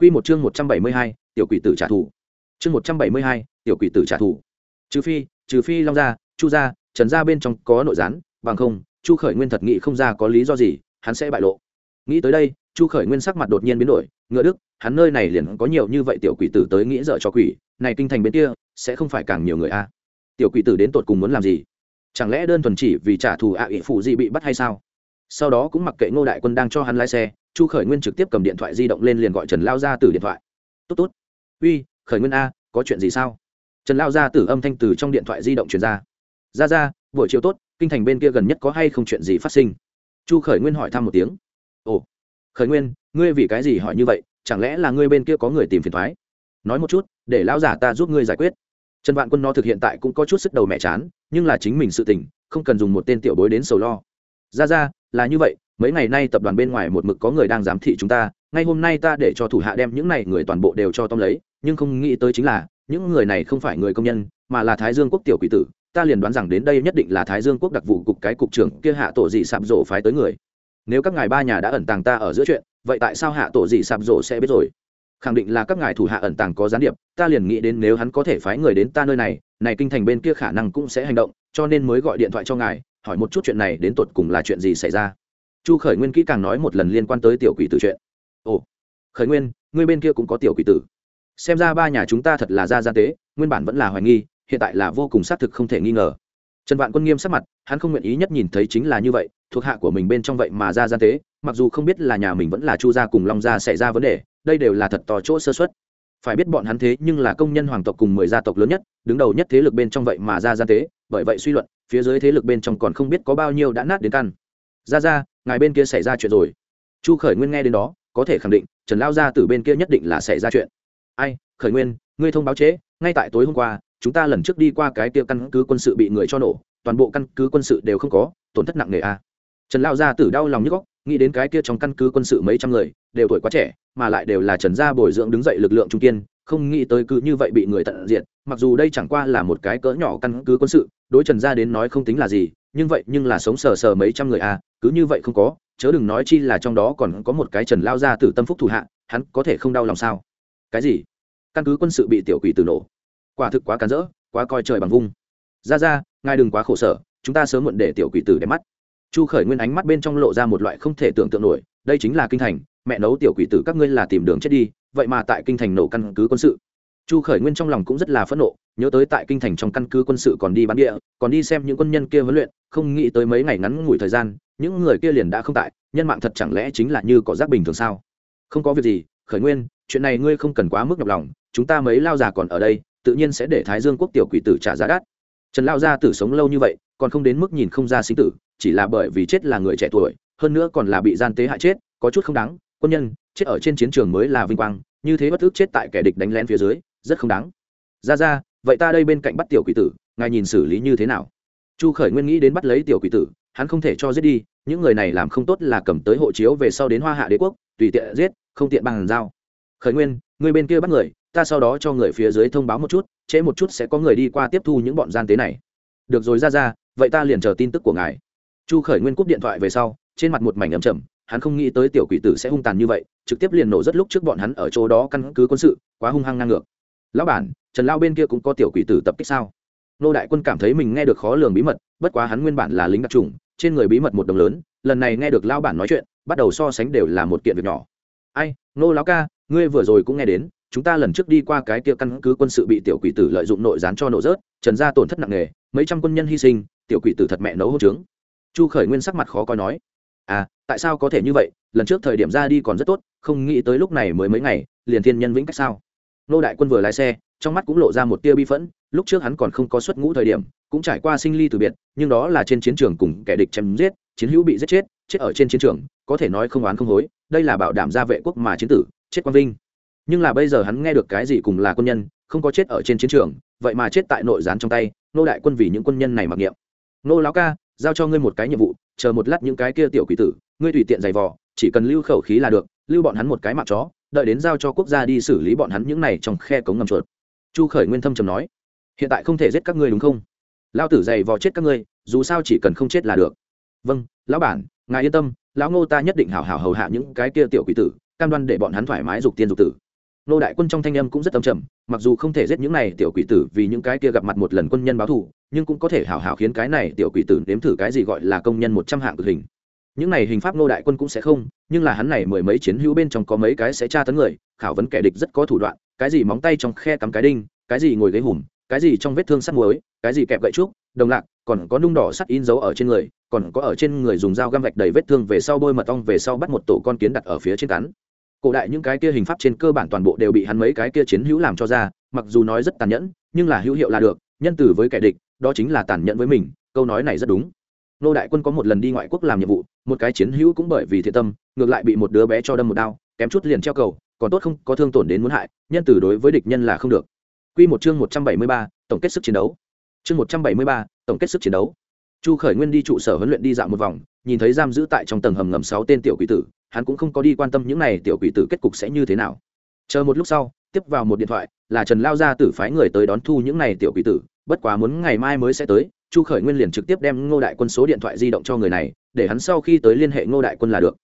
Quy một chương 172, tiểu quỷ tử trả thù. Chương 172, tiểu quỷ tử trả thù. Trừ phi, trừ phi Long gia, Chu gia, Trần gia bên trong có nội gián, bằng không, Chu Khởi Nguyên thật nghĩ không ra có lý do gì, hắn sẽ bại lộ. Nghĩ tới đây, Chu Khởi Nguyên sắc mặt đột nhiên biến đổi, ngựa đức, hắn nơi này liền có nhiều như vậy tiểu quỷ tử tới nghĩ dở cho quỷ, này kinh thành bên kia, sẽ không phải càng nhiều người a. Tiểu quỷ tử đến tột cùng muốn làm gì? Chẳng lẽ đơn thuần chỉ vì trả thù ạ à phụ gì bị bắt hay sao? Sau đó cũng mặc kệ Ngô Đại Quân đang cho hắn lái xe, chu khởi nguyên trực tiếp cầm điện thoại di động lên liền gọi trần lao ra từ điện thoại. Tốt tốt. Uy, khởi nguyên a, có chuyện gì sao? Trần lao ra từ âm thanh từ trong điện thoại di động truyền ra. Ra ra buổi chiều tốt, kinh thành bên kia gần nhất có hay không chuyện gì phát sinh? Chu khởi nguyên hỏi thăm một tiếng. Ồ, khởi nguyên, ngươi vì cái gì hỏi như vậy? Chẳng lẽ là ngươi bên kia có người tìm phiền thoái? Nói một chút, để lão giả ta giúp ngươi giải quyết. Trần vạn quân nó thực hiện tại cũng có chút sức đầu mẹ chán, nhưng là chính mình sự tình, không cần dùng một tên tiểu bối đến sầu lo. Ra ra là như vậy, mấy ngày nay tập đoàn bên ngoài một mực có người đang giám thị chúng ta, ngay hôm nay ta để cho thủ hạ đem những này người toàn bộ đều cho tông lấy, nhưng không nghĩ tới chính là, những người này không phải người công nhân, mà là thái dương quốc tiểu quỷ tử, ta liền đoán rằng đến đây nhất định là thái dương quốc đặc vụ cục cái cục trưởng kia hạ tổ dị sạp rổ phái tới người. Nếu các ngài ba nhà đã ẩn tàng ta ở giữa chuyện, vậy tại sao hạ tổ dị sạp rổ sẽ biết rồi? Khẳng định là các ngài thủ hạ ẩn tàng có gián điệp, ta liền nghĩ đến nếu hắn có thể phái người đến ta nơi này này kinh thành bên kia khả năng cũng sẽ hành động, cho nên mới gọi điện thoại cho ngài hỏi một chút chuyện này đến tột cùng là chuyện gì xảy ra? Chu khởi nguyên kỹ càng nói một lần liên quan tới tiểu quỷ tử chuyện. Ồ, khởi nguyên, ngươi bên kia cũng có tiểu quỷ tử. Xem ra ba nhà chúng ta thật là ra gian tế, nguyên bản vẫn là hoài nghi, hiện tại là vô cùng xác thực không thể nghi ngờ. Trần vạn quân nghiêm sắc mặt, hắn không nguyện ý nhất nhìn thấy chính là như vậy, thuộc hạ của mình bên trong vậy mà ra gian tế, mặc dù không biết là nhà mình vẫn là chu gia cùng long gia xảy ra vấn đề, đây đều là thật to chỗ sơ xuất phải biết bọn hắn thế nhưng là công nhân hoàng tộc cùng mười gia tộc lớn nhất, đứng đầu nhất thế lực bên trong vậy mà ra gian tế, bởi vậy suy luận phía dưới thế lực bên trong còn không biết có bao nhiêu đã nát đến căn. Ra ra ngài bên kia xảy ra chuyện rồi. Chu khởi nguyên nghe đến đó có thể khẳng định trần lao ra từ bên kia nhất định là xảy ra chuyện. Ai khởi nguyên ngươi thông báo chế, ngay tại tối hôm qua chúng ta lần trước đi qua cái kia căn cứ quân sự bị người cho nổ toàn bộ căn cứ quân sự đều không có tổn thất nặng nề a à. trần lao gia tử đau lòng nhức góc nghĩ đến cái kia trong căn cứ quân sự mấy trăm người đều tuổi quá trẻ mà lại đều là trần gia bồi dưỡng đứng dậy lực lượng trung kiên không nghĩ tới cứ như vậy bị người tận diện mặc dù đây chẳng qua là một cái cỡ nhỏ căn cứ quân sự, đối trần gia đến nói không tính là gì, nhưng vậy nhưng là sống sờ sờ mấy trăm người à cứ như vậy không có, chớ đừng nói chi là trong đó còn có một cái trần lao ra từ tâm phúc thủ hạ, hắn có thể không đau lòng sao? Cái gì? Căn cứ quân sự bị tiểu quỷ từ nổ. Quả thực quá cắn rỡ, quá coi trời bằng vung. Ra ra ngài đừng quá khổ sở, chúng ta sớm muộn để tiểu quỷ tử đẹp mắt. Chu khởi nguyên ánh mắt bên trong lộ ra một loại không thể tưởng tượng nổi, đây chính là kinh thành, mẹ nấu tiểu quỷ tử các ngươi là tìm đường chết đi vậy mà tại kinh thành nổ căn cứ quân sự. Chu khởi nguyên trong lòng cũng rất là phẫn nộ, nhớ tới tại kinh thành trong căn cứ quân sự còn đi bán địa, còn đi xem những quân nhân kia huấn luyện, không nghĩ tới mấy ngày ngắn ngủi thời gian, những người kia liền đã không tại, nhân mạng thật chẳng lẽ chính là như có rác bình thường sao? Không có việc gì, khởi nguyên, chuyện này ngươi không cần quá mức nhọc lòng, chúng ta mấy lao già còn ở đây, tự nhiên sẽ để thái dương quốc tiểu quỷ tử trả giá đắt. Trần lao gia tử sống lâu như vậy, còn không đến mức nhìn không ra sinh tử, chỉ là bởi vì chết là người trẻ tuổi, hơn nữa còn là bị gian tế hại chết, có chút không đáng, quân nhân chết ở trên chiến trường mới là vinh quang, như thế bất ước chết tại kẻ địch đánh lén phía dưới, rất không đáng. Ra ra, vậy ta đây bên cạnh bắt tiểu quỷ tử, ngài nhìn xử lý như thế nào? Chu khởi nguyên nghĩ đến bắt lấy tiểu quỷ tử, hắn không thể cho giết đi, những người này làm không tốt là cầm tới hộ chiếu về sau đến hoa hạ đế quốc, tùy tiện giết, không tiện bằng giao. Khởi nguyên, người bên kia bắt người, ta sau đó cho người phía dưới thông báo một chút, trễ một chút sẽ có người đi qua tiếp thu những bọn gian tế này. Được rồi, ra ra, vậy ta liền chờ tin tức của ngài. Chu khởi nguyên cúp điện thoại về sau, trên mặt một mảnh ấm chầm hắn không nghĩ tới tiểu quỷ tử sẽ hung tàn như vậy, trực tiếp liền nổ rất lúc trước bọn hắn ở chỗ đó căn cứ quân sự, quá hung hăng ngang ngược. Lão bản, trần lao bên kia cũng có tiểu quỷ tử tập kích sao? Nô đại quân cảm thấy mình nghe được khó lường bí mật, bất quá hắn nguyên bản là lính đặc trùng trên người bí mật một đồng lớn, lần này nghe được lao bản nói chuyện, bắt đầu so sánh đều là một kiện việc nhỏ. Ai, nô lão ca, ngươi vừa rồi cũng nghe đến, chúng ta lần trước đi qua cái kia căn cứ quân sự bị tiểu quỷ tử lợi dụng nội gián cho nổ rớt, trần gia tổn thất nặng nề, mấy trăm quân nhân hy sinh, tiểu quỷ tử thật mẹ nấu hô trướng. Chu khởi nguyên sắc mặt khó coi nói à tại sao có thể như vậy? Lần trước thời điểm ra đi còn rất tốt, không nghĩ tới lúc này mới mấy ngày, liền thiên nhân vĩnh cách sao? Nô đại quân vừa lái xe, trong mắt cũng lộ ra một tia bi phẫn, lúc trước hắn còn không có xuất ngũ thời điểm, cũng trải qua sinh ly từ biệt, nhưng đó là trên chiến trường cùng kẻ địch chém giết, chiến hữu bị giết chết chết ở trên chiến trường, có thể nói không oán không hối, đây là bảo đảm gia vệ quốc mà chiến tử, chết quang vinh. Nhưng là bây giờ hắn nghe được cái gì cùng là quân nhân, không có chết ở trên chiến trường, vậy mà chết tại nội gián trong tay, nô đại quân vì những quân nhân này mặc niệm. Nô lão ca, giao cho ngươi một cái nhiệm vụ chờ một lát những cái kia tiểu quỷ tử, ngươi tùy tiện giày vò, chỉ cần lưu khẩu khí là được, lưu bọn hắn một cái mạng chó, đợi đến giao cho quốc gia đi xử lý bọn hắn những này trong khe cống ngầm chuột. Chu khởi nguyên thâm trầm nói. Hiện tại không thể giết các ngươi đúng không? Lao tử giày vò chết các ngươi, dù sao chỉ cần không chết là được. Vâng lão bản, ngài yên tâm, lão ngô ta nhất định hảo hảo hầu hạ những cái kia tiểu quỷ tử, cam đoan để bọn hắn thoải mái dục tiên dục tử nô đại quân trong thanh âm cũng rất âm trầm, mặc dù không thể giết những này tiểu quỷ tử vì những cái kia gặp mặt một lần quân nhân báo thù, nhưng cũng có thể hảo hảo khiến cái này tiểu quỷ tử nếm thử cái gì gọi là công nhân một trăm hạng cực hình. Những này hình pháp nô đại quân cũng sẽ không, nhưng là hắn này mười mấy chiến hữu bên trong có mấy cái sẽ tra tấn người, khảo vấn kẻ địch rất có thủ đoạn, cái gì móng tay trong khe cắm cái đinh, cái gì ngồi ghế hùm, cái gì trong vết thương sắt muối, cái gì kẹp gậy trúc, đồng lạc, còn có nung đỏ sắt in dấu ở trên người, còn có ở trên người dùng dao găm vạch đầy vết thương về sau bôi mật ong về sau bắt một tổ con kiến đặt ở phía trên cắn cổ đại những cái kia hình pháp trên cơ bản toàn bộ đều bị hắn mấy cái kia chiến hữu làm cho ra mặc dù nói rất tàn nhẫn nhưng là hữu hiệu là được nhân từ với kẻ địch đó chính là tàn nhẫn với mình câu nói này rất đúng nô đại quân có một lần đi ngoại quốc làm nhiệm vụ một cái chiến hữu cũng bởi vì thiện tâm ngược lại bị một đứa bé cho đâm một đao kém chút liền treo cầu còn tốt không có thương tổn đến muốn hại nhân từ đối với địch nhân là không được Quy một chương một trăm bảy mươi ba, tổng kết sức chiến đấu. Chương một trăm bảy mươi ba, tổng kết sức chiến đấu. Chu Khởi Nguyên đi trụ sở huấn luyện đi dạo một vòng, nhìn thấy giam giữ tại trong tầng hầm ngầm sáu tên tiểu quỷ tử, hắn cũng không có đi quan tâm những này tiểu quỷ tử kết cục sẽ như thế nào. Chờ một lúc sau, tiếp vào một điện thoại, là Trần Lao gia tử phái người tới đón thu những này tiểu quỷ tử, bất quá muốn ngày mai mới sẽ tới, chu khởi nguyên liền trực tiếp đem ngô đại quân số điện thoại di động cho người này để hắn sau khi tới liên hệ ngô đại quân là được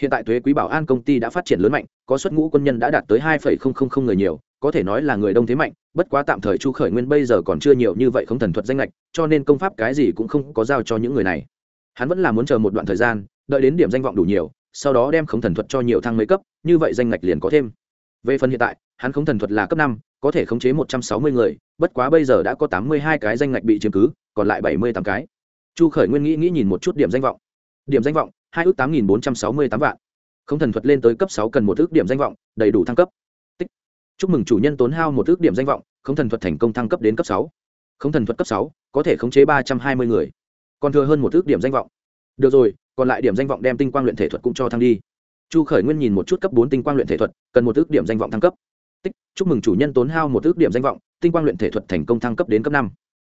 hiện tại thuế quý bảo an công ty đã phát triển lớn mạnh có xuất ngũ quân nhân đã đạt tới hai người nhiều có thể nói là người đông thế mạnh bất quá tạm thời chu khởi nguyên bây giờ còn chưa nhiều như vậy không thần thuật danh lệch cho nên công pháp cái gì cũng không có giao cho những người này hắn vẫn là muốn chờ một đoạn thời gian đợi đến điểm danh vọng đủ nhiều sau đó đem khống thần thuật cho nhiều thăng mấy cấp, như vậy danh ngạch liền có thêm. Về phần hiện tại, hắn khống thần thuật là cấp năm, có thể khống chế một trăm sáu mươi người, bất quá bây giờ đã có tám mươi hai cái danh ngạch bị chứng cứ, còn lại bảy mươi tám cái. Chu khởi nguyên nghĩ nghĩ nhìn một chút điểm danh vọng. Điểm danh vọng, hai ước tám nghìn bốn trăm sáu mươi tám vạn. Khống thần thuật lên tới cấp sáu cần một ước điểm danh vọng, đầy đủ thăng cấp. Tích. chúc mừng chủ nhân tốn hao một ước điểm danh vọng, khống thần thuật thành công thăng cấp đến cấp sáu. Khống thần thuật cấp sáu, có thể khống chế ba trăm hai mươi người. Còn thừa hơn một ước điểm danh vọng. Được rồi còn lại điểm danh vọng đem tinh quang luyện thể thuật cũng cho thăng đi. Chu khởi nguyên nhìn một chút cấp bốn tinh quang luyện thể thuật, cần một ước điểm danh vọng thăng cấp. Tích, chúc mừng chủ nhân tốn hao một ước điểm danh vọng, tinh quang luyện thể thuật thành công thăng cấp đến cấp năm.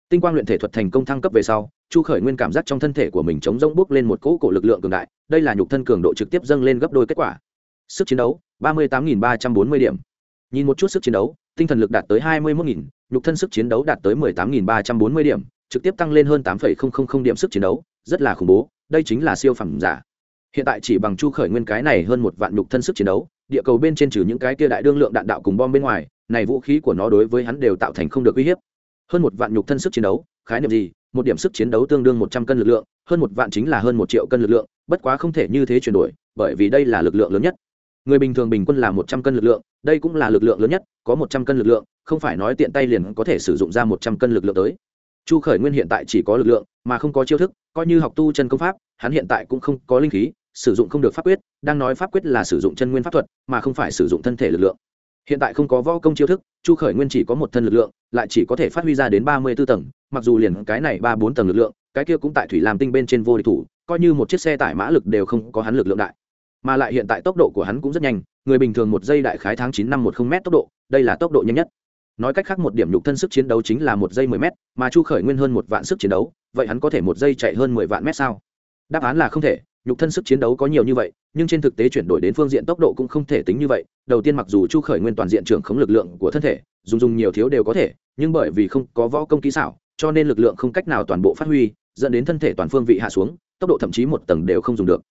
Tinh quang luyện thể thuật thành công thăng cấp về sau, chu khởi nguyên cảm giác trong thân thể của mình chống rỗng bước lên một cỗ cổ lực lượng cường đại, đây là nhục thân cường độ trực tiếp dâng lên gấp đôi kết quả. Sức chiến đấu, ba mươi tám ba trăm bốn mươi điểm. Nhìn một chút sức chiến đấu, tinh thần lực đạt tới hai mươi một nhục thân sức chiến đấu đạt tới mười tám ba trăm bốn mươi điểm, trực tiếp tăng lên hơn tám điểm sức chiến đấu, rất là khủng bố đây chính là siêu phẩm giả. Hiện tại chỉ bằng chu khởi nguyên cái này hơn một vạn nhục thân sức chiến đấu, địa cầu bên trên trừ những cái kia đại đương lượng đạn đạo cùng bom bên ngoài, này vũ khí của nó đối với hắn đều tạo thành không được uy hiếp. Hơn một vạn nhục thân sức chiến đấu, khái niệm gì? Một điểm sức chiến đấu tương đương một trăm cân lực lượng, hơn một vạn chính là hơn một triệu cân lực lượng, bất quá không thể như thế chuyển đổi, bởi vì đây là lực lượng lớn nhất. Người bình thường bình quân là một trăm cân lực lượng, đây cũng là lực lượng lớn nhất, có một trăm cân lực lượng, không phải nói tiện tay liền có thể sử dụng ra một trăm cân lực lượng tới chu khởi nguyên hiện tại chỉ có lực lượng, mà không có chiêu thức, coi như học tu chân công pháp, hắn hiện tại cũng không có linh khí, sử dụng không được pháp quyết, đang nói pháp quyết là sử dụng chân nguyên pháp thuật, mà không phải sử dụng thân thể lực lượng. Hiện tại không có võ công chiêu thức, chu khởi nguyên chỉ có một thân lực lượng, lại chỉ có thể phát huy ra đến ba mươi b ố tầng, mặc dù liền cái này ba bốn tầng lực lượng, cái kia cũng tại thủy làm tinh bên trên vô địch thủ, coi như một chiếc xe tải mã lực đều không có hắn lực lượng đại. Mà lại hiện tại tốc độ của hắn cũng rất nhanh, người bình thường một giây đại khái tháng chín năm một không m tốc độ, đây là tốc độ nhanh nhất nói cách khác một điểm nhục thân sức chiến đấu chính là một giây mười m mà chu khởi nguyên hơn một vạn sức chiến đấu, vậy hắn có thể một giây chạy hơn mười vạn m sao? Đáp án là không thể, nhục thân sức chiến đấu có nhiều như vậy, nhưng trên thực tế chuyển đổi đến phương diện tốc độ cũng không thể tính như vậy. Đầu tiên mặc dù chu khởi nguyên toàn diện trưởng khống lực lượng của thân thể, dùng dùng nhiều thiếu đều có thể, nhưng bởi vì không có võ công kỹ xảo, cho nên lực lượng không cách nào toàn bộ phát huy, dẫn đến thân thể toàn phương vị hạ xuống, tốc độ thậm chí một tầng đều không dùng được.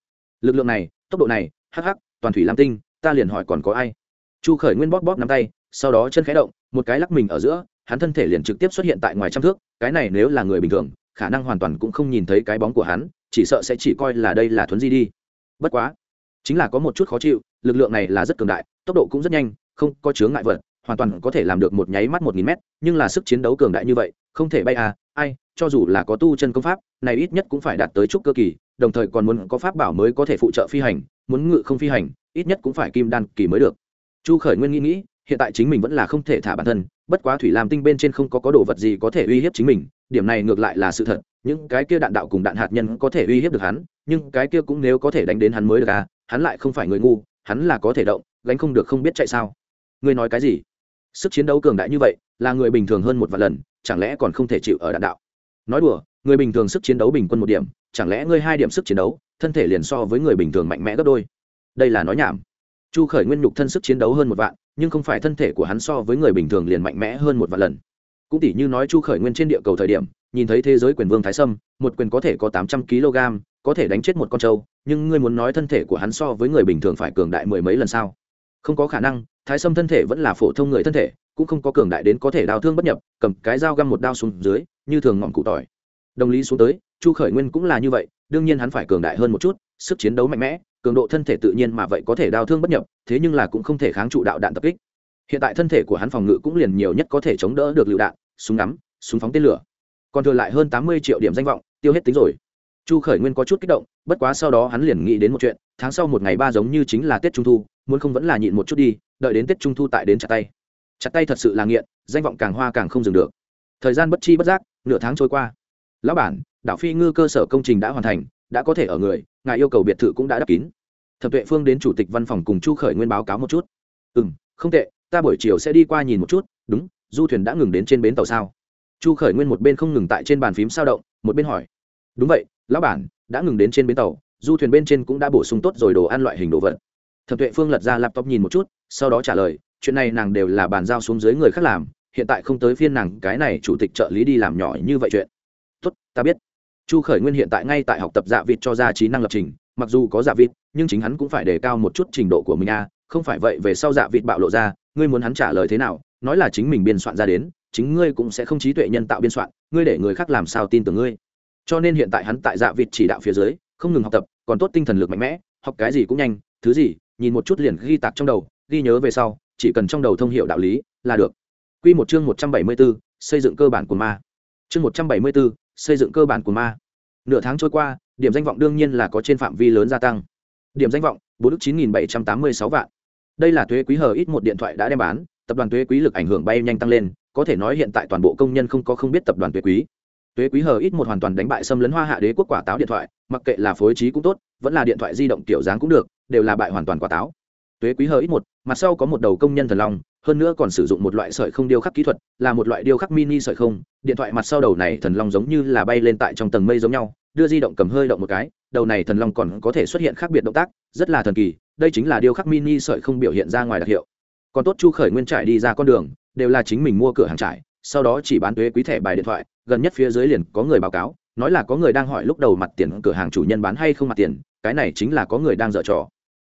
Lực lượng này, tốc độ này, hắc hắc, toàn thủy lam tinh, ta liền hỏi còn có ai? Chu khởi nguyên bóp bóp nắm tay sau đó chân khẽ động, một cái lắc mình ở giữa, hắn thân thể liền trực tiếp xuất hiện tại ngoài trăm thước, cái này nếu là người bình thường, khả năng hoàn toàn cũng không nhìn thấy cái bóng của hắn, chỉ sợ sẽ chỉ coi là đây là thuấn di đi. Bất quá, chính là có một chút khó chịu, lực lượng này là rất cường đại, tốc độ cũng rất nhanh, không có chướng ngại vật, hoàn toàn có thể làm được một nháy mắt một nghìn mét, nhưng là sức chiến đấu cường đại như vậy, không thể bay à ai, cho dù là có tu chân công pháp, này ít nhất cũng phải đạt tới chút cơ kỳ, đồng thời còn muốn có pháp bảo mới có thể phụ trợ phi hành, muốn ngự không phi hành, ít nhất cũng phải kim đan kỳ mới được. Chu khởi nguyên nghĩ nghĩ hiện tại chính mình vẫn là không thể thả bản thân, bất quá thủy làm tinh bên trên không có có đồ vật gì có thể uy hiếp chính mình, điểm này ngược lại là sự thật, những cái kia đạn đạo cùng đạn hạt nhân có thể uy hiếp được hắn, nhưng cái kia cũng nếu có thể đánh đến hắn mới được à hắn lại không phải người ngu, hắn là có thể động, gánh không được không biết chạy sao. Ngươi nói cái gì? Sức chiến đấu cường đại như vậy, là người bình thường hơn một vài lần, chẳng lẽ còn không thể chịu ở đạn đạo? Nói đùa, người bình thường sức chiến đấu bình quân một điểm, chẳng lẽ ngươi hai điểm sức chiến đấu, thân thể liền so với người bình thường mạnh mẽ gấp đôi? Đây là nói nhảm chu khởi nguyên nhục thân sức chiến đấu hơn một vạn, nhưng không phải thân thể của hắn so với người bình thường liền mạnh mẽ hơn một vạn lần. Cũng tỷ như nói chu khởi nguyên trên địa cầu thời điểm, nhìn thấy thế giới quyền vương thái sâm, một quyền có thể có tám trăm kg, có thể đánh chết một con trâu, nhưng ngươi muốn nói thân thể của hắn so với người bình thường phải cường đại mười mấy lần sao? Không có khả năng, thái sâm thân thể vẫn là phổ thông người thân thể, cũng không có cường đại đến có thể đào thương bất nhập, cầm cái dao găm một đao xuống dưới, như thường ngọn cụ tỏi. Đồng lý xuống tới, chu khởi nguyên cũng là như vậy, đương nhiên hắn phải cường đại hơn một chút, sức chiến đấu mạnh mẽ cường độ thân thể tự nhiên mà vậy có thể đau thương bất nhập, thế nhưng là cũng không thể kháng trụ đạo đạn tập kích. Hiện tại thân thể của hắn phòng ngự cũng liền nhiều nhất có thể chống đỡ được lựu đạn, súng ngắm, súng phóng tên lửa. Còn thừa lại hơn tám mươi triệu điểm danh vọng, tiêu hết tính rồi. Chu khởi nguyên có chút kích động, bất quá sau đó hắn liền nghĩ đến một chuyện, tháng sau một ngày ba giống như chính là tết trung thu, muốn không vẫn là nhịn một chút đi, đợi đến tết trung thu tại đến chặt tay. Chặt tay thật sự là nghiện, danh vọng càng hoa càng không dừng được. Thời gian bất chi bất giác, nửa tháng trôi qua. Lão bản, đảo phi ngư cơ sở công trình đã hoàn thành, đã có thể ở người, ngài yêu cầu biệt thự cũng đã đắp kín thẩm tuệ phương đến chủ tịch văn phòng cùng chu khởi nguyên báo cáo một chút. Ừ m không tệ, ta buổi chiều sẽ đi qua nhìn một chút, đúng, du thuyền đã ngừng đến trên bến tàu sao? Chu khởi nguyên một bên không ngừng tại trên bàn phím sao động, một bên hỏi. Đúng vậy, lão bản, đã ngừng đến trên bến tàu, du thuyền bên trên cũng đã bổ sung tốt rồi đồ ăn loại hình đồ vật. Thẩm tuệ phương lật ra laptop nhìn một chút, sau đó trả lời, chuyện này nàng đều là bàn giao xuống dưới người khác làm, hiện tại không tới phiên nàng, cái này chủ tịch trợ lý đi làm nhỏ như vậy chuyện. Tốt, ta biết. Chu khởi nguyên hiện tại ngay tại học tập dạ vịt cho ra trí năng lập trình mặc dù có giả vịt nhưng chính hắn cũng phải đề cao một chút trình độ của mình a không phải vậy về sau giả vịt bạo lộ ra ngươi muốn hắn trả lời thế nào nói là chính mình biên soạn ra đến chính ngươi cũng sẽ không trí tuệ nhân tạo biên soạn ngươi để người khác làm sao tin tưởng ngươi cho nên hiện tại hắn tại dạ vịt chỉ đạo phía dưới không ngừng học tập còn tốt tinh thần lực mạnh mẽ học cái gì cũng nhanh thứ gì nhìn một chút liền ghi tạc trong đầu ghi nhớ về sau chỉ cần trong đầu thông hiệu đạo lý là được Quy một chương 174, xây dựng cơ bản của ma. Chương 174, xây dựng cơ bản của ma. Nửa tháng trôi qua, điểm danh vọng đương nhiên là có trên phạm vi lớn gia tăng. Điểm danh vọng, 49786 vạn. Đây là thuế quý hờ ít một điện thoại đã đem bán, tập đoàn thuế quý lực ảnh hưởng bay nhanh tăng lên, có thể nói hiện tại toàn bộ công nhân không có không biết tập đoàn thuế quý. Thuế quý hờ ít một hoàn toàn đánh bại xâm lấn hoa hạ đế quốc quả táo điện thoại, mặc kệ là phối trí cũng tốt, vẫn là điện thoại di động kiểu dáng cũng được, đều là bại hoàn toàn quả táo. Thuế quý hờ ít một, mặt sau có một đầu công nhân thần long, hơn nữa còn sử dụng một loại sợi không điêu khắc kỹ thuật là một loại điêu khắc mini sợi không điện thoại mặt sau đầu này thần long giống như là bay lên tại trong tầng mây giống nhau đưa di động cầm hơi động một cái, đầu này thần long còn có thể xuất hiện khác biệt động tác, rất là thần kỳ, đây chính là điều khắc mini sợi không biểu hiện ra ngoài đặc hiệu. Còn tốt chu khởi nguyên trải đi ra con đường, đều là chính mình mua cửa hàng trải, sau đó chỉ bán thuế quý thẻ bài điện thoại, gần nhất phía dưới liền có người báo cáo, nói là có người đang hỏi lúc đầu mặt tiền cửa hàng chủ nhân bán hay không mặt tiền, cái này chính là có người đang dở trò.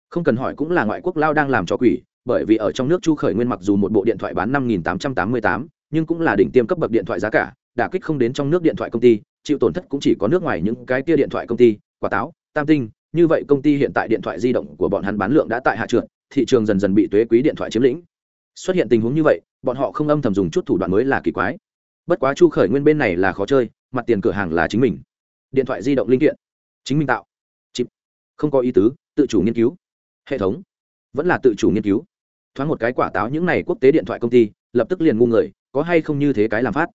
Không cần hỏi cũng là ngoại quốc lao đang làm trò quỷ, bởi vì ở trong nước chu khởi nguyên mặc dù một bộ điện thoại bán năm nghìn tám trăm tám mươi tám, nhưng cũng là đỉnh tiêm cấp bậc điện thoại giá cả, đả kích không đến trong nước điện thoại công ty chịu tổn thất cũng chỉ có nước ngoài những cái kia điện thoại công ty, quả táo, tam tinh, như vậy công ty hiện tại điện thoại di động của bọn hắn bán lượng đã tại hạ trượt, thị trường dần dần bị tuế quý điện thoại chiếm lĩnh. Xuất hiện tình huống như vậy, bọn họ không âm thầm dùng chút thủ đoạn mới là kỳ quái. Bất quá chu khởi nguyên bên này là khó chơi, mặt tiền cửa hàng là chính mình. Điện thoại di động linh kiện, chính mình tạo. Chip không có ý tứ, tự chủ nghiên cứu. Hệ thống. Vẫn là tự chủ nghiên cứu. Thoáng một cái quả táo những này quốc tế điện thoại công ty, lập tức liền ngu người, có hay không như thế cái làm phát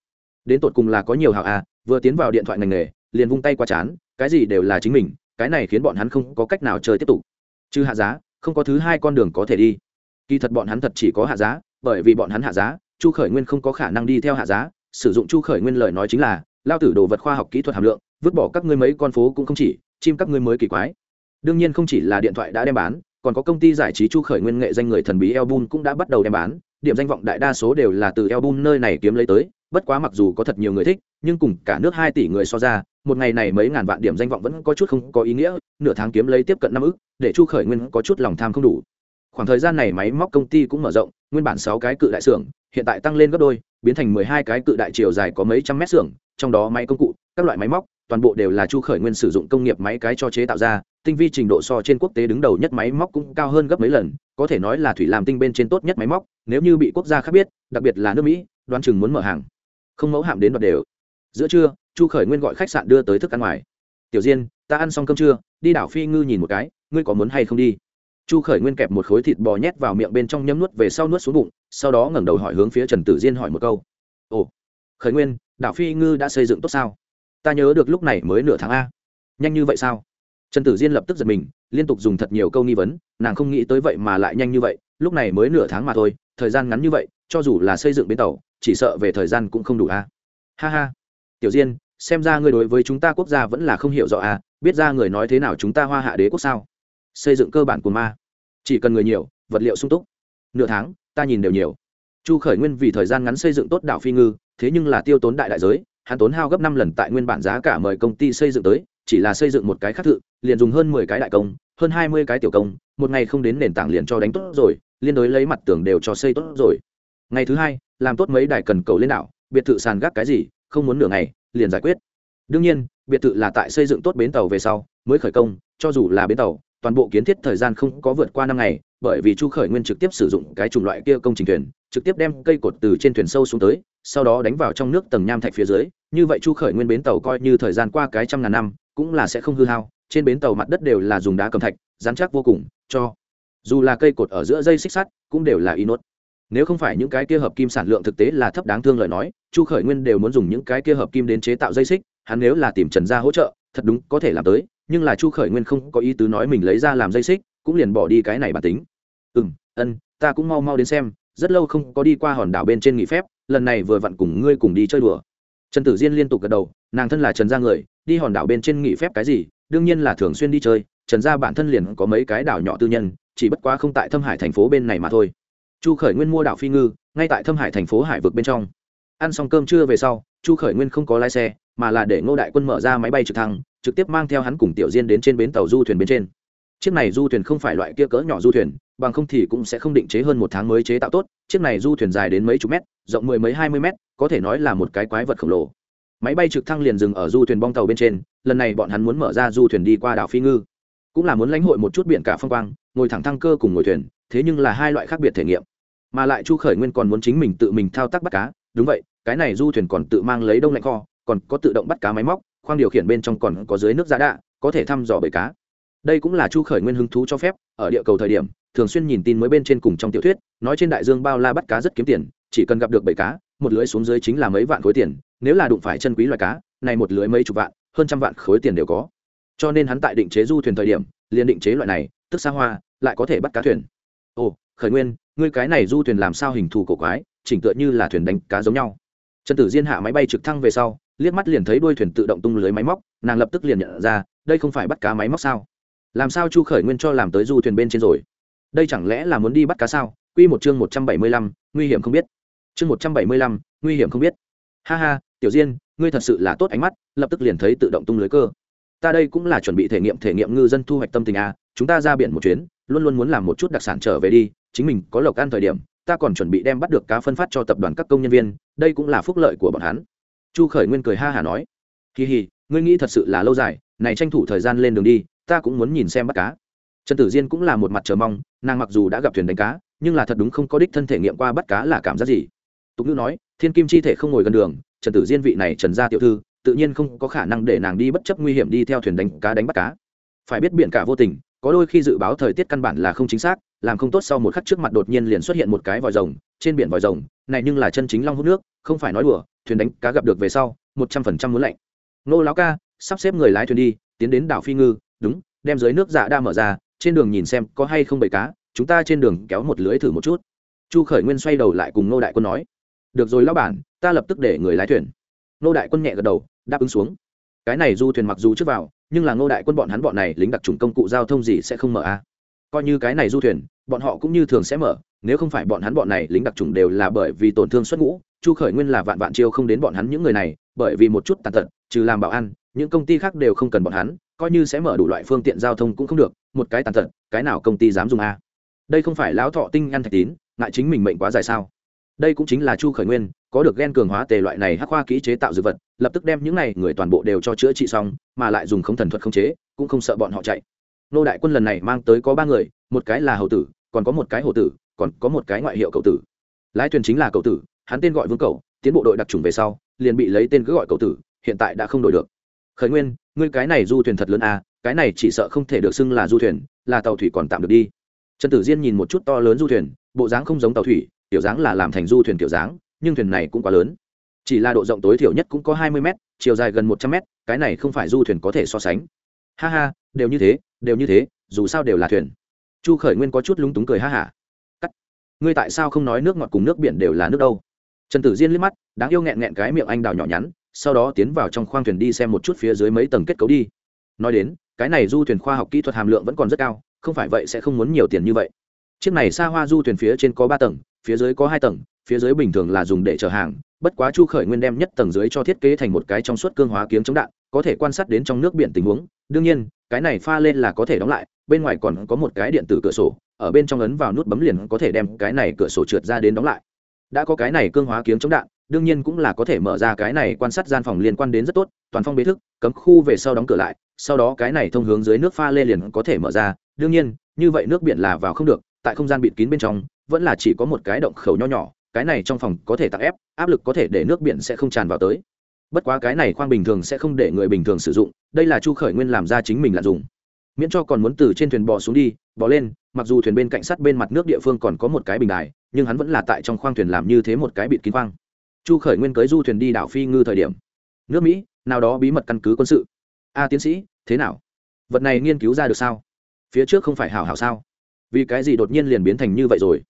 đến tột cùng là có nhiều hào à vừa tiến vào điện thoại ngành nghề, liền vung tay qua chán, cái gì đều là chính mình, cái này khiến bọn hắn không có cách nào chơi tiếp tục. Chứ hạ giá, không có thứ hai con đường có thể đi. Kỳ thật bọn hắn thật chỉ có hạ giá, bởi vì bọn hắn hạ giá, chu khởi nguyên không có khả năng đi theo hạ giá, sử dụng chu khởi nguyên lời nói chính là, lao tử đồ vật khoa học kỹ thuật hàm lượng, vứt bỏ các ngươi mấy con phố cũng không chỉ, chim các ngươi mới kỳ quái. Đương nhiên không chỉ là điện thoại đã đem bán, còn có công ty giải trí chu khởi nguyên nghệ danh người thần bí album cũng đã bắt đầu đem bán, điểm danh vọng đại đa số đều là từ album nơi này kiếm lấy tới bất quá mặc dù có thật nhiều người thích, nhưng cùng cả nước hai tỷ người so ra, một ngày này mấy ngàn vạn điểm danh vọng vẫn có chút không có ý nghĩa, nửa tháng kiếm lấy tiếp cận năm ức, để chu khởi nguyên có chút lòng tham không đủ. Khoảng thời gian này máy móc công ty cũng mở rộng, nguyên bản sáu cái cự đại xưởng, hiện tại tăng lên gấp đôi, biến thành mười hai cái cự đại chiều dài có mấy trăm mét xưởng, trong đó máy công cụ, các loại máy móc, toàn bộ đều là chu khởi nguyên sử dụng công nghiệp máy cái cho chế tạo ra, tinh vi trình độ so trên quốc tế đứng đầu nhất máy móc cũng cao hơn gấp mấy lần, có thể nói là thủy làm tinh bên trên tốt nhất máy móc, nếu như bị quốc gia khác biết, đặc biệt là nước mỹ đoan chừng muốn mở hàng không mẫu hạm đến đoạt đều. Giữa trưa, chu khởi nguyên gọi khách sạn đưa tới thức ăn ngoài. Tiểu diên, ta ăn xong cơm trưa đi đảo phi ngư nhìn một cái, ngươi có muốn hay không đi? Chu khởi nguyên kẹp một khối thịt bò nhét vào miệng bên trong nhấm nuốt về sau nuốt xuống bụng, sau đó ngẩng đầu hỏi hướng phía trần tử diên hỏi một câu. Ồ, khởi nguyên, đảo phi ngư đã xây dựng tốt sao? Ta nhớ được lúc này mới nửa tháng a. Nhanh như vậy sao? Trần tử diên lập tức giật mình, liên tục dùng thật nhiều câu nghi vấn, nàng không nghĩ tới vậy mà lại nhanh như vậy, lúc này mới nửa tháng mà thôi, thời gian ngắn như vậy, cho dù là xây dựng bến tàu chỉ sợ về thời gian cũng không đủ a ha ha. Tiểu diên, xem ra ngươi đối với chúng ta quốc gia vẫn là không hiểu rõ a biết ra người nói thế nào chúng ta hoa hạ đế quốc sao? Xây dựng cơ bản của ma. Chỉ cần người nhiều, vật liệu sung túc. Nửa tháng, ta nhìn đều nhiều. Chu khởi nguyên vì thời gian ngắn xây dựng tốt đảo phi ngư, thế nhưng là tiêu tốn đại đại giới, hắn tốn hao gấp năm lần tại nguyên bản giá cả mời công ty xây dựng tới, chỉ là xây dựng một cái khác thự, liền dùng hơn mười cái đại công, hơn hai mươi cái tiểu công, một ngày không đến nền tảng liền cho đánh tốt rồi, liên đối lấy mặt tường đều cho xây tốt rồi. Ngày thứ hai làm tốt mấy đài cần cầu lên đảo, biệt thự sàn gác cái gì, không muốn nửa ngày, liền giải quyết. Đương nhiên, biệt thự là tại xây dựng tốt bến tàu về sau, mới khởi công, cho dù là bến tàu, toàn bộ kiến thiết thời gian không có vượt qua năm ngày, bởi vì chu khởi nguyên trực tiếp sử dụng cái chủng loại kia công trình thuyền, trực tiếp đem cây cột từ trên thuyền sâu xuống tới, sau đó đánh vào trong nước tầng nham thạch phía dưới. Như vậy chu khởi nguyên bến tàu coi như thời gian qua cái trăm ngàn năm, cũng là sẽ không hư hao. Trên bến tàu mặt đất đều là dùng đá cầm thạch dán chắc vô cùng, cho dù là cây cột ở giữa dây xích sắt, cũng đều là inox nếu không phải những cái kia hợp kim sản lượng thực tế là thấp đáng thương lời nói, chu khởi nguyên đều muốn dùng những cái kia hợp kim đến chế tạo dây xích, hắn nếu là tìm trần gia hỗ trợ, thật đúng có thể làm tới, nhưng là chu khởi nguyên không có ý tứ nói mình lấy ra làm dây xích, cũng liền bỏ đi cái này bản tính. Ừ m ân, ta cũng mau mau đến xem, rất lâu không có đi qua hòn đảo bên trên nghỉ phép, lần này vừa vặn cùng ngươi cùng đi chơi đùa. Trần tử diên liên tục gật đầu, nàng thân là trần gia người, đi hòn đảo bên trên nghỉ phép cái gì, đương nhiên là thường xuyên đi chơi, trần gia bản thân liền có mấy cái đảo nhỏ tư nhân, chỉ bất quá không tại thâm hải thành phố bên này mà thôi chu khởi nguyên mua đảo phi ngư, ngay tại thâm hải thành phố hải vực bên trong. Ăn xong cơm trưa về sau, chu khởi nguyên không có lái xe, mà là để ngô đại quân mở ra máy bay trực thăng, trực tiếp mang theo hắn cùng tiểu diên đến trên bến tàu du thuyền bên trên. Chiếc này du thuyền không phải loại kia cỡ nhỏ du thuyền, bằng không thì cũng sẽ không định chế hơn một tháng mới chế tạo tốt. Chiếc này du thuyền dài đến mấy chục mét, rộng mười mấy hai mươi mét, có thể nói là một cái quái vật khổng lồ. Máy bay trực thăng liền dừng ở du thuyền bong tàu bên trên, lần này bọn hắn muốn mở ra du thuyền đi qua đảo phi ngư. Cũng là muốn lãnh hội một chút biển cả phong quang, ngồi thẳng thăng cơ cùng ngồi thuyền, thế nhưng là hai loại khác biệt thể nghiệm mà lại chu khởi nguyên còn muốn chính mình tự mình thao tác bắt cá. Đúng vậy, cái này du thuyền còn tự mang lấy đông lạnh kho, còn có tự động bắt cá máy móc, khoang điều khiển bên trong còn có dưới nước giá đạ, có thể thăm dò bể cá. Đây cũng là chu khởi nguyên hứng thú cho phép, ở địa cầu thời điểm, thường xuyên nhìn tin mới bên trên cùng trong tiểu thuyết, nói trên đại dương bao la bắt cá rất kiếm tiền, chỉ cần gặp được bể cá, một lưới xuống dưới chính là mấy vạn khối tiền, nếu là đụng phải chân quý loài cá, này một lưới mấy chục vạn, hơn trăm vạn khối tiền đều có. Cho nên hắn tại định chế du thuyền thời điểm, liền định chế loại này, tức xa hoa, lại có thể bắt cá thuyền. Ồ, khởi nguyên ngươi cái này du thuyền làm sao hình thù cổ quái, chỉnh tựa như là thuyền đánh cá giống nhau. Trần tử diên hạ máy bay trực thăng về sau, liếc mắt liền thấy đuôi thuyền tự động tung lưới máy móc, nàng lập tức liền nhận ra, đây không phải bắt cá máy móc sao? Làm sao chu khởi nguyên cho làm tới du thuyền bên trên rồi? Đây chẳng lẽ là muốn đi bắt cá sao? Q một chương một trăm bảy mươi lăm, nguy hiểm không biết. Chương một trăm bảy mươi lăm, nguy hiểm không biết. Ha ha, tiểu diên, ngươi thật sự là tốt ánh mắt, lập tức liền thấy tự động tung lưới cơ. Ta đây cũng là chuẩn bị thể nghiệm thể nghiệm ngư dân thu hoạch tâm tình à chúng ta ra biển một chuyến, luôn luôn muốn làm một chút đặc sản trở về đi chính mình có lộc ăn thời điểm, ta còn chuẩn bị đem bắt được cá phân phát cho tập đoàn các công nhân viên, đây cũng là phúc lợi của bọn hắn. Chu khởi nguyên cười ha hả nói. Kỳ hì ngươi nghĩ thật sự là lâu dài, này tranh thủ thời gian lên đường đi, ta cũng muốn nhìn xem bắt cá. Trần tử diên cũng là một mặt chờ mong, nàng mặc dù đã gặp thuyền đánh cá, nhưng là thật đúng không có đích thân thể nghiệm qua bắt cá là cảm giác gì. Tục ngữ nói, thiên kim chi thể không ngồi gần đường, trần tử diên vị này trần gia tiểu thư, tự nhiên không có khả năng để nàng đi bất chấp nguy hiểm đi theo thuyền đánh cá đánh bắt cá. Phải biết biển cả vô tình có đôi khi dự báo thời tiết căn bản là không chính xác, làm không tốt sau một khắc trước mặt đột nhiên liền xuất hiện một cái vòi rồng, trên biển vòi rồng, này nhưng là chân chính long hút nước, không phải nói đùa, thuyền đánh cá gặp được về sau, một trăm phần trăm muốn lạnh. Nô láo ca, sắp xếp người lái thuyền đi, tiến đến đảo phi ngư, đúng, đem dưới nước dạ đa mở ra, trên đường nhìn xem có hay không bầy cá, chúng ta trên đường kéo một lưới thử một chút. Chu khởi nguyên xoay đầu lại cùng nô đại quân nói, được rồi lão bản, ta lập tức để người lái thuyền. Nô đại quân nhẹ gật đầu, đáp ứng xuống. Cái này du thuyền mặc dù trước vào nhưng là ngô đại quân bọn hắn bọn này lính đặc trùng công cụ giao thông gì sẽ không mở a à? coi như cái này du thuyền, bọn họ cũng như thường sẽ mở, nếu không phải bọn hắn bọn này lính đặc trùng đều là bởi vì tổn thương xuất ngũ, chu khởi nguyên là vạn vạn chiêu không đến bọn hắn những người này, bởi vì một chút tàn tật, trừ làm bảo an, những công ty khác đều không cần bọn hắn, coi như sẽ mở đủ loại phương tiện giao thông cũng không được, một cái tàn tật, cái nào công ty dám dùng a đây không phải lão thọ tinh ăn thạch tín, ngại chính mình mệnh quá dài sao đây cũng chính là chu khởi nguyên, có được gen cường hóa tề loại này hắc khoa kỹ chế tạo dược vật lập tức đem những này người toàn bộ đều cho chữa trị xong, mà lại dùng không thần thuật không chế, cũng không sợ bọn họ chạy. Nô đại quân lần này mang tới có ba người, một cái là hầu tử, còn có một cái hầu tử, còn có một cái ngoại hiệu cậu tử. Lái thuyền chính là cậu tử, hắn tên gọi vương cậu tiến bộ đội đặc trùng về sau, liền bị lấy tên cứ gọi cậu tử, hiện tại đã không đổi được. Khởi nguyên, ngươi cái này du thuyền thật lớn à cái này chỉ sợ không thể được xưng là du thuyền, là tàu thủy còn tạm được đi. Trần tử diên nhìn một chút to lớn du thuyền, bộ dáng không giống tàu thủy, tiểu dáng là làm thành du thuyền kiểu dáng, nhưng thuyền này cũng quá lớn chỉ là độ rộng tối thiểu nhất cũng có hai mươi m chiều dài gần một trăm m cái này không phải du thuyền có thể so sánh. Ha ha, đều như thế, đều như thế, dù sao đều là thuyền. Chu khởi nguyên có chút lúng túng cười ha hả. Cắt. Ngươi tại sao không nói nước ngọt cùng nước biển đều là nước đâu? Trần tử diên liếc mắt, đáng yêu nghẹn nghẹn cái miệng anh đào nhỏ nhắn, sau đó tiến vào trong khoang thuyền đi xem một chút phía dưới mấy tầng kết cấu đi. Nói đến, cái này du thuyền khoa học kỹ thuật hàm lượng vẫn còn rất cao, không phải vậy sẽ không muốn nhiều tiền như vậy. Chiếc này xa hoa du thuyền phía trên có ba tầng, phía dưới có hai tầng, phía dưới bình thường là dùng để chở hàng bất quá chu khởi nguyên đem nhất tầng dưới cho thiết kế thành một cái trong suốt cương hóa kiếng chống đạn, có thể quan sát đến trong nước biển tình huống. Đương nhiên, cái này pha lên là có thể đóng lại, bên ngoài còn có một cái điện tử cửa sổ, ở bên trong ấn vào nút bấm liền có thể đem cái này cửa sổ trượt ra đến đóng lại. Đã có cái này cương hóa kiếm chống đạn, đương nhiên cũng là có thể mở ra cái này quan sát gian phòng liên quan đến rất tốt, toàn phong bế thức, cấm khu về sau đóng cửa lại, sau đó cái này thông hướng dưới nước pha lê liền có thể mở ra. Đương nhiên, như vậy nước biển là vào không được, tại không gian bịt kín bên trong, vẫn là chỉ có một cái động khẩu nho nhỏ cái này trong phòng có thể tạo ép, áp lực có thể để nước biển sẽ không tràn vào tới. Bất quá cái này khoang bình thường sẽ không để người bình thường sử dụng, đây là chu khởi nguyên làm ra chính mình là dùng. Miễn cho còn muốn từ trên thuyền bò xuống đi, bò lên, mặc dù thuyền bên cạnh sắt bên mặt nước địa phương còn có một cái bình đài, nhưng hắn vẫn là tại trong khoang thuyền làm như thế một cái bịt kín khoang. Chu khởi nguyên cưới du thuyền đi đảo phi ngư thời điểm. Nước mỹ, nào đó bí mật căn cứ quân sự. A, tiến sĩ, thế nào? Vật này nghiên cứu ra được sao? Phía trước không phải hảo hảo sao? Vì cái gì đột nhiên liền biến thành như vậy rồi?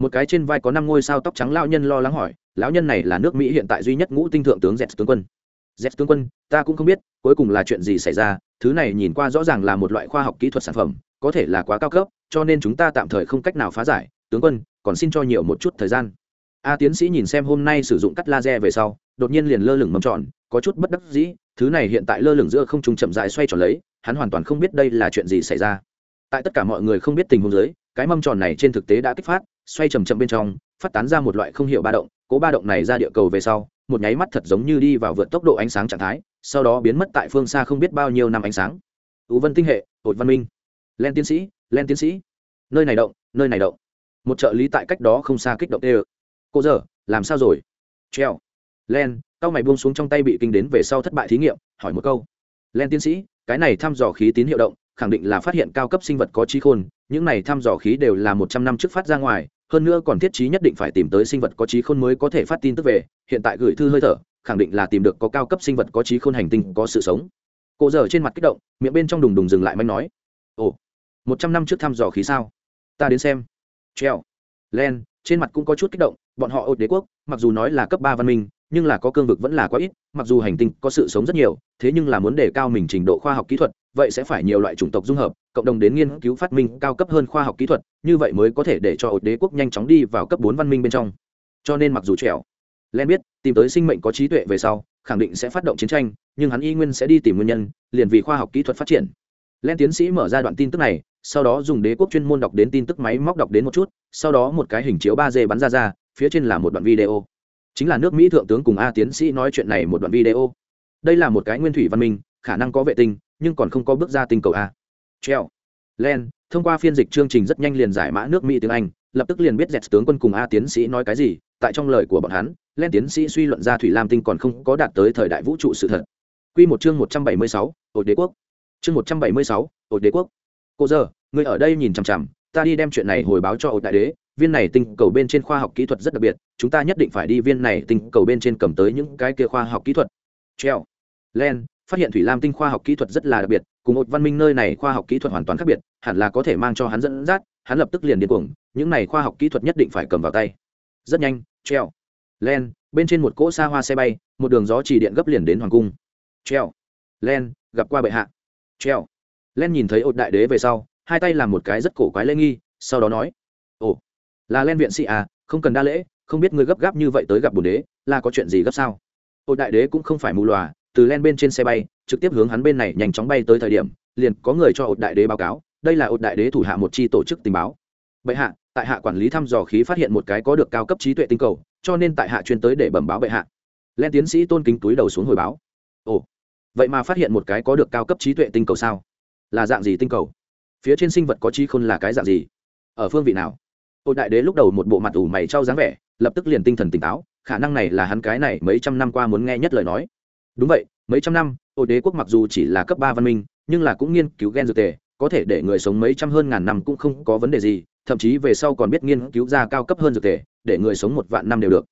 Một cái trên vai có năm ngôi sao tóc trắng lão nhân lo lắng hỏi, lão nhân này là nước mỹ hiện tại duy nhất ngũ tinh thượng tướng z tướng quân. Z tướng quân, ta cũng không biết, cuối cùng là chuyện gì xảy ra, thứ này nhìn qua rõ ràng là một loại khoa học kỹ thuật sản phẩm, có thể là quá cao cấp, cho nên chúng ta tạm thời không cách nào phá giải. Tướng quân, còn xin cho nhiều một chút thời gian. A tiến sĩ nhìn xem hôm nay sử dụng cắt laser về sau, đột nhiên liền lơ lửng mâm tròn, có chút bất đắc dĩ, thứ này hiện tại lơ lửng giữa không trung chậm dại xoay tròn lấy, hắn hoàn toàn không biết đây là chuyện gì xảy ra. Tại tất cả mọi người không biết tình huống dưới, cái mâm tròn này trên thực tế đã kích phát xoay chầm chậm bên trong, phát tán ra một loại không hiểu ba động, cố ba động này ra địa cầu về sau, một nháy mắt thật giống như đi vào vượt tốc độ ánh sáng trạng thái, sau đó biến mất tại phương xa không biết bao nhiêu năm ánh sáng. Ú vân tinh hệ, hội văn minh. Len tiến sĩ, len tiến sĩ. Nơi này động, nơi này động. Một trợ lý tại cách đó không xa kích động tê ơ. Cô giờ làm sao rồi? Treo. Len tao mày buông xuống trong tay bị kinh đến về sau thất bại thí nghiệm, hỏi một câu. Len tiến sĩ, cái này thăm dò khí tín hiệu động khẳng định là phát hiện cao cấp sinh vật có trí khôn, những này thăm dò khí đều là một trăm năm trước phát ra ngoài, hơn nữa còn thiết trí nhất định phải tìm tới sinh vật có trí khôn mới có thể phát tin tức về, hiện tại gửi thư hơi thở, khẳng định là tìm được có cao cấp sinh vật có trí khôn hành tinh có sự sống. Cô giờ trên mặt kích động, miệng bên trong đùng đùng dừng lại manh nói, ồ, một trăm năm trước thăm dò khí sao? Ta đến xem. Treo. Len, trên mặt cũng có chút kích động, bọn họ ột đế quốc, mặc dù nói là cấp ba văn minh nhưng là có cương vực vẫn là quá ít, mặc dù hành tinh có sự sống rất nhiều, thế nhưng là muốn đề cao mình trình độ khoa học kỹ thuật, vậy sẽ phải nhiều loại chủng tộc dung hợp, cộng đồng đến nghiên cứu phát minh cao cấp hơn khoa học kỹ thuật, như vậy mới có thể để cho ột đế quốc nhanh chóng đi vào cấp bốn văn minh bên trong. Cho nên mặc dù trèo, len biết, tìm tới sinh mệnh có trí tuệ về sau, khẳng định sẽ phát động chiến tranh, nhưng hắn y nguyên sẽ đi tìm nguyên nhân, liền vì khoa học kỹ thuật phát triển. Len tiến sĩ mở ra đoạn tin tức này, sau đó dùng đế quốc chuyên môn đọc đến tin tức máy móc đọc đến một chút, sau đó một cái hình chiếu ba d bắn ra ra, phía trên là một đoạn video chính là nước mỹ thượng tướng cùng a tiến sĩ nói chuyện này một đoạn video. Đây là một cái nguyên thủy văn minh, khả năng có vệ tinh, nhưng còn không có bước ra tinh cầu a. Treo. Len, thông qua phiên dịch chương trình rất nhanh liền giải mã nước mỹ tiếng anh, lập tức liền biết dẹt tướng quân cùng a tiến sĩ nói cái gì, tại trong lời của bọn hắn, len tiến sĩ suy luận ra thủy lam tinh còn không có đạt tới thời đại vũ trụ sự thật. Q một chương một trăm bảy mươi sáu ột đế quốc. Chương một trăm bảy mươi sáu ột đế quốc. Cô giờ người ở đây nhìn chằm chằm, ta đi đem chuyện này hồi báo cho ột đại đế viên này tinh cầu bên trên khoa học kỹ thuật rất đặc biệt, chúng ta nhất định phải đi viên này tinh cầu bên trên cầm tới những cái kia khoa học kỹ thuật. Treo. Len, phát hiện thủy lam tinh khoa học kỹ thuật rất là đặc biệt, cùng một văn minh nơi này khoa học kỹ thuật hoàn toàn khác biệt, hẳn là có thể mang cho hắn dẫn dắt, hắn lập tức liền điên cuồng, những này khoa học kỹ thuật nhất định phải cầm vào tay. Rất nhanh, treo. Len, bên trên một cỗ xa hoa xe bay, một đường gió chỉ điện gấp liền đến hoàng cung. Treo. Len, gặp qua bệ hạ. Treo. Len nhìn thấy ột đại đế về sau, hai tay làm một cái rất cổ quái lễ nghi, sau đó nói, ồ là len viện sĩ à không cần đa lễ, không biết ngươi gấp gáp như vậy tới gặp bồn đế, là có chuyện gì gấp sao? Hội đại đế cũng không phải mù lòa, từ len bên trên xe bay, trực tiếp hướng hắn bên này nhanh chóng bay tới thời điểm, liền có người cho ột đại đế báo cáo, đây là ột đại đế thủ hạ một chi tổ chức tình báo. Bệ hạ, tại hạ quản lý thăm dò khí phát hiện một cái có được cao cấp trí tuệ tinh cầu, cho nên tại hạ chuyên tới để bẩm báo bệ hạ. Len tiến sĩ tôn kính túi đầu xuống hồi báo. Ồ, vậy mà phát hiện một cái có được cao cấp trí tuệ tinh cầu sao? Là dạng gì tinh cầu? Phía trên sinh vật có trí khôn là cái dạng gì? Ở phương vị nào? Ôi đại đế lúc đầu một bộ mặt ủ mày trao dáng vẻ, lập tức liền tinh thần tỉnh táo, khả năng này là hắn cái này mấy trăm năm qua muốn nghe nhất lời nói. Đúng vậy, mấy trăm năm ột đế quốc mặc dù chỉ là cấp ba văn minh, nhưng là cũng nghiên cứu gen dược tề, có thể để người sống mấy trăm hơn ngàn năm cũng không có vấn đề gì, thậm chí về sau còn biết nghiên cứu ra cao cấp hơn dược tề, để người sống một vạn năm đều được.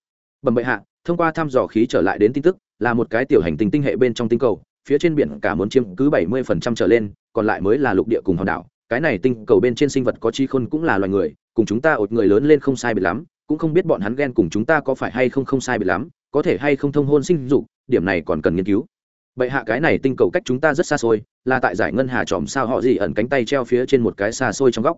Bẩm bệ hạ, thông qua thăm dò khí trở lại đến tin tức, là một cái tiểu hành tinh tinh hệ bên trong tinh cầu, phía trên biển cả muốn chiếm cứ bảy mươi phần trăm trở lên, còn lại mới là lục địa cùng hòn đảo. Cái này tinh cầu bên trên sinh vật có trí khôn cũng là loài người cùng chúng ta ột người lớn lên không sai biệt lắm, cũng không biết bọn hắn ghen cùng chúng ta có phải hay không không sai biệt lắm, có thể hay không thông hôn sinh dục, điểm này còn cần nghiên cứu. Bệ hạ cái này tinh cầu cách chúng ta rất xa xôi, là tại giải ngân hà tròm sao họ gì ẩn cánh tay treo phía trên một cái xa xôi trong góc.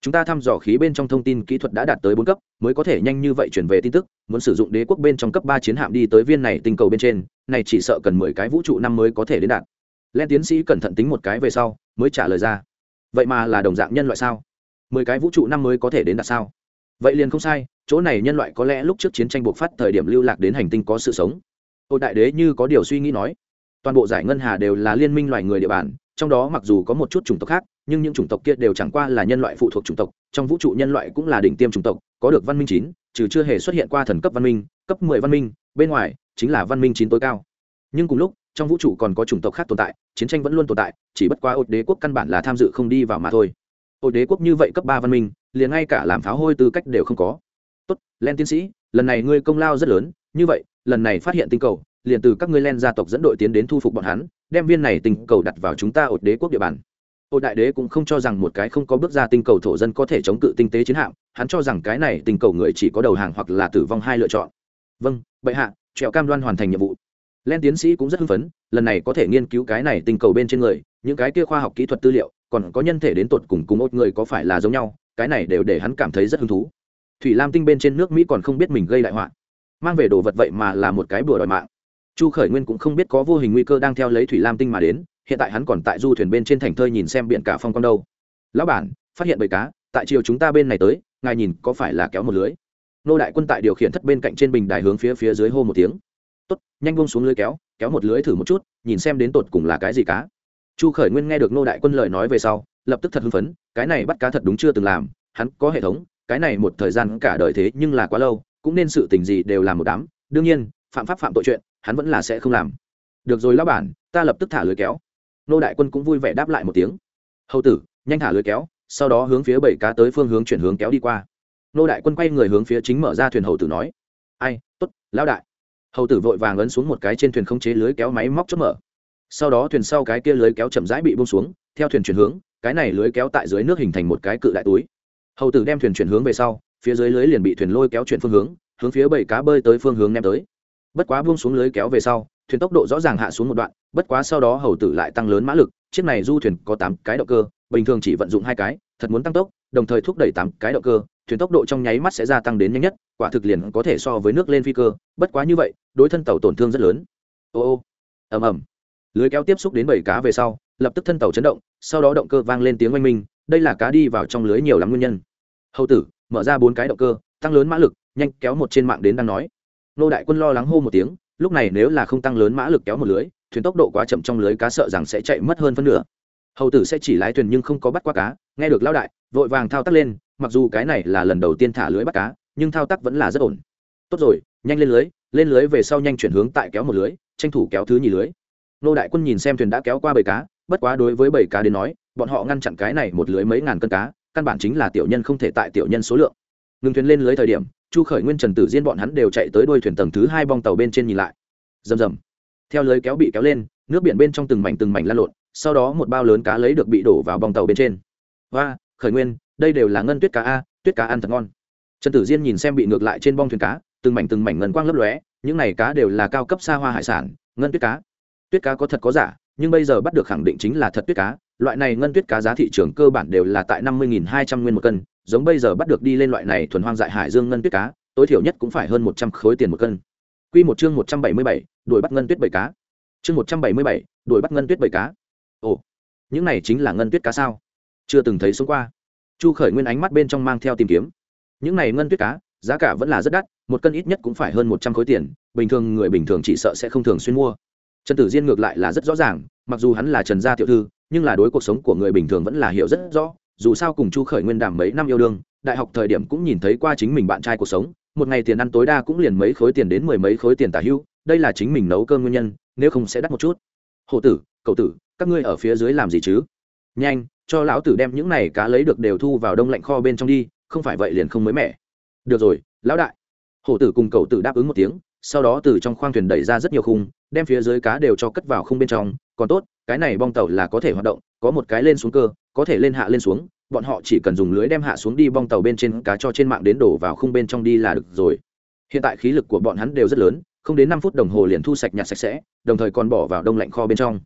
Chúng ta thăm dò khí bên trong thông tin kỹ thuật đã đạt tới bốn cấp, mới có thể nhanh như vậy chuyển về tin tức, muốn sử dụng đế quốc bên trong cấp ba chiến hạm đi tới viên này tinh cầu bên trên, này chỉ sợ cần mười cái vũ trụ năm mới có thể đến đạt. Len tiến sĩ cẩn thận tính một cái về sau, mới trả lời ra. Vậy mà là đồng dạng nhân loại sao? Mười cái vũ trụ năm mới có thể đến đạt sao? Vậy liền không sai, chỗ này nhân loại có lẽ lúc trước chiến tranh bộc phát thời điểm lưu lạc đến hành tinh có sự sống. Ô đại đế như có điều suy nghĩ nói, toàn bộ giải ngân hà đều là liên minh loài người địa bàn, trong đó mặc dù có một chút chủng tộc khác, nhưng những chủng tộc kia đều chẳng qua là nhân loại phụ thuộc chủng tộc, trong vũ trụ nhân loại cũng là đỉnh tiêm chủng tộc, có được văn minh chín, trừ chưa hề xuất hiện qua thần cấp văn minh, cấp mười văn minh, bên ngoài chính là văn minh chín tối cao. Nhưng cùng lúc, trong vũ trụ còn có chủng tộc khác tồn tại, chiến tranh vẫn luôn tồn tại, chỉ bất quá ột đế quốc căn bản là tham dự không đi vào mà thôi ột đế quốc như vậy cấp ba văn minh, liền ngay cả làm pháo hôi tư cách đều không có. Tốt, len tiến sĩ, lần này ngươi công lao rất lớn, như vậy, lần này phát hiện tinh cầu, liền từ các ngươi len gia tộc dẫn đội tiến đến thu phục bọn hắn, đem viên này tinh cầu đặt vào chúng ta ột đế quốc địa bàn. Ô đại đế cũng không cho rằng một cái không có bước ra tinh cầu thổ dân có thể chống cự tinh tế chiến hạm, hắn cho rằng cái này tinh cầu người chỉ có đầu hàng hoặc là tử vong hai lựa chọn. Vâng bệ hạ, trèo cam đoan hoàn thành nhiệm vụ len tiến sĩ cũng rất hưng phấn, lần này có thể nghiên cứu cái này tình cầu bên trên người, những cái kia khoa học kỹ thuật tư liệu, còn có nhân thể đến tột cùng cùng một người có phải là giống nhau, cái này đều để hắn cảm thấy rất hứng thú. Thủy lam tinh bên trên nước mỹ còn không biết mình gây đại họa. Mang về đồ vật vậy mà là một cái bừa đòi mạng. Chu khởi nguyên cũng không biết có vô hình nguy cơ đang theo lấy thủy lam tinh mà đến, hiện tại hắn còn tại du thuyền bên trên thành thơi nhìn xem biển cả phong con đâu. Lão bản, phát hiện bầy cá, tại chiều chúng ta bên này tới, ngài nhìn có phải là kéo một lưới? Nô đại quân tại điều khiển thất bên cạnh trên bình đài hướng phía phía dưới hô một tiếng tốt, nhanh bông xuống lưới kéo kéo một lưới thử một chút, nhìn xem đến tột cùng là cái gì cá. Chu khởi nguyên nghe được nô đại quân lời nói về sau, lập tức thật hưng phấn, cái này bắt cá thật đúng chưa từng làm, hắn có hệ thống, cái này một thời gian cả đời thế nhưng là quá lâu, cũng nên sự tình gì đều làm một đám, đương nhiên, phạm pháp phạm tội chuyện, hắn vẫn là sẽ không làm. Được rồi lão bản, ta lập tức thả lưới kéo. Nô đại quân cũng vui vẻ đáp lại một tiếng. Hầu tử, nhanh thả lưới kéo, sau đó hướng phía bảy cá tới phương hướng chuyển hướng kéo đi qua. Nô đại quân quay người hướng phía chính mở ra thuyền hầu tử nói. Ai t ố t lão đại hầu tử vội vàng ấn xuống một cái trên thuyền không chế lưới kéo máy móc chốt mở. Sau đó thuyền sau cái kia lưới kéo chậm rãi bị bông xuống, theo thuyền chuyển hướng, cái này lưới kéo tại dưới nước hình thành một cái cự đại túi. Hầu tử đem thuyền chuyển hướng về sau, phía dưới lưới liền bị thuyền lôi kéo chuyển phương hướng hướng phía bảy cá bơi tới phương hướng ném tới. Bất quá buông xuống lưới kéo về sau, thuyền tốc độ rõ ràng hạ xuống một đoạn, bất quá sau đó hầu tử lại tăng lớn mã lực, chiếc này du thuyền có tám cái động cơ, bình thường chỉ vận dụng hai cái, thật muốn tăng tốc, đồng thời thúc đẩy tám cái động cơ, thuyền tốc độ trong nháy mắt sẽ gia tăng đến nhanh nhất, quả thực liền có thể so với nước lên phi cơ, bất quá như vậy đối thân tàu tổn thương rất lớn. Ô ô, ầm ầm. Lưới kéo tiếp xúc đến bảy cá về sau, lập tức thân tàu chấn động, sau đó động cơ vang lên tiếng oanh minh, đây là cá đi vào trong lưới nhiều lắm nguyên nhân. Hầu tử, mở ra bốn cái động cơ, tăng lớn mã lực, nhanh kéo một trên mạng đến đang nói. Nô đại quân lo lắng hô một tiếng, lúc này nếu là không tăng lớn mã lực kéo một lưới, thuyền tốc độ quá chậm trong lưới cá sợ rằng sẽ chạy mất hơn phân nửa. Hầu tử sẽ chỉ lái thuyền nhưng không có bắt qua cá, nghe được lao đại, vội vàng thao tác lên, mặc dù cái này là lần đầu tiên thả lưới bắt cá, nhưng thao tác vẫn là rất ổn. Tốt rồi, nhanh lên lưới lên lưới về sau nhanh chuyển hướng tại kéo một lưới, tranh thủ kéo thứ nhì lưới. Nô đại quân nhìn xem thuyền đã kéo qua bầy cá, bất quá đối với bầy cá đến nói, bọn họ ngăn chặn cái này một lưới mấy ngàn cân cá, căn bản chính là tiểu nhân không thể tại tiểu nhân số lượng. Ngừng thuyền lên lưới thời điểm, chu khởi nguyên, trần tử diên bọn hắn đều chạy tới đuôi thuyền tầng thứ hai bong tàu bên trên nhìn lại. Rầm rầm. Theo lưới kéo bị kéo lên, nước biển bên trong từng mảnh từng mảnh lan lộn, sau đó một bao lớn cá lấy được bị đổ vào bong tàu bên trên. Và khởi nguyên, đây đều là ngân tuyết cá a, tuyết cá ăn thật ngon. Trần tử diên nhìn xem bị ngược lại trên bong thuyền cá từng mảnh từng mảnh ngân quang lấp lóe, những này cá đều là cao cấp xa hoa hải sản, ngân tuyết cá. Tuyết cá có thật có giả, nhưng bây giờ bắt được khẳng định chính là thật tuyết cá. Loại này ngân tuyết cá giá thị trường cơ bản đều là tại năm mươi hai trăm nguyên một cân, giống bây giờ bắt được đi lên loại này thuần hoang dại hải dương ngân tuyết cá, tối thiểu nhất cũng phải hơn một trăm khối tiền một cân. Quy một chương một trăm bảy mươi bảy, đuổi bắt ngân tuyết bảy cá. Chương một trăm bảy mươi bảy, đuổi bắt ngân tuyết bảy cá. Ồ, những này chính là ngân tuyết cá sao? Chưa từng thấy xuống qua. Chu khởi nguyên ánh mắt bên trong mang theo tìm kiếm. Những này ngân tuyết cá giá cả vẫn là rất đắt, một cân ít nhất cũng phải hơn một trăm khối tiền, bình thường người bình thường chỉ sợ sẽ không thường xuyên mua. Trần tử diên ngược lại là rất rõ ràng, mặc dù hắn là trần gia tiểu thư, nhưng là đối cuộc sống của người bình thường vẫn là hiểu rất rõ, dù sao cùng chu khởi nguyên đàm mấy năm yêu đương, đại học thời điểm cũng nhìn thấy qua chính mình bạn trai cuộc sống, một ngày tiền ăn tối đa cũng liền mấy khối tiền đến mười mấy khối tiền tả hưu, đây là chính mình nấu cơm nguyên nhân, nếu không sẽ đắt một chút. Hộ tử, cậu tử, các ngươi ở phía dưới làm gì chứ? Nhanh, cho lão tử đem những này cá lấy được đều thu vào đông lạnh kho bên trong đi, không phải vậy liền không mới mẻ được rồi, lão đại. Hổ tử cùng cậu tử đáp ứng một tiếng, sau đó từ trong khoang thuyền đẩy ra rất nhiều khung, đem phía dưới cá đều cho cất vào khung bên trong. Còn tốt, cái này bong tàu là có thể hoạt động, có một cái lên xuống cơ, có thể lên hạ lên xuống. Bọn họ chỉ cần dùng lưới đem hạ xuống đi bong tàu bên trên cá cho trên mạng đến đổ vào khung bên trong đi là được rồi. Hiện tại khí lực của bọn hắn đều rất lớn, không đến năm phút đồng hồ liền thu sạch nhặt sạch sẽ, đồng thời còn bỏ vào đông lạnh kho bên trong.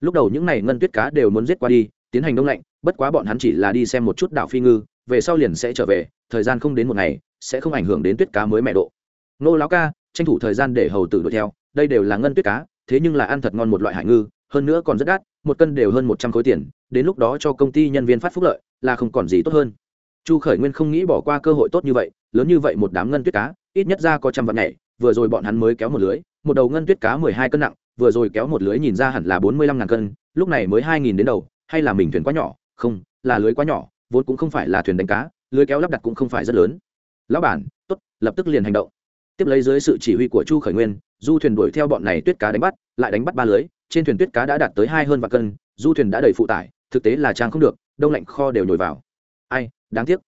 Lúc đầu những n à y ngân tuyết cá đều muốn giết qua đi, tiến hành đông lạnh, bất quá bọn hắn chỉ là đi xem một chút đảo phi ngư, về sau liền sẽ trở về, thời gian không đến một ngày sẽ không ảnh hưởng đến tuyết cá mới mẹ độ. Nô lão ca, tranh thủ thời gian để hầu tử đuổi theo, đây đều là ngân tuyết cá, thế nhưng là ăn thật ngon một loại hải ngư, hơn nữa còn rất đắt, một cân đều hơn một trăm khối tiền, đến lúc đó cho công ty nhân viên phát phúc lợi, là không còn gì tốt hơn. Chu khởi nguyên không nghĩ bỏ qua cơ hội tốt như vậy, lớn như vậy một đám ngân tuyết cá, ít nhất ra có trăm vạn nhảy, vừa rồi bọn hắn mới kéo một lưới, một đầu ngân tuyết cá mười hai cân nặng, vừa rồi kéo một lưới nhìn ra hẳn là bốn mươi lăm ngàn cân, lúc này mới hai nghìn đến đầu, hay là mình thuyền quá nhỏ? Không, là lưới quá nhỏ, vốn cũng không phải là thuyền đánh cá, lưới kéo lắp đặt cũng không phải rất lớn lão bản t ố t lập tức liền hành động. Tiếp lấy dưới sự chỉ huy của chu khởi nguyên, du thuyền đuổi theo bọn này tuyết cá đánh bắt, lại đánh bắt ba lưới, trên thuyền tuyết cá đã đạt tới hai hơn vạn cân, du thuyền đã đầy phụ tải, thực tế là trang không được, đông lạnh kho đều nhồi vào. Ai, đáng tiếc.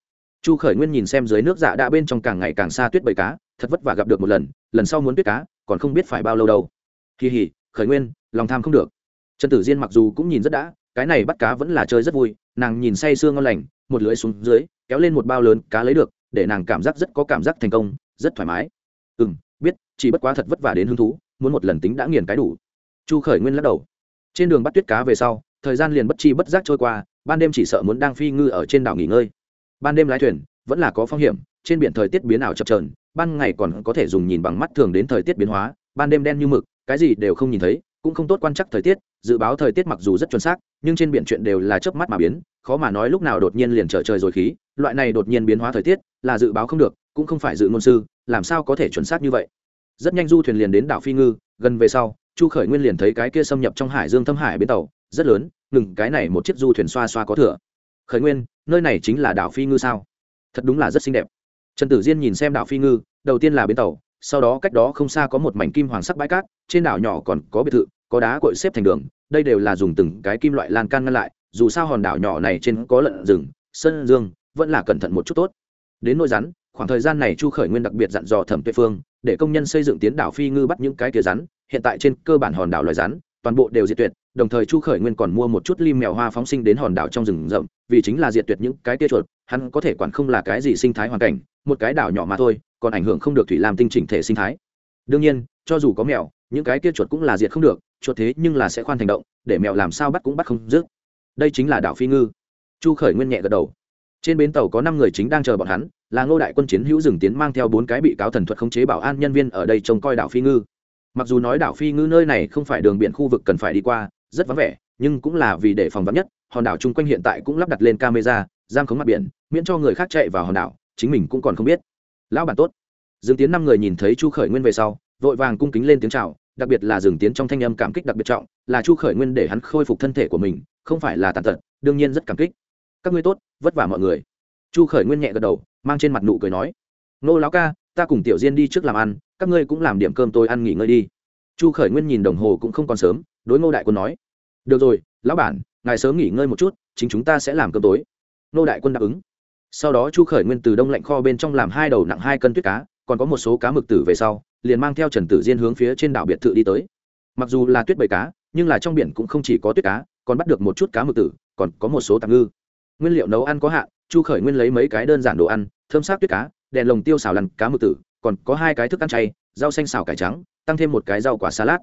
Chu khởi nguyên nhìn xem dưới nước dạ đã bên trong càng ngày càng xa tuyết bầy cá, thật vất vả gặp được một lần lần sau muốn tuyết cá, còn không biết phải bao lâu đâu. Kỳ hỉ, khởi nguyên, lòng tham không được. Trần tử diên mặc dù cũng nhìn rất đã, cái này bắt cá vẫn là chơi rất vui, nàng nhìn say sương ngon lành, một lưới xuống dưới, kéo lên một bao lớn cá lấy được để nàng cảm giác rất có cảm giác thành công, rất thoải mái. Ừ m biết, chỉ bất quá thật vất vả đến hứng thú, muốn một lần tính đã nghiền cái đủ. Chu khởi nguyên lắc đầu. Trên đường bắt tuyết cá về sau, thời gian liền bất chi bất giác trôi qua, ban đêm chỉ sợ muốn đang phi ngư ở trên đảo nghỉ ngơi. Ban đêm lái thuyền, vẫn là có phong hiểm, trên biển thời tiết biến ảo chập trờn ban ngày còn có thể dùng nhìn bằng mắt thường đến thời tiết biến hóa, ban đêm đen như mực, cái gì đều không nhìn thấy, cũng không tốt quan chắc thời tiết, dự báo thời tiết mặc dù rất chuẩn xác, nhưng trên biển chuyện đều là chớp mắt mà biến khó mà nói lúc nào đột nhiên liền trở trời rồi khí, loại này đột nhiên biến hóa thời tiết, là dự báo không được, cũng không phải dự ngôn sư, làm sao có thể chuẩn xác như vậy. Rất nhanh du thuyền liền đến đảo phi ngư, gần về sau, chu khởi nguyên liền thấy cái kia xâm nhập trong hải dương thâm hải bến tàu, rất lớn, ngừng, cái này một chiếc du thuyền xoa xoa có thừa. Khởi nguyên, nơi này chính là đảo phi ngư sao? Thật đúng là rất xinh đẹp. Trần tử diên nhìn xem đảo phi ngư, đầu tiên là bến tàu, sau đó cách đó không xa có một mảnh kim hoàng sắc bãi cát, trên đảo nhỏ còn có biệt thự, có đá cội xếp thành đường, đây đều là dùng từng cái kim loại lan can ngăn lại dù sao hòn đảo nhỏ này trên có lợn rừng, sơn dương, vẫn là cẩn thận một chút tốt. Đến nỗi rắn, khoảng thời gian này chu khởi nguyên đặc biệt dặn dò thẩm tuệ phương, để công nhân xây dựng tiến đảo phi ngư bắt những cái kia rắn, hiện tại trên cơ bản hòn đảo loài rắn, toàn bộ đều diệt tuyệt, đồng thời chu khởi nguyên còn mua một chút lim mèo hoa phóng sinh đến hòn đảo trong rừng rậm, vì chính là diệt tuyệt những cái kia chuột, hắn có thể quản không là cái gì sinh thái hoàn cảnh, một cái đảo nhỏ mà thôi, còn ảnh hưởng không được thủy làm tinh chỉnh thể sinh thái. Đương nhiên, cho dù có mèo, những cái kia chuột cũng là diệt không được, chuột thế nhưng là sẽ khoan thành động, để mèo làm sao bắt cũng bắt không dứt đây chính là đảo phi ngư chu khởi nguyên nhẹ gật đầu trên bến tàu có năm người chính đang chờ bọn hắn là ngô đại quân chiến hữu rừng tiến mang theo bốn cái bị cáo thần thuật khống chế bảo an nhân viên ở đây trông coi đảo phi ngư mặc dù nói đảo phi ngư nơi này không phải đường biển khu vực cần phải đi qua rất vắng vẻ nhưng cũng là vì để phòng vắng nhất hòn đảo chung quanh hiện tại cũng lắp đặt lên camera giam khống mặt biển miễn cho người khác chạy vào hòn đảo chính mình cũng còn không biết lão bản tốt dương tiến năm người nhìn thấy chu khởi nguyên về sau vội vàng cung kính lên tiếng chào đặc biệt là dương tiến trong thanh âm cảm kích đặc biệt trọng là chu khởi nguyên để hắn khôi phục thân thể của mình không phải là tàn tật, đương nhiên rất cảm kích. Các ngươi tốt, vất vả mọi người. Chu khởi nguyên nhẹ gật đầu, mang trên mặt nụ cười nói, nô lão ca, ta cùng tiểu diên đi trước làm ăn, các ngươi cũng làm điểm cơm tôi ăn nghỉ ngơi đi. Chu khởi nguyên nhìn đồng hồ cũng không còn sớm, đối ngô đại quân nói, được rồi, lão bản, ngài sớm nghỉ ngơi một chút, chính chúng ta sẽ làm cơm tối. Nô đại quân đáp ứng. Sau đó chu khởi nguyên từ đông lạnh kho bên trong làm hai đầu nặng hai cân tuyết cá, còn có một số cá mực tử về sau, liền mang theo trần tử diên hướng phía trên đảo biệt thự đi tới. Mặc dù là tuyết bầy cá, nhưng là trong biển cũng không chỉ có tuyết cá còn bắt được một chút cá mực tử, còn có một số tạm ngư. Nguyên liệu nấu ăn có hạn, chu khởi nguyên lấy mấy cái đơn giản đồ ăn, thơm sắc tuyết cá, đèn lồng tiêu xào lằn, cá mực tử, còn có hai cái thức ăn chay, rau xanh xào cải trắng, tăng thêm một cái rau quả salad.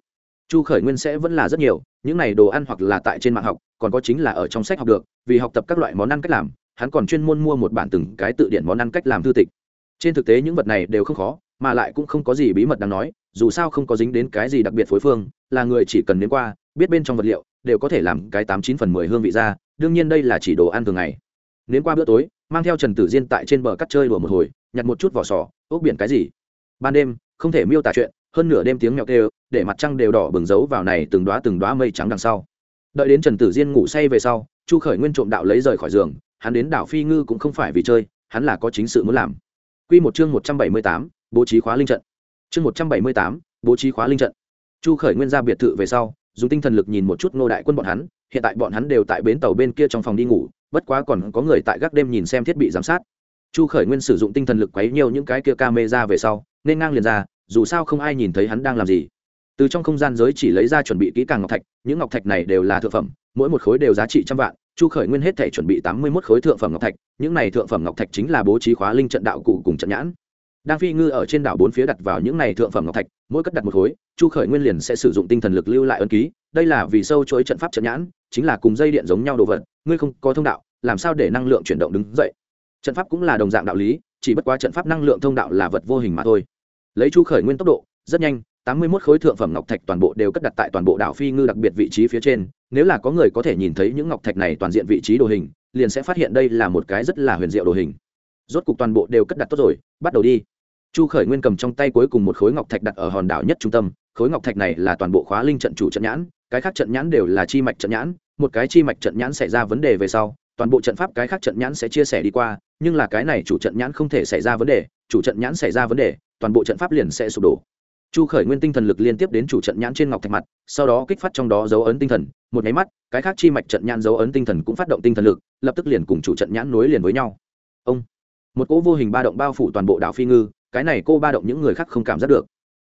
Chu khởi nguyên sẽ vẫn là rất nhiều, những này đồ ăn hoặc là tại trên mạng học, còn có chính là ở trong sách học được, vì học tập các loại món ăn cách làm, hắn còn chuyên môn mua một bản từng cái tự điển món ăn cách làm thư tịch. Trên thực tế những vật này đều không khó, mà lại cũng không có gì bí mật đáng nói, dù sao không có dính đến cái gì đặc biệt phối phương, là người chỉ cần đến qua biết bên trong vật liệu đều có thể làm cái tám chín phần mười hương vị ra, đương nhiên đây là chỉ đồ ăn thường ngày. Đến qua bữa tối, mang theo trần tử diên tại trên bờ cắt chơi đùa một hồi, nhặt một chút vỏ sò, ốc biển cái gì. Ban đêm, không thể miêu tả chuyện, hơn nửa đêm tiếng mèo kêu, để mặt trăng đều đỏ bừng dấu vào này từng đoá từng đoá mây trắng đằng sau. Đợi đến trần tử diên ngủ say về sau, chu khởi nguyên trộm đạo lấy rời khỏi giường, hắn đến đảo phi ngư cũng không phải vì chơi, hắn là có chính sự muốn làm. Q một chương một trăm bảy mươi tám, bố trí khóa linh trận. Chương một trăm bảy mươi tám, bố trí khóa linh trận. Chu khởi nguyên ra biệt thự về sau dùng tinh thần lực nhìn một chút ngô đại quân bọn hắn, hiện tại bọn hắn đều tại bến tàu bên kia trong phòng đi ngủ, bất quá còn có người tại gác đêm nhìn xem thiết bị giám sát. Chu khởi nguyên sử dụng tinh thần lực quấy nhiều những cái kia ca mê ra về sau, nên ngang liền ra, dù sao không ai nhìn thấy hắn đang làm gì. Từ trong không gian giới chỉ lấy ra chuẩn bị kỹ càng ngọc thạch, những ngọc thạch này đều là thượng phẩm, mỗi một khối đều giá trị trăm vạn, chu khởi nguyên hết thể chuẩn bị tám mươi một khối thượng phẩm ngọc thạch, những này thượng phẩm ngọc thạch chính là bố trí khóa linh trận đạo cụ cùng trận nhãn đang phi ngư ở trên đảo bốn phía đặt vào những này thượng phẩm ngọc thạch, mỗi cất đặt một khối, chu khởi nguyên liền sẽ sử dụng tinh thần lực lưu lại ân ký. Đây là vì sâu chuỗi trận pháp trận nhãn, chính là cùng dây điện giống nhau đồ vật, ngươi không có thông đạo, làm sao để năng lượng chuyển động đứng dậy? Trận pháp cũng là đồng dạng đạo lý, chỉ bất quá trận pháp năng lượng thông đạo là vật vô hình mà thôi. Lấy chu khởi nguyên tốc độ, rất nhanh, tám mươi mốt khối thượng phẩm ngọc thạch toàn bộ đều cất đặt tại toàn bộ đảo phi ngư đặc biệt vị trí phía trên. Nếu là có người có thể nhìn thấy những ngọc thạch này toàn diện vị trí đồ hình, liền sẽ phát hiện đây là một cái rất là huyền diệu đồ hình rốt cục toàn bộ đều cất đặt tốt rồi, bắt đầu đi. Chu khởi nguyên cầm trong tay cuối cùng một khối ngọc thạch đặt ở hòn đảo nhất trung tâm, khối ngọc thạch này là toàn bộ khóa linh trận chủ trận nhãn, cái khác trận nhãn đều là chi mạch trận nhãn, một cái chi mạch trận nhãn xảy ra vấn đề về sau, toàn bộ trận pháp cái khác trận nhãn sẽ chia sẻ đi qua, nhưng là cái này chủ trận nhãn không thể xảy ra vấn đề, chủ trận nhãn xảy ra vấn đề, toàn bộ trận pháp liền sẽ sụp đổ. Chu khởi nguyên tinh thần lực liên tiếp đến chủ trận nhãn trên ngọc thạch mặt, sau đó kích phát trong đó dấu ấn tinh thần, một nháy mắt, cái khác chi mạch trận nhãn dấu ấn tinh thần cũng phát động tinh thần lực, lập tức liền cùng chủ trận nhãn nối liền với nhau. Ông! Một cỗ vô hình ba động bao phủ toàn bộ đảo phi ngư, cái này cô ba động những người khác không cảm giác được.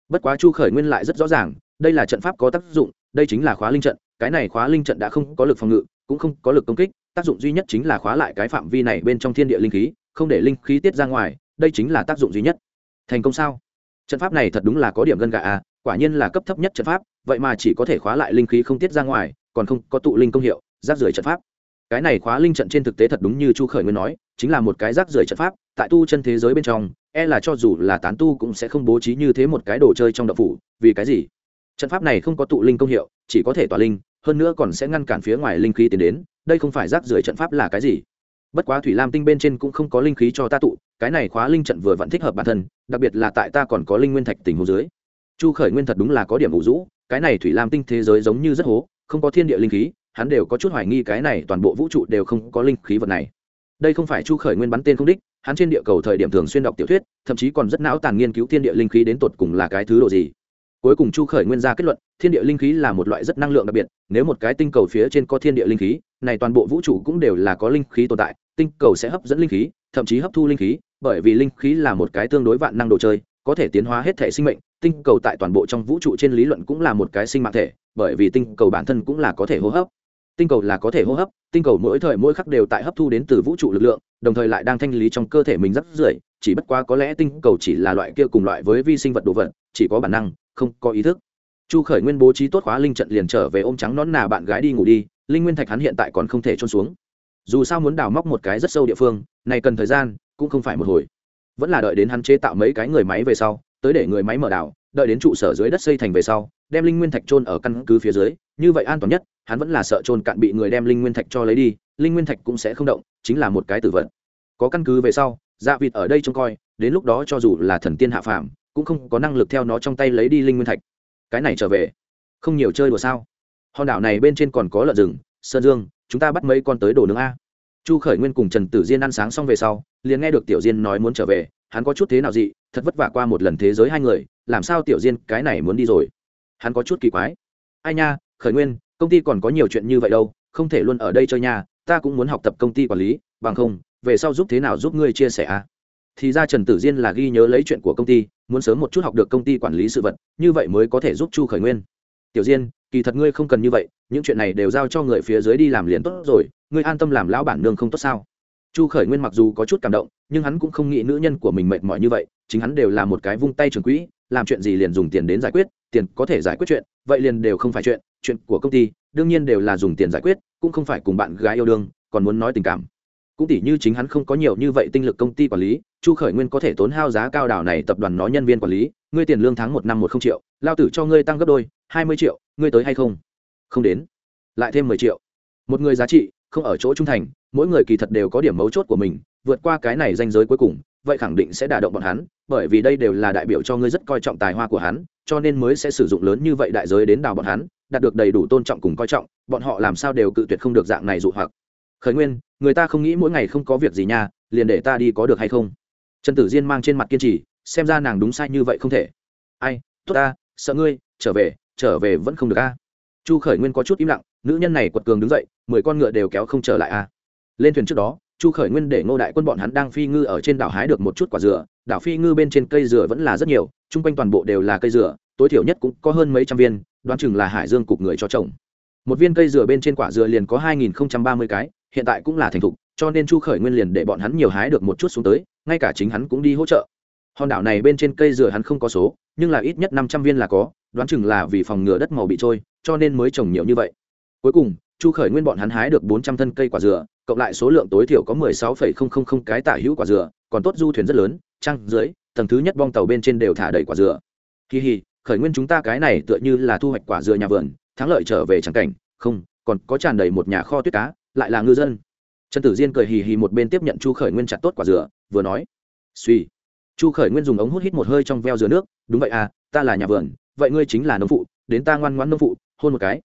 Bất quá chu khởi nguyên lại rất rõ ràng, đây là trận pháp có tác dụng, đây chính là khóa linh trận, cái này khóa linh trận đã không có lực phòng ngự, cũng không có lực công kích, tác dụng duy nhất chính là khóa lại cái phạm vi này bên trong thiên địa linh khí, không để linh khí tiết ra ngoài, đây chính là tác dụng duy nhất. Thành công sao? Trận pháp này thật đúng là có điểm gân gà à quả nhiên là cấp thấp nhất trận pháp, vậy mà chỉ có thể khóa lại linh khí không tiết ra ngoài, còn không có tụ linh công hiệu, giáp rưởi trận pháp. Cái này khóa linh trận trên thực tế thật đúng như chu khởi nguyên nói chính là một cái rác rưởi trận pháp, tại tu chân thế giới bên trong e là cho dù là tán tu cũng sẽ không bố trí như thế một cái đồ chơi trong đậu phủ, vì cái gì? Trận pháp này không có tụ linh công hiệu, chỉ có thể tỏa linh, hơn nữa còn sẽ ngăn cản phía ngoài linh khí tiến đến, đây không phải rác rưởi trận pháp là cái gì? Bất quá thủy lam tinh bên trên cũng không có linh khí cho ta tụ, cái này khóa linh trận vừa vẫn thích hợp bản thân, đặc biệt là tại ta còn có linh nguyên thạch tình hồ dưới. Chu khởi nguyên thật đúng là có điểm ủ rũ, cái này thủy lam tinh thế giới giống như rất hố, không có thiên địa linh khí, hắn đều có chút hoài nghi cái này toàn bộ vũ trụ đều không có linh khí vật này đây không phải chu khởi nguyên bắn tên không đích, hắn trên địa cầu thời điểm thường xuyên đọc tiểu thuyết, thậm chí còn rất não tàn nghiên cứu thiên địa linh khí đến tột cùng là cái thứ độ gì. Cuối cùng chu khởi nguyên ra kết luận, thiên địa linh khí là một loại rất năng lượng đặc biệt, nếu một cái tinh cầu phía trên có thiên địa linh khí, này toàn bộ vũ trụ cũng đều là có linh khí tồn tại, tinh cầu sẽ hấp dẫn linh khí, thậm chí hấp thu linh khí, bởi vì linh khí là một cái tương đối vạn năng đồ chơi, có thể tiến hóa hết thể sinh mệnh, tinh cầu tại toàn bộ trong vũ trụ trên lý luận cũng là một cái sinh mạng thể, bởi vì tinh cầu bản thân cũng là có thể hô hấp tinh cầu là có thể hô hấp, tinh cầu mỗi thời mỗi khắc đều tại hấp thu đến từ vũ trụ lực lượng, đồng thời lại đang thanh lý trong cơ thể mình rất rưởi, chỉ bất quá có lẽ tinh cầu chỉ là loại kia cùng loại với vi sinh vật đồ vật, chỉ có bản năng, không có ý thức. Chu khởi nguyên bố trí tốt khóa linh trận liền trở về ôm trắng nón nà bạn gái đi ngủ đi, linh nguyên thạch hắn hiện tại còn không thể trôn xuống. Dù sao muốn đào móc một cái rất sâu địa phương, này cần thời gian, cũng không phải một hồi. Vẫn là đợi đến hắn chế tạo mấy cái người máy về sau, tới để người máy mở đào đợi đến trụ sở dưới đất xây thành về sau, đem linh nguyên thạch trôn ở căn cứ phía dưới, như vậy an toàn nhất, hắn vẫn là sợ trôn cạn bị người đem linh nguyên thạch cho lấy đi, linh nguyên thạch cũng sẽ không động, chính là một cái tử vận có căn cứ về sau dạ vịt ở đây trông coi, đến lúc đó cho dù là thần tiên hạ phàm, cũng không có năng lực theo nó trong tay lấy đi linh nguyên thạch. Cái này trở về, không nhiều chơi đùa sao? Hòn đảo này bên trên còn có lợn rừng, sơn dương, chúng ta bắt mấy con tới đồ nướng a. Chu khởi nguyên cùng trần tử diên ăn sáng xong về sau, liền nghe được tiểu diên nói muốn trở về, hắn có chút thế nào dị thật vất vả qua một lần thế giới hai người, làm sao tiểu diên cái này muốn đi rồi? Hắn có chút kỳ quái. Ai nha, khởi nguyên, công ty còn có nhiều chuyện như vậy đâu, không thể luôn ở đây chơi nha, ta cũng muốn học tập công ty quản lý, bằng không, về sau giúp thế nào giúp ngươi chia sẻ à? thì ra trần tử diên là ghi nhớ lấy chuyện của công ty, muốn sớm một chút học được công ty quản lý sự vật, như vậy mới có thể giúp chu khởi nguyên. Tiểu diên, kỳ thật ngươi không cần như vậy, những chuyện này đều giao cho người phía dưới đi làm liền tốt rồi, ngươi an tâm làm lão bản nương không tốt sao? Chu khởi nguyên mặc dù có chút cảm động, nhưng hắn cũng không nghĩ nữ nhân của mình mệt mỏi như vậy chính hắn đều là một cái vung tay trường quỹ, làm chuyện gì liền dùng tiền đến giải quyết, tiền có thể giải quyết chuyện, vậy liền đều không phải chuyện chuyện của công ty, đương nhiên đều là dùng tiền giải quyết, cũng không phải cùng bạn gái yêu đương, còn muốn nói tình cảm. Cũng tỉ như chính hắn không có nhiều như vậy tinh lực công ty quản lý, chu khởi nguyên có thể tốn hao giá cao đảo này tập đoàn nó nhân viên quản lý, ngươi tiền lương tháng một năm một không triệu, lao tử cho ngươi tăng gấp đôi, hai mươi triệu, ngươi tới hay không? Không đến. Lại thêm mười triệu. Một người giá trị không ở chỗ trung thành, mỗi người kỳ thật đều có điểm mấu chốt của mình, vượt qua cái này danh giới cuối cùng vậy khẳng định sẽ đả động bọn hắn, bởi vì đây đều là đại biểu cho ngươi rất coi trọng tài hoa của hắn, cho nên mới sẽ sử dụng lớn như vậy đại giới đến đào bọn hắn, đạt được đầy đủ tôn trọng cùng coi trọng, bọn họ làm sao đều cự tuyệt không được dạng này dụ hoặc. Khởi nguyên, người ta không nghĩ mỗi ngày không có việc gì nha, liền để ta đi có được hay không? Trần tử diên mang trên mặt kiên trì, xem ra nàng đúng sai như vậy không thể. Ai, tốt ta, sợ ngươi, trở về trở về vẫn không được a. Chu khởi nguyên có chút im lặng, nữ nhân này quật cường đứng dậy, mười con ngựa đều kéo không trở lại a. Lên thuyền trước đó chu khởi nguyên để ngô đại quân bọn hắn đang phi ngư ở trên đảo hái được một chút quả dừa. Đảo phi ngư bên trên cây dừa vẫn là rất nhiều, chung quanh toàn bộ đều là cây dừa, tối thiểu nhất cũng có hơn mấy trăm viên, đoán chừng là hải dương cục người cho trồng. Một viên cây dừa bên trên quả dừa liền có hai nghìn ba mươi cái, hiện tại cũng là thành thục, cho nên chu khởi nguyên liền để bọn hắn nhiều hái được một chút xuống tới, ngay cả chính hắn cũng đi hỗ trợ. Hòn đảo này bên trên cây dừa hắn không có số, nhưng là ít nhất năm trăm viên là có, đoán chừng là vì phòng ngừa đất màu bị trôi, cho nên mới trồng nhiều như vậy. Cuối cùng chu khởi nguyên bọn hắn hái được bốn trăm thân cây quả dừa, cộng lại số lượng tối thiểu có mười sáu phẩy không không không cái tả hữu quả dừa, còn tốt du thuyền rất lớn, trăng dưới, tầng thứ nhất bong tàu bên trên đều thả đầy quả dừa. Kỳ hì, khởi nguyên chúng ta cái này tựa như là thu hoạch quả dừa nhà vườn, thắng lợi trở về trắng cảnh, không, còn có tràn đầy một nhà kho tuyết cá, lại là ngư dân. Trần tử diên cười hì hì một bên tiếp nhận chu khởi nguyên chặt tốt quả dừa, vừa nói suy chu khởi nguyên dùng ống hút hít một hơi trong veo dừa nước, đúng vậy à ta là nhà vườn, vậy ngươi chính là nông phụ, đến ta ngoan ngoãn nông phụ, hôn một cái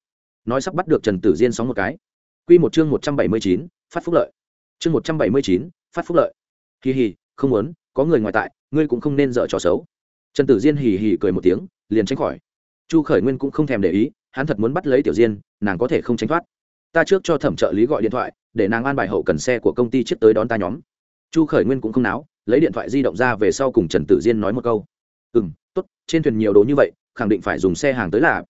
nói sắp bắt được trần tử diên sóng một cái. Q một chương một trăm bảy mươi chín, phát phúc lợi. Chương một trăm bảy mươi chín, phát phúc lợi. Hì hì, không muốn, có người ngoài tại, ngươi cũng không nên dở trò xấu. Trần tử diên hì hì cười một tiếng, liền tránh khỏi. Chu khởi nguyên cũng không thèm để ý, hắn thật muốn bắt lấy tiểu diên, nàng có thể không tránh thoát. Ta trước cho thẩm trợ lý gọi điện thoại, để nàng an bài hậu cần xe của công ty chiếc tới đón ta nhóm. Chu khởi nguyên cũng không náo, lấy điện thoại di động ra về sau cùng trần tử diên nói một câu. Ừ m t ố t trên thuyền nhiều đồ như vậy, khẳng định phải dùng xe hàng tới là.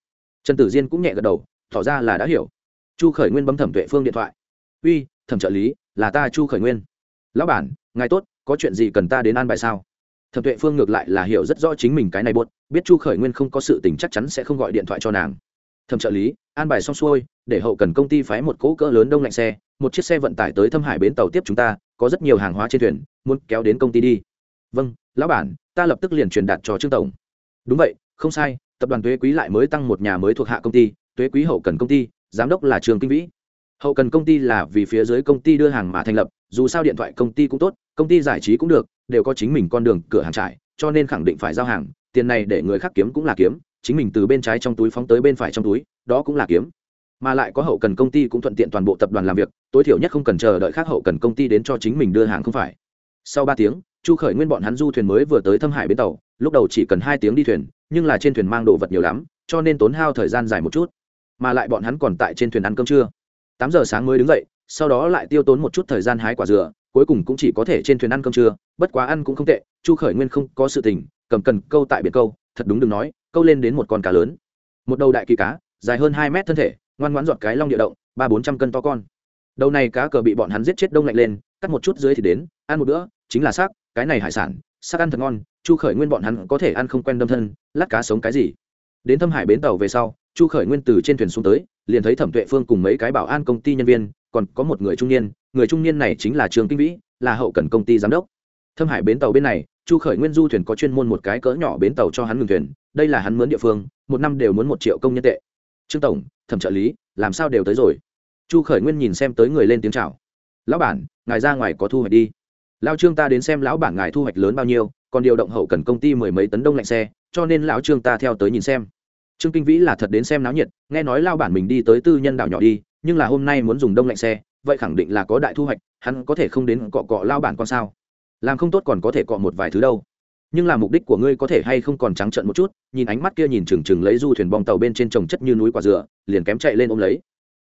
Trần tử diên cũng nhẹ gật đầu tỏ ra là đã hiểu. Chu khởi nguyên bấm thẩm tuệ phương điện thoại. Uy, thẩm trợ lý, là ta chu khởi nguyên. Lão bản, ngài tốt, có chuyện gì cần ta đến an bài sao? Thẩm tuệ phương ngược lại là hiểu rất rõ chính mình cái này buốt biết chu khởi nguyên không có sự tình chắc chắn sẽ không gọi điện thoại cho nàng. Thẩm trợ lý, an bài xong xuôi, để hậu cần công ty phái một cỗ cỡ lớn đông lạnh xe, một chiếc xe vận tải tới thâm hải bến tàu tiếp chúng ta, có rất nhiều hàng hóa trên thuyền, muốn kéo đến công ty đi. Vâng lão bản, ta lập tức liền truyền đạt cho trương tổng. Đúng vậy, không sai, tập đoàn thuế quý lại mới tăng một nhà mới thuộc hạ công ty thuế quý hậu cần công ty, giám đốc là trường kinh vĩ. Hậu cần công ty là vì phía dưới công ty đưa hàng mà thành lập, dù sao điện thoại công ty cũng tốt, công ty giải trí cũng được, đều có chính mình con đường cửa hàng trải, cho nên khẳng định phải giao hàng, tiền này để người khác kiếm cũng là kiếm, chính mình từ bên trái trong túi phóng tới bên phải trong túi, đó cũng là kiếm. Mà lại có hậu cần công ty cũng thuận tiện toàn bộ tập đoàn làm việc, tối thiểu nhất không cần chờ đợi khác hậu cần công ty đến cho chính mình đưa hàng không phải. Sau ba tiếng, chu khởi nguyên bọn hắn du thuyền mới vừa tới thâm hải bến tàu, lúc đầu chỉ cần hai tiếng đi thuyền, nhưng là trên thuyền mang đồ vật nhiều lắm, cho nên tốn hao thời gian dài một chút mà lại bọn hắn còn tại trên thuyền ăn cơm trưa. Tám giờ sáng mới đứng dậy, sau đó lại tiêu tốn một chút thời gian hái quả dừa, cuối cùng cũng chỉ có thể trên thuyền ăn cơm trưa, bất quá ăn cũng không tệ, chu khởi nguyên không có sự tình, cầm cần câu tại biển câu, thật đúng đừng nói, câu lên đến một con cá lớn. Một đầu đại kỳ cá, dài hơn hai mét thân thể, ngoan ngoãn giọt cái long địa động, ba bốn trăm cân to con. Đầu này cá cờ bị bọn hắn giết chết đông lạnh lên, cắt một chút dưới thì đến, ăn một bữa, chính là xác, cái này hải sản, xác ăn thật ngon, chu khởi nguyên bọn hắn có thể ăn không quen đâm thân, lát cá sống cái gì. Đến thâm hải bến tàu về sau chu khởi nguyên từ trên thuyền xuống tới, liền thấy thẩm tuệ phương cùng mấy cái bảo an công ty nhân viên, còn có một người trung niên, người trung niên này chính là trường kinh vĩ, là hậu cần công ty giám đốc. Thâm hải bến tàu bên này, chu khởi nguyên du thuyền có chuyên môn một cái cỡ nhỏ bến tàu cho hắn ngừng thuyền, đây là hắn mướn địa phương, một năm đều muốn một triệu công nhân tệ. Trương tổng, thẩm trợ lý, làm sao đều tới rồi? Chu khởi nguyên nhìn xem tới người lên tiếng chào. Lão bản, ngài ra ngoài có thu hoạch đi. Lao trương ta đến xem lão bản ngài thu hoạch lớn bao nhiêu, còn điều động hậu cần công ty mười mấy tấn đông lạnh xe, cho nên lão trương ta theo tới nhìn xem trương kinh vĩ là thật đến xem náo nhiệt, nghe nói lao bản mình đi tới tư nhân đảo nhỏ đi, nhưng là hôm nay muốn dùng đông lạnh xe, vậy khẳng định là có đại thu hoạch, hắn có thể không đến cọ cọ lao bản con sao? Làm không tốt còn có thể cọ một vài thứ đâu. Nhưng là mục đích của ngươi có thể hay không còn trắng trợn một chút, nhìn ánh mắt kia nhìn chừng chừng lấy du thuyền bong tàu bên trên trồng chất như núi quả dừa, liền kém chạy lên ôm lấy.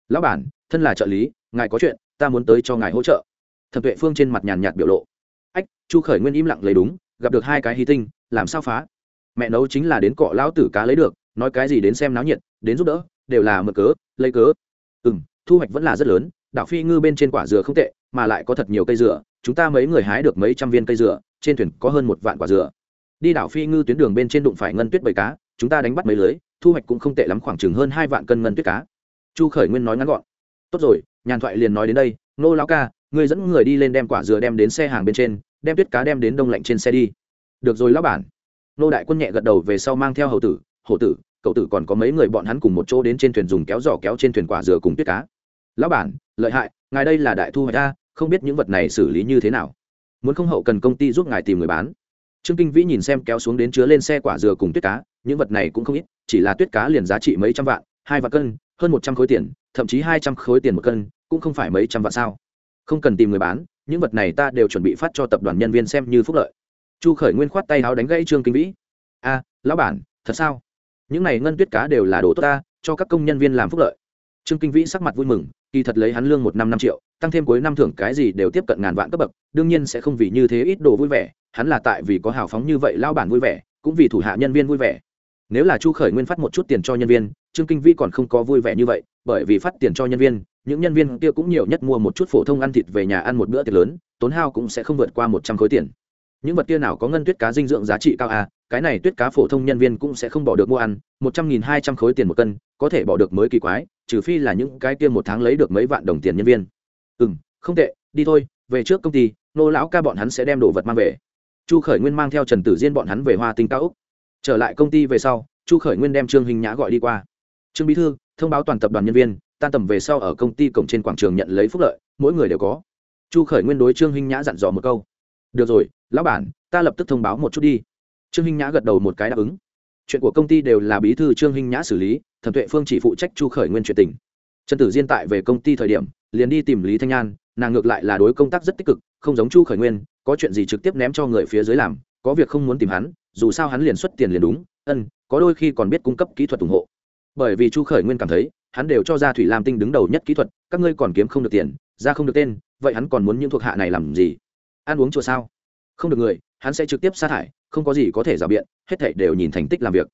Lão bản, thân là trợ lý, ngài có chuyện, ta muốn tới cho ngài hỗ trợ. Thẩm tuệ phương trên mặt nhàn nhạt biểu lộ. Ách, chu khởi nguyên im lặng lấy đúng, gặp được hai cái hy tinh, làm sao phá? Mẹ nấu chính là đến cọ lão tử cá lấy được nói cái gì đến xem náo nhiệt, đến giúp đỡ, đều là mở cớ, lấy cớ. Ừ m thu hoạch vẫn là rất lớn, đảo phi ngư bên trên quả dừa không tệ, mà lại có thật nhiều cây dừa, chúng ta mấy người hái được mấy trăm viên cây dừa, trên thuyền có hơn một vạn quả dừa. Đi đảo phi ngư tuyến đường bên trên đụng phải ngân tuyết bầy cá, chúng ta đánh bắt mấy lưới, thu hoạch cũng không tệ lắm, khoảng chừng hơn hai vạn cân ngân tuyết cá. Chu khởi nguyên nói ngắn gọn. Tốt rồi, nhàn thoại liền nói đến đây. Nô lão ca người dẫn người đi lên đem quả dừa đem đến xe hàng bên trên, đem tuyết cá đem đến đông lạnh trên xe đi. Được rồi lão bản. Nô đại quân nhẹ gật đầu về sau mang theo hầu tử hổ tử, cậu tử còn có mấy người bọn hắn cùng một chỗ đến trên thuyền dùng kéo giỏ kéo trên thuyền quả dừa cùng tuyết cá. Lão bản, lợi hại, ngài đây là đại thu hoạch ta không biết những vật này xử lý như thế nào. Muốn không hậu cần công ty giúp ngài tìm người bán. Trương kinh vĩ nhìn xem kéo xuống đến chứa lên xe quả dừa cùng tuyết cá, những vật này cũng không ít, chỉ là tuyết cá liền giá trị mấy trăm vạn, hai vạn cân, hơn một trăm khối tiền, thậm chí hai trăm khối tiền một cân, cũng không phải mấy trăm vạn sao. Không cần tìm người bán, những vật này ta đều chuẩn bị phát cho tập đoàn nhân viên xem như phúc lợi. Chu khởi nguyên khoát tay áo đánh gãy trương kinh vĩ. A, lão bản, thật sao? Những này ngân tuyết cá đều là đồ tốt ta, cho các công nhân viên làm phúc lợi. Trương kinh vĩ sắc mặt vui mừng, kỳ thật lấy hắn lương một năm năm triệu, tăng thêm cuối năm thưởng cái gì đều tiếp cận ngàn vạn cấp bậc, đương nhiên sẽ không vì như thế ít đồ vui vẻ, hắn là tại vì có hào phóng như vậy lao bản vui vẻ, cũng vì thủ hạ nhân viên vui vẻ. Nếu là chu khởi nguyên phát một chút tiền cho nhân viên, trương kinh vĩ còn không có vui vẻ như vậy, bởi vì phát tiền cho nhân viên, những nhân viên kia cũng nhiều nhất mua một chút phổ thông ăn thịt về nhà ăn một bữa tiệc lớn, tốn hao cũng sẽ không vượt qua một trăm khối tiền. Những vật kia nào có ngân tuyết cá dinh dưỡng giá trị cao à cái này tuyết cá phổ thông nhân viên cũng sẽ không bỏ được mua ăn, một trăm nghìn hai trăm khối tiền một cân, có thể bỏ được mới kỳ quái, trừ phi là những cái kia một tháng lấy được mấy vạn đồng tiền nhân viên. Ừ m không tệ, đi thôi, về trước công ty, nô lão ca bọn hắn sẽ đem đồ vật mang về. Chu khởi nguyên mang theo trần tử diên bọn hắn về hoa tinh cao úc. Trở lại công ty về sau, chu khởi nguyên đem trương hình nhã gọi đi qua. Trương bí thư, thông báo toàn tập đoàn nhân viên, tan tầm về sau ở công ty cổng trên quảng trường nhận lấy phúc lợi, mỗi người đều có. Chu khởi nguyên đối trương hình nhã dặn dò một câu. Được rồi, lão bản, ta lập tức thông báo một chút đi trương Hinh nhã gật đầu một cái đáp ứng. Chuyện của công ty đều là bí thư trương Hinh nhã xử lý, thẩm tuệ phương chỉ phụ trách chu khởi nguyên chuyện tình. Trần tử diên tại về công ty thời điểm, liền đi tìm lý thanh nhan nàng ngược lại là đối công tác rất tích cực, không giống chu khởi nguyên, có chuyện gì trực tiếp ném cho người phía dưới làm, có việc không muốn tìm hắn, dù sao hắn liền xuất tiền liền đúng, ân, có đôi khi còn biết cung cấp kỹ thuật ủng hộ. Bởi vì chu khởi nguyên cảm thấy, hắn đều cho ra thủy lam tinh đứng đầu nhất kỹ thuật, các ngươi còn kiếm không được tiền, ra không được tên, vậy hắn còn muốn những thuộc hạ này làm gì? Ăn uống chùa sao? Không được người, hắn sẽ trực tiếp sa thải không có gì có thể giả biện hết thảy đều nhìn thành tích làm việc.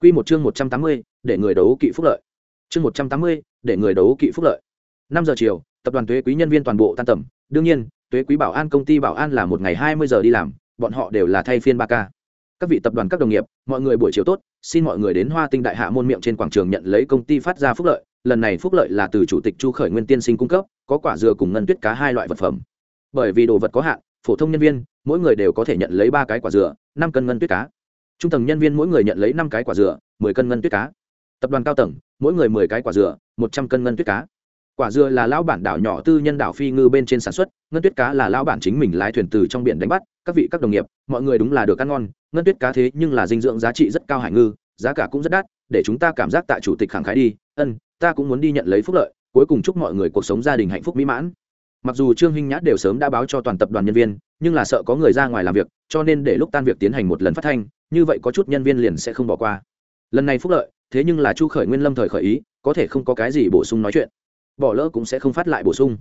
Quy một chương một trăm tám mươi, để người đấu kỵ phúc lợi. Chương một trăm tám mươi, để người đấu kỵ phúc lợi. Năm giờ chiều, tập đoàn thuế quý nhân viên toàn bộ tan tầm, đương nhiên, thuế quý bảo an công ty bảo an là một ngày hai mươi giờ đi làm, bọn họ đều là thay phiên ba k các vị tập đoàn các đồng nghiệp mọi người buổi chiều tốt xin mọi người đến hoa tinh đại hạ môn miệng trên quảng trường nhận lấy công ty phát ra phúc lợi. Lần này phúc lợi là từ chủ tịch chu khởi nguyên tiên sinh cung cấp có quả dừa cùng ngân tuyết cá hai loại vật phẩm. Bởi vì đồ vật có hạn phổ thông nhân viên mỗi người đều có thể nhận lấy ba cái quả dừa năm cân ngân tuyết cá. Trung tầng nhân viên mỗi người nhận lấy năm cái quả dừa, mười cân ngân tuyết cá. Tập đoàn cao tầng, mỗi người mười cái quả dừa, một trăm cân ngân tuyết cá. Quả dừa là lão bản đảo nhỏ tư nhân đảo phi ngư bên trên sản xuất, ngân tuyết cá là lão bản chính mình lái thuyền từ trong biển đánh bắt, các vị các đồng nghiệp, mọi người đúng là được ăn ngon, ngân tuyết cá thế nhưng là dinh dưỡng giá trị rất cao hải ngư, giá cả cũng rất đắt, để chúng ta cảm giác tại chủ tịch khẳng khái đi, ân, ta cũng muốn đi nhận lấy phúc lợi, cuối cùng chúc mọi người cuộc sống gia đình hạnh phúc mỹ mãn mặc dù trương hinh nhã đều sớm đã báo cho toàn tập đoàn nhân viên, nhưng là sợ có người ra ngoài làm việc, cho nên để lúc tan việc tiến hành một lần phát thanh, như vậy có chút nhân viên liền sẽ không bỏ qua. Lần này phúc lợi, thế nhưng là chu khởi nguyên lâm thời khởi ý, có thể không có cái gì bổ sung nói chuyện. Bỏ lỡ cũng sẽ không phát lại bổ sung.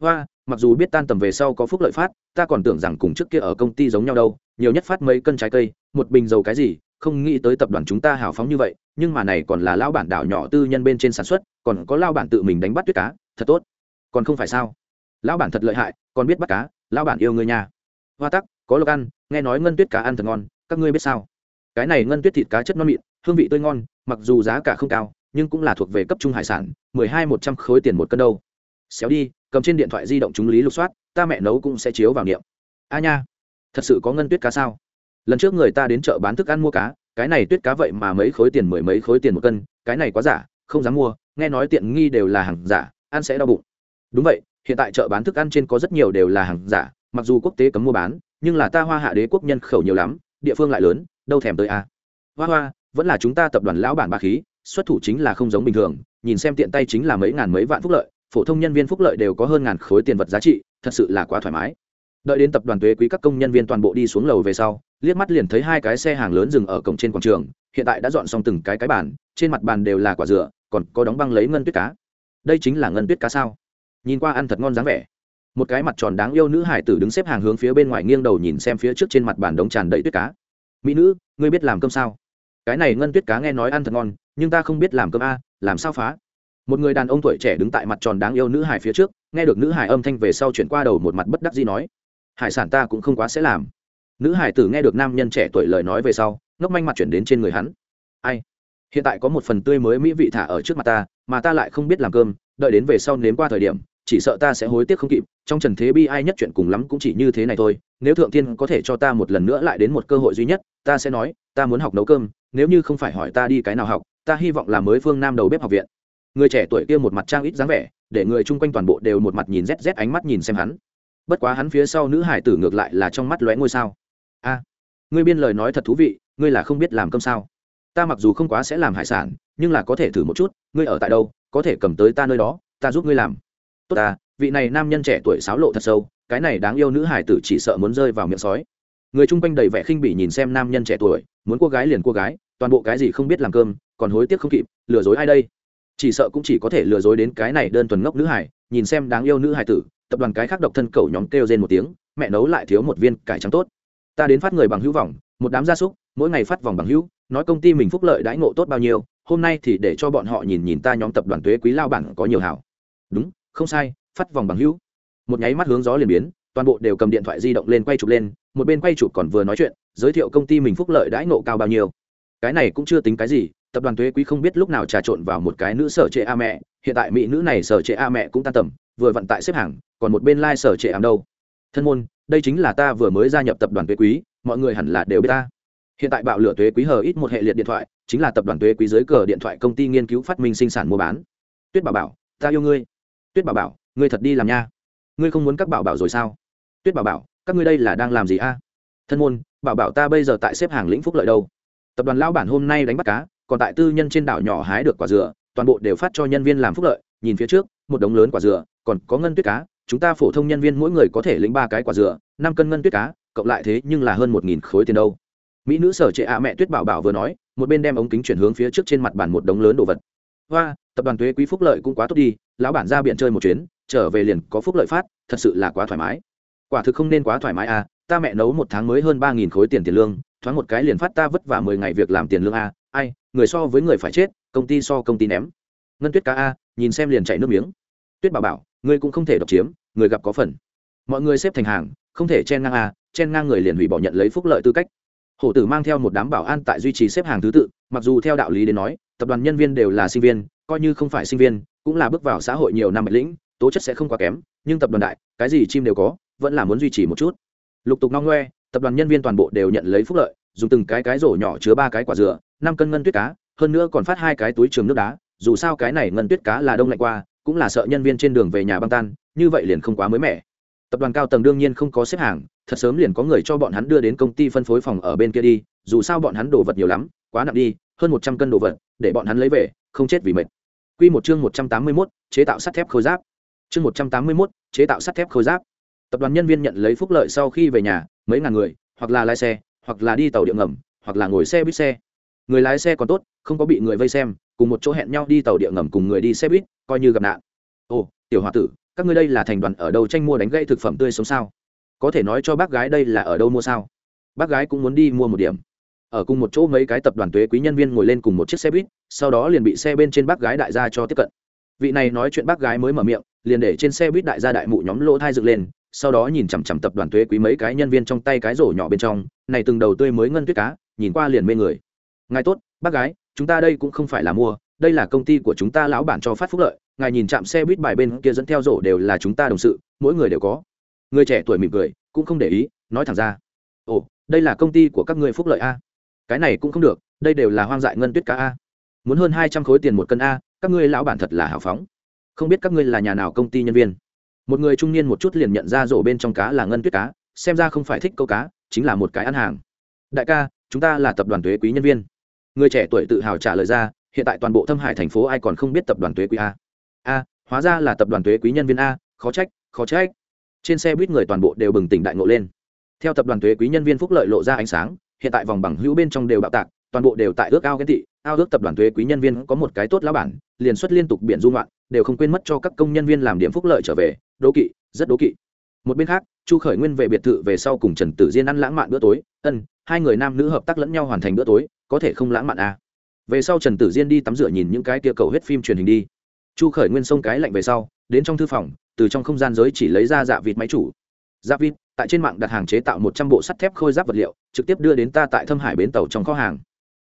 Hoa, mặc dù biết tan tầm về sau có phúc lợi phát, ta còn tưởng rằng cùng trước kia ở công ty giống nhau đâu, nhiều nhất phát mấy cân trái cây, một bình dầu cái gì, không nghĩ tới tập đoàn chúng ta hào phóng như vậy, nhưng mà này còn là lao bản đảo nhỏ tư nhân bên trên sản xuất, còn có lao bản tự mình đánh bắt tuyết cá, thật tốt. Còn không phải sao? Lão bản thật lợi hại, còn biết bắt cá, lão bản yêu người nhà hoa tắc, có lộc ăn, nghe nói ngân tuyết cá ăn thật ngon, các ngươi biết sao? Cái này ngân tuyết thịt cá chất non mịn, hương vị tươi ngon, mặc dù giá cả không cao, nhưng cũng là thuộc về cấp trung hải sản, mười hai một trăm khối tiền một cân đâu. Xéo đi, cầm trên điện thoại di động chúng lý lục soát, ta mẹ nấu cũng sẽ chiếu vào niệm. A nha, thật sự có ngân tuyết cá sao? Lần trước người ta đến chợ bán thức ăn mua cá, cái này tuyết cá vậy mà mấy khối tiền mười mấy khối tiền một cân, cái này quá giả, không dám mua, nghe nói tiện nghi đều là hàng giả, ăn sẽ đau bụng. Đúng vậy hiện tại chợ bán thức ăn trên có rất nhiều đều là hàng giả, mặc dù quốc tế cấm mua bán, nhưng là ta hoa hạ đế quốc nhân khẩu nhiều lắm, địa phương lại lớn, đâu thèm tới a. Hoa hoa, vẫn là chúng ta tập đoàn lão bản ba khí, xuất thủ chính là không giống bình thường, nhìn xem tiện tay chính là mấy ngàn mấy vạn phúc lợi, phổ thông nhân viên phúc lợi đều có hơn ngàn khối tiền vật giá trị, thật sự là quá thoải mái. Đợi đến tập đoàn thuế quý các công nhân viên toàn bộ đi xuống lầu về sau, liếc mắt liền thấy hai cái xe hàng lớn dừng ở cổng trên quảng trường, hiện tại đã dọn xong từng cái cái bàn, trên mặt bàn đều là quả dừa, còn có đóng băng lấy ngân tuyết cá. Đây chính là ngân tuyết cá sao? Nhìn qua ăn thật ngon dáng vẻ. Một cái mặt tròn đáng yêu nữ hải tử đứng xếp hàng hướng phía bên ngoài nghiêng đầu nhìn xem phía trước trên mặt bàn đống tràn đầy tuyết cá. Mỹ nữ, ngươi biết làm cơm sao? Cái này ngân tuyết cá nghe nói ăn thật ngon, nhưng ta không biết làm cơm a, làm sao phá? Một người đàn ông tuổi trẻ đứng tại mặt tròn đáng yêu nữ hải phía trước, nghe được nữ hải âm thanh về sau chuyển qua đầu một mặt bất đắc gì nói, hải sản ta cũng không quá sẽ làm. Nữ hải tử nghe được nam nhân trẻ tuổi lời nói về sau, ngốc manh mặt chuyển đến trên người hắn. Ai? Hiện tại có một phần tươi mới mỹ vị thả ở trước mặt ta, mà ta lại không biết làm cơm, đợi đến về sau nếm qua thời điểm chỉ sợ ta sẽ hối tiếc không kịp, trong trần thế bi ai nhất chuyện cùng lắm cũng chỉ như thế này thôi, nếu thượng tiên có thể cho ta một lần nữa lại đến một cơ hội duy nhất, ta sẽ nói, ta muốn học nấu cơm, nếu như không phải hỏi ta đi cái nào học, ta hy vọng là mới phương nam đầu bếp học viện. Người trẻ tuổi kia một mặt trang ít dáng vẻ, để người chung quanh toàn bộ đều một mặt nhìn rét rét ánh mắt nhìn xem hắn. Bất quá hắn phía sau nữ hải tử ngược lại là trong mắt lóe ngôi sao. A, ngươi biên lời nói thật thú vị, ngươi là không biết làm cơm sao. Ta mặc dù không quá sẽ làm hải sản, nhưng là có thể thử một chút, ngươi ở tại đâu, có thể cầm tới ta nơi đó, ta giúp ngươi làm tốt ta, vị này nam nhân trẻ tuổi sáo lộ thật sâu, cái này đáng yêu nữ hải tử chỉ sợ muốn rơi vào miệng sói. Người chung quanh đầy vẻ khinh bỉ nhìn xem nam nhân trẻ tuổi, muốn cô gái liền cô gái, toàn bộ cái gì không biết làm cơm, còn hối tiếc không kịp, lừa dối ai đây? Chỉ sợ cũng chỉ có thể lừa dối đến cái này đơn thuần ngốc nữ hải nhìn xem đáng yêu nữ hải tử, tập đoàn cái khác độc thân cầu nhóm kêu trên một tiếng, mẹ nấu lại thiếu một viên cải trắng tốt. Ta đến phát người bằng hữu vòng một đám gia súc, mỗi ngày phát vòng bằng hữu, nói công ty mình phúc lợi đãi ngộ tốt bao nhiêu, hôm nay thì để cho bọn họ nhìn nhìn ta nhóm tập đoàn thuế quý lao bản có nhiều hảo. Đúng không sai, phát vòng bằng hữu. Một nháy mắt hướng gió liền biến, toàn bộ đều cầm điện thoại di động lên quay chụp lên, một bên quay chụp còn vừa nói chuyện, giới thiệu công ty mình phúc lợi đãi ngộ cao bao nhiêu. Cái này cũng chưa tính cái gì, tập đoàn thuế quý không biết lúc nào trà trộn vào một cái nữ sở trệ a mẹ, hiện tại mỹ nữ này sở trệ a mẹ cũng tan tầm, vừa vận tại xếp hàng, còn một bên lai、like、sở trệ ảm đâu. Thân môn, đây chính là ta vừa mới gia nhập tập đoàn tuế quý, mọi người hẳn là đều biết ta. Hiện tại bạo lửa tuế quý hờ ít một hệ liệt điện thoại, chính là tập đoàn tuế quý dưới cờ điện thoại công ty nghiên cứu phát minh sinh sản mua bán. Tuyết bảo bảo, ta yêu ngươi tuyết bảo bảo, ngươi thật đi làm nha. Ngươi không muốn các bảo bảo rồi sao? Tuyết bảo bảo, các ngươi đây là đang làm gì a? Thân môn, bảo bảo ta bây giờ tại xếp hàng lĩnh phúc lợi đâu? Tập đoàn lão bản hôm nay đánh bắt cá, còn tại tư nhân trên đảo nhỏ hái được quả dừa, toàn bộ đều phát cho nhân viên làm phúc lợi. Nhìn phía trước, một đống lớn quả dừa, còn có ngân tuyết cá. Chúng ta phổ thông nhân viên mỗi người có thể lĩnh ba cái quả dừa, năm cân ngân tuyết cá, cộng lại thế nhưng là hơn một nghìn khối tiền đâu. Mỹ nữ sở trệ ạ mẹ tuyết bảo bảo vừa nói, một bên đem ống kính chuyển hướng phía trước trên mặt bàn một đống lớn đồ vật. Hoa tập đoàn thuế quý phúc lợi cũng quá tốt đi, lão bản ra biển chơi một chuyến, trở về liền có phúc lợi phát, thật sự là quá thoải mái. Quả thực không nên quá thoải mái à ta mẹ nấu một tháng mới hơn ba nghìn khối tiền tiền lương, thoáng một cái liền phát ta vất vả mười ngày việc làm tiền lương à? ai, người so với người phải chết, công ty so công ty ném. Ngân tuyết ca a, nhìn xem liền chạy nước miếng. Tuyết bảo bảo, ngươi cũng không thể độc chiếm, người gặp có phần. Mọi người xếp thành hàng, không thể chen ngang a chen ngang người liền hủy bỏ nhận lấy phúc lợi tư cách. Hổ tử mang theo một đám bảo an tại duy trì xếp hàng thứ tự, mặc dù theo đạo lý đến nói, tập đoàn nhân viên đều là sinh viên coi như không phải sinh viên, cũng là bước vào xã hội nhiều năm bạch lĩnh, tố chất sẽ không quá kém, nhưng tập đoàn đại, cái gì chim đều có, vẫn là muốn duy trì một chút. Lục tục no ngoe, tập đoàn nhân viên toàn bộ đều nhận lấy phúc lợi, dùng từng cái cái rổ nhỏ chứa ba cái quả dừa, năm cân ngân tuyết cá, hơn nữa còn phát hai cái túi trường nước đá, dù sao cái này ngân tuyết cá là đông lạnh qua, cũng là sợ nhân viên trên đường về nhà băng tan, như vậy liền không quá mới mẻ. Tập đoàn cao tầng đương nhiên không có xếp hàng, thật sớm liền có người cho bọn hắn đưa đến công ty phân phối phòng ở bên kia đi, dù sao bọn hắn đồ vật nhiều lắm, quá nặng đi, hơn một trăm cân đồ vật, để bọn hắn lấy về, không chết vì mệt quy một chương một trăm tám mươi mốt, chế tạo sắt thép khôi giáp. Chương một trăm tám mươi mốt, chế tạo sắt thép khôi giáp. Tập đoàn nhân viên nhận lấy phúc lợi sau khi về nhà, mấy ngàn người, hoặc là lái xe, hoặc là đi tàu điện ngầm, hoặc là ngồi xe buýt xe. Người lái xe còn tốt, không có bị người vây xem, cùng một chỗ hẹn nhau đi tàu điện ngầm cùng người đi xe buýt, coi như gặp nạn. Ồ, tiểu hòa tử, các ngươi đây là thành đoàn ở đâu tranh mua đánh gây thực phẩm tươi sống sao? Có thể nói cho bác gái đây là ở đâu mua sao? Bác gái cũng muốn đi mua một điểm ở cùng một chỗ mấy cái tập đoàn thuế quý nhân viên ngồi lên cùng một chiếc xe buýt, sau đó liền bị xe bên trên bác gái đại gia cho tiếp cận. Vị này nói chuyện bác gái mới mở miệng, liền để trên xe buýt đại gia đại mụ nhóm lỗ thai dựng lên, sau đó nhìn chằm chằm tập đoàn thuế quý mấy cái nhân viên trong tay cái rổ nhỏ bên trong, này từng đầu tươi mới ngân tuyết cá, nhìn qua liền mê người. Ngài tốt, bác gái, chúng ta đây cũng không phải là mua, đây là công ty của chúng ta lão bản cho phát phúc lợi, ngài nhìn chạm xe buýt bài bên kia dẫn theo rổ đều là chúng ta đồng sự, mỗi người đều có. Người trẻ tuổi mỉm cười, cũng không để ý, nói thẳng ra, ồ, đây là công ty của các người phúc lợi a cái này cũng không được, đây đều là hoang dại ngân tuyết cá a. Muốn hơn hai trăm khối tiền một cân a, các ngươi lão bản thật là hào phóng. Không biết các ngươi là nhà nào công ty nhân viên. Một người trung niên một chút liền nhận ra rổ bên trong cá là ngân tuyết cá, xem ra không phải thích câu cá, chính là một cái ăn hàng. Đại ca, chúng ta là tập đoàn thuế quý nhân viên. Người trẻ tuổi tự hào trả lời ra, hiện tại toàn bộ thâm hải thành phố ai còn không biết tập đoàn thuế quý a? A, hóa ra là tập đoàn thuế quý nhân viên a, khó trách khó trách. Trên xe buýt người toàn bộ đều bừng tỉnh đại ngộ lên. Theo tập đoàn thuế quý nhân viên phúc lợi lộ ra ánh sáng hiện tại vòng bằng hữu bên trong đều bạo tạc, toàn bộ đều tại ước ao ghen tị, ao ước tập đoàn thuế quý nhân viên có một cái tốt lá bản, liền xuất liên tục biển dung loạn đều không quên mất cho các công nhân viên làm điểm phúc lợi trở về, đố kỵ, rất đố kỵ. Một bên khác, chu khởi nguyên về biệt thự về sau cùng trần tử diên ăn lãng mạn bữa tối, ân, hai người nam nữ hợp tác lẫn nhau hoàn thành bữa tối, có thể không lãng mạn à. về sau trần tử diên đi tắm rửa nhìn những cái tia cầu hết phim truyền hình đi. Chu khởi nguyên xông cái lạnh về sau, đến trong thư phòng, từ trong không gian giới chỉ lấy ra dạ vịt máy chủ. Dạ vịt tại trên mạng đặt hàng chế tạo một trăm bộ sắt thép khôi giáp vật liệu, trực tiếp đưa đến ta tại thâm hải bến tàu trong kho hàng.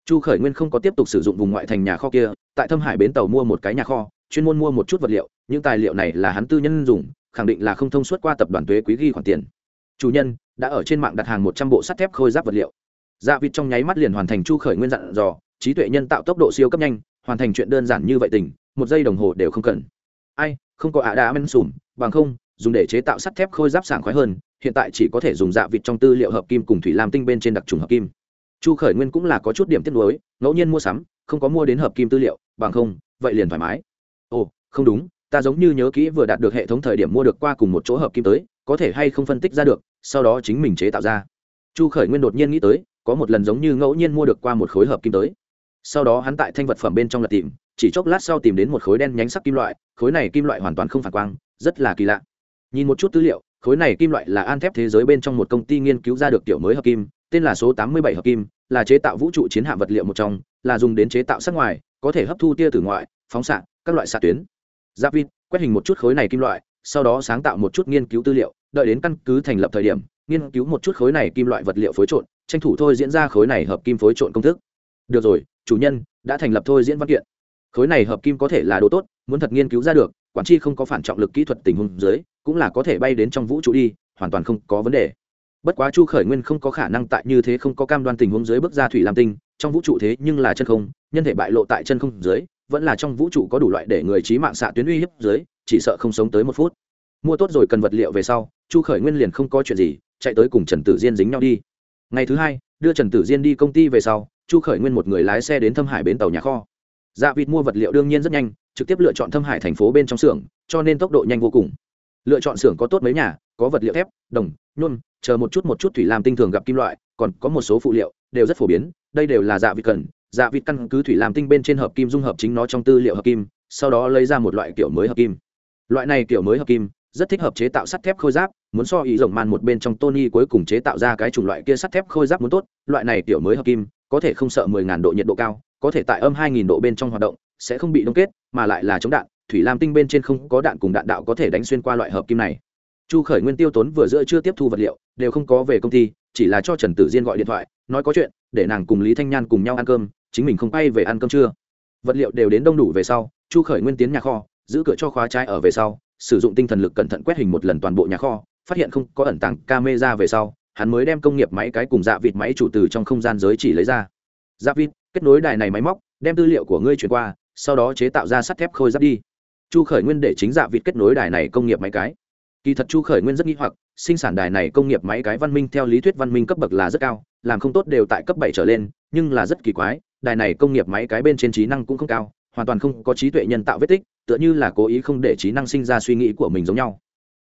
Chu khởi nguyên không có tiếp tục sử dụng vùng ngoại thành nhà kho kia, tại thâm hải bến tàu mua một cái nhà kho, chuyên môn mua một chút vật liệu, những tài liệu này là hắn tư nhân dùng, khẳng định là không thông suốt qua tập đoàn thuế quý ghi khoản tiền. Chủ nhân đã ở trên mạng đặt hàng một trăm bộ sắt thép khôi giáp vật liệu. Dạ vịt trong nháy mắt liền hoàn thành chu khởi nguyên dặn dò, trí tuệ nhân tạo tốc độ siêu cấp nhanh, hoàn thành chuyện đơn giản như vậy tình, một giây đồng hồ đều không cần. Ai, không có ạ đá men sùm, bằng không, dùng để chế tạo sắt thép khôi giáp sảng khoái hơn hiện tại chỉ có thể dùng dạ vịt trong tư liệu hợp kim cùng thủy lam tinh bên trên đặc trùng hợp kim. Chu khởi nguyên cũng là có chút điểm tiết lối ngẫu nhiên mua sắm, không có mua đến hợp kim tư liệu, bằng không, vậy liền thoải mái. Ồ, không đúng, ta giống như nhớ kỹ vừa đạt được hệ thống thời điểm mua được qua cùng một chỗ hợp kim tới, có thể hay không phân tích ra được, sau đó chính mình chế tạo ra. Chu khởi nguyên đột nhiên nghĩ tới, có một lần giống như ngẫu nhiên mua được qua một khối hợp kim tới. Sau đó hắn tại thanh vật phẩm bên trong lật tìm, chỉ chốc lát sau tìm đến một khối đen nhánh sắc kim loại, khối này kim loại hoàn toàn không phản quang, rất là kỳ lạ. Nhìn một chút tư liệu khối này kim loại là an thép thế giới bên trong một công ty nghiên cứu ra được tiểu mới hợp kim, tên là số 87 hợp kim, là chế tạo vũ trụ chiến hạm vật liệu một trong, là dùng đến chế tạo sắc ngoài, có thể hấp thu tia từ ngoại, phóng xạ, các loại xạ tuyến. Giáp vin quét hình một chút khối này kim loại, sau đó sáng tạo một chút nghiên cứu tư liệu, đợi đến căn cứ thành lập thời điểm, nghiên cứu một chút khối này kim loại vật liệu phối trộn, tranh thủ thôi diễn ra khối này hợp kim phối trộn công thức. Được rồi, chủ nhân, đã thành lập thôi diễn văn kiện. Khối này hợp kim có thể là đồ tốt, muốn thật nghiên cứu ra được, quản tri không có phản trọng lực kỹ thuật tình huống dưới cũng là có thể bay đến trong vũ trụ đi, hoàn toàn không có vấn đề. Bất quá chu khởi nguyên không có khả năng tại như thế không có cam đoan tình huống dưới bước ra thủy lam tinh, trong vũ trụ thế nhưng là chân không, nhân thể bại lộ tại chân không dưới, vẫn là trong vũ trụ có đủ loại để người trí mạng xạ tuyến uy hiếp dưới, chỉ sợ không sống tới một phút. Mua tốt rồi cần vật liệu về sau, chu khởi nguyên liền không có chuyện gì, chạy tới cùng trần tử diên dính nhau đi. Ngày thứ hai, đưa trần tử diên đi công ty về sau, chu khởi nguyên một người lái xe đến thâm hải bến tàu nhà kho. Dạ vịt mua vật liệu đương nhiên rất nhanh, trực tiếp lựa chọn thâm hải thành phố bên trong xưởng, cho nên tốc độ nhanh vô cùng lựa chọn xưởng có tốt mấy nhà, có vật liệu thép, đồng, nhôm, chờ một chút một chút thủy làm tinh thường gặp kim loại, còn có một số phụ liệu, đều rất phổ biến, đây đều là dạ vịt cần. Dạ vịt căn cứ thủy làm tinh bên trên hợp kim dung hợp chính nó trong tư liệu hợp kim, sau đó lấy ra một loại kiểu mới hợp kim. Loại này kiểu mới hợp kim, rất thích hợp chế tạo sắt thép khôi giáp, muốn so ý rồng man một bên trong tony cuối cùng chế tạo ra cái chủng loại kia sắt thép khôi giáp muốn tốt. Loại này kiểu mới hợp kim, có thể không sợ 10.000 độ nhiệt độ cao, có thể tại âm 2.000 độ bên trong hoạt động, sẽ không bị đông kết, mà lại là chống đạn thủy lam tinh bên trên không có đạn cùng đạn đạo có thể đánh xuyên qua loại hợp kim này. Chu khởi nguyên tiêu tốn vừa giữa chưa tiếp thu vật liệu, đều không có về công ty, chỉ là cho trần tử diên gọi điện thoại, nói có chuyện, để nàng cùng lý thanh nhan cùng nhau ăn cơm, chính mình không bay về ăn cơm trưa. Vật liệu đều đến đông đủ về sau, chu khởi nguyên tiến nhà kho, giữ cửa cho khóa trái ở về sau, sử dụng tinh thần lực cẩn thận quét hình một lần toàn bộ nhà kho, phát hiện không có ẩn tàng camera về sau, hắn mới đem công nghiệp máy cái cùng dạ vịt máy chủ từ trong không gian giới chỉ lấy ra. Dạ vịt, kết nối đài này máy móc, đem tư liệu của ngươi chuyển qua, sau đó chế tạo ra sắt thép khôi giáp đi chu khởi nguyên để chính dạ vịt kết nối đài này công nghiệp máy cái. Kỳ thật chu khởi nguyên rất nghi hoặc, sinh sản đài này công nghiệp máy cái văn minh theo lý thuyết văn minh cấp bậc là rất cao, làm không tốt đều tại cấp bảy trở lên, nhưng là rất kỳ quái, đài này công nghiệp máy cái bên trên trí năng cũng không cao, hoàn toàn không có trí tuệ nhân tạo vết tích, tựa như là cố ý không để trí năng sinh ra suy nghĩ của mình giống nhau.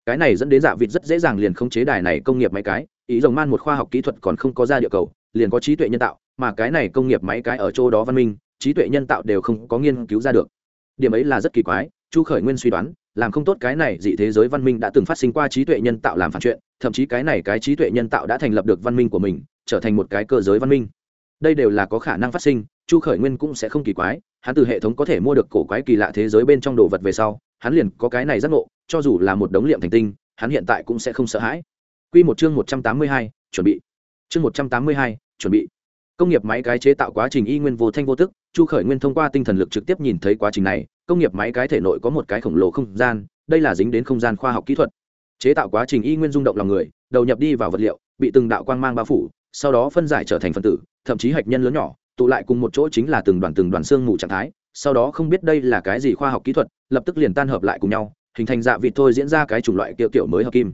Cái này dẫn đến dạ vịt rất dễ dàng liền khống chế đài này công nghiệp máy cái, ý rồng man một khoa học kỹ thuật còn không có ra địa cầu, liền có trí tuệ nhân tạo, mà cái này công nghiệp máy cái ở chỗ đó văn minh, trí tuệ nhân tạo đều không có nghiên cứu ra được. Điểm ấy là rất kỳ quái chu khởi nguyên suy đoán, làm không tốt cái này dị thế giới văn minh đã từng phát sinh qua trí tuệ nhân tạo làm phản chuyện, thậm chí cái này cái trí tuệ nhân tạo đã thành lập được văn minh của mình, trở thành một cái cơ giới văn minh. Đây đều là có khả năng phát sinh, chu khởi nguyên cũng sẽ không kỳ quái, hắn từ hệ thống có thể mua được cổ quái kỳ lạ thế giới bên trong đồ vật về sau, hắn liền có cái này giác ngộ, cho dù là một đống liệm thành tinh, hắn hiện tại cũng sẽ không sợ hãi. Q một chương một trăm tám mươi hai, chuẩn bị. Chương một trăm tám mươi hai, chuẩn bị. Công nghiệp máy cái chế tạo quá trình y nguyên vô thanh vô tức chu khởi nguyên thông qua tinh thần lực trực tiếp nhìn thấy quá trình này, công nghiệp máy cái thể nội có một cái khổng lồ không gian, đây là dính đến không gian khoa học kỹ thuật. Chế tạo quá trình y nguyên rung động lòng người, đầu nhập đi vào vật liệu, bị từng đạo quang mang bao phủ, sau đó phân giải trở thành phân tử, thậm chí hạch nhân lớn nhỏ, tụ lại cùng một chỗ chính là từng đoàn từng đoàn xương mù trạng thái, sau đó không biết đây là cái gì khoa học kỹ thuật, lập tức liền tan hợp lại cùng nhau, hình thành dạ vịt thôi diễn ra cái chủng loại kiểu kiểu mới hợp kim.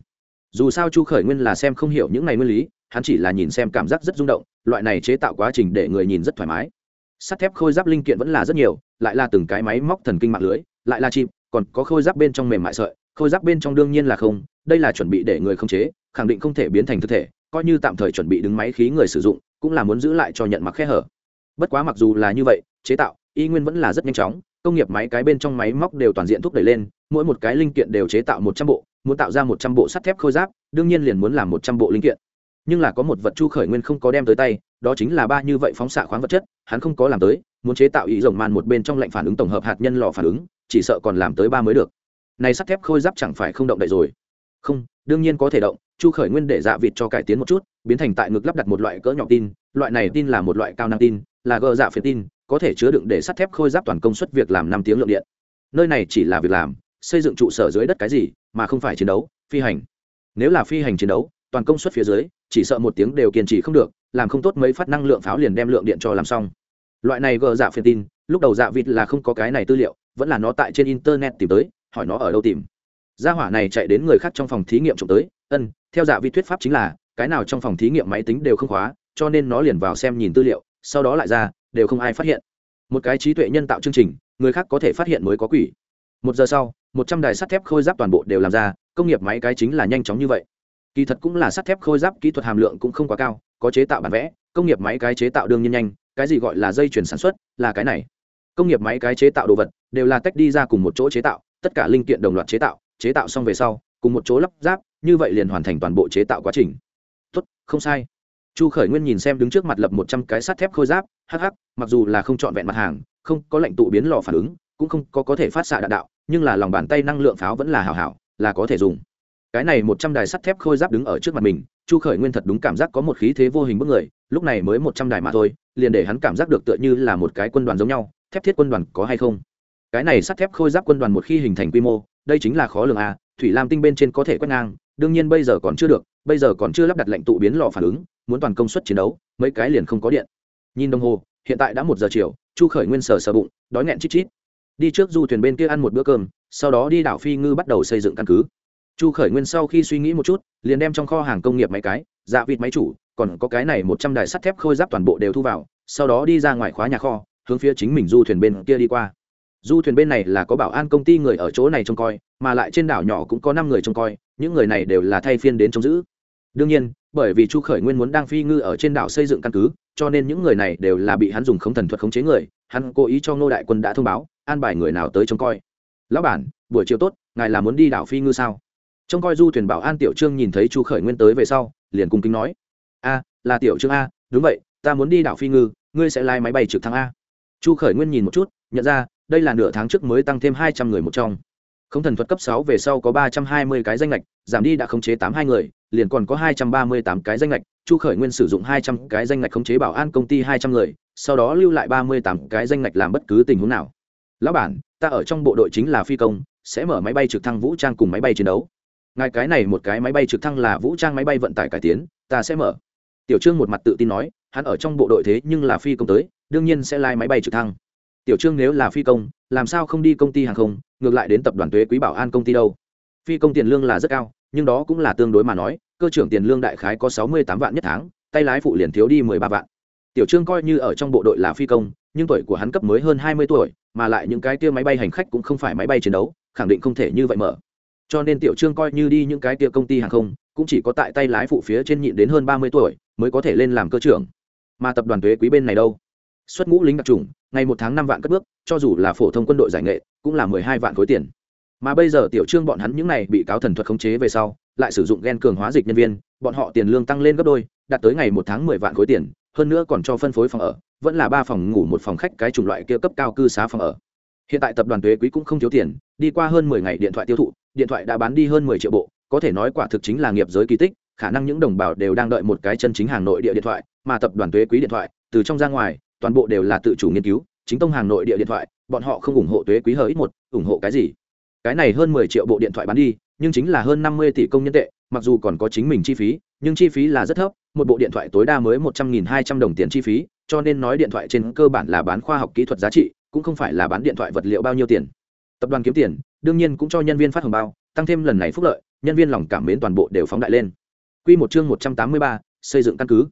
Dù sao chu khởi nguyên là xem không hiểu những này nguyên lý, hắn chỉ là nhìn xem cảm giác rất rung động, loại này chế tạo quá trình để người nhìn rất thoải mái sắt thép khôi giáp linh kiện vẫn là rất nhiều, lại là từng cái máy móc thần kinh mạng lưới, lại là chim còn có khôi giáp bên trong mềm mại sợi, khôi giáp bên trong đương nhiên là không, đây là chuẩn bị để người không chế, khẳng định không thể biến thành thực thể, coi như tạm thời chuẩn bị đứng máy khí người sử dụng, cũng là muốn giữ lại cho nhận mặc khe hở. Bất quá mặc dù là như vậy, chế tạo, y nguyên vẫn là rất nhanh chóng, công nghiệp máy cái bên trong máy móc đều toàn diện thúc đẩy lên, mỗi một cái linh kiện đều chế tạo một trăm bộ, muốn tạo ra một trăm bộ sắt thép khôi giáp, đương nhiên liền muốn làm một trăm bộ linh kiện. Nhưng là có một vật chu khởi nguyên không có đem tới tay đó chính là ba như vậy phóng xạ khoáng vật chất, hắn không có làm tới, muốn chế tạo ý rồng man một bên trong lạnh phản ứng tổng hợp hạt nhân lò phản ứng, chỉ sợ còn làm tới ba mới được. Này sắt thép khôi giáp chẳng phải không động đậy rồi. Không, đương nhiên có thể động, chu khởi nguyên để dạ vịt cho cải tiến một chút, biến thành tại ngực lắp đặt một loại cỡ nhỏ tin, loại này tin là một loại cao năng tin, là gờ dạ phiến tin, có thể chứa đựng để sắt thép khôi giáp toàn công suất việc làm năm tiếng lượng điện. Nơi này chỉ là việc làm, xây dựng trụ sở dưới đất cái gì, mà không phải chiến đấu, phi hành. Nếu là phi hành chiến đấu, toàn công suất phía dưới, chỉ sợ một tiếng đều kiên trì không được làm không tốt mấy phát năng lượng pháo liền đem lượng điện cho làm xong. Loại này gờ dạ phiền tin, lúc đầu dạ vịt là không có cái này tư liệu, vẫn là nó tại trên internet tìm tới, hỏi nó ở đâu tìm. Gia hỏa này chạy đến người khác trong phòng thí nghiệm trộm tới, ân, theo dạ vịt thuyết pháp chính là, cái nào trong phòng thí nghiệm máy tính đều không khóa, cho nên nó liền vào xem nhìn tư liệu, sau đó lại ra, đều không ai phát hiện. Một cái trí tuệ nhân tạo chương trình, người khác có thể phát hiện mới có quỷ. Một giờ sau, một trăm đài sắt thép khôi giáp toàn bộ đều làm ra, công nghiệp máy cái chính là nhanh chóng như vậy. Kỳ thật cũng là sắt thép khôi giáp kỹ thuật hàm lượng cũng không quá cao có chế tạo bản vẽ, công nghiệp máy cái chế tạo đương nhiên nhanh, cái gì gọi là dây chuyển sản xuất là cái này. Công nghiệp máy cái chế tạo đồ vật đều là tách đi ra cùng một chỗ chế tạo, tất cả linh kiện đồng loạt chế tạo chế tạo xong về sau, cùng một chỗ lắp ráp, như vậy liền hoàn thành toàn bộ chế tạo quá trình. Tốt, không sai. Chu khởi nguyên nhìn xem đứng trước mặt lập một trăm cái sắt thép khôi giáp hh mặc dù là không trọn vẹn mặt hàng, không có lệnh tụ biến lò phản ứng, cũng không có có thể phát xạ đạn đạo, nhưng là lòng bàn tay năng lượng pháo vẫn là hảo hảo, là có thể dùng cái này một trăm đài sắt thép khôi giáp đứng ở trước mặt mình, chu khởi nguyên thật đúng cảm giác có một khí thế vô hình bức người, lúc này mới một trăm đài mà thôi, liền để hắn cảm giác được tựa như là một cái quân đoàn giống nhau, thép thiết quân đoàn có hay không? Cái này sắt thép khôi giáp quân đoàn một khi hình thành quy mô, đây chính là khó lường a thủy lam tinh bên trên có thể quét ngang, đương nhiên bây giờ còn chưa được, bây giờ còn chưa lắp đặt lệnh tụ biến lò phản ứng, muốn toàn công suất chiến đấu, mấy cái liền không có điện. Nhìn đồng hồ, hiện tại đã một giờ chiều, chu khởi nguyên sờ sờ bụng, đói nghẹn chít chít. Đi trước du thuyền bên kia ăn một bữa cơm, sau đó đi đảo phi ngư bắt đầu xây dựng căn cứ chu khởi nguyên sau khi suy nghĩ một chút, liền đem trong kho hàng công nghiệp máy cái dạ vịt máy chủ, còn có cái này một trăm đài sắt thép khôi giáp toàn bộ đều thu vào, sau đó đi ra ngoài khóa nhà kho, hướng phía chính mình du thuyền bên kia đi qua. Du thuyền bên này là có bảo an công ty người ở chỗ này trông coi, mà lại trên đảo nhỏ cũng có năm người trông coi, những người này đều là thay phiên đến trông giữ. Đương nhiên, bởi vì chu khởi nguyên muốn đang phi ngư ở trên đảo xây dựng căn cứ, cho nên những người này đều là bị hắn dùng không thần thuật khống chế người, hắn cố ý cho ngô đại quân đã thông báo, an bài người nào tới trông coi. Lão bản, buổi chiều tốt, ngài là muốn đi đảo phi ngư sao? Trông coi du thuyền bảo an tiểu trương nhìn thấy chu khởi nguyên tới về sau, liền cung kính nói. A, là tiểu trương a, đúng vậy, ta muốn đi đảo phi ngư, ngươi sẽ lai máy bay trực thăng a. Chu khởi nguyên nhìn một chút, nhận ra, đây là nửa tháng trước mới tăng thêm hai trăm người một trong. Không thần thuật cấp sáu về sau có ba trăm hai mươi cái danh lệch giảm đi đã khống chế tám hai người, liền còn có hai trăm ba mươi tám cái danh lệch chu khởi nguyên sử dụng hai trăm cái danh lệch khống chế bảo an công ty hai trăm người, sau đó lưu lại ba mươi tám cái danh lệch làm bất cứ tình huống nào. Lão bản, ta ở trong bộ đội chính là phi công, sẽ mở máy bay trực thăng vũ trang cùng máy bay chiến đấu ngài cái này một cái máy bay trực thăng là vũ trang máy bay vận tải cải tiến, ta sẽ mở. Tiểu trương một mặt tự tin nói, hắn ở trong bộ đội thế nhưng là phi công tới, đương nhiên sẽ lai máy bay trực thăng. Tiểu trương nếu là phi công, làm sao không đi công ty hàng không, ngược lại đến tập đoàn thuế quý bảo an công ty đâu. Phi công tiền lương là rất cao, nhưng đó cũng là tương đối mà nói, cơ trưởng tiền lương đại khái có sáu mươi tám vạn nhất tháng, tay lái phụ liền thiếu đi mười ba vạn. Tiểu trương coi như ở trong bộ đội là phi công, nhưng tuổi của hắn cấp mới hơn hai mươi tuổi, mà lại những cái kia máy bay hành khách cũng không phải máy bay chiến đấu, khẳng định không thể như vậy mở cho nên tiểu trương coi như đi những cái tiệm công ty hàng không, cũng chỉ có tại tay lái phụ phía trên nhịn đến hơn ba mươi tuổi mới có thể lên làm cơ trưởng. Mà tập đoàn thuế quý bên này đâu? Xuất ngũ lính đặc trùng, ngày một tháng năm vạn cất bước, cho dù là phổ thông quân đội giải nghệ, cũng là mười hai vạn khối tiền. Mà bây giờ tiểu trương bọn hắn những này bị cáo thần thuật khống chế về sau, lại sử dụng ghen cường hóa dịch nhân viên, bọn họ tiền lương tăng lên gấp đôi, đạt tới ngày một tháng mười vạn khối tiền, hơn nữa còn cho phân phối phòng ở, vẫn là ba phòng ngủ một phòng khách cái chủng loại kia cấp cao cư xá phòng ở. Hiện tại tập đoàn thuế quý cũng không thiếu tiền, đi qua hơn mười ngày điện thoại tiêu thụ điện thoại đã bán đi hơn mười triệu bộ, có thể nói quả thực chính là nghiệp giới kỳ tích, khả năng những đồng bào đều đang đợi một cái chân chính hàng nội địa điện thoại, mà tập đoàn thuế quý điện thoại, từ trong ra ngoài, toàn bộ đều là tự chủ nghiên cứu, chính tông hàng nội địa điện thoại, bọn họ không ủng hộ thuế quý hở ít một, ủng hộ cái gì? Cái này hơn mười triệu bộ điện thoại bán đi, nhưng chính là hơn năm mươi tỷ công nhân tệ, mặc dù còn có chính mình chi phí, nhưng chi phí là rất thấp, một bộ điện thoại tối đa mới một trăm nghìn hai trăm đồng tiền chi phí, cho nên nói điện thoại trên cơ bản là bán khoa học kỹ thuật giá trị, cũng không phải là bán điện thoại vật liệu bao nhiêu tiền tập đoàn kiếm tiền, đương nhiên cũng cho nhân viên phát hồng bao, tăng thêm lần này phúc lợi, nhân viên lòng cảm mến toàn bộ đều phóng đại lên. Quy một chương một trăm tám mươi ba, xây dựng căn cứ.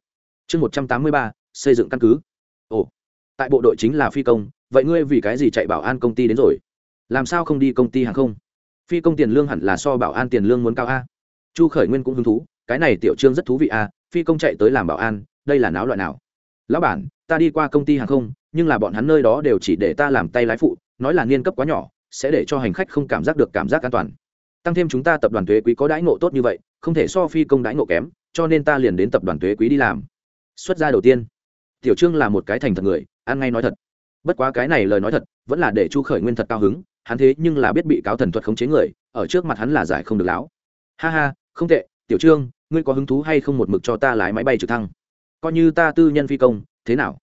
Chương một trăm tám mươi ba, xây dựng căn cứ. Ồ, tại bộ đội chính là phi công, vậy ngươi vì cái gì chạy bảo an công ty đến rồi? Làm sao không đi công ty hàng không? Phi công tiền lương hẳn là so bảo an tiền lương muốn cao a. Chu khởi nguyên cũng hứng thú, cái này tiểu trương rất thú vị a, phi công chạy tới làm bảo an, đây là náo loại nào? Lão bản, ta đi qua công ty hàng không, nhưng là bọn hắn nơi đó đều chỉ để ta làm tay lái phụ, nói là niên cấp quá nhỏ sẽ để cho hành khách không cảm giác được cảm giác an toàn. Tăng thêm chúng ta tập đoàn thuế quý có đãi ngộ tốt như vậy, không thể so phi công đãi ngộ kém, cho nên ta liền đến tập đoàn thuế quý đi làm. Xuất gia đầu tiên. Tiểu trương là một cái thành thật người, ăn ngay nói thật. Bất quá cái này lời nói thật, vẫn là để chu khởi nguyên thật cao hứng, hắn thế nhưng là biết bị cáo thần thuật khống chế người, ở trước mặt hắn là giải không được láo. Ha ha, không tệ, tiểu trương, ngươi có hứng thú hay không một mực cho ta lái máy bay trực thăng? Coi như ta tư nhân phi công, thế nào?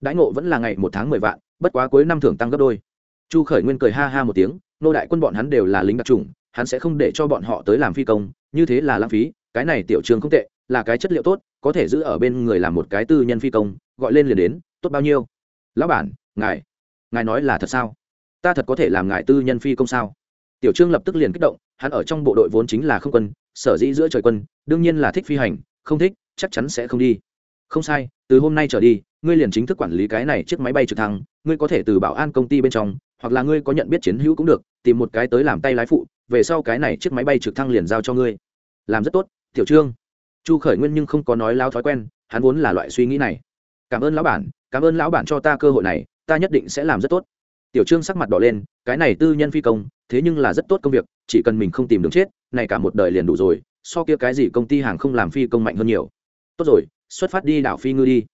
Đãi ngộ vẫn là ngày một tháng mười vạn, bất quá cuối năm thưởng tăng gấp đôi chu khởi nguyên cười ha ha một tiếng, nô đại quân bọn hắn đều là lính đặc trùng hắn sẽ không để cho bọn họ tới làm phi công, như thế là lãng phí, cái này tiểu trường không tệ, là cái chất liệu tốt, có thể giữ ở bên người làm một cái tư nhân phi công, gọi lên liền đến, tốt bao nhiêu? Lão bản, ngài ngài nói là thật sao? Ta thật có thể làm ngài tư nhân phi công sao? Tiểu trương lập tức liền kích động, hắn ở trong bộ đội vốn chính là không quân, sở dĩ giữa trời quân, đương nhiên là thích phi hành, không thích, chắc chắn sẽ không đi. Không sai, từ hôm nay trở đi, ngươi liền chính thức quản lý cái này chiếc máy bay trực thăng, ngươi có thể từ bảo an công ty bên trong hoặc là ngươi có nhận biết chiến hữu cũng được, tìm một cái tới làm tay lái phụ, về sau cái này chiếc máy bay trực thăng liền giao cho ngươi. Làm rất tốt, tiểu trương. Chu khởi nguyên nhưng không có nói lao thói quen, hắn vốn là loại suy nghĩ này. Cảm ơn lão bản, cảm ơn lão bản cho ta cơ hội này, ta nhất định sẽ làm rất tốt. Tiểu trương sắc mặt đỏ lên, cái này tư nhân phi công, thế nhưng là rất tốt công việc, chỉ cần mình không tìm đường chết, này cả một đời liền đủ rồi, so kia cái gì công ty hàng không làm phi công mạnh hơn nhiều. Tốt rồi, xuất phát đi đảo phi ngư đi.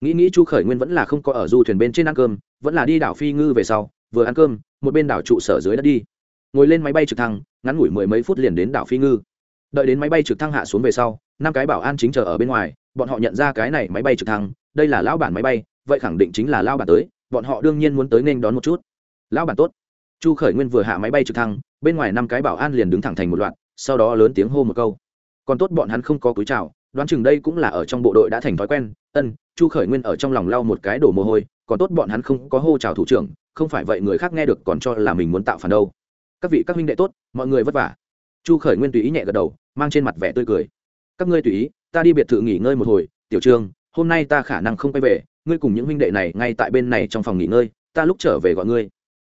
Nghĩ nghĩ chu khởi nguyên vẫn là không có ở du thuyền bên trên ăn cơm, vẫn là đi đảo phi ngư về sau vừa ăn cơm, một bên đảo trụ sở dưới đất đi. Ngồi lên máy bay trực thăng, ngắn ngủi mười mấy phút liền đến đảo phi ngư. Đợi đến máy bay trực thăng hạ xuống về sau, năm cái bảo an chính chờ ở bên ngoài, bọn họ nhận ra cái này máy bay trực thăng, đây là lão bản máy bay, vậy khẳng định chính là lao bản tới, bọn họ đương nhiên muốn tới nên đón một chút. Lão bản tốt. Chu khởi nguyên vừa hạ máy bay trực thăng, bên ngoài năm cái bảo an liền đứng thẳng thành một loạt, sau đó lớn tiếng hô một câu. Còn tốt bọn hắn không có cúi chào, đoán chừng đây cũng là ở trong bộ đội đã thành thói quen. Ân, chu khởi nguyên ở trong lòng lau một cái đổ mồ hôi, còn tốt bọn hắn không có hô chào thủ trưởng không phải vậy người khác nghe được còn cho là mình muốn tạo phản đâu. Các vị, các huynh đệ tốt, mọi người vất vả. Chu khởi nguyên tùy ý nhẹ gật đầu, mang trên mặt vẻ tươi cười. Các ngươi tùy ý, ta đi biệt thự nghỉ ngơi một hồi, tiểu trương, hôm nay ta khả năng không quay về, ngươi cùng những huynh đệ này ngay tại bên này trong phòng nghỉ ngơi, ta lúc trở về gọi ngươi.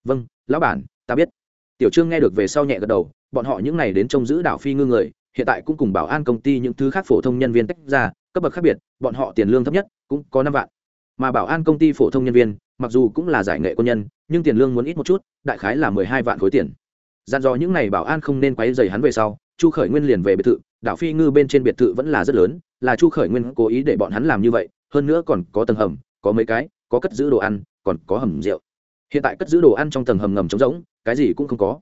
Vâng lão bản, ta biết. Tiểu trương nghe được về sau nhẹ gật đầu, bọn họ những n à y đến trông giữ đảo phi ngư người, hiện tại cũng cùng bảo an công ty những thứ khác phổ thông nhân viên tách ra, cấp bậc khác biệt, bọn họ tiền lương thấp nhất cũng có năm vạn. Mà bảo an công ty phổ thông nhân viên mặc dù cũng là giải nghệ quân nhân, nhưng tiền lương muốn ít một chút, đại khái là mười hai vạn khối tiền. Dặn dò những n à y bảo an không nên quáy dày hắn về sau, chu khởi nguyên liền về biệt thự, đảo phi ngư bên trên biệt thự vẫn là rất lớn, là chu khởi nguyên cố ý để bọn hắn làm như vậy, hơn nữa còn có tầng hầm, có mấy cái, có cất giữ đồ ăn, còn có hầm rượu. Hiện tại cất giữ đồ ăn trong tầng hầm ngầm trống rỗng, cái gì cũng không có.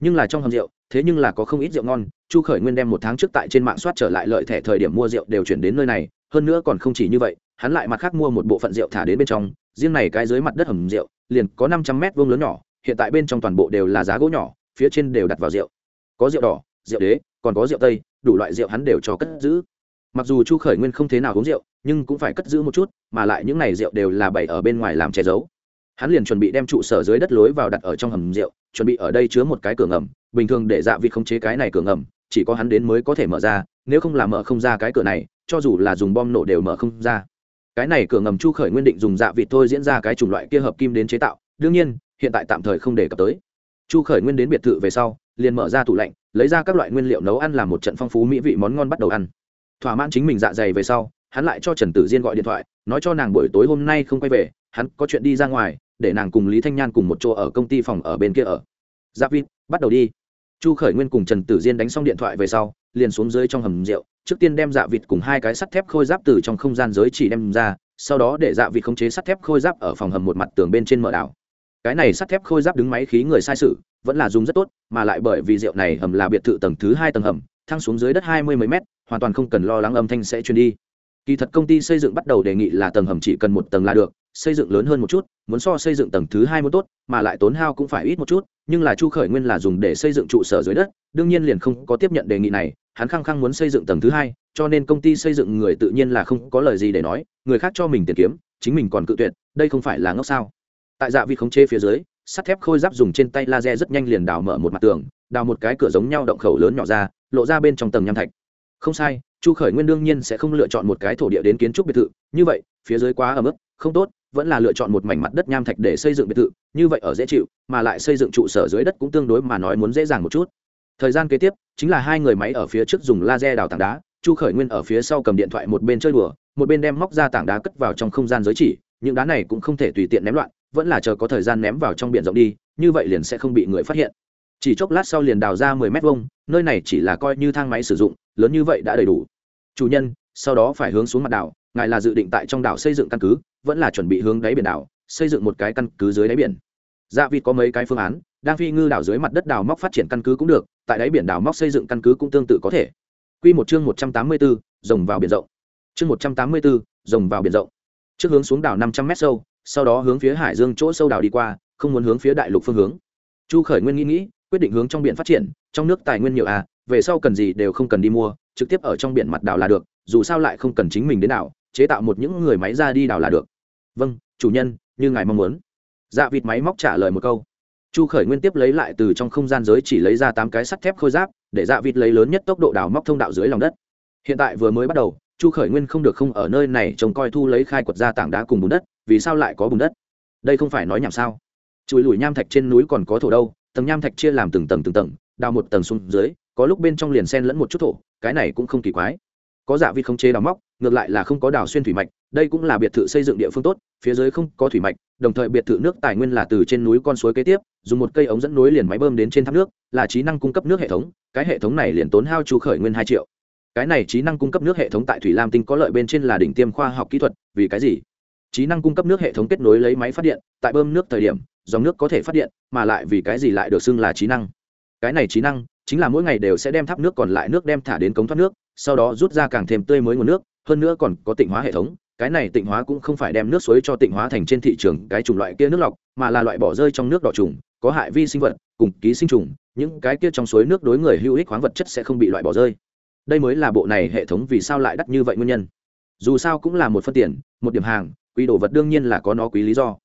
Nhưng là trong hầm rượu, thế nhưng là có không ít rượu ngon, chu khởi nguyên đem một tháng trước tại trên mạng soát trở lại lợi thẻ thời điểm mua rượu đều chuyển đến nơi này, hơn nữa còn không chỉ như vậy, hắn lại mặt khác mua một bộ phận rượu thả đến bên trong riêng này cái dưới mặt đất hầm rượu, liền có năm trăm mét vuông lớn nhỏ, hiện tại bên trong toàn bộ đều là giá gỗ nhỏ, phía trên đều đặt vào rượu. Có rượu đỏ, rượu đế, còn có rượu tây, đủ loại rượu hắn đều cho cất giữ. Mặc dù chu khởi nguyên không thế nào uống rượu, nhưng cũng phải cất giữ một chút, mà lại những này rượu đều là bày ở bên ngoài làm che giấu. Hắn liền chuẩn bị đem trụ sở dưới đất lối vào đặt ở trong hầm rượu, chuẩn bị ở đây chứa một cái cửa ngầm, bình thường để dạ vị khống chế cái này cửa ngầm, chỉ có hắn đến mới có thể mở ra, nếu không làm mở không ra cái cửa này, cho dù là dùng bom nổ đều mở không ra cái này cửa ngầm chu khởi nguyên định dùng dạ vịt thôi diễn ra cái chủng loại kia hợp kim đến chế tạo. Đương nhiên, hiện tại tạm thời không đề cập tới. Chu khởi nguyên đến biệt thự về sau, liền mở ra tủ lạnh, lấy ra các loại nguyên liệu nấu ăn làm một trận phong phú mỹ vị món ngon bắt đầu ăn. Thỏa mãn chính mình dạ dày về sau, hắn lại cho trần tử diên gọi điện thoại, nói cho nàng buổi tối hôm nay không quay về, hắn có chuyện đi ra ngoài, để nàng cùng lý thanh nhan cùng một chỗ ở công ty phòng ở bên kia ở. Dạ Giáp vít bắt đầu đi. Chu khởi nguyên cùng trần tử diên đánh xong điện thoại về sau, liền xuống dưới trong hầm rượu trước tiên đem dạ vịt cùng hai cái sắt thép khôi giáp từ trong không gian giới chỉ đem ra, sau đó để dạ vịt khống chế sắt thép khôi giáp ở phòng hầm một mặt tường bên trên mở đảo. Cái này sắt thép khôi giáp đứng máy khí người sai sự, vẫn là dùng rất tốt, mà lại bởi vì rượu này hầm là biệt thự tầng thứ hai tầng hầm, thăng xuống dưới đất hai mươi mấy mét, hoàn toàn không cần lo lắng âm thanh sẽ truyền đi. Kỳ thật công ty xây dựng bắt đầu đề nghị là tầng hầm chỉ cần một tầng là được, xây dựng lớn hơn một chút, muốn so xây dựng tầng thứ hai muốn tốt, mà lại tốn hao cũng phải ít một chút, nhưng là chu khởi nguyên là dùng để xây dựng trụ sở dưới đất, đương nhiên liền không có tiếp nhận đề nghị này hắn khăng khăng muốn xây dựng tầng thứ hai, cho nên công ty xây dựng người tự nhiên là không có lời gì để nói, người khác cho mình tiền kiếm, chính mình còn cự tuyệt, đây không phải là ngốc sao? Tại dạ vị khống chế phía dưới, sắt thép khôi giáp dùng trên tay laser rất nhanh liền đào mở một mặt tường, đào một cái cửa giống nhau động khẩu lớn nhỏ ra, lộ ra bên trong tầng nham thạch. Không sai, chu khởi nguyên đương nhiên sẽ không lựa chọn một cái thổ địa đến kiến trúc biệt thự, như vậy, phía dưới quá ấm ức, không tốt, vẫn là lựa chọn một mảnh mặt đất nham thạch để xây dựng biệt thự, như vậy ở dễ chịu, mà lại xây dựng trụ sở dưới đất cũng tương đối mà nói muốn dễ dàng một chút thời gian kế tiếp, chính là hai người máy ở phía trước dùng laser đào tảng đá, chu khởi nguyên ở phía sau cầm điện thoại một bên chơi đùa, một bên đem móc ra tảng đá cất vào trong không gian giới chỉ, những đá này cũng không thể tùy tiện ném loạn, vẫn là chờ có thời gian ném vào trong biển rộng đi, như vậy liền sẽ không bị người phát hiện. Chỉ chốc lát sau liền đào ra mười mét vuông, nơi này chỉ là coi như thang máy sử dụng, lớn như vậy đã đầy đủ. Chủ nhân, sau đó phải hướng xuống mặt đảo, ngài là dự định tại trong đảo xây dựng căn cứ, vẫn là chuẩn bị hướng đáy biển đảo, xây dựng một cái căn cứ dưới đáy biển dạ vịt có mấy cái phương án, đang phi ngư đảo dưới mặt đất đào móc phát triển căn cứ cũng được, tại đáy biển đào móc xây dựng căn cứ cũng tương tự có thể. Q một chương một trăm tám mươi bốn rồng vào biển rộng. Chương một trăm tám mươi bốn rồng vào biển rộng. Trước hướng xuống đảo năm trăm m sâu, sau đó hướng phía hải dương chỗ sâu đảo đi qua, không muốn hướng phía đại lục phương hướng. Chu khởi nguyên nghĩ nghĩ, quyết định hướng trong biển phát triển, trong nước tài nguyên nhiều à về sau cần gì đều không cần đi mua, trực tiếp ở trong biển mặt đảo là được, dù sao lại không cần chính mình đến đảo, chế tạo một những người máy ra đi đảo là được. Vâng chủ nhân, như ngài mong muốn dạ vịt máy móc trả lời một câu. Chu khởi nguyên tiếp lấy lại từ trong không gian giới chỉ lấy ra tám cái sắt thép khôi giáp, để dạ vịt lấy lớn nhất tốc độ đào móc thông đạo dưới lòng đất. Hiện tại vừa mới bắt đầu, chu khởi nguyên không được không ở nơi này trông coi thu lấy khai quật ra tảng đá cùng bùn đất, vì sao lại có bùn đất? Đây không phải nói nhảm sao? Chùi lùi nham thạch trên núi còn có thổ đâu, tầng nham thạch chia làm từng tầng từng tầng, đào một tầng xuống dưới, có lúc bên trong liền sen lẫn một chút thổ, cái này cũng không kỳ quái. Có dạ vịt không chế đào móc, ngược lại là không có đào xuyên thủy mạch, đây cũng là biệt thự xây dựng địa phương tốt, phía dưới không có thủy mạch đồng thời biệt thự nước tài nguyên là từ trên núi con suối kế tiếp, dùng một cây ống dẫn nối liền máy bơm đến trên tháp nước, là trí năng cung cấp nước hệ thống, cái hệ thống này liền tốn hao chu khởi nguyên hai triệu. Cái này trí năng cung cấp nước hệ thống tại thủy lam tinh có lợi bên trên là đỉnh tiêm khoa học kỹ thuật, vì cái gì? Trí năng cung cấp nước hệ thống kết nối lấy máy phát điện, tại bơm nước thời điểm, dòng nước có thể phát điện, mà lại vì cái gì lại được xưng là trí năng? Cái này trí năng, chính là mỗi ngày đều sẽ đem tháp nước còn lại nước đem thả đến cống thoát nước, sau đó rút ra càng thêm tươi mới nguồn nước, hơn nữa còn có tịnh hóa hệ thống cái này tịnh hóa cũng không phải đem nước suối cho tịnh hóa thành trên thị trường cái chủng loại kia nước lọc, mà là loại bỏ rơi trong nước đỏ trùng, có hại vi sinh vật, cùng ký sinh trùng, những cái kia trong suối nước đối người hữu ích khoáng vật chất sẽ không bị loại bỏ rơi. Đây mới là bộ này hệ thống vì sao lại đắt như vậy nguyên nhân. Dù sao cũng là một phân tiền, một điểm hàng, quý đồ vật đương nhiên là có nó quý lý do.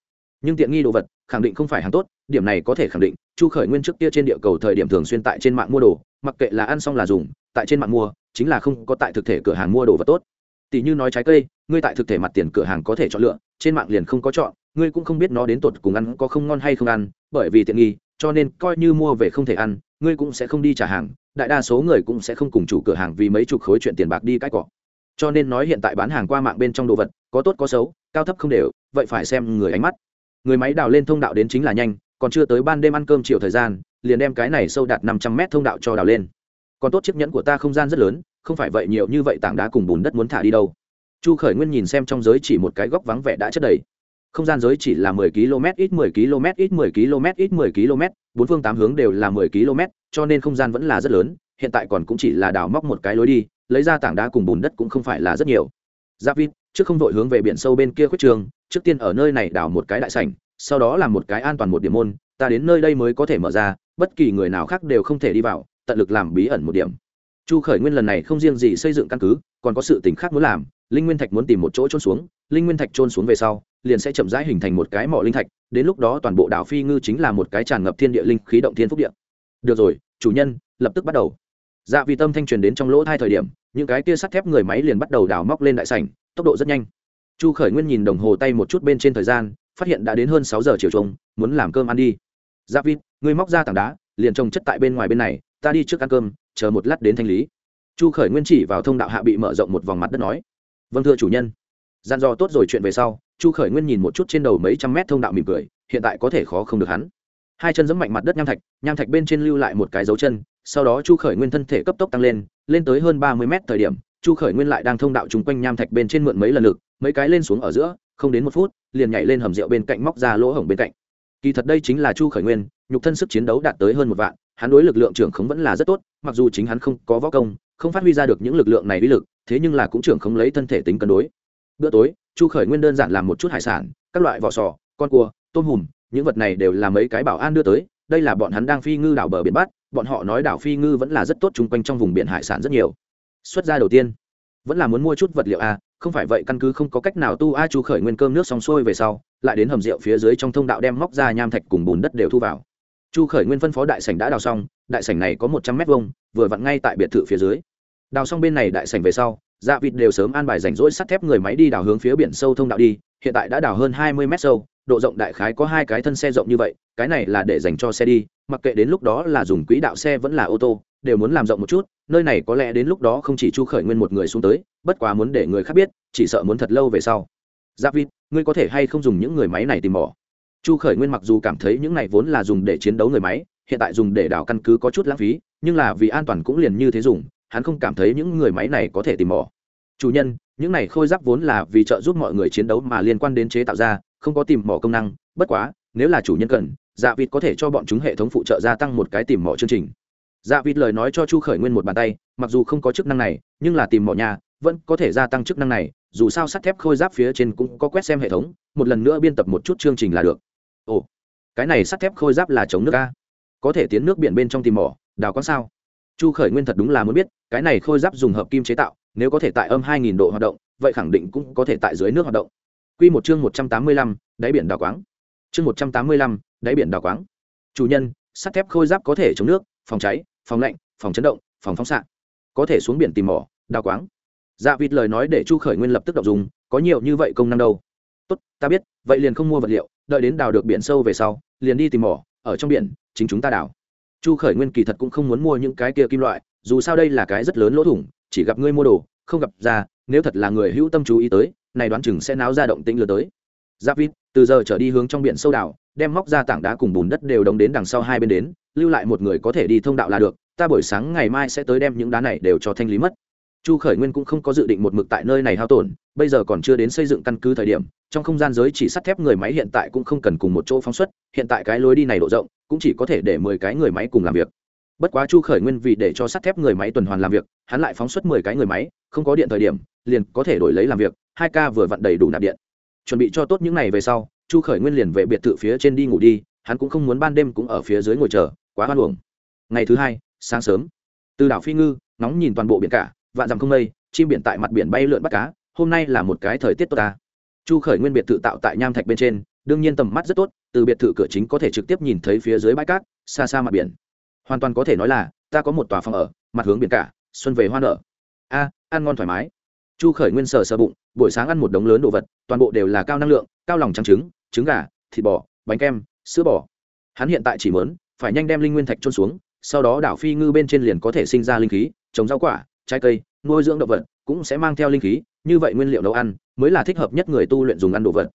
Nhưng tiện nghi đồ vật, khẳng định không phải hàng tốt, điểm này có thể khẳng định, chu khởi nguyên trước kia trên địa cầu thời điểm thường xuyên tại trên mạng mua đồ, mặc kệ là ăn xong là dùng, tại trên mạng mua, chính là không có tại thực thể cửa hàng mua đồ vật tốt. Tỷ như nói trái cây ngươi tại thực thể mặt tiền cửa hàng có thể chọn lựa, trên mạng liền không có chọn, ngươi cũng không biết nó đến tột cùng ăn có không ngon hay không ăn, bởi vì tiện nghi, cho nên coi như mua về không thể ăn, ngươi cũng sẽ không đi trả hàng, đại đa số người cũng sẽ không cùng chủ cửa hàng vì mấy chục khối chuyện tiền bạc đi cãi cọ. Cho nên nói hiện tại bán hàng qua mạng bên trong đồ vật, có tốt có xấu, cao thấp không đều, vậy phải xem người ánh mắt. Người máy đào lên thông đạo đến chính là nhanh, còn chưa tới ban đêm ăn cơm chiều thời gian, liền đem cái này sâu đạt năm trăm mét thông đạo cho đào lên. Còn tốt chiếc nhẫn của ta không gian rất lớn, không phải vậy nhiều như vậy tảng đá cùng bùn đất muốn thả đi đâu chu khởi nguyên nhìn xem trong giới chỉ một cái góc vắng vẻ đã chất đầy. Không gian giới chỉ là mười km, ít mười km, ít mười km, ít mười km, bốn phương tám hướng đều là mười km, cho nên không gian vẫn là rất lớn, hiện tại còn cũng chỉ là đào móc một cái lối đi, lấy ra tảng đá cùng bùn đất cũng không phải là rất nhiều. Giáp vít, trước không vội hướng về biển sâu bên kia khuất trường, trước tiên ở nơi này đào một cái đại sảnh, sau đó làm một cái an toàn một điểm môn, ta đến nơi đây mới có thể mở ra, bất kỳ người nào khác đều không thể đi vào, tận lực làm bí ẩn một điểm chu khởi nguyên lần này không riêng gì xây dựng căn cứ, còn có sự tỉnh khác muốn làm, linh nguyên thạch muốn tìm một chỗ trôn xuống, linh nguyên thạch trôn xuống về sau, liền sẽ chậm rãi hình thành một cái mỏ linh thạch, đến lúc đó toàn bộ đảo phi ngư chính là một cái tràn ngập thiên địa linh khí động thiên phúc địa. Được rồi, chủ nhân, lập tức bắt đầu. Dạ vì tâm thanh truyền đến trong lỗ hai thời điểm, những cái kia sắt thép người máy liền bắt đầu đào móc lên đại sảnh, tốc độ rất nhanh. Chu khởi nguyên nhìn đồng hồ tay một chút bên trên thời gian, phát hiện đã đến hơn sáu giờ chiều trống muốn làm cơm ăn đi. Dạ vịt người móc ra tảng đá, liền trồng chất tại bên ngoài bên này ta đi trước ăn cơm, chờ một lát đến thanh lý. Chu khởi nguyên chỉ vào thông đạo hạ bị mở rộng một vòng mặt đất nói vâng thưa chủ nhân. Gian dò tốt rồi chuyện về sau, chu khởi nguyên nhìn một chút trên đầu mấy trăm mét thông đạo mỉm cười, hiện tại có thể khó không được hắn. Hai chân giẫm mạnh mặt đất nham thạch nham thạch bên trên lưu lại một cái dấu chân, sau đó chu khởi nguyên thân thể cấp tốc tăng lên lên tới hơn ba mươi mét thời điểm, chu khởi nguyên lại đang thông đạo chung quanh nham thạch bên trên mượn mấy lần lực, mấy cái lên xuống ở giữa, không đến một phút, liền nhảy lên hầm rượu bên cạnh móc ra lỗ hổng bên cạnh. Kỳ thật đây chính là chu khởi nguyên, nhục thân sức chiến đấu đạt tới hơn một vạn hắn đối lực lượng trưởng khống vẫn là rất tốt, mặc dù chính hắn không có võ công, không phát huy ra được những lực lượng này uy lực, thế nhưng là cũng trưởng khống lấy thân thể tính cân đối. Bữa tối, chu khởi nguyên đơn giản làm một chút hải sản, các loại vỏ sò, con cua, tôm hùm, những vật này đều là mấy cái bảo an đưa tới, đây là bọn hắn đang phi ngư đảo bờ biển bắt bọn họ nói đảo phi ngư vẫn là rất tốt chung quanh trong vùng biển hải sản rất nhiều. Xuất ra đầu tiên, vẫn là muốn mua chút vật liệu a, không phải vậy căn cứ không có cách nào tu a chu khởi nguyên cơm nước xong xuôi về sau, lại đến hầm rượu phía dưới trong thông đạo đem móc ra nham thạch cùng bùn đất đều thu vào chu khởi nguyên phân phó đại sảnh đã đào xong, đại sảnh này có một trăm mét vuông, vừa vặn ngay tại biệt thự phía dưới. Đào xong bên này đại sảnh về sau dạ vịt đều sớm an bài rảnh rỗi sắt thép người máy đi đào hướng phía biển sâu thông đạo đi, hiện tại đã đào hơn hai mươi mét sâu, độ rộng đại khái có hai cái thân xe rộng như vậy, cái này là để dành cho xe đi, mặc kệ đến lúc đó là dùng quỹ đạo xe vẫn là ô tô, đều muốn làm rộng một chút, nơi này có lẽ đến lúc đó không chỉ chu khởi nguyên một người xuống tới, bất quá muốn để người khác biết, chỉ sợ muốn thật lâu về sau. Giáp vịt, ngươi có thể hay không dùng những người máy này tìm mỏ? Chu khởi nguyên mặc dù cảm thấy những này vốn là dùng để chiến đấu người máy, hiện tại dùng để đào căn cứ có chút lãng phí, nhưng là vì an toàn cũng liền như thế dùng, hắn không cảm thấy những người máy này có thể tìm mỏ chủ nhân, những này khôi giáp vốn là vì trợ giúp mọi người chiến đấu mà liên quan đến chế tạo ra, không có tìm mỏ công năng, bất quá, nếu là chủ nhân cần dạ vịt có thể cho bọn chúng hệ thống phụ trợ gia tăng một cái tìm mỏ chương trình. Dạ vịt lời nói cho chu khởi nguyên một bàn tay, mặc dù không có chức năng này, nhưng là tìm mỏ nhà, vẫn có thể gia tăng chức năng này, dù sao sắt thép khôi giáp phía trên cũng có quét xem hệ thống, một lần nữa biên tập một chút chương trình là được ồ cái này sắt thép khôi giáp là chống nước a có thể tiến nước biển bên trong tìm mỏ đào con sao chu khởi nguyên thật đúng là muốn biết cái này khôi giáp dùng hợp kim chế tạo nếu có thể tại âm 2000 độ hoạt động vậy khẳng định cũng có thể tại dưới nước hoạt động Quy một chương 185, đáy biển đào quáng. Chương 185, đáy biển đào quáng. Chủ nhân, sắt thép khôi giáp có thể chống nước, phòng cháy, phòng lạnh, phòng chấn động, phòng phóng xạ. Có thể xuống biển tìm mỏ, đào quáng. Dạ vịt lời nói để Chu Khởi Nguyên lập tức đọc dùng, có nhiều như vậy công năng đâu. Tốt, ta biết, vậy liền không mua vật liệu, đợi đến đào được biển sâu về sau, liền đi tìm mỏ, ở trong biển, chính chúng ta đào. Chu Khởi Nguyên kỳ thật cũng không muốn mua những cái kia kim loại, dù sao đây là cái rất lớn lỗ thủng, chỉ gặp ngươi mua đồ, không gặp ra, nếu thật là người hữu tâm chú ý tới, này đoán chừng sẽ náo ra động tĩnh lừa tới giáp vít từ giờ trở đi hướng trong biển sâu đảo đem móc ra tảng đá cùng bùn đất đều đóng đến đằng sau hai bên đến lưu lại một người có thể đi thông đạo là được ta buổi sáng ngày mai sẽ tới đem những đá này đều cho thanh lý mất chu khởi nguyên cũng không có dự định một mực tại nơi này hao tổn, bây giờ còn chưa đến xây dựng căn cứ thời điểm, trong không gian giới chỉ sắt thép người máy hiện tại cũng không cần cùng một chỗ phóng xuất, hiện tại cái lối đi này độ rộng, cũng chỉ có thể để mười cái người máy cùng làm việc. Bất quá chu khởi nguyên vì để cho sắt thép người máy tuần hoàn làm việc, hắn lại phóng xuất mười cái người máy, không có điện thời điểm, liền có thể đổi lấy làm việc, hai ca vừa vặn đầy đủ nạp điện. Chuẩn bị cho tốt những ngày về sau, chu khởi nguyên liền về biệt thự phía trên đi ngủ đi, hắn cũng không muốn ban đêm cũng ở phía dưới ngồi chờ, quá hoan hồng ngày thứ hai, sáng sớm. Từ đảo phi ngư, nóng nhìn toàn bộ biển cả vạn dặm không mây, chim biển tại mặt biển bay lượn bắt cá, hôm nay là một cái thời tiết tốt ta. Chu khởi nguyên biệt thự tạo tại nham thạch bên trên, đương nhiên tầm mắt rất tốt, từ biệt thự cửa chính có thể trực tiếp nhìn thấy phía dưới bãi cát, xa xa mặt biển. Hoàn toàn có thể nói là, ta có một tòa phòng ở, mặt hướng biển cả, xuân về hoa nở. A, ăn ngon thoải mái. Chu khởi nguyên sờ sờ bụng, buổi sáng ăn một đống lớn đồ vật, toàn bộ đều là cao năng lượng, cao lòng trắng trứng trứng gà, thịt bò, bánh kem, sữa bò. Hắn hiện tại chỉ mớn phải nhanh đem linh nguyên thạch trôn xuống, sau đó đảo phi ngư bên trên liền có thể sinh ra linh khí, trồng rau quả trái cây, nuôi dưỡng động vật cũng sẽ mang theo linh khí, như vậy nguyên liệu nấu ăn mới là thích hợp nhất người tu luyện dùng ăn đồ vật.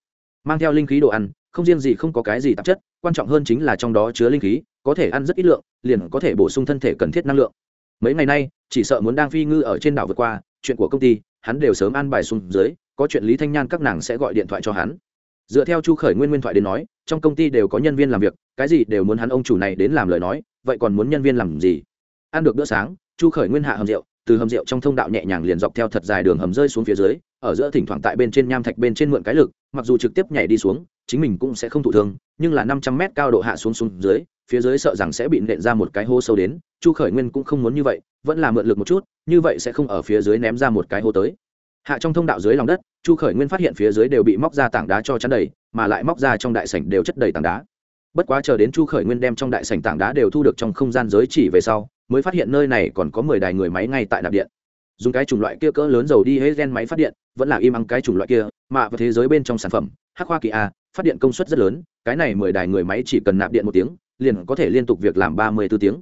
Mang theo linh khí đồ ăn, không riêng gì không có cái gì tạp chất, quan trọng hơn chính là trong đó chứa linh khí, có thể ăn rất ít lượng, liền có thể bổ sung thân thể cần thiết năng lượng. Mấy ngày nay, chỉ sợ muốn đang phi ngư ở trên đảo vượt qua, chuyện của công ty, hắn đều sớm ăn bài xuống dưới, có chuyện lý thanh nhan các nàng sẽ gọi điện thoại cho hắn. Dựa theo chu khởi nguyên nguyên thoại đến nói, trong công ty đều có nhân viên làm việc, cái gì đều muốn hắn ông chủ này đến làm lời nói, vậy còn muốn nhân viên làm gì? Ăn được bữa sáng, chu khởi nguyên hạ hầm rượu từ hầm rượu trong thông đạo nhẹ nhàng liền dọc theo thật dài đường hầm rơi xuống phía dưới, ở giữa thỉnh thoảng tại bên trên nham thạch bên trên mượn cái lực, mặc dù trực tiếp nhảy đi xuống, chính mình cũng sẽ không thụ thương, nhưng là năm trăm mét cao độ hạ xuống xuống dưới, phía dưới sợ rằng sẽ bị nện ra một cái hố sâu đến, chu khởi nguyên cũng không muốn như vậy, vẫn là mượn lực một chút, như vậy sẽ không ở phía dưới ném ra một cái hố tới. Hạ trong thông đạo dưới lòng đất, chu khởi nguyên phát hiện phía dưới đều bị móc ra tảng đá cho chắn đầy, mà lại móc ra trong đại sảnh đều chất đầy tảng đá bất quá chờ đến chu khởi nguyên đem trong đại sảnh tảng đá đều thu được trong không gian giới chỉ về sau, mới phát hiện nơi này còn có mười đài người máy ngay tại nạp điện. Dùng cái chủng loại kia cỡ lớn dầu đi hết gen máy phát điện, vẫn là im ăng cái chủng loại kia, mà vào thế giới bên trong sản phẩm, hắc hoa kỳ a, phát điện công suất rất lớn, cái này mười đài người máy chỉ cần nạp điện một tiếng, liền có thể liên tục việc làm ba mươi b ố tiếng.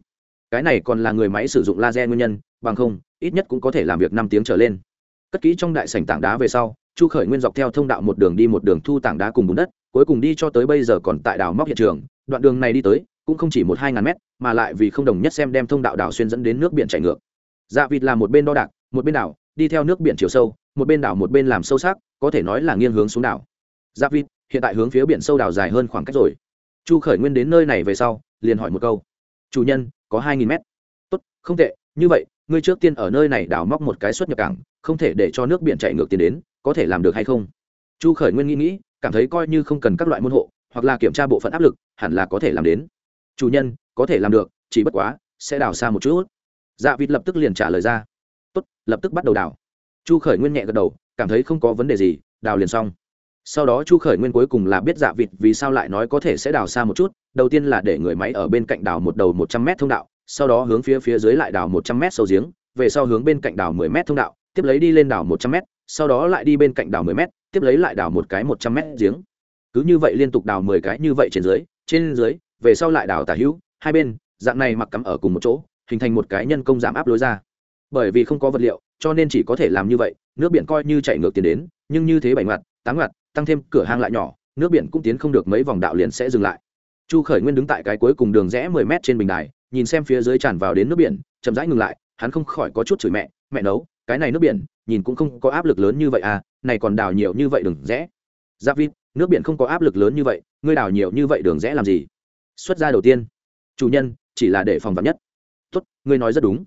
Cái này còn là người máy sử dụng laser nguyên nhân, bằng không, ít nhất cũng có thể làm việc năm tiếng trở lên. Cất kỹ trong đại sảnh tảng đá về sau chu khởi nguyên dọc theo thông đạo một đường đi một đường thu tảng đá cùng bùn đất, cuối cùng đi cho tới bây giờ còn tại đảo móc hiện trường. Đoạn đường này đi tới, cũng không chỉ một hai ngàn mét, mà lại vì không đồng nhất xem đem thông đạo đảo xuyên dẫn đến nước biển chảy ngược. Dạ vịt là một bên đo đạc, một bên đảo, đi theo nước biển chiều sâu, một bên đảo một bên làm sâu sắc, có thể nói là nghiêng hướng xuống đảo. Dạ vịt, hiện tại hướng phía biển sâu đảo dài hơn khoảng cách rồi. Chu khởi nguyên đến nơi này về sau, liền hỏi một câu. Chủ nhân, có hai nghìn mét. Tốt, không tệ, như vậy, ngươi trước tiên ở nơi này đào móc một cái xuất nhập cảng, không thể để cho nước biển chạy ngược tiền đến có thể làm được hay không? Chu khởi nguyên nghĩ nghĩ, cảm thấy coi như không cần các loại môn hộ, hoặc là kiểm tra bộ phận áp lực, hẳn là có thể làm đến. Chủ nhân, có thể làm được, chỉ bất quá, sẽ đào xa một chút. Dạ vịt lập tức liền trả lời ra. Tốt, lập tức bắt đầu đào. Chu khởi nguyên nhẹ gật đầu, cảm thấy không có vấn đề gì, đào liền xong. Sau đó chu khởi nguyên cuối cùng là biết dạ vịt vì sao lại nói có thể sẽ đào xa một chút, đầu tiên là để người máy ở bên cạnh đào một đầu một trăm m thông đạo, sau đó hướng phía phía dưới lại đào một trăm m sâu giếng, về sau hướng bên cạnh đào mười m thông đạo, tiếp lấy đi lên đào một trăm m sau đó lại đi bên cạnh đào mười m tiếp lấy lại đào một cái một trăm m giếng. Cứ như vậy liên tục đào mười cái như vậy trên dưới trên dưới, về sau lại đào tả hữu, hai bên, dạng này mặc cắm ở cùng một chỗ, hình thành một cái nhân công giảm áp lối ra. Bởi vì không có vật liệu, cho nên chỉ có thể làm như vậy, nước biển coi như chạy ngược tiền đến, nhưng như thế bảy ngoặt, tám ngoặt, tăng thêm cửa hang lại nhỏ, nước biển cũng tiến không được mấy vòng đạo liền sẽ dừng lại. Chu khởi nguyên đứng tại cái cuối cùng đường rẽ mười mét trên bình đài, nhìn xem phía dưới tràn vào đến nước biển, chậm rãi ngừng lại, hắn không khỏi có chút chửi mẹ mẹ nấu, cái này nước biển nhìn cũng không có áp lực lớn như vậy à này còn đào nhiều như vậy đừng rẽ. Giáp vít, nước biển không có áp lực lớn như vậy, ngươi đào nhiều như vậy đường rẽ làm gì? Xuất ra đầu tiên. Chủ nhân, chỉ là để phòng vạn nhất. Tốt, ngươi nói rất đúng.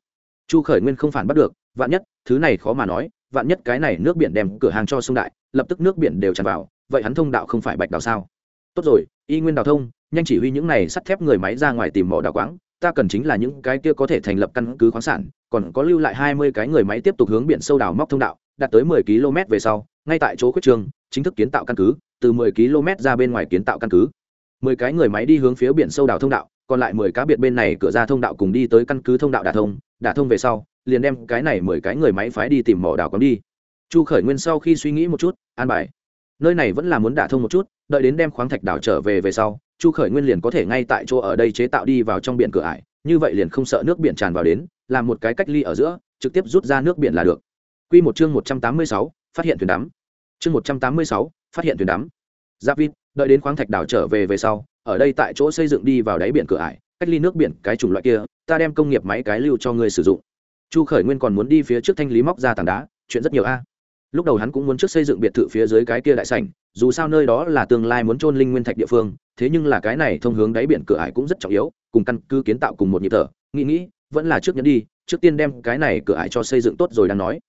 Chu khởi nguyên không phản bắt được, vạn nhất, thứ này khó mà nói, vạn nhất cái này nước biển đem cửa hàng cho sông đại, lập tức nước biển đều tràn vào, vậy hắn thông đạo không phải bạch đào sao? Tốt rồi, y nguyên đào thông, nhanh chỉ huy những này sắt thép người máy ra ngoài tìm mỏ đào quáng ta cần chính là những cái kia có thể thành lập căn cứ khoáng sản, còn có lưu lại hai mươi cái người máy tiếp tục hướng biển sâu đào móc thông đạo, đạt tới mười km về sau, ngay tại chỗ khuyết trường, chính thức kiến tạo căn cứ, từ mười km ra bên ngoài kiến tạo căn cứ. mười cái người máy đi hướng phía biển sâu đào thông đạo, còn lại mười cá biệt bên này cửa ra thông đạo cùng đi tới căn cứ thông đạo đả thông đả thông về sau, liền đem cái này mười cái người máy phái đi tìm mỏ đào quáng đi. Chu khởi nguyên sau khi suy nghĩ một chút, an bài. Nơi này vẫn là muốn đả thông một chút, đợi đến đem khoáng thạch đảo trở về về sau chu khởi nguyên liền có thể ngay tại chỗ ở đây chế tạo đi vào trong biển cửa ải, như vậy liền không sợ nước biển tràn vào đến, làm một cái cách ly ở giữa, trực tiếp rút ra nước biển là được. Q một chương một trăm tám mươi sáu, phát hiện thuyền đắm. Chương một trăm tám mươi sáu, phát hiện thuyền đắm. Giáp vít, đợi đến khoáng thạch đảo trở về về sau, ở đây tại chỗ xây dựng đi vào đáy biển cửa ải, cách ly nước biển cái chủng loại kia, ta đem công nghiệp máy cái lưu cho người sử dụng. Chu khởi nguyên còn muốn đi phía trước thanh lý móc ra tảng đá, chuyện rất nhiều a lúc đầu hắn cũng muốn trước xây dựng biệt thự phía dưới cái kia đại sảnh, dù sao nơi đó là tương lai muốn trôn linh nguyên thạch địa phương, thế nhưng là cái này thông hướng đáy biển cửa ải cũng rất trọng yếu, cùng căn cứ kiến tạo cùng một nhịp thở. Nghĩ nghĩ, vẫn là trước nhẫn đi, trước tiên đem cái này cửa ải cho xây dựng tốt rồi đang nói.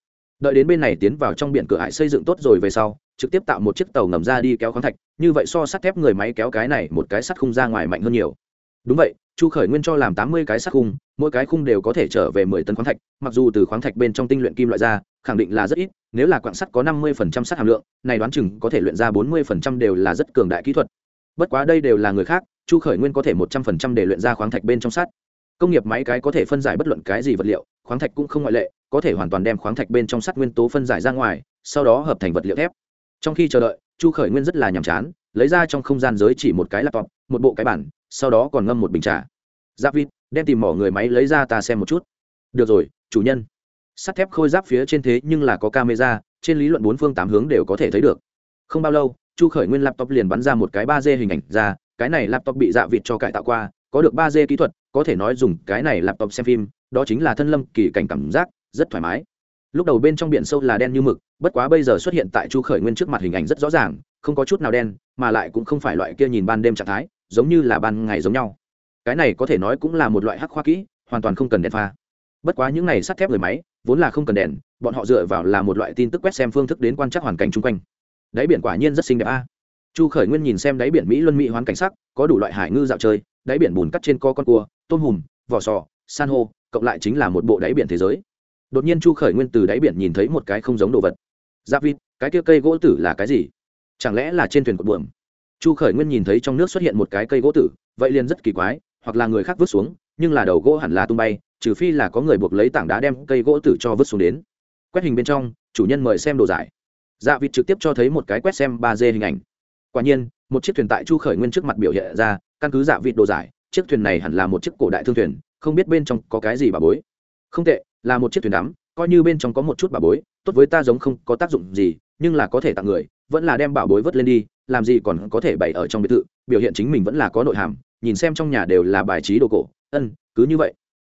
Đợi đến bên này tiến vào trong biển cửa hải xây dựng tốt rồi về sau, trực tiếp tạo một chiếc tàu ngầm ra đi kéo khoáng thạch, như vậy so sắt thép người máy kéo cái này một cái sắt khung ra ngoài mạnh hơn nhiều. Đúng vậy chu khởi nguyên cho làm tám mươi cái sắt khung, mỗi cái khung đều có thể trở về mười tấn khoáng thạch, mặc dù từ khoáng thạch bên trong tinh luyện kim loại ra, khẳng định là rất ít, nếu là quạng sắt có năm mươi phần trăm sắt hàm lượng, này đoán chừng có thể luyện ra bốn mươi phần trăm đều là rất cường đại kỹ thuật. Bất quá đây đều là người khác, chu khởi nguyên có thể một trăm phần trăm để luyện ra khoáng thạch bên trong sắt. Công nghiệp máy cái có thể phân giải bất luận cái gì vật liệu, khoáng thạch cũng không ngoại lệ, có thể hoàn toàn đem khoáng thạch bên trong sắt nguyên tố phân giải ra ngoài, sau đó hợp thành vật liệu thép. Trong khi chờ đợi, chu khởi nguyên rất là nhàm chán, lấy ra trong không gian giới chỉ một cái laptop, một bộ cái bản sau đó còn ngâm một bình trà. Giáp vịt, đem tìm mỏ người máy lấy ra ta xem một chút. Được rồi, chủ nhân. Sắt thép khôi giáp phía trên thế nhưng là có camera, trên lý luận bốn phương tám hướng đều có thể thấy được. Không bao lâu, chu khởi nguyên laptop liền bắn ra một cái ba d hình ảnh ra, cái này laptop bị dạ vịt cho cải tạo qua, có được ba d kỹ thuật, có thể nói dùng cái này laptop xem phim, đó chính là thân lâm kỳ cảnh cảm giác, rất thoải mái. Lúc đầu bên trong biển sâu là đen như mực, bất quá bây giờ xuất hiện tại chu khởi nguyên trước mặt hình ảnh rất rõ ràng, không có chút nào đen, mà lại cũng không phải loại kia nhìn ban đêm trạng thái giống như là ban ngày giống nhau. Cái này có thể nói cũng là một loại hắc khoa kỹ, hoàn toàn không cần đèn pha. Bất quá những này sắt thép người máy, vốn là không cần đèn, bọn họ dựa vào là một loại tin tức quét xem phương thức đến quan trắc hoàn cảnh chung quanh. Đáy biển quả nhiên rất xinh đẹp a. Chu khởi nguyên nhìn xem đáy biển mỹ luân mỹ hoán cảnh sắc, có đủ loại hải ngư dạo chơi, đáy biển bùn cắt trên co con cua, tôm hùm, vỏ sò, san hô, cộng lại chính là một bộ đáy biển thế giới. Đột nhiên chu khởi nguyên từ đáy biển nhìn thấy một cái không giống đồ vật. Giáp vịt, cái kia cây gỗ tử là cái gì? Chẳng lẽ là trên thuyền cột buồm? Chu khởi nguyên nhìn thấy trong nước xuất hiện một cái cây gỗ tử, vậy liền rất kỳ quái, hoặc là người khác vứt xuống, nhưng là đầu gỗ hẳn là tung bay, trừ phi là có người buộc lấy tảng đá đem cây gỗ tử cho vứt xuống đến. Quét hình bên trong, chủ nhân mời xem đồ giải. Dạ vịt trực tiếp cho thấy một cái quét xem ba d hình ảnh. Quả nhiên, một chiếc thuyền tại chu khởi nguyên trước mặt biểu hiện ra, căn cứ dạ vịt đồ giải, chiếc thuyền này hẳn là một chiếc cổ đại thương thuyền, không biết bên trong có cái gì bà bối. Không tệ, là một chiếc thuyền đắm, coi như bên trong có một chút bà bối, tốt với ta giống không có tác dụng gì, nhưng là có thể tặng người, vẫn là đem bảo bối vớt lên đi làm gì còn có thể bày ở trong biệt thự, biểu hiện chính mình vẫn là có nội hàm, nhìn xem trong nhà đều là bài trí đồ cổ. Ân, cứ như vậy.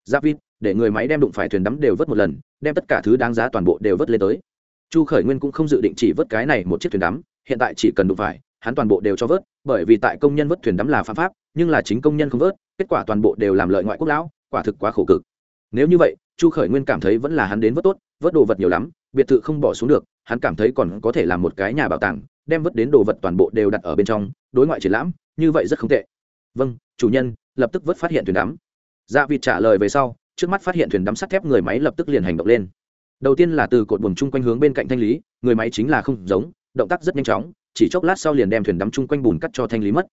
Giáp vít, để người máy đem đụng phải thuyền đắm đều vớt một lần, đem tất cả thứ đáng giá toàn bộ đều vớt lên tới. Chu khởi nguyên cũng không dự định chỉ vớt cái này một chiếc thuyền đắm, hiện tại chỉ cần đụng phải, hắn toàn bộ đều cho vớt, bởi vì tại công nhân vớt thuyền đắm là phạm pháp, nhưng là chính công nhân không vớt, kết quả toàn bộ đều làm lợi ngoại quốc lão, quả thực quá khổ cực. Nếu như vậy, chu khởi nguyên cảm thấy vẫn là hắn đến vớt tốt, vớt đồ vật nhiều lắm, biệt thự không bỏ xuống được, hắn cảm thấy còn có thể làm một cái nhà bảo tàng đem vứt đến đồ vật toàn bộ đều đặt ở bên trong, đối ngoại triển lãm, như vậy rất không tệ. Vâng chủ nhân, lập tức vớt phát hiện thuyền đắm. Dạ vịt trả lời về sau, trước mắt phát hiện thuyền đắm sắt thép người máy lập tức liền hành động lên. Đầu tiên là từ cột buồng chung quanh hướng bên cạnh thanh lý, người máy chính là không giống, động tác rất nhanh chóng, chỉ chốc lát sau liền đem thuyền đắm chung quanh bùn cắt cho thanh lý mất.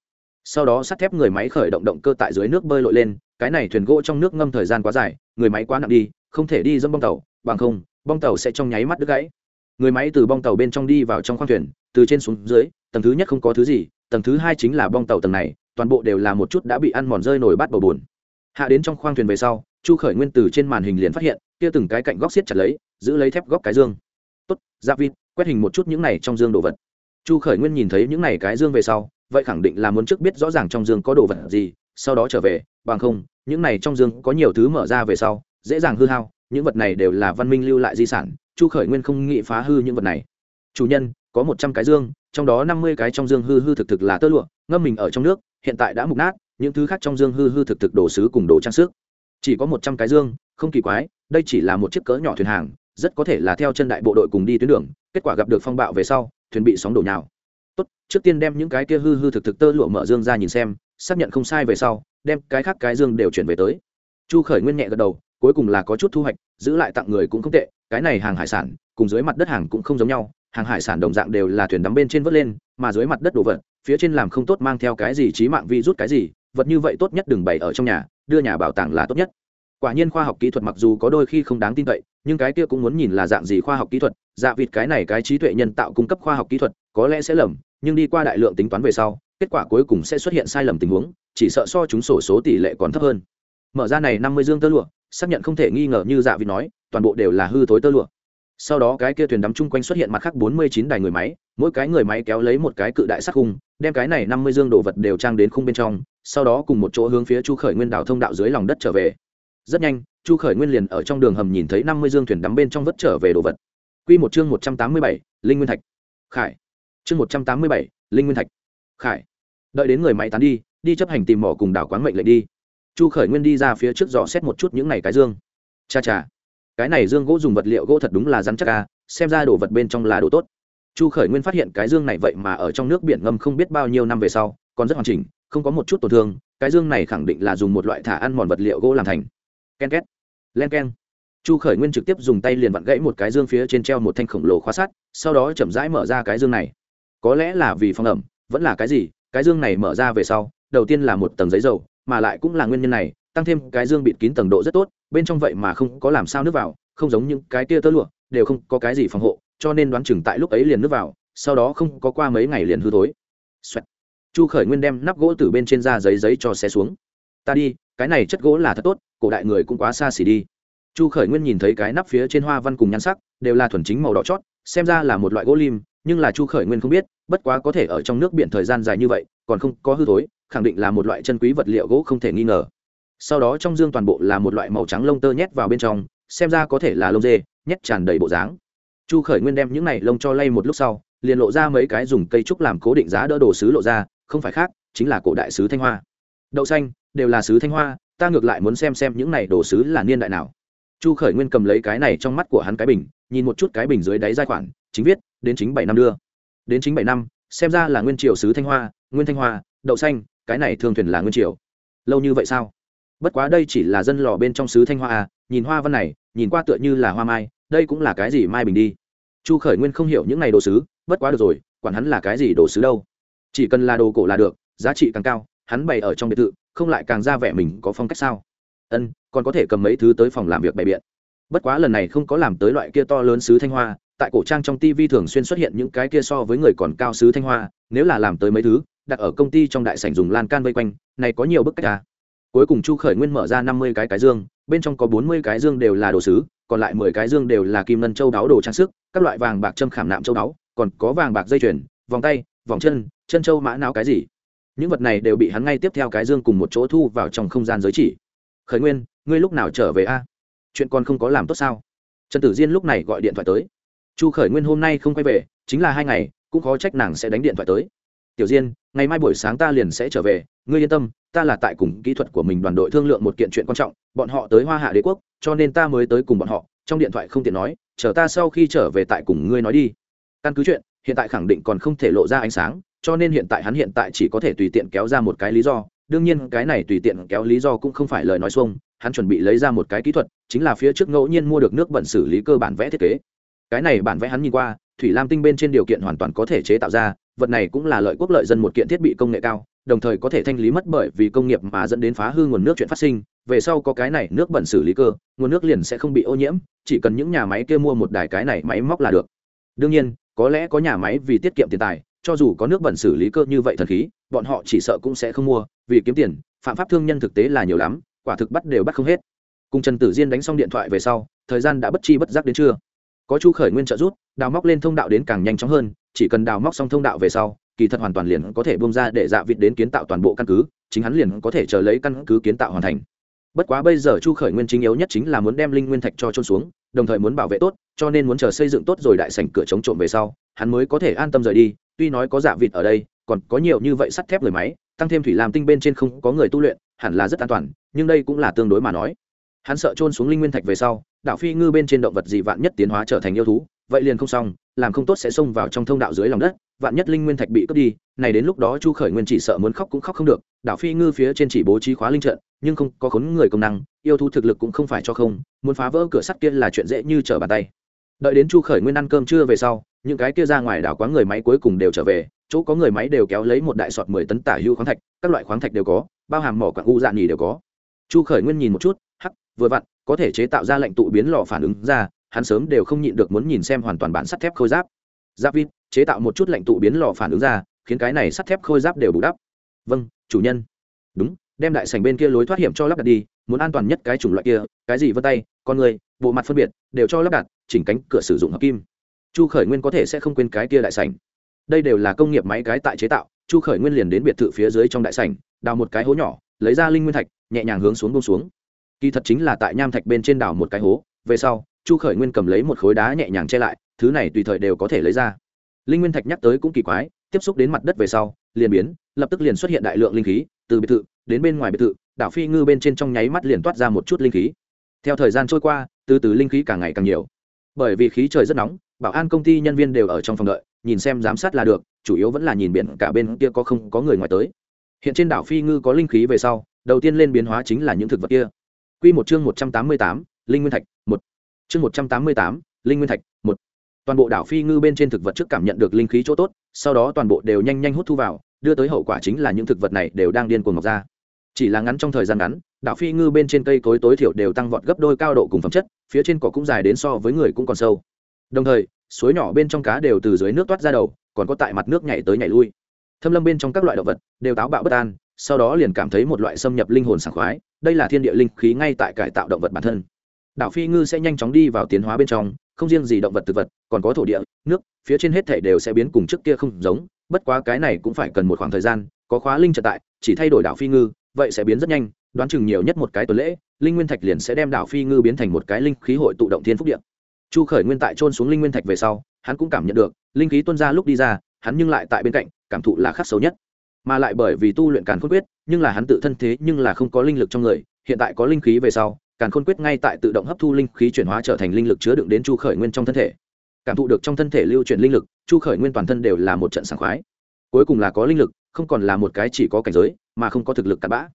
Sau đó sắt thép người máy khởi động động cơ tại dưới nước bơi lội lên, cái này thuyền gỗ trong nước ngâm thời gian quá dài, người máy quá nặng đi, không thể đi dâm bong tàu, bằng không, bong tàu sẽ trong nháy mắt đứt gãy. Người máy từ bong tàu bên trong đi vào trong khoang thuyền từ trên xuống dưới, tầng thứ nhất không có thứ gì, tầng thứ hai chính là bong tàu tầng này, toàn bộ đều là một chút đã bị ăn mòn rơi nổi bát bầu bùn. Hạ đến trong khoang thuyền về sau, chu khởi nguyên từ trên màn hình liền phát hiện, kia từng cái cạnh góc xiết chặt lấy, giữ lấy thép góc cái dương. Tốt giáp vịt, quét hình một chút những này trong dương đồ vật. Chu khởi nguyên nhìn thấy những này cái dương về sau, vậy khẳng định là muốn trước biết rõ ràng trong dương có đồ vật gì, sau đó trở về, bằng không, những này trong dương có nhiều thứ mở ra về sau, dễ dàng hư hao, những vật này đều là văn minh lưu lại di sản, chu khởi nguyên không nghĩ phá hư những vật này. Chủ nhân có một trăm cái dương, trong đó năm mươi cái trong dương hư hư thực thực là tơ lụa, ngâm mình ở trong nước, hiện tại đã mục nát, những thứ khác trong dương hư hư thực thực đồ sứ cùng đồ trang sức. Chỉ có một trăm cái dương, không kỳ quái, đây chỉ là một chiếc cỡ nhỏ thuyền hàng, rất có thể là theo chân đại bộ đội cùng đi tuyến đường, kết quả gặp được phong bạo về sau, thuyền bị sóng đổ nhào. Tốt, trước tiên đem những cái kia hư hư thực thực tơ lụa mở dương ra nhìn xem, xác nhận không sai về sau, đem cái khác cái dương đều chuyển về tới. Chu khởi nguyên nhẹ gật đầu, cuối cùng là có chút thu hoạch, giữ lại tặng người cũng không tệ, cái này hàng hải sản, cùng dưới mặt đất hàng cũng không giống nhau hàng hải sản đồng dạng đều là thuyền đắm bên trên vớt lên, mà dưới mặt đất đồ vật, phía trên làm không tốt mang theo cái gì trí mạng vi rút cái gì, vật như vậy tốt nhất đừng bày ở trong nhà, đưa nhà bảo tàng là tốt nhất. Quả nhiên khoa học kỹ thuật mặc dù có đôi khi không đáng tin cậy, nhưng cái kia cũng muốn nhìn là dạng gì khoa học kỹ thuật dạ vịt cái này cái trí tuệ nhân tạo cung cấp khoa học kỹ thuật, có lẽ sẽ lầm, nhưng đi qua đại lượng tính toán về sau, kết quả cuối cùng sẽ xuất hiện sai lầm tình huống, chỉ sợ so chúng sổ số tỷ lệ còn thấp hơn. Mở ra này năm mươi dương tơ lụa, xác nhận không thể nghi ngờ như dạ vịt nói, toàn bộ đều là hư thối tơ lụa sau đó cái kia thuyền đắm chung quanh xuất hiện mặt khác bốn mươi chín đài người máy, mỗi cái người máy kéo lấy một cái cự đại sắc khung, đem cái này năm mươi dương đồ vật đều trang đến khung bên trong, sau đó cùng một chỗ hướng phía chu khởi nguyên đảo thông đạo dưới lòng đất trở về. Rất nhanh, chu khởi nguyên liền ở trong đường hầm nhìn thấy năm mươi dương thuyền đắm bên trong vất trở về đồ vật. Q một chương một trăm tám mươi bảy, linh nguyên thạch. Khải. Chương một trăm tám mươi bảy, linh nguyên thạch. Khải. Đợi đến người máy tán đi đi chấp hành tìm mỏ cùng đảo quán mệnh lệnh đi. Chu khởi nguyên đi ra phía trước dò xét một chút những n à y cái dương. Cha cha cái này dương gỗ dùng vật liệu gỗ thật đúng là rắn chắc ca xem ra đồ vật bên trong là đồ tốt. Chu khởi nguyên phát hiện cái dương này vậy mà ở trong nước biển ngâm không biết bao nhiêu năm về sau, còn rất hoàn chỉnh, không có một chút tổn thương, cái dương này khẳng định là dùng một loại thả ăn mòn vật liệu gỗ làm thành. Ken két. Len ken chu khởi nguyên trực tiếp dùng tay liền vặn gãy một cái dương phía trên treo một thanh khổng lồ khóa sắt, sau đó chậm rãi mở ra cái dương này. Có lẽ là vì phong ẩm, vẫn là cái gì, cái dương này mở ra về sau, đầu tiên là một tầng giấy dầu, mà lại cũng là nguyên nhân này, tăng thêm cái dương bịt kín tầng độ rất tốt bên trong vậy mà không có làm sao nước vào, không giống những cái tia tơ lụa, đều không có cái gì phòng hộ, cho nên đoán chừng tại lúc ấy liền nước vào, sau đó không có qua mấy ngày liền hư thối. Xoẹt. chu khởi nguyên đem nắp gỗ từ bên trên da giấy giấy cho xe xuống. Ta đi, cái này chất gỗ là thật tốt, cổ đại người cũng quá xa xỉ đi. Chu khởi nguyên nhìn thấy cái nắp phía trên hoa văn cùng nhan sắc, đều là thuần chính màu đỏ chót, xem ra là một loại gỗ lim, nhưng là chu khởi nguyên không biết, bất quá có thể ở trong nước biển thời gian dài như vậy, còn không có hư thối, khẳng định là một loại chân quý vật liệu gỗ không thể nghi ngờ sau đó trong dương toàn bộ là một loại màu trắng lông tơ nhét vào bên trong, xem ra có thể là lông dê, nhét tràn đầy bộ dáng. Chu khởi nguyên đem những này lông cho lay một lúc sau, liền lộ ra mấy cái dùng cây trúc làm cố định giá đỡ đồ sứ lộ ra, không phải khác, chính là cổ đại sứ thanh hoa. Đậu xanh, đều là sứ thanh hoa, ta ngược lại muốn xem xem những này đồ sứ là niên đại nào. Chu khởi nguyên cầm lấy cái này trong mắt của hắn cái bình, nhìn một chút cái bình dưới đáy giai khoản, chính viết, đến chính bảy năm đưa. Đến chính bảy năm, xem ra là nguyên triều sứ thanh hoa, nguyên thanh hoa, đậu xanh, cái này thường thuyền là nguyên triều. Lâu như vậy sao? Bất quá đây chỉ là dân lò bên trong sứ thanh hoa à nhìn hoa văn này, nhìn qua tựa như là hoa mai, đây cũng là cái gì mai bình đi. Chu khởi nguyên không hiểu những n à y đồ sứ, bất quá được rồi, quản hắn là cái gì đồ sứ đâu. Chỉ cần là đồ cổ là được, giá trị càng cao, hắn bày ở trong biệt thự, không lại càng ra vẻ mình có phong cách sao? Ân, còn có thể cầm mấy thứ tới phòng làm việc bày biện. Bất quá lần này không có làm tới loại kia to lớn sứ thanh hoa, tại cổ trang trong tv thường xuyên xuất hiện những cái kia so với người còn cao sứ thanh hoa, nếu là làm tới mấy thứ, đặt ở công ty trong đại sảnh dùng lan can vây quanh, này có nhiều bức cách à cuối cùng chu khởi nguyên mở ra năm mươi cái cái dương, bên trong có bốn mươi cái dương đều là đồ sứ, còn lại mười cái dương đều là kim ngân châu đáo đồ trang sức, các loại vàng bạc châm khảm nạm châu đáo, còn có vàng bạc dây chuyền, vòng tay, vòng chân chân châu mã não cái gì. Những vật này đều bị hắn ngay tiếp theo cái dương cùng một chỗ thu vào trong không gian giới chỉ. Khởi nguyên, ngươi lúc nào trở về a? Chuyện còn không có làm tốt sao? Trần tử diên lúc này gọi điện thoại tới. Chu khởi nguyên hôm nay không quay về, chính là hai ngày, cũng khó trách nàng sẽ đánh điện thoại tới. Tiểu diên, ngày mai buổi sáng ta liền sẽ trở về ngươi yên tâm, ta là tại cùng kỹ thuật của mình đoàn đội thương lượng một kiện chuyện quan trọng, bọn họ tới hoa hạ đế quốc, cho nên ta mới tới cùng bọn họ, trong điện thoại không tiện nói, chờ ta sau khi trở về tại cùng ngươi nói đi. Căn cứ chuyện, hiện tại khẳng định còn không thể lộ ra ánh sáng, cho nên hiện tại hắn hiện tại chỉ có thể tùy tiện kéo ra một cái lý do. Đương nhiên, cái này tùy tiện kéo lý do cũng không phải lời nói xuông, hắn chuẩn bị lấy ra một cái kỹ thuật, chính là phía trước ngẫu nhiên mua được nước bẩn xử lý cơ bản vẽ thiết kế. Cái này bản vẽ hắn nhìn qua thủy lam tinh bên trên điều kiện hoàn toàn có thể chế tạo ra, vật này cũng là lợi quốc lợi dân một kiện thiết bị công nghệ cao, đồng thời có thể thanh lý mất bởi vì công nghiệp mà dẫn đến phá hư nguồn nước chuyện phát sinh. Về sau có cái này nước bẩn xử lý cơ, nguồn nước liền sẽ không bị ô nhiễm, chỉ cần những nhà máy kia mua một đài cái này máy móc là được. Đương nhiên, có lẽ có nhà máy vì tiết kiệm tiền tài, cho dù có nước bẩn xử lý cơ như vậy thần khí, bọn họ chỉ sợ cũng sẽ không mua, vì kiếm tiền, phạm pháp thương nhân thực tế là nhiều lắm, quả thực bắt đều bắt không hết. Cùng trần tử diên đánh xong điện thoại về sau, thời gian đã bất chi bất giác đến trưa có chu khởi nguyên trợ rút đào móc lên thông đạo đến càng nhanh chóng hơn, chỉ cần đào móc xong thông đạo về sau, kỳ thật hoàn toàn liền có thể bông ra để dạ vịt đến kiến tạo toàn bộ căn cứ, chính hắn liền có thể chờ lấy căn cứ kiến tạo hoàn thành. Bất quá bây giờ chu khởi nguyên chính yếu nhất chính là muốn đem linh nguyên thạch cho trôn xuống, đồng thời muốn bảo vệ tốt, cho nên muốn chờ xây dựng tốt rồi đại sảnh cửa chống trộm về sau, hắn mới có thể an tâm rời đi, tuy nói có dạ vịt ở đây, còn có nhiều như vậy sắt thép người máy, tăng thêm thủy làm tinh bên trên không có người tu luyện, hẳn là rất an toàn, nhưng đây cũng là tương đối mà nói. Hắn sợ trôn xuống linh nguyên thạch về sau đạo phi ngư bên trên động vật gì vạn nhất tiến hóa trở thành yêu thú, vậy liền không xong, làm không tốt sẽ xông vào trong thông đạo dưới lòng đất, vạn nhất linh nguyên thạch bị cướp đi, này đến lúc đó chu khởi nguyên chỉ sợ muốn khóc cũng khóc không được đạo phi ngư phía trên chỉ bố trí khóa linh trận, nhưng không có khốn người công năng, yêu thú thực lực cũng không phải cho không, muốn phá vỡ cửa sắt kia là chuyện dễ như trở bàn tay. Đợi đến chu khởi nguyên ăn cơm trưa về sau, những cái kia ra ngoài đảo quá người máy cuối cùng đều trở về, chỗ có người máy đều kéo lấy một đại sọt mười tấn tả hưu khoáng thạch, các loại khoáng thạch đều có, bao hàm mỏ quặng u dạn nhì đều có. Chu khởi nguyên nhìn một chút, hắc, vừa vặn có thể chế tạo ra lệnh tụ biến lò phản ứng ra, hắn sớm đều không nhịn được muốn nhìn xem hoàn toàn bản sắt thép khôi giáp. Giáp vít chế tạo một chút lệnh tụ biến lò phản ứng ra, khiến cái này sắt thép khôi giáp đều bù đắp. Vâng chủ nhân. Đúng, đem đại sành bên kia lối thoát hiểm cho lắp đặt đi, muốn an toàn nhất cái chủng loại kia, cái gì vân tay, con người, bộ mặt phân biệt, đều cho lắp đặt, chỉnh cánh, cửa sử dụng hợp kim. Chu khởi nguyên có thể sẽ không quên cái kia đại sành đây đều là công nghiệp máy cái tại chế tạo, chu khởi nguyên liền đến biệt thự phía dưới trong đại sành đào một cái hố nhỏ, lấy ra linh nguyên thạch, nhẹ nhàng hướng xuống bông xuống kỳ thật chính là tại nham thạch bên trên đảo một cái hố, về sau, chu khởi nguyên cầm lấy một khối đá nhẹ nhàng che lại, thứ này tùy thời đều có thể lấy ra. Linh nguyên thạch nhắc tới cũng kỳ quái, tiếp xúc đến mặt đất về sau, liền biến, lập tức liền xuất hiện đại lượng linh khí, từ biệt thự, đến bên ngoài biệt thự, đảo phi ngư bên trên trong nháy mắt liền toát ra một chút linh khí. Theo thời gian trôi qua, từ từ linh khí càng ngày càng nhiều. Bởi vì khí trời rất nóng, bảo an công ty nhân viên đều ở trong phòng đợi, nhìn xem giám sát là được, chủ yếu vẫn là nhìn biển cả bên kia có không có người ngoài tới. Hiện trên đảo phi ngư có linh khí về sau, đầu tiên lên biến hóa chính là những thực vật kia. Quy một chương một trăm tám mươi tám, linh nguyên thạch, một. Chương một trăm tám mươi tám, linh nguyên thạch, một. Toàn bộ đảo phi ngư bên trên thực vật trước cảm nhận được linh khí chỗ tốt, sau đó toàn bộ đều nhanh nhanh hút thu vào, đưa tới hậu quả chính là những thực vật này đều đang điên cuồng mọc ra. Chỉ là ngắn trong thời gian ngắn, đảo phi ngư bên trên cây cối tối thiểu đều tăng vọt gấp đôi cao độ cùng phẩm chất, phía trên cỏ cũng dài đến so với người cũng còn sâu. Đồng thời, suối nhỏ bên trong cá đều từ dưới nước toát ra đầu, còn có tại mặt nước nhảy tới nhảy lui. Thâm lâm bên trong các loại động vật đều táo bạo bất an, sau đó liền cảm thấy một loại xâm nhập linh hồn sảng khoái đây là thiên địa linh khí ngay tại cải tạo động vật bản thân. Đảo phi ngư sẽ nhanh chóng đi vào tiến hóa bên trong, không riêng gì động vật thực vật, còn có thổ địa, nước, phía trên hết thể đều sẽ biến cùng trước kia không giống, bất quá cái này cũng phải cần một khoảng thời gian, có khóa linh trật tại, chỉ thay đổi đảo phi ngư, vậy sẽ biến rất nhanh, đoán chừng nhiều nhất một cái tuần lễ, linh nguyên thạch liền sẽ đem đảo phi ngư biến thành một cái linh khí hội tụ động thiên phúc điện chu khởi nguyên tại trôn xuống linh nguyên thạch về sau, hắn cũng cảm nhận được, linh khí tuôn ra lúc đi ra, hắn nhưng lại tại bên cạnh, cảm thụ là khắc xấu nhất mà lại bởi vì tu luyện càn khôn quyết, nhưng là hắn tự thân thế nhưng là không có linh lực trong người, hiện tại có linh khí về sau, càn khôn quyết ngay tại tự động hấp thu linh khí chuyển hóa trở thành linh lực chứa đựng đến chu khởi nguyên trong thân thể. Cảm thụ được trong thân thể lưu chuyển linh lực, chu khởi nguyên toàn thân đều là một trận sảng khoái. Cuối cùng là có linh lực, không còn là một cái chỉ có cảnh giới, mà không có thực lực cặn bã.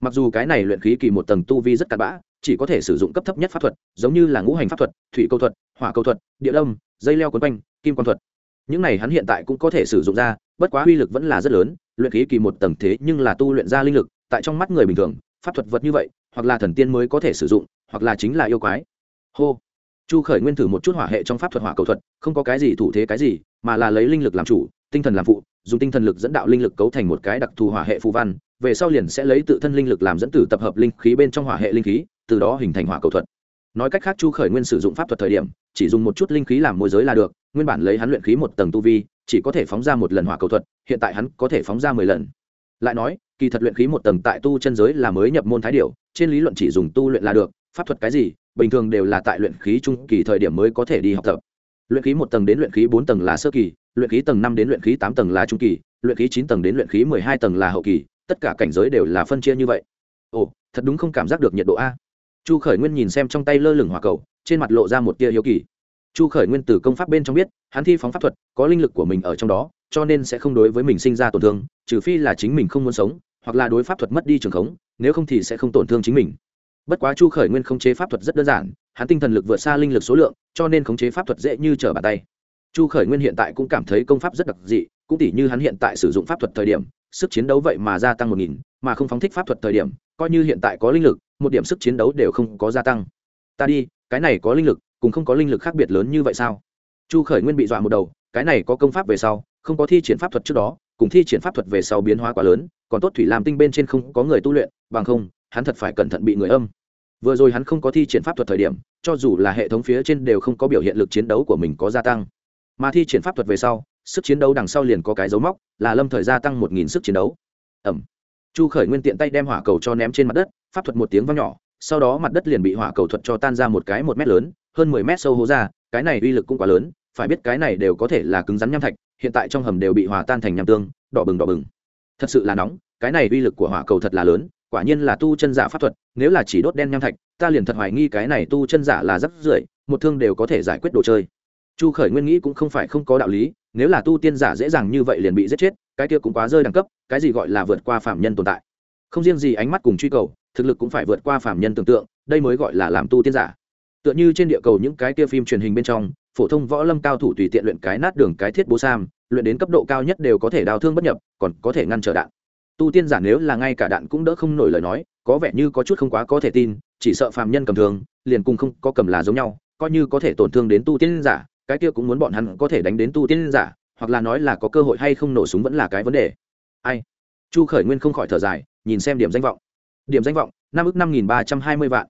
Mặc dù cái này luyện khí kỳ một tầng tu vi rất cặn bã, chỉ có thể sử dụng cấp thấp nhất pháp thuật, giống như là ngũ hành pháp thuật, thủy câu thuật, hỏa câu thuật, địa đông dây leo quấn quanh, kim quan thuật. Những này hắn hiện tại cũng có thể sử dụng ra, bất quá uy lực vẫn là rất lớn luyện khí kỳ một tầng thế nhưng là tu luyện ra linh lực, tại trong mắt người bình thường, pháp thuật vật như vậy, hoặc là thần tiên mới có thể sử dụng, hoặc là chính là yêu quái. Hô. Chu khởi nguyên thử một chút hỏa hệ trong pháp thuật hỏa cầu thuật, không có cái gì thủ thế cái gì, mà là lấy linh lực làm chủ, tinh thần làm phụ, dùng tinh thần lực dẫn đạo linh lực cấu thành một cái đặc thù hỏa hệ phù văn, về sau liền sẽ lấy tự thân linh lực làm dẫn tử tập hợp linh khí bên trong hỏa hệ linh khí, từ đó hình thành hỏa cầu thuật. Nói cách khác chu khởi nguyên sử dụng pháp thuật thời điểm, chỉ dùng một chút linh khí làm môi giới là được, nguyên bản lấy hắn luyện khí một tầng tu vi chỉ có thể phóng ra một lần hỏa cầu thuật, hiện tại hắn có thể phóng ra mười lần. Lại nói, kỳ thật luyện khí một tầng tại tu chân giới là mới nhập môn thái điều trên lý luận chỉ dùng tu luyện là được, pháp thuật cái gì, bình thường đều là tại luyện khí trung kỳ thời điểm mới có thể đi học tập. Luyện khí một tầng đến luyện khí bốn tầng là sơ kỳ, luyện khí tầng năm đến luyện khí tám tầng là trung kỳ, luyện khí chín tầng đến luyện khí mười hai tầng là hậu kỳ, tất cả cảnh giới đều là phân chia như vậy. Ồ, thật đúng không cảm giác được nhiệt độ a? Chu khởi nguyên nhìn xem trong tay lơ lửng hỏa cầu, trên mặt lộ ra một tia hiếu kỳ chu khởi nguyên từ công pháp bên trong biết, hắn thi phóng pháp thuật, có linh lực của mình ở trong đó, cho nên sẽ không đối với mình sinh ra tổn thương, trừ phi là chính mình không muốn sống, hoặc là đối pháp thuật mất đi trường khống, nếu không thì sẽ không tổn thương chính mình. Bất quá chu khởi nguyên khống chế pháp thuật rất đơn giản, hắn tinh thần lực vượt xa linh lực số lượng, cho nên khống chế pháp thuật dễ như trở bàn tay. Chu khởi nguyên hiện tại cũng cảm thấy công pháp rất đặc dị, cũng tỉ như hắn hiện tại sử dụng pháp thuật thời điểm, sức chiến đấu vậy mà gia tăng một nghìn, mà không phóng thích pháp thuật thời điểm, coi như hiện tại có linh lực, một điểm sức chiến đấu đều không có gia tăng. Ta đi, cái này có linh lực cùng không có linh lực khác biệt lớn như vậy sao? Chu khởi nguyên bị dọa một đầu, cái này có công pháp về sau, không có thi triển pháp thuật trước đó, cùng thi triển pháp thuật về sau biến hóa quá lớn, còn tốt thủy làm tinh bên trên không có người tu luyện, bằng không, hắn thật phải cẩn thận bị người âm. Vừa rồi hắn không có thi triển pháp thuật thời điểm, cho dù là hệ thống phía trên đều không có biểu hiện lực chiến đấu của mình có gia tăng. Mà thi triển pháp thuật về sau, sức chiến đấu đằng sau liền có cái dấu móc, là lâm thời gia tăng một nghìn sức chiến đấu. Ẩm chu khởi nguyên tiện tay đem hỏa cầu cho ném trên mặt đất, pháp thuật một tiếng vang nhỏ, sau đó mặt đất liền bị hỏa cầu thuật cho tan ra một cái một mét lớn hơn mười mét sâu hố ra, cái này uy lực cũng quá lớn, phải biết cái này đều có thể là cứng rắn nham thạch, hiện tại trong hầm đều bị hòa tan thành nham tương, đỏ bừng đỏ bừng. Thật sự là nóng, cái này uy lực của hỏa cầu thật là lớn, quả nhiên là tu chân giả pháp thuật, nếu là chỉ đốt đen nham thạch, ta liền thật hoài nghi cái này tu chân giả là rất rưởi một thương đều có thể giải quyết đồ chơi. Chu khởi nguyên nghĩ cũng không phải không có đạo lý, nếu là tu tiên giả dễ dàng như vậy liền bị giết chết, cái kia cũng quá rơi đẳng cấp, cái gì gọi là vượt qua phạm nhân tồn tại. Không riêng gì ánh mắt cùng truy cầu, thực lực cũng phải vượt qua phạm nhân tưởng tượng, đây mới gọi là làm tu tiên giả tựa như trên địa cầu những cái kia phim truyền hình bên trong, phổ thông võ lâm cao thủ tùy tiện luyện cái nát đường cái thiết bố sam, luyện đến cấp độ cao nhất đều có thể đào thương bất nhập, còn có thể ngăn trở đạn. Tu tiên giả nếu là ngay cả đạn cũng đỡ không nổi lời nói, có vẻ như có chút không quá có thể tin, chỉ sợ phàm nhân cầm thường liền cùng không có cầm là giống nhau, coi như có thể tổn thương đến tu tiên giả, cái kia cũng muốn bọn hắn có thể đánh đến tu tiên giả, hoặc là nói là có cơ hội hay không nổ súng vẫn là cái vấn đề. Ai? Chu khởi nguyên không khỏi thở dài, nhìn xem điểm danh vọng. Điểm danh vọng, năm ước năm nghìn ba trăm hai mươi vạn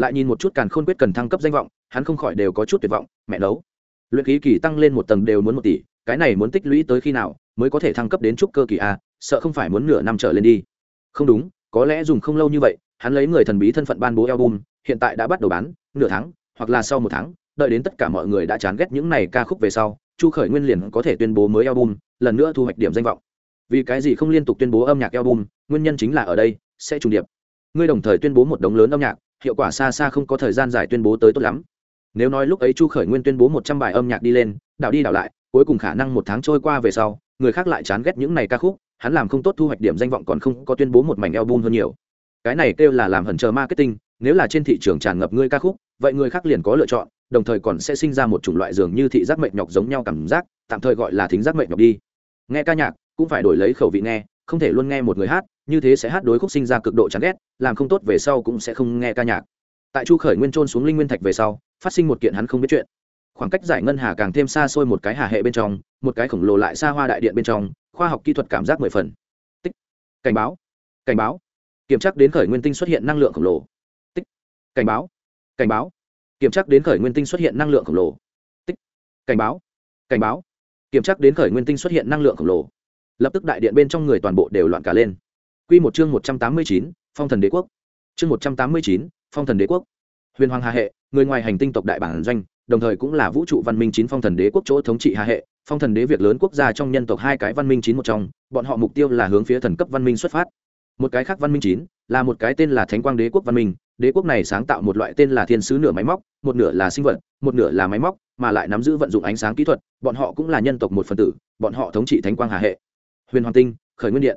lại nhìn một chút càn khôn quyết cần thăng cấp danh vọng, hắn không khỏi đều có chút tuyệt vọng, mẹ nấu. Luyện khí kỳ tăng lên một tầng đều muốn một tỷ, cái này muốn tích lũy tới khi nào mới có thể thăng cấp đến trúc cơ kỳ a, sợ không phải muốn nửa năm trở lên đi. Không đúng, có lẽ dùng không lâu như vậy, hắn lấy người thần bí thân phận ban bố album, hiện tại đã bắt đầu bán, nửa tháng, hoặc là sau một tháng, đợi đến tất cả mọi người đã chán ghét những này ca khúc về sau, chu khởi nguyên liền có thể tuyên bố mới album, lần nữa thu hoạch điểm danh vọng. Vì cái gì không liên tục tuyên bố âm nhạc album, nguyên nhân chính là ở đây, sẽ trùng điệp. Ngươi đồng thời tuyên bố một đống lớn âm nhạc hiệu quả xa xa không có thời gian dài tuyên bố tới tốt lắm. Nếu nói lúc ấy chu khởi nguyên tuyên bố một trăm bài âm nhạc đi lên, đảo đi đảo lại, cuối cùng khả năng một tháng trôi qua về sau, người khác lại chán ghét những này ca khúc, hắn làm không tốt thu hoạch điểm danh vọng còn không có tuyên bố một mảnh album hơn nhiều. Cái này kêu là làm hẩn chờ marketing, nếu là trên thị trường tràn ngập ngươi ca khúc, vậy người khác liền có lựa chọn, đồng thời còn sẽ sinh ra một chủng loại dường như thị giác mệnh nhọc giống nhau cảm giác, tạm thời gọi là thính giác mệnh nhọc đi. Nghe ca nhạc, cũng phải đổi lấy khẩu vị nghe không thể luôn nghe một người hát, như thế sẽ hát đối khúc sinh ra cực độ chán ghét, làm không tốt về sau cũng sẽ không nghe ca nhạc. Tại chu khởi nguyên trôn xuống linh nguyên thạch về sau, phát sinh một kiện hắn không biết chuyện. Khoảng cách giải ngân hà càng thêm xa xôi một cái hà hệ bên trong, một cái khổng lồ lại xa hoa đại điện bên trong, khoa học kỹ thuật cảm giác mười phần. Tích. Cảnh báo. Cảnh báo. Kiểm tra đến khởi nguyên tinh xuất hiện năng lượng khổng lồ. Tích. Cảnh báo. Cảnh báo. Kiểm tra đến khởi nguyên tinh xuất hiện năng lượng khổng lồ. Tích. Cảnh báo. Cảnh báo. Kiểm tra đến khởi nguyên tinh xuất hiện năng lượng khổng lồ lập tức đại điện bên trong người toàn bộ đều loạn cả lên. Q một chương một trăm tám mươi chín, phong thần đế quốc. Chương một trăm tám mươi chín, phong thần đế quốc. Huyền hoàng hà hệ, người ngoài hành tinh tộc đại bản doanh, đồng thời cũng là vũ trụ văn minh chín phong thần đế quốc chỗ thống trị hà hệ. Phong thần đế việc lớn quốc gia trong nhân tộc hai cái văn minh chín một trong, bọn họ mục tiêu là hướng phía thần cấp văn minh xuất phát. Một cái khác văn minh chín, là một cái tên là thánh quang đế quốc văn minh. Đế quốc này sáng tạo một loại tên là thiên sứ nửa máy móc, một nửa là sinh vật, một nửa là máy móc, mà lại nắm giữ vận dụng ánh sáng kỹ thuật. Bọn họ cũng là nhân tộc một phần tử, bọn họ thống trị thánh quang hà hệ huyền hoàng tinh, khởi nguyên điện.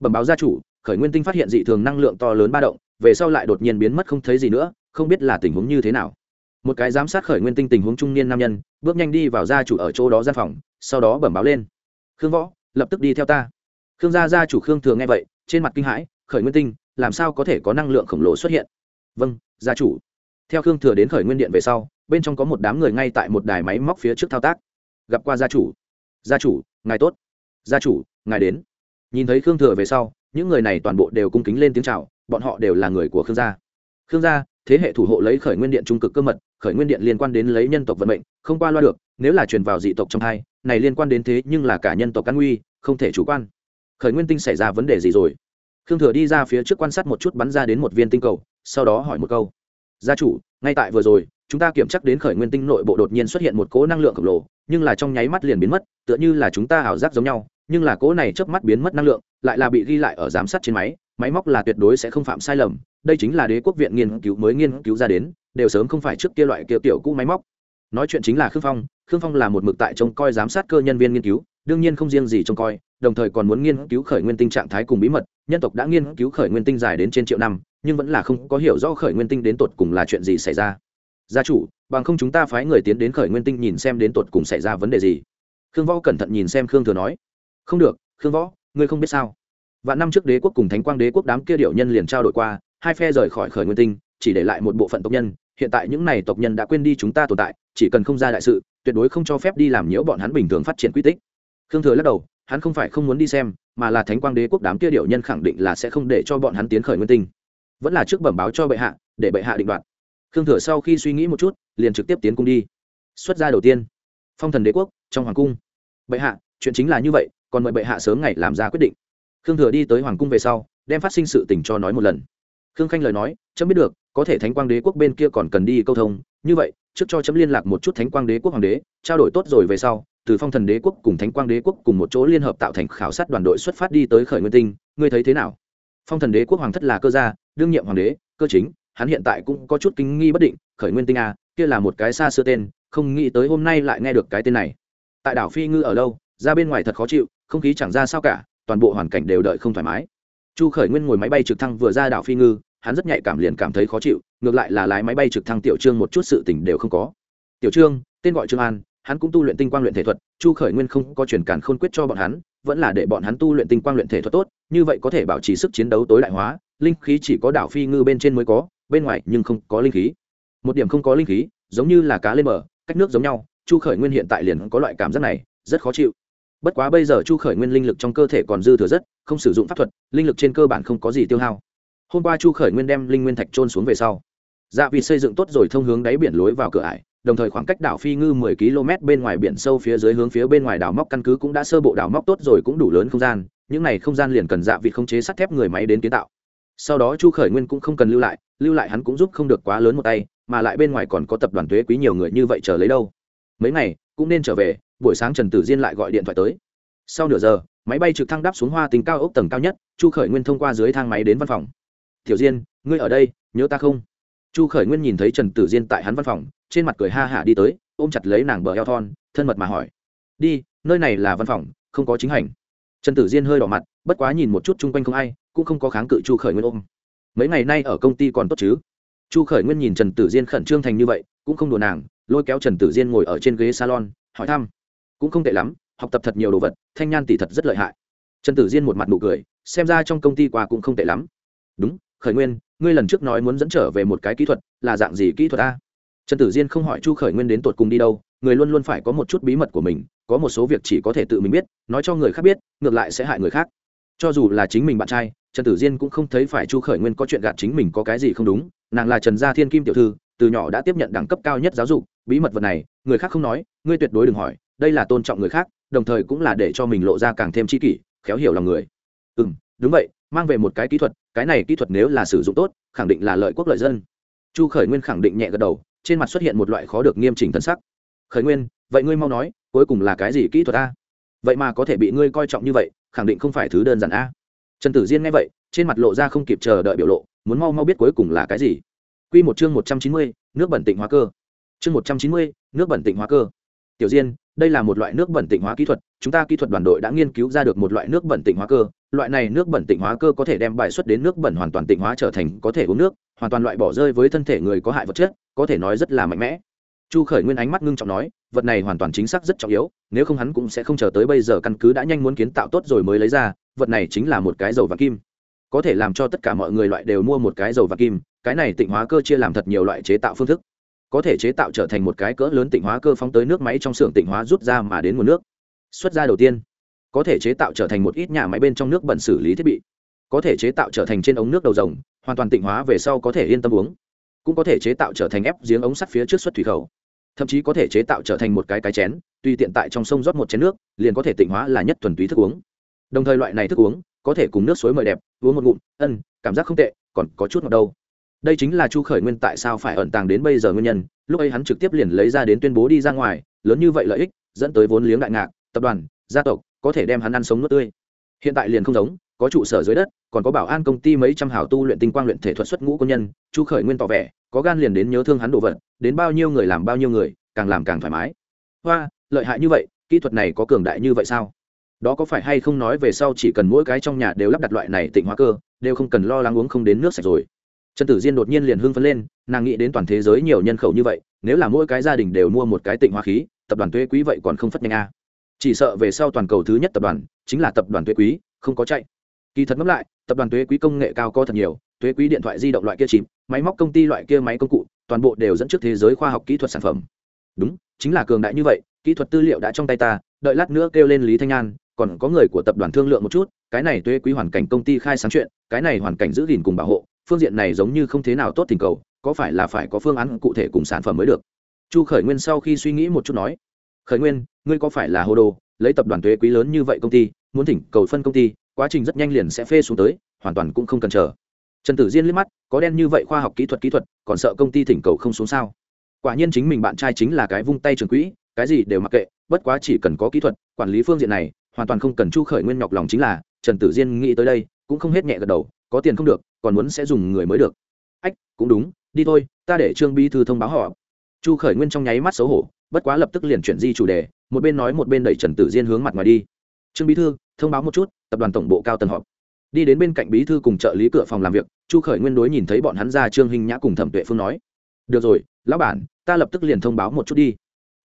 Bẩm báo gia chủ, khởi nguyên tinh phát hiện dị thường năng lượng to lớn ba động, về sau lại đột nhiên biến mất không thấy gì nữa, không biết là tình huống như thế nào. Một cái giám sát khởi nguyên tinh tình huống trung niên nam nhân, bước nhanh đi vào gia chủ ở chỗ đó gian phòng, sau đó bẩm báo lên. Khương võ, lập tức đi theo ta. Khương gia gia chủ khương thường nghe vậy, trên mặt kinh hãi, khởi nguyên tinh, làm sao có thể có năng lượng khổng lồ xuất hiện? Vâng gia chủ. Theo khương thừa đến khởi nguyên điện về sau, bên trong có một đám người ngay tại một đài máy móc phía trước thao tác. Gặp qua gia chủ. Gia chủ, ngài tốt. Gia chủ ngài đến. Nhìn thấy khương thừa về sau, những người này toàn bộ đều cung kính lên tiếng c h à o bọn họ đều là người của khương gia. Khương gia, thế hệ thủ hộ lấy khởi nguyên điện trung cực cơ mật, khởi nguyên điện liên quan đến lấy nhân tộc vận mệnh, không qua loa được, nếu là truyền vào dị tộc trong hai này liên quan đến thế nhưng là cả nhân tộc căn nguy, không thể chủ quan. Khởi nguyên tinh xảy ra vấn đề gì rồi? Khương thừa đi ra phía trước quan sát một chút bắn ra đến một viên tinh cầu, sau đó hỏi một câu. Gia chủ, ngay tại vừa rồi, chúng ta kiểm chắc đến khởi nguyên tinh nội bộ đột nhiên xuất hiện một cỗ năng lượng khổng lồ, nhưng là trong nháy mắt liền biến mất, tựa như là chúng ta ảo giác giống nhau nhưng là cỗ này chớp mắt biến mất năng lượng, lại là bị ghi lại ở giám sát trên máy máy móc là tuyệt đối sẽ không phạm sai lầm, đây chính là đế quốc viện nghiên cứu mới nghiên cứu ra đến, đều sớm không phải trước kia loại kia tiểu cũ máy móc. Nói chuyện chính là khương phong khương phong là một mực tại trông coi giám sát cơ nhân viên nghiên cứu, đương nhiên không riêng gì trông coi, đồng thời còn muốn nghiên cứu khởi nguyên tinh trạng thái cùng bí mật, nhân tộc đã nghiên cứu khởi nguyên tinh dài đến trên triệu năm, nhưng vẫn là không có hiểu rõ khởi nguyên tinh đến tột cùng là chuyện gì xảy ra. Gia chủ, bằng không chúng ta phái người tiến đến khởi nguyên tinh nhìn xem đến tột cùng xảy ra vấn đề gì. Khương võ cẩn thận nhìn xem khương thừa nói không được, khương võ, ngươi không biết sao. Và năm trước đế quốc cùng thánh quang đế quốc đám kia điệu nhân liền trao đổi qua, hai phe rời khỏi khởi nguyên tinh, chỉ để lại một bộ phận tộc nhân. Hiện tại những này tộc nhân đã quên đi chúng ta tồn tại, chỉ cần không ra đại sự, tuyệt đối không cho phép đi làm nhiễu bọn hắn bình thường phát triển quy tích. Khương thừa lắc đầu, hắn không phải không muốn đi xem, mà là thánh quang đế quốc đám kia điệu nhân khẳng định là sẽ không để cho bọn hắn tiến khởi nguyên tinh. Vẫn là trước bẩm báo cho bệ hạ, để bệ hạ định đoạt. Khương thừa sau khi suy nghĩ một chút, liền trực tiếp tiến cung đi. Xuất gia đầu tiên, phong thần đế quốc, trong hoàng cung. Bệ hạ, chuyện chính là như vậy còn mời bệ hạ sớm ngày làm ra quyết định. Khương thừa đi tới hoàng cung về sau, đem phát sinh sự tình cho nói một lần. Khương khanh lời nói, chấm biết được, có thể thánh quang đế quốc bên kia còn cần đi câu thông. Như vậy, trước cho chấm liên lạc một chút thánh quang đế quốc hoàng đế, trao đổi tốt rồi về sau, từ phong thần đế quốc cùng thánh quang đế quốc cùng một chỗ liên hợp tạo thành khảo sát đoàn đội xuất phát đi tới khởi nguyên tinh. Ngươi thấy thế nào? Phong thần đế quốc hoàng thất là cơ gia, đương nhiệm hoàng đế, cơ chính, hắn hiện tại cũng có chút kinh nghi bất định, khởi nguyên tinh a kia là một cái xa xưa tên, không nghĩ tới hôm nay lại nghe được cái tên này. Tại đảo phi ngư ở lâu, ra bên ngoài thật khó chịu không khí chẳng ra sao cả, toàn bộ hoàn cảnh đều đợi không thoải mái. Chu khởi nguyên ngồi máy bay trực thăng vừa ra đảo phi ngư, hắn rất nhạy cảm liền cảm thấy khó chịu, ngược lại là lái máy bay trực thăng tiểu trương một chút sự tình đều không có. Tiểu trương, tên gọi trương an, hắn cũng tu luyện tinh quang luyện thể thuật, chu khởi nguyên không có truyền cản khôn quyết cho bọn hắn, vẫn là để bọn hắn tu luyện tinh quang luyện thể thuật tốt, như vậy có thể bảo trì sức chiến đấu tối đại hóa, linh khí chỉ có đảo phi ngư bên trên mới có, bên ngoài nhưng không có linh khí. Một điểm không có linh khí, giống như là cá lên bờ, cách nước giống nhau, chu khởi nguyên hiện tại liền có loại cảm giác này, rất khó chịu bất quá bây giờ chu khởi nguyên linh lực trong cơ thể còn dư thừa rất, không sử dụng pháp thuật, linh lực trên cơ bản không có gì tiêu hao. Hôm qua chu khởi nguyên đem linh nguyên thạch trôn xuống về sau dạ vì xây dựng tốt rồi thông hướng đáy biển lối vào cửa ải, đồng thời khoảng cách đảo phi ngư 10 km bên ngoài biển sâu phía dưới hướng phía bên ngoài đảo móc căn cứ cũng đã sơ bộ đảo móc tốt rồi cũng đủ lớn không gian, những này không gian liền cần dạ vị không chế sắt thép người máy đến kiến tạo. Sau đó chu khởi nguyên cũng không cần lưu lại lưu lại hắn cũng giúp không được quá lớn một tay, mà lại bên ngoài còn có tập đoàn thuế quý nhiều người như vậy chờ lấy đâu mấy ngày, cũng nên trở về, buổi sáng trần tử diên lại gọi điện thoại tới. Sau nửa giờ, máy bay trực thăng đáp xuống hoa tính cao ốc tầng cao nhất, chu khởi nguyên thông qua dưới thang máy đến văn phòng. Tiểu diên, ngươi ở đây, nhớ ta không? Chu khởi nguyên nhìn thấy trần tử diên tại hắn văn phòng, trên mặt cười ha hả đi tới, ôm chặt lấy nàng bờ eo thon, thân mật mà hỏi. Đi, nơi này là văn phòng, không có chính hành. Trần tử diên hơi đỏ mặt, bất quá nhìn một chút chung quanh không ai, cũng không có kháng cự chu khởi nguyên ôm. Mấy ngày nay ở công ty còn tốt chứ? Chu khởi nguyên nhìn trần tử diên khẩn trương thành như vậy, cũng không đùa nàng lôi kéo trần tử diên ngồi ở trên ghế salon, hỏi thăm. Cũng không tệ lắm, học tập thật nhiều đồ vật, thanh nhan tỷ thật rất lợi hại. Trần tử diên một mặt nụ cười, xem ra trong công ty qua cũng không tệ lắm. Đúng, khởi nguyên, ngươi lần trước nói muốn dẫn trở về một cái kỹ thuật, là dạng gì kỹ thuật a? Trần tử diên không hỏi chu khởi nguyên đến tột cùng đi đâu, người luôn luôn phải có một chút bí mật của mình, có một số việc chỉ có thể tự mình biết, nói cho người khác biết, ngược lại sẽ hại người khác. Cho dù là chính mình bạn trai, trần tử diên cũng không thấy phải chu khởi nguyên có chuyện gạt chính mình có cái gì không đúng, nàng là trần gia thiên kim tiểu thư, từ nhỏ đã tiếp nhận đẳng cấp cao nhất giáo dục bí mật vật này người khác không nói ngươi tuyệt đối đừng hỏi đây là tôn trọng người khác đồng thời cũng là để cho mình lộ ra càng thêm tri kỷ khéo hiểu lòng người. Ừ đúng vậy mang về một cái kỹ thuật cái này kỹ thuật nếu là sử dụng tốt khẳng định là lợi quốc lợi dân. Chu khởi nguyên khẳng định nhẹ gật đầu trên mặt xuất hiện một loại khó được nghiêm chỉnh thân sắc. Khởi nguyên vậy ngươi mau nói cuối cùng là cái gì kỹ thuật a? Vậy mà có thể bị ngươi coi trọng như vậy khẳng định không phải thứ đơn giản a. Trần tử diên nghe vậy trên mặt lộ ra không kịp chờ đợi biểu lộ muốn mau mau biết cuối cùng là cái gì. Quy một chương một trăm chín mươi, nước bẩn tịnh hóa cơ. Chương một trăm chín mươi, nước bẩn tịnh hóa cơ. Tiểu Diên, đây là một loại nước bẩn tịnh hóa kỹ thuật, chúng ta kỹ thuật đoàn đội đã nghiên cứu ra được một loại nước bẩn tịnh hóa cơ, loại này nước bẩn tịnh hóa cơ có thể đem bài xuất đến nước bẩn hoàn toàn tịnh hóa trở thành có thể uống nước, hoàn toàn loại bỏ rơi với thân thể người có hại vật chất, có thể nói rất là mạnh mẽ. Chu Khởi Nguyên ánh mắt ngưng trọng nói, vật này hoàn toàn chính xác rất trọng yếu, nếu không hắn cũng sẽ không chờ tới bây giờ căn cứ đã nhanh muốn kiến tạo tốt rồi mới lấy ra, vật này chính là một cái dầu vàng kim có thể làm cho tất cả mọi người loại đều mua một cái dầu vàng kim cái này tịnh hóa cơ chia làm thật nhiều loại chế tạo phương thức có thể chế tạo trở thành một cái cỡ lớn tịnh hóa cơ phóng tới nước máy trong xưởng tịnh hóa rút ra mà đến nguồn nước. Xuất ra đầu tiên, có thể chế tạo trở thành một ít nhà máy bên trong nước bẩn xử lý thiết bị. Có thể chế tạo trở thành trên ống nước đầu rồng hoàn toàn tịnh hóa về sau có thể yên tâm uống. Cũng có thể chế tạo trở thành ép giếng ống sắt phía trước xuất thủy khẩu. Thậm chí có thể chế tạo trở thành một cái cái chén, tùy tiện tại trong sông rót một chén nước, liền có thể tịnh hóa là nhất thuần túy thức uống. Đồng thời loại này thức uống, có thể cùng nước suối mời đẹp, uống một ngụm, ân, cảm giác không tệ, còn có chút ngọt đâu đây chính là chu khởi nguyên tại sao phải ẩn tàng đến bây giờ nguyên nhân. Lúc ấy hắn trực tiếp liền lấy ra đến tuyên bố đi ra ngoài, lớn như vậy lợi ích, dẫn tới vốn liếng đại ngạc, tập đoàn, gia tộc, có thể đem hắn ăn sống nước tươi. Hiện tại liền không giống, có trụ sở dưới đất, còn có bảo an công ty mấy trăm hào tu luyện tinh quang luyện thể thuật xuất ngũ công nhân, chu khởi nguyên tỏ vẻ, có gan liền đến nhớ thương hắn đồ vật, đến bao nhiêu người làm bao nhiêu người, càng làm càng thoải mái. Hoa, lợi hại như vậy, kỹ thuật này có cường đại như vậy sao? Đó có phải hay không nói về sau chỉ cần mỗi cái trong nhà đều lắp đặt loại này tịnh hóa cơ, đều không cần lo lắng uống không đến nước sạch rồi trần tử diên đột nhiên liền hưng phấn lên, nàng nghĩ đến toàn thế giới nhiều nhân khẩu như vậy, nếu là mỗi cái gia đình đều mua một cái tịnh hoa khí, tập đoàn thuế quý vậy còn không phất nhanh a à. chỉ sợ về sau toàn cầu thứ nhất tập đoàn chính là tập đoàn thuế quý, không có chạy kỳ thật ngẫm lại, tập đoàn thuế quý công nghệ cao có thật nhiều thuế quý điện thoại di động loại kia chìm, máy móc công ty loại kia máy công cụ, toàn bộ đều dẫn trước thế giới khoa học kỹ thuật sản phẩm đúng, chính là cường đại như vậy, kỹ thuật tư liệu đã trong tay ta, đợi lát nữa kêu lên lý thanh an, còn có người của tập đoàn thương lượng một chút, cái này thuế quý hoàn cảnh công ty khai sáng chuyện, cái này hoàn cảnh giữ gìn cùng bảo hộ phương diện này giống như không thế nào tốt tình cầu, có phải là phải có phương án cụ thể cùng sản phẩm mới được? Chu khởi nguyên sau khi suy nghĩ một chút nói, khởi nguyên, ngươi có phải là hồ đồ, lấy tập đoàn thuế quý lớn như vậy công ty, muốn thỉnh cầu phân công ty, quá trình rất nhanh liền sẽ phê xuống tới, hoàn toàn cũng không cần chờ. Trần tử diên liếc mắt, có đen như vậy khoa học kỹ thuật kỹ thuật, còn sợ công ty thỉnh cầu không xuống sao? Quả nhiên chính mình bạn trai chính là cái vung tay trường quỹ, cái gì đều mặc kệ, bất quá chỉ cần có kỹ thuật, quản lý phương diện này, hoàn toàn không cần chu khởi nguyên nhọc lòng chính là, trần tử diên nghĩ tới đây, cũng không hết nhẹ gật đầu có tiền không được, còn muốn sẽ dùng người mới được. Ách, cũng đúng, đi thôi, ta để trương bí thư thông báo họ. Chu khởi nguyên trong nháy mắt xấu hổ, bất quá lập tức liền chuyển di chủ đề, một bên nói một bên đẩy trần tử diên hướng mặt ngoài đi. Trương bí thư, thông báo một chút, tập đoàn tổng bộ cao tầng họp. Đi đến bên cạnh bí thư cùng trợ lý cửa phòng làm việc, chu khởi nguyên đối nhìn thấy bọn hắn ra trương hình nhã cùng thẩm tuệ phương nói, được rồi, lão bản, ta lập tức liền thông báo một chút đi.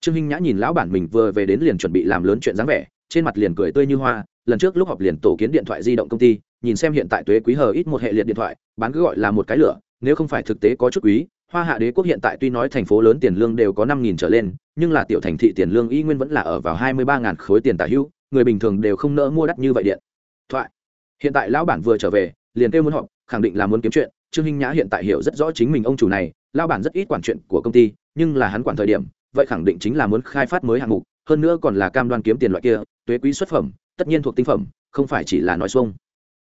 Trương hình nhã nhìn lão bản mình vừa về đến liền chuẩn bị làm lớn chuyện dáng vẻ, trên mặt liền cười tươi như hoa, lần trước lúc họp liền tổ kiến điện thoại di động công ty nhìn xem hiện tại tuế quý hờ ít một hệ liệt điện thoại, bán cứ gọi là một cái lửa, nếu không phải thực tế có chút quý, hoa hạ đế quốc hiện tại tuy nói thành phố lớn tiền lương đều có năm nghìn trở lên, nhưng là tiểu thành thị tiền lương y nguyên vẫn là ở vào hai mươi ba ngàn khối tiền tả hữu người bình thường đều không nỡ mua đắt như vậy điện thoại. Hiện tại lão bản vừa trở về, liền kêu muốn họp, khẳng định là muốn kiếm chuyện, trương hinh nhã hiện tại hiểu rất rõ chính mình ông chủ này, lão bản rất ít quản chuyện của công ty, nhưng là hắn quản thời điểm, vậy khẳng định chính là muốn khai phát mới hạng mục, hơn nữa còn là cam đoan kiếm tiền loại kia, tuế quý xuất phẩm, tất nhiên thuộc tinh phẩm, không phải chỉ là nói xuông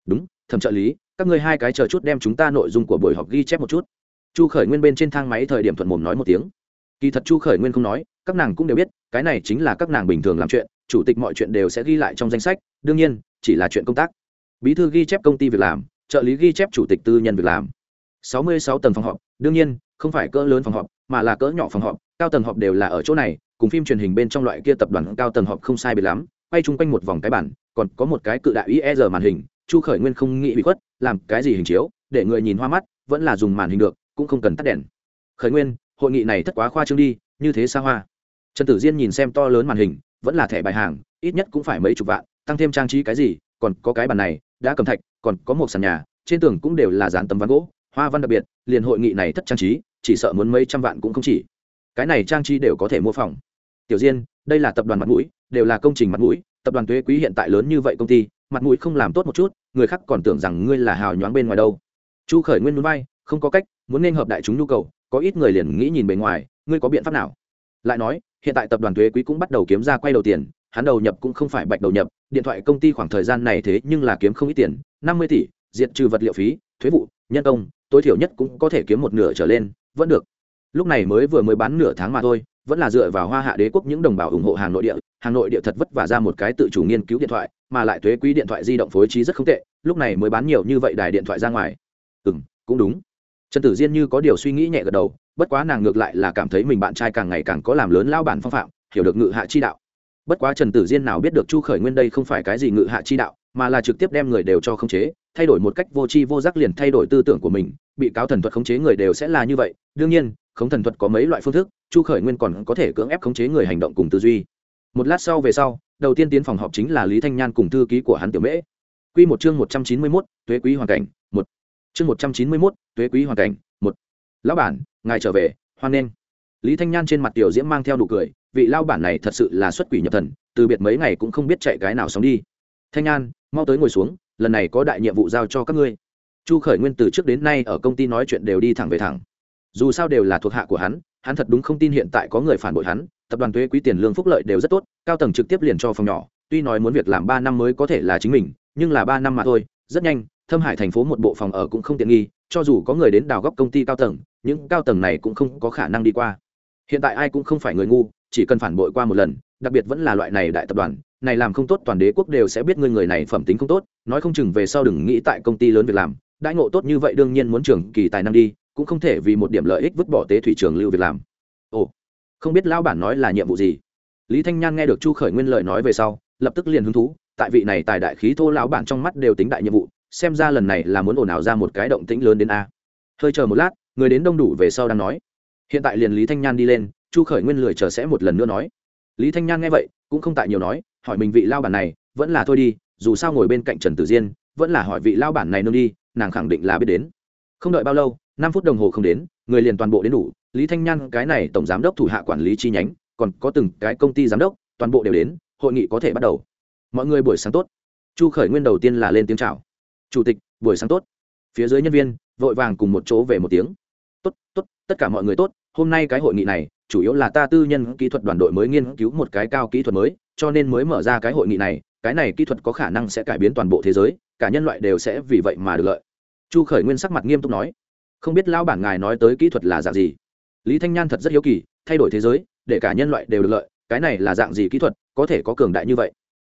đúng, thẩm trợ lý, các ngươi hai cái chờ chút đem chúng ta nội dung của buổi họp ghi chép một chút. Chu khởi nguyên bên trên thang máy thời điểm thuận mồm nói một tiếng. Kỳ thật chu khởi nguyên không nói, các nàng cũng đều biết, cái này chính là các nàng bình thường làm chuyện, chủ tịch mọi chuyện đều sẽ ghi lại trong danh sách, đương nhiên, chỉ là chuyện công tác. Bí thư ghi chép công ty việc làm, trợ lý ghi chép chủ tịch tư nhân việc làm. Sáu mươi sáu tầng phòng họp, đương nhiên, không phải cỡ lớn phòng họp, mà là cỡ nhỏ phòng họp, cao tầng họp đều là ở chỗ này, cùng phim truyền hình bên trong loại kia tập đoàn cao tầng họp không sai biệt lắm, quay chung quanh một vòng cái bản, còn có một cái cự đại IR e màn hình chu khởi nguyên không nghĩ bị khuất, làm cái gì hình chiếu, để người nhìn hoa mắt, vẫn là dùng màn hình được, cũng không cần tắt đèn. Khởi nguyên, hội nghị này thất quá khoa trương đi, như thế xa hoa. Trần tử diên nhìn xem to lớn màn hình, vẫn là thẻ bài hàng, ít nhất cũng phải mấy chục vạn, tăng thêm trang trí cái gì, còn có cái bàn này, đã cầm thạch, còn có một sàn nhà, trên tường cũng đều là dán tấm ván gỗ, hoa văn đặc biệt, liền hội nghị này thất trang trí, chỉ sợ muốn mấy trăm vạn cũng không chỉ. Cái này trang trí đều có thể mua phòng. Tiểu diên, đây là tập đoàn mặt mũi, đều là công trình mặt mũi, tập đoàn thuế quý hiện tại lớn như vậy công ty, mặt mũi không làm tốt một chút người khác còn tưởng rằng ngươi là hào nhoáng bên ngoài đâu. Chu khởi nguyên núi bay không có cách, muốn nên hợp đại chúng nhu cầu, có ít người liền nghĩ nhìn bề ngoài, ngươi có biện pháp nào? Lại nói, hiện tại tập đoàn thuế quý cũng bắt đầu kiếm ra quay đầu tiền, hắn đầu nhập cũng không phải bạch đầu nhập, điện thoại công ty khoảng thời gian này thế nhưng là kiếm không ít tiền, năm mươi tỷ, diệt trừ vật liệu phí, thuế vụ, nhân công, tối thiểu nhất cũng có thể kiếm một nửa trở lên, vẫn được. Lúc này mới vừa mới bán nửa tháng mà thôi, vẫn là dựa vào hoa hạ đế quốc những đồng bào ủng hộ hàng nội địa hàng nội địa thật vất vả ra một cái tự chủ nghiên cứu điện thoại mà lại thuế quý điện thoại di động phối trí rất không tệ, lúc này mới bán nhiều như vậy đài điện thoại ra ngoài. Ừ m cũng đúng. Trần tử diên như có điều suy nghĩ nhẹ gật đầu, bất quá nàng ngược lại là cảm thấy mình bạn trai càng ngày càng có làm lớn lao bản phong phạm, hiểu được ngự hạ chi đạo. Bất quá trần tử diên nào biết được chu khởi nguyên đây không phải cái gì ngự hạ chi đạo, mà là trực tiếp đem người đều cho khống chế, thay đổi một cách vô tri vô giác liền thay đổi tư tưởng của mình, bị cáo thần thuật khống chế người đều sẽ là như vậy. Đương nhiên, khống thần thuật có mấy loại phương thức, chu khởi nguyên còn có thể cưỡng ép khống chế người hành động cùng tư duy. Một lát sau về sau đầu tiên tiến phòng họp chính là lý thanh nhan cùng thư ký của hắn tiểu mễ. Quy một chương một trăm chín mươi mốt, tuế quý hoàn cảnh, một. Chương một trăm chín mươi mốt, tuế quý hoàn cảnh, một. Lão bản, ngài trở về, hoan nghênh. Lý thanh nhan trên mặt tiểu diễm mang theo nụ cười, vị lão bản này thật sự là xuất quỷ nhập thần, từ biệt mấy ngày cũng không biết chạy cái nào sống đi. Thanh nhan, mau tới ngồi xuống, lần này có đại nhiệm vụ giao cho các ngươi. Chu khởi nguyên từ trước đến nay ở công ty nói chuyện đều đi thẳng về thẳng. Dù sao đều là thuộc hạ của hắn hắn thật đúng không tin hiện tại có người phản bội hắn tập đoàn thuế quý tiền lương phúc lợi đều rất tốt, cao tầng trực tiếp liền cho phòng nhỏ, tuy nói muốn việc làm ba năm mới có thể là chính mình, nhưng là ba năm mà thôi, rất nhanh, thâm hải thành phố một bộ phòng ở cũng không tiện nghi, cho dù có người đến đào góc công ty cao tầng, những cao tầng này cũng không có khả năng đi qua. Hiện tại ai cũng không phải người ngu, chỉ cần phản bội qua một lần, đặc biệt vẫn là loại này đại tập đoàn, này làm không tốt toàn đế quốc đều sẽ biết ngươi người này phẩm tính không tốt, nói không chừng về sau đừng nghĩ tại công ty lớn việc làm, đãi ngộ tốt như vậy đương nhiên muốn trường kỳ tài năng đi, cũng không thể vì một điểm lợi ích vứt bỏ tế thủy trường lưu việc làm. Ồ không biết lão bản nói là nhiệm vụ gì. Lý thanh nhan nghe được chu khởi nguyên lời nói về sau, lập tức liền hứng thú, tại vị này tài đại khí thô lão bản trong mắt đều tính đại nhiệm vụ, xem ra lần này là muốn ồn ào ra một cái động tĩnh lớn đến a. Hơi chờ một lát, người đến đông đủ về sau đang nói. Hiện tại liền lý thanh nhan đi lên, chu khởi nguyên lười chờ sẽ một lần nữa nói. Lý thanh nhan nghe vậy, cũng không tại nhiều nói, hỏi mình vị lao bản này, vẫn là thôi đi, dù sao ngồi bên cạnh trần tử diên, vẫn là hỏi vị lao bản này nương đi, nàng khẳng định là biết đến. Không đợi bao lâu, năm phút đồng hồ không đến, người liền toàn bộ đến đủ lý thanh nhan, cái này tổng giám đốc thủ hạ quản lý chi nhánh, còn có từng cái công ty giám đốc, toàn bộ đều đến, hội nghị có thể bắt đầu. Mọi người buổi sáng tốt. Chu khởi nguyên đầu tiên là lên tiếng c h à o chủ tịch, buổi sáng tốt. Phía dưới nhân viên, vội vàng cùng một chỗ về một tiếng. Tốt tốt, tất cả mọi người tốt, hôm nay cái hội nghị này, chủ yếu là ta tư nhân kỹ thuật đoàn đội mới nghiên cứu một cái cao kỹ thuật mới, cho nên mới mở ra cái hội nghị này, cái này kỹ thuật có khả năng sẽ cải biến toàn bộ thế giới, cả nhân loại đều sẽ vì vậy mà được lợi. Chu khởi nguyên sắc mặt nghiêm túc nói, không biết lao bản ngài nói tới kỹ thuật là dạng gì? Lý thanh nhan thật rất hiếu kỳ, thay đổi thế giới, để cả nhân loại đều được lợi, cái này là dạng gì kỹ thuật, có thể có cường đại như vậy?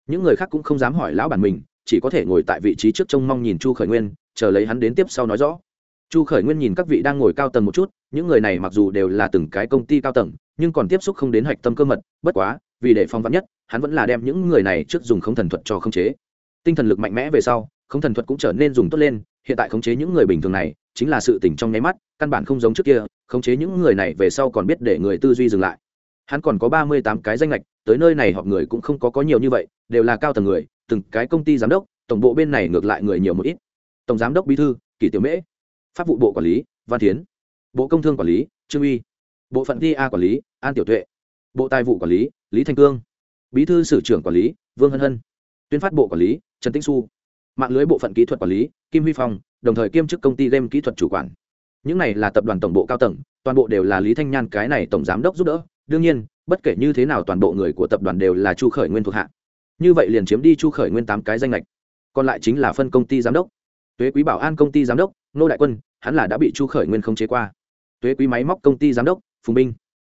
Những người khác cũng không dám hỏi lão bản mình, chỉ có thể ngồi tại vị trí trước trông mong nhìn chu khởi nguyên, chờ lấy hắn đến tiếp sau nói rõ. Chu khởi nguyên nhìn các vị đang ngồi cao tầng một chút, những người này mặc dù đều là từng cái công ty cao tầng, nhưng còn tiếp xúc không đến hạch tâm cơ mật, bất quá, vì để phong vắn nhất, hắn vẫn là đem những người này trước dùng không thần thuật cho khống chế. Tinh thần lực mạnh mẽ về sau không thần thuật cũng trở nên dùng tốt lên, hiện tại khống chế những người bình thường này chính là sự tỉnh trong nháy mắt, căn bản không giống trước kia, khống chế những người này về sau còn biết để người tư duy dừng lại. Hắn còn có ba mươi tám cái danh lệch tới nơi này họp người cũng không có có nhiều như vậy, đều là cao tầng người, từng cái công ty giám đốc, tổng bộ bên này ngược lại người nhiều một ít. Tổng giám đốc bí thư, kỷ tiểu mễ. Pháp vụ bộ quản lý, văn tiến bộ công thương quản lý, trương uy. Bộ phận thi a quản lý, an tiểu tuệ. Bộ tài vụ quản lý lý thanh cương. Bí thư sử trưởng quản lý, vương hân hân. Tuyên phát bộ quản lý, trần tĩnh xu. Mạng lưới bộ phận kỹ thuật quản lý, kim huy phong đồng thời kiêm chức công ty game kỹ thuật chủ quản. Những này là tập đoàn tổng bộ cao tầng, toàn bộ đều là lý thanh nhan cái này tổng giám đốc giúp đỡ. Đương nhiên, bất kể như thế nào toàn bộ người của tập đoàn đều là chu khởi nguyên thuộc hạ. Như vậy liền chiếm đi chu khởi nguyên tám cái danh lệch còn lại chính là phân công ty giám đốc. Tuế quý bảo an công ty giám đốc, nô đại quân, hắn là đã bị chu khởi nguyên không chế qua. Tuế quý máy móc công ty giám đốc, phùng minh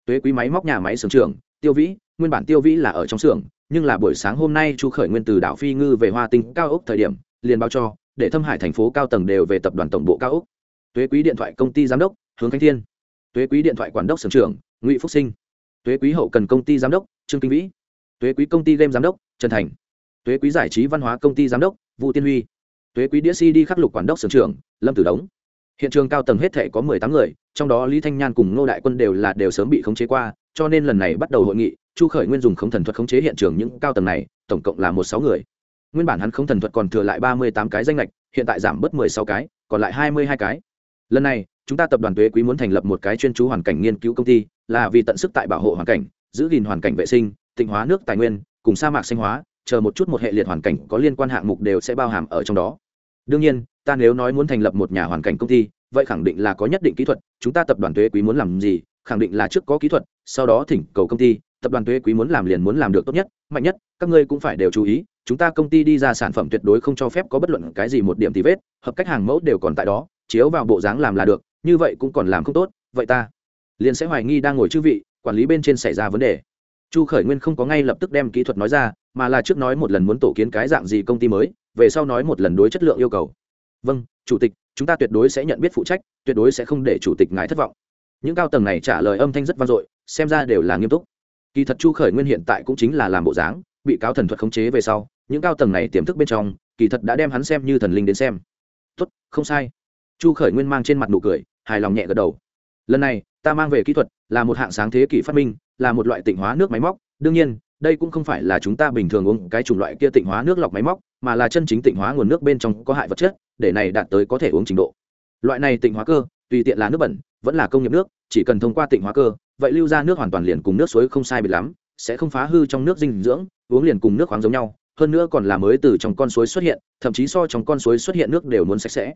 tuế quý máy móc nhà máy xưởng trưởng, tiêu vĩ, nguyên bản tiêu vĩ là ở trong xưởng, nhưng là buổi sáng hôm nay chu khởi nguyên từ đảo phi ngư về hoa tinh cao ốc thời điểm, liền báo cho để thâm hải thành phố cao tầng đều về tập đoàn tổng bộ cao úc. Tuế quý điện thoại công ty giám đốc, hướng khánh thiên. Tuế quý điện thoại quản đốc sưởng trưởng, ngụy phúc sinh. Tuế quý hậu cần công ty giám đốc, trương kinh vĩ. Tuế quý công ty game giám đốc, trần thành. Tuế quý giải trí văn hóa công ty giám đốc, vũ tiên huy. Tuế quý đĩa cd khắc lục quản đốc sưởng trưởng, lâm tử đống. Hiện trường cao tầng hết thể có mười tám người, trong đó lý thanh nhan cùng ngô đại quân đều là đều sớm bị khống chế qua, cho nên lần này bắt đầu hội nghị, chu khởi nguyên dùng khống thần thuật khống chế hiện trường những cao tầng này, tổng cộng là một sáu người nguyên bản hắn không thần thuật còn thừa lại ba mươi tám cái danh lệch hiện tại giảm bớt mười sáu cái, còn lại hai mươi hai cái. Lần này, chúng ta tập đoàn tuế quý muốn thành lập một cái chuyên chú hoàn cảnh nghiên cứu công ty, là vì tận sức tại bảo hộ hoàn cảnh, giữ gìn hoàn cảnh vệ sinh, tịnh hóa nước tài nguyên, cùng sa mạc sinh hóa, chờ một chút một hệ liệt hoàn cảnh có liên quan hạng mục đều sẽ bao hàm ở trong đó. Đương nhiên, ta nếu nói muốn thành lập một nhà hoàn cảnh công ty, vậy khẳng định là có nhất định kỹ thuật, chúng ta tập đoàn tuế quý muốn làm gì, khẳng định là trước có kỹ thuật, sau đó thỉnh cầu công ty, tập đoàn tuế quý muốn làm liền muốn làm được tốt nhất, mạnh nhất, các ngươi cũng phải đều chú ý chúng ta công ty đi ra sản phẩm tuyệt đối không cho phép có bất luận cái gì một điểm thì vết, hợp cách hàng mẫu đều còn tại đó, chiếu vào bộ dáng làm là được, như vậy cũng còn làm không tốt, vậy ta liền sẽ hoài nghi đang ngồi chư vị, quản lý bên trên xảy ra vấn đề. Chu khởi nguyên không có ngay lập tức đem kỹ thuật nói ra, mà là trước nói một lần muốn tổ kiến cái dạng gì công ty mới, về sau nói một lần đối chất lượng yêu cầu. Vâng chủ tịch, chúng ta tuyệt đối sẽ nhận biết phụ trách, tuyệt đối sẽ không để chủ tịch ngài thất vọng. Những cao tầng này trả lời âm thanh rất vang dội, xem ra đều là nghiêm túc. Kỳ thật chu khởi nguyên hiện tại cũng chính là làm bộ dáng, bị cáo thần thuật khống chế về sau những cao tầng này tiềm thức bên trong, kỳ thật đã đem hắn xem như thần linh đến xem. Tốt, không sai. Chu khởi nguyên mang trên mặt nụ cười, hài lòng nhẹ gật đầu. Lần này, ta mang về kỹ thuật, là một hạng sáng thế kỷ phát minh, là một loại tịnh hóa nước máy móc. Đương nhiên, đây cũng không phải là chúng ta bình thường uống cái chủng loại kia tịnh hóa nước lọc máy móc, mà là chân chính tịnh hóa nguồn nước bên trong có hại vật chất, để này đạt tới có thể uống trình độ. Loại này tịnh hóa cơ, tùy tiện là nước bẩn, vẫn là công nghiệp nước, chỉ cần thông qua tịnh hóa cơ, vậy lưu ra nước hoàn toàn liền cùng nước suối không sai biệt lắm, sẽ không phá hư trong nước dinh dưỡng, uống liền cùng nước khoáng giống nhau hơn nữa còn là mới từ trong con suối xuất hiện, thậm chí so trong con suối xuất hiện nước đều muốn sạch sẽ.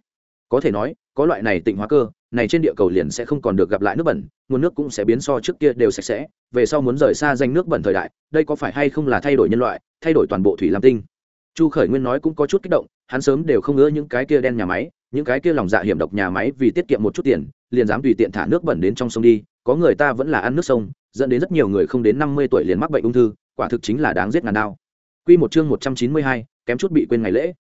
Có thể nói, có loại này tịnh hóa cơ, này trên địa cầu liền sẽ không còn được gặp lại nước bẩn, nguồn nước cũng sẽ biến so trước kia đều sạch sẽ. Về sau muốn rời xa danh nước bẩn thời đại, đây có phải hay không là thay đổi nhân loại, thay đổi toàn bộ thủy lam tinh? Chu khởi nguyên nói cũng có chút kích động, hắn sớm đều không ngỡ những cái kia đen nhà máy, những cái kia lòng dạ hiểm độc nhà máy vì tiết kiệm một chút tiền, liền dám tùy tiện thả nước bẩn đến trong sông đi, có người ta vẫn là ăn nước sông, dẫn đến rất nhiều người không đến năm mươi tuổi liền mắc bệnh ung thư, quả thực chính là đáng giết ngàn đao. Quy một chương một trăm chín mươi hai, kém chút bị quên ngày lễ.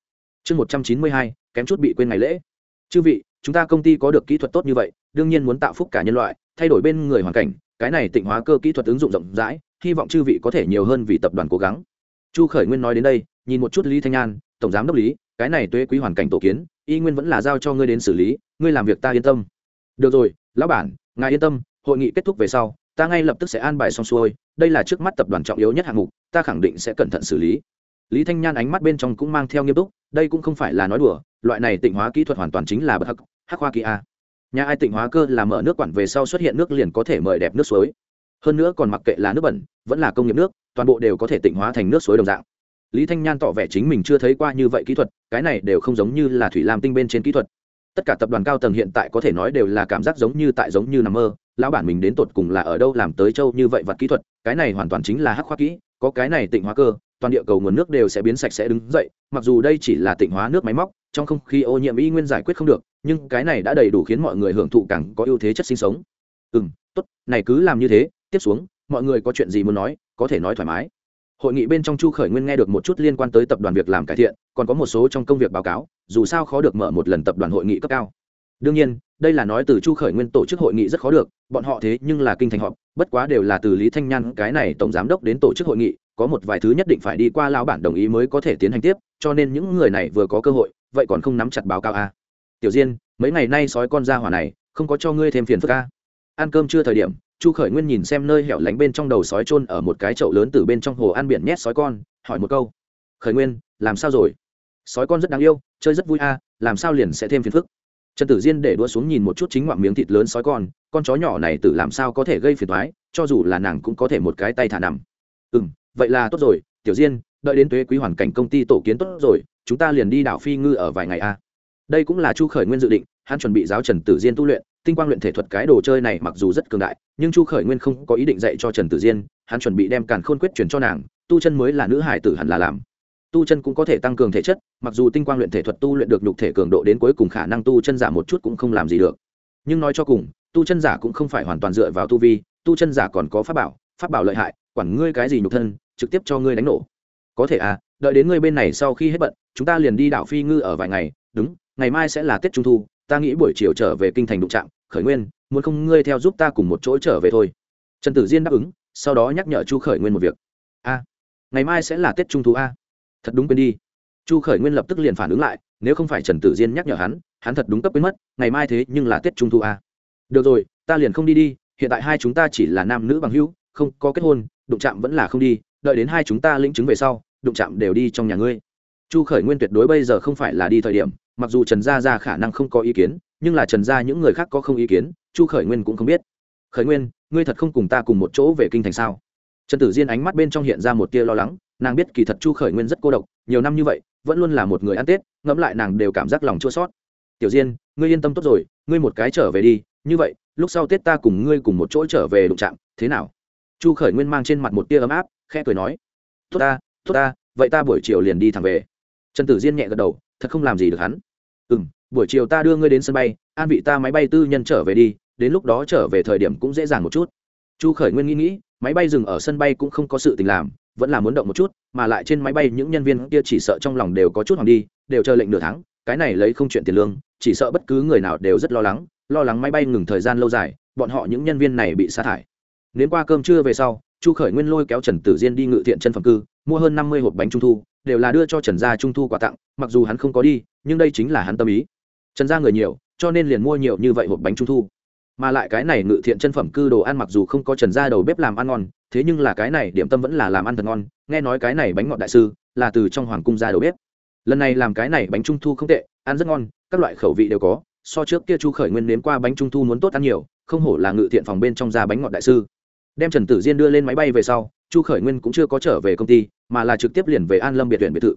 Chương một trăm chín mươi hai, kém chút bị quên ngày lễ. Chư vị chúng ta công ty có được kỹ thuật tốt như vậy đương nhiên muốn tạo phúc cả nhân loại thay đổi bên người hoàn cảnh cái này tịnh hóa cơ kỹ thuật ứng dụng rộng rãi hy vọng chư vị có thể nhiều hơn vì tập đoàn cố gắng. Chu khởi nguyên nói đến đây nhìn một chút lý thanh an tổng giám đốc lý cái này tuế quý hoàn cảnh tổ kiến y nguyên vẫn là giao cho ngươi đến xử lý ngươi làm việc ta yên tâm. Được rồi lão bản ngài yên tâm hội nghị kết thúc về sau ta ngay lập tức sẽ an bài xong xuôi, đây là trước mắt tập đoàn trọng yếu nhất hạng mục, ta khẳng định sẽ cẩn thận xử lý. Lý thanh nhan ánh mắt bên trong cũng mang theo nghiêm túc, đây cũng không phải là nói đùa, loại này tịnh hóa kỹ thuật hoàn toàn chính là bậc hắc hắc hoa kỳ a. Nhà ai tịnh hóa cơ là mở nước quản về sau xuất hiện nước liền có thể mời đẹp nước suối. Hơn nữa còn mặc kệ là nước bẩn, vẫn là công nghiệp nước, toàn bộ đều có thể tịnh hóa thành nước suối đồng dạng. Lý thanh nhan tỏ vẻ chính mình chưa thấy qua như vậy kỹ thuật, cái này đều không giống như là thủy lam tinh bên trên kỹ thuật. Tất cả tập đoàn cao tầng hiện tại có thể nói đều là cảm giác giống như tại giống như nằm mơ lão bản mình đến tột cùng là ở đâu làm tới châu như vậy vật kỹ thuật, cái này hoàn toàn chính là hắc khoa kỹ, có cái này tịnh hóa cơ, toàn địa cầu nguồn nước đều sẽ biến sạch sẽ đứng dậy, mặc dù đây chỉ là tịnh hóa nước máy móc, trong không khí ô nhiễm y nguyên giải quyết không được, nhưng cái này đã đầy đủ khiến mọi người hưởng thụ càng có ưu thế chất sinh sống. Ừ m tốt, này cứ làm như thế, tiếp xuống, mọi người có chuyện gì muốn nói, có thể nói thoải mái. Hội nghị bên trong chu khởi nguyên nghe được một chút liên quan tới tập đoàn việc làm cải thiện, còn có một số trong công việc báo cáo, dù sao khó được mở một lần tập đoàn hội nghị cấp cao đương nhiên, đây là nói từ chu khởi nguyên tổ chức hội nghị rất khó được, bọn họ thế nhưng là kinh thành họp, bất quá đều là từ lý thanh nhan, cái này tổng giám đốc đến tổ chức hội nghị, có một vài thứ nhất định phải đi qua lao bản đồng ý mới có thể tiến hành tiếp, cho nên những người này vừa có cơ hội, vậy còn không nắm chặt báo cáo a à. tiểu diên, mấy ngày nay sói con ra hỏa này, không có cho ngươi thêm phiền phức a ăn cơm chưa thời điểm, chu khởi nguyên nhìn xem nơi hẻo lánh bên trong đầu sói trôn ở một cái chậu lớn từ bên trong hồ ăn biển nhét sói con, hỏi một câu. Khởi nguyên, làm sao rồi? Sói con rất đáng yêu, chơi rất vui a làm sao liền sẽ thêm phiền phức? Trần tử diên để đua xuống nhìn một chút chính ngoạm miếng thịt lớn sói con con chó nhỏ này tự làm sao có thể gây phiền thoái cho dù là nàng cũng có thể một cái tay thả nằm. Ừ m vậy là tốt rồi, tiểu diên, đợi đến tuế quý hoàn cảnh công ty tổ kiến tốt rồi, chúng ta liền đi đảo phi ngư ở vài ngày a. Đây cũng là chu khởi nguyên dự định, hắn chuẩn bị giáo trần tử diên tu luyện, tinh quang luyện thể thuật cái đồ chơi này mặc dù rất cường đại, nhưng chu khởi nguyên không có ý định dạy cho trần tử diên, hắn chuẩn bị đem càn khôn quyết chuyển cho nàng, tu chân mới là nữ hải tử hẳn là làm tu chân cũng có thể tăng cường thể chất, mặc dù tinh quang luyện thể thuật tu luyện được nhục thể cường độ đến cuối cùng khả năng tu chân giả một chút cũng không làm gì được. Nhưng nói cho cùng, tu chân giả cũng không phải hoàn toàn dựa vào tu vi, tu chân giả còn có pháp bảo pháp bảo lợi hại, quản ngươi cái gì nhục thân, trực tiếp cho ngươi đánh nổ. Có thể à đợi đến ngươi bên này sau khi hết bận, chúng ta liền đi đảo phi ngư ở vài ngày, đúng, ngày mai sẽ là tết trung thu, ta nghĩ buổi chiều trở về kinh thành đụng trạm khởi nguyên, muốn không ngươi theo giúp ta cùng một chỗ trở về thôi. Trần tử diên đáp ứng, sau đó nhắc nhở chu khởi nguyên một việc. A ngày mai sẽ là tết trung thu a thật đúng quên đi. Chu khởi nguyên lập tức liền phản ứng lại, nếu không phải trần tử diên nhắc nhở hắn hắn thật đúng cấp quên mất, ngày mai thế nhưng là tết trung thu à? được rồi, ta liền không đi đi, hiện tại hai chúng ta chỉ là nam nữ bằng hữu, không có kết hôn, đụng chạm vẫn là không đi, đợi đến hai chúng ta lĩnh chứng về sau, đụng chạm đều đi trong nhà ngươi. Chu khởi nguyên tuyệt đối bây giờ không phải là đi thời điểm, mặc dù trần gia ra khả năng không có ý kiến, nhưng là trần gia những người khác có không ý kiến, chu khởi nguyên cũng không biết. Khởi nguyên, ngươi thật không cùng ta cùng một chỗ về kinh thành sao? Trần tử diên ánh mắt bên trong hiện ra một tia lo lắng nàng biết kỳ thật chu khởi nguyên rất cô độc, nhiều năm như vậy, vẫn luôn là một người ăn tết, ngẫm lại nàng đều cảm giác lòng chua sót tiểu diên, ngươi yên tâm tốt rồi, ngươi một cái trở về đi, như vậy, lúc sau tết ta cùng ngươi cùng một chỗ trở về đụng trạm thế nào? Chu khởi nguyên mang trên mặt một tia ấm áp, khẽ cười nói, tốt ta tốt ta, vậy ta buổi chiều liền đi thẳng về. Trần tử diên nhẹ gật đầu, thật không làm gì được hắn. Ừ m buổi chiều ta đưa ngươi đến sân bay, an vị ta máy bay tư nhân trở về đi, đến lúc đó trở về thời điểm cũng dễ dàng một chút. Chu khởi nguyên nghĩ nghĩ, máy bay dừng ở sân bay cũng không có sự tình làm vẫn là muốn động một chút, mà lại trên máy bay những nhân viên kia chỉ sợ trong lòng đều có chút hoàng đi, đều chờ lệnh nửa tháng, cái này lấy không chuyện tiền lương, chỉ sợ bất cứ người nào đều rất lo lắng lo lắng máy bay ngừng thời gian lâu dài, bọn họ những nhân viên này bị sa thải. Nếu qua cơm trưa về sau, chu khởi nguyên lôi kéo trần tử diên đi ngự thiện chân phẩm cư, mua hơn năm mươi hộp bánh trung thu, đều là đưa cho trần gia trung thu quà tặng, mặc dù hắn không có đi, nhưng đây chính là hắn tâm ý. Trần gia người nhiều, cho nên liền mua nhiều như vậy hộp bánh trung thu. Mà lại cái này ngự thiện chân phẩm cư đồ ăn mặc dù không có trần gia đầu bếp làm ăn ngon thế nhưng là cái này điểm tâm vẫn là làm ăn thật ngon, nghe nói cái này bánh ngọt đại sư là từ trong hoàng cung ra đầu bếp. Lần này làm cái này bánh trung thu không tệ, ăn rất ngon, các loại khẩu vị đều có, so trước kia chu khởi nguyên nếm qua bánh trung thu muốn tốt ăn nhiều, không hổ là ngự thiện phòng bên trong ra bánh ngọt đại sư. Đem trần tử diên đưa lên máy bay về sau, chu khởi nguyên cũng chưa có trở về công ty, mà là trực tiếp liền về an lâm biệt viện biệt thự.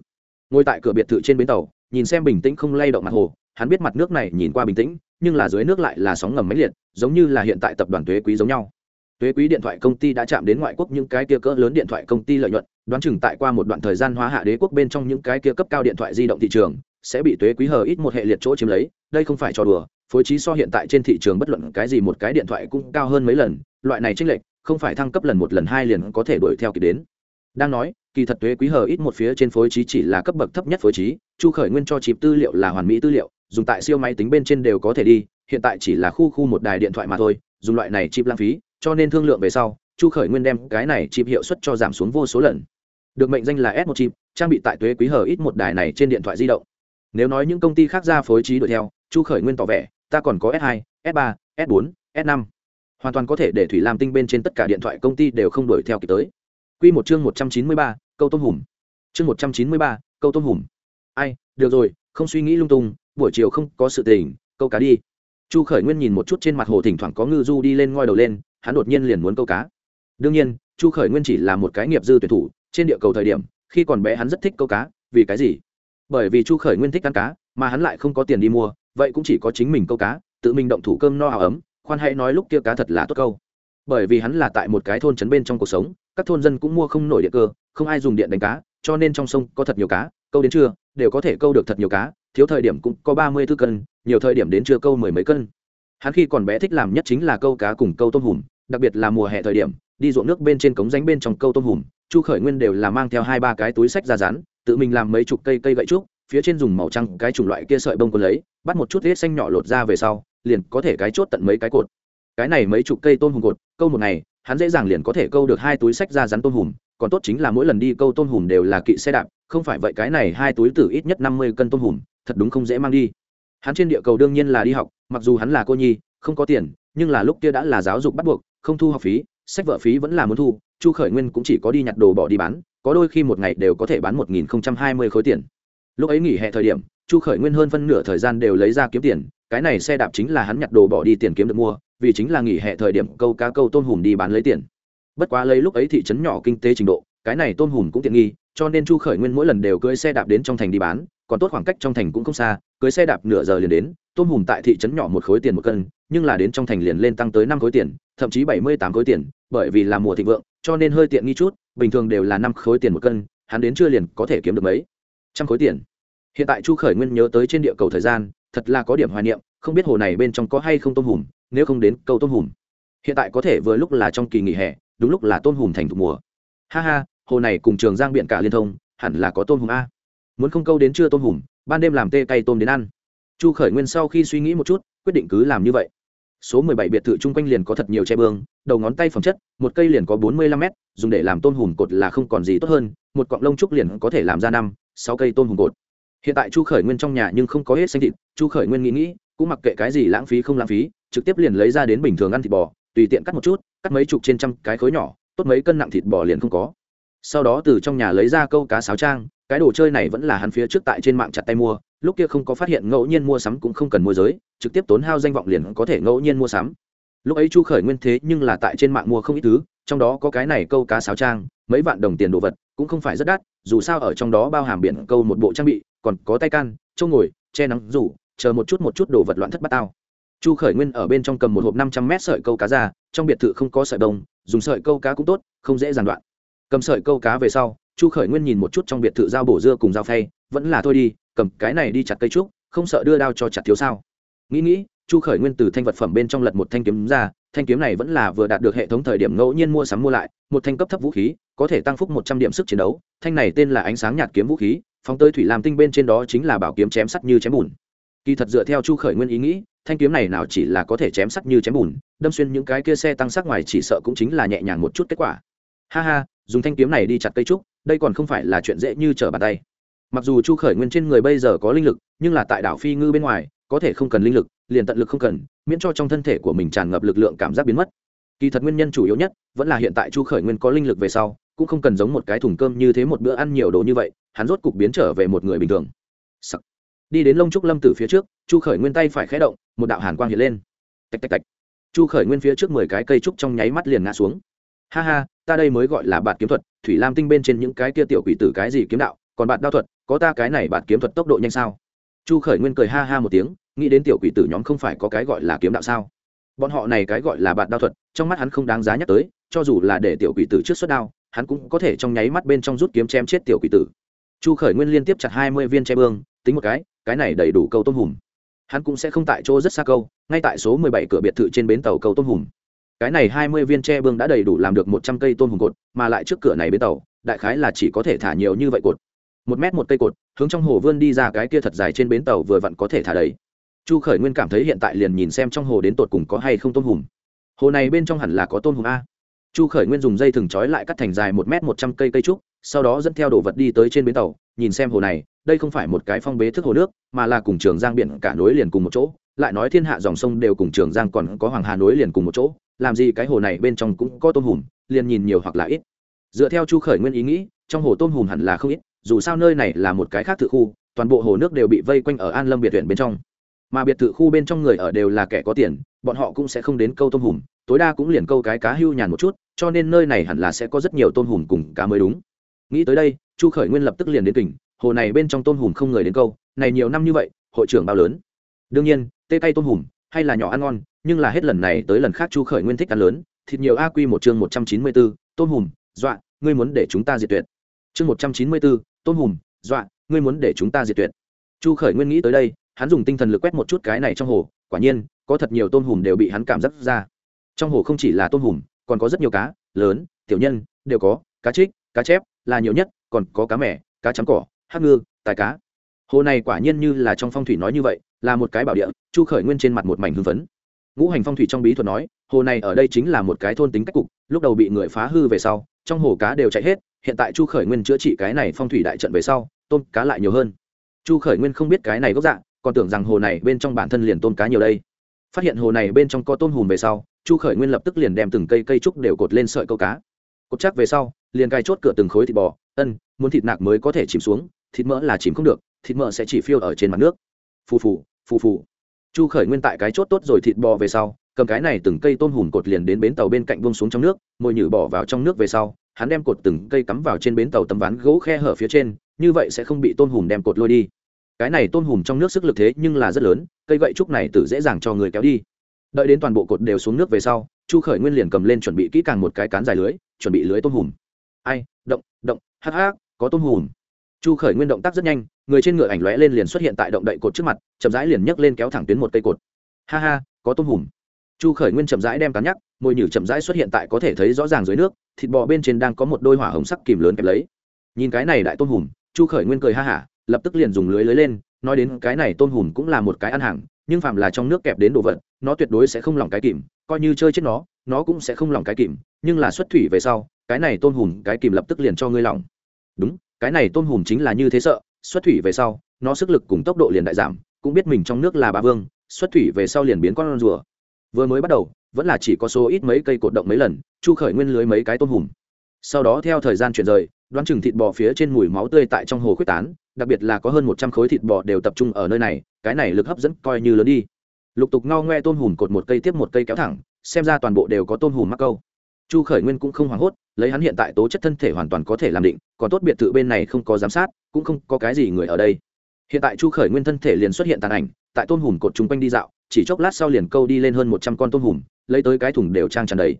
Ngồi tại cửa biệt thự trên bến tàu, nhìn xem bình tĩnh không lay động mặt hồ, hắn biết mặt nước này nhìn qua bình tĩnh, nhưng là dưới nước lại là sóng ngầm máy liệt, giống như là hiện tại tập đoàn thuế quý giống nhau thuế quý điện thoại công ty đã chạm đến ngoại quốc những cái kia cỡ lớn điện thoại công ty lợi nhuận, đoán chừng tại qua một đoạn thời gian hóa hạ đế quốc bên trong những cái kia cấp cao điện thoại di động thị trường, sẽ bị thuế quý hờ ít một hệ liệt chỗ chiếm lấy, đây không phải trò đùa, phối trí so hiện tại trên thị trường bất luận cái gì một cái điện thoại cũng cao hơn mấy lần, loại này chênh lệch, không phải thăng cấp lần một lần hai liền có thể đuổi theo kịp đến. Đang nói, kỳ thật thuế quý hờ ít một phía trên phối trí chỉ là cấp bậc thấp nhất phối trí, chu khởi nguyên cho chịp tư liệu là hoàn mỹ tư liệu, dùng tại siêu máy tính bên trên đều có thể đi, hiện tại chỉ là khu khu một đài điện thoại mà thôi, dùng loại này chip lãng phí cho nên thương lượng về sau chu khởi nguyên đem cái này chịp hiệu suất cho giảm xuống vô số lần được mệnh danh là s một chip trang bị tại thuế quý hờ ít một đài này trên điện thoại di động nếu nói những công ty khác ra phối trí đuổi theo chu khởi nguyên tỏ vẻ ta còn có s 2 s 3 s 4 s 5 hoàn toàn có thể để thủy lam tinh bên trên tất cả điện thoại công ty đều không đuổi theo kịp tới Quy một chương một trăm chín mươi ba, câu tôm hùm. Chương một trăm chín mươi ba, câu tôm hùm. Ai, được rồi, không suy nghĩ lung tung, buổi chiều không có sự tình, câu cá đi. Chu Khởi Nguyên nhìn một chút trên mặt hồ thỉnh thoảng có ngư du đi lên ngoi đầu lên, hắn đột nhiên liền muốn câu cá. Đương nhiên, Chu Khởi Nguyên chỉ là một cái nghiệp dư tuyển thủ, trên địa cầu thời điểm, khi còn bé hắn rất thích câu cá, vì cái gì? Bởi vì Chu Khởi Nguyên thích ăn cá, mà hắn lại không có tiền đi mua, vậy cũng chỉ có chính mình câu cá, tự mình động thủ cơm no ấm, khoan hãy nói lúc kia cá thật là tốt câu bởi vì hắn là tại một cái thôn trấn bên trong cuộc sống các thôn dân cũng mua không nổi điện cơ không ai dùng điện đánh cá cho nên trong sông có thật nhiều cá câu đến trưa đều có thể câu được thật nhiều cá thiếu thời điểm cũng có ba mươi tư cân nhiều thời điểm đến trưa câu mười mấy cân hắn khi còn bé thích làm nhất chính là câu cá cùng câu tôm hùm đặc biệt là mùa hè thời điểm, đi ruộng nước bên trên cống ránh bên trong câu tôm hùm, chu khởi nguyên đều là mang theo hai ba cái túi sách ra rán, tự mình làm mấy chục cây cây gậy trúc, phía trên dùng màu trăng cái chủng loại kia sợi bông quân lấy, bắt một chút hết xanh nhỏ lột ra về sau, liền có thể cái chốt tận mấy cái cột. Cái này mấy chục cây tôm hùm cột, câu một ngày, hắn dễ dàng liền có thể câu được hai túi sách ra rắn tôm hùm, còn tốt chính là mỗi lần đi câu tôm hùm đều là kỵ xe đạp, không phải vậy cái này hai túi tử ít nhất năm mươi cân tôm hùm, thật đúng không dễ mang đi. Hắn trên địa cầu đương nhiên là đi học, mặc dù hắn là cô nhi, không có tiền, nhưng là lúc kia đã là giáo dục bắt buộc không thu học phí, sách vợ phí vẫn là muốn thu, chu khởi nguyên cũng chỉ có đi nhặt đồ bỏ đi bán, có đôi khi một ngày đều có thể bán một nghìn hai mươi khối tiền. Lúc ấy nghỉ hè thời điểm, chu khởi nguyên hơn phân nửa thời gian đều lấy ra kiếm tiền, cái này xe đạp chính là hắn nhặt đồ bỏ đi tiền kiếm được mua, vì chính là nghỉ hè thời điểm câu cá câu tôm hùm đi bán lấy tiền. Bất quá lấy lúc ấy thị trấn nhỏ kinh tế trình độ, cái này tôm hùm cũng tiện nghi, cho nên chu khởi nguyên mỗi lần đều cưới xe đạp đến trong thành đi bán, còn tốt khoảng cách trong thành cũng không xa cưới xe đạp nửa giờ liền đến, tôm hùm tại thị trấn nhỏ một khối tiền một cân nhưng là đến trong thành liền lên tăng tới năm khối tiền, thậm chí bảy mươi tám khối tiền, bởi vì là mùa thịnh vượng, cho nên hơi tiện nghi chút, bình thường đều là năm khối tiền một cân, hắn đến chưa liền có thể kiếm được mấy? Trăm khối tiền. Hiện tại chu khởi nguyên nhớ tới trên địa cầu thời gian, thật là có điểm hoài niệm, không biết hồ này bên trong có hay không tôm hùm, nếu không đến câu tôm hùm. Hiện tại có thể vừa lúc là trong kỳ nghỉ hè, đúng lúc là tôm hùm thành thục mùa. Ha ha, hồ này cùng trường giang biển cả liên thông, hẳn là có tôm hùm a. Muốn không câu đến trưa tôm hùm, ban đêm làm tê cay tôm đến ăn. Chu khởi nguyên sau khi suy nghĩ một chút, quyết định cứ làm như vậy số mười bảy biệt thự chung quanh liền có thật nhiều che bương, đầu ngón tay phẩm chất, một cây liền có bốn mươi lăm mét, dùng để làm tôn hùm cột là không còn gì tốt hơn, một cọng lông trúc liền có thể làm ra năm, sáu cây tôn hùm cột. Hiện tại chu khởi nguyên trong nhà nhưng không có hết xanh thịt, chu khởi nguyên nghĩ nghĩ, cũng mặc kệ cái gì lãng phí không lãng phí, trực tiếp liền lấy ra đến bình thường ăn thịt bò, tùy tiện cắt một chút, cắt mấy chục trên trăm cái khối nhỏ, tốt mấy cân nặng thịt bò liền không có. Sau đó từ trong nhà lấy ra câu cá sáo trang, cái đồ chơi này vẫn là hắn phía trước tại trên mạng chặt tay mua lúc kia không có phát hiện ngẫu nhiên mua sắm cũng không cần mua giới, trực tiếp tốn hao danh vọng liền có thể ngẫu nhiên mua sắm. Lúc ấy chu khởi nguyên thế nhưng là tại trên mạng mua không ít thứ, trong đó có cái này câu cá sáo trang, mấy vạn đồng tiền đồ vật, cũng không phải rất đắt, dù sao ở trong đó bao hàm biển, câu một bộ trang bị, còn có tay can trâu ngồi, che nắng, rủ, chờ một chút một chút đồ vật loạn thất bát tao. Chu khởi nguyên ở bên trong cầm một hộp năm trăm mét sợi câu cá ra, trong biệt thự không có sợi đông dùng sợi câu cá cũng tốt, không dễ giàn đoạn. Cầm sợi câu cá về sau, chu khởi nguyên nhìn một chút trong biệt thự dao bổ dưa cùng dao phay, vẫn là thôi đi cầm cái này đi chặt cây trúc, không sợ đưa đao cho chặt thiếu sao? Nghĩ nghĩ, chu khởi nguyên từ thanh vật phẩm bên trong lật một thanh kiếm ra, thanh kiếm này vẫn là vừa đạt được hệ thống thời điểm ngẫu nhiên mua sắm mua lại, một thanh cấp thấp vũ khí, có thể tăng phúc một trăm điểm sức chiến đấu, thanh này tên là ánh sáng nhạt kiếm vũ khí, phóng tới thủy làm tinh bên trên đó chính là bảo kiếm chém sắt như chém bùn. Kỳ thật dựa theo chu khởi nguyên ý nghĩ, thanh kiếm này nào chỉ là có thể chém sắt như chém bùn, đâm xuyên những cái kia xe tăng sắc ngoài chỉ sợ cũng chính là nhẹ nhàng một chút kết quả. Ha ha, dùng thanh kiếm này đi chặt cây trúc, đây còn không phải là chuyện dễ như trở bàn tay mặc dù chu khởi nguyên trên người bây giờ có linh lực, nhưng là tại đảo phi ngư bên ngoài, có thể không cần linh lực, liền tận lực không cần, miễn cho trong thân thể của mình tràn ngập lực lượng cảm giác biến mất. Kỳ thật nguyên nhân chủ yếu nhất, vẫn là hiện tại chu khởi nguyên có linh lực về sau, cũng không cần giống một cái thùng cơm như thế một bữa ăn nhiều đồ như vậy, hắn rốt cục biến trở về một người bình thường、Sắc. Đi đến lông trúc lâm tử phía trước, chu khởi nguyên tay phải khé động, một đạo hàn quang hiện lên. Tạch tạch tạch. Chu khởi nguyên phía trước mười cái cây trúc trong nháy mắt liền ngã xuống. Ha ha, ta đây mới gọi là bạt kiếm thuật, thủy lam tinh bên trên những cái kia tiểu quỷ tử cái gì kiếm đạo, còn bạn đao thuật có ta cái này bạt kiếm thuật tốc độ nhanh sao? Chu khởi nguyên cười ha ha một tiếng, nghĩ đến tiểu quỷ tử nhóm không phải có cái gọi là kiếm đạo sao? Bọn họ này cái gọi là bạn đao thuật, trong mắt hắn không đáng giá nhắc tới, cho dù là để tiểu quỷ tử trước suất đao, hắn cũng có thể trong nháy mắt bên trong rút kiếm chém chết tiểu quỷ tử. Chu khởi nguyên liên tiếp chặt hai mươi viên che bương, tính một cái cái này đầy đủ câu tôm hùm. Hắn cũng sẽ không tại chỗ rất xa câu, ngay tại số mười bảy cửa biệt thự trên bến tàu câu tôm hùm. Cái này hai mươi viên tre bương đã đầy đủ làm được một trăm cây tôm hùm cột, mà lại trước cửa này bến tàu, đại khái là chỉ có thể thả nhiều như vậy cột một mét một cây cột, hướng trong hồ vươn đi ra cái kia thật dài trên bến tàu vừa vặn có thể thả đầy. Chu khởi nguyên cảm thấy hiện tại liền nhìn xem trong hồ đến tột cùng có hay không tôm hùm. Hồ này bên trong hẳn là có tôm hùm a. Chu khởi nguyên dùng dây thừng trói lại cắt thành dài một mét một trăm cây cây trúc, sau đó dẫn theo đồ vật đi tới trên bến tàu, nhìn xem hồ này, đây không phải một cái phong bế thức hồ nước, mà là cùng trường giang biển cả nối liền cùng một chỗ, lại nói thiên hạ dòng sông đều cùng trường giang còn có hoàng hà nối liền cùng một chỗ, làm gì cái hồ này bên trong cũng có tôm hùm, liền nhìn nhiều hoặc là ít. Dựa theo chu khởi nguyên ý nghĩ, trong hồ tôm hùm hẳn là không ít dù sao nơi này là một cái khác thự khu, toàn bộ hồ nước đều bị vây quanh ở an lâm biệt thuyền bên trong. Mà biệt thự khu bên trong người ở đều là kẻ có tiền, bọn họ cũng sẽ không đến câu tôm hùm, tối đa cũng liền câu cái cá hưu nhàn một chút, cho nên nơi này hẳn là sẽ có rất nhiều tôm hùm cùng cá mới đúng. Nghĩ tới đây, chu khởi nguyên lập tức liền đến tỉnh, hồ này bên trong tôm hùm không người đến câu, này nhiều năm như vậy, hội trưởng bao lớn? Đương nhiên, tê tay tôm hùm, hay là nhỏ ăn ngon, nhưng là hết lần này tới lần khác chu khởi nguyên thích ăn lớn, thịt nhiều a quy một chương một trăm chín mươi bốn tôm hùm, dọa, ngươi muốn để chúng ta diệt tuyệt. Chương một trăm chín mươi bốn tôm hùm, dọa, ngươi muốn để chúng ta diệt tuyệt. Chu khởi nguyên nghĩ tới đây, hắn dùng tinh thần lực quét một chút cái này trong hồ, quả nhiên, có thật nhiều tôm hùm đều bị hắn cảm giác ra. Trong hồ không chỉ là tôm hùm, còn có rất nhiều cá, lớn, tiểu nhân, đều có, cá trích, cá chép, là nhiều nhất, còn có cá mẻ cá trắng cỏ hát ngư, tài cá. Hồ này quả nhiên như là trong phong thủy nói như vậy, là một cái bảo địa, chu khởi nguyên trên mặt một mảnh hưng phấn. Ngũ hành phong thủy trong bí thuật nói, hồ này ở đây chính là một cái thôn tính cách cục, lúc đầu bị người phá hư về sau, trong hồ cá đều chạy hết hiện tại chu khởi nguyên chữa trị cái này phong thủy đại trận về sau, tôm cá lại nhiều hơn. Chu khởi nguyên không biết cái này gốc dạng còn tưởng rằng hồ này bên trong bản thân liền tôm cá nhiều đây. Phát hiện hồ này bên trong có tôm hùm về sau, chu khởi nguyên lập tức liền đem từng cây cây trúc đều cột lên sợi câu cá. Cột chắc về sau, liền cài chốt cửa từng khối thịt bò, ân, muốn thịt nạc mới có thể chìm xuống, thịt mỡ là chìm không được, thịt mỡ sẽ chỉ phiêu ở trên mặt nước. Phù phù phù phù. Chu khởi nguyên tại cái chốt tốt rồi thịt bò về sau, cầm cái này từng cây tôm hùm cột liền đến bến tàu bên cạnh vông xuống trong nước, mồi nhử bỏ vào trong nước về sau hắn đem cột từng cây cắm vào trên bến tàu tấm ván gỗ khe hở phía trên, như vậy sẽ không bị tôm hùm đem cột lôi đi. Cái này tôm hùm trong nước sức lực thế nhưng là rất lớn, cây gậy trúc này tự dễ dàng cho người kéo đi. Đợi đến toàn bộ cột đều xuống nước về sau, chu khởi nguyên liền cầm lên chuẩn bị kỹ càng một cái cán dài lưới, chuẩn bị lưới tôm hùm. Ai, động động, hắc hắc, có tôm hùm. Chu khởi nguyên động tác rất nhanh, người trên ngựa ảnh lóe lên liền xuất hiện tại động đậy cột trước mặt, chậm rãi liền nhấc lên kéo thẳng tuyến một cây cột. Ha ha, có tôm hùm chu khởi nguyên chậm rãi đem cán nhắc mồi nhử chậm rãi xuất hiện tại có thể thấy rõ ràng dưới nước, thịt bò bên trên đang có một đôi hỏa hồng sắc kìm lớn kẹp lấy. Nhìn cái này đại tôm hùm, chu khởi nguyên cười ha hả, lập tức liền dùng lưới lưới lên, nói đến cái này tôm hùm cũng là một cái ăn hàng, nhưng phạm là trong nước kẹp đến đồ vật, nó tuyệt đối sẽ không lỏng cái kìm, coi như chơi chết nó nó cũng sẽ không lỏng cái kìm, nhưng là xuất thủy về sau, cái này tôm hùm, cái kìm lập tức liền cho ngươi lỏng đúng, cái này tôm hùm chính là như thế sợ, xuất thủy về sau, nó sức lực cùng tốc độ liền đại giảm, cũng biết mình trong nước là bà vương, xuất thủy về sau liền biến con rùa vừa mới bắt đầu, vẫn là chỉ có số ít mấy cây cột động mấy lần, chu khởi nguyên lưới mấy cái tôm hùm. Sau đó theo thời gian chuyển rời, đoán chừng thịt bò phía trên mùi máu tươi tại trong hồ quyết tán, đặc biệt là có hơn một trăm khối thịt bò đều tập trung ở nơi này, cái này lực hấp dẫn coi như lớn đi. Lục tục ngao ngoe tôm hùm cột một cây tiếp một cây kéo thẳng, xem ra toàn bộ đều có tôm hùm mắc câu. Chu khởi nguyên cũng không hoảng hốt, lấy hắn hiện tại tố chất thân thể hoàn toàn có thể làm định, còn tốt biệt thự bên này không có giám sát, cũng không có cái gì người ở đây. Hiện tại chu khởi nguyên thân thể liền xuất hiện tàn ảnh tại tôm hùm cột chung quanh đi dạo, chỉ chốc lát sau liền câu đi lên hơn một trăm con tôm hùm, lấy tới cái thùng đều trang tràn đầy.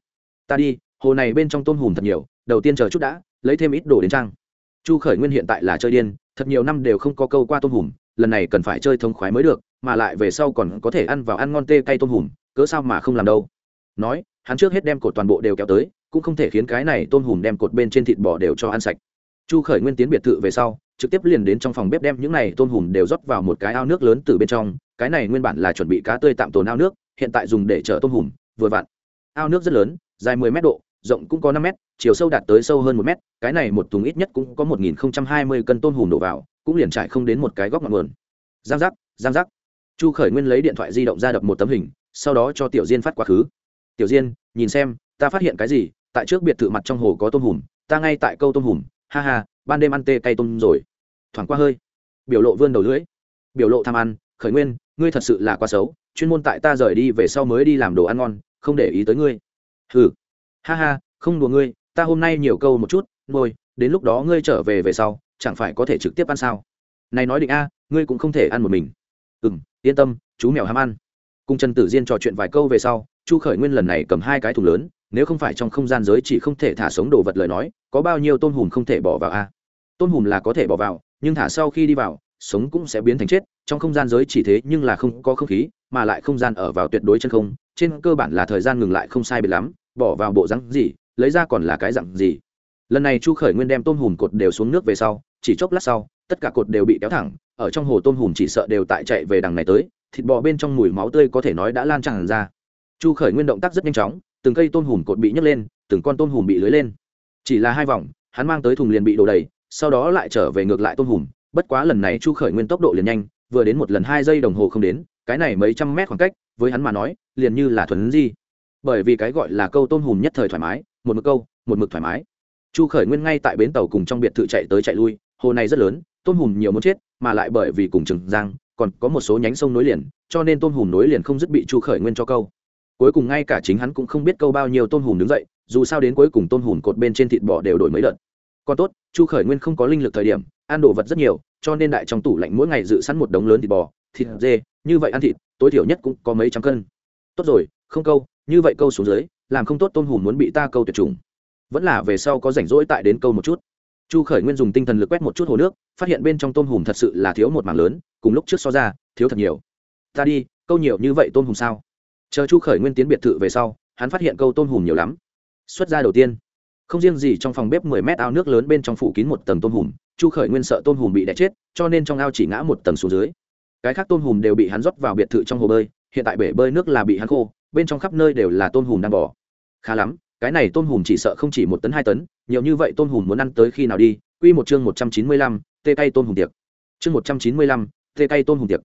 Ta đi, hồ này bên trong tôm hùm thật nhiều, đầu tiên chờ chút đã, lấy thêm ít đồ đến trang. Chu khởi nguyên hiện tại là chơi điên, thật nhiều năm đều không có câu qua tôm hùm, lần này cần phải chơi thông khoái mới được, mà lại về sau còn có thể ăn vào ăn ngon tê cay tôm hùm, cớ sao mà không làm đâu. Nói, hắn trước hết đem cột toàn bộ đều kéo tới, cũng không thể khiến cái này tôm hùm đem cột bên trên thịt bò đều cho ăn sạch. Chu khởi nguyên tiến biệt thự về sau trực tiếp liền đến trong phòng bếp đem những này tôm hùm đều rót vào một cái ao nước lớn từ bên trong. Cái này nguyên bản là chuẩn bị cá tươi tạm tồn ao nước, hiện tại dùng để chở tôm hùm, vừa vặn. Ao nước rất lớn, dài 10 mét độ, rộng cũng có 5 mét, chiều sâu đạt tới sâu hơn một mét. Cái này một thùng ít nhất cũng có một nghìn hai mươi cân tôm hùm đổ vào, cũng liền trải không đến một cái góc ngọn nguồn. Giang giác giang giác. Chu khởi nguyên lấy điện thoại di động ra đập một tấm hình, sau đó cho tiểu diên phát quá khứ. Tiểu diên, nhìn xem, ta phát hiện cái gì? Tại trước biệt thự mặt trong hồ có tôm hùm, ta ngay tại câu tôm hùm. Ha ha, ban đêm ăn tê cay tôm rồi thoảng qua hơi. Biểu lộ vươn đầu lưỡi. Biểu lộ tham ăn, khởi nguyên, ngươi thật sự là quá xấu, chuyên môn tại ta rời đi về sau mới đi làm đồ ăn ngon, không để ý tới ngươi. Hừ. Ha ha, không đùa ngươi, ta hôm nay nhiều câu một chút, ngồi, đến lúc đó ngươi trở về về sau, chẳng phải có thể trực tiếp ăn sao? Này nói định a, ngươi cũng không thể ăn một mình. Ừ m yên tâm, chú mèo ham ăn. Cùng trần tử diên trò chuyện vài câu về sau, chu khởi nguyên lần này cầm hai cái thùng lớn, nếu không phải trong không gian giới chỉ không thể thả sống đồ vật lời nói, có bao nhiêu tôm hùm không thể bỏ vào a? Tôm hùm là có thể bỏ vào nhưng thả sau khi đi vào, sống cũng sẽ biến thành chết, trong không gian giới chỉ thế nhưng là không có không khí, mà lại không gian ở vào tuyệt đối chân không, trên cơ bản là thời gian ngừng lại không sai biệt lắm, bỏ vào bộ rắn gì, lấy ra còn là cái dặn gì. Lần này chu khởi nguyên đem tôm hùm cột đều xuống nước về sau, chỉ chốc lát sau, tất cả cột đều bị kéo thẳng, ở trong hồ tôm hùm chỉ sợ đều tại chạy về đằng này tới, thịt bò bên trong mùi máu tươi có thể nói đã lan tràn ra. Chu khởi nguyên động tác rất nhanh chóng, từng cây tôm hùm cột bị nhấc lên, từng con tôm hùm bị lưới lên. Chỉ là hai vòng, hắn mang tới thùng liền bị đổ đầy sau đó lại trở về ngược lại tôm hùm. Bất quá lần này chu khởi nguyên tốc độ liền nhanh, vừa đến một lần hai giây đồng hồ không đến, cái này mấy trăm mét khoảng cách, với hắn mà nói, liền như là thuần di. Bởi vì cái gọi là câu tôm hùm nhất thời thoải mái, một mực câu, một mực thoải mái. Chu khởi nguyên ngay tại bến tàu cùng trong biệt thự chạy tới chạy lui, hồ này rất lớn, tôm hùm nhiều muốn chết, mà lại bởi vì cùng trường giang, còn có một số nhánh sông nối liền, cho nên tôm hùm nối liền không dứt bị chu khởi nguyên cho câu. Cuối cùng ngay cả chính hắn cũng không biết câu bao nhiêu tôm hùm đứng dậy, dù sao đến cuối cùng tôm hùm cột bên trên thịt bò đều đổi mấy đợt còn tốt, chu khởi nguyên không có linh lực thời điểm, ăn đồ vật rất nhiều, cho nên đại trong tủ lạnh mỗi ngày dự sẵn một đống lớn thịt bò, thịt dê, như vậy ăn thịt, tối thiểu nhất cũng có mấy trăm cân. Tốt rồi, không câu, như vậy câu xuống dưới, làm không tốt tôm hùm muốn bị ta câu tuyệt chủng. Vẫn là về sau có rảnh rỗi tại đến câu một chút. Chu khởi nguyên dùng tinh thần lực quét một chút hồ nước, phát hiện bên trong tôm hùm thật sự là thiếu một mảng lớn, cùng lúc trước so ra, thiếu thật nhiều. Ta đi, câu nhiều như vậy tôm hùm sao? Chờ chu khởi nguyên tiến biệt thự về sau, hắn phát hiện câu tôm hùm nhiều lắm. Xuất ra đầu tiên không riêng gì trong phòng bếp mười mét ao nước lớn bên trong phủ kín một tầng tôm hùm, chu khởi nguyên sợ tôm hùm bị đẻ chết, cho nên trong ao chỉ ngã một tầng xuống dưới. Cái khác tôm hùm đều bị hắn rót vào biệt thự trong hồ bơi, hiện tại bể bơi nước là bị hắn khô, bên trong khắp nơi đều là tôm hùm đang bỏ khá lắm, cái này tôm hùm chỉ sợ không chỉ một tấn hai tấn, nhiều như vậy tôm hùm muốn ăn tới khi nào đi? Quy một chương một trăm chín mươi lăm, tê tay tôm hùm tiệc. Chương một trăm chín mươi lăm, tê tay tôm hùm tiệc.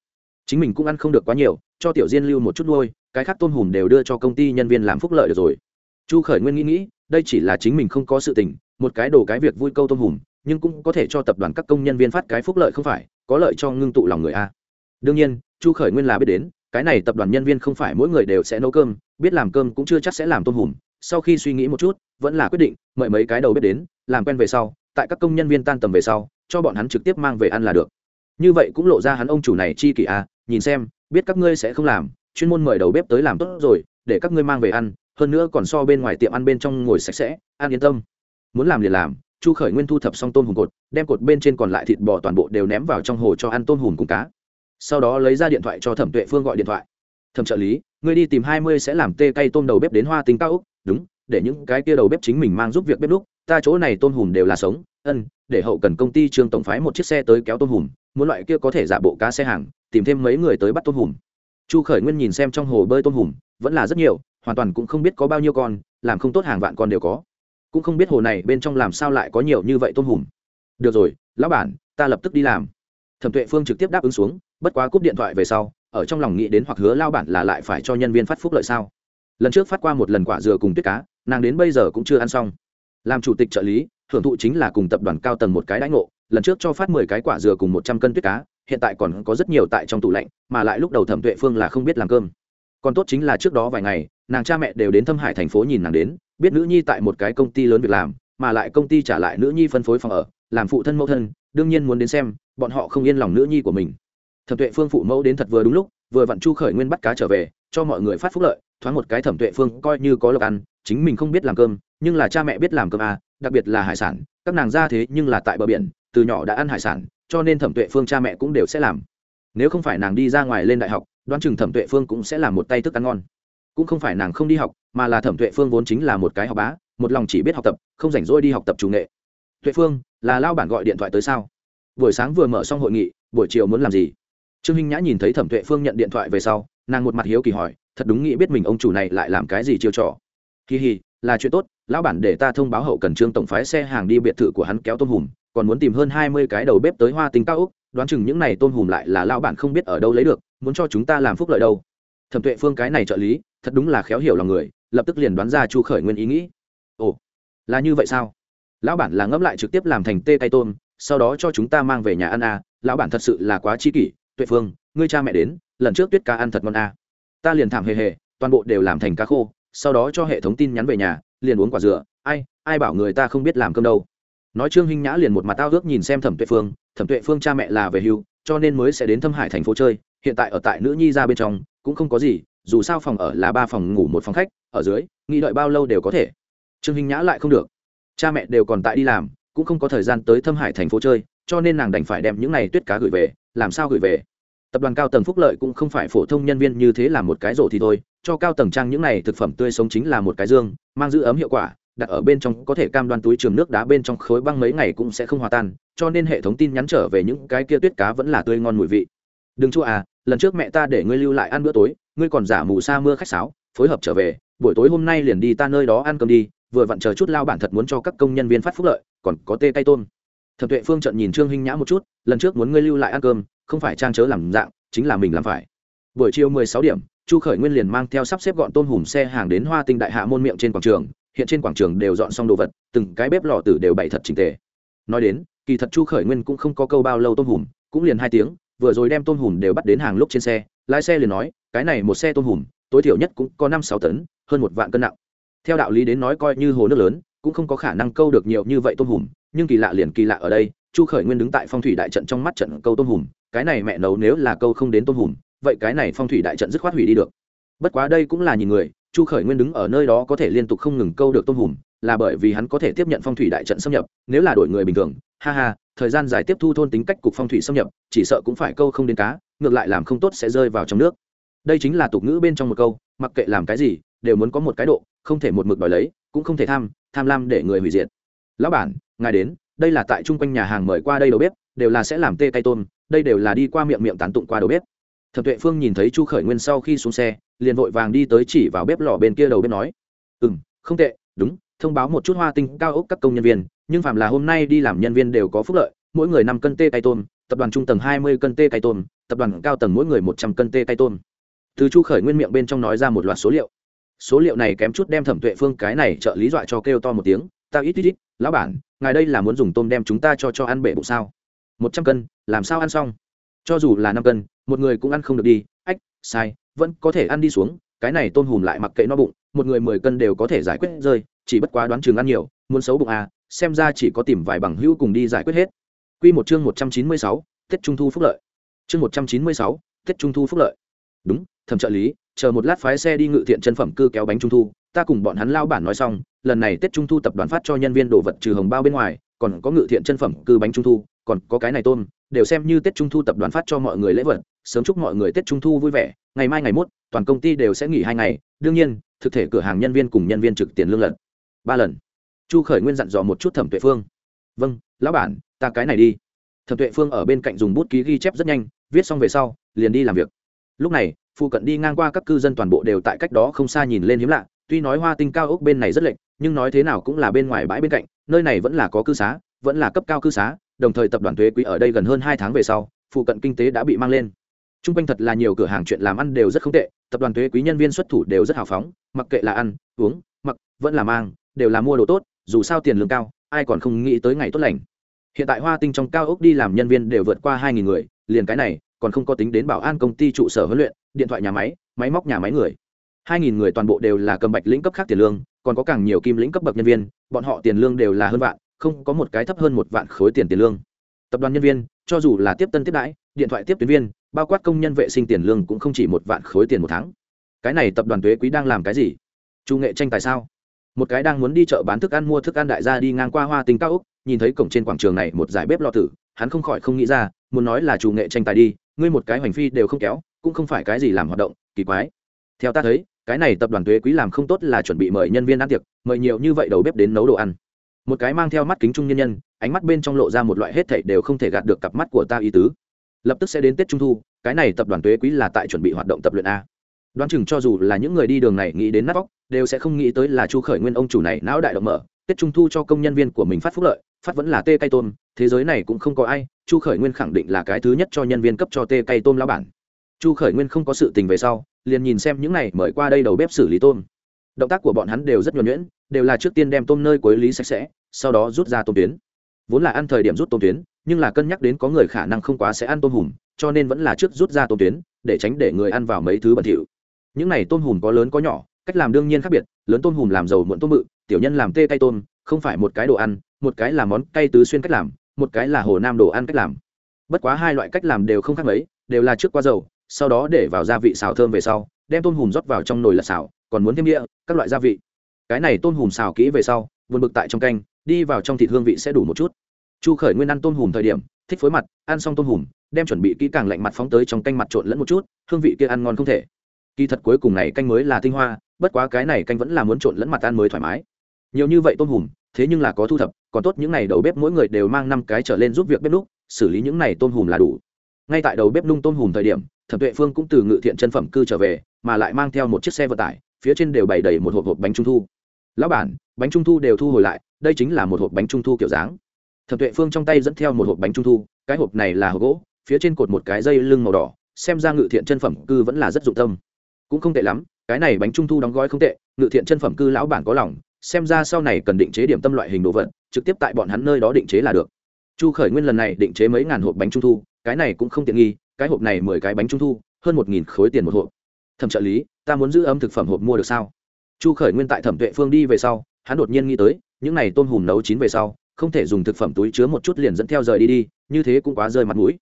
Chính mình cũng ăn không được quá nhiều, cho tiểu diên lưu một chút nuôi, cái khác tôm hùm đều đưa cho công ty nhân viên làm phúc lợi được rồi chu khởi nguyên nghĩ nghĩ, đây chỉ là chính mình không có sự tình, một cái đồ cái việc vui câu tôm hùm, nhưng cũng có thể cho tập đoàn các công nhân viên phát cái phúc lợi không phải, có lợi cho ngưng tụ lòng người a. Đương nhiên, chu khởi nguyên là biết đến, cái này tập đoàn nhân viên không phải mỗi người đều sẽ nấu cơm, biết làm cơm cũng chưa chắc sẽ làm tôm hùm, sau khi suy nghĩ một chút, vẫn là quyết định, mời mấy cái đầu bếp đến, làm quen về sau, tại các công nhân viên tan tầm về sau, cho bọn hắn trực tiếp mang về ăn là được. Như vậy cũng lộ ra hắn ông chủ này chi kỷ a, nhìn xem, biết các ngươi sẽ không làm, chuyên môn mời đầu bếp tới làm tốt rồi, để các ngươi mang về ăn hơn nữa còn so bên ngoài tiệm ăn bên trong ngồi sạch sẽ, ăn yên tâm. Muốn làm liền làm, chu khởi nguyên thu thập xong tôm hùm cột, đem cột bên trên còn lại thịt bò toàn bộ đều ném vào trong hồ cho ăn tôm hùm cùng cá. Sau đó lấy ra điện thoại cho thẩm tuệ phương gọi điện thoại. Thẩm trợ lý, ngươi đi tìm hai mươi sẽ làm tê cay tôm đầu bếp đến hoa tính cao úc. Đúng, để những cái kia đầu bếp chính mình mang giúp việc bếp lúc, ta chỗ này tôm hùm đều là sống, ân, để hậu cần công ty trương tổng phái một chiếc xe tới kéo tôm hùm, muốn loại kia có thể giả bộ cá xe hàng, tìm thêm mấy người tới bắt tôm hùm. Chu khởi nguyên nhìn xem trong hồ bơi tôm hùm, vẫn là rất nhiều hoàn toàn cũng không biết có bao nhiêu con, làm không tốt hàng vạn con đều có. Cũng không biết hồ này bên trong làm sao lại có nhiều như vậy tôm hùm. Được rồi, lão bản, ta lập tức đi làm. Thẩm tuệ phương trực tiếp đáp ứng xuống, bất quá cúp điện thoại về sau, ở trong lòng nghĩ đến hoặc hứa lao bản là lại phải cho nhân viên phát phúc lợi sao. Lần trước phát qua một lần quả dừa cùng tuyết cá, nàng đến bây giờ cũng chưa ăn xong. Làm chủ tịch trợ lý hưởng thụ chính là cùng tập đoàn cao tầng một cái đãi ngộ, lần trước cho phát mười cái quả dừa cùng một trăm cân tuyết cá, hiện tại còn có rất nhiều tại trong tủ lạnh, mà lại lúc đầu thẩm tuệ phương là không biết làm cơm. Còn tốt chính là trước đó vài ngày nàng cha mẹ đều đến thâm hải thành phố nhìn nàng đến, biết nữ nhi tại một cái công ty lớn việc làm, mà lại công ty trả lại nữ nhi phân phối phòng ở, làm phụ thân mẫu thân, đương nhiên muốn đến xem, bọn họ không yên lòng nữ nhi của mình. Thẩm tuệ phương phụ mẫu đến thật vừa đúng lúc, vừa vặn chu khởi nguyên bắt cá trở về, cho mọi người phát phúc lợi, thoáng một cái thẩm tuệ phương coi như có lộc ăn, chính mình không biết làm cơm, nhưng là cha mẹ biết làm cơm à đặc biệt là hải sản, các nàng ra thế nhưng là tại bờ biển, từ nhỏ đã ăn hải sản, cho nên thẩm tuệ phương cha mẹ cũng đều sẽ làm. Nếu không phải nàng đi ra ngoài lên đại học, đoán chừng thẩm tuệ phương cũng sẽ làm một tay thức ăn ngon cũng không phải nàng không đi học, mà là thẩm tuệ phương vốn chính là một cái học bá, một lòng chỉ biết học tập, không rảnh rỗi đi học tập chủ nghệ. Tuệ phương, là lao bản gọi điện thoại tới sao? Buổi sáng vừa mở xong hội nghị, buổi chiều muốn làm gì? Trương hinh nhã nhìn thấy thẩm tuệ phương nhận điện thoại về sau, nàng một mặt hiếu kỳ hỏi, thật đúng nghĩ biết mình ông chủ này lại làm cái gì chiêu trò? Kỳ hì là chuyện tốt, lão bản để ta thông báo hậu cần trương tổng phái xe hàng đi biệt thự của hắn kéo tôm hùm, còn muốn tìm hơn hai mươi cái đầu bếp tới hoa tinh cao úc, đoán chừng những này tôm hùm lại là lão bản không biết ở đâu lấy được, muốn cho chúng ta làm phúc lợi đâu thẩm tuệ phương cái này trợ lý thật đúng là khéo hiểu lòng người lập tức liền đoán ra chu khởi nguyên ý nghĩ. Ồ là như vậy sao? Lão bản là ngẫm lại trực tiếp làm thành tê tay tôm sau đó cho chúng ta mang về nhà ăn à, lão bản thật sự là quá chi kỷ. Tuệ phương ngươi cha mẹ đến lần trước tuyết ca ăn thật ngon à. ta liền thảm hề hề toàn bộ đều làm thành cá khô sau đó cho hệ thống tin nhắn về nhà liền uống quả dừa. Ai ai bảo người ta không biết làm cơm đâu. Nói trương hinh nhã liền một mặt tao ước nhìn xem thẩm tuệ phương thẩm tuệ phương cha mẹ là về hưu cho nên mới sẽ đến thâm hải thành phố chơi hiện tại ở tại nữ nhi ra bên trong cũng không có gì, dù sao phòng ở là ba phòng ngủ một phòng khách, ở dưới, nghĩ đợi bao lâu đều có thể. Trương hình nhã lại không được. Cha mẹ đều còn tại đi làm, cũng không có thời gian tới thâm hải thành phố chơi, cho nên nàng đành phải đem những này tuyết cá gửi về, làm sao gửi về. Tập đoàn cao tầng phúc lợi cũng không phải phổ thông nhân viên như thế là một cái rổ thì thôi, cho cao tầng trang những này thực phẩm tươi sống chính là một cái dương, mang giữ ấm hiệu quả, đặt ở bên trong có thể cam đoan túi trường nước đá bên trong khối băng mấy ngày cũng sẽ không hòa tan, cho nên hệ thống tin nhắn trở về những cái kia tuyết cá vẫn là tươi ngon mùi vị. Đừng chua à lần trước mẹ ta để ngươi lưu lại ăn bữa tối, ngươi còn giả mù sa mưa khách sáo, phối hợp trở về, buổi tối hôm nay liền đi ta nơi đó ăn cơm đi, vừa vặn chờ chút lao bản thật muốn cho các công nhân viên phát phúc lợi, còn có tê tay tôm. Thẩm tuệ phương trận nhìn trương hinh nhã một chút, lần trước muốn ngươi lưu lại ăn cơm, không phải trang chớ làm dạng, chính là mình làm phải. Buổi chiều mười sáu điểm, chu khởi nguyên liền mang theo sắp xếp gọn tôn hùm xe hàng đến hoa tinh đại hạ môn miệng trên quảng trường, hiện trên quảng trường đều dọn xong đồ vật, từng cái bếp lò tử đều bày thật trình tề. Nói đến, kỳ thật chu khởi nguyên cũng không có câu bao lâu tôn hùm, cũng liền hai tiếng vừa rồi đem tôn hùm đều bắt đến hàng lúc trên xe, lái xe liền nói, cái này một xe tôn hùm, tối thiểu nhất cũng có năm sáu tấn, hơn một vạn cân nặng. Theo đạo lý đến nói coi như hồ nước lớn, cũng không có khả năng câu được nhiều như vậy tôn hùm, nhưng kỳ lạ liền kỳ lạ ở đây, chu khởi nguyên đứng tại phong thủy đại trận trong mắt trận câu tôn hùm, cái này mẹ nấu nếu là câu không đến tôn hùm, vậy cái này phong thủy đại trận dứt khoát hủy đi được. Bất quá đây cũng là nhìn người, chu khởi nguyên đứng ở nơi đó có thể liên tục không ngừng câu được tôn hùm, là bởi vì hắn có thể tiếp nhận phong thủy đại trận xâm nhập, nếu là đổi người bình thường, ha ha thời gian dài tiếp thu thôn tính cách cục phong thủy xâm nhập, chỉ sợ cũng phải câu không đến cá, ngược lại làm không tốt sẽ rơi vào trong nước. Đây chính là tục ngữ bên trong một câu, mặc kệ làm cái gì, đều muốn có một cái độ, không thể một mực đòi lấy, cũng không thể tham tham lam để người hủy diệt. Lão bản, ngài đến, đây là tại chung quanh nhà hàng mời qua đây đầu bếp, đều là sẽ làm tê tay tôm, đây đều là đi qua miệng miệng tán tụng qua đầu bếp. Thẩm tuệ phương nhìn thấy chu khởi nguyên sau khi xuống xe, liền vội vàng đi tới chỉ vào bếp lò bên kia đầu bếp nói ừ m không tệ, đúng thông báo một chút hoa tinh cao ốc các công nhân viên, nhưng phạm là hôm nay đi làm nhân viên đều có phúc lợi, mỗi người năm cân tê tay tôm, tập đoàn trung tầng hai mươi cân tê tay tôm, tập đoàn cao tầng mỗi người một trăm cân tê tay tôm. Từ chu khởi nguyên miệng bên trong nói ra một loạt số liệu. Số liệu này kém chút đem thẩm tuệ phương cái này trợ lý dọa cho kêu to một tiếng ta ít ít ít, lão bản, ngài đây là muốn dùng tôm đem chúng ta cho cho ăn bể bụng sao? Một trăm cân, làm sao ăn xong? Cho dù là năm cân, một người cũng ăn không được đi. Ách, sai, vẫn có thể ăn đi xuống cái này tôm hùm lại mặc kệ no bụng một người mười cân đều có thể giải quyết rơi chỉ bất quá đoán chừng ăn nhiều muốn xấu bụng à xem ra chỉ có tìm vài bằng hữu cùng đi giải quyết hết Quy một chương một trăm chín mươi sáu, Tết Trung thu phúc lợi. Chương một trăm chín mươi sáu, Tết Trung thu phúc lợi. Đúng, thẩm trợ lý, chờ một lát phái xe đi ngự thiện chân phẩm cư kéo bánh trung thu, ta cùng bọn hắn lao bản nói xong, lần này Tết Trung thu tập đoàn phát cho nhân viên đồ vật trừ hồng bao bên ngoài, còn có ngự thiện chân phẩm cư bánh trung thu, còn có cái này tôm, đều xem như Tết Trung thu tập đoàn phát cho mọi người lễ vật, sớm chúc mọi người Tết Trung thu vui vẻ, ngày mai ngày mốt, toàn công ty đều sẽ nghỉ hai ngày, đương nhiên, thực thể cửa hàng nhân viên cùng nhân viên trực tiền lương lần. Ba lần. Chu Khởi Nguyên dặn dò một chút Thẩm Tuệ Phương. "Vâng, lão bản, ta cái này đi." Thẩm Tuệ Phương ở bên cạnh dùng bút ký ghi chép rất nhanh, viết xong về sau, liền đi làm việc. Lúc này, phụ cận đi ngang qua các cư dân toàn bộ đều tại cách đó không xa nhìn lên hiếm lạ tuy nói hoa tinh cao ốc bên này rất lệch nhưng nói thế nào cũng là bên ngoài bãi bên cạnh nơi này vẫn là có cư xá vẫn là cấp cao cư xá đồng thời tập đoàn thuế quý ở đây gần hơn hai tháng về sau phụ cận kinh tế đã bị mang lên t r u n g quanh thật là nhiều cửa hàng chuyện làm ăn đều rất không tệ, tập đoàn thuế quý nhân viên xuất thủ đều rất hào phóng, mặc kệ là ăn, uống, mặc, vẫn là mang, đều là mua đồ tốt, dù sao tiền lương cao, ai còn không nghĩ tới ngày tốt lành. Hiện tại hoa tinh trong cao ốc đi làm nhân viên đều vượt qua hai nghìn người, liền cái này, còn không có tính đến bảo an công ty trụ sở huấn luyện, điện thoại nhà máy máy móc nhà máy người. Hai nghìn người toàn bộ đều là cầm bạch lĩnh cấp khác tiền lương, còn có càng nhiều kim lĩnh cấp bậc nhân viên, bọn họ tiền lương đều là hơn vạn, không có một cái thấp hơn một vạn khối tiền tiền lương. Tập đoàn nhân viên, cho dù là tiếp tân tiếp đãi, điện thoại tiếp tuyến viên bao quát công nhân vệ sinh tiền lương cũng không chỉ một vạn khối tiền một tháng. Cái này tập đoàn thuế quý đang làm cái gì? Chu nghệ tranh tài sao? Một cái đang muốn đi chợ bán thức ăn mua thức ăn đại gia đi ngang qua hoa tinh cao úc nhìn thấy cổng trên quảng trường này một giải bếp lò tử, hắn không khỏi không nghĩ ra, muốn nói là chủ nghệ tranh tài đi, ngươi một cái hoành phi đều không kéo, cũng không phải cái gì làm hoạt động, kỳ quái. Theo ta thấy, cái này tập đoàn thuế quý làm không tốt là chuẩn bị mời nhân viên ăn tiệc, mời nhiều như vậy đầu bếp đến nấu đồ ăn. Một cái mang theo mắt kính trung nhân nhân, ánh mắt bên trong lộ ra một loại hết thảy đều không thể gạt được cặp mắt của ta ý tứ lập tức sẽ đến tết trung thu, cái này tập đoàn thuế quý là tại chuẩn bị hoạt động tập luyện a. Đoán chừng cho dù là những người đi đường này nghĩ đến nát vóc đều sẽ không nghĩ tới là chu khởi nguyên ông chủ này não đại động mở, tết trung thu cho công nhân viên của mình phát phúc lợi, phát vẫn là tê cây tôm, thế giới này cũng không có ai, chu khởi nguyên khẳng định là cái thứ nhất cho nhân viên cấp cho tê cây tôm lão bản. Chu khởi nguyên không có sự tình về sau, liền nhìn xem những này mời qua đây đầu bếp xử lý tôm. Động tác của bọn hắn đều rất nhuẩn nhuyễn, đều là trước tiên đem tôm nơi cuối lý sạch sẽ, sau đó rút ra tôm tuyến. Vốn là ăn thời điểm rút tôm tuyến nhưng là cân nhắc đến có người khả năng không quá sẽ ăn tôm hùm cho nên vẫn là trước rút ra tôm tuyến để tránh để người ăn vào mấy thứ bẩn thỉu. Những này tôm hùm có lớn có nhỏ cách làm đương nhiên khác biệt lớn tôm hùm làm dầu muộn tôm mự, tiểu nhân làm tê cay tôm không phải một cái đồ ăn một cái là món cay tứ xuyên cách làm một cái là hồ nam đồ ăn cách làm. Bất quá hai loại cách làm đều không khác mấy đều là trước qua dầu sau đó để vào gia vị xào thơm về sau đem tôm hùm rót vào trong nồi là xào còn muốn thêm đĩa các loại gia vị. Cái này tôm hùm xào kỹ về sau vượt bực tại trong canh đi vào trong thịt hương vị sẽ đủ một chút chu khởi nguyên ăn tôm hùm thời điểm, thích phối mặt, ăn xong tôm hùm, đem chuẩn bị kỹ càng lạnh mặt phóng tới trong canh mặt trộn lẫn một chút, hương vị kia ăn ngon không thể. Kỳ thật cuối cùng này canh mới là tinh hoa, bất quá cái này canh vẫn là muốn trộn lẫn mặt ăn mới thoải mái. Nhiều như vậy tôm hùm, thế nhưng là có thu thập, còn tốt những n à y đầu bếp mỗi người đều mang năm cái trở lên giúp việc bếp núc, xử lý những n à y tôm hùm là đủ. Ngay tại đầu bếp nung tôm hùm thời điểm, thẩm tuệ phương cũng từ ngự thiện chân phẩm cư trở về, mà lại mang theo một chiếc xe vận tải, phía trên đều bày đầy một hộp hộp bánh trung thu. Lão bản, bánh trung thu đều thu hồi lại, đây chính là một hộp bánh trung thu kiểu dáng thẩm tuệ phương trong tay dẫn theo một hộp bánh trung thu, cái hộp này là hộp gỗ, phía trên cột một cái dây lưng màu đỏ, xem ra ngự thiện chân phẩm cư vẫn là rất dụng tâm. Cũng không tệ lắm, cái này bánh trung thu đóng gói không tệ, ngự thiện chân phẩm cư lão bản có lòng, xem ra sau này cần định chế điểm tâm loại hình đồ vật, trực tiếp tại bọn hắn nơi đó định chế là được. Chu khởi nguyên lần này định chế mấy ngàn hộp bánh trung thu, cái này cũng không tiện nghi, cái hộp này mười cái bánh trung thu, hơn một nghìn khối tiền một hộp. Thẩm trợ lý, ta muốn giữ ấm thực phẩm hộp mua được sao? Chu khởi nguyên tại thẩm tuệ phương đi về sau, hắn đột nhiên nghĩ tới, những n à y tôm hùm nấu chín về sau không thể dùng thực phẩm túi chứa một chút liền dẫn theo rời đi đi, như thế cũng quá rơi mặt mũi.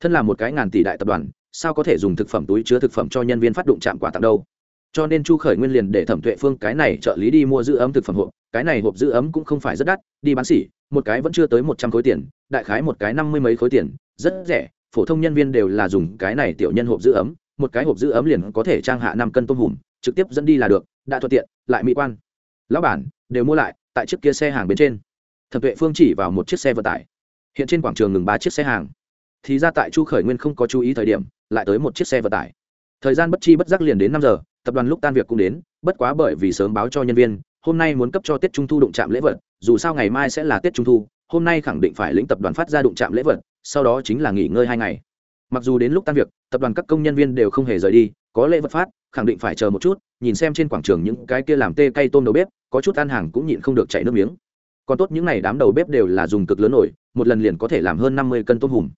Thân là một cái ngàn tỷ đại tập đoàn, sao có thể dùng thực phẩm túi chứa thực phẩm cho nhân viên phát đụng chạm quả tặng đâu? Cho nên chu khởi nguyên liền để thẩm tuệ phương cái này trợ lý đi mua giữ ấm thực phẩm hộp, cái này hộp giữ ấm cũng không phải rất đắt, đi bán xỉ, một cái vẫn chưa tới một trăm khối tiền, đại khái một cái năm mươi mấy khối tiền, rất rẻ, phổ thông nhân viên đều là dùng cái này tiểu nhân hộp giữ ấm, một cái hộp giữ ấm liền có thể trang hạ năm cân tôm hùm, trực tiếp dẫn đi là được, đã thuận tiện, lại mỹ quan. Lão bản, đều mua lại, tại chiếc kia xe hàng bên trên thẩm tuệ phương chỉ vào một chiếc xe vận tải. Hiện trên quảng trường ngừng ba chiếc xe hàng. Thì ra tại chu khởi nguyên không có chú ý thời điểm, lại tới một chiếc xe vận tải. Thời gian bất chi bất giác liền đến năm giờ, tập đoàn lúc tan việc cũng đến, bất quá bởi vì sớm báo cho nhân viên, hôm nay muốn cấp cho tết trung thu đụng chạm lễ vật, dù sao ngày mai sẽ là tết trung thu, hôm nay khẳng định phải lĩnh tập đoàn phát ra đụng chạm lễ vật, sau đó chính là nghỉ ngơi hai ngày. Mặc dù đến lúc tan việc, tập đoàn các công nhân viên đều không hề rời đi, có lễ vật phát, khẳng định phải chờ một chút, nhìn xem trên quảng trường những cái kia làm tê cây tôm đầu bếp, có chút ăn hàng cũng nhịn không được chảy nước miếng còn tốt những n à y đám đầu bếp đều là dùng cực lớn nổi, một lần liền có thể làm hơn năm mươi cân tôm hùm.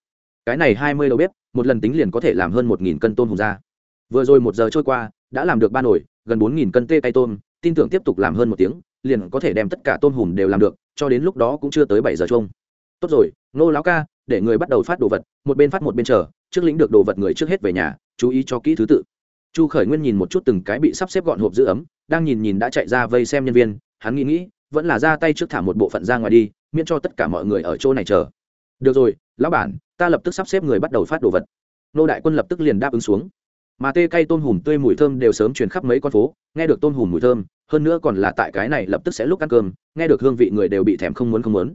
Cái này hai mươi đầu bếp, một lần tính liền có thể làm hơn một nghìn cân tôm hùm ra. Vừa rồi một giờ trôi qua, đã làm được ba nổi gần bốn nghìn cân tê tay tôm, tin tưởng tiếp tục làm hơn một tiếng, liền có thể đem tất cả tôm hùm đều làm được, cho đến lúc đó cũng chưa tới bảy giờ chung tốt rồi, nô lão ca, để người bắt đầu phát đồ vật, một bên phát một bên chờ, trước lĩnh được đồ vật người trước hết về nhà, chú ý cho kỹ thứ tự. Chu khởi nguyên nhìn một chút từng cái bị sắp xếp gọn hộp giữ ấm, đang nhìn nhìn đã chạy ra vây xem nhân viên, hắn nghĩ nghĩ vẫn là ra tay trước thả một bộ phận ra ngoài đi, miễn cho tất cả mọi người ở chỗ này chờ. Được rồi, lão bản, ta lập tức sắp xếp người bắt đầu phát đồ vật. Nô đại quân lập tức liền đáp ứng xuống. Mà tê cây tôm hùm tươi mùi thơm đều sớm truyền khắp mấy con phố, nghe được tôm hùm mùi thơm, hơn nữa còn là tại cái này lập tức sẽ lúc ăn cơm, nghe được hương vị người đều bị thèm không muốn không muốn.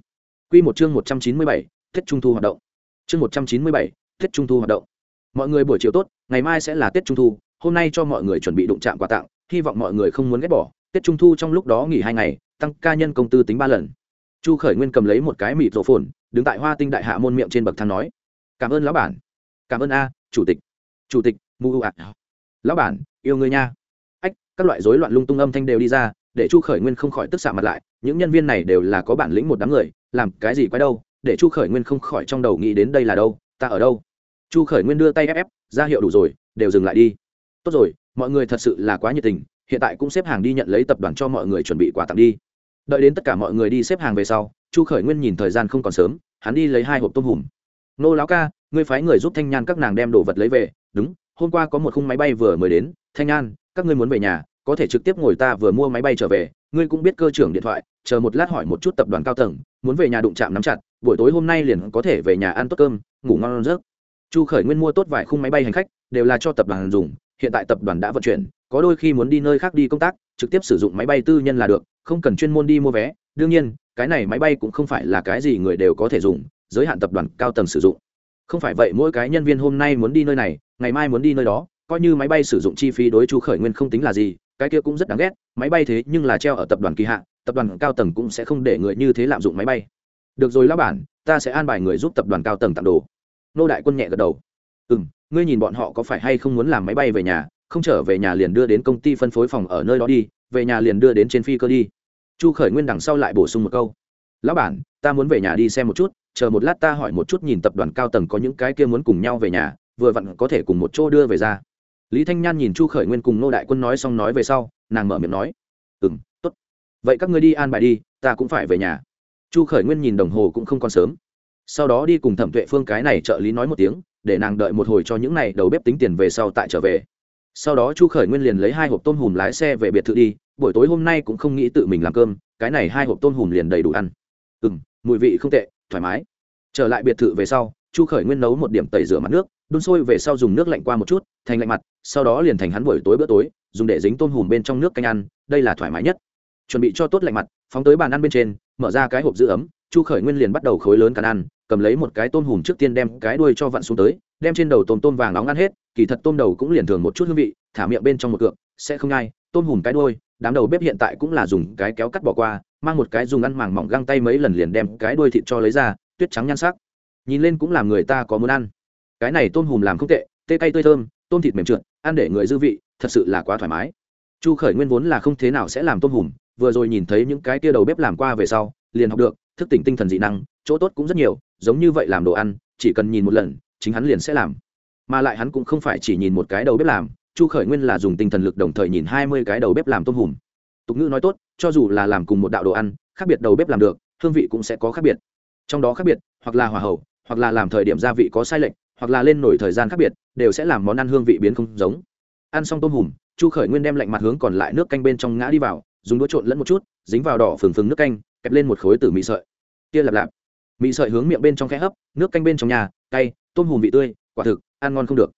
Quy một chương một trăm chín mươi bảy, tết trung thu hoạt động. Chương một trăm chín mươi bảy, tết trung thu hoạt động. Mọi người buổi chiều tốt, ngày mai sẽ là tết trung thu, hôm nay cho mọi người chuẩn bị đụng chạm quà tặng, hy vọng mọi người không muốn ghét bỏ. Tết trung thu trong lúc đó nghỉ hai ngày tăng ca nhân công tư tính ba lần. Chu khởi nguyên cầm lấy một cái mịt rổ phồn, đứng tại hoa tinh đại hạ môn miệng trên bậc thang nói, cảm ơn lão bản. Cảm ơn a, chủ tịch. Chủ tịch, mu ạ. Lão bản, yêu người nha. Ách, các loại rối loạn lung tung âm thanh đều đi ra, để chu khởi nguyên không khỏi tức xạ mặt lại, những nhân viên này đều là có bản lĩnh một đám người, làm cái gì quay đâu, để chu khởi nguyên không khỏi trong đầu nghĩ đến đây là đâu, ta ở đâu? Chu khởi nguyên đưa tay ép ép, ra hiệu đủ rồi, đều dừng lại đi. Tốt rồi, mọi người thật sự là quá nhiệt tình, hiện tại cũng xếp hàng đi nhận lấy tập đoàn cho mọi người chuẩn bị quà tặng đi đợi đến tất cả mọi người đi xếp hàng về sau, chu khởi nguyên nhìn thời gian không còn sớm, hắn đi lấy hai hộp tôm hùm. Nô lão ca, ngươi phái người giúp thanh nhan các nàng đem đồ vật lấy về, đúng, hôm qua có một khung máy bay vừa mới đến, thanh nhan, các ngươi muốn về nhà, có thể trực tiếp ngồi ta vừa mua máy bay trở về, ngươi cũng biết cơ trưởng điện thoại, chờ một lát hỏi một chút tập đoàn cao tầng, muốn về nhà đụng chạm nắm chặt, buổi tối hôm nay liền có thể về nhà ăn tốt cơm, ngủ ngon giấc. Chu khởi nguyên mua tốt vài khung máy bay hành khách, đều là cho tập đoàn dùng, hiện tại tập đoàn đã vận chuyển, có đôi khi muốn đi nơi khác đi công tác trực tiếp sử dụng máy bay tư nhân là được, không cần chuyên môn đi mua vé. Đương nhiên, cái này máy bay cũng không phải là cái gì người đều có thể dùng, giới hạn tập đoàn cao tầng sử dụng. Không phải vậy, mỗi cái nhân viên hôm nay muốn đi nơi này, ngày mai muốn đi nơi đó, coi như máy bay sử dụng chi phí đối chu khởi nguyên không tính là gì, cái kia cũng rất đáng ghét, máy bay thế nhưng là treo ở tập đoàn kỳ hạn, tập đoàn cao tầng cũng sẽ không để người như thế lạm dụng máy bay. Được rồi lão bản, ta sẽ an bài người giúp tập đoàn cao tầng tặng đồ. Nô đại quân nhẹ gật đầu. Ừ m ngươi nhìn bọn họ có phải hay không muốn làm máy bay về nhà? Không trở về nhà liền đưa đến công ty phân phối phòng ở nơi đó đi, về nhà liền đưa đến trên phi cơ đi. Chu khởi nguyên đằng sau lại bổ sung một câu, lão bản, ta muốn về nhà đi xem một chút, chờ một lát ta hỏi một chút nhìn tập đoàn cao tầng có những cái kia muốn cùng nhau về nhà, vừa vặn có thể cùng một chỗ đưa về ra. Lý thanh nhan nhìn chu khởi nguyên cùng nô đại quân nói xong nói về sau, nàng mở miệng nói ừ m t ố t vậy các ngươi đi an bài đi, ta cũng phải về nhà. Chu khởi nguyên nhìn đồng hồ cũng không còn sớm. Sau đó đi cùng thẩm tuệ phương cái này trợ lý nói một tiếng, để nàng đợi một hồi cho những này đầu bếp tính tiền về sau tại trở về sau đó chu khởi nguyên liền lấy hai hộp tôm hùm lái xe về biệt thự đi, buổi tối hôm nay cũng không nghĩ tự mình làm cơm, cái này hai hộp tôm hùm liền đầy đủ ăn. Ừ m mùi vị không tệ, thoải mái. Trở lại biệt thự về sau, chu khởi nguyên nấu một điểm tẩy rửa mặt nước, đun sôi về sau dùng nước lạnh qua một chút, thành lạnh mặt, sau đó liền thành hắn buổi tối bữa tối, dùng để dính tôm hùm bên trong nước canh ăn, đây là thoải mái nhất. Chuẩn bị cho tốt lạnh mặt, phóng tới bàn ăn bên trên, mở ra cái hộp giữ ấm, chu khởi nguyên liền bắt đầu khối lớn cắn ăn, cầm lấy một cái tôm hùm trước tiên đem cái đuôi cho vặn xuống tới, đem trên đầu tôm tôm vàng nóng ăn hết kỳ thật tôm đầu cũng liền thường một chút hương vị, thả miệng bên trong một cược, sẽ không ngay tôm hùm cái đuôi, đám đầu bếp hiện tại cũng là dùng cái kéo cắt bỏ qua, mang một cái dùng ăn màng mỏng găng tay mấy lần liền đem cái đuôi thịt cho lấy ra, tuyết trắng nhan sắc. Nhìn lên cũng làm người ta có muốn ăn. Cái này tôm hùm làm không tệ, tê cay tươi thơm, tôm thịt mềm trượt, ăn để người dư vị, thật sự là quá thoải mái. Chu khởi nguyên vốn là không thế nào sẽ làm tôm hùm, vừa rồi nhìn thấy những cái tia đầu bếp làm qua về sau, liền học được, thức tỉnh tinh thần dị năng, chỗ tốt cũng rất nhiều, giống như vậy làm đồ ăn, chỉ cần nhìn một lần, chính hắn liền sẽ làm mà lại hắn cũng không phải chỉ nhìn một cái đầu bếp làm, chu khởi nguyên là dùng tinh thần lực đồng thời nhìn hai mươi cái đầu bếp làm tôm hùm. Tục ngữ nói tốt, cho dù là làm cùng một đạo đồ ăn, khác biệt đầu bếp làm được, hương vị cũng sẽ có khác biệt. Trong đó khác biệt, hoặc là hòa hậu, hoặc là làm thời điểm gia vị có sai lệch, hoặc là lên nổi thời gian khác biệt, đều sẽ làm món ăn hương vị biến không giống. Ăn xong tôm hùm, chu khởi nguyên đem lạnh mặt hướng còn lại nước canh bên trong ngã đi vào, dùng đũa trộn lẫn một chút, dính vào đỏ phừng phừng nước canh, kẹp lên một khối từ mì sợi. Kia lạp lạp. Mì sợi hướng miệng bên trong khẽ hấp, nước canh bên trong nhà, cay, tôm hùm vị tươi quả thực, ăn ngon không được.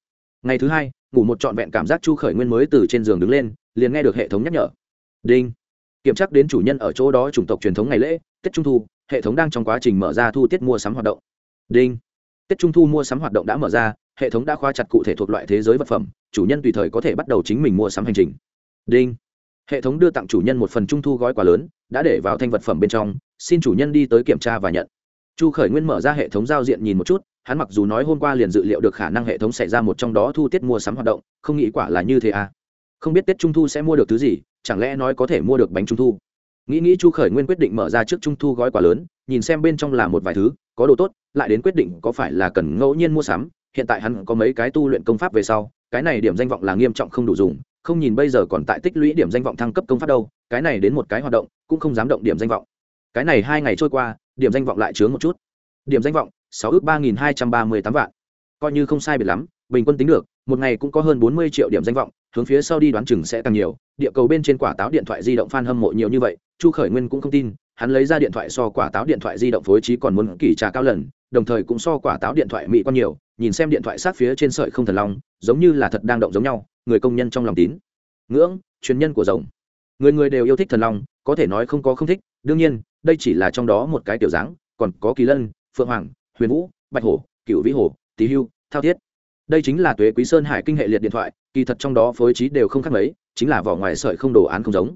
Ngày thứ hai, ngủ một trọn vẹn cảm giác chu khởi nguyên mới từ trên giường đứng lên, liền nghe được hệ thống nhắc nhở. Đinh. Kiểm tra đến chủ nhân ở chỗ đó chủng tộc truyền thống ngày lễ, tết trung thu, hệ thống đang trong quá trình mở ra thu tiết mua sắm hoạt động. Đinh. Tết trung thu mua sắm hoạt động đã mở ra, hệ thống đã khóa chặt cụ thể thuộc loại thế giới vật phẩm, chủ nhân tùy thời có thể bắt đầu chính mình mua sắm hành trình. Đinh. Hệ thống đưa tặng chủ nhân một phần trung thu gói quà lớn, đã để vào thanh vật phẩm bên trong, xin chủ nhân đi tới kiểm tra và nhận. Chu khởi nguyên mở ra hệ thống giao diện nhìn một chút hắn mặc dù nói hôm qua liền dự liệu được khả năng hệ thống xảy ra một trong đó thu tiết mua sắm hoạt động, không nghĩ quả là như thế à. Không biết tết trung thu sẽ mua được thứ gì, chẳng lẽ nói có thể mua được bánh trung thu? Nghĩ nghĩ chu khởi nguyên quyết định mở ra trước trung thu gói quà lớn, nhìn xem bên trong là một vài thứ, có đồ tốt, lại đến quyết định có phải là cần ngẫu nhiên mua sắm, hiện tại hắn có mấy cái tu luyện công pháp về sau, cái này điểm danh vọng là nghiêm trọng không đủ dùng, không nhìn bây giờ còn tại tích lũy điểm danh vọng thăng cấp công pháp đâu, cái này đến một cái hoạt động, cũng không dám động điểm danh vọng. Cái này hai ngày trôi qua, điểm danh vọng lại chướng một chút điểm danh vọng, sáu ước ba nghìn hai trăm ba mươi tám vạn. Coi như không sai biệt lắm, bình quân tính được, một ngày cũng có hơn bốn mươi triệu điểm danh vọng, hướng phía sau đi đoán chừng sẽ càng nhiều. Địa cầu bên trên quả táo điện thoại di động f hâm mộ nhiều như vậy, chu khởi nguyên cũng không tin, hắn lấy ra điện thoại so quả táo điện thoại di động phối trí còn muốn kỳ trà cao lần, đồng thời cũng so quả táo điện thoại mỹ quan nhiều, nhìn xem điện thoại sát phía trên sợi không thần long giống như là thật đang động giống nhau, người công nhân trong lòng tín. Ngưỡng, truyền nhân của rồng. Người người đều yêu thích thần long, có thể nói không có không thích, đương nhiên, đây chỉ là trong đó một cái tiểu dáng, còn có kỳ lân phượng hoàng, huyền vũ, bạch hổ cựu vĩ hổ tý hưu, thao thiết. Đây chính là tuế quý sơn hải kinh hệ liệt điện thoại, kỳ thật trong đó phối trí đều không khác mấy, chính là vỏ ngoài sợi không đồ án không giống.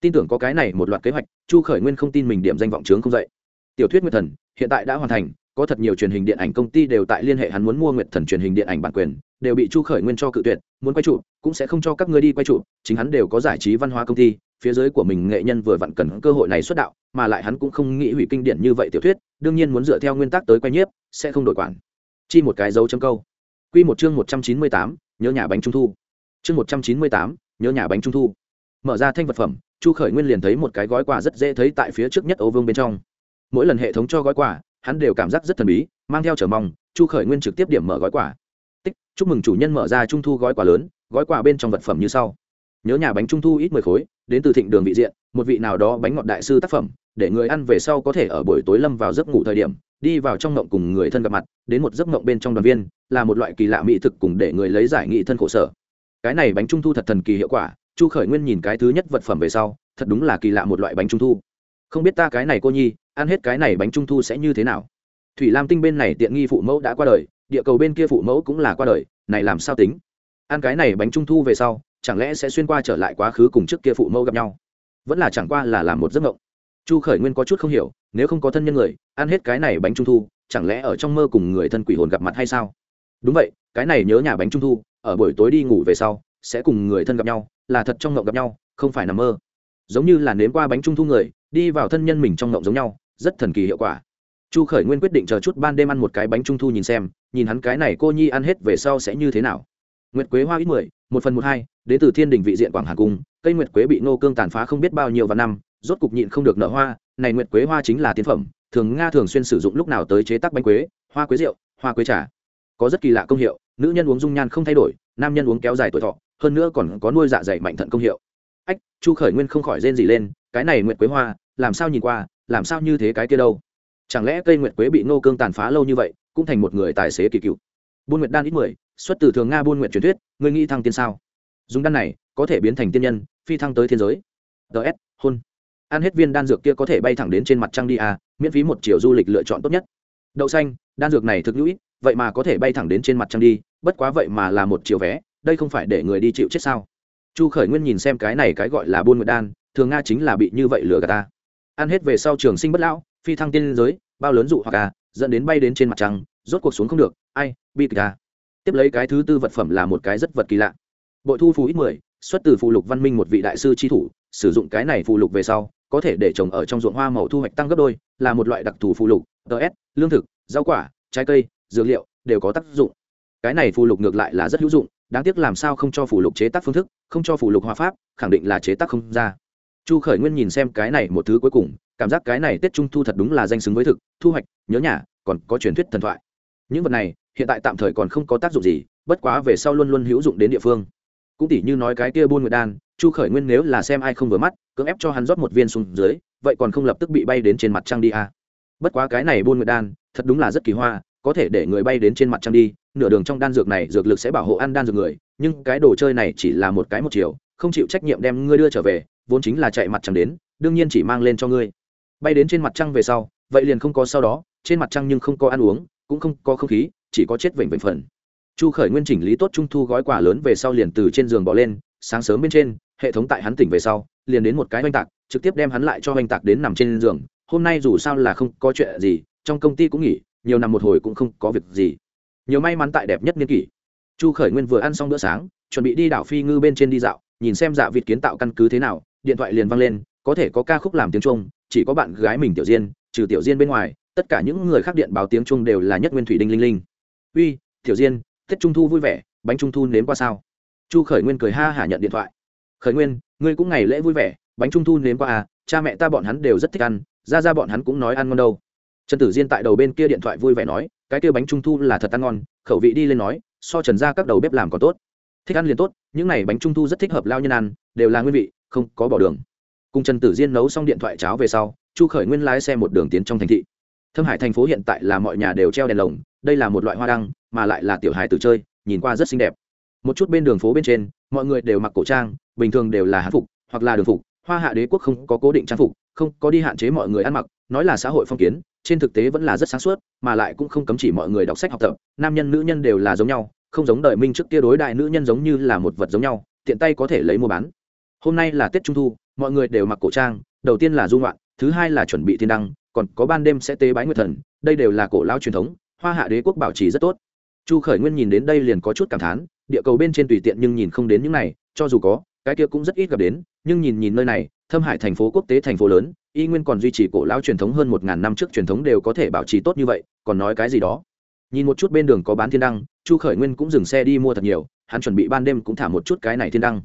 Tin tưởng có cái này một loạt kế hoạch, chu khởi nguyên không tin mình điểm danh vọng trướng không dậy. Tiểu thuyết nguyệt thần, hiện tại đã hoàn thành, có thật nhiều truyền hình điện ảnh công ty đều tại liên hệ hắn muốn mua nguyệt thần truyền hình điện ảnh bản quyền, đều bị chu khởi nguyên cho cự tuyệt, muốn quay trụ, cũng sẽ không cho các ngươi đi quay trụ, chính hắn đều có giải trí văn hóa công ty phía dưới của mình nghệ nhân vừa vặn cần cơ hội này xuất đạo, mà lại hắn cũng không nghĩ hủy kinh điển như vậy tiểu thuyết, đương nhiên muốn dựa theo nguyên tắc tới quay nhiếp, sẽ không đổi quản. Chi một cái dấu chấm câu. Quy một chương một trăm chín mươi tám, nhớ nhà bánh trung thu. Chương một trăm chín mươi tám, nhớ nhà bánh trung thu. Mở ra thanh vật phẩm, chu khởi nguyên liền thấy một cái gói quà rất dễ thấy tại phía trước nhất ấu vương bên trong. Mỗi lần hệ thống cho gói quà, hắn đều cảm giác rất thần bí, mang theo trở mong, chu khởi nguyên trực tiếp điểm mở gói quà. Tích, chúc mừng chủ nhân mở ra trung thu gói quà lớn, gói quà bên trong vật phẩm như sau. Nhớ nhà bánh trung thu ít mười khối đến từ thịnh đường vị diện, một vị nào đó bánh ngọt đại sư tác phẩm, để người ăn về sau có thể ở buổi tối lâm vào giấc ngủ thời điểm, đi vào trong ngộng cùng người thân gặp mặt, đến một giấc ngộng bên trong đoàn viên, là một loại kỳ lạ mỹ thực cùng để người lấy giải nghị thân khổ sở. Cái này bánh trung thu thật thần kỳ hiệu quả, chu khởi nguyên nhìn cái thứ nhất vật phẩm về sau, thật đúng là kỳ lạ một loại bánh trung thu. Không biết ta cái này cô nhi, ăn hết cái này bánh trung thu sẽ như thế nào? Thủy lam tinh bên này tiện nghi phụ mẫu đã qua đời, địa cầu bên kia phụ mẫu cũng là qua đời, này làm sao tính? Ăn cái này bánh trung thu về sau chẳng lẽ sẽ xuyên qua trở lại quá khứ cùng trước kia phụ mẫu gặp nhau? Vẫn là chẳng qua là làm một giấc mộng. Chu khởi nguyên có chút không hiểu, nếu không có thân nhân người, ăn hết cái này bánh trung thu, chẳng lẽ ở trong mơ cùng người thân quỷ hồn gặp mặt hay sao? Đúng vậy, cái này nhớ nhà bánh trung thu, ở buổi tối đi ngủ về sau, sẽ cùng người thân gặp nhau, là thật trong ngộng gặp nhau, không phải nằm mơ. Giống như là nếm qua bánh trung thu người, đi vào thân nhân mình trong ngộng giống nhau, rất thần kỳ hiệu quả. Chu khởi nguyên quyết định chờ chút ban đêm ăn một cái bánh trung thu nhìn xem, nhìn hắn cái này cô nhi ăn hết về sau sẽ như thế nào nguyệt quế hoa ít mười, một phần một hai, đến từ thiên đình vị diện quảng hà cung, cây nguyệt quế bị nô cương tàn phá không biết bao nhiêu và năm, rốt cục nhịn không được nở hoa, này nguyệt quế hoa chính là tiến phẩm, thường nga thường xuyên sử dụng lúc nào tới chế tác bánh quế, hoa quế rượu, hoa quế trà. Có rất kỳ lạ công hiệu, nữ nhân uống dung nhan không thay đổi, nam nhân uống kéo dài tuổi thọ, hơn nữa còn có nuôi dạ dày mạnh thận công hiệu. Ách, chu khởi nguyên không khỏi rên gì lên, cái này nguyệt quế hoa, làm sao nhìn qua, làm sao như thế cái kia đâu? Chẳng lẽ cây nguyệt quế bị nô cương tàn phá lâu như vậy, cũng thành một người tài xế kỳ cựu? Buôn nguyệt đan ít mười xuất từ thường nga buôn nguyện truyền thuyết người nghĩ thăng tiên sao? Dùng đan này, có thể biến thành tiên nhân, phi thăng tới thiên giới. Ts hôn. Ăn hết viên đan dược kia có thể bay thẳng đến trên mặt trăng đi à miễn phí một chiều du lịch lựa chọn tốt nhất. Đậu xanh, đan dược này thực nhũy vậy mà có thể bay thẳng đến trên mặt trăng đi, bất quá vậy mà là một chiều vé, đây không phải để người đi chịu chết sao? Chu khởi nguyên nhìn xem cái này cái gọi là buôn nguyệt đan, thường nga chính là bị như vậy lừa gạt ta. Ăn hết về sau trường sinh bất lão, phi thăng tiên giới, bao lớn dụ hoặc à dẫn đến bay đến trên mặt trăng, rốt cuộc xuống không được, ai, bi kịch à? Tiếp lấy cái thứ tư vật phẩm là một cái rất vật kỳ lạ. Bội thu phù ít mười, xuất từ phù lục văn minh một vị đại sư tri thủ, sử dụng cái này phù lục về sau, có thể để trồng ở trong ruộng hoa màu thu hoạch tăng gấp đôi, là một loại đặc thù phù lục ts lương thực, rau quả, trái cây, dược liệu, đều có tác dụng. Cái này phù lục ngược lại là rất hữu dụng, đáng tiếc làm sao không cho phù lục chế tác phương thức, không cho phù lục hoa pháp, khẳng định là chế tác không ra. Chu khởi nguyên nhìn xem cái này một thứ cuối cùng, cảm giác cái này tết trung thu thật đúng là danh xứng với thực, thu hoạch, nhớ nhà, còn có truyền thuyết thần thoại. Những vật này hiện tại tạm thời còn không có tác dụng gì, bất quá về sau luôn luôn hữu dụng đến địa phương cũng tỉ như nói cái kia buôn nguyệt đan, chu khởi nguyên nếu là xem ai không vừa mắt, cưỡng ép cho hắn rót một viên xuống dưới, vậy còn không lập tức bị bay đến trên mặt trăng đi à. bất quá cái này buôn nguyệt đan, thật đúng là rất kỳ hoa, có thể để người bay đến trên mặt trăng đi, nửa đường trong đan dược này dược lực sẽ bảo hộ ăn đan dược người, nhưng cái đồ chơi này chỉ là một cái một chiều, không chịu trách nhiệm đem ngươi đưa trở về, vốn chính là chạy mặt trăng đến, đương nhiên chỉ mang lên cho ngươi bay đến trên mặt trăng về sau, vậy liền không có sau đó, trên mặt trăng nhưng không có ăn uống, cũng không có không khí chỉ có chết vĩnh vĩnh phần. Chu khởi nguyên chỉnh lý tốt trung thu gói quà lớn về sau liền từ trên giường bỏ lên, sáng sớm bên trên, hệ thống tại hắn tỉnh về sau, liền đến một cái oanh tạc, trực tiếp đem hắn lại cho oanh tạc đến nằm trên giường. Hôm nay dù sao là không có chuyện gì, trong công ty cũng nghỉ, nhiều năm một hồi cũng không có việc gì. Nhiều may mắn tại đẹp nhất niên kỷ. Chu khởi nguyên vừa ăn xong bữa sáng, chuẩn bị đi đảo phi ngư bên trên đi dạo, nhìn xem dạ vịt kiến tạo căn cứ thế nào, điện thoại liền văng lên, có thể có ca khúc làm tiếng trung, chỉ có bạn gái mình tiểu diên, trừ tiểu diên bên ngoài, tất cả những người khác điện báo tiếng trung đều là nhất nguyên thủy đinh linh linh uy, tiểu diên, tết trung thu vui vẻ, bánh trung thu nếm qua sao? Chu khởi nguyên cười ha hả nhận điện thoại. Khởi nguyên, ngươi cũng ngày lễ vui vẻ, bánh trung thu nếm qua à cha mẹ ta bọn hắn đều rất thích ăn, ra ra bọn hắn cũng nói ăn ngon đâu. Trần tử diên tại đầu bên kia điện thoại vui vẻ nói, cái kia bánh trung thu là thật ăn ngon, khẩu vị đi lên nói, so trần ra các đầu bếp làm còn tốt. Thích ăn liền tốt, những này bánh trung thu rất thích hợp lao nhân ăn, đều là nguyên vị, không có bỏ đường. Cùng trần tử diên nấu xong điện thoại cháo về sau, chu khởi nguyên lái xe một đường tiến trong thành thị thâm hải thành phố hiện tại là mọi nhà đều treo đèn lồng, đây là một loại hoa đăng, mà lại là tiểu hài tử chơi, nhìn qua rất xinh đẹp. Một chút bên đường phố bên trên, mọi người đều mặc cổ trang, bình thường đều là hán phục, hoặc là đường phục, hoa hạ đế quốc không có cố định trang phục, không có đi hạn chế mọi người ăn mặc, nói là xã hội phong kiến, trên thực tế vẫn là rất sáng suốt, mà lại cũng không cấm chỉ mọi người đọc sách học tập, nam nhân nữ nhân đều là giống nhau, không giống đời minh trước kia đối đại nữ nhân giống như là một vật giống nhau, tiện tay có thể lấy mua bán. Hôm nay là tết trung thu, mọi người đều mặc cổ trang, đầu tiên là du ngoạn, thứ hai là chuẩn bị thiên đăng còn có ban đêm sẽ tế bái nguyệt thần, đây đều là cổ lao truyền thống, hoa hạ đế quốc bảo trì rất tốt. Chu khởi nguyên nhìn đến đây liền có chút cảm thán, địa cầu bên trên tùy tiện nhưng nhìn không đến những này, cho dù có, cái kia cũng rất ít gặp đến, nhưng nhìn nhìn nơi này, thâm hải thành phố quốc tế thành phố lớn, y nguyên còn duy trì cổ lao truyền thống hơn một ngàn năm trước truyền thống đều có thể bảo trì tốt như vậy, còn nói cái gì đó. Nhìn một chút bên đường có bán thiên đăng, chu khởi nguyên cũng dừng xe đi mua thật nhiều, hắn chuẩn bị ban đêm cũng thả một chút cái này thiên đăng.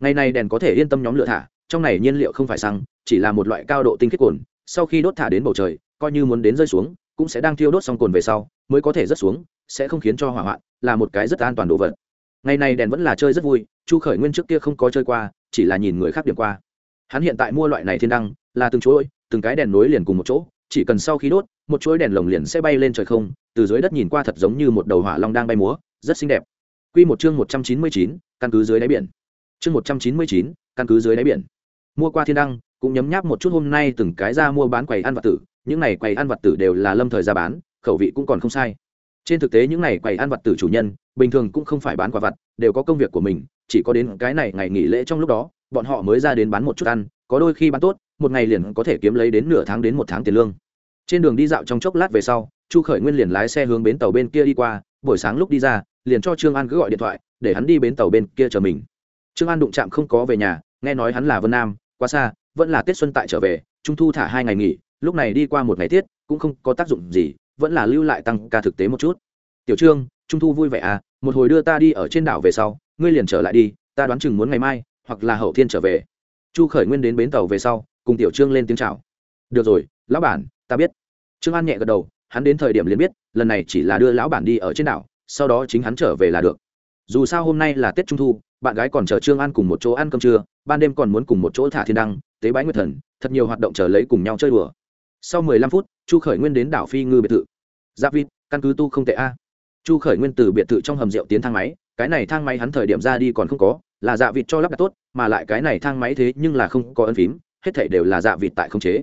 Ngày này đèn có thể yên tâm nhóm lửa thả, trong này nhiên liệu không phải xăng, chỉ là một loại cao độ tinh khiết cồn sau khi đốt thả đến bầu trời coi như muốn đến rơi xuống cũng sẽ đang thiêu đốt xong cồn về sau mới có thể rớt xuống sẽ không khiến cho hỏa hoạn là một cái rất an toàn đồ vật ngày này đèn vẫn là chơi rất vui chu khởi nguyên trước kia không có chơi qua chỉ là nhìn người khác điểm qua hắn hiện tại mua loại này thiên đăng là từng chuỗi từng cái đèn nối liền cùng một chỗ chỉ cần sau khi đốt một chuỗi đèn lồng liền sẽ bay lên trời không từ dưới đất nhìn qua thật giống như một đầu hỏa long đang bay múa rất xinh đẹp Quy một chương một trăm chín mươi chín, căn cứ dưới đáy biển. Chương một trăm chín mươi chín, căn cứ dưới đáy biển. Mua qua thiên đăng, cũng nhấm nháp một chút hôm nay từng cái ra mua bán quầy ăn vặt tử, những này quầy ăn vặt tử đều là lâm thời ra bán, khẩu vị cũng còn không sai. Trên thực tế những này quầy ăn vặt tử chủ nhân, bình thường cũng không phải bán quả vật, đều có công việc của mình, chỉ có đến cái này ngày nghỉ lễ trong lúc đó, bọn họ mới ra đến bán một chút ăn, có đôi khi bán tốt, một ngày liền có thể kiếm lấy đến nửa tháng đến một tháng tiền lương. Trên đường đi dạo trong chốc lát về sau, Chu Khởi Nguyên liền lái xe hướng bến tàu bên kia đi qua, buổi sáng lúc đi ra, liền cho trương an cứ gọi điện thoại để hắn đi bến tàu bên kia chờ mình trương an đụng chạm không có về nhà nghe nói hắn là vân nam quá xa vẫn là tết xuân tại trở về, trung thu thả hai ngày nghỉ, lúc này đi qua một ngày tiết cũng không có tác dụng gì, vẫn là lưu lại tăng ca thực tế một chút. Tiểu trương, trung thu vui vẻ à một hồi đưa ta đi ở trên đảo về sau, ngươi liền trở lại đi, ta đoán chừng muốn ngày mai, hoặc là hậu thiên trở về. Chu khởi nguyên đến bến tàu về sau, cùng tiểu trương lên tiếng chào. Được rồi, lão bản, ta biết. Trương an nhẹ gật đầu, hắn đến thời điểm liền biết, lần này chỉ là đưa lão bản đi ở trên đảo, sau đó chính hắn trở về là được. Dù sao hôm nay là tết trung thu bạn gái còn chờ trương an cùng một chỗ ăn cơm trưa, ban đêm còn muốn cùng một chỗ thả thiên đăng, tế bái nguyệt thần, thật nhiều hoạt động chờ lấy cùng nhau chơi đùa. Sau mười lăm phút, chu khởi nguyên đến đảo phi ngư biệt thự. Giáp vịt, căn cứ tu không tệ a. Chu khởi nguyên từ biệt thự trong hầm rượu tiến thang máy, cái này thang máy hắn thời điểm ra đi còn không có, là dạ vịt cho lắp đặt tốt, mà lại cái này thang máy thế nhưng là không có ấn phím, hết thảy đều là dạ vịt tại không chế.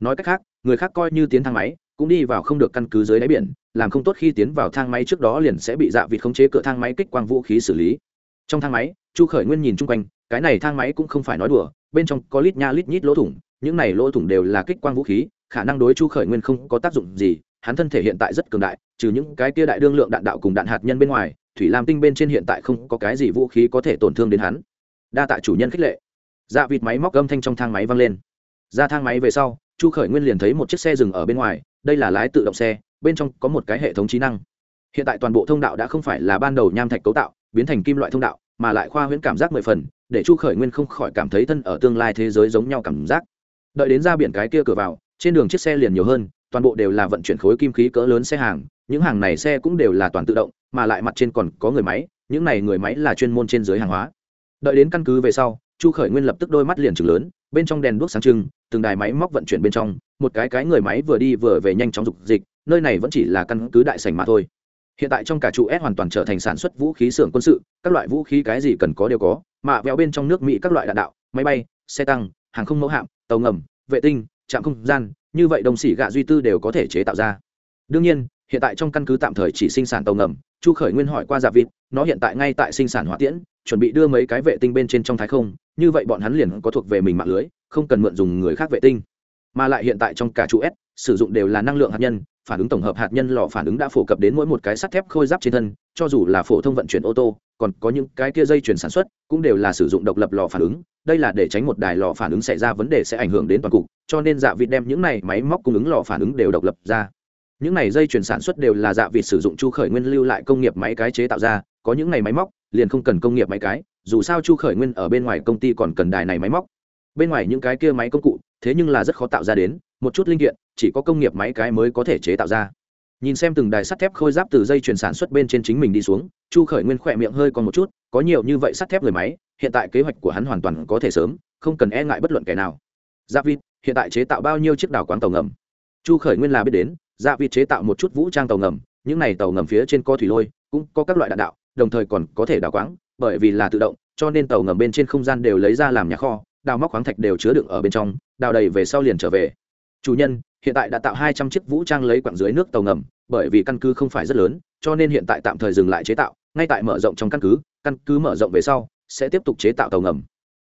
Nói cách khác, người khác coi như tiến thang máy, cũng đi vào không được căn cứ dưới đáy biển, làm không tốt khi tiến vào thang máy trước đó liền sẽ bị dạ vịt khống chế cửa thang máy kích quang vũ khí xử lý trong thang máy, chu khởi nguyên nhìn chung quanh, cái này thang máy cũng không phải nói đùa, bên trong có lít nha lít nhít lỗ thủng, những này lỗ thủng đều là kích quang vũ khí, khả năng đối chu khởi nguyên không có tác dụng gì, hắn thân thể hiện tại rất cường đại, trừ những cái kia đại đương lượng đạn đạo cùng đạn hạt nhân bên ngoài, thủy lam tinh bên trên hiện tại không có cái gì vũ khí có thể tổn thương đến hắn. Đa tạ chủ nhân khích lệ. Dạ vịt máy móc âm thanh trong thang máy vang lên. Ra thang máy về sau, chu khởi nguyên liền thấy một chiếc xe dừng ở bên ngoài, đây là lái tự động xe, bên trong có một cái hệ thống trí năng. Hiện tại toàn bộ thông đạo đã không phải là ban đầu nham thạch cấu tạo biến thành kim loại thông đạo, mà lại khoa huyễn cảm giác mười phần, để chu khởi nguyên không khỏi cảm thấy thân ở tương lai thế giới giống nhau cảm giác. Đợi đến ra biển cái kia cửa vào, trên đường chiếc xe liền nhiều hơn, toàn bộ đều là vận chuyển khối kim khí cỡ lớn xe hàng, những hàng này xe cũng đều là toàn tự động, mà lại mặt trên còn có người máy, những này người máy là chuyên môn trên dưới hàng hóa. Đợi đến căn cứ về sau, chu khởi nguyên lập tức đôi mắt liền trừng lớn, bên trong đèn đuốc sáng trưng, từng đài máy móc vận chuyển bên trong, một cái cái người máy vừa đi vừa về nhanh chóng dục dịch, nơi này vẫn chỉ là căn cứ đại sành mà thôi hiện tại trong cả trụ s hoàn toàn trở thành sản xuất vũ khí xưởng quân sự, các loại vũ khí cái gì cần có đều có mạ véo bên trong nước mỹ các loại đạn đạo, máy bay, xe tăng, hàng không mẫu hạm, tàu ngầm, vệ tinh, trạm không gian, như vậy đồng xỉ gạ duy tư đều có thể chế tạo ra. Đương nhiên, hiện tại trong căn cứ tạm thời chỉ sinh sản tàu ngầm, chu khởi nguyên hỏi qua giả vịt, nó hiện tại ngay tại sinh sản hỏa tiễn, chuẩn bị đưa mấy cái vệ tinh bên trên trong thái không, như vậy bọn hắn liền có thuộc về mình mạng lưới, không cần mượn dùng người khác vệ tinh. Mà lại hiện tại trong cả trụ s, sử dụng đều là năng lượng hạt nhân phản ứng tổng hợp hạt nhân lò phản ứng đã phổ cập đến mỗi một cái sắt thép khôi giáp trên thân, cho dù là phổ thông vận chuyển ô tô, còn có những cái kia dây chuyển sản xuất, cũng đều là sử dụng độc lập lò phản ứng. Đây là để tránh một đài lò phản ứng xảy ra vấn đề sẽ ảnh hưởng đến toàn cục, cho nên dạ vịt đem những này máy móc cung ứng lò phản ứng đều độc lập ra. Những này dây chuyển sản xuất đều là dạ vịt sử dụng chu khởi nguyên lưu lại công nghiệp máy cái chế tạo ra, có những này máy móc, liền không cần công nghiệp máy cái, dù sao chu khởi nguyên ở bên ngoài công ty còn cần đài này máy móc. Bên ngoài những cái kia máy công cụ, thế nhưng là rất khó tạo ra đến một chút linh kiện, chỉ có công nghiệp máy cái mới có thể chế tạo ra. Nhìn xem từng đài sắt thép khôi giáp từ dây chuyển sản xuất bên trên chính mình đi xuống, chu khởi nguyên khỏe miệng hơi còn một chút, có nhiều như vậy sắt thép người máy, hiện tại kế hoạch của hắn hoàn toàn có thể sớm, không cần e ngại bất luận kẻ nào. Giáp vịt hiện tại chế tạo bao nhiêu chiếc đảo quán tàu ngầm? Chu khởi nguyên là biết đến giáp vịt chế tạo một chút vũ trang tàu ngầm, những này tàu ngầm phía trên co thủy lôi, cũng có các loại đạn đạo, đồng thời còn có thể đảo quáng, bởi vì là tự động, cho nên tàu ngầm bên trên không gian đều lấy ra làm nhà kho, đào móc khoáng thạch đều chứa đựng ở bên trong, đào đầy về sau liền trở về chủ nhân, hiện tại đã tạo hai trăm chiếc vũ trang lấy quặng dưới nước tàu ngầm, bởi vì căn cứ không phải rất lớn, cho nên hiện tại tạm thời dừng lại chế tạo, ngay tại mở rộng trong căn cứ căn cứ mở rộng về sau, sẽ tiếp tục chế tạo tàu ngầm.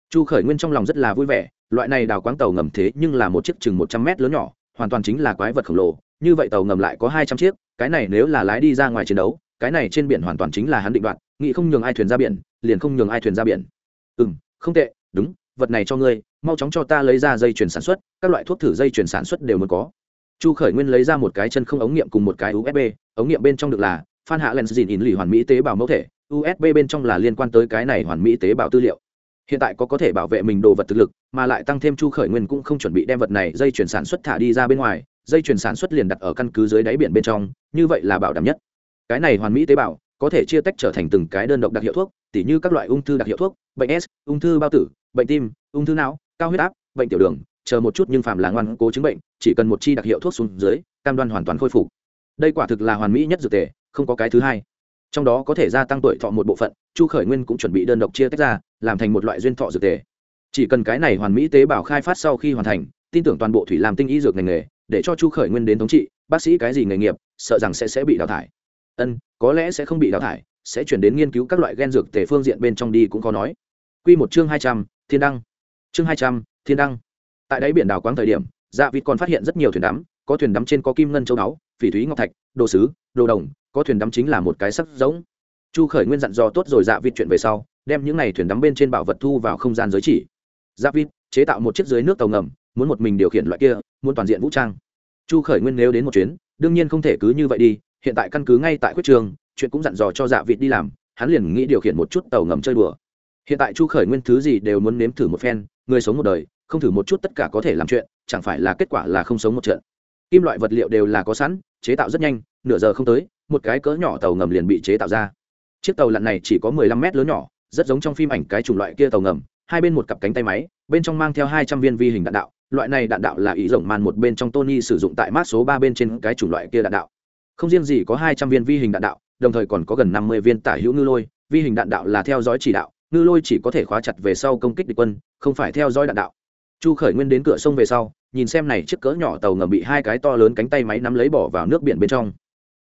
Chu khởi nguyên trong lòng rất là vui vẻ, loại này đào quáng tàu ngầm thế nhưng là một chiếc chừng một trăm mét lớn nhỏ, hoàn toàn chính là quái vật khổng lồ, như vậy tàu ngầm lại có hai trăm chiếc, cái này nếu là lái đi ra ngoài chiến đấu, cái này trên biển hoàn toàn chính là hắn định đoạt, nghĩ không nhường ai thuyền ra biển, liền không nhường ai thuyền ra biển. Ừ m không tệ, đúng vật này cho ngươi, mau chóng cho ta lấy ra dây chuyển sản xuất, các loại thuốc thử dây chuyển sản xuất đều muốn có. Chu khởi nguyên lấy ra một cái chân không ống nghiệm cùng một cái usb ống nghiệm bên trong được là phan hạ lens dìn in lì hoàn mỹ tế bào mẫu thể usb bên trong là liên quan tới cái này hoàn mỹ tế bào tư liệu. Hiện tại có có thể bảo vệ mình đồ vật thực lực, mà lại tăng thêm chu khởi nguyên cũng không chuẩn bị đem vật này dây chuyển sản xuất thả đi ra bên ngoài, dây chuyển sản xuất liền đặt ở căn cứ dưới đáy biển bên trong, như vậy là bảo đảm nhất. Cái này hoàn mỹ tế bào có thể chia tách trở thành từng cái đơn độc đặc hiệu thuốc, tỉ như các loại ung thư đặc hiệu thuốc, bệnh s, ung thư bao tử bệnh tim, ung thư não, cao huyết áp, bệnh tiểu đường, chờ một chút nhưng phạm là ngoan cố chứng bệnh, chỉ cần một chi đặc hiệu thuốc xuống dưới, cam đoan hoàn toàn khôi phục. Đây quả thực là hoàn mỹ nhất dược tề, không có cái thứ hai. Trong đó có thể gia tăng tuổi thọ một bộ phận, chu khởi nguyên cũng chuẩn bị đơn độc chia tách ra, làm thành một loại duyên thọ dược tề. Chỉ cần cái này hoàn mỹ tế bào khai phát sau khi hoàn thành, tin tưởng toàn bộ thủy làm tinh y dược ngành nghề, để cho chu khởi nguyên đến thống trị, bác sĩ cái gì nghề nghiệp, sợ rằng sẽ sẽ bị đào thải. Ân, có lẽ sẽ không bị đào thải, sẽ chuyển đến nghiên cứu các loại gen dược tề phương diện bên trong đi cũng có nói. Quy một chương hai trăm thiên đăng. Chương hai trăm, thiên đăng. Tại đáy biển đảo quáng thời điểm dạ vịt còn phát hiện rất nhiều thuyền đắm, có thuyền đắm trên có kim ngân châu đáo, phỉ thúy ngọc thạch, đồ sứ, đồ đồng, có thuyền đắm chính là một cái sắc giống. Chu khởi nguyên dặn dò tốt rồi dạ vịt chuyện về sau, đem những n à y thuyền đắm bên trên bảo vật thu vào không gian giới chỉ. Dạ vịt, chế tạo một chiếc dưới nước tàu ngầm, muốn một mình điều khiển loại kia, muốn toàn diện vũ trang. Chu khởi nguyên nếu đến một chuyến, đương nhiên không thể cứ như vậy đi, hiện tại căn cứ ngay tại quyết trường, chuyện cũng dặn dò cho dạ vịt đi làm, hắn liền nghĩ điều khiển một chút tàu ngầm chơi đùa hiện tại chu khởi nguyên thứ gì đều muốn nếm thử một phen, người sống một đời, không thử một chút tất cả có thể làm chuyện, chẳng phải là kết quả là không sống một trận. Kim loại vật liệu đều là có sẵn, chế tạo rất nhanh, nửa giờ không tới, một cái cỡ nhỏ tàu ngầm liền bị chế tạo ra. Chiếc tàu lặn này chỉ có mười lăm mét lớn nhỏ, rất giống trong phim ảnh cái chủng loại kia tàu ngầm, hai bên một cặp cánh tay máy, bên trong mang theo hai trăm viên vi hình đạn đạo, loại này đạn đạo là ý rộng màn một bên trong tony sử dụng tại mát số ba bên trên cái chủng loại kia đạn đạo. Không riêng gì có hai trăm viên vi hình đạn đạo, đồng thời còn có gần năm mươi viên tả hữu ngư lôi, vi hình đạn đạo là theo dõi chỉ đạo ngư lôi chỉ có thể khóa chặt về sau công kích địch quân, không phải theo dõi đạn đạo. Chu khởi nguyên đến cửa sông về sau, nhìn xem này chiếc cỡ nhỏ tàu ngầm bị hai cái to lớn cánh tay máy nắm lấy bỏ vào nước biển bên trong.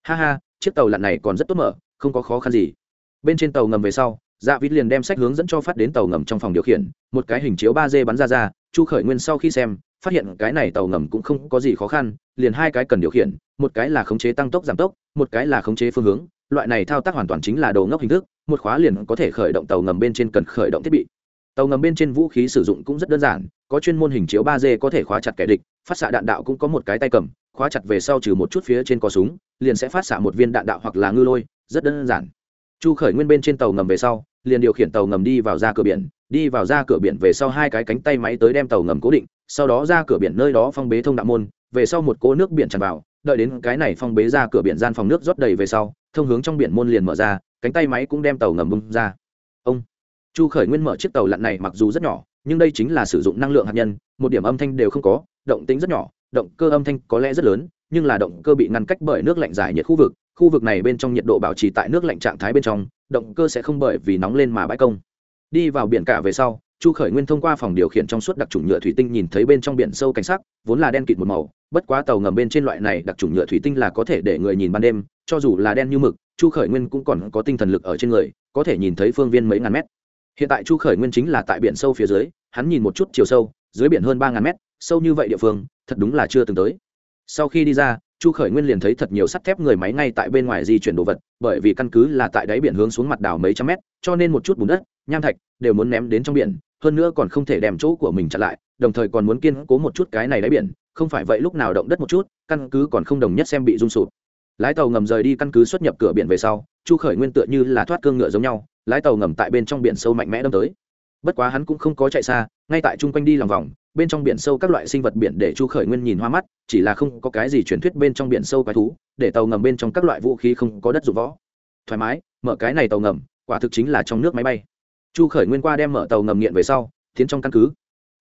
Ha ha, chiếc tàu lặn này còn rất tốt mở, không có khó khăn gì. Bên trên tàu ngầm về sau dạ vít liền đem sách hướng dẫn cho phát đến tàu ngầm trong phòng điều khiển, một cái hình chiếu ba d bắn ra ra, chu khởi nguyên sau khi xem, phát hiện cái này tàu ngầm cũng không có gì khó khăn, liền hai cái cần điều khiển, một cái là khống chế tăng tốc giảm tốc, một cái là khống chế phương hướng, loại này thao tác hoàn toàn chính là đồ ngốc hình thức một khóa liền có thể khởi động tàu ngầm bên trên cần khởi động thiết bị. Tàu ngầm bên trên vũ khí sử dụng cũng rất đơn giản, có chuyên môn hình chiếu ba d có thể khóa chặt kẻ địch, phát xạ đạn đạo cũng có một cái tay cầm, khóa chặt về sau trừ một chút phía trên có súng, liền sẽ phát xạ một viên đạn đạo hoặc là ngư lôi, rất đơn giản. Chu khởi nguyên bên trên tàu ngầm về sau, liền điều khiển tàu ngầm đi vào ra cửa biển, đi vào ra cửa biển về sau hai cái cánh tay máy tới đem tàu ngầm cố định, sau đó ra cửa biển nơi đó phong bế thông đạo môn, về sau một cỗ nước biển tràn vào, đợi đến cái này phong bế ra cửa biển gian phòng nước rót đầy về sau, thông hướng trong biển môn liền mở ra cánh tay máy cũng đem tàu ngầm bung ra. Ông chu khởi nguyên mở chiếc tàu lặn này mặc dù rất nhỏ, nhưng đây chính là sử dụng năng lượng hạt nhân, một điểm âm thanh đều không có, động tính rất nhỏ, động cơ âm thanh có lẽ rất lớn, nhưng là động cơ bị ngăn cách bởi nước lạnh giải nhiệt khu vực khu vực này bên trong nhiệt độ bảo trì tại nước lạnh trạng thái bên trong, động cơ sẽ không bởi vì nóng lên mà bãi công. Đi vào biển cả về sau, chu khởi nguyên thông qua phòng điều khiển trong suốt đặc trùng nhựa thủy tinh nhìn thấy bên trong biển sâu cảnh sắc, vốn là đen kịt một màu, bất quá tàu ngầm bên trên loại này đặc trùng nhựa thủy tinh là có thể để người nhìn ban đêm, cho dù là đen như mực chu khởi nguyên cũng còn có tinh thần lực ở trên người, có thể nhìn thấy phương viên mấy ngàn mét. Hiện tại chu khởi nguyên chính là tại biển sâu phía dưới, hắn nhìn một chút chiều sâu, dưới biển hơn ba ngàn mét, sâu như vậy địa phương, thật đúng là chưa từng tới. Sau khi đi ra, chu khởi nguyên liền thấy thật nhiều sắt thép người máy ngay tại bên ngoài di chuyển đồ vật, bởi vì căn cứ là tại đáy biển hướng xuống mặt đảo mấy trăm mét, cho nên một chút bùn đất, nham thạch đều muốn ném đến trong biển, hơn nữa còn không thể đem chỗ của mình chặn lại, đồng thời còn muốn kiên cố một chút cái này đáy biển, không phải vậy lúc nào động đất một chút, căn cứ còn không đồng nhất xem bị rung sụp lái tàu ngầm rời đi căn cứ xuất nhập cửa biển về sau, chu khởi nguyên tựa như là thoát cương ngựa giống nhau, lái tàu ngầm tại bên trong biển sâu mạnh mẽ đâm tới. Bất quá hắn cũng không có chạy xa, ngay tại chung quanh đi lòng vòng, bên trong biển sâu các loại sinh vật biển để chu khởi nguyên nhìn hoa mắt, chỉ là không có cái gì truyền thuyết bên trong biển sâu quái thú, để tàu ngầm bên trong các loại vũ khí không có đất dụng võ. Thoải mái, mở cái này tàu ngầm, quả thực chính là trong nước máy bay. Chu khởi nguyên qua đem mở tàu ngầm nghiện về sau, tiến trong căn cứ.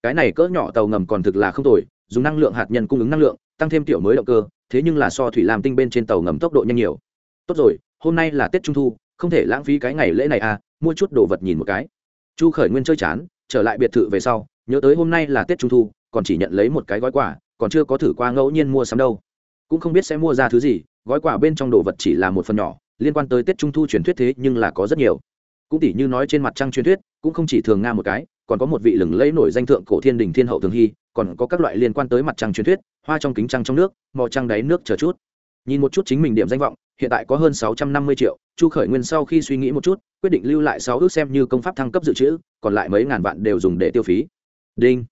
Cái này cỡ nhỏ tàu ngầm còn thực là không tồi dùng năng lượng hạt nhân cung ứng năng lượng, tăng thêm tiểu mới động cơ, thế nhưng là so thủy làm tinh bên trên tàu ngầm tốc độ nhanh nhiều. Tốt rồi, hôm nay là tết trung thu, không thể lãng phí cái ngày lễ này à mua chút đồ vật nhìn một cái. Chu khởi nguyên chơi chán, trở lại biệt thự về sau, nhớ tới hôm nay là tết trung thu, còn chỉ nhận lấy một cái gói quà, còn chưa có thử qua ngẫu nhiên mua sắm đâu. Cũng không biết sẽ mua ra thứ gì, gói quà bên trong đồ vật chỉ là một phần nhỏ, liên quan tới tết trung thu truyền thuyết thế nhưng là có rất nhiều. Cũng tỷ như nói trên mặt trăng truyền thuyết, cũng không chỉ thường nga một cái, còn có một vị lừng lẫy nổi danh thượng cổ thiên đình thiên hậu thường hy còn có các loại liên quan tới mặt trăng truyền thuyết, hoa trong kính trăng trong nước, mò trăng đáy nước chờ chút. Nhìn một chút chính mình điểm danh vọng, hiện tại có hơn sáu trăm năm mươi triệu, chu khởi nguyên sau khi suy nghĩ một chút, quyết định lưu lại sáu ước xem như công pháp thăng cấp dự trữ, còn lại mấy ngàn vạn đều dùng để tiêu phí. Đinh.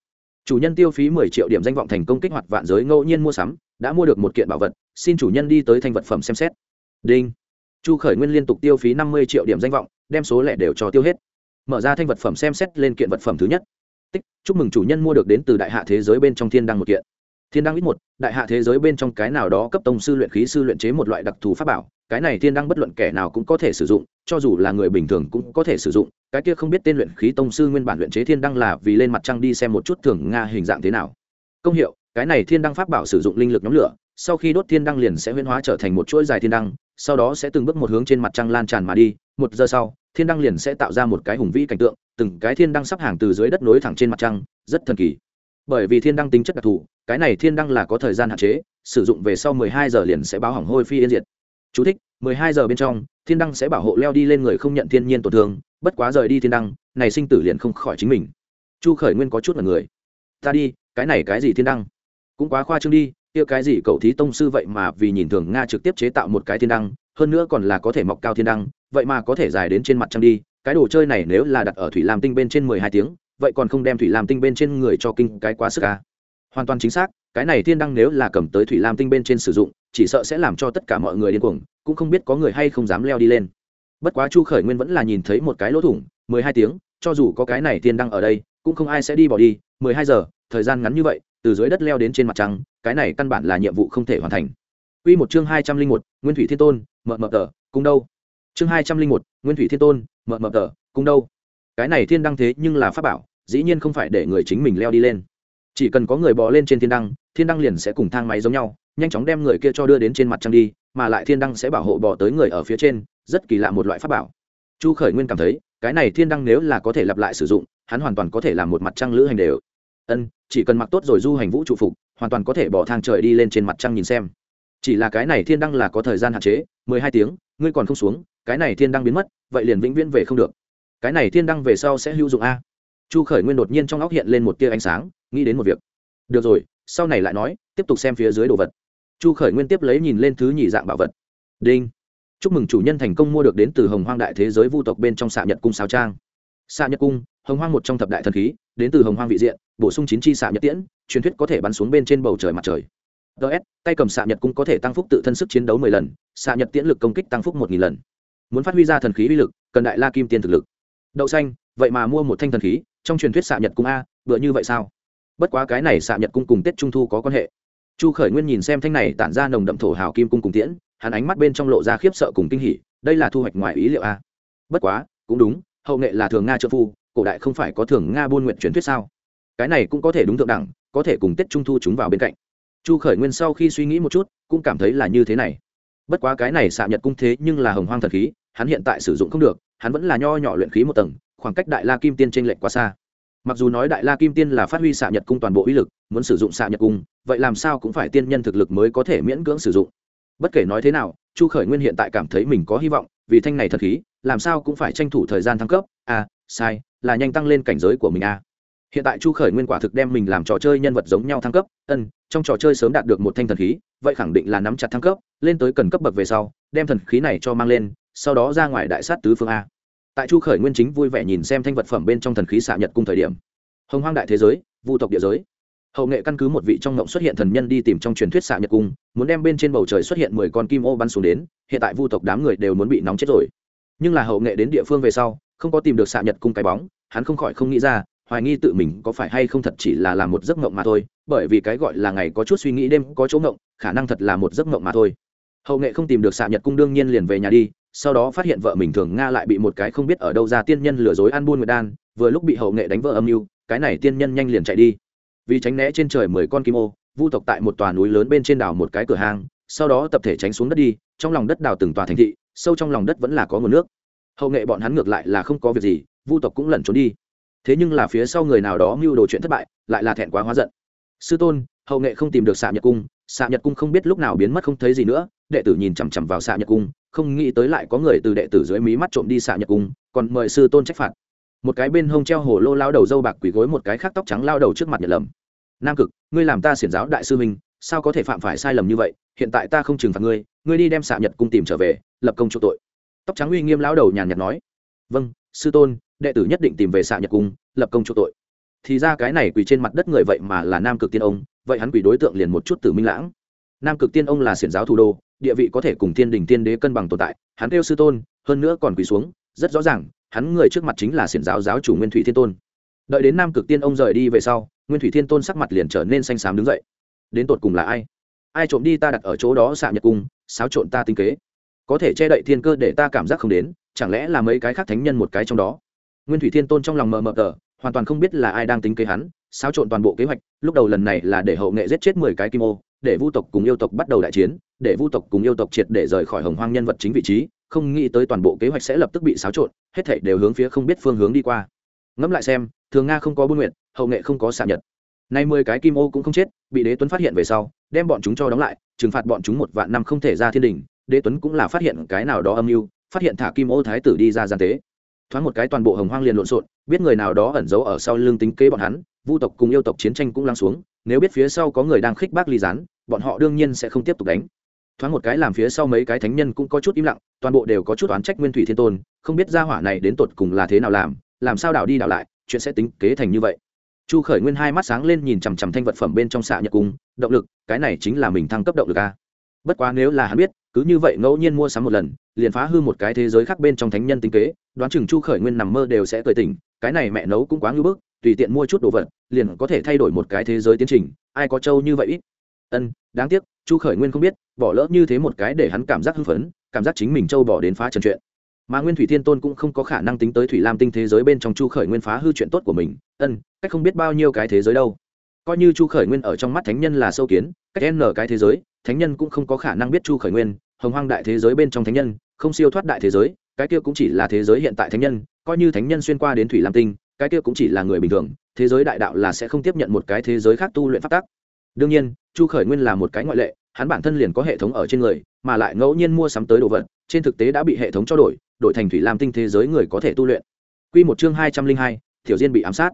Chủ nhân tiêu phí mười triệu điểm danh vọng thành công kích hoạt vạn giới ngẫu nhiên mua sắm, đã mua được một kiện bảo vật, xin chủ nhân đi tới thanh vật phẩm xem xét. Đinh. Chu khởi nguyên liên tục tiêu phí năm mươi triệu điểm danh vọng, đem số lẻ đều cho tiêu hết. Mở ra thanh vật phẩm xem xét lên kiện vật phẩm thứ nhất tích, chúc mừng chủ nhân mua được đến từ đại hạ thế giới bên trong thiên đăng một kiện. Thiên đăng ít một, đại hạ thế giới bên trong cái nào đó cấp tông sư luyện khí sư luyện chế một loại đặc thù pháp bảo, cái này thiên đăng bất luận kẻ nào cũng có thể sử dụng, cho dù là người bình thường cũng có thể sử dụng, cái kia không biết tên luyện khí tông sư nguyên bản luyện chế thiên đăng là vì lên mặt trăng đi xem một chút thường nga hình dạng thế nào. Công hiệu, cái này thiên đăng pháp bảo sử dụng linh lực nhóm lửa, sau khi đốt thiên đăng liền sẽ huyễn hóa trở thành một chuỗi dài thiên đăng, sau đó sẽ từng bước một hướng trên mặt trăng lan tràn mà đi, một giờ sau thiên đăng liền sẽ tạo ra một cái hùng vĩ cảnh tượng, từng cái thiên đăng sắp hàng từ dưới đất nối thẳng trên mặt trăng, rất thần kỳ. Bởi vì thiên đăng tính chất đặc thù, cái này thiên đăng là có thời gian hạn chế, sử dụng về sau 12 giờ liền sẽ báo hỏng hôi phi yên diệt. Chú thích: 12 giờ bên trong, thiên đăng sẽ bảo hộ leo đi lên người không nhận thiên nhiên tổn thương, bất quá rời đi thiên đăng, này sinh tử liền không khỏi chính mình. Chu khởi nguyên có chút là người. Ta đi, cái này cái gì thiên đăng? Cũng quá khoa trương đi, kia cái gì cậu thí tông sư vậy mà vì nhìn thường nga trực tiếp chế tạo một cái thiên đăng, hơn nữa còn là có thể mọc cao thiên đăng vậy mà có thể dài đến trên mặt trăng đi cái đồ chơi này nếu là đặt ở thủy lam tinh bên trên mười hai tiếng vậy còn không đem thủy lam tinh bên trên người cho kinh cái quá sức ca à? hoàn toàn chính xác cái này thiên đăng nếu là cầm tới thủy lam tinh bên trên sử dụng chỉ sợ sẽ làm cho tất cả mọi người điên cuồng cũng không biết có người hay không dám leo đi lên bất quá chu khởi nguyên vẫn là nhìn thấy một cái lỗ thủng mười hai tiếng cho dù có cái này thiên đăng ở đây cũng không ai sẽ đi bỏ đi mười hai giờ thời gian ngắn như vậy từ dưới đất leo đến trên mặt trăng cái này căn bản là nhiệm vụ không thể hoàn thành Quy một chương hai trăm linh một Nguyên Thủy Thiên Tôn, mờ mờ tờ, cung đâu? Chương hai trăm linh một Nguyên Thủy Thiên Tôn, mờ mờ tờ, cung đâu? Cái này thiên đăng thế nhưng là pháp bảo, dĩ nhiên không phải để người chính mình leo đi lên. Chỉ cần có người bò lên trên thiên đăng, thiên đăng liền sẽ cùng thang máy giống nhau, nhanh chóng đem người kia cho đưa đến trên mặt trăng đi, mà lại thiên đăng sẽ bảo hộ bò tới người ở phía trên, rất kỳ lạ một loại pháp bảo. Chu Khởi Nguyên cảm thấy, cái này thiên đăng nếu là có thể lặp lại sử dụng, hắn hoàn toàn có thể làm một mặt trăng lữ hành đều. Ân, chỉ cần mặc tốt rồi du hành vũ trụ phục, hoàn toàn có thể bỏ thang trời đi lên trên mặt trăng nhìn xem chỉ là cái này thiên đăng là có thời gian hạn chế, mười hai tiếng, ngươi còn không xuống, cái này thiên đăng biến mất, vậy liền vĩnh viễn về không được. Cái này thiên đăng về sau sẽ hữu dụng a. Chu khởi nguyên đột nhiên trong óc hiện lên một tia ánh sáng, nghĩ đến một việc. Được rồi, sau này lại nói, tiếp tục xem phía dưới đồ vật. Chu khởi nguyên tiếp lấy nhìn lên thứ nhì dạng bảo vật. Đinh. Chúc mừng chủ nhân thành công mua được đến từ hồng hoang đại thế giới vu tộc bên trong xạ nhật cung sao trang. Xạ nhật cung, hồng hoang một trong thập đại thần khí, đến từ hồng hoang vị diện, bổ sung chín chi xạ nhật tiễn, truyền thuyết có thể bắn xuống bên trên bầu trời mặt trời ts tay cầm xạ nhật cũng có thể tăng phúc tự thân sức chiến đấu mười lần, xạ nhật tiễn lực công kích tăng phúc một nghìn lần. Muốn phát huy ra thần khí uy lực, cần đại la kim tiên thực lực. Đậu xanh, vậy mà mua một thanh thần khí, trong truyền thuyết xạ nhật cung a, bựa như vậy sao? Bất quá cái này xạ nhật cung cùng tết trung thu có quan hệ. Chu khởi nguyên nhìn xem thanh này tản ra nồng đậm thổ hào kim cung cùng tiễn, hắn ánh mắt bên trong lộ ra khiếp sợ cùng kinh hỉ, đây là thu hoạch ngoài ý liệu a. Bất quá, cũng đúng, hậu nghệ là thường nga trợ phu, cổ đại không phải có thường nga buôn nguyện truyền thuyết sao? Cái này cũng có thể đúng thượng đẳng, có thể cùng tết trung thu chúng vào bên cạnh chu khởi nguyên sau khi suy nghĩ một chút cũng cảm thấy là như thế này. Bất quá cái này xạ nhật cung thế nhưng là hồng hoang thần khí hắn hiện tại sử dụng không được hắn vẫn là nho nhỏ luyện khí một tầng khoảng cách đại la kim tiên t r ê n lệch quá xa. Mặc dù nói đại la kim tiên là phát huy xạ nhật cung toàn bộ uy lực muốn sử dụng xạ nhật cung vậy làm sao cũng phải tiên nhân thực lực mới có thể miễn cưỡng sử dụng. Bất kể nói thế nào chu khởi nguyên hiện tại cảm thấy mình có hy vọng vì thanh này thật khí làm sao cũng phải tranh thủ thời gian thăng cấp. A à, sai là nhanh tăng lên cảnh giới của mình a à hiện tại chu khởi nguyên quả thực đem mình làm trò chơi nhân vật giống nhau thăng cấp, ân, trong trò chơi sớm đạt được một thanh thần khí, vậy khẳng định là nắm chặt thăng cấp, lên tới cần cấp bậc về sau, đem thần khí này cho mang lên, sau đó ra ngoài đại sát tứ phương a. Tại chu khởi nguyên chính vui vẻ nhìn xem thanh vật phẩm bên trong thần khí xạ nhật cung thời điểm. Hồng hoang đại thế giới, vu tộc địa giới. Hậu nghệ căn cứ một vị trong ngộng xuất hiện thần nhân đi tìm trong truyền thuyết xạ nhật cung, muốn đem bên trên bầu trời xuất hiện mười con kim ô bắn xuống đến, hiện tại vu tộc đám người đều muốn bị nóng chết rồi. Nhưng là hậu nghệ đến địa phương về sau, không có tìm được xạ nhật cung cái bóng, hắn không khỏi không nghĩ ra hoài nghi tự mình có phải hay không thật chỉ là làm một giấc mộng mà thôi, bởi vì cái gọi là ngày có chút suy nghĩ đêm có chỗ mộng, khả năng thật là một giấc mộng mà thôi. Hậu nghệ không tìm được xạ nhật cung đương nhiên liền về nhà đi, sau đó phát hiện vợ mình thường nga lại bị một cái không biết ở đâu ra tiên nhân lừa dối ăn buôn nguyệt đan, vừa lúc bị hậu nghệ đánh vợ âm mưu, cái này tiên nhân nhanh liền chạy đi. Vì tránh né trên trời mười con kim ô, vu tộc tại một tòa núi lớn bên trên đảo một cái cửa hàng sau đó tập thể tránh xuống đất đi, trong lòng đất đào từng tòa thành thị, sâu trong lòng đất vẫn là có nguồn nước. Hậu nghệ bọn hắn ngược lại là không có việc gì, vu tộc cũng lẩn trốn đi thế nhưng là phía sau người nào đó mưu đồ chuyện thất bại, lại là thẹn quá hóa giận. Sư tôn, hậu nghệ không tìm được xạ nhật cung xạ nhật cung không biết lúc nào biến mất không thấy gì nữa, đệ tử nhìn chằm chằm vào xạ nhật cung, không nghĩ tới lại có người từ đệ tử dưới mí mắt trộm đi xạ nhật cung, còn mời sư tôn trách phạt. Một cái bên hông treo hồ lô lao đầu dâu bạc quỳ gối một cái khác tóc trắng lao đầu trước mặt nhận lầm nam cực, ngươi làm ta xiển giáo đại sư minh sao có thể phạm phải sai lầm như vậy? Hiện tại ta không trừng phạt ngươi ngươi đi đem xạ nhật cung tìm trở về, lập công chỗ tội. Tóc trắng uy nghiêm lao đầu nhàn nhạt nói. Vâng sư tôn, đệ tử nhất định tìm về xạ nhật cung, lập công chỗ tội. Thì ra cái này quỳ trên mặt đất người vậy mà là nam cực tiên ông, vậy hắn quỳ đối tượng liền một chút tử minh lãng. Nam cực tiên ông là xiển giáo thủ đô, địa vị có thể cùng thiên đình tiên đế cân bằng tồn tại, hắn kêu sư tôn, hơn nữa còn quỳ xuống, rất rõ ràng, hắn người trước mặt chính là xiển giáo giáo chủ nguyên thủy thiên tôn. Đợi đến nam cực tiên ông rời đi về sau, nguyên thủy thiên tôn sắc mặt liền trở nên xanh xám đứng dậy. Đến tột cùng là ai? Ai trộm đi ta đặt ở chỗ đó xạ nhật cung, xáo trộn ta tinh kế. Có thể che đậy thiên cơ để ta cảm giác không đến chẳng lẽ là mấy cái khác thánh nhân một cái trong đó? Nguyên thủy thiên tôn trong lòng mờ mờ tờ, hoàn toàn không biết là ai đang tính kế hắn, xáo trộn toàn bộ kế hoạch, lúc đầu lần này là để hậu nghệ giết chết mười cái kim ô, để vu tộc cùng yêu tộc bắt đầu đại chiến, để vu tộc cùng yêu tộc triệt để rời khỏi hồng hoang nhân vật chính vị trí, không nghĩ tới toàn bộ kế hoạch sẽ lập tức bị xáo trộn, hết thảy đều hướng phía không biết phương hướng đi qua. Ngẫm lại xem, thường nga không có buôn nguyện, hậu nghệ không có xạ nhật. Nay mười cái kim ô cũng không chết, bị đế tuấn phát hiện về sau, đem bọn chúng cho đóng lại, trừng phạt bọn chúng một vạn năm không thể ra thiên đình, đế tuấn cũng là phát hiện cái nào đó âm mưu phát hiện thả kim ô thái tử đi ra gian tế. Thoáng một cái toàn bộ hồng hoang liền lộn xộn, biết người nào đó ẩn giấu ở sau lưng tính kế bọn hắn, vu tộc cùng yêu tộc chiến tranh cũng lắng xuống, nếu biết phía sau có người đang khích bác ly gián, bọn họ đương nhiên sẽ không tiếp tục đánh. Thoáng một cái làm phía sau mấy cái thánh nhân cũng có chút im lặng, toàn bộ đều có chút oán trách nguyên thủy thiên tôn, không biết gia hỏa này đến tột cùng là thế nào làm làm sao đảo đi đảo lại, chuyện sẽ tính kế thành như vậy. Chu khởi nguyên hai mắt sáng lên nhìn chằm chằm thanh vật phẩm bên trong xạ nhật cung, động lực, cái này chính là mình thăng cấp động lực a bất quá nếu là hắn biết, cứ như vậy ngẫu nhiên mua sắm một lần, liền phá hư một cái thế giới khác bên trong thánh nhân Tinh kế, đoán chừng chu khởi nguyên nằm mơ đều sẽ cười tỉnh, cái này mẹ nấu cũng quá ngưỡng bức, tùy tiện mua chút đồ vật, liền có thể thay đổi một cái thế giới tiến trình, ai có trâu như vậy ít. Ân, đáng tiếc, chu khởi nguyên không biết, bỏ lỡ như thế một cái để hắn cảm giác hưng phấn, cảm giác chính mình trâu bỏ đến phá trần chuyện. Mà nguyên thủy thiên tôn cũng không có khả năng tính tới thủy lam tinh thế giới bên trong chu khởi nguyên phá hư chuyện tốt của mình. Ân, cách không biết bao nhiêu cái thế giới đâu coi như chu khởi nguyên ở trong mắt thánh nhân là sâu kiến, cách n cái thế giới, thánh nhân cũng không có khả năng biết chu khởi nguyên, hồng hoang đại thế giới bên trong thánh nhân, không siêu thoát đại thế giới, cái kia cũng chỉ là thế giới hiện tại thánh nhân, coi như thánh nhân xuyên qua đến thủy lam tinh, cái kia cũng chỉ là người bình thường, thế giới đại đạo là sẽ không tiếp nhận một cái thế giới khác tu luyện phát tác đương nhiên, chu khởi nguyên là một cái ngoại lệ, hắn bản thân liền có hệ thống ở trên người, mà lại ngẫu nhiên mua sắm tới đồ vật, trên thực tế đã bị hệ thống cho đổi đổi thành thủy lam tinh thế giới người có thể tu luyện. Q một chương hai trăm linh hai, tiểu diên bị ám sát.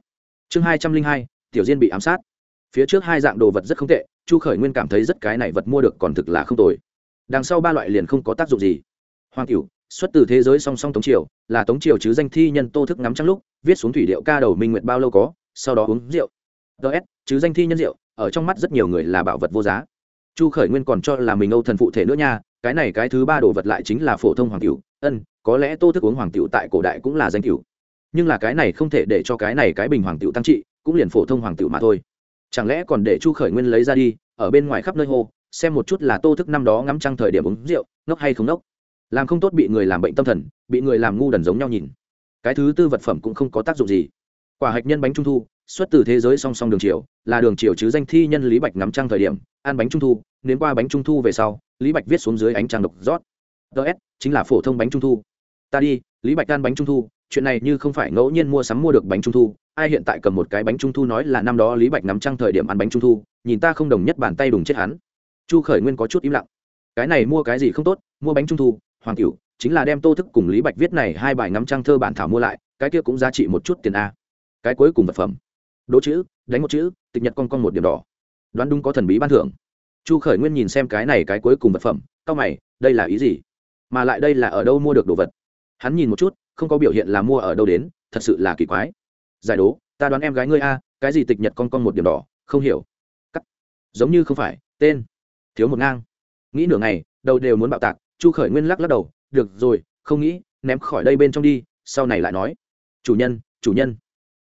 Chương hai trăm linh hai, tiểu diên bị ám sát phía trước hai dạng đồ vật rất không tệ, chu khởi nguyên cảm thấy rất cái này vật mua được còn thực là không tồi. Đằng sau ba loại liền không có tác dụng gì. Hoàng cửu, xuất từ thế giới song song tống triều, là tống triều chứ danh thi nhân tô thức ngắm trăng lúc, viết xuống thủy điệu ca đầu minh nguyện bao lâu có, sau đó uống rượu. Ts chứ danh thi nhân rượu, ở trong mắt rất nhiều người là bảo vật vô giá. Chu khởi nguyên còn cho là mình âu thần phụ thể nữa nha, cái này cái thứ ba đồ vật lại chính là phổ thông hoàng cửu. Ân, có lẽ tô thức uống hoàng cửu tại cổ đại cũng là danh cửu. Nhưng là cái này không thể để cho cái này cái bình hoàng cửu tăng trị, cũng liền phổ thông hoàng cửu mà thôi chẳng lẽ còn để chu khởi nguyên lấy ra đi, ở bên ngoài khắp nơi hô, xem một chút là tô thức năm đó ngắm trăng thời điểm uống rượu, ngốc hay không ngốc? Làm không tốt bị người làm bệnh tâm thần, bị người làm ngu đần giống nhau nhìn. Cái thứ tư vật phẩm cũng không có tác dụng gì. Quả hạch nhân bánh trung thu, xuất từ thế giới song song đường triều, là đường triều chứ danh thi nhân lý bạch ngắm trăng thời điểm, ăn bánh trung thu nến qua bánh trung thu về sau, lý bạch viết xuống dưới ánh trăng độc rót. Ts chính là phổ thông bánh trung thu. Ta đi, lý bạch ăn bánh trung thu, chuyện này như không phải ngẫu nhiên mua sắm mua được bánh trung thu ai hiện tại cầm một cái bánh trung thu nói là năm đó lý bạch ngắm trăng thời điểm ăn bánh trung thu, nhìn ta không đồng nhất bàn tay đùng chết hắn. Chu khởi nguyên có chút im lặng. Cái này mua cái gì không tốt, mua bánh trung thu, hoàng cửu, chính là đem tô thức cùng lý bạch viết này hai bài ngắm trăng thơ bản thảo mua lại, cái kia cũng giá trị một chút tiền a. Cái cuối cùng vật phẩm. Đỗ chữ, đánh một chữ, tịch nhật con con một điểm đỏ. Đoán đúng có thần bí ban thưởng. Chu khởi nguyên nhìn xem cái này cái cuối cùng vật phẩm cao mày, đây là ý gì? Mà lại đây là ở đâu mua được đồ vật? Hắn nhìn một chút, không có biểu hiện là mua ở đâu đến, thật sự là kỳ quái giải đố, ta đoán em gái ngươi a, cái gì tịch nhật con con một điểm đỏ, không hiểu. Cắt. Giống như không phải, tên. Thiếu một ngang. Nghĩ nửa ngày, đầu đều muốn bạo tạc, chu khởi nguyên lắc lắc đầu, được rồi, không nghĩ, ném khỏi đây bên trong đi, sau này lại nói. Chủ nhân chủ nhân.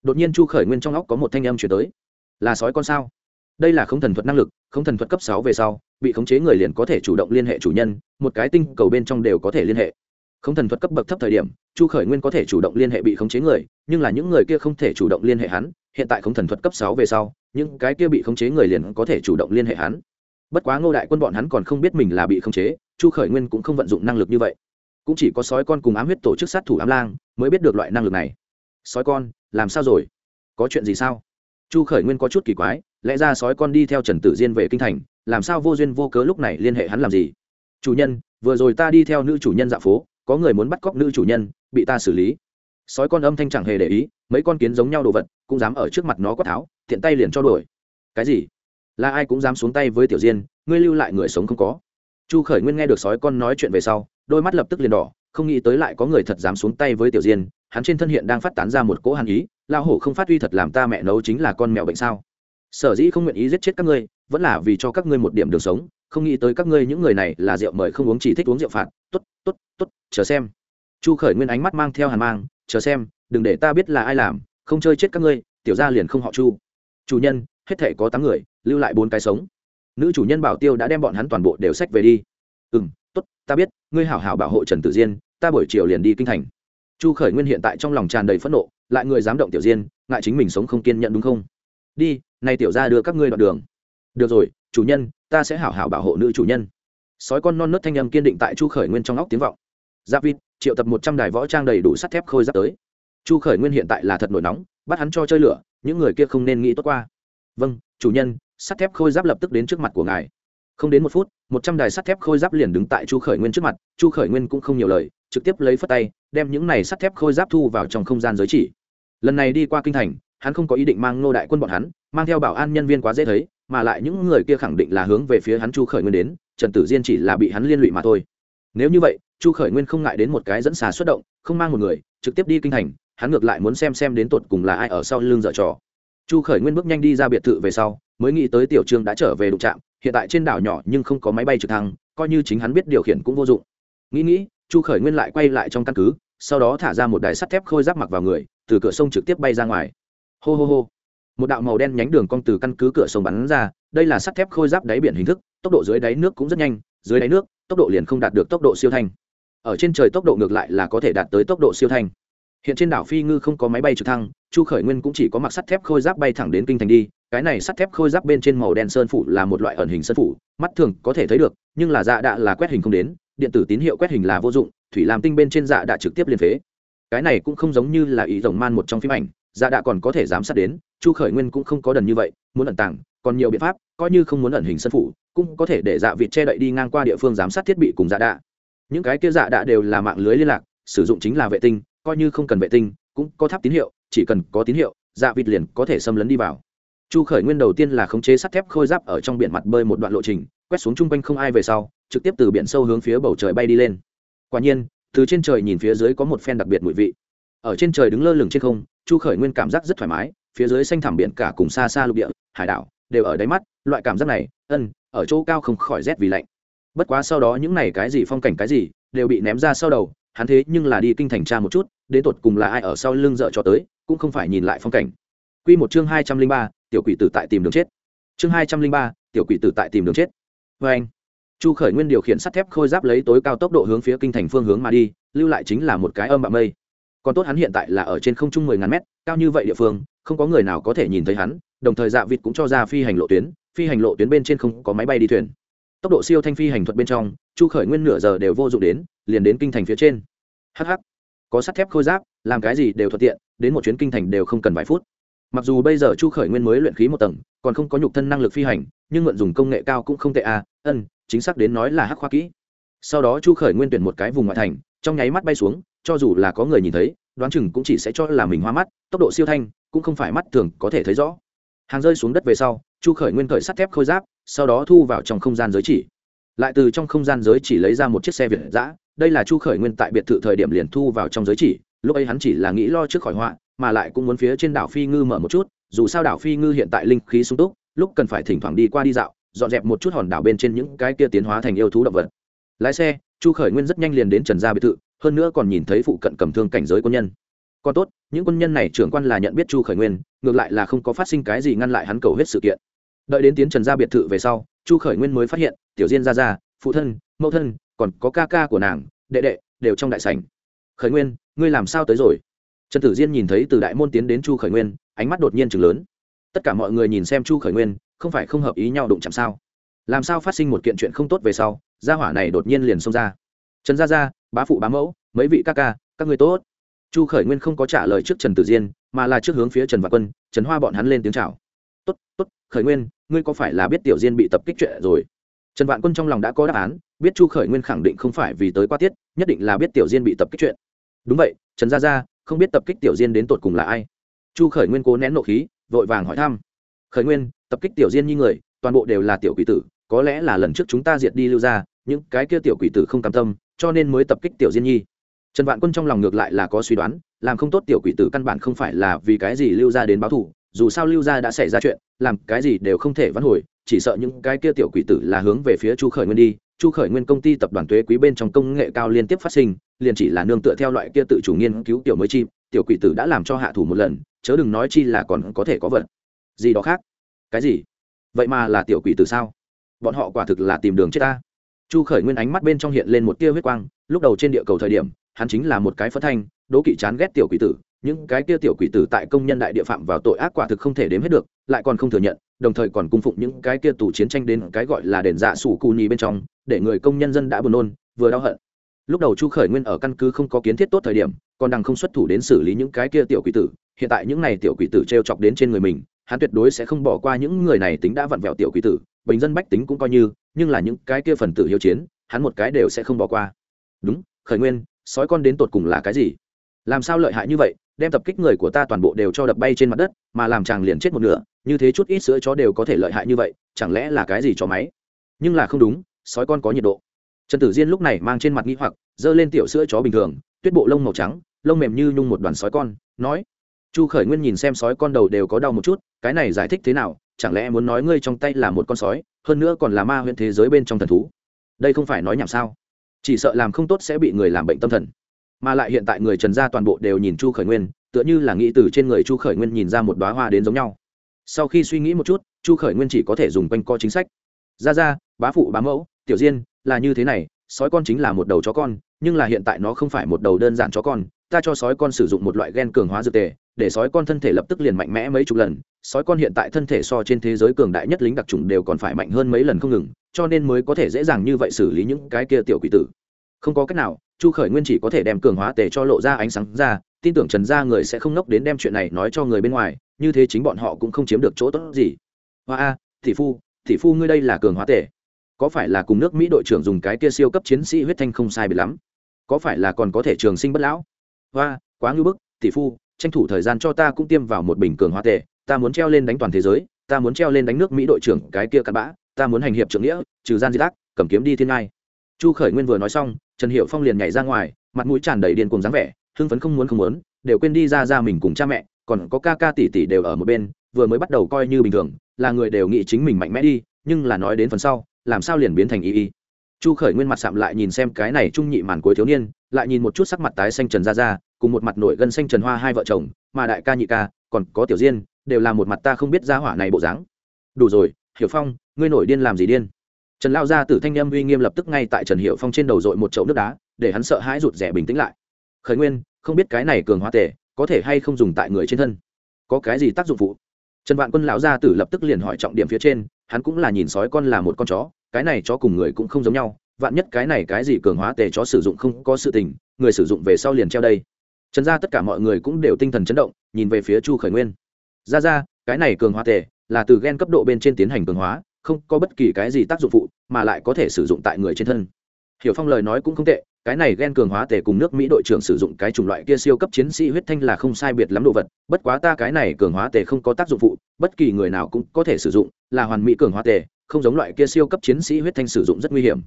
Đột nhiên chu khởi nguyên trong óc có một thanh âm chuyển tới. Là sói con sao? Đây là không thần thuật năng lực, không thần thuật cấp sáu về sau, bị khống chế người liền có thể chủ động liên hệ chủ nhân, một cái tinh cầu bên trong đều có thể liên hệ không thần thuật cấp bậc thấp thời điểm, chu khởi nguyên có thể chủ động liên hệ bị khống chế người, nhưng là những người kia không thể chủ động liên hệ hắn, hiện tại không thần thuật cấp sáu về sau, những cái kia bị khống chế người liền có thể chủ động liên hệ hắn. Bất quá ngô đại quân bọn hắn còn không biết mình là bị khống chế, chu khởi nguyên cũng không vận dụng năng lực như vậy. Cũng chỉ có sói con cùng ám huyết tổ chức sát thủ ám lang mới biết được loại năng lực này. Sói con, làm sao rồi? Có chuyện gì sao? Chu khởi nguyên có chút kỳ quái, lẽ ra sói con đi theo trần tử diên về kinh thành, làm sao vô duyên vô cớ lúc này liên hệ hắn làm gì? Chủ nhân, vừa rồi ta đi theo nữ chủ nhân dạ phố có người muốn bắt cóc nữ chủ nhân, bị ta xử lý. Sói con âm thanh chẳng hề để ý, mấy con kiến giống nhau đồ vật, cũng dám ở trước mặt nó quát tháo thiện tay liền cho đuổi. Cái gì? Là ai cũng dám xuống tay với tiểu diên, ngươi lưu lại người sống không có. Chu khởi nguyên nghe được sói con nói chuyện về sau, đôi mắt lập tức liền đỏ, không nghĩ tới lại có người thật dám xuống tay với tiểu diên, hắn trên thân hiện đang phát tán ra một cỗ hàn ý lao hổ không phát huy thật làm ta mẹ nấu chính là con mèo bệnh sao? Sở dĩ không nguyện ý giết chết các ngươi, vẫn là vì cho các ngươi một điểm đường sống, không nghĩ tới các ngươi những người này là rượu mời không uống chỉ thích uống rượu phạt t ố t tốt tốt, chờ xem. Chu khởi nguyên ánh mắt mang theo hàn mang, chờ xem, đừng để ta biết là ai làm, không chơi chết các ngươi, tiểu gia liền không họ chu. Chủ nhân, hết thể có tám người, lưu lại bốn cái sống. Nữ chủ nhân bảo tiêu đã đem bọn hắn toàn bộ đều sách về đi. Ừ m t ố t ta biết, ngươi hảo hảo bảo hộ trần tử diên, ta buổi chiều liền đi kinh thành. Chu khởi nguyên hiện tại trong lòng tràn đầy phẫn nộ, lại người dám động tiểu diên, ngại chính mình sống không kiên nhận đúng không? Đi, nay tiểu ra đưa các ngươi đoạn đường. Được rồi, chủ nhân, ta sẽ hảo hảo bảo hộ nữ chủ nhân sói con non nớt thanh âm kiên định tại chu khởi nguyên trong óc tiếng vọng. Giáp vịt triệu tập một trăm đài võ trang đầy đủ sắt thép khôi giáp tới. Chu khởi nguyên hiện tại là thật nổi nóng, bắt hắn cho chơi lửa, những người kia không nên nghĩ tốt qua. Vâng chủ nhân, sắt thép khôi giáp lập tức đến trước mặt của ngài. Không đến một phút, một trăm đài sắt thép khôi giáp liền đứng tại chu khởi nguyên trước mặt, chu khởi nguyên cũng không nhiều lời, trực tiếp lấy phất tay, đem những này sắt thép khôi giáp thu vào trong không gian giới chỉ. Lần này đi qua kinh thành, hắn không có ý định mang nô đại quân bọn hắn, mang theo bảo an nhân viên quá dễ thấy, mà lại những người kia khẳng định là hướng về phía hắn chu khởi nguyên đến trần tử diên chỉ là bị hắn liên lụy mà thôi. Nếu như vậy, chu khởi nguyên không ngại đến một cái dẫn xà xuất động, không mang một người, trực tiếp đi kinh thành, hắn ngược lại muốn xem xem đến tột cùng là ai ở sau lưng dở trò. Chu khởi nguyên bước nhanh đi ra biệt thự về sau, mới nghĩ tới tiểu trương đã trở về đụng trạm hiện tại trên đảo nhỏ nhưng không có máy bay trực thăng, coi như chính hắn biết điều khiển cũng vô dụng. Nghĩ nghĩ, chu khởi nguyên lại quay lại trong căn cứ, sau đó thả ra một đài sắt thép khôi giáp mặc vào người, từ cửa sông trực tiếp bay ra ngoài. Hô hô hô. Một đạo màu đen nhánh đường cong từ căn cứ cửa sông bắn ra, đây là sắt thép khôi giáp đáy biển hình thức tốc độ dưới đáy nước cũng rất nhanh, dưới đáy nước, tốc độ liền không đạt được tốc độ siêu thanh. Ở trên trời tốc độ ngược lại là có thể đạt tới tốc độ siêu thanh. Hiện trên đảo phi ngư không có máy bay trực thăng, chu khởi nguyên cũng chỉ có mặc sắt thép khôi giáp bay thẳng đến kinh thành đi. Cái này sắt thép khôi giáp bên trên màu đen sơn phủ là một loại ẩn hình sơn phủ, mắt thường có thể thấy được, nhưng là dạ đạ là quét hình không đến, điện tử tín hiệu quét hình là vô dụng, thủy làm tinh bên trên dạ đạ trực tiếp liên phế. Cái này cũng không giống như là ý rồng man một trong phim ảnh dạ đạ còn có thể giám sát đến, chu khởi nguyên cũng không có đần như vậy, muốn ẩn tàng, còn nhiều biện pháp, coi như không muốn ẩn hình sân phủ cũng có thể để dạ vịt che đậy đi ngang qua địa phương giám sát thiết bị cùng dạ đạ. Những cái kia dạ đạ đều là mạng lưới liên lạc, sử dụng chính là vệ tinh, coi như không cần vệ tinh, cũng có tháp tín hiệu, chỉ cần có tín hiệu dạ vịt liền có thể xâm lấn đi vào. Chu khởi nguyên đầu tiên là khống chế sắt thép khôi giáp ở trong biển mặt bơi một đoạn lộ trình, quét xuống chung quanh không ai về sau, trực tiếp từ biển sâu hướng phía bầu trời bay đi lên. Quả nhiên, từ trên trời nhìn phía dưới có một phen đặc biệt mùi vị. Ở trên trời đứng lơ lửng trên không, chu khởi nguyên cảm giác rất thoải mái, phía dưới xanh thẳm biển cả cùng xa xa lục địa, hải đảo đều ở đáy mắt, loại cảm giác này, ân, ở chỗ cao không khỏi rét vì lạnh. Bất quá sau đó những này cái gì phong cảnh cái gì, đều bị ném ra sau đầu, hắn thế nhưng là đi kinh thành tra một chút, đến tột cùng là ai ở sau lưng dợ cho tới, cũng không phải nhìn lại phong cảnh. Quy một chương hai trăm linh ba, tiểu quỷ tử tại tìm đường chết. Chương hai trăm linh ba, tiểu quỷ tử tại tìm đường chết. Vê anh, chu khởi nguyên điều khiển sắt thép khôi giáp lấy tối cao tốc độ hướng phía kinh thành phương hướng mà đi, lưu lại chính là một cái âm bạ mây. Còn tốt hắn hiện tại là ở trên không trung mười ngàn mét, cao như vậy địa phương, không có người nào có thể nhìn thấy hắn đồng thời dạ vịt cũng cho ra phi hành lộ tuyến, phi hành lộ tuyến bên trên không có máy bay đi thuyền. Tốc độ siêu thanh phi hành thuật bên trong, chu khởi nguyên nửa giờ đều vô dụng đến, liền đến kinh thành phía trên. Hh có sắt thép khôi giáp, làm cái gì đều thuận tiện, đến một chuyến kinh thành đều không cần vài phút. Mặc dù bây giờ chu khởi nguyên mới luyện khí một tầng, còn không có nhục thân năng lực phi hành, nhưng mượn dùng công nghệ cao cũng không tệ à ân, chính xác đến nói là hắc khoa kỹ. Sau đó chu khởi nguyên tuyển một cái vùng ngoại thành, trong nháy mắt bay xuống, cho dù là có người nhìn thấy, đoán chừng cũng chỉ sẽ cho là mình hoa mắt, tốc độ siêu thanh, cũng không phải mắt thường có thể thấy rõ hàng rơi xuống đất về sau, chu khởi nguyên khởi sắt thép khôi giáp, sau đó thu vào trong không gian giới chỉ. Lại từ trong không gian giới chỉ lấy ra một chiếc xe việt giã đây là chu khởi nguyên tại biệt thự thời điểm liền thu vào trong giới chỉ, lúc ấy hắn chỉ là nghĩ lo trước khỏi họa, mà lại cũng muốn phía trên đảo phi ngư mở một chút, dù sao đảo phi ngư hiện tại linh khí sung túc, lúc cần phải thỉnh thoảng đi qua đi dạo, dọn dẹp một chút hòn đảo bên trên những cái kia tiến hóa thành yêu thú động vật. Lái xe, chu khởi nguyên rất nhanh liền đến trần gia biệt thự, hơn nữa còn nhìn thấy phụ cận cầm thương cảnh giới quân nhân còn tốt, những quân nhân này trưởng quan là nhận biết chu khởi nguyên, ngược lại là không có phát sinh cái gì ngăn lại hắn cầu hết sự kiện. Đợi đến tiến trần gia biệt thự về sau, chu khởi nguyên mới phát hiện, tiểu diên ra ra phụ thân, mẫu thân, còn có ca ca của nàng, đệ đệ, đều trong đại sảnh. Khởi nguyên, ngươi làm sao tới rồi? Trần tử diên nhìn thấy từ đại môn tiến đến chu khởi nguyên, ánh mắt đột nhiên chừng lớn. Tất cả mọi người nhìn xem chu khởi nguyên, không phải không hợp ý nhau đụng chạm sao? Làm sao phát sinh một kiện chuyện không tốt về sau, gia hỏa này đột nhiên liền xông ra. Trần gia gia, bá phụ bá mẫu, mấy vị ca ca, các người tốt chu khởi nguyên không có trả lời trước trần tử diên, mà là trước hướng phía trần vạn quân, trần hoa bọn hắn lên tiếng chào. Tốt tốt, khởi nguyên, ngươi có phải là biết tiểu diên bị tập kích chuyện rồi? Trần vạn quân trong lòng đã có đáp án, biết chu khởi nguyên khẳng định không phải vì tới qua tiết, nhất định là biết tiểu diên bị tập kích chuyện. Đúng vậy, trần gia gia, không biết tập kích tiểu diên đến tột cùng là ai? Chu khởi nguyên cố nén nộ khí, vội vàng hỏi thăm. Khởi nguyên, tập kích tiểu diên như người, toàn bộ đều là tiểu quỷ tử, có lẽ là lần trước chúng ta diệt đi lưu ra những cái kia tiểu quỷ tử không cam tâm, cho nên mới tập kích tiểu diên nhi trần vạn quân trong lòng ngược lại là có suy đoán, làm không tốt tiểu quỷ tử căn bản không phải là vì cái gì lưu ra đến báo thù, dù sao lưu ra đã xảy ra chuyện, làm cái gì đều không thể vãn hồi, chỉ sợ những cái kia tiểu quỷ tử là hướng về phía chu khởi nguyên đi. Chu khởi nguyên công ty tập đoàn thuế quý bên trong công nghệ cao liên tiếp phát sinh, liền chỉ là nương tựa theo loại kia tự chủ nghiên cứu tiểu mới chi. tiểu quỷ tử đã làm cho hạ thủ một lần, chớ đừng nói chi là còn có thể có vật. Gì đó khác? Cái gì? Vậy mà là tiểu quỷ tử sao? Bọn họ quả thực là tìm đường chết ta. Chu khởi nguyên ánh mắt bên trong hiện lên một tia huyết quang, lúc đầu trên địa cầu thời điểm hắn chính là một cái phất thanh, đố kỵ chán ghét tiểu quỷ tử, những cái kia tiểu quỷ tử tại công nhân đại địa phạm vào tội ác quả thực không thể đếm hết được, lại còn không thừa nhận, đồng thời còn cung phụng những cái kia tù chiến tranh đến cái gọi là đền dạ sủ cù nhì bên trong, để người công nhân dân đã buồn nôn, vừa đau hận. Lúc đầu chu khởi nguyên ở căn cứ không có kiến thiết tốt thời điểm, còn đang không xuất thủ đến xử lý những cái kia tiểu quỷ tử, hiện tại những này tiểu quỷ tử t r e o chọc đến trên người mình, hắn tuyệt đối sẽ không bỏ qua những người này tính đã vặn vẹo tiểu quỷ tử, bình dân bách tính cũng coi như, nhưng là những cái kia phần tử hiếu chiến, hắn một cái đều sẽ không bỏ qua. Đúng, khởi nguyên sói con đến tột cùng là cái gì? Làm sao lợi hại như vậy, đem tập kích người của ta toàn bộ đều cho đập bay trên mặt đất, mà làm chàng liền chết một nửa, như thế chút ít sữa chó đều có thể lợi hại như vậy, chẳng lẽ là cái gì cho máy? Nhưng là không đúng, sói con có nhiệt độ. Trần tử diên lúc này mang trên mặt nghĩ hoặc, giơ lên tiểu sữa chó bình thường, tuyết bộ lông màu trắng, lông mềm như nhung một đoàn sói con, nói, chu khởi nguyên nhìn xem sói con đầu đều có đau một chút, cái này giải thích thế nào? Chẳng lẽ muốn nói ngươi trong tay là một con sói, hơn nữa còn là ma huyện thế giới bên trong thần thú? Đây không phải nói nhảm sao? Chỉ sợ làm không tốt sẽ bị người làm bệnh tâm thần. Mà lại hiện tại người trần gia toàn bộ đều nhìn chu khởi nguyên, tựa như là nghĩ từ trên người chu khởi nguyên nhìn ra một đoá hoa đến giống nhau. Sau khi suy nghĩ một chút, chu khởi nguyên chỉ có thể dùng quanh co chính sách. Ra ra bá phụ, bá mẫu, tiểu diên, là như thế này, sói con chính là một đầu chó con, nhưng là hiện tại nó không phải một đầu đơn giản chó con, ta cho sói con sử dụng một loại gen cường hóa dược tề để sói con thân thể lập tức liền mạnh mẽ mấy chục lần, sói con hiện tại thân thể so trên thế giới cường đại nhất lính đặc trùng đều còn phải mạnh hơn mấy lần không ngừng, cho nên mới có thể dễ dàng như vậy xử lý những cái kia tiểu quỷ tử. Không có cách nào, chu khởi nguyên chỉ có thể đem cường hóa tề cho lộ ra ánh sáng ra, tin tưởng trần gia người sẽ không nốc đến đem chuyện này nói cho người bên ngoài, như thế chính bọn họ cũng không chiếm được chỗ tốt gì. Hoa a thị phu thị phu ngươi đây là cường hóa tề. Có phải là cùng nước mỹ đội trưởng dùng cái kia siêu cấp chiến sĩ huyết thanh không sai bị lắm? Có phải là còn có thể trường sinh bất lão? Hoa, quá ngưỡng bức thị phu tranh thủ thời gian cho ta cũng tiêm vào một bình cường hóa tệ. ta muốn treo lên đánh toàn thế giới, ta muốn treo lên đánh nước mỹ đội trưởng cái kia cặn bã, ta muốn hành hiệp trưởng nghĩa, trừ gian di tác cầm kiếm đi thiên ngai chu khởi nguyên vừa nói xong, trần hiệu phong liền nhảy ra ngoài, mặt mũi tràn đầy điên cùng dáng vẻ, hưng phấn không muốn không muốn, đều quên đi ra ra mình cùng cha mẹ, còn có ca ca tỷ tỷ đều ở một bên, vừa mới bắt đầu coi như bình thường, là người đều nghĩ chính mình mạnh mẽ đi, nhưng là nói đến phần sau, làm sao liền biến thành y y chu khởi nguyên mặt sạm lại nhìn xem cái này trung nhị màn cuối thiếu niên, lại nhìn một chút sắc mặt tái xanh trần ra ra cùng một mặt nổi gân xanh trần hoa hai vợ chồng, mà đại ca nhị ca, còn có tiểu diên, đều là một mặt ta không biết ra hỏa này bộ dáng. Đủ rồi, hiểu phong, ngươi nổi điên làm gì điên? Trần lao ra từ thanh â uy nghiêm lập tức ngay tại trần hiệu phong trên đầu dội một chậu nước đá, để hắn sợ hãi rụt rẻ bình tĩnh lại. Khởi nguyên, không biết cái này cường hóa tề, có thể hay không dùng tại người trên thân? Có cái gì tác dụng phụ? Trần vạn quân lão gia tử lập tức liền hỏi trọng điểm phía trên, hắn cũng là nhìn sói con là một con chó, cái này chó cùng người cũng không giống nhau, vạn nhất cái này cái gì cường hóa tề chó sử dụng không có sự tình, người sử dụng về sau liền treo đây trần gia tất cả mọi người cũng đều tinh thần chấn động, nhìn về phía chu khởi nguyên. Ra ra, cái này cường hóa tề, là từ gen cấp độ bên trên tiến hành cường hóa, không có bất kỳ cái gì tác dụng phụ, mà lại có thể sử dụng tại người trên thân. Hiểu phong lời nói cũng không tệ, cái này gen cường hóa tề cùng nước mỹ đội trưởng sử dụng cái chủng loại kia siêu cấp chiến sĩ huyết thanh là không sai biệt lắm đồ vật, bất quá ta cái này cường hóa tề không có tác dụng phụ, bất kỳ người nào cũng có thể sử dụng, là hoàn mỹ cường hóa tề, không giống loại kia siêu cấp chiến sĩ huyết thanh sử dụng rất nguy hiểm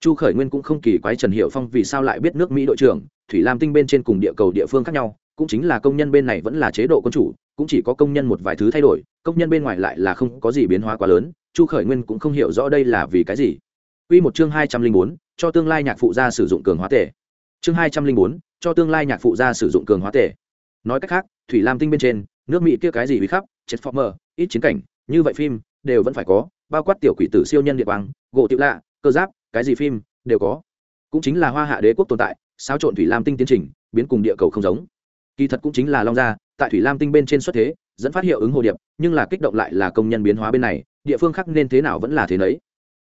chu khởi nguyên cũng không kỳ quái trần hiệu phong vì sao lại biết nước mỹ đội trưởng, thủy lam tinh bên trên cùng địa cầu địa phương khác nhau, cũng chính là công nhân bên này vẫn là chế độ quân chủ, cũng chỉ có công nhân một vài thứ thay đổi, công nhân bên ngoài lại là không có gì biến hóa quá lớn, chu khởi nguyên cũng không hiểu rõ đây là vì cái gì. Quy một chương hai trăm linh bốn, cho tương lai nhạc phụ gia sử dụng cường hóa tể chương hai trăm linh bốn, cho tương lai nhạc phụ gia sử dụng cường hóa tể nói cách khác, thủy lam tinh bên trên, nước mỹ kia cái gì uy khắp chết former ít chiến cảnh, như vậy phim, đều vẫn phải có, bao quát tiểu quỷ tử siêu nhân địa quang, gỗ tiểu lạ, cơ giáp cái gì phim, đều có. Cũng chính là hoa hạ đế quốc tồn tại, xáo trộn thủy lam tinh tiến trình, biến cùng địa cầu không giống. Kỳ thật cũng chính là long gia, tại thủy lam tinh bên trên xuất thế, dẫn phát hiệu ứng hồ điệp, nhưng là kích động lại là công nhân biến hóa bên này, địa phương khác nên thế nào vẫn là thế nấy.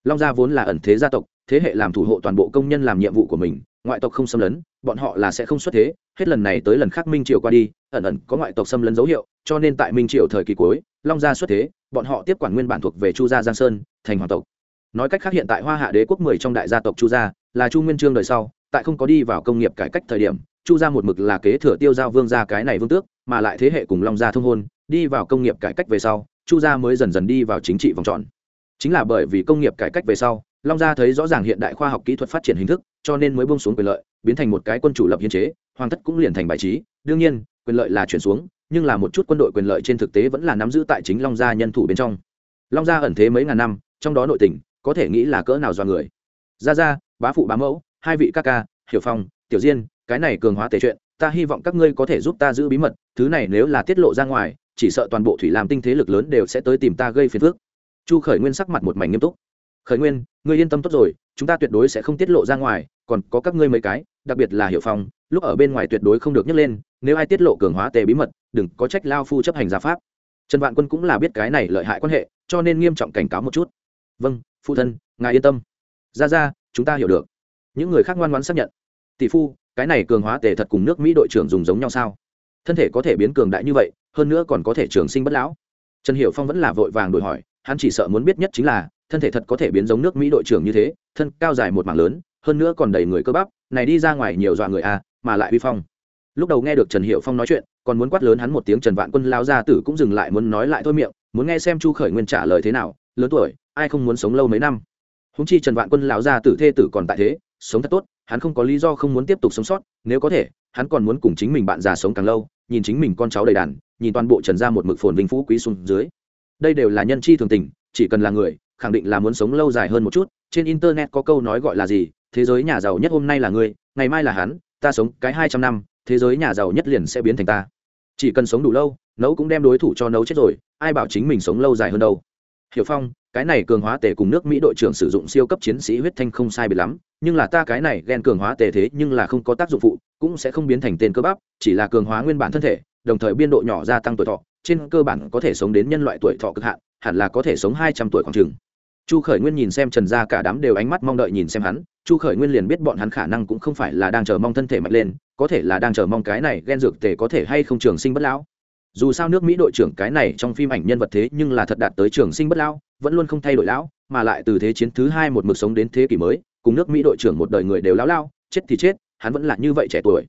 Long gia vốn là ẩn thế gia tộc, thế hệ làm thủ hộ toàn bộ công nhân làm nhiệm vụ của mình, ngoại tộc không xâm lấn, bọn họ là sẽ không xuất thế, hết lần này tới lần khác minh triều qua đi, ẩn ẩn có ngoại tộc xâm lấn dấu hiệu, cho nên tại minh triều thời kỳ cuối, long gia xuất thế, bọn họ tiếp quản nguyên bản thuộc về chu gia giang sơn, thành hoàng tộc nói cách khác hiện tại hoa hạ đế quốc mười trong đại gia tộc chu gia là chu nguyên trương đời sau, tại không có đi vào công nghiệp cải cách thời điểm, chu gia một mực là kế thừa tiêu giao vương gia cái này vương tước, mà lại thế hệ cùng long gia thông hôn, đi vào công nghiệp cải cách về sau, chu gia mới dần dần đi vào chính trị vòng tròn. Chính là bởi vì công nghiệp cải cách về sau, long gia thấy rõ ràng hiện đại khoa học kỹ thuật phát triển hình thức, cho nên mới bông xuống quyền lợi, biến thành một cái quân chủ lập hiến chế, hoàng thất cũng liền thành bài trí. Đương nhiên, quyền lợi là chuyển xuống, nhưng là một chút quân đội quyền lợi trên thực tế vẫn là nắm giữ tại chính long gia nhân thủ bên trong. Long gia ẩn thế mấy ngàn năm, trong đó nội tình có thể nghĩ là cỡ nào do người. Gia gia bá phụ bá mẫu, hai vị ca ca, hiểu phong, tiểu diên, cái này cường hóa tề chuyện, ta hy vọng các ngươi có thể giúp ta giữ bí mật, thứ này nếu là tiết lộ ra ngoài, chỉ sợ toàn bộ thủy làm tinh thế lực lớn đều sẽ tới tìm ta gây phiền phức. Chu khởi nguyên sắc mặt một mảnh nghiêm túc. Khởi nguyên, ngươi yên tâm tốt rồi, chúng ta tuyệt đối sẽ không tiết lộ ra ngoài, còn có các ngươi mấy cái, đặc biệt là hiểu phong, lúc ở bên ngoài tuyệt đối không được nhắc lên, nếu ai tiết lộ cường hóa tề bí mật, đừng có trách lao phu chấp hành gia pháp. Trần vạn quân cũng là biết cái này lợi hại quan hệ, cho nên nghiêm trọng cảnh cáo một chút. Vâng phụ thân, ngài yên tâm. Ra ra, chúng ta hiểu được. Những người khác ngoan ngoãn xác nhận. Tỷ phu, cái này cường hóa tề thật cùng nước mỹ đội trưởng dùng giống nhau sao? Thân thể có thể biến cường đại như vậy, hơn nữa còn có thể trường sinh bất lão. Trần hiệu phong vẫn là vội vàng đổi hỏi, hắn chỉ sợ muốn biết nhất chính là, thân thể thật có thể biến giống nước mỹ đội trưởng như thế, thân cao dài một mảng lớn, hơn nữa còn đầy người cơ bắp, này đi ra ngoài nhiều dọa người a mà lại uy phong. Lúc đầu nghe được trần hiệu phong nói chuyện, còn muốn quát lớn hắn một tiếng trần vạn quân lao ra tử cũng dừng lại muốn nói lại thôi miệng, muốn nghe xem chu khởi nguyên trả lời thế nào, lớn tuổi ai không muốn sống lâu mấy năm. Húng chi trần vạn quân lão gia tử thê tử còn tại thế, sống thật tốt, hắn không có lý do không muốn tiếp tục sống sót, nếu có thể, hắn còn muốn cùng chính mình bạn già sống càng lâu, nhìn chính mình con cháu đầy đàn, nhìn toàn bộ trần ra một mực phồn vinh phú quý xuống dưới. Đây đều là nhân chi thường tình, chỉ cần là người, khẳng định là muốn sống lâu dài hơn một chút. Trên internet có câu nói gọi là gì? Thế giới nhà giàu nhất hôm nay là người ngày mai là hắn, ta sống cái hai trăm năm, thế giới nhà giàu nhất liền sẽ biến thành ta. Chỉ cần sống đủ lâu, nấu cũng đem đối thủ cho nấu chết rồi, ai bảo chính mình sống lâu dài hơn đâu? Hiểu phong cái này cường hóa tề cùng nước mỹ đội trưởng sử dụng siêu cấp chiến sĩ huyết thanh không sai bị lắm, nhưng là ta cái này ghen cường hóa tề thế nhưng là không có tác dụng phụ, cũng sẽ không biến thành tên cơ bắp, chỉ là cường hóa nguyên bản thân thể, đồng thời biên độ nhỏ gia tăng tuổi thọ, trên cơ bản có thể sống đến nhân loại tuổi thọ cực hạn, hẳn là có thể sống hai trăm tuổi khoảng chừng. Chu khởi nguyên nhìn xem trần gia cả đám đều ánh mắt mong đợi nhìn xem hắn, chu khởi nguyên liền biết bọn hắn khả năng cũng không phải là đang chờ mong thân thể mạnh lên, có thể là đang chờ mong cái này ghen dược tề có thể hay không trường sinh bất lão dù sao nước mỹ đội trưởng cái này trong phim ảnh nhân vật thế nhưng là thật đạt tới trường sinh bất lão, vẫn luôn không thay đổi lão, mà lại từ thế chiến thứ hai một mực sống đến thế kỷ mới, cùng nước mỹ đội trưởng một đời người đều lão lao chết thì chết, hắn vẫn là như vậy trẻ tuổi.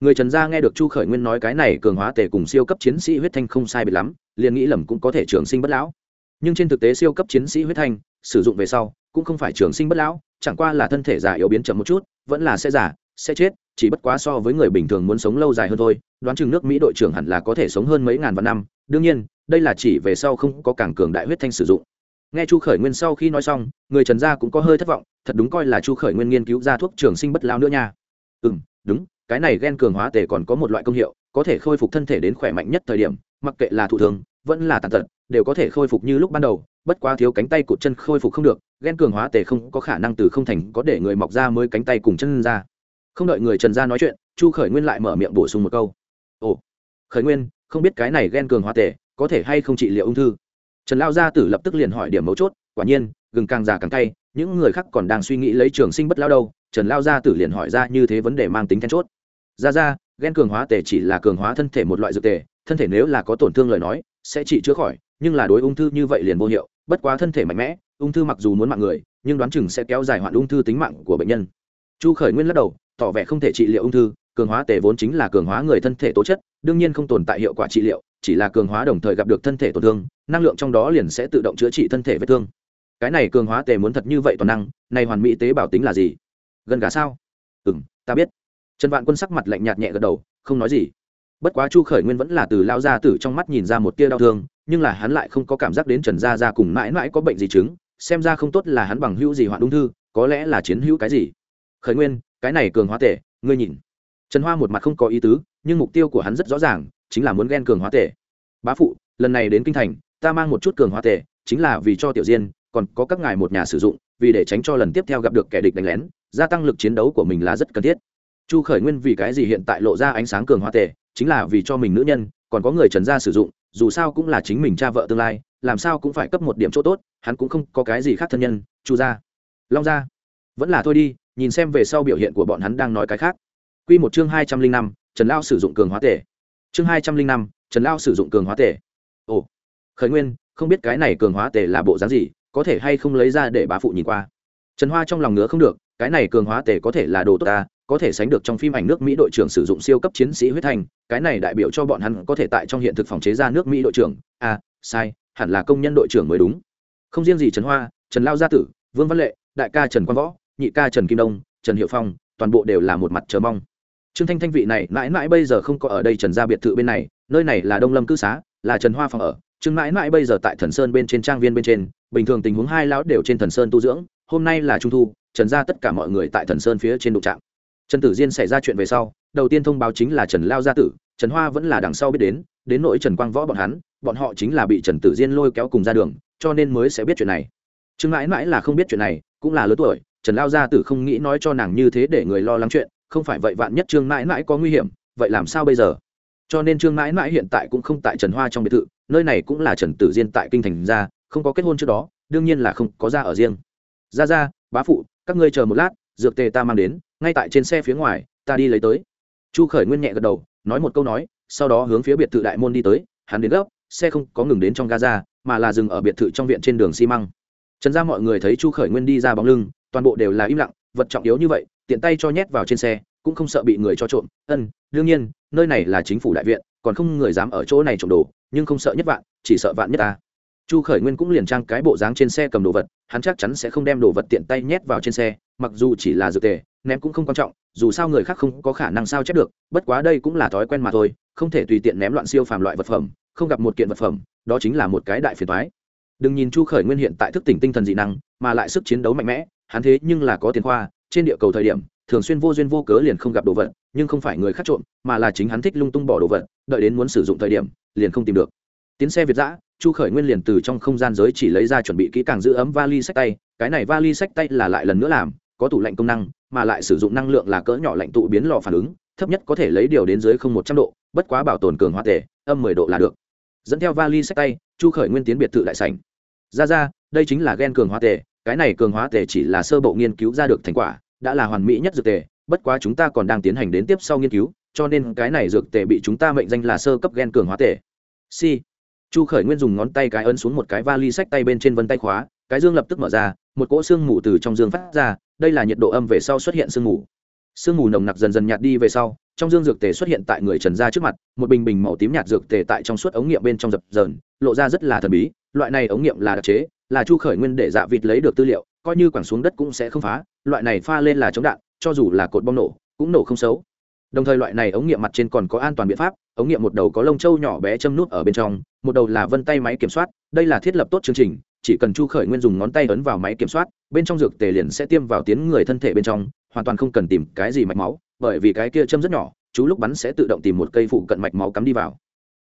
Người trần gia nghe được chu khởi nguyên nói cái này cường hóa tề cùng siêu cấp chiến sĩ huyết thanh không sai biệt lắm, liền nghĩ lầm cũng có thể trường sinh bất lão. Nhưng trên thực tế siêu cấp chiến sĩ huyết thanh, sử dụng về sau, cũng không phải trường sinh bất lão, chẳng qua là thân thể già yếu biến chậm một chút, vẫn là sẽ già, sẽ chết chỉ bất quá so với người bình thường muốn sống lâu dài hơn thôi, đoán chừng nước mỹ đội trưởng hẳn là có thể sống hơn mấy ngàn vạn năm. Đương nhiên, đây là chỉ về sau không có cảng cường đại huyết thanh sử dụng. Nghe chu khởi nguyên sau khi nói xong, người trần gia cũng có hơi thất vọng, thật đúng coi là chu khởi nguyên nghiên cứu ra thuốc trường sinh bất lao nữa nha. Ừ m đúng, cái này ghen cường hóa tề còn có một loại công hiệu, có thể khôi phục thân thể đến khỏe mạnh nhất thời điểm, mặc kệ là thụ thường, vẫn là tàn tật, đều có thể khôi phục như lúc ban đầu, bất quá thiếu cánh tay cụt chân khôi phục không được ghen cường hóa tề không có khả năng từ không thành có để người mọc ra mới cánh tay cùng chân ra không đợi người trần gia nói chuyện, chu khởi nguyên lại mở miệng bổ sung một câu. Ồ, khởi nguyên, không biết cái này ghen cường hóa tề có thể hay không trị liệu ung thư? Trần lao gia tử lập tức liền hỏi điểm mấu chốt, quả nhiên, gừng càng già càng cay, những người khác còn đang suy nghĩ lấy trường sinh bất lao đâu, trần lao gia tử liền hỏi ra như thế vấn đề mang tính then chốt. Ra ra, ghen cường hóa tề chỉ là cường hóa thân thể một loại dược tề thân thể nếu là có tổn thương lời nói, sẽ trị chữa khỏi, nhưng là đối ung thư như vậy liền vô hiệu, bất quá thân thể mạnh mẽ, ung thư mặc dù muốn mạng người, nhưng đoán chừng sẽ kéo dài hoạn ung thư tính mạng của bệnh nhân. Chu khởi nguyên lắc đầu tỏ vẻ không thể trị liệu ung thư, cường hóa tề vốn chính là cường hóa người thân thể tố chất, đương nhiên không tồn tại hiệu quả trị liệu, chỉ là cường hóa đồng thời gặp được thân thể tổn thương, năng lượng trong đó liền sẽ tự động chữa trị thân thể vết thương. Cái này cường hóa tề muốn thật như vậy toàn năng, này hoàn mỹ tế bảo tính là gì? Gần gà sao? Ừ m ta biết. Trần vạn quân sắc mặt lạnh nhạt nhẹ gật đầu, không nói gì. Bất quá chu khởi nguyên vẫn là từ lao ra tử trong mắt nhìn ra một tia đau thương, nhưng là hắn lại không có cảm giác đến trần gia gia cùng mãi mãi có bệnh gì chứng, xem ra không tốt là hắn bằng hữu gì hoạn ung thư, có lẽ là chiến hữu cái gì. Khởi nguyên cái này cường hóa tể ngươi nhìn. Trần hoa một mặt không có ý tứ nhưng mục tiêu của hắn rất rõ ràng chính là muốn ghen cường hóa tể. Bá phụ lần này đến kinh thành ta mang một chút cường hóa tể chính là vì cho tiểu diên còn có các ngài một nhà sử dụng vì để tránh cho lần tiếp theo gặp được kẻ địch đánh lén gia tăng lực chiến đấu của mình là rất cần thiết. Chu khởi nguyên vì cái gì hiện tại lộ ra ánh sáng cường hóa tề, chính là vì cho mình nữ nhân còn có người trần gia sử dụng dù sao cũng là chính mình cha vợ tương lai làm sao cũng phải cấp một điểm chỗ tốt hắn cũng không có cái gì khác thân nhân chu gia. Long gia. Vẫn là thôi đi nhìn xem về sau biểu hiện của bọn hắn đang nói cái khác. Q một chương hai trăm linh năm trần lao sử dụng cường hóa tể. Chương hai trăm linh năm trần lao sử dụng cường hóa tể. Ồ khởi nguyên không biết cái này cường hóa tể là bộ dáng gì có thể hay không lấy ra để bá phụ nhìn qua? Trần hoa trong lòng ngứa không được cái này cường hóa tể có thể là đồ tốt ta có thể sánh được trong phim ảnh nước mỹ đội trưởng sử dụng siêu cấp chiến sĩ huyết thành cái này đại biểu cho bọn hắn có thể tại trong hiện thực phòng chế ra nước mỹ đội trưởng. A à, sai hẳn là công nhân đội trưởng mới đúng. Không riêng gì trần hoa trần lao gia tử vương văn lệ đại ca trần quang võ nhị ca trần kim đông, trần hiệu phong, toàn bộ đều là một mặt chờ mong. Trương thanh thanh vị này mãi mãi bây giờ không có ở đây trần gia biệt thự bên này, nơi này là đông lâm cư xá, là trần hoa phòng ở. Trương mãi mãi bây giờ tại thần sơn bên trên trang viên bên trên, bình thường tình huống hai lão đều trên thần sơn tu dưỡng, hôm nay là trung thu, trần gia tất cả mọi người tại thần sơn phía trên đụng trạm trần tử diên xảy ra chuyện về sau, đầu tiên thông báo chính là trần lao gia tử, trần hoa vẫn là đằng sau biết đến đến nỗi trần quang võ bọn hắn, bọn họ chính là bị trần tử diên lôi kéo cùng ra đường, cho nên mới sẽ biết chuyện này. Trương mãi mãi là không biết chuyện này, cũng là lớn tuổi trần lao gia tử không nghĩ nói cho nàng như thế để người lo lắng chuyện, không phải vậy vạn nhất trương mãi mãi có nguy hiểm, vậy làm sao bây giờ? Cho nên trương mãi mãi hiện tại cũng không tại trần hoa trong biệt thự, nơi này cũng là trần tử diên tại kinh thành ra, không có kết hôn trước đó, đương nhiên là không có ra ở riêng. Ra ra bá phụ, các ngươi chờ một lát, dược tề ta mang đến, ngay tại trên xe phía ngoài, ta đi lấy tới. Chu khởi nguyên nhẹ gật đầu, nói một câu nói, sau đó hướng phía biệt thự đại môn đi tới, hắn đến gấp, xe không có ngừng đến trong gaza mà là dừng ở biệt thự trong viện trên đường xi măng. Trần ra mọi người thấy chu khởi nguyên đi ra bóng lưng toàn bộ đều là im lặng, vật trọng yếu như vậy, tiện tay cho nhét vào trên xe, cũng không sợ bị người cho trộm. Ân, đương nhiên, nơi này là chính phủ đại viện, còn không người dám ở chỗ này trộm đồ, nhưng không sợ nhất vạn, chỉ sợ vạn nhất ta. Chu khởi nguyên cũng liền trang cái bộ dáng trên xe cầm đồ vật, hắn chắc chắn sẽ không đem đồ vật tiện tay nhét vào trên xe, mặc dù chỉ là dược tề, ném cũng không quan trọng, dù sao người khác không có khả năng sao chép được, bất quá đây cũng là thói quen mà thôi, không thể tùy tiện ném loạn siêu phàm loại vật phẩm, không gặp một kiện vật phẩm, đó chính là một cái đại phiền thoái đừng nhìn chu khởi nguyên hiện tại thức tỉnh tinh thần dị năng, mà lại sức chiến đấu mạnh mẽ hắn thế nhưng là có tiền khoa, trên địa cầu thời điểm, thường xuyên vô duyên vô cớ liền không gặp đồ vật, nhưng không phải người khác trộm, mà là chính hắn thích lung tung bỏ đồ vật, đợi đến muốn sử dụng thời điểm, liền không tìm được. Tiến xe việt giã, chu khởi nguyên liền từ trong không gian giới chỉ lấy ra chuẩn bị kỹ càng giữ ấm vali sách tay, cái này vali sách tay là lại lần nữa làm, có tủ lạnh công năng, mà lại sử dụng năng lượng là cỡ nhỏ lạnh tụ biến lò phản ứng, thấp nhất có thể lấy điều đến dưới không một trăm độ, bất quá bảo tồn cường hóa tể âm mười độ là được. Dẫn theo vali sách tay, chu khởi nguyên tiến biệt thự đại sảnh. Ra ra, đây chính là gen cường hóa tể cái này cường hóa tề chỉ là sơ bộ nghiên cứu ra được thành quả, đã là hoàn mỹ nhất dược tề, bất quá chúng ta còn đang tiến hành đến tiếp sau nghiên cứu, cho nên cái này dược tề bị chúng ta mệnh danh là sơ cấp gen cường hóa tề. C. Chu khởi nguyên dùng ngón tay cái ấn xuống một cái vali sách tay bên trên vân tay khóa, cái dương lập tức mở ra, một cỗ xương mù từ trong dương phát ra, đây là nhiệt độ âm về sau xuất hiện sương mù. Sương mù nồng nặc dần dần nhạt đi về sau, trong dương dược tề xuất hiện tại người trần gia trước mặt, một bình bình màu tím nhạt dược tề tại trong suốt ống nghiệm bên trong dập dờn, lộ ra rất là thần bí, loại này ống nghiệm là đặc chế là chu khởi nguyên để dạ vịt lấy được tư liệu, coi như quẳng xuống đất cũng sẽ không phá, loại này pha lên là chống đạn, cho dù là cột bom nổ, cũng nổ không xấu. Đồng thời loại này ống nghiệm mặt trên còn có an toàn biện pháp, ống nghiệm một đầu có lông trâu nhỏ bé châm nút ở bên trong, một đầu là vân tay máy kiểm soát, đây là thiết lập tốt chương trình, chỉ cần chu khởi nguyên dùng ngón tay ấn vào máy kiểm soát, bên trong dược tề liền sẽ tiêm vào tiến người thân thể bên trong, hoàn toàn không cần tìm cái gì mạch máu, bởi vì cái kia châm rất nhỏ, chú lúc bắn sẽ tự động tìm một cây phụ cận mạch máu cắm đi vào.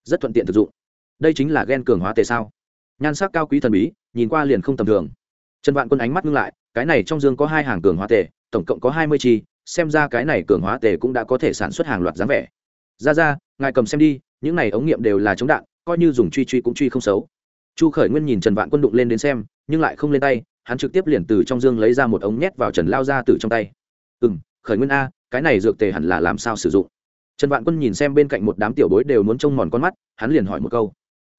Rất thuận tiện thực dụng. Đây chính là gen cường hóa tề sao. Nhan sắc cao quý thần bí nhìn qua liền không tầm thường. Trần vạn quân ánh mắt ngưng lại, cái này trong dương có hai hàng cường hóa tề, tổng cộng có hai mươi chi, xem ra cái này cường hóa tề cũng đã có thể sản xuất hàng loạt dáng vẻ. Ra ra, ngài cầm xem đi, những này ống nghiệm đều là chống đạn, coi như dùng truy truy cũng truy không xấu. Chu khởi nguyên nhìn trần vạn quân đụng lên đến xem, nhưng lại không lên tay, hắn trực tiếp liền từ trong dương lấy ra một ống nhét vào trần lao ra từ trong tay. Ừ m khởi nguyên a, cái này dược tề hẳn là làm sao sử dụng? Trần vạn quân nhìn xem bên cạnh một đám tiểu bối đều muốn trông mòn con mắt, hắn liền hỏi một câu.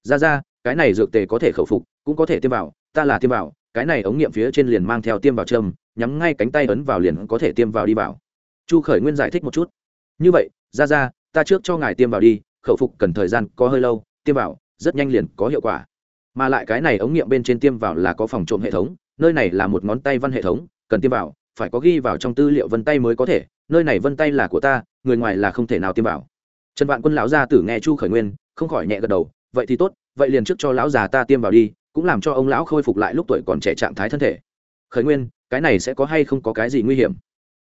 Ra ra, cái này dược tề có thể khẩu phục cũng có thể tiêm vào, ta là tiêm vào, cái này ống nghiệm phía trên liền mang theo tiêm vào châm, nhắm ngay cánh tay ấn vào liền có thể tiêm vào đi vào. Chu khởi nguyên giải thích một chút. Như vậy, ra ra, ta trước cho ngài tiêm vào đi, khẩu phục cần thời gian có hơi lâu, tiêm vào, rất nhanh liền có hiệu quả. Mà lại cái này ống nghiệm bên trên tiêm vào là có phòng trộm hệ thống, nơi này là một ngón tay văn hệ thống, cần tiêm vào, phải có ghi vào trong tư liệu vân tay mới có thể, nơi này vân tay là của ta, người ngoài là không thể nào tiêm vào. Trần vạn quân lão gia tử nghe chu khởi nguyên, không khỏi nhẹ gật đầu, vậy thì tốt, vậy liền trước cho lão già ta tiêm vào đi cũng làm cho ông lão khôi phục lại lúc tuổi còn trẻ trạng thái thân thể. Khởi nguyên, cái này sẽ có hay không có cái gì nguy hiểm?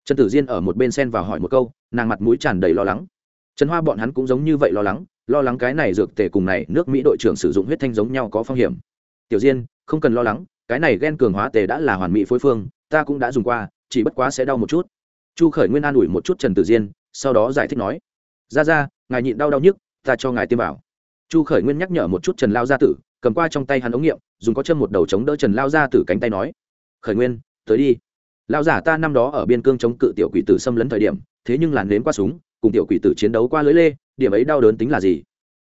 Trần tử diên ở một bên sen vào hỏi một câu, nàng mặt mũi tràn đầy lo lắng. Trần hoa bọn hắn cũng giống như vậy lo lắng lo lắng cái này dược tề cùng này nước mỹ đội trưởng sử dụng huyết thanh giống nhau có phong hiểm. Tiểu diên, không cần lo lắng, cái này ghen cường hóa tề đã là hoàn mỹ phối phương, ta cũng đã dùng qua, chỉ bất quá sẽ đau một chút. Chu khởi nguyên an ủi một chút trần tử diên, sau đó giải thích nói, ra ra, ngài nhịn đau đau nhức, ta cho ngài tiêm vào. Chu khởi nguyên nhắc nhở một chút trần lao gia tử cầm qua trong tay hắn ống nghiệm, dùng có chân một đầu chống đỡ trần lao gia tử cánh tay nói, khởi nguyên, tới đi. Lao giả ta năm đó ở biên cương chống cự tiểu quỷ tử xâm lấn thời điểm, thế nhưng làn nếm qua súng, cùng tiểu quỷ tử chiến đấu qua lưới lê, điểm ấy đau đớn tính là gì?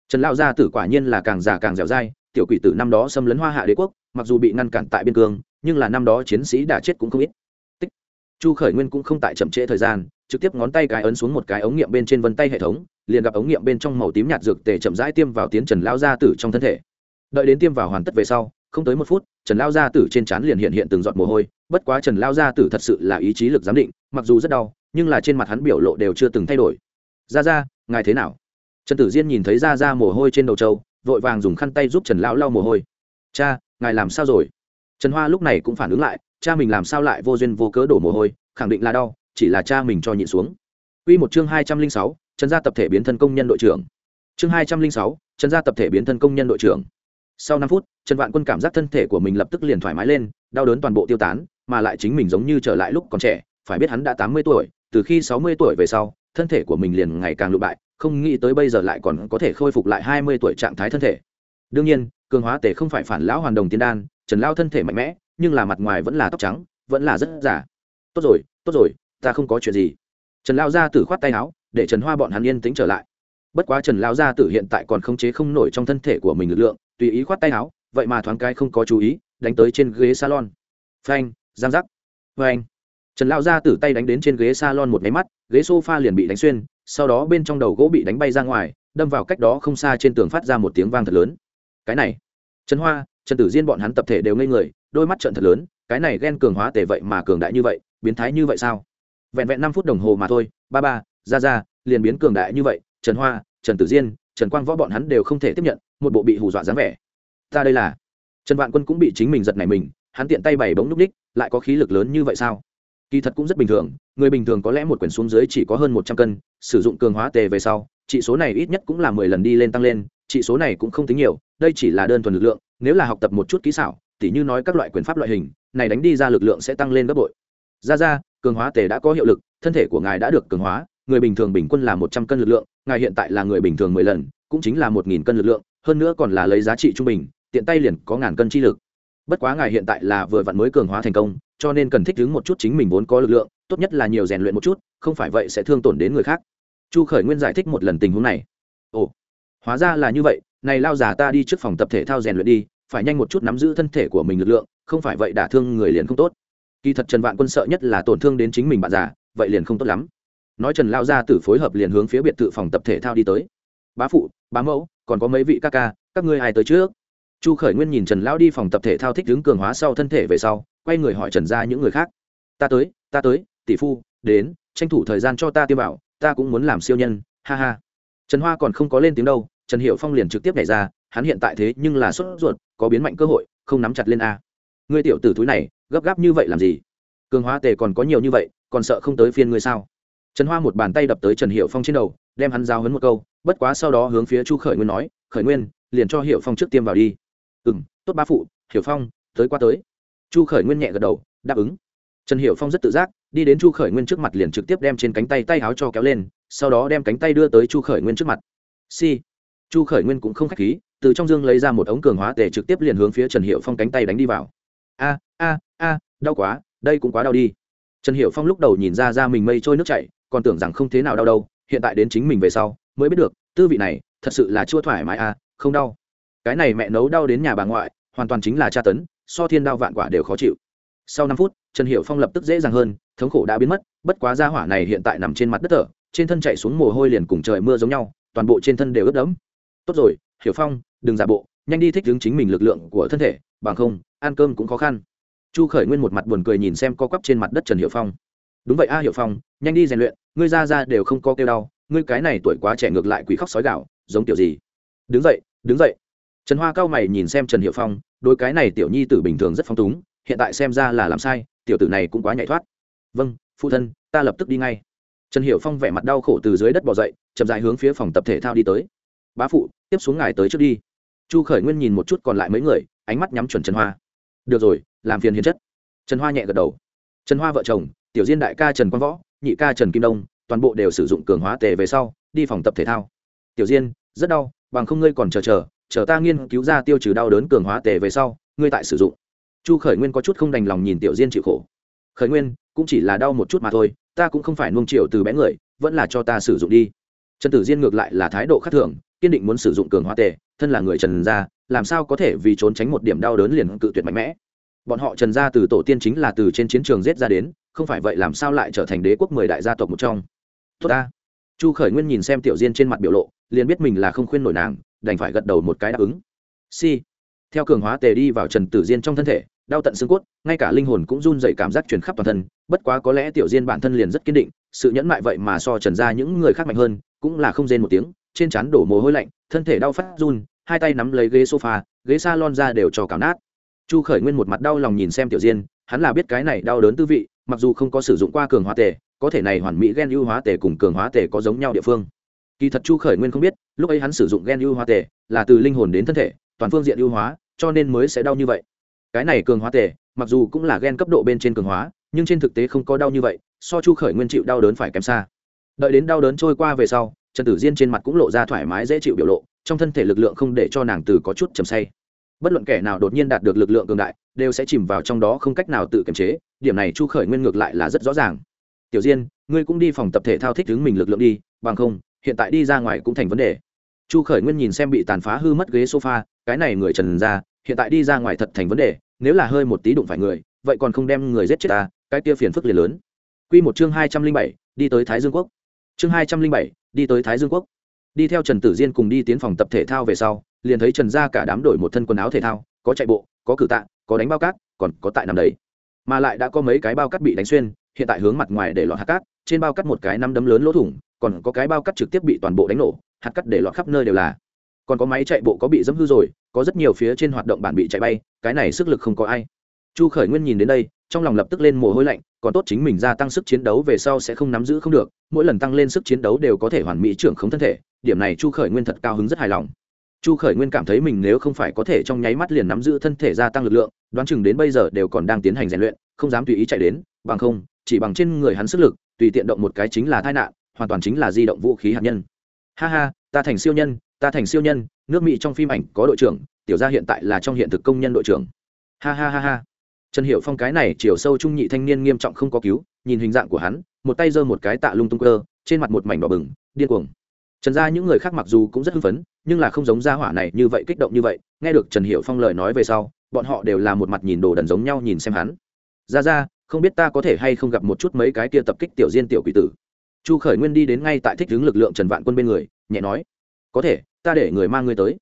Trần lao gia tử quả nhiên là càng già càng dẻo dai, tiểu quỷ tử năm đó xâm lấn hoa hạ đế quốc, mặc dù bị ngăn cản tại biên cương, nhưng là năm đó chiến sĩ đã chết cũng không ít. Tích. chu khởi nguyên cũng không tại chậm trễ thời gian, trực tiếp ngón tay cái ấn xuống một cái ống nghiệm bên trên vân tay hệ thống, liền gặp ống nghiệm bên trong màu tím nhạt dược tề chậm rãi tiêm vào tiến trần lao gia tử trong thân thể đợi đến tiêm vào hoàn tất về sau không tới một phút trần lao gia tử trên trán liền hiện hiện từng giọt mồ hôi bất quá trần lao gia tử thật sự là ý chí lực giám định mặc dù rất đau nhưng là trên mặt hắn biểu lộ đều chưa từng thay đổi. Ra ra ngài thế nào? Trần tử diên nhìn thấy ra ra mồ hôi trên đầu trâu vội vàng dùng khăn tay giúp trần lão lau mồ hôi. Cha ngài làm sao rồi? Trần hoa lúc này cũng phản ứng lại cha mình làm sao lại vô duyên vô cớ đổ mồ hôi khẳng định là đau chỉ là cha mình cho nhịn xuống. Quy một chương hai trăm linh sáu, Trần gia tập thể biến thân công nhân đội trưởng. Chương hai trăm linh sáu, Trần gia tập thể biến thân công nhân đội trưởng. Sau năm phút, Trần Vạn Quân cảm giác thân thể của mình lập tức liền thoải mái lên, đau đớn toàn bộ tiêu tán, mà lại chính mình giống như trở lại lúc còn trẻ, phải biết hắn đã tám mươi tuổi, từ khi sáu mươi tuổi về sau, thân thể của mình liền ngày càng lụ bại, không nghĩ tới bây giờ lại còn có thể khôi phục lại hai mươi tuổi trạng thái thân thể. Đương nhiên, cường hóa tể không phải phản lão hoàn đồng tiên đan, Trần Lao thân thể mạnh mẽ, nhưng là mặt ngoài vẫn là tóc trắng, vẫn là rất giả. Tốt rồi, tốt rồi, ta không có chuyện gì. Trần Lao gia tử khoát tay áo, để Trần Hoa bọn hắn yên tĩnh trở lại. Bất quá Trần Lao gia tử hiện tại còn khống chế không nổi trong thân thể của mình lực lượng, tùy ý khoát tay áo, vậy mà thoáng cái không có chú ý, đánh tới trên ghế salon. Phanh, giang giác. Phanh trần lão gia tử tay đánh đến trên ghế salon một máy mắt ghế sofa liền bị đánh xuyên sau đó bên trong đầu gỗ bị đánh bay ra ngoài đâm vào cách đó không xa trên tường phát ra một tiếng vang thật lớn cái này trần hoa trần tử diên bọn hắn tập thể đều ngây người đôi mắt trợn thật lớn cái này ghen cường hóa tề vậy mà cường đại như vậy biến thái như vậy sao vẹn vẹn năm phút đồng hồ mà thôi ba ba ra ra liền biến cường đại như vậy trần hoa trần tử diên trần quang võ bọn hắn đều không thể tiếp nhận một bộ bị hù dọa dáng vẻ. Ta đây là. Trần vạn quân cũng bị chính mình giật này mình hắn tiện tay bảy bóng núp ních, lại có khí lực lớn như vậy sao? Kỳ thật cũng rất bình thường người bình thường có lẽ một quyển xuống dưới chỉ có hơn một trăm cân sử dụng cường hóa tề về sau trị số này ít nhất cũng là mười lần đi lên tăng lên trị số này cũng không tính nhiều đây chỉ là đơn thuần lực lượng nếu là học tập một chút kỹ xảo tỉ như nói các loại quyền pháp loại hình này đánh đi ra lực lượng sẽ tăng lên gấp bội. Ra ra cường hóa tề đã có hiệu lực thân thể của ngài đã được cường hóa người bình thường bình quân là một trăm cân lực lượng ngài hiện tại là người bình thường mười lần, cũng chính là một nghìn cân lực lượng, hơn nữa còn là lấy giá trị trung bình, tiện tay liền có ngàn cân chi lực. Bất quá ngài hiện tại là vừa vặn mới cường hóa thành công, cho nên cần thích ứng một chút chính mình vốn có lực lượng, tốt nhất là nhiều rèn luyện một chút, không phải vậy sẽ thương tổn đến người khác. Chu khởi nguyên giải thích một lần tình huống này. Ồ, hóa ra là như vậy, này lao già ta đi trước phòng tập thể thao rèn luyện đi, phải nhanh một chút nắm giữ thân thể của mình lực lượng, không phải vậy đả thương người liền không tốt. Kỳ thật trần vạn quân sợ nhất là tổn thương đến chính mình bạn già, vậy liền không tốt lắm nói trần lao ra tử phối hợp liền hướng phía biệt thự phòng tập thể thao đi tới. Bá phụ, bá mẫu, còn có mấy vị ca ca, các ngươi ai tới trước? Chu khởi nguyên nhìn trần lão đi phòng tập thể thao thích đứng cường hóa sau thân thể về sau, quay người hỏi trần ra những người khác. Ta tới ta tới, tỷ phu, đến, tranh thủ thời gian cho ta tiêm bảo, ta cũng muốn làm siêu nhân, ha ha. Trần hoa còn không có lên tiếng đâu, trần hiệu phong liền trực tiếp nhảy ra, hắn hiện tại thế nhưng là sốt ruột, có biến mạnh cơ hội, không nắm chặt lên a. Ngươi tiểu tử túi này, gấp gáp như vậy làm gì? Cường hóa tề còn có nhiều như vậy, còn sợ không tới phiên ngươi sao? Trần hoa một bàn tay đập tới trần hiệu phong trên đầu, đem hắn giao hấn một câu, bất quá sau đó hướng phía chu khởi nguyên nói, khởi nguyên, liền cho hiệu phong trước tiêm vào đi. Ừ m tốt ba phụ, hiểu phong, tới qua tới. Chu khởi nguyên nhẹ gật đầu, đáp ứng. Trần hiểu phong rất tự giác, đi đến chu khởi nguyên trước mặt liền trực tiếp đem trên cánh tay tay áo cho kéo lên, sau đó đem cánh tay đưa tới chu khởi nguyên trước mặt. Si. Chu khởi nguyên cũng không k h á c h khí, từ trong dương lấy ra một ống cường hóa để trực tiếp liền hướng phía trần hiệu phong cánh tay đánh đi vào. A a a, đau quá, đây cũng quá đau đi. Trần hiệu phong lúc đầu nhìn ra ra mình mây trôi nước chảy còn tưởng rằng không thế nào đau đâu, hiện tại đến chính mình về sau, mới biết được, tư vị này, thật sự là chua thoải mái a không đau. Cái này mẹ nấu đau đến nhà bà ngoại, hoàn toàn chính là tra tấn, so thiên đao vạn quả đều khó chịu. Sau năm phút, trần hiệu phong lập tức dễ dàng hơn, thống khổ đã biến mất, bất quá ra hỏa này hiện tại nằm trên mặt đất thở, trên thân chạy xuống mồ hôi liền cùng trời mưa giống nhau, toàn bộ trên thân đều ướt đẫm. Tốt rồi, hiểu phong, đừng giả bộ, nhanh đi thích ứng chính mình lực lượng của thân thể, bằng không, ăn cơm cũng khó khăn. Chu khởi nguyên một mặt buồn cười nhìn xem co quắp trên mặt đất trần hiệu phong đúng vậy a hiệu phong, nhanh đi rèn luyện, ngươi ra ra đều không có kêu đau, ngươi cái này tuổi quá trẻ ngược lại quỷ khóc sói gạo giống tiểu gì? Đứng dậy đứng dậy. Trần hoa cao mày nhìn xem trần hiệu phong đôi cái này tiểu nhi tử bình thường rất phong túng, hiện tại xem ra là làm sai, tiểu tử này cũng quá nhạy thoát. Vâng phụ thân, ta lập tức đi ngay. Trần hiệu phong vẻ mặt đau khổ từ dưới đất bỏ dậy, chậm dài hướng phía phòng tập thể thao đi tới. Bá phụ, tiếp xuống ngài tới trước đi. Chu khởi nguyên nhìn một chút còn lại mấy người, ánh mắt nhắm chuẩn trần hoa. Được rồi, làm phiền hiền chất. Trần hoa nhẹ gật đầu. Trần hoa vợ chồng tiểu diên đại ca trần quang võ, nhị ca trần kim đông, toàn bộ đều sử dụng cường hóa tề về sau, đi phòng tập thể thao. Tiểu diên, rất đau, bằng không ngươi còn chờ chờ chờ ta nghiên cứu ra tiêu trừ đau đớn cường hóa tề về sau, ngươi tại sử dụng. Chu khởi nguyên có chút không đành lòng nhìn tiểu diên chịu khổ. Khởi nguyên, cũng chỉ là đau một chút mà thôi, ta cũng không phải nuông triệu từ bé người, vẫn là cho ta sử dụng đi. Trần tử diên ngược lại là thái độ khác thường, kiên định muốn sử dụng cường hóa tề, thân là người trần gia, làm sao có thể vì trốn tránh một điểm đau đớn liền cự tuyệt mạnh mẽ. Bọn họ trần gia từ tổ tiên chính là từ trên chiến trường giết ra đến không phải vậy làm sao lại trở thành đế quốc mười đại gia tộc một trong? Tốt ta. Chu khởi nguyên nhìn xem tiểu diên trên mặt biểu lộ, liền biết mình là không khuyên nổi nàng, đành phải gật đầu một cái đáp ứng. Si. Theo cường hóa tề đi vào trần tử diên trong thân thể, đau tận xương cốt, ngay cả linh hồn cũng run dậy cảm giác truyền khắp toàn thân, bất quá có lẽ tiểu diên bản thân liền rất kiên định, sự nhẫn mại vậy mà so trần ra những người khác mạnh hơn, cũng là không rên một tiếng, trên trán đổ mồ hôi lạnh, thân thể đau phát run, hai tay nắm lấy ghế sofa, ghế s a lon ra đều cho cảm nát. Chu khởi nguyên một mặt đau lòng nhìn xem tiểu diên, hắn là biết cái này đau đớn tư vị mặc dù không có sử dụng qua cường hóa tề, có thể này hoàn mỹ gen ưu hóa tề cùng cường hóa tề có giống nhau địa phương. Kỳ thật chu khởi nguyên không biết, lúc ấy hắn sử dụng gen ưu hóa tề là từ linh hồn đến thân thể, toàn phương diện ưu hóa, cho nên mới sẽ đau như vậy. Cái này cường hóa tề, mặc dù cũng là gen cấp độ bên trên cường hóa, nhưng trên thực tế không có đau như vậy, so chu khởi nguyên chịu đau đớn phải kém xa. Đợi đến đau đớn trôi qua về sau, trần tử diên trên mặt cũng lộ ra thoải mái dễ chịu biểu lộ, trong thân thể lực lượng không để cho nàng từ có chút chầm say bất luận kẻ nào đột nhiên đạt được lực lượng cường đại, đều sẽ chìm vào trong đó không cách nào tự kiềm chế, điểm này chu khởi nguyên ngược lại là rất rõ ràng. Tiểu diên, ngươi cũng đi phòng tập thể thao thích đứng mình lực lượng đi, bằng không, hiện tại đi ra ngoài cũng thành vấn đề. Chu khởi nguyên nhìn xem bị tàn phá hư mất ghế sofa, cái này người trần ra, hiện tại đi ra ngoài thật thành vấn đề, nếu là hơi một tí đụng phải người, vậy còn không đem người giết chết ta, cái kia phiền phức liền lớn. Q một chương hai trăm linh bảy, đi tới thái dương quốc. Chương hai trăm linh bảy, đi tới thái dương quốc đi theo trần tử diên cùng đi tiến phòng tập thể thao về sau, liền thấy trần gia cả đám đổi một thân quần áo thể thao, có chạy bộ, có cử tạ, có đánh bao cát, còn có tại nằm đấy mà lại đã có mấy cái bao cát bị đánh xuyên, hiện tại hướng mặt ngoài để lọt hạt cát, trên bao cát một cái năm đấm lớn lỗ thủng, còn có cái bao cát trực tiếp bị toàn bộ đánh nổ, hạt cát để lọt khắp nơi đều là. Còn có máy chạy bộ có bị dẫm hư rồi, có rất nhiều phía trên hoạt động bản bị chạy bay, cái này sức lực không có ai. Chu khởi nguyên nhìn đến đây trong lòng lập tức lên mồ hôi lạnh, còn tốt chính mình gia tăng sức chiến đấu về sau sẽ không nắm giữ không được, mỗi lần tăng lên sức chiến đấu đều có thể hoàn mỹ trưởng không thân thể, điểm này chu khởi nguyên thật cao hứng rất hài lòng. Chu khởi nguyên cảm thấy mình nếu không phải có thể trong nháy mắt liền nắm giữ thân thể gia tăng lực lượng, đoán chừng đến bây giờ đều còn đang tiến hành rèn luyện, không dám tùy ý chạy đến, bằng không, chỉ bằng trên người hắn sức lực, tùy tiện động một cái chính là tai nạn, hoàn toàn chính là di động vũ khí hạt nhân. Ha ha, ta thành siêu nhân, ta thành siêu nhân, nước mỹ trong phim ảnh có đội trưởng, tiểu gia hiện tại là trong hiện thực công nhân đội trưởng. Ha ha ha ha trần hiệu phong cái này chiều sâu trung nhị thanh niên nghiêm trọng không có cứu, nhìn hình dạng của hắn, một tay giơ một cái tạ lung tung cơ, trên mặt một mảnh đỏ bừng, điên cuồng. Trần gia những người khác mặc dù cũng rất hưng phấn, nhưng là không giống gia hỏa này như vậy kích động như vậy, nghe được trần hiệu phong lời nói về sau, bọn họ đều là một mặt nhìn đồ đần giống nhau nhìn xem hắn. Ra ra không biết ta có thể hay không gặp một chút mấy cái kia tập kích tiểu diên tiểu quỷ tử. Chu khởi nguyên đi đến ngay tại thích hướng lực lượng trần vạn quân bên người, nhẹ nói, có thể, ta để người mang ngươi tới.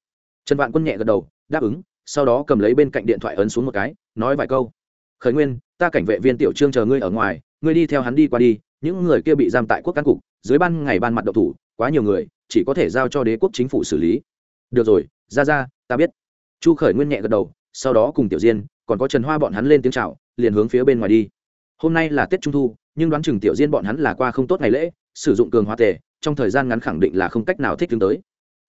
Trần vạn quân nhẹ gật đầu, đáp ứng, sau đó cầm lấy bên cạnh điện thoại ấn xuống một cái, nói vài câu khởi nguyên, ta cảnh vệ viên tiểu trương chờ ngươi ở ngoài, ngươi đi theo hắn đi qua đi, những người kia bị giam tại quốc căn cục, dưới ban ngày ban mặt độc thủ, quá nhiều người, chỉ có thể giao cho đế quốc chính phủ xử lý. Được rồi, ra ra, ta biết. Chu khởi nguyên nhẹ gật đầu, sau đó cùng tiểu diên, còn có trần hoa bọn hắn lên tiếng c h à o liền hướng phía bên ngoài đi. Hôm nay là tết trung thu, nhưng đoán chừng tiểu diên bọn hắn là qua không tốt ngày lễ, sử dụng cường hoa tề, trong thời gian ngắn khẳng định là không cách nào thích tương tới.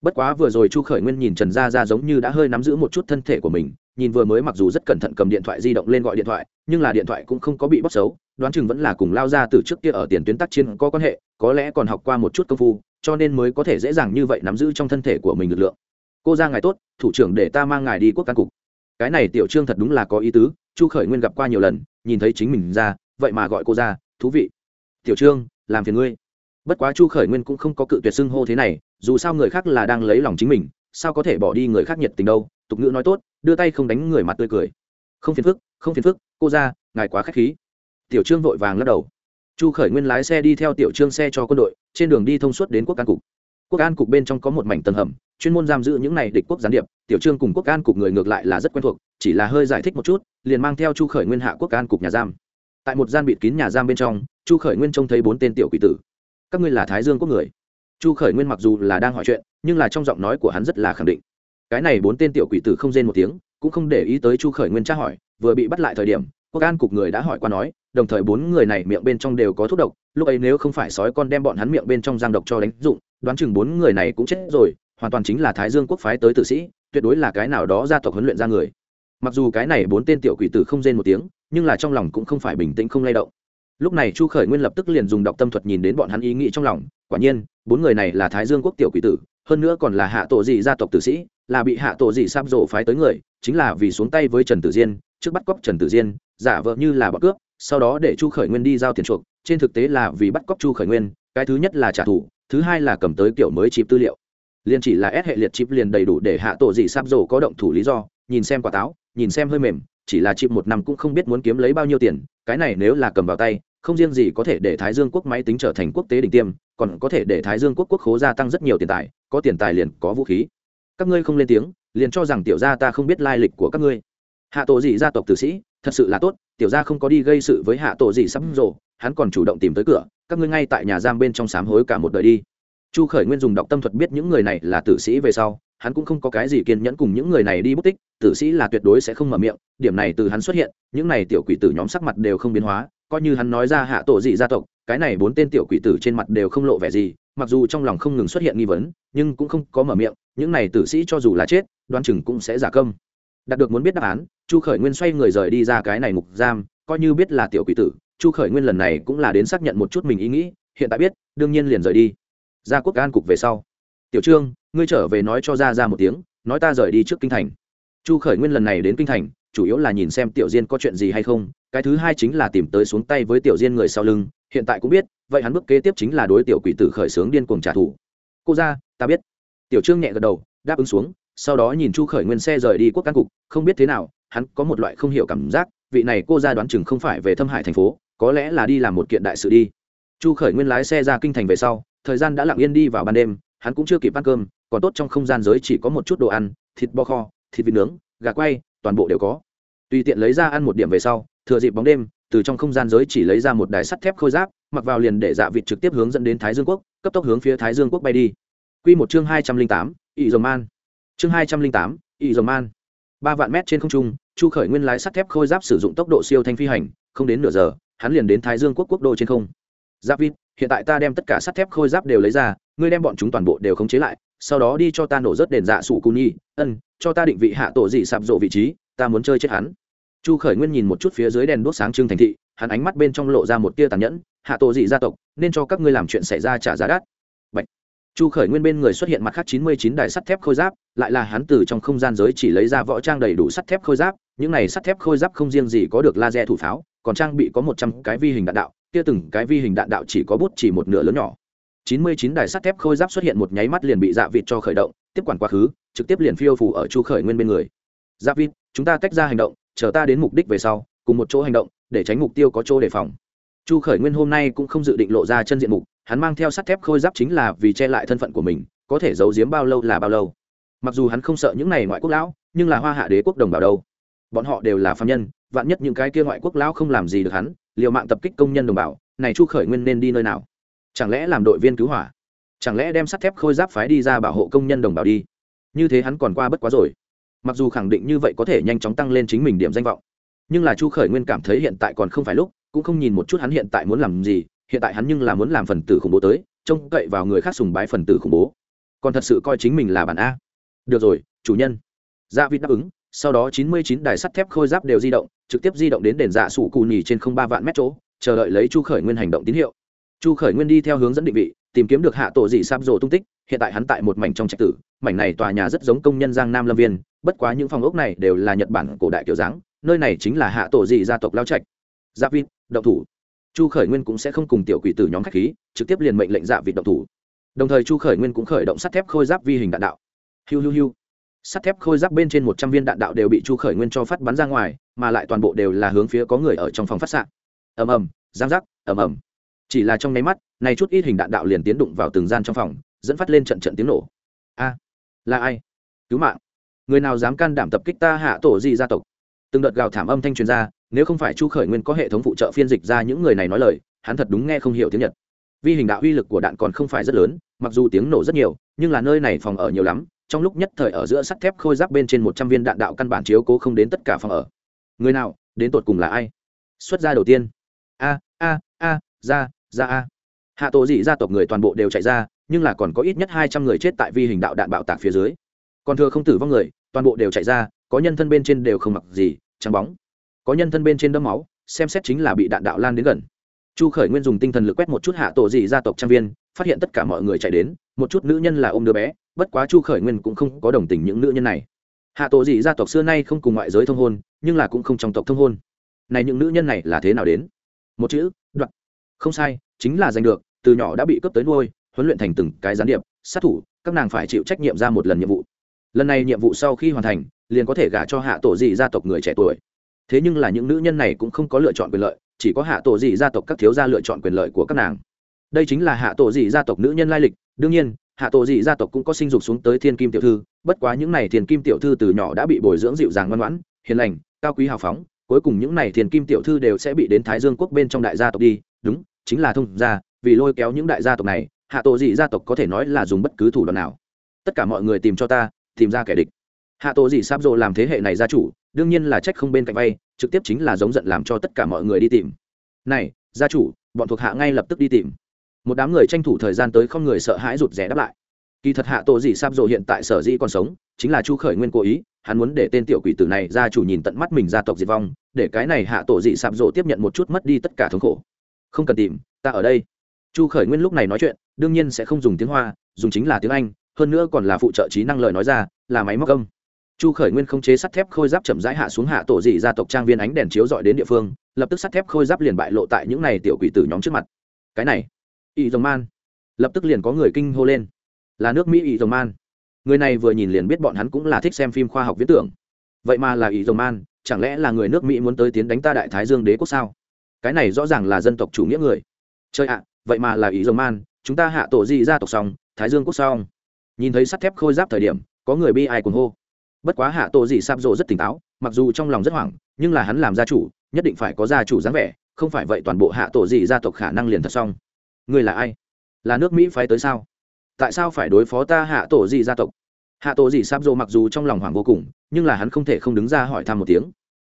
Bất quá vừa rồi chu khởi nguyên nhìn trần gia ra giống như đã hơi nắm giữ một chút thân thể của mình nhìn vừa mới mặc dù rất cẩn thận cầm điện thoại di động lên gọi điện thoại, nhưng là điện thoại cũng không có bị bóc xấu, đoán chừng vẫn là cùng lao ra từ trước kia ở tiền tuyến tác chiến có quan hệ, có lẽ còn học qua một chút công phu, cho nên mới có thể dễ dàng như vậy nắm giữ trong thân thể của mình lực lượng. Cô ra ngài tốt, thủ trưởng để ta mang ngài đi quốc căn cục. Cái này tiểu trương thật đúng là có ý tứ, chu khởi nguyên gặp qua nhiều lần, nhìn thấy chính mình ra, vậy mà gọi cô ra, thú vị. Tiểu trương, làm phiền ngươi. Bất quá chu khởi nguyên cũng không có cự tuyệt xưng hô thế này, dù sao người khác là đang lấy lòng chính mình, sao có thể bỏ đi người khác nhiệt tình đâu? Tục ngữ nói tốt, đưa tay không đánh người mặt tươi cười. Không phiền phức, không phiền phức, cô ra ngài quá k h á c h khí. Tiểu trương vội vàng lắc đầu. Chu khởi nguyên lái xe đi theo tiểu trương xe cho quân đội, trên đường đi thông suốt đến quốc an cục. Quốc an cục bên trong có một mảnh tầng hầm, chuyên môn giam giữ những này địch quốc gián điệp. Tiểu trương cùng quốc an cục người ngược lại là rất quen thuộc, chỉ là hơi giải thích một chút, liền mang theo chu khởi nguyên hạ quốc an cục nhà giam. Tại một gian bịt kín nhà giam bên trong, chu khởi nguyên trông thấy bốn tên tiểu quỷ tử. Các ngươi là thái dương quốc người? Chu khởi nguyên mặc dù là đang hỏi chuyện, nhưng là trong giọng nói của hắn rất là khẳng định cái này bốn tên tiểu quỷ tử không rên một tiếng, cũng không để ý tới chu khởi nguyên tra hỏi, vừa bị bắt lại thời điểm, quốc an cục người đã hỏi qua nói, đồng thời bốn người này miệng bên trong đều có thuốc độc, lúc ấy nếu không phải sói con đem bọn hắn miệng bên trong giang độc cho đánh dụng, đoán chừng bốn người này cũng chết rồi, hoàn toàn chính là thái dương quốc phái tới tử sĩ, tuyệt đối là cái nào đó gia tộc huấn luyện ra người. Mặc dù cái này bốn tên tiểu quỷ tử không rên một tiếng, nhưng là trong lòng cũng không phải bình tĩnh không lay động. Lúc này chu khởi nguyên lập tức liền dùng đọc tâm thuật nhìn đến bọn hắn ý nghĩ trong lòng, quả nhiên, bốn người này là thái dương quốc tiểu quỷ tử hơn nữa còn là hạ tổ dị gia tộc tử sĩ, là bị hạ tổ dị sáp rộ phái tới người, chính là vì xuống tay với trần tử diên, trước bắt cóc trần tử diên, giả vợ như là bọn cướp, sau đó để chu khởi nguyên đi giao tiền chuộc, trên thực tế là vì bắt cóc chu khởi nguyên, cái thứ nhất là trả thù, thứ hai là cầm tới kiểu mới chịp tư liệu. Liền chỉ là ép hệ liệt chip liền đầy đủ để hạ tổ gì sáp rổ có động thủ lý do, nhìn xem quả táo, nhìn xem hơi mềm, chỉ là chip một năm cũng không biết muốn kiếm lấy bao nhiêu tiền, cái này nếu là cầm vào tay không riêng gì có thể để thái dương quốc máy tính trở thành quốc tế đỉnh tiêm, còn có thể để thái dương quốc quốc khố gia tăng rất nhiều tiền tài, có tiền tài liền có vũ khí. Các ngươi không lên tiếng, liền cho rằng tiểu gia ta không biết lai lịch của các ngươi. Hạ tổ gì gia tộc tử sĩ, thật sự là tốt, tiểu gia không có đi gây sự với hạ tổ gì sắp rồ hắn còn chủ động tìm tới cửa, các ngươi ngay tại nhà giam bên trong sám hối cả một đời đi. Chu khởi nguyên dùng đọc tâm thuật biết những người này là tử sĩ về sau, hắn cũng không có cái gì kiên nhẫn cùng những người này đi bút tích, tử sĩ là tuyệt đối sẽ không mở miệng, điểm này từ hắn xuất hiện, những này tiểu quỷ tử nhóm sắc mặt đều không biến hóa coi như hắn nói ra hạ tổ gì gia tộc, cái này bốn tên tiểu quỷ tử trên mặt đều không lộ vẻ gì, mặc dù trong lòng không ngừng xuất hiện nghi vấn, nhưng cũng không có mở miệng, những này tử sĩ cho dù là chết đoan chừng cũng sẽ giả công đạt được muốn biết đáp án, chu khởi nguyên xoay người rời đi ra cái này ngục giam, coi như biết là tiểu quỷ tử, chu khởi nguyên lần này cũng là đến xác nhận một chút mình ý nghĩ, hiện tại biết, đương nhiên liền rời đi. Ra quốc an cục về sau. Tiểu trương, ngươi trở về nói cho ra ra một tiếng, nói ta rời đi trước kinh thành. Chu khởi nguyên lần này đến kinh thành chủ yếu là nhìn xem tiểu diên có chuyện gì hay không, cái thứ hai chính là tìm tới xuống tay với tiểu diên người sau lưng, hiện tại cũng biết, vậy hắn bước kế tiếp chính là đối tiểu quỷ tử khởi xướng điên cuồng trả thù. Cô ra ta biết. Tiểu trương nhẹ gật đầu, đáp ứng xuống, sau đó nhìn chu khởi nguyên xe rời đi quốc căn cục, không biết thế nào, hắn có một loại không hiểu cảm giác, vị này cô ra đoán chừng không phải về thâm hải thành phố, có lẽ là đi làm một kiện đại sự đi. Chu khởi nguyên lái xe ra kinh thành về sau, thời gian đã lặng yên đi vào ban đêm, hắn cũng chưa kịp ăn cơm, còn tốt trong không gian giới chỉ có một chút đồ ăn, thịt bò kho, thịt vịt nướng, gà quay toàn bộ đều có. Tùy tiện lấy ra ăn một điểm về sau, thừa dịp bóng đêm, từ trong không gian giới chỉ lấy ra một đài sắt thép khôi giáp, mặc vào liền để dạ vịt trực tiếp hướng dẫn đến thái dương quốc, cấp tốc hướng phía thái dương quốc bay đi. Q một chương hai trăm linh tám ỵ dầu man. Chương hai trăm linh tám ỵ dầu man. Ba vạn mét trên không trung, chu khởi nguyên lái sắt thép khôi giáp sử dụng tốc độ siêu thanh phi hành, không đến nửa giờ, hắn liền đến thái dương quốc quốc đô trên không. Giáp vịt, hiện tại ta đem tất cả sắt thép khôi giáp đều lấy ra, ngươi đem bọn chúng toàn bộ đều khống chế lại sau đó đi cho ta nổ rớt đền dạ sủ cù nhi. Ân, cho ta định vị hạ tổ dị sạp rộ vị trí, ta muốn chơi chết hắn. Chu khởi nguyên nhìn một chút phía dưới đèn đốt sáng trưng thành thị, hắn ánh mắt bên trong lộ ra một tia tàn nhẫn, hạ tổ dị gia tộc, nên cho các ngươi làm chuyện xảy ra trả giá đắt. Bạch. chu khởi nguyên bên người xuất hiện mặt khác chín mươi chín đài sắt thép khôi giáp, lại là hắn từ trong không gian giới chỉ lấy ra võ trang đầy đủ sắt thép khôi giáp, những này sắt thép khôi giáp không riêng gì có được laser thủ pháo, còn trang bị có một trăm cái vi hình đạn đạo, kia từng cái vi hình đạn đạo chỉ có bút chỉ một nửa lớn nhỏ chín mươi chín đài sắt thép khôi giáp xuất hiện một nháy mắt liền bị dạ vịt cho khởi động, tiếp quản quá khứ, trực tiếp liền phiêu phủ ở chu khởi nguyên bên người. Dạ vịt, chúng ta tách ra hành động, chờ ta đến mục đích về sau, cùng một chỗ hành động, để tránh mục tiêu có chỗ đề phòng. Chu khởi nguyên hôm nay cũng không dự định lộ ra chân diện mục, hắn mang theo sắt thép khôi giáp chính là vì che lại thân phận của mình, có thể giấu giếm bao lâu là bao lâu. Mặc dù hắn không sợ những này ngoại quốc lão, nhưng là hoa hạ đế quốc đồng bào đâu. Bọn họ đều là phạm nhân, vạn nhất những cái kia ngoại quốc lão không làm gì được hắn, liều mạng tập kích công nhân đồng bào, này chu khởi nguyên nên đi nơi nào? Chẳng lẽ làm đội viên cứu hỏa? Chẳng lẽ đem sắt thép khôi giáp phái đi ra bảo hộ công nhân đồng bào đi? Như thế hắn còn qua bất quá rồi. Mặc dù khẳng định như vậy có thể nhanh chóng tăng lên chính mình điểm danh vọng, nhưng là chu khởi nguyên cảm thấy hiện tại còn không phải lúc, cũng không nhìn một chút hắn hiện tại muốn làm gì, hiện tại hắn nhưng là muốn làm phần tử khủng bố tới, trông cậy vào người khác sùng bái phần tử khủng bố. Còn thật sự coi chính mình là bản a. Được rồi, chủ nhân. Gia dạ vịt đáp ứng, sau đó chín mươi chín đài sắt thép khôi giáp đều di động, trực tiếp di động đến đền dạ sủ cù nhì trên không ba vạn mét chỗ, chờ đợi lấy chu khởi nguyên hành động tín hiệu chu khởi nguyên đi theo hướng dẫn định vị, tìm kiếm được hạ tổ dị sáp rồ tung tích, hiện tại hắn tại một mảnh trong trạch tử, mảnh này tòa nhà rất giống công nhân giang nam lâm viên, bất quá những phòng ốc này đều là nhật bản cổ đại kiểu dáng, nơi này chính là hạ tổ dị gia tộc lao trạch. Giáp vịt, động thủ. Chu khởi nguyên cũng sẽ không cùng tiểu quỷ tử nhóm khách khí, trực tiếp liền mệnh lệnh dạ vịt động thủ. Đồng thời chu khởi nguyên cũng khởi động sắt thép khôi giáp vi hình đạn đạo. Hiu hiu hiu. Sắt thép khôi giáp bên trên một trăm viên đạn đạo đều bị chu khởi nguyên cho phát bắn ra ngoài, mà lại toàn bộ đều là hướng phía có người ở trong phòng phát xạ. Ầm ầm, giang giác, ầm ầm chỉ là trong nháy mắt này chút ít hình đạn đạo liền tiến đụng vào từng gian trong phòng, dẫn phát lên trận trận tiếng nổ. A, là ai? Cứu mạng. Người nào dám can đảm tập kích ta hạ tổ gì gia tộc? Từng đợt gào thảm âm thanh truyền ra, nếu không phải chu khởi nguyên có hệ thống phụ trợ phiên dịch ra những người này nói lời, hắn thật đúng nghe không hiểu tiếng nhật. Vì hình đạo uy lực của đạn còn không phải rất lớn, mặc dù tiếng nổ rất nhiều, nhưng là nơi này phòng ở nhiều lắm, trong lúc nhất thời ở giữa sắt thép khôi giáp bên trên một trăm viên đạn đạo căn bản chiếu cố không đến tất cả phòng ở. Người nào, đến tột cùng là ai? Xuất ra đầu tiên. A a a, ra ra a. Hạ tổ dị gia tộc người toàn bộ đều chạy ra, nhưng là còn có ít nhất hai trăm người chết tại vi hình đạo đạn bạo tạc phía dưới. Còn thừa không tử vong người, toàn bộ đều chạy ra, có nhân thân bên trên đều không mặc gì, trắng bóng. Có nhân thân bên trên đấm máu, xem xét chính là bị đạn đạo lan đến gần. Chu khởi nguyên dùng tinh thần lực quét một chút hạ tổ dị gia tộc trang viên, phát hiện tất cả mọi người chạy đến, một chút nữ nhân là ôm đứa bé, bất quá chu khởi nguyên cũng không có đồng tình những nữ nhân này. Hạ tổ dị gia tộc xưa nay không cùng ngoại giới thông hôn, nhưng là cũng không trong tộc thông hôn. Này những nữ nhân này là thế nào đến? Một chữ không sai, chính là giành được, từ nhỏ đã bị cướp tới nuôi, huấn luyện thành từng cái gián điệp, sát thủ, các nàng phải chịu trách nhiệm ra một lần nhiệm vụ. Lần này nhiệm vụ sau khi hoàn thành, liền có thể gả cho hạ tổ dị gia tộc người trẻ tuổi. Thế nhưng là những nữ nhân này cũng không có lựa chọn quyền lợi, chỉ có hạ tổ dị gia tộc các thiếu gia lựa chọn quyền lợi của các nàng. Đây chính là hạ tổ dị gia tộc nữ nhân lai lịch. Đương nhiên, hạ tổ dị gia tộc cũng có sinh dục xuống tới thiên kim tiểu thư, bất quá những n à y thiên kim tiểu thư từ nhỏ đã bị bồi dưỡng dịu dàng ngoan ngoãn, hiền lành, cao quý hào phóng, cuối cùng những n à y thiên kim tiểu thư đều sẽ bị đến thái dương quốc bên trong đại gia tộc đi đúng, chính là thông gia, vì lôi kéo những đại gia tộc này, hạ tổ dị gia tộc có thể nói là dùng bất cứ thủ đoạn nào. Tất cả mọi người tìm cho ta, tìm ra kẻ địch. Hạ tổ dị sáp rộ làm thế hệ này gia chủ, đương nhiên là trách không bên cạnh vay, trực tiếp chính là giống giận làm cho tất cả mọi người đi tìm. Này, gia chủ, bọn thuộc hạ ngay lập tức đi tìm. Một đám người tranh thủ thời gian tới không người sợ hãi rụt rè đáp lại. Kỳ thật hạ tổ dị sáp rộ hiện tại sở dĩ còn sống, chính là chu khởi nguyên cố ý, hắn muốn để tên tiểu quỷ tử này gia chủ nhìn tận mắt mình gia tộc diệt vong, để cái này hạ tổ dị sáp rộ tiếp nhận một chút mất đi tất cả thống khổ không cần tìm, ta ở đây. Chu khởi nguyên lúc này nói chuyện, đương nhiên sẽ không dùng tiếng hoa, dùng chính là tiếng anh, hơn nữa còn là phụ trợ trí năng lời nói ra, là máy móc công. chu khởi nguyên không chế sắt thép khôi giáp chậm rãi hạ xuống hạ tổ dị gia tộc trang viên ánh đèn chiếu dọi đến địa phương, lập tức sắt thép khôi giáp liền bại lộ tại những này tiểu quỷ tử nhóm trước mặt. Cái này, y dòng man. Lập tức liền có người kinh hô lên. Là nước mỹ y dòng man. Người này vừa nhìn liền biết bọn hắn cũng là thích xem phim khoa học viễn tưởng. Vậy mà là y dòng man, chẳng lẽ là người nước mỹ muốn tới tiến đánh ta đại thái dương đế quốc sao? Cái này rõ ràng là dân tộc chủ nghĩa người. Chơi ạ, vậy mà là ý dòng man, chúng ta hạ tổ di gia tộc xong, thái dương quốc xong. Nhìn thấy sắt thép khôi giáp thời điểm, có người bi ai cuồng hô. Bất quá hạ tổ di sáp rộ rất tỉnh táo, mặc dù trong lòng rất hoảng, nhưng là hắn làm gia chủ, nhất định phải có gia chủ dáng vẻ, không phải vậy toàn bộ hạ tổ di gia tộc khả năng liền thật xong. Người là ai? Là nước mỹ phái tới sao? Tại sao phải đối phó ta hạ tổ di gia tộc? Hạ tổ di sáp rộ mặc dù trong lòng hoảng vô cùng, nhưng là hắn không thể không đứng ra hỏi thăm một tiếng.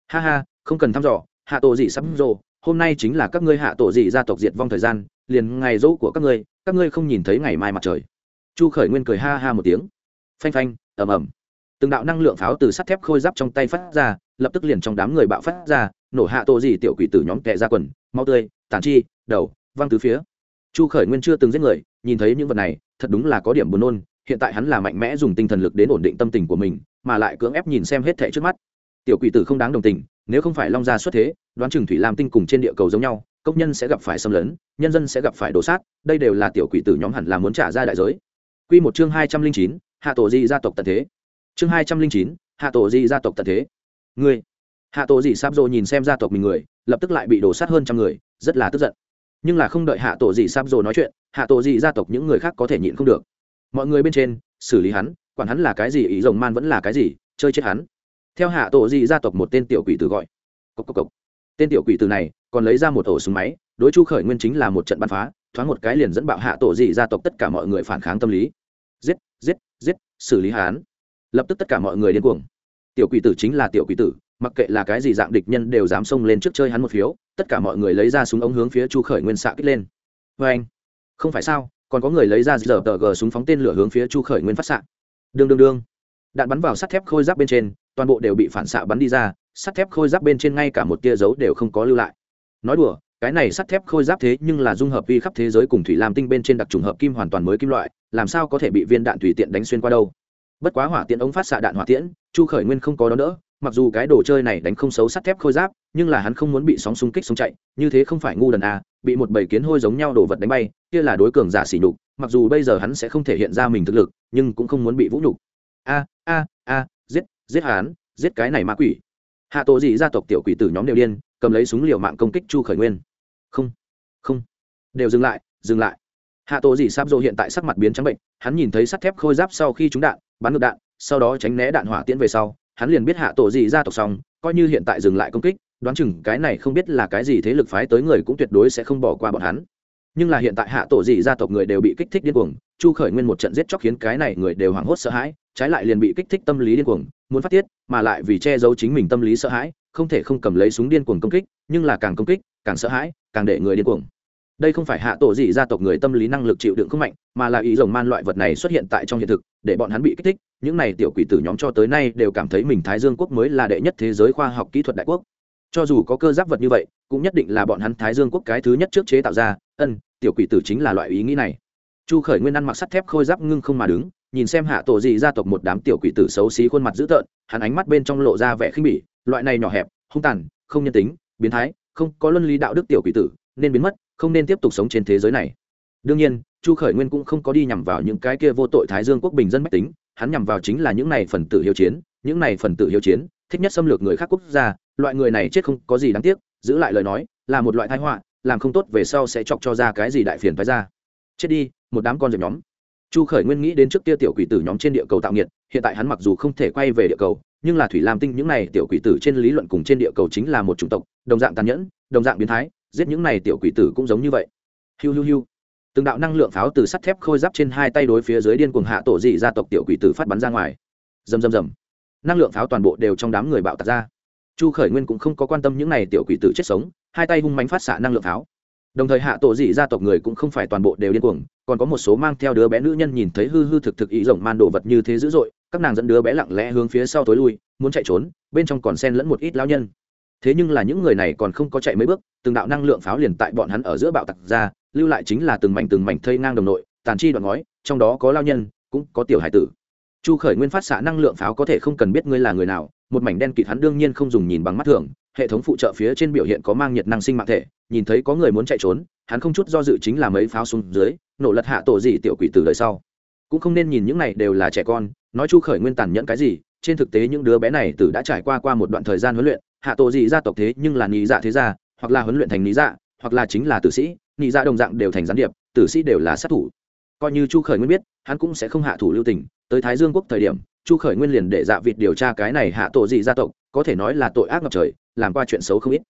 Ha ha, không cần thăm dò, hạ tổ di sáp rộ hôm nay chính là các ngươi hạ tổ dị gia tộc diệt vong thời gian, liền ngày dỗ của các ngươi các ngươi không nhìn thấy ngày mai mặt trời. Chu khởi nguyên cười ha ha một tiếng. Phanh phanh, ầm ầm. Từng đạo năng lượng pháo từ sắt thép khôi giáp trong tay phát ra, lập tức liền trong đám người bạo phát ra, nổ hạ tổ dị tiểu quỷ tử nhóm kẹ ra quần mau tươi tản chi, đầu, văng từ phía. Chu khởi nguyên chưa từng giết người, nhìn thấy những vật này, thật đúng là có điểm buồn nôn, hiện tại hắn là mạnh mẽ dùng tinh thần lực đến ổn định tâm tình của mình, mà lại cưỡng ép nhìn xem hết thẻ trước mắt. Tiểu quỷ tử không đáng đồng tình nếu không phải long gia xuất thế, đoán chừng thủy lam tinh cùng trên địa cầu giống nhau công nhân sẽ gặp phải xâm lấn, nhân dân sẽ gặp phải đổ sát, đây đều là tiểu quỷ tử nhóm hẳn là muốn trả ra đại giới. Quy một chương hai trăm linh chín, hạ tổ di gia tộc tận thế. Chương hai trăm linh chín, hạ tổ di gia tộc tận thế. Người hạ tổ di sáp dô nhìn xem gia tộc mình người, lập tức lại bị đổ sát hơn trăm người, rất là tức giận. Nhưng là không đợi hạ tổ di sáp dô nói chuyện, hạ tổ di gia tộc những người khác có thể nhịn không được. Mọi người bên trên, xử lý hắn, quản hắn là cái gì, ý rồng man vẫn là cái gì, chơi chết hắn theo hạ tổ di gia tộc một tên tiểu quỷ tử gọi. Cốc cốc cốc. tên tiểu quỷ tử này còn lấy ra một ổ súng máy, đối chu khởi nguyên chính là một trận bắn phá, thoáng một cái liền dẫn bạo hạ tổ di gia tộc tất cả mọi người phản kháng tâm lý. Giết giết giết, xử lý hán lập tức tất cả mọi người điên cuồng. Tiểu quỷ tử chính là tiểu quỷ tử, mặc kệ là cái gì dạng địch nhân đều dám xông lên trước chơi hắn một phiếu, tất cả mọi người lấy ra súng ống hướng phía chu khởi nguyên xạ kích lên. Vê anh, không phải sao, còn có người lấy ra giờ tờ gờ súng phóng tên lửa hướng phía chu khởi nguyên phát xạ. Đương đương đương. Đạn bắn vào sắt thép khôi giáp bên trên toàn bộ đều bị phản xạ bắn đi ra, sắt thép khôi giáp bên trên ngay cả một tia dấu đều không có lưu lại. Nói đùa, cái này sắt thép khôi giáp thế nhưng là dung hợp vi khắp thế giới cùng thủy lam tinh bên trên đặc trùng hợp kim hoàn toàn mới kim loại, làm sao có thể bị viên đạn thủy tiện đánh xuyên qua đâu? Bất quá hỏa tiễn ống phát xạ đạn hỏa tiễn, chu khởi nguyên không có đó nữa mặc dù cái đồ chơi này đánh không xấu sắt thép khôi giáp, nhưng là hắn không muốn bị sóng xung kích sống chạy, như thế không phải ngu đần à bị một bầy kiến hôi giống nhau đổ vật đánh bay, kia là đối cường giả xỉ nhục, mặc dù bây giờ hắn sẽ không thể hiện ra mình thực lực, nhưng cũng không muốn bị vũ nhục. A a a giết hắn giết cái này ma quỷ. Hạ tổ dị gia tộc tiểu quỷ tử nhóm đều điên, cầm lấy súng liều mạng công kích chu khởi nguyên. Không không. Đều dừng lại dừng lại. Hạ tổ dị sáp dô hiện tại sắc mặt biến trắng bệnh, hắn nhìn thấy sắt thép khôi giáp sau khi trúng đạn, bắn ngược đạn, sau đó tránh né đạn hỏa tiễn về sau, hắn liền biết hạ tổ dị gia tộc xong, coi như hiện tại dừng lại công kích, đoán chừng cái này không biết là cái gì thế lực phái tới người cũng tuyệt đối sẽ không bỏ qua bọn hắn. Nhưng là hiện tại hạ tổ dị gia tộc người đều bị kích thích điên cuồng, chu khởi nguyên một trận giết chóc khiến cái này người đều hoảng hốt sợ hãi trái lại liền bị kích thích tâm lý điên cuồng, muốn phát tiết, mà lại vì che giấu chính mình tâm lý sợ hãi, không thể không cầm lấy súng điên cuồng công kích, nhưng là càng công kích, càng sợ hãi, càng để người điên cuồng. Đây không phải hạ tổ gì gia tộc người tâm lý năng lực chịu đựng không mạnh, mà là ý rồng man loại vật này xuất hiện tại trong hiện thực, để bọn hắn bị kích thích, những này tiểu quỷ tử nhóm cho tới nay đều cảm thấy mình thái dương quốc mới là đệ nhất thế giới khoa học kỹ thuật đại quốc. Cho dù có cơ giáp vật như vậy, cũng nhất định là bọn hắn thái dương quốc cái thứ nhất trước chế tạo ra, ân, tiểu quỷ tử chính là loại ý nghĩ này. Chu khởi nguyên ăn mặc sắt thép khôi giáp ngưng không mà đứng nhìn xem hạ tổ dị gia tộc một đám tiểu quỷ tử xấu xí khuôn mặt dữ tợn, hắn ánh mắt bên trong lộ ra vẻ khinh bỉ, loại này nhỏ hẹp, hung tàn, không nhân tính, biến thái, không có luân lý đạo đức tiểu quỷ tử, nên biến mất, không nên tiếp tục sống trên thế giới này. Đương nhiên, chu khởi nguyên cũng không có đi nhằm vào những cái kia vô tội thái dương quốc bình dân mách tính, hắn nhằm vào chính là những này phần tử hiếu chiến, những này phần tử hiếu chiến, thích nhất xâm lược người khác quốc gia, loại người này chết không có gì đáng tiếc, giữ lại lời nói, là một loại thái họa, làm không tốt về sau sẽ chọc cho ra cái gì đại phiền phái ra. Chết đi, một đám con dẹp nhóm chu khởi nguyên nghĩ đến trước kia tiểu quỷ tử nhóm trên địa cầu tạo nghiệt, hiện tại hắn mặc dù không thể quay về địa cầu, nhưng là thủy lam tinh những này tiểu quỷ tử trên lý luận cùng trên địa cầu chính là một chủng tộc, đồng dạng tàn nhẫn, đồng dạng biến thái, giết những này tiểu quỷ tử cũng giống như vậy. Hiu hiu hiu. Từng đạo năng lượng pháo từ sắt thép khôi giáp trên hai tay đối phía dưới điên cuồng hạ tổ dị gia tộc tiểu quỷ tử phát bắn ra ngoài. Rầm rầm rầm. Năng lượng pháo toàn bộ đều trong đám người bạo tạc ra. Chu khởi nguyên cũng không có quan tâm những này tiểu quỷ tử chết sống, hai tay hung mánh phát xạ năng lượng pháo đồng thời hạ tổ dị gia tộc người cũng không phải toàn bộ đều điên cuồng, còn có một số mang theo đứa bé nữ nhân nhìn thấy hư hư thực thực ý rộng man đồ vật như thế dữ dội, các nàng dẫn đứa bé lặng lẽ hướng phía sau tối lui, muốn chạy trốn, bên trong còn sen lẫn một ít lao nhân. Thế nhưng là những người này còn không có chạy mấy bước, từng đạo năng lượng pháo liền tại bọn hắn ở giữa bạo tặc ra, lưu lại chính là từng mảnh từng mảnh thây ngang đồng nội, tàn chi đoạn ngói, trong đó có lao nhân, cũng có tiểu hải tử. Chu khởi nguyên phát xạ năng lượng pháo có thể không cần biết ngươi là người nào, một mảnh đen kịt hắn đương nhiên không dùng nhìn bằng mắt thường hệ thống phụ trợ phía trên biểu hiện có mang nhiệt năng sinh mạng thể, nhìn thấy có người muốn chạy trốn, hắn không chút do dự chính là mấy pháo xuống dưới, nổ lật hạ tổ gì tiểu quỷ từ đời sau. Cũng không nên nhìn những này đều là trẻ con, nói chu khởi nguyên tàn nhẫn cái gì, trên thực tế những đứa bé này từ đã trải qua qua một đoạn thời gian huấn luyện, hạ tổ gì gia tộc thế nhưng là nhị dạ thế gia, hoặc là huấn luyện thành lý dạ hoặc là chính là tử sĩ, nhị dạ đồng dạng đều thành gián điệp, tử sĩ đều là sát thủ. Coi như chu khởi nguyên biết, hắn cũng sẽ không hạ thủ lưu tình. Tới thái dương quốc thời điểm, chu khởi nguyên liền để dạ vịt điều tra cái này hạ tổ gì gia tộc, có thể nói là tội ác ngập trời làm qua chuyện xấu không ít.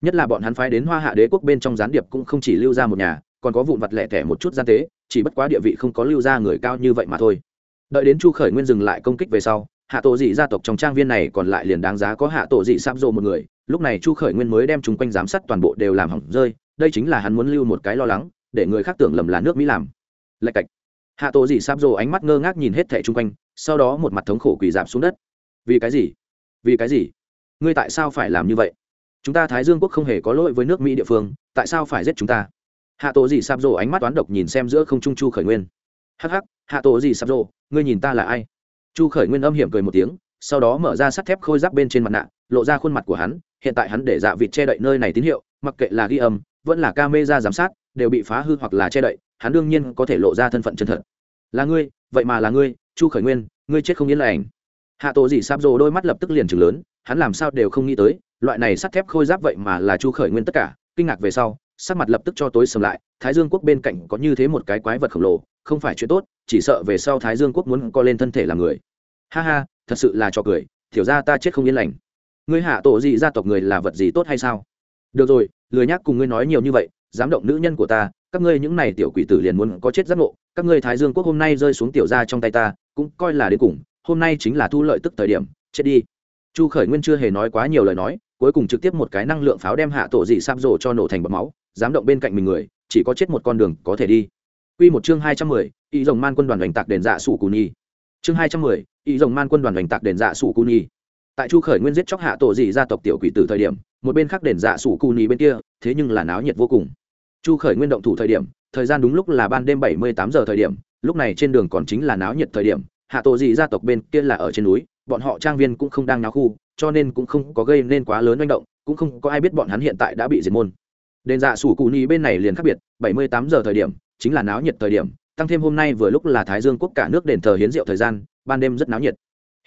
Nhất là bọn hắn phái đến hoa hạ đế quốc bên trong gián điệp cũng không chỉ lưu ra một nhà, còn có vụn vặt lẻ tẻ một chút gian tế, chỉ bất quá địa vị không có lưu ra người cao như vậy mà thôi. Đợi đến chu khởi nguyên dừng lại công kích về sau, hạ tổ dị gia tộc trong trang viên này còn lại liền đáng giá có hạ tổ dị sáp rộ một người, lúc này chu khởi nguyên mới đem chúng quanh giám sát toàn bộ đều làm hỏng rơi, đây chính là hắn muốn lưu một cái lo lắng, để người khác tưởng lầm là nước mỹ làm. Lạch cạch. Hạ tổ dị sáp rộ ánh mắt ngơ ngác nhìn hết thẻ chung quanh, sau đó một mặt thống khổ quỳ giảm xuống đất. Vì cái gì? Vì cái gì? Ngươi tại sao phải làm như vậy? Chúng ta thái dương quốc không hề có lỗi với nước mỹ địa phương, tại sao phải giết chúng ta? Hạ tổ gì sạp rộ ánh mắt toán độc nhìn xem giữa không trung chu khởi nguyên. Hắc hắc, hạ tổ gì sạp rộ ngươi nhìn ta là ai? Chu khởi nguyên âm hiểm cười một tiếng, sau đó mở ra sắt thép khôi giáp bên trên mặt nạ, lộ ra khuôn mặt của hắn, hiện tại hắn để dạ vịt che đậy nơi này tín hiệu, mặc kệ là ghi âm, vẫn là ca mê ra giám sát, đều bị phá hư hoặc là che đậy, hắn đương nhiên có thể lộ ra thân phận chân thật. Là ngươi, vậy mà là ngươi, chu khởi nguyên, ngươi chết không yên là ảnh hạ tổ Dị sáp rồ đôi mắt lập tức liền chừng lớn, hắn làm sao đều không nghĩ tới, loại này sắt thép khôi giáp vậy mà là chu khởi nguyên tất cả, kinh ngạc về sau, sắc mặt lập tức cho tối sầm lại, thái dương quốc bên cạnh có như thế một cái quái vật khổng lồ, không phải chuyện tốt, chỉ sợ về sau thái dương quốc muốn co lên thân thể làm người. Ha ha, thật sự là cho cười thiểu ra ta chết không yên lành. Ngươi hạ tổ Dị gia tộc người là vật gì tốt hay sao? Được rồi, lười nhác cùng ngươi nói nhiều như vậy, dám động nữ nhân của ta, các ngươi những này tiểu quỷ tử liền muốn có chết giác ngộ, các ngươi thái dương quốc hôm nay rơi xuống tiểu ra trong tay ta, cũng coi là đến cùng hôm nay chính là thu lợi tức thời điểm chết đi chu khởi nguyên chưa hề nói quá nhiều lời nói cuối cùng trực tiếp một cái năng lượng pháo đem hạ tổ dị sáp rổ cho nổ thành bọt máu dám động bên cạnh mình người chỉ có chết một con đường có thể đi Quy một chương hai trăm mười, ý rồng man quân đoàn đánh tạc đền dạ sủ cù nhi. Chương hai trăm mười, ý rồng man quân đoàn đánh tạc đền dạ sủ cù nhi. Tại Chu Khởi Nguyên giết chóc hạ tổ dị gia tộc tiểu quỷ tử thời điểm, một bên khác đền dạ sủ cù nhi bên kia, thế nhưng là náo nhiệt vô cùng. Chu Khởi Nguyên động thủ thời điểm, thời gian đúng lúc là ban đêm bảy mươi tám giờ thời điểm, lúc này trên đường còn chính là náo nhiệt thời điểm, hạ tổ dị gia tộc bên kia là ở trên núi, bọn họ trang viên cũng không đang náo khu, cho nên cũng không có gây nên quá lớn manh động cũng không có ai biết bọn hắn hiện tại đã bị diệt môn. Đền dạ sủ cụ ni bên này liền khác biệt bảy mươi tám giờ thời điểm chính là náo nhiệt thời điểm tăng thêm hôm nay vừa lúc là thái dương quốc cả nước đền thờ hiến rượu thời gian ban đêm rất náo nhiệt.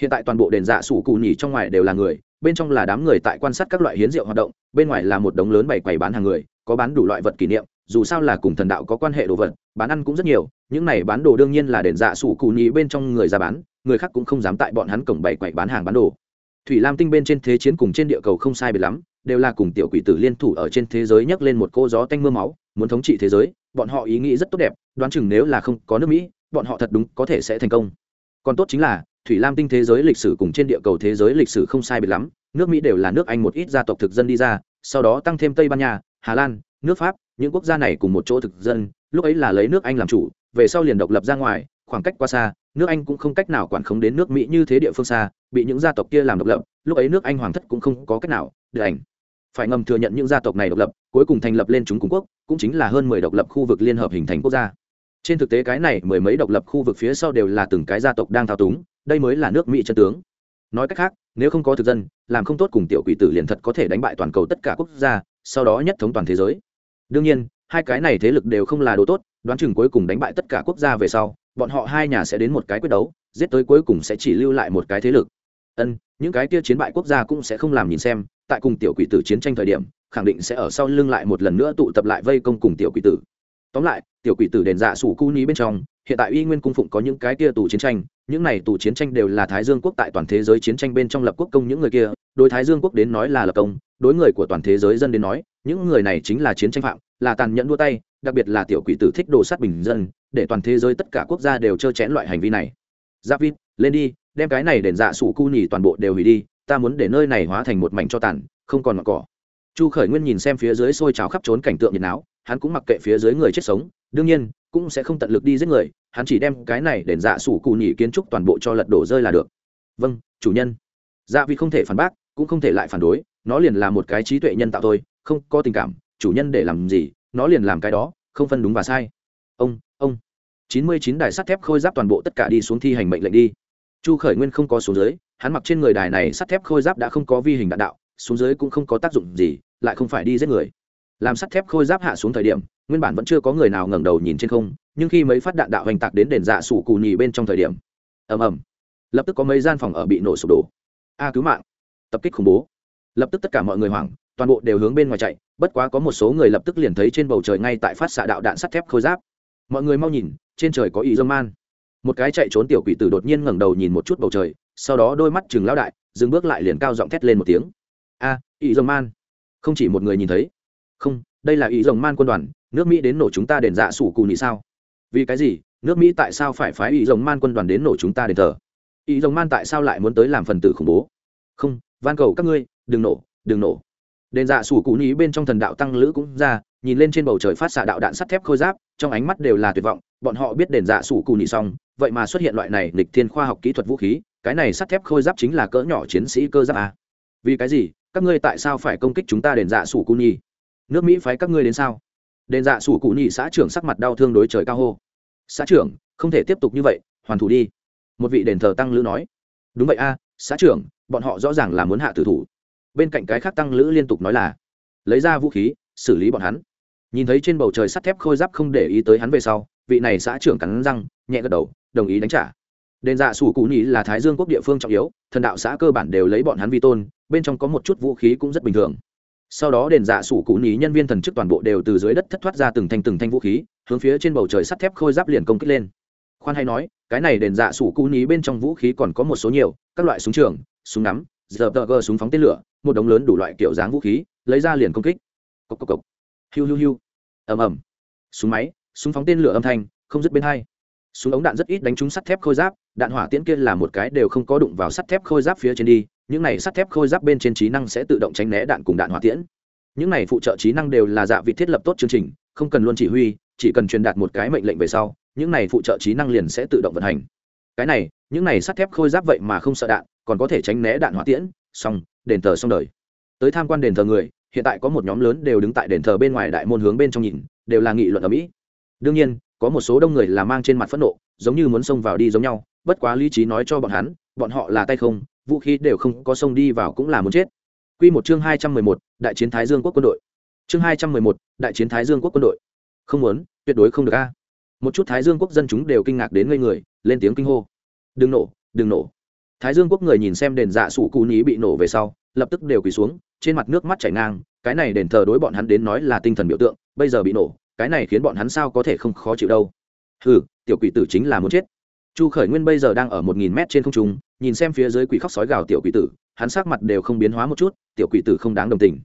Hiện tại toàn bộ đền dạ sủ cụ nhỉ trong ngoài đều là người bên trong là đám người tại quan sát các loại hiến rượu hoạt động bên ngoài là một đống lớn bày quầy bán hàng người có bán đủ loại vật kỷ niệm dù sao là cùng thần đạo có quan hệ đồ vật bán ăn cũng rất nhiều, những này bán đồ đương nhiên là đền dạ sủ cụ nhì bên trong người ra bán, người khác cũng không dám tại bọn hắn cổng bày quậy bán hàng bán đồ. Thủy lam tinh bên trên thế chiến cùng trên địa cầu không sai biệt lắm, đều là cùng tiểu quỷ tử liên thủ ở trên thế giới nhấc lên một cô gió tanh mưa máu, muốn thống trị thế giới, bọn họ ý nghĩ rất tốt đẹp, đoán chừng nếu là không có nước mỹ, bọn họ thật đúng có thể sẽ thành công. Còn tốt chính là, thủy lam tinh thế giới lịch sử cùng trên địa cầu thế giới lịch sử không sai biệt lắm, nước mỹ đều là nước anh một ít gia tộc thực dân đi ra, sau đó tăng thêm tây ban nha, hà lan, nước pháp, những quốc gia này cùng một chỗ thực dân lúc ấy là lấy nước anh làm chủ, về sau liền độc lập ra ngoài, khoảng cách quá xa, nước anh cũng không cách nào quản khống đến nước mỹ như thế địa phương xa, bị những gia tộc kia làm độc lập, lúc ấy nước anh hoàng thất cũng không có cách nào, để ảnh. Phải ngầm thừa nhận những gia tộc này độc lập, cuối cùng thành lập lên chúng cung quốc, cũng chính là hơn mười độc lập khu vực liên hợp hình thành quốc gia. Trên thực tế cái này mười mấy độc lập khu vực phía sau đều là từng cái gia tộc đang thao túng, đây mới là nước mỹ chân tướng. Nói cách khác, nếu không có thực dân, làm không tốt cùng tiểu quỷ tử liền thật có thể đánh bại toàn cầu tất cả quốc gia, sau đó nhất thống toàn thế giới. Đương nhiên hai cái này thế lực đều không là đồ tốt, đoán chừng cuối cùng đánh bại tất cả quốc gia về sau, bọn họ hai nhà sẽ đến một cái quyết đấu, giết tới cuối cùng sẽ chỉ lưu lại một cái thế lực. Ân, những cái kia chiến bại quốc gia cũng sẽ không làm nhìn xem, tại cùng tiểu quỷ tử chiến tranh thời điểm, khẳng định sẽ ở sau lưng lại một lần nữa tụ tập lại vây công cùng tiểu quỷ tử. Tóm lại, tiểu quỷ tử đền dạ sủ cu ní bên trong, hiện tại uy nguyên cung phụng có những cái kia tù chiến tranh, những này tù chiến tranh đều là thái dương quốc tại toàn thế giới chiến tranh bên trong lập quốc công những người kia, đối thái dương quốc đến nói là lập công, đối người của toàn thế giới dân đến nói những người này chính là chiến tranh phạm là tàn nhẫn đua tay đặc biệt là tiểu quỷ tử thích đồ sát bình dân để toàn thế giới tất cả quốc gia đều trơ chẽn loại hành vi này. Giáp vít lên đi đem cái này đền dạ sủ cu nhì toàn bộ đều hủy đi ta muốn để nơi này hóa thành một mảnh cho tàn không còn mặc cỏ. Chu khởi nguyên nhìn xem phía dưới sôi trào khắp trốn cảnh tượng nhiệt não, hắn cũng mặc kệ phía dưới người chết sống đương nhiên cũng sẽ không tận lực đi giết người hắn chỉ đem cái này đền dạ sủ cụ nhị kiến trúc toàn bộ cho lật đổ rơi là được. Vâng chủ nhân. Dạ vì không thể phản bác cũng không thể lại phản đối nó liền là một cái trí tuệ nhân tạo thôi không có tình cảm, chủ nhân để làm gì, nó liền làm cái đó, không phân đúng và sai. Ông ông. Chín mươi chín đài sắt thép khôi giáp toàn bộ tất cả đi xuống thi hành mệnh lệnh đi. Chu khởi nguyên không có xuống dưới, hắn mặc trên người đài này sắt thép khôi giáp đã không có vi hình đạn đạo, xuống dưới cũng không có tác dụng gì, lại không phải đi giết người. Làm sắt thép khôi giáp hạ xuống thời điểm, nguyên bản vẫn chưa có người nào ngẩng đầu nhìn trên không, nhưng khi mấy phát đạn đạo hành tạc đến đền dạ sủ cù nhì bên trong thời điểm, ầm ầm, lập tức có mấy gian phòng ở bị nổ sụp đổ. A cứu mạng. Tập kích khủng bố. Lập tức tất cả mọi người hoảng toàn bộ đều hướng bên ngoài chạy, bất quá có một số người lập tức liền thấy trên bầu trời ngay tại phát xạ đạo đạn sắt thép khôi giáp. Mọi người mau nhìn, trên trời có ý dơ man. Một cái chạy trốn tiểu quỷ tử đột nhiên ngẩng đầu nhìn một chút bầu trời, sau đó đôi mắt chừng lao đại, dừng bước lại liền cao giọng thét lên một tiếng. A, ý dơ man. Không chỉ một người nhìn thấy. Không, đây là ý dâm man quân đoàn, nước mỹ đến nổ chúng ta đền dạ sủ cù nị sao? Vì cái gì? Nước mỹ tại sao phải phái ý dâm man quân đoàn đến nổ chúng ta đền thờ? Ý dâm man tại sao lại muốn tới làm phần tử khủng bố? Không, van cầu các ngươi, đừng nổ đừng nổ đền dạ sủ cụ nhí bên trong thần đạo tăng lữ cũng ra, nhìn lên trên bầu trời phát xạ đạo đạn sắt thép khôi giáp, trong ánh mắt đều là tuyệt vọng, bọn họ biết đền dạ sủ cụ nhị xong, vậy mà xuất hiện loại này lịch thiên khoa học kỹ thuật vũ khí, cái này sắt thép khôi giáp chính là cỡ nhỏ chiến sĩ cơ giáp à. vì cái gì? Các ngươi tại sao phải công kích chúng ta đền dạ sủ cụ nhị nước mỹ phái các ngươi đến sao? Đền dạ sủ cụ nhị xã trưởng sắc mặt đau thương đối trời cao hô. Xã trưởng, không thể tiếp tục như vậy, hoàn thủ đi. Một vị đền thờ tăng lữ nói. Đúng vậy a, xã trưởng, bọn họ rõ ràng là muốn hạ tử thủ bên cạnh cái khác tăng lữ liên tục nói là, lấy ra vũ khí, xử lý bọn hắn. Nhìn thấy trên bầu trời sắt thép khôi giáp không để ý tới hắn về sau, vị này xã trưởng cắn răng, nhẹ gật đầu, đồng ý đánh trả. Đền dạ sủ cụ nhị là thái dương quốc địa phương trọng yếu, thần đạo xã cơ bản đều lấy bọn hắn vi tôn, bên trong có một chút vũ khí cũng rất bình thường. Sau đó đền dạ sủ cụ nhị nhân viên thần chức toàn bộ đều từ dưới đất thất thoát ra từng thanh từng thanh vũ khí, hướng phía trên bầu trời sắt thép khôi giáp liền công kích lên. Khoan hay nói, cái này đền dạ sủ cụ nhị bên trong vũ khí còn có một số nhiều, các loại súng trường, súng nắm giờ tờ gờ súng phóng tên lửa, một đống lớn đủ loại kiểu dáng vũ khí, lấy ra liền công kích. Cốc cốc cốc. hiu hiu hiu. Ầm ầm. Súng máy, súng phóng tên lửa âm thanh, không dứt bên hai. Súng ống đạn rất ít đánh trúng sắt thép khôi giáp, đạn hỏa tiễn kia là một cái đều không có đụng vào sắt thép khôi giáp phía trên đi, những này sắt thép khôi giáp bên trên trí năng sẽ tự động tránh né đạn cùng đạn hỏa tiễn. Những này phụ trợ trí năng đều là dạ vị thiết lập tốt chương trình, không cần luôn chỉ huy, chỉ cần truyền đạt một cái mệnh lệnh về sau, những này phụ trợ trí năng liền sẽ tự động vận hành cái này những này sắt thép khôi giáp vậy mà không sợ đạn còn có thể tránh né đạn hỏa tiễn xong đền thờ xong đời tới tham quan đền thờ người hiện tại có một nhóm lớn đều đứng tại đền thờ bên ngoài đại môn hướng bên trong nhìn đều là nghị luận ở mỹ đương nhiên có một số đông người là mang trên mặt phẫn nộ giống như muốn xông vào đi giống nhau bất quá lý trí nói cho bọn hắn bọn họ là tay không vũ khí đều không có xông đi vào cũng là muốn chết Quy một chương hai trăm mười một, đại chiến Thái Dương quốc quân đội. Chương hai trăm mười một, đại chiến Thái Dương quốc quân đội. Không muốn, tuyệt đối không được a. Một chút Thái Dương quốc dân chúng đều kinh ngạc đến ngây người, lên tiếng kinh hô. Đừng nổ, đừng nổ. Thái Dương quốc người nhìn xem đền dạ sủ cú nhí bị nổ về sau, lập tức đều quỳ xuống, trên mặt nước mắt chảy ngang, cái này đền thờ đối bọn hắn đến nói là tinh thần biểu tượng, bây giờ bị nổ, cái này khiến bọn hắn sao có thể không khó chịu đâu hừ tiểu quỷ tử chính là muốn chết chu khởi nguyên bây giờ đang ở một nghìn mét trên không trung nhìn xem phía dưới quỷ khóc sói gào tiểu quỷ tử hắn sắc mặt đều không biến hóa một chút tiểu quỷ tử không đáng đồng tình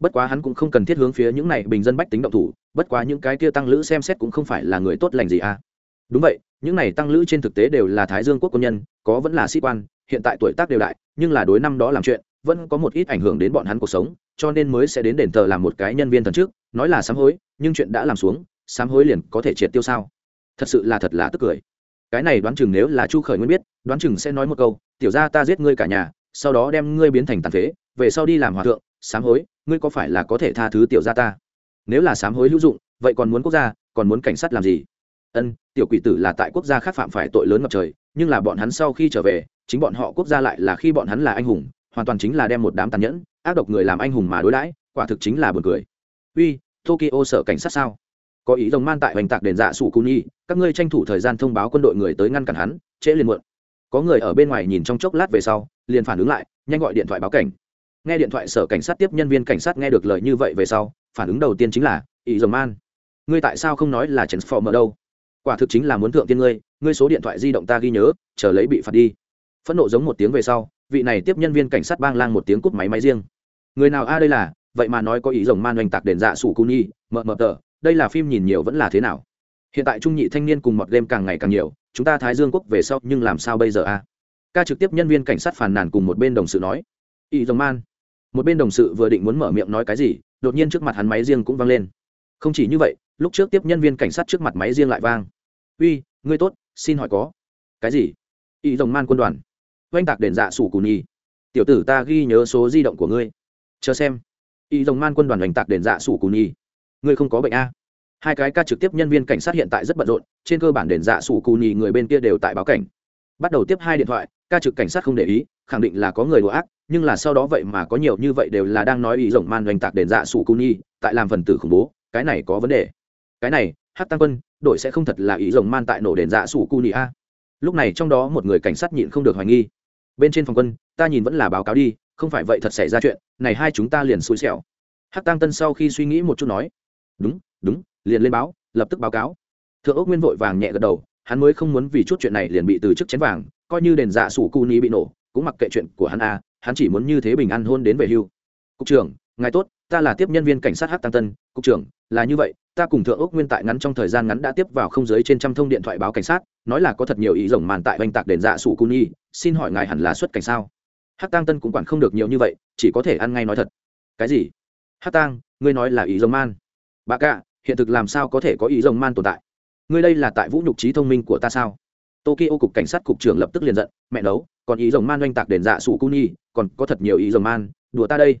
bất quá hắn cũng không cần thiết hướng phía những này bình dân bách tính động thủ bất quá những cái kia tăng lữ xem xét cũng không phải là người tốt lành gì à. Đúng vậy, những này tăng lữ trên thực tế đều là thái dương quốc quân nhân, có vẫn là sĩ quan, hiện tại tuổi tác đều đại, nhưng là đối năm đó làm chuyện, vẫn có một ít ảnh hưởng đến bọn hắn cuộc sống, cho nên mới sẽ đến đền thờ làm một cái nhân viên thần trước, nói là sám hối, nhưng chuyện đã làm xuống, sám hối liền có thể triệt tiêu sao? Thật sự là thật là tức cười. Cái này đoán chừng nếu là chu khởi nguyên biết, đoán chừng sẽ nói một câu, tiểu ra ta giết ngươi cả nhà, sau đó đem ngươi biến thành tàn phế, về sau đi làm hòa thượng, sám hối, ngươi có phải là có thể tha thứ tiểu gia ta? Nếu là sám hối hữu dụng, vậy còn muốn quốc gia, còn muốn cảnh sát làm gì? Ân, tiểu quỷ tử là tại quốc gia khác phạm phải tội lớn ngập trời, nhưng là bọn hắn sau khi trở về, chính bọn họ quốc gia lại là khi bọn hắn là anh hùng, hoàn toàn chính là đem một đám tàn nhẫn, ác độc người làm anh hùng mà đối đãi, quả thực chính là buồn cười. Uy, tokyo sở cảnh sát sao? Có ý rồng man tại hoành tạc đền dạ sủ cù nhi các ngươi tranh thủ thời gian thông báo quân đội người tới ngăn cản hắn, trễ liền muộn. Có người ở bên ngoài nhìn trong chốc lát về sau, liền phản ứng lại, nhanh gọi điện thoại báo cảnh. Nghe điện thoại sở cảnh sát tiếp nhân viên cảnh sát nghe được lời như vậy về sau phản ứng đầu tiên chính là, ý dầm man ngươi tại sao không nói là transformer đâu? Quả thực chính là muốn thượng tiên ngươi ngươi số điện thoại di động ta ghi nhớ, chờ lấy bị phạt đi. Phẫn nộ giống một tiếng về sau, vị này tiếp nhân viên cảnh sát bang lang một tiếng cút máy máy riêng. Người nào a, đây là, vậy mà nói có ý rồng man oanh tạc đền dạ sủ cu nhi mờ mờ tờ, đây là phim nhìn nhiều vẫn là thế nào? Hiện tại trung nhị thanh niên cùng mọt game càng ngày càng nhiều, chúng ta thái dương quốc về sau nhưng làm sao bây giờ a? Ca trực tiếp nhân viên cảnh sát phàn nàn cùng một bên đồng sự nói. Ý rồng man một bên đồng sự vừa định muốn mở miệng nói cái gì, đột nhiên trước mặt hắn máy riêng cũng vang lên. Không chỉ như vậy, lúc trước tiếp nhân viên cảnh sát trước mặt máy riêng lại vang. Uy, ngươi tốt, xin hỏi có. Cái gì? Ý rồng man quân đoàn. Oanh tạc đền dạ sủ cù nhi tiểu tử ta ghi nhớ số di động của ngươi. Chờ xem. Ý rồng man quân đoàn oanh tạc đền dạ sủ cù nhi ngươi không có bệnh a? Hai cái ca trực tiếp nhân viên cảnh sát hiện tại rất bận rộn, trên cơ bản đền dạ sủ cù nhì người bên kia đều tại báo cảnh. Bắt đầu tiếp hai điện thoại, ca trực cảnh sát không để ý, khẳng định là có người đùa ác nhưng là sau đó vậy mà có nhiều như vậy đều là đang nói ý rồng man doanh tạc đền dạ sụ cuni tại làm phần tử khủng bố cái này có vấn đề. Cái này hát tăng quân đội sẽ không thật là ý rồng man tại nổ đền dạ sụ cuni a. Lúc này trong đó một người cảnh sát nhịn không được hoài nghi. Bên trên phòng quân ta nhìn vẫn là báo cáo đi không phải vậy thật xảy ra chuyện này hai chúng ta liền xui xẻo. Hát tăng tân sau khi suy nghĩ một chút nói đúng đúng liền lên báo lập tức báo cáo. Thượng ốc nguyên vội vàng nhẹ gật đầu hắn mới không muốn vì chút chuyện này liền bị từ chức chén vàng coi như đền dạ sủ cu ni bị nổ cũng mặc kệ chuyện của hắn a à, hắn chỉ muốn như thế bình an hôn đến về hưu. Cục trưởng, ngài tốt, ta là tiếp nhân viên cảnh sát hát tăng tân. Cục trưởng, là như vậy, ta cùng thượng ốc nguyên tại ngắn trong thời gian ngắn đã tiếp vào không giới trên trăm thông điện thoại báo cảnh sát, nói là có thật nhiều ý rồng màn tại oanh tạc đền dạ sụ cu ni xin hỏi ngài hẳn là xuất cảnh sao? Hát tăng tân cũng quản không được nhiều như vậy, chỉ có thể ăn ngay nói thật. Cái gì? Hát tăng, ngươi nói là ý rồng man. Bà cạ hiện thực làm sao có thể có ý rồng man tồn tại? Ngươi đây là tại vũ nhục trí thông minh của ta sao? Tokyo cục cảnh sát cục trưởng lập tức liền giận, mẹ đấu còn ý rồng man oanh tạc đền dạ sủ cu nhi, còn có thật nhiều ý rồng man, đùa ta đây.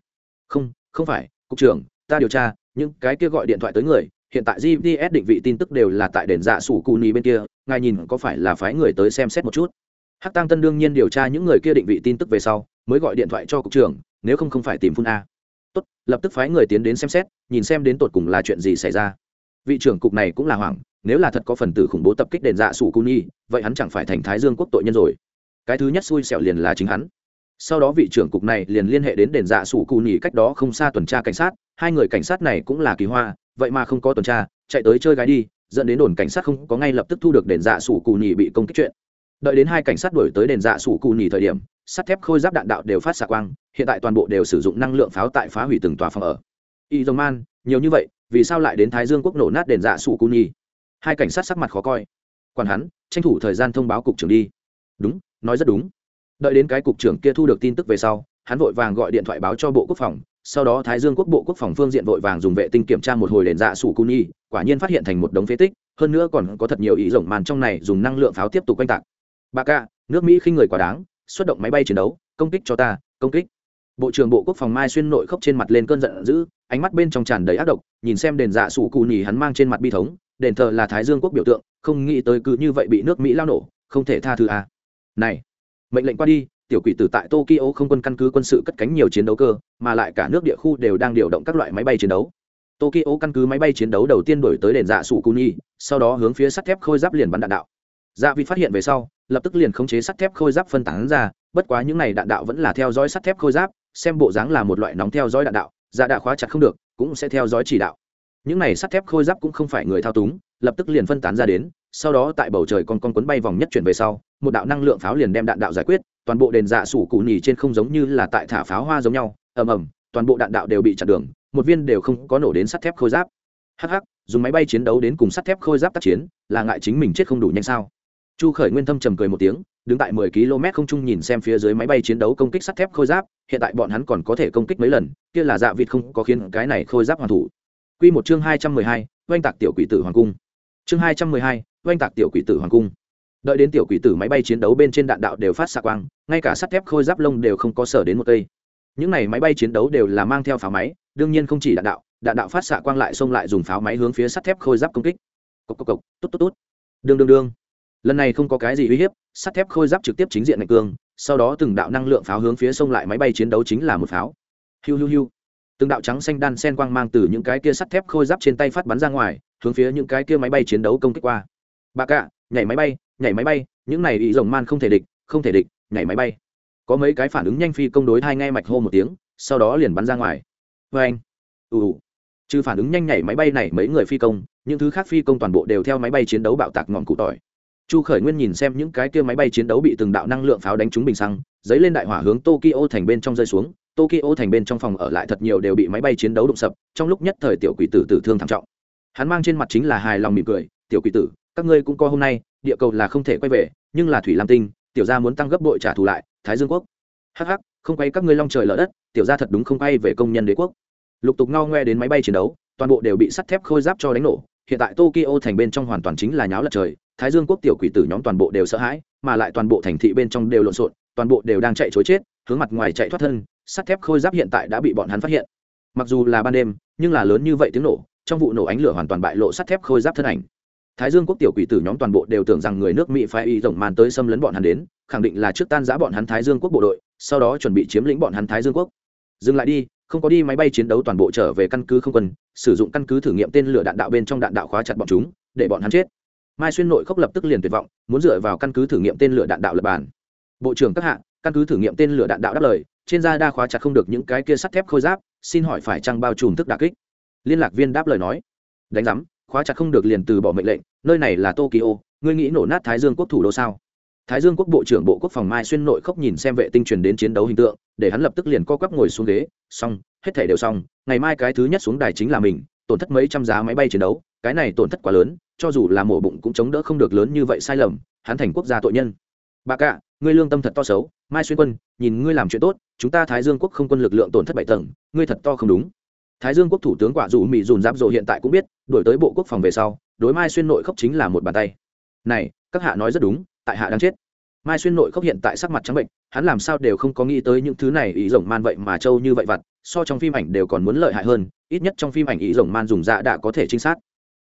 Không không phải, cục trưởng, ta điều tra, những cái kia gọi điện thoại tới người, hiện tại gps định vị tin tức đều là tại đền dạ sủ cu nhi bên kia, ngài nhìn có phải là phái người tới xem xét một chút? Hắc tăng tân đương nhiên điều tra những người kia định vị tin tức về sau, mới gọi điện thoại cho cục trưởng, nếu không không phải tìm phun a. Tốt, lập tức phái người tiến đến xem xét, nhìn xem đến tột cùng là chuyện gì xảy ra. Vị trưởng cục này cũng là hoảng nếu là thật có phần tử khủng bố tập kích đền dạ sủ cu nhi, vậy hắn chẳng phải thành thái dương quốc tội nhân rồi. Cái thứ nhất xui xẻo liền là chính hắn. Sau đó vị trưởng cục này liền liên hệ đến đền dạ sủ cù nhì cách đó không xa tuần tra cảnh sát, hai người cảnh sát này cũng là kỳ hoa, vậy mà không có tuần tra, chạy tới chơi gái đi, dẫn đến đồn cảnh sát không có ngay lập tức thu được đền dạ sủ cù nhì bị công kích chuyện. Đợi đến hai cảnh sát đuổi tới đền dạ sủ cù nhì thời điểm, sắt thép khôi giáp đạn đạo đều phát xạ quang, hiện tại toàn bộ đều sử dụng năng lượng pháo tại phá hủy từng tòa phòng ở. Y dòng man, nhiều như vậy, vì sao lại đến thái dương quốc nổ nát đền dạ sủ cù nhì hai cảnh sát sắc mặt khó coi. Còn hắn, tranh thủ thời gian thông báo cục trưởng đi. Đúng, nói rất đúng. Đợi đến cái cục trưởng kia thu được tin tức về sau, hắn vội vàng gọi điện thoại báo cho bộ quốc phòng. Sau đó thái dương quốc bộ quốc phòng phương diện vội vàng dùng vệ tinh kiểm tra một hồi đền dạ sủ cu nhi quả nhiên phát hiện thành một đống phế tích, hơn nữa còn có thật nhiều ý rộng màn trong này dùng năng lượng pháo tiếp tục quanh tạc. Bà ca, nước mỹ khinh người quá đáng, xuất động máy bay chiến đấu, công kích cho ta, công kích. Bộ trưởng bộ quốc phòng mai xuyên nội khốc trên mặt lên cơn giận dữ, ánh mắt bên trong tràn đầy ác độc, nhìn xem đền dạ sủ cù nhì hắn mang trên mặt bi thống đền thờ là thái dương quốc biểu tượng, không nghĩ tới cứ như vậy bị nước mỹ lao nổ, không thể tha thứ à. này, mệnh lệnh qua đi, tiểu quỷ tử tại tokyo không quân căn cứ quân sự cất cánh nhiều chiến đấu cơ, mà lại cả nước địa khu đều đang điều động các loại máy bay chiến đấu. Tokyo căn cứ máy bay chiến đấu đầu tiên đổi tới đền dạ Sụ cù nhi sau đó hướng phía sắt thép khôi giáp liền bắn đạn đạo. Dạ vị phát hiện về sau, lập tức liền khống chế sắt thép khôi giáp phân tán ra, bất quá những này đạn đạo vẫn là theo dõi sắt thép khôi giáp, xem bộ dáng là một loại nóng theo dõi đạn đạo dạ đạ khóa chặt không được, cũng sẽ theo dõi chỉ đạo những này sắt thép khôi giáp cũng không phải người thao túng, lập tức liền phân tán ra đến, sau đó tại bầu trời con con quấn bay vòng nhất chuyển về sau, một đạo năng lượng pháo liền đem đạn đạo giải quyết, toàn bộ đền dạ sủ cụ nhì trên không giống như là tại thả pháo hoa giống nhau, ầm ầm, toàn bộ đạn đạo đều bị chặn đường, một viên đều không có nổ đến sắt thép khôi giáp. Hh dùng máy bay chiến đấu đến cùng sắt thép khôi giáp tác chiến, là ngại chính mình chết không đủ nhanh sao? Chu khởi nguyên thâm trầm cười một tiếng, đứng tại mười km không trung nhìn xem phía dưới máy bay chiến đấu công kích sắt thép khôi giáp, hiện tại bọn hắn còn có thể công kích mấy lần, kia là dạ vịt không có khiến cái này khôi giáp hoàn thủ. Quy một chương hai trăm mười hai oanh tạc tiểu quỷ tử hoàng cung. Chương hai trăm mười hai oanh tạc tiểu quỷ tử hoàng cung. Đợi đến tiểu quỷ tử máy bay chiến đấu bên trên đạn đạo đều phát xạ quang ngay cả sắt thép khôi giáp lông đều không có sở đến một cây. Những này máy bay chiến đấu đều là mang theo pháo máy đương nhiên không chỉ đạn đạo đạn đạo phát xạ quang lại xông lại dùng pháo máy hướng phía sắt thép khôi giáp công kích. Cục cục cục, tốt tốt tốt đương đương đương. Lần này không có cái gì uy hiếp sắt thép khôi giáp trực tiếp chính diện mạnh cương sau đó từng đạo năng lượng pháo hướng phía xông lại máy bay chiến đấu chính là một pháo. Hiu hiu hiu từng đạo trắng xanh đan sen quang mang từ những cái kia sắt thép khôi giáp trên tay phát bắn ra ngoài, hướng phía những cái kia máy bay chiến đấu công kích qua. Bà cạ, nhảy máy bay, nhảy máy bay, những này ý rồng man không thể địch, không thể địch, nhảy máy bay. Có mấy cái phản ứng nhanh phi công đối hai ngay mạch hô một tiếng, sau đó liền bắn ra ngoài. Vê anh, ù ù. Trừ phản ứng nhanh nhảy máy bay này mấy người phi công, những thứ khác phi công toàn bộ đều theo máy bay chiến đấu bạo tạc ngọn cụ tỏi. Chu khởi nguyên nhìn xem những cái kia máy bay chiến đấu bị từng đạo năng lượng pháo đánh trúng bình xăng dấy lên đại hỏa hướng tokyo thành bên trong rơi xuống tokyo thành bên trong phòng ở lại thật nhiều đều bị máy bay chiến đấu đụng sập, trong lúc nhất thời tiểu quỷ tử tử thương thảm trọng. Hắn mang trên mặt chính là hài lòng mỉm cười, tiểu quỷ tử, các ngươi cũng co hôm nay, địa cầu là không thể quay về, nhưng là thủy lam tinh, tiểu gia muốn tăng gấp bội trả thù lại, thái dương quốc. Hắc hắc, không quay các ngươi long trời lở đất, tiểu gia thật đúng không quay về công nhân đế quốc. Lục tục ngao ngoe đến máy bay chiến đấu, toàn bộ đều bị sắt thép khôi giáp cho đánh nổ. Hiện tại tokyo thành bên trong hoàn toàn chính là nháo lật trời, thái dương quốc tiểu quỷ tử nhóm toàn bộ đều sợ hãi, mà lại toàn bộ thành thị bên trong đều lộn xộn, toàn bộ đều đang chạy chối chết, hướng mặt ngoài chạy thoát thân sắt thép khôi giáp hiện tại đã bị bọn hắn phát hiện. Mặc dù là ban đêm, nhưng là lớn như vậy tiếng nổ, trong vụ nổ ánh lửa hoàn toàn bại lộ sắt thép khôi giáp thân ảnh. Thái dương quốc tiểu quỷ tử nhóm toàn bộ đều tưởng rằng người nước mỹ phải y rồng màn tới xâm lấn bọn hắn đến, khẳng định là trước tan giã bọn hắn thái dương quốc bộ đội, sau đó chuẩn bị chiếm lĩnh bọn hắn thái dương quốc. Dừng lại đi, không có đi máy bay chiến đấu toàn bộ trở về căn cứ không quân, sử dụng căn cứ thử nghiệm tên lửa đạn đạo bên trong đạn đạo khóa chặt bọn chúng, để bọn hắn chết. Mai xuyên nội khốc lập tức liền tuyệt vọng, muốn dựa vào căn cứ thử nghiệm tên lửa đạn đạo lập bàn. Bộ trưởng các hạ căn cứ thử nghiệm tên lửa đạn đạo đáp lời, trên da đa khóa chặt không được những cái kia sắt thép khôi giáp, xin hỏi phải chăng bao trùm thức đà kích? Liên lạc viên đáp lời nói. Đánh giám, khóa chặt không được liền từ bỏ mệnh lệnh, nơi này là tokyo, ngươi nghĩ nổ nát thái dương quốc thủ đô sao? Thái dương quốc bộ trưởng bộ quốc phòng mai xuyên nội khốc nhìn xem vệ tinh truyền đến chiến đấu hình tượng, để hắn lập tức liền co quắp ngồi xuống ghế, xong, hết thể đều xong, ngày mai cái thứ nhất xuống đài chính là mình, tổn thất mấy trăm giá máy bay chiến đấu, cái này tổn thất quá lớn, cho dù là mổ bụng cũng chống đỡ không được lớn như vậy sai lầm, hắn thành quốc gia tội nhân. Bà cạ, ngươi lương tâm thật to xấu mai xuyên quân, nhìn ngươi làm chuyện tốt, chúng ta thái dương quốc không quân lực lượng tổn thất bảy tầng, ngươi thật to không đúng. Thái dương quốc thủ tướng quả dù mỹ dùn giáp rộ hiện tại cũng biết đổi tới bộ quốc phòng về sau, đối mai xuyên nội khốc chính là một bàn tay. Này, các hạ nói rất đúng, tại hạ đang chết. Mai xuyên nội khốc hiện tại sắc mặt trắng bệnh, hắn làm sao đều không có nghĩ tới những thứ này ý rồng man vậy mà trâu như vậy vặt, so trong phim ảnh đều còn muốn lợi hại hơn, ít nhất trong phim ảnh ý rồng man dùng dạ đã có thể trinh sát.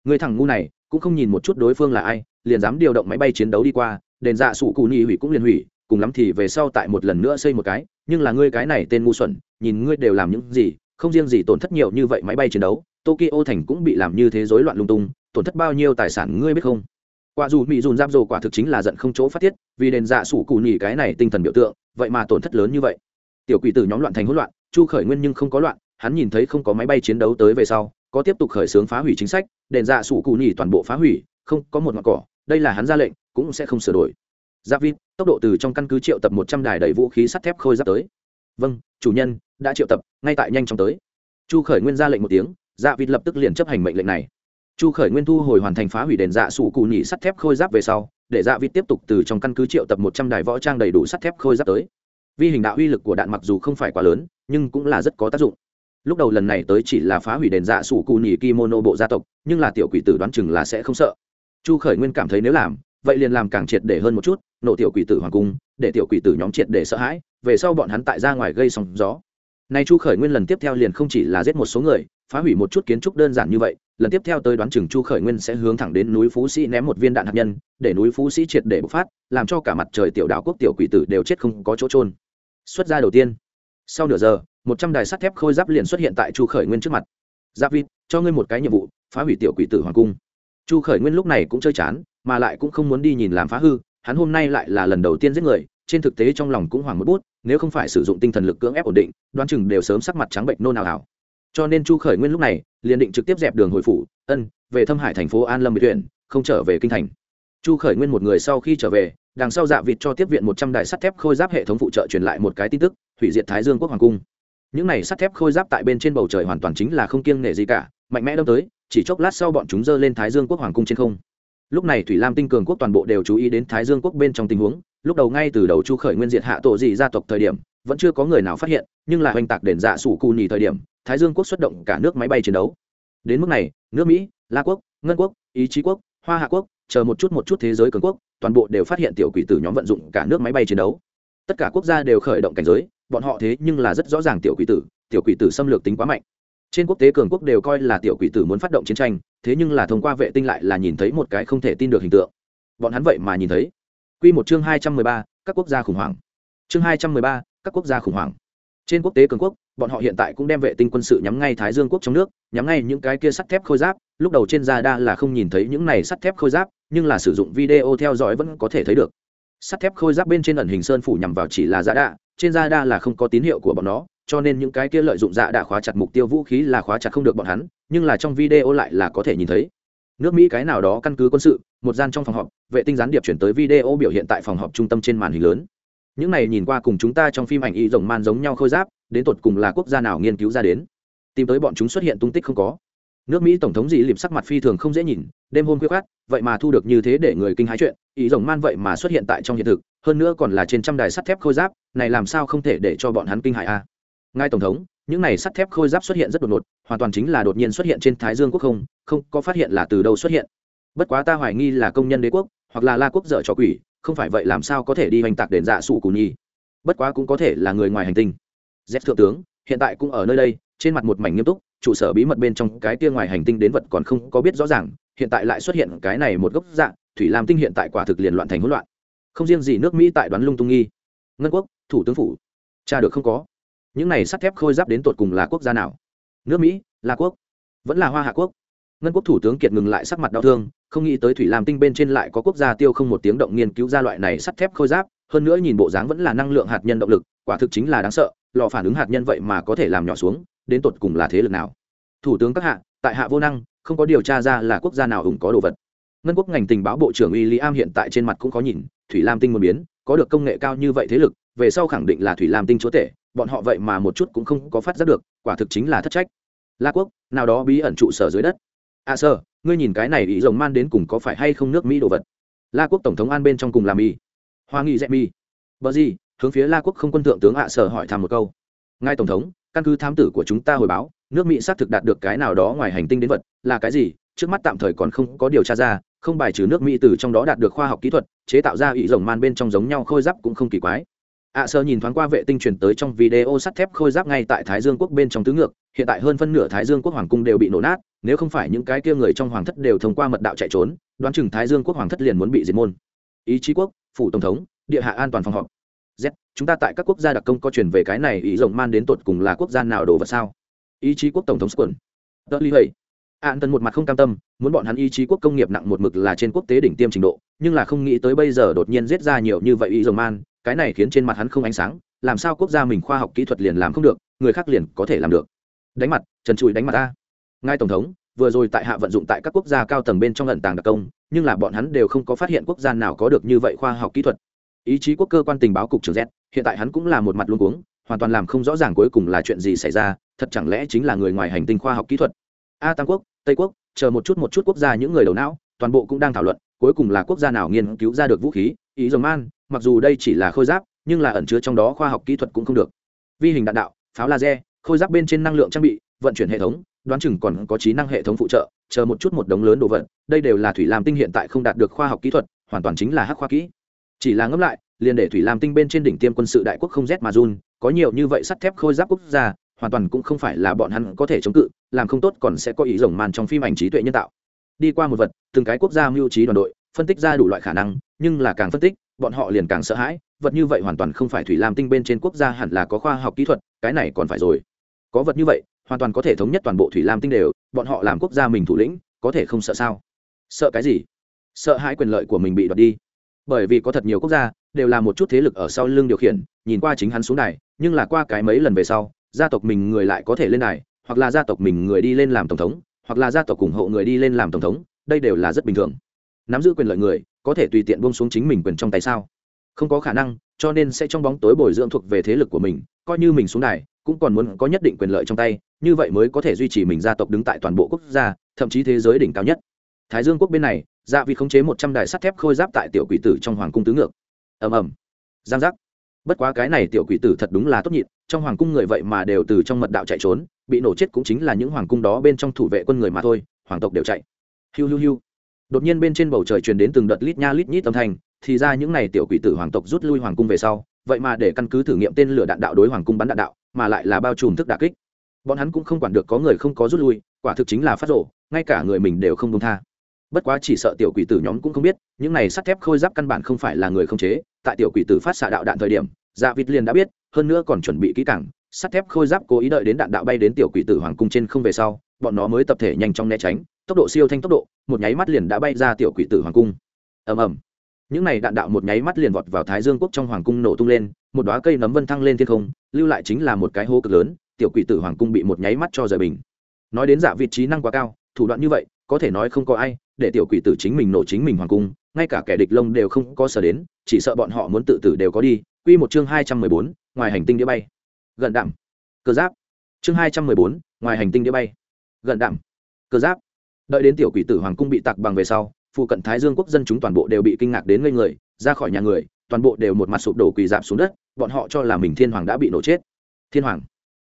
Người thằng ngu này, cũng không nhìn một chút đối phương là ai, liền dám điều động máy bay chiến đấu đi qua, đền dạ sụ cù ni hủy cũng liền hủy cùng lắm thì về sau tại một lần nữa xây một cái, nhưng là ngươi cái này tên ngu xuẩn, nhìn ngươi đều làm những gì, không riêng gì tổn thất nhiều như vậy máy bay chiến đấu, tokyo thành cũng bị làm như thế rối loạn lung tung, tổn thất bao nhiêu tài sản ngươi biết không? Quả dù mỹ dùn giam dồ quả thực chính là giận không chỗ phát tiết, vì đền dạ sủ cù nhỉ cái này tinh thần biểu tượng, vậy mà tổn thất lớn như vậy. Tiểu quỷ tử nhóm loạn thành hỗn loạn, chu khởi nguyên nhưng không có loạn, hắn nhìn thấy không có máy bay chiến đấu tới về sau, có tiếp tục khởi xướng phá hủy chính sách, đền dạ sủ cù nhỉ toàn bộ phá hủy, không có một ngọn cỏ, đây là hắn ra lệnh, cũng sẽ không sửa đổi giáp vít, tốc độ từ trong căn cứ triệu tập một trăm đài đầy vũ khí sắt thép khôi giáp tới. Vâng chủ nhân, đã triệu tập, ngay tại nhanh chóng tới. Chu khởi nguyên ra lệnh một tiếng dạ vịt lập tức liền chấp hành mệnh lệnh này. Chu khởi nguyên thu hồi hoàn thành phá hủy đền dạ sủ cụ nhị sắt thép khôi giáp về sau, để dạ vịt tiếp tục từ trong căn cứ triệu tập một trăm đài võ trang đầy đủ sắt thép khôi giáp tới. Vi hình đạo uy lực của đạn mặc dù không phải quá lớn, nhưng cũng là rất có tác dụng. Lúc đầu lần này tới chỉ là phá hủy đền dạ sủ cụ nhị kimono bộ gia tộc, nhưng là tiểu quỷ tử đoán chừng là sẽ không sợ. Chu khởi nguyên cảm thấy nếu làm vậy liền làm càng triệt để hơn một chút, nổ tiểu quỷ tử hoàng cung, để tiểu quỷ tử nhóm triệt để sợ hãi, về sau bọn hắn tại ra ngoài gây sóng gió. Nay chu khởi nguyên lần tiếp theo liền không chỉ là giết một số người, phá hủy một chút kiến trúc đơn giản như vậy, lần tiếp theo tới đoán chừng chu khởi nguyên sẽ hướng thẳng đến núi phú sĩ ném một viên đạn hạt nhân, để núi phú sĩ triệt để bộc phát, làm cho cả mặt trời tiểu đảo quốc tiểu quỷ tử đều chết không có chỗ trôn xuất ra đầu tiên. Sau nửa giờ, một trăm đài sắt thép khôi giáp liền xuất hiện tại chu khởi nguyên trước mặt. Giáp vịt cho ngươi một cái nhiệm vụ, phá hủy tiểu quỷ tử hoàng cung chu khởi nguyên lúc này cũng chơi chán, mà lại cũng không muốn đi nhìn làm phá hư, hắn hôm nay lại là lần đầu tiên giết người, trên thực tế trong lòng cũng hoảng một bút, nếu không phải sử dụng tinh thần lực cưỡng ép ổn định, đoán chừng đều sớm sắc mặt trắng bệnh nôn nào ảo cho nên chu khởi nguyên lúc này, liền định trực tiếp dẹp đường hồi phủ, ân, về thâm hải thành phố an lâm biệt huyện không trở về kinh thành. Chu khởi nguyên một người sau khi trở về, đằng sau dạ vịt cho tiếp viện một trăm đài sắt thép khôi giáp hệ thống phụ trợ truyền lại một cái tin tức, hủy diệt thái dương quốc hoàng cung những này sắt thép khôi giáp tại bên trên bầu trời hoàn toàn chính là không kiêng nể gì cả, mạnh mẽ đâm tới, chỉ chốc lát sau bọn chúng dơ lên thái dương quốc hoàng cung trên không. Lúc này thủy lam tinh cường quốc toàn bộ đều chú ý đến thái dương quốc bên trong tình huống, lúc đầu ngay từ đầu chu khởi nguyên diệt hạ tổ dị gia tộc thời điểm, vẫn chưa có người nào phát hiện, nhưng là oanh tạc đền dạ sủ cù nhì thời điểm, thái dương quốc xuất động cả nước máy bay chiến đấu. Đến mức này, nước mỹ, la quốc, ngân quốc, ý chí quốc, hoa hạ quốc, chờ một chút một chút thế giới cường quốc, toàn bộ đều phát hiện tiểu quỷ tử nhóm vận dụng cả nước máy bay chiến đấu. Tất cả quốc gia đều khởi động cảnh giới bọn họ thế nhưng là rất rõ ràng tiểu quỷ tử, tiểu quỷ tử xâm lược tính quá mạnh. Trên quốc tế cường quốc đều coi là tiểu quỷ tử muốn phát động chiến tranh, thế nhưng là thông qua vệ tinh lại là nhìn thấy một cái không thể tin được hình tượng. Bọn hắn vậy mà nhìn thấy. Q một chương hai trăm mười ba, các quốc gia khủng hoảng. Chương hai trăm mười ba, các quốc gia khủng hoảng. Trên quốc tế cường quốc, bọn họ hiện tại cũng đem vệ tinh quân sự nhắm ngay thái dương quốc trong nước, nhắm ngay những cái kia sắt thép khôi giáp, lúc đầu trên da đa là không nhìn thấy những này sắt thép khôi giáp, nhưng là sử dụng video theo dõi vẫn có thể thấy được. Sắt thép khôi giáp bên trên ẩn hình sơn phủ nhằm vào chỉ là dạ đạ trên da đa là không có tín hiệu của bọn nó, cho nên những cái kia lợi dụng dạ đã khóa chặt mục tiêu vũ khí là khóa chặt không được bọn hắn, nhưng là trong video lại là có thể nhìn thấy. Nước mỹ cái nào đó căn cứ quân sự, một gian trong phòng họp, vệ tinh gián điệp chuyển tới video biểu hiện tại phòng họp trung tâm trên màn hình lớn. Những này nhìn qua cùng chúng ta trong phim ảnh y rồng man giống nhau khôi giáp, đến tột cùng là quốc gia nào nghiên cứu ra đến. Tìm tới bọn chúng xuất hiện tung tích không có nước mỹ tổng thống dì lịp sắc mặt phi thường không dễ nhìn, đêm hôm khuya khát vậy mà thu được như thế để người kinh hái chuyện, ý rồng man vậy mà xuất hiện tại trong hiện thực, hơn nữa còn là trên trăm đài sắt thép khôi giáp, này làm sao không thể để cho bọn hắn kinh hại a? À? ngài tổng thống, những này sắt thép khôi giáp xuất hiện rất đột ngột, hoàn toàn chính là đột nhiên xuất hiện trên thái dương quốc không không có phát hiện là từ đâu xuất hiện. Bất quá ta hoài nghi là công nhân đế quốc, hoặc là la quốc dở trò quỷ, không phải vậy làm sao có thể đi hoành tạc đền dạ sụ cù nhi. Bất quá cũng có thể là người ngoài hành tinh. Z thượng tướng, hiện tại cũng ở nơi đây, trên mặt một mảnh nghiêm túc trụ sở bí mật bên trong cái tia ngoài hành tinh đến vật còn không có biết rõ ràng, hiện tại lại xuất hiện cái này một gốc dạng, thủy lam tinh hiện tại quả thực liền loạn thành hỗn loạn. Không riêng gì nước mỹ tại đoán lung tung nghi. Ngân quốc, thủ tướng phủ. Cha được không có. Những này sắt thép khôi giáp đến tột cùng là quốc gia nào? Nước mỹ, là quốc. Vẫn là hoa hạ quốc. Ngân quốc thủ tướng kiệt ngừng lại sắc mặt đau thương, không nghĩ tới thủy lam tinh bên trên lại có quốc gia tiêu không một tiếng động nghiên cứu ra loại này sắt thép khôi giáp, hơn nữa nhìn bộ dáng vẫn là năng lượng hạt nhân động lực, quả thực chính là đáng sợ, lò phản ứng hạt nhân vậy mà có thể làm nhỏ xuống đến tột cùng là thế lực nào? Thủ tướng các hạ, tại hạ vô năng, không có điều tra ra là quốc gia nào ủng có đồ vật. Ngân quốc ngành tình báo bộ trưởng w i am hiện tại trên mặt cũng có nhìn, thủy lam tinh một biến, có được công nghệ cao như vậy thế lực, về sau khẳng định là thủy lam tinh chúa tể, bọn họ vậy mà một chút cũng không có phát giác được, quả thực chính là thất trách. La quốc, nào đó bí ẩn trụ sở dưới đất. À sơ ngươi nhìn cái này ý rồng man đến cùng có phải hay không nước mỹ đồ vật? La quốc tổng thống an bên trong cùng làm y. Hoa nghị dẹp mi. Bờ gì, hướng phía la quốc không quân thượng tướng ạ sở hỏi thăm một câu. Ngài tổng thống căn cứ thám tử của chúng ta hồi báo, nước mỹ xác thực đạt được cái nào đó ngoài hành tinh đến vật, là cái gì, trước mắt tạm thời còn không có điều tra ra, không bài trừ nước mỹ từ trong đó đạt được khoa học kỹ thuật, chế tạo ra ý rồng man bên trong giống nhau khôi giáp cũng không kỳ quái. Ạ sơ nhìn thoáng qua vệ tinh truyền tới trong video sắt thép khôi giáp ngay tại thái dương quốc bên trong tứ ngược, hiện tại hơn phân nửa thái dương quốc hoàng cung đều bị nổ nát, nếu không phải những cái kia người trong hoàng thất đều thông qua mật đạo chạy trốn, đoán chừng thái dương quốc hoàng thất liền muốn bị diệt môn. Ý chí quốc, phủ tổng thống, địa hạ an toàn phòng họp z, chúng ta tại các quốc gia đặc công có truyền về cái này ý rộng man đến tột cùng là quốc gia nào đồ vật sao? Ý chí quốc tổng thống squần tớ ly hầy. An tân một mặt không cam tâm, muốn bọn hắn ý chí quốc công nghiệp nặng một mực là trên quốc tế đỉnh tiêm trình độ, nhưng là không nghĩ tới bây giờ đột nhiên giết ra nhiều như vậy ý rộng man, cái này khiến trên mặt hắn không ánh sáng, làm sao quốc gia mình khoa học kỹ thuật liền làm không được, người khác liền có thể làm được. Đánh mặt, trần trụi đánh mặt ta ngay tổng thống, vừa rồi tại hạ vận dụng tại các quốc gia cao tầng bên trong lận tàng đặc công, nhưng là bọn hắn đều không có phát hiện quốc gia nào có được như vậy khoa học kỹ thuật ý chí quốc cơ quan tình báo cục trưởng z, hiện tại hắn cũng là một mặt luôn cuống, hoàn toàn làm không rõ ràng cuối cùng là chuyện gì xảy ra, thật chẳng lẽ chính là người ngoài hành tinh khoa học kỹ thuật? A tam quốc, tây quốc, chờ một chút một chút quốc gia những người đầu não, toàn bộ cũng đang thảo luận, cuối cùng là quốc gia nào nghiên cứu ra được vũ khí, ý dòng man, mặc dù đây chỉ là khôi giáp, nhưng là ẩn chứa trong đó khoa học kỹ thuật cũng không được. Vi hình đạn đạo, pháo laser, khôi giáp bên trên năng lượng trang bị, vận chuyển hệ thống, đoán chừng còn có trí năng hệ thống phụ trợ, chờ một chút một đống lớn đồ vật, đây đều là thủy lam tinh hiện tại không đạt được khoa học kỹ thuật, hoàn toàn chính là hắc khoa kỹ chỉ là ngẫm lại, liền để thủy lam tinh bên trên đỉnh tiêm quân sự đại quốc không rét mà run, có nhiều như vậy sắt thép khôi giáp quốc gia, hoàn toàn cũng không phải là bọn hắn có thể chống cự, làm không tốt còn sẽ có ý rồng màn trong phim ảnh trí tuệ nhân tạo. Đi qua một vật, từng cái quốc gia mưu trí đoàn đội, phân tích ra đủ loại khả năng, nhưng là càng phân tích, bọn họ liền càng sợ hãi, vật như vậy hoàn toàn không phải thủy lam tinh bên trên quốc gia hẳn là có khoa học kỹ thuật, cái này còn phải rồi. Có vật như vậy, hoàn toàn có thể thống nhất toàn bộ thủy lam tinh đều, bọn họ làm quốc gia mình thủ lĩnh, có thể không sợ sao? Sợ cái gì? Sợ hãi quyền lợi của mình bị đoạt đi bởi vì có thật nhiều quốc gia đều là một chút thế lực ở sau lưng điều khiển, nhìn qua chính hắn xuống đài, nhưng là qua cái mấy lần về sau, gia tộc mình người lại có thể lên đài, hoặc là gia tộc mình người đi lên làm tổng thống, hoặc là gia tộc ủng hộ người đi lên làm tổng thống, đây đều là rất bình thường. Nắm giữ quyền lợi người, có thể tùy tiện buông xuống chính mình quyền trong tay sao? Không có khả năng, cho nên sẽ trong bóng tối bồi dưỡng thuộc về thế lực của mình, coi như mình xuống đài, cũng còn muốn có nhất định quyền lợi trong tay, như vậy mới có thể duy trì mình gia tộc đứng tại toàn bộ quốc gia, thậm chí thế giới đỉnh cao nhất. Thái dương quốc bên này dạ vị khống chế một trăm đài sắt thép khôi giáp tại tiểu quỷ tử trong hoàng cung tứ ngược. Ầm ầm. Giang giác. Bất quá cái này tiểu quỷ tử thật đúng là tốt nhịn, trong hoàng cung người vậy mà đều từ trong mật đạo chạy trốn, bị nổ chết cũng chính là những hoàng cung đó bên trong thủ vệ quân người mà thôi, hoàng tộc đều chạy. Hiu hiu hiu. Đột nhiên bên trên bầu trời truyền đến từng đợt lít nha lít nhít âm thanh, thì ra những n à y tiểu quỷ tử hoàng tộc rút lui hoàng cung về sau, vậy mà để căn cứ thử nghiệm tên lửa đạn đạo đối hoàng cung bắn đạn đạo, mà lại là bao trùm thức đà kích. Bọn hắn cũng không quản được có người không có rút lui, quả thực chính là phát rộ ngay cả người mình đều không công tha bất quá chỉ sợ tiểu quỷ tử nhóm cũng không biết, những này sắt thép khôi giáp căn bản không phải là người không chế. Tại tiểu quỷ tử phát xạ đạo đạn thời điểm dạ vịt liền đã biết, hơn nữa còn chuẩn bị kỹ càng, sắt thép khôi giáp cố ý đợi đến đạn đạo bay đến tiểu quỷ tử hoàng cung trên không về sau, bọn nó mới tập thể nhanh chóng né tránh, tốc độ siêu thanh tốc độ, một nháy mắt liền đã bay ra tiểu quỷ tử hoàng cung. Ầm ầm. Những này đạn đạo một nháy mắt liền vọt vào thái dương quốc trong hoàng cung nổ tung lên, một đóa cây nấm vân thăng lên thiên không, lưu lại chính là một cái hố cực lớn, tiểu quỷ tử hoàng cung bị một nháy mắt cho rời bình. Nói đến dạ giả vị trí năng quá cao, thủ đoạn như vậy có thể nói không có ai, để tiểu quỷ tử chính mình nổ chính mình hoàng cung, ngay cả kẻ địch lông đều không có sở đến, chỉ sợ bọn họ muốn tự tử đều có đi. Quy một chương hai trăm mười bốn, ngoài hành tinh đĩa bay. Gần đạm. Cơ giáp. Chương hai trăm mười bốn, ngoài hành tinh đĩa bay. Gần đạm. Cơ giáp. Đợi đến tiểu quỷ tử hoàng cung bị tặc bằng về sau, phụ cận thái dương quốc dân chúng toàn bộ đều bị kinh ngạc đến ngây người, ra khỏi nhà người, toàn bộ đều một mặt sụp đổ quỳ dạp xuống đất, bọn họ cho là mình thiên hoàng đã bị nổ chết. Thiên hoàng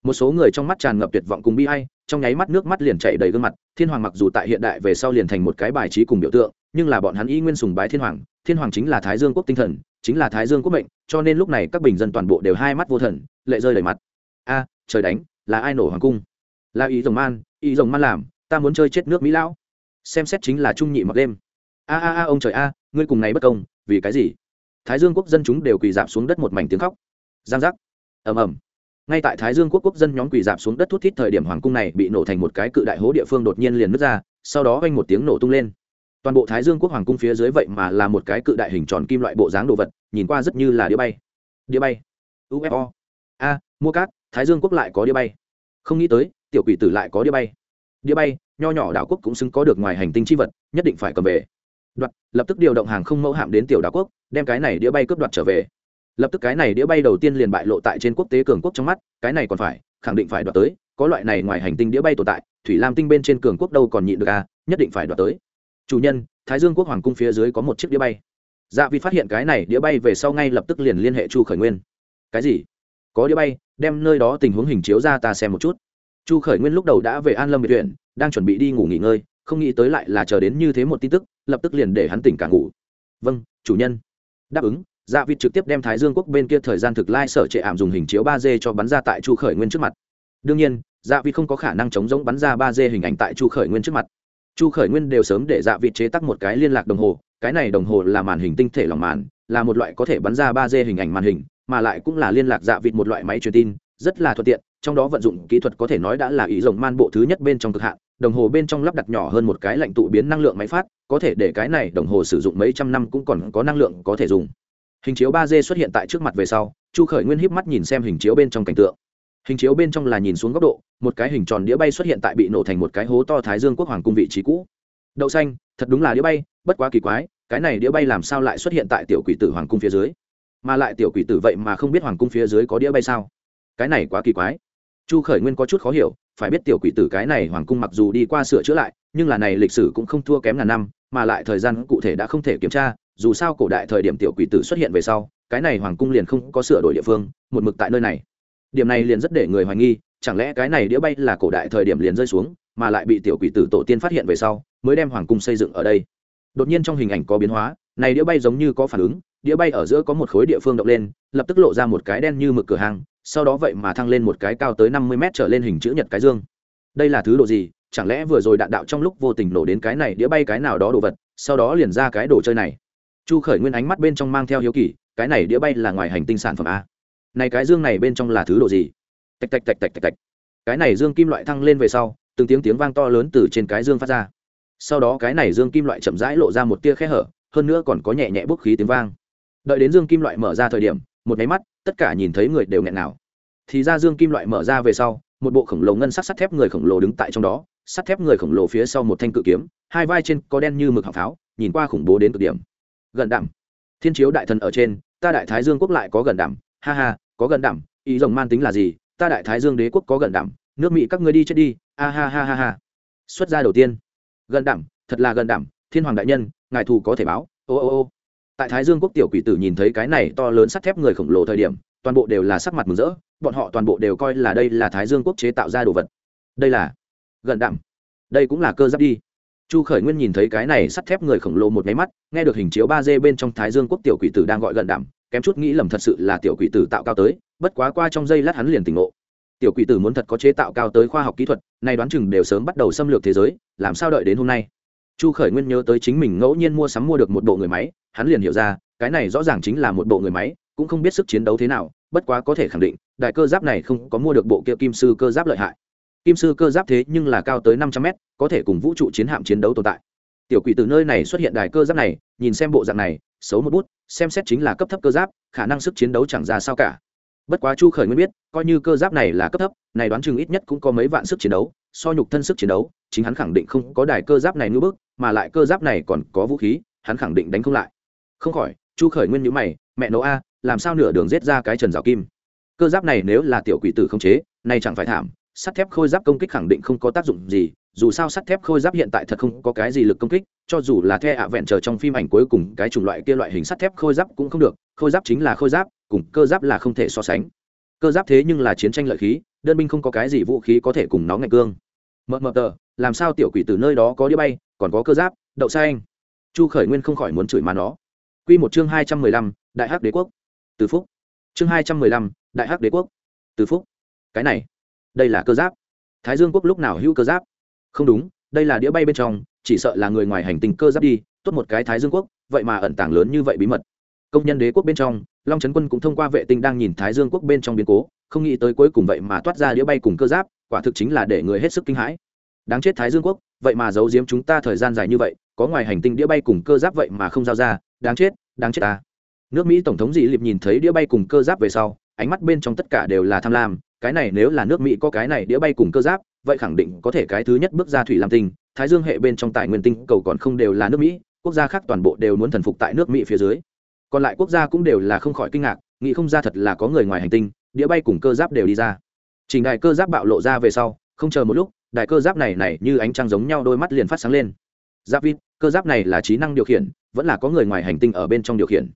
một số người trong mắt tràn ngập tuyệt vọng cùng bi hay trong nháy mắt nước mắt liền chảy đầy gương mặt. Thiên hoàng mặc dù tại hiện đại về sau liền thành một cái bài trí cùng biểu tượng, nhưng là bọn hắn y nguyên sùng bái thiên hoàng. Thiên hoàng chính là thái dương quốc tinh thần, chính là thái dương quốc mệnh, cho nên lúc này các bình dân toàn bộ đều hai mắt vô thần, lệ rơi đầy mặt. A, trời đánh, là ai nổ hoàng cung? Là ý rồng man, ý rồng man làm, ta muốn chơi chết nước mỹ lão. Xem xét chính là trung nhị mặc đêm. A a a, ông trời a, ngươi cùng này bất công, vì cái gì? Thái dương quốc dân chúng đều quỳ dạp xuống đất một mảnh tiếng khóc. Giang giác. Ầm ầm ngay tại thái dương quốc quốc dân nhóm quỳ dạp xuống đất thút thít thời điểm hoàng cung này bị nổ thành một cái cự đại hố địa phương đột nhiên liền nứt ra, sau đó vang một tiếng nổ tung lên. Toàn bộ thái dương quốc hoàng cung phía dưới vậy mà là một cái cự đại hình tròn kim loại bộ dáng đồ vật, nhìn qua rất như là đĩa bay. Đĩa bay? Ufo a, mua cát, thái dương quốc lại có đĩa bay. Không nghĩ tới, tiểu quỷ tử lại có đĩa bay. Đĩa bay, nho nhỏ đảo quốc cũng xứng có được ngoài hành tinh chi vật, nhất định phải cầm về. Đoạt, lập tức điều động hàng không mẫu hạm đến tiểu đảo quốc, đem cái này đĩa bay cướp đoạt trở về lập tức cái này đĩa bay đầu tiên liền bại lộ tại trên quốc tế cường quốc trong mắt, cái này còn phải, khẳng định phải đoạt tới, có loại này ngoài hành tinh đĩa bay tồn tại, thủy lam tinh bên trên cường quốc đâu còn nhịn được à nhất định phải đoạt tới. Chủ nhân, thái dương quốc hoàng cung phía dưới có một chiếc đĩa bay. Dạ vì phát hiện cái này đĩa bay về sau ngay lập tức liền liên hệ chu khởi nguyên. Cái gì? Có đĩa bay, đem nơi đó tình huống hình chiếu ra ta xem một chút. Chu khởi nguyên lúc đầu đã về an lâm biệt viện, đang chuẩn bị đi ngủ nghỉ ngơi, không nghĩ tới lại là chờ đến như thế một tin tức, lập tức liền để hắn tỉnh cả ngủ. Vâng chủ nhân. Đáp ứng dạ vịt trực tiếp đem thái dương quốc bên kia thời gian thực lai sở trệ ảm dùng hình chiếu ba d cho bắn ra tại chu khởi nguyên trước mặt. Đương nhiên dạ vịt không có khả năng chống giống bắn ra ba d hình ảnh tại chu khởi nguyên trước mặt. Chu khởi nguyên đều sớm để dạ vịt chế tắc một cái liên lạc đồng hồ, cái này đồng hồ là màn hình tinh thể lòng màn, là một loại có thể bắn ra ba d hình ảnh màn hình, mà lại cũng là liên lạc dạ vịt một loại máy truyền tin, rất là thuận tiện, trong đó vận dụng kỹ thuật có thể nói đã là ý rồng man bộ thứ nhất bên trong cực hạn, đồng hồ bên trong lắp đặt nhỏ hơn một cái lạnh tụ biến năng lượng máy phát, có thể để cái này đồng hồ sử dụng mấy trăm năm cũng còn có năng lượng có thể dùng hình chiếu ba d xuất hiện tại trước mặt về sau, chu khởi nguyên híp mắt nhìn xem hình chiếu bên trong cảnh tượng. Hình chiếu bên trong là nhìn xuống góc độ, một cái hình tròn đĩa bay xuất hiện tại bị nổ thành một cái hố to thái dương quốc hoàng cung vị trí cũ. Đậu xanh, thật đúng là đĩa bay, bất quá kỳ quái, cái này đĩa bay làm sao lại xuất hiện tại tiểu quỷ tử hoàng cung phía dưới? Mà lại tiểu quỷ tử vậy mà không biết hoàng cung phía dưới có đĩa bay sao? Cái này quá kỳ quái. Chu khởi nguyên có chút khó hiểu, phải biết tiểu quỷ tử cái này hoàng cung mặc dù đi qua sửa chữa lại, nhưng là này lịch sử cũng không thua kém ngàn năm, mà lại thời gian cụ thể đã không thể kiểm tra dù sao cổ đại thời điểm tiểu quỷ tử xuất hiện về sau, cái này hoàng cung liền không có sửa đổi địa phương, một mực tại nơi này. Điểm này liền rất để người hoài nghi, chẳng lẽ cái này đĩa bay là cổ đại thời điểm liền rơi xuống, mà lại bị tiểu quỷ tử tổ tiên phát hiện về sau, mới đem hoàng cung xây dựng ở đây? Đột nhiên trong hình ảnh có biến hóa, này đĩa bay giống như có phản ứng, đĩa bay ở giữa có một khối địa phương động lên, lập tức lộ ra một cái đen như mực cửa hàng, sau đó vậy mà thăng lên một cái cao tới năm mươi mét trở lên hình chữ nhật cái dương. Đây là thứ đồ gì? Chẳng lẽ vừa rồi đạn đạo trong lúc vô tình nổ đến cái này đĩa bay cái nào đó đồ vật, sau đó liền ra cái đồ chơi này? Chu khởi nguyên ánh mắt bên trong mang theo hiếu kỳ, cái này đĩa bay là ngoài hành tinh sản phẩm a. Này cái dương này bên trong là thứ đồ gì? Tạch tạch tạch tạch tạch tạch. Cái này dương kim loại thăng lên về sau, từng tiếng tiếng vang to lớn từ trên cái dương phát ra. Sau đó cái này dương kim loại chậm rãi lộ ra một tia khe hở, hơn nữa còn có nhẹ nhẹ bốc khí tiếng vang. Đợi đến dương kim loại mở ra thời điểm, một máy mắt, tất cả nhìn thấy người đều nghẹn nào. Thì ra dương kim loại mở ra về sau, một bộ khổng lồ ngân sắc sắt thép người khổng lồ đứng tại trong đó, sắt thép người khổng lồ phía sau một thanh cự kiếm, hai vai trên có đen như mực hạng pháo, nhìn qua khủng bố đến cực điểm gần đảm. Thiên chiếu đại thần ở trên, ta đại thái dương quốc lại có gần đảm. Ha ha, có gần đảm. Ý rồng man tính là gì? Ta đại thái dương đế quốc có gần đảm. Nước mỹ các ngươi đi chết đi. A ha ha ha ha. Xuất gia đầu tiên. Gần đảm, thật là gần đảm. Thiên hoàng đại nhân, ngài thù có thể báo. Ô ô ô. Tại thái dương quốc tiểu quỷ tử nhìn thấy cái này to lớn sắt thép người khổng lồ thời điểm, toàn bộ đều là sắc mặt mừng rỡ. Bọn họ toàn bộ đều coi là đây là thái dương quốc chế tạo ra đồ vật. Đây là gần đạm đây cũng là cơ giáp đi chu khởi nguyên nhìn thấy cái này sắt thép người khổng lồ một máy mắt, nghe được hình chiếu ba d bên trong thái dương quốc tiểu quỷ tử đang gọi gần đạm kém chút nghĩ lầm thật sự là tiểu quỷ tử tạo cao tới, bất quá qua trong giây lát hắn liền tỉnh ngộ. Tiểu quỷ tử muốn thật có chế tạo cao tới khoa học kỹ thuật, nay đoán chừng đều sớm bắt đầu xâm lược thế giới, làm sao đợi đến hôm nay? Chu khởi nguyên nhớ tới chính mình ngẫu nhiên mua sắm mua được một bộ người máy, hắn liền hiểu ra, cái này rõ ràng chính là một bộ người máy, cũng không biết sức chiến đấu thế nào, bất quá có thể khẳng định, đại cơ giáp này không có mua được bộ kia kim sư cơ giáp lợi hại. Kim sư cơ giáp thế nhưng là cao tới năm trăm mét có thể cùng vũ trụ chiến hạm chiến đấu tồn tại. Tiểu quỷ từ nơi này xuất hiện đài cơ giáp này, nhìn xem bộ dạng này, xấu một bút, xem xét chính là cấp thấp cơ giáp, khả năng sức chiến đấu chẳng ra sao cả. Bất quá chu khởi nguyên biết, coi như cơ giáp này là cấp thấp, này đoán chừng ít nhất cũng có mấy vạn sức chiến đấu, so nhục thân sức chiến đấu, chính hắn khẳng định không có đài cơ giáp này ngưỡng bức, mà lại cơ giáp này còn có vũ khí, hắn khẳng định đánh không lại. Không khỏi, chu khởi nguyên nhữ mày, mẹ nấu a, làm sao nửa đường rết ra cái trần rào kim? Cơ giáp này nếu là tiểu quỷ tử không chế này chẳng phải thảm, sắt thép khôi giáp công kích khẳng định không có tác dụng gì dù sao sắt thép khôi giáp hiện tại thật không có cái gì lực công kích, cho dù là the ạ vẹn chờ trong phim ảnh cuối cùng cái chủng loại kia loại hình sắt thép khôi giáp cũng không được, khôi giáp chính là khôi giáp, cùng cơ giáp là không thể so sánh. Cơ giáp thế nhưng là chiến tranh lợi khí, đơn binh không có cái gì vũ khí có thể cùng nó ngạch cương. Mờ mờ tờ, làm sao tiểu quỷ từ nơi đó có đĩa bay, còn có cơ giáp, đậu xa anh. Chu khởi nguyên không khỏi muốn chửi mà nó. Q một chương hai trăm mười lăm, đại hắc đế quốc. Từ phúc. Chương hai trăm mười lăm, đại hắc đế quốc. Từ phúc. Cái này, đây là cơ giáp. Thái dương quốc lúc nào hữu cơ giáp? Không đúng, đây là đĩa bay bên trong, chỉ sợ là người ngoài hành tinh cơ giáp đi, tốt một cái thái dương quốc, vậy mà ẩn tàng lớn như vậy bí mật. Công nhân đế quốc bên trong, long trấn quân cũng thông qua vệ tinh đang nhìn thái dương quốc bên trong biến cố, không nghĩ tới cuối cùng vậy mà toát ra đĩa bay cùng cơ giáp, quả thực chính là để người hết sức kinh hãi. Đáng chết thái dương quốc, vậy mà giấu giếm chúng ta thời gian dài như vậy, có ngoài hành tinh đĩa bay cùng cơ giáp vậy mà không giao ra, đáng chết đáng chết ta. Nước mỹ tổng thống dị liệp nhìn thấy đĩa bay cùng cơ giáp về sau, ánh mắt bên trong tất cả đều là tham lam, cái này nếu là nước mỹ có cái này đĩa bay cùng cơ giáp vậy khẳng định có thể cái thứ nhất bước ra thủy lam tinh, thái dương hệ bên trong tài nguyên tinh cầu còn không đều là nước mỹ, quốc gia khác toàn bộ đều muốn thần phục tại nước mỹ phía dưới. Còn lại quốc gia cũng đều là không khỏi kinh ngạc, nghĩ không ra thật là có người ngoài hành tinh đĩa bay cùng cơ giáp đều đi ra. Trình đại cơ giáp bạo lộ ra về sau, không chờ một lúc đại cơ giáp này này như ánh trăng giống nhau đôi mắt liền phát sáng lên. Giáp vít, cơ giáp này là trí năng điều khiển, vẫn là có người ngoài hành tinh ở bên trong điều khiển.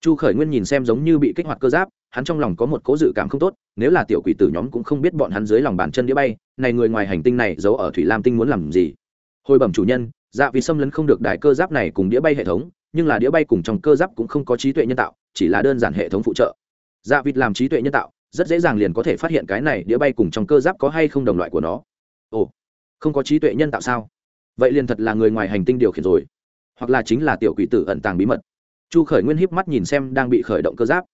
Chu khởi nguyên nhìn xem giống như bị kích hoạt cơ giáp hắn trong lòng có một cố dự cảm không tốt, nếu là tiểu quỷ tử nhóm cũng không biết bọn hắn dưới lòng bàn chân đĩa bay, này người ngoài hành tinh này giấu ở thủy lam tinh muốn làm gì? Hồi bẩm chủ nhân dạ vì xâm lấn không được đại cơ giáp này cùng đĩa bay hệ thống, nhưng là đĩa bay cùng trong cơ giáp cũng không có trí tuệ nhân tạo, chỉ là đơn giản hệ thống phụ trợ. Dạ vịt làm trí tuệ nhân tạo, rất dễ dàng liền có thể phát hiện cái này đĩa bay cùng trong cơ giáp có hay không đồng loại của nó. Ồ, không có trí tuệ nhân tạo sao? Vậy liền thật là người ngoài hành tinh điều khiển rồi. Hoặc là chính là tiểu quỷ tử ẩn tàng bí mật. Chu khởi nguyên híp mắt nhìn xem đang bị khởi động cơ giáp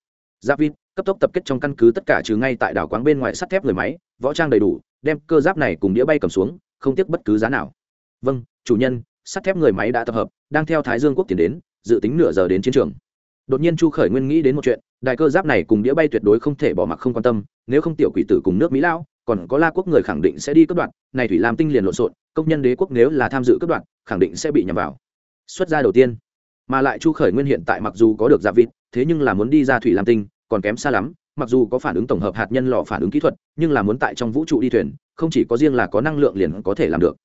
giáp vịt cấp tốc tập kết trong căn cứ tất cả trừ ngay tại đảo quáng bên ngoài sắt thép người máy, võ trang đầy đủ, đem cơ giáp này cùng đĩa bay cầm xuống, không tiếc bất cứ giá nào. Vâng chủ nhân, sắt thép người máy đã tập hợp, đang theo thái dương quốc tiến đến, dự tính nửa giờ đến chiến trường. Đột nhiên chu khởi nguyên nghĩ đến một chuyện đại cơ giáp này cùng đĩa bay tuyệt đối không thể bỏ mặc không quan tâm, nếu không tiểu quỷ tử cùng nước mỹ lao còn có la quốc người khẳng định sẽ đi cất đoạn này thủy làm tinh liền lộn xộn, công nhân đế quốc nếu là tham dự cất đoạn khẳng định sẽ bị nhầm vào. Xuất ra đầu tiên, mà lại chu khởi nguyên hiện tại mặc dù có được giả vịt thế nhưng là muốn đi ra thủy lam tinh, còn kém xa lắm, mặc dù có phản ứng tổng hợp hạt nhân lò phản ứng kỹ thuật, nhưng là muốn tại trong vũ trụ đi thuyền, không chỉ có riêng là có năng lượng liền có thể làm được.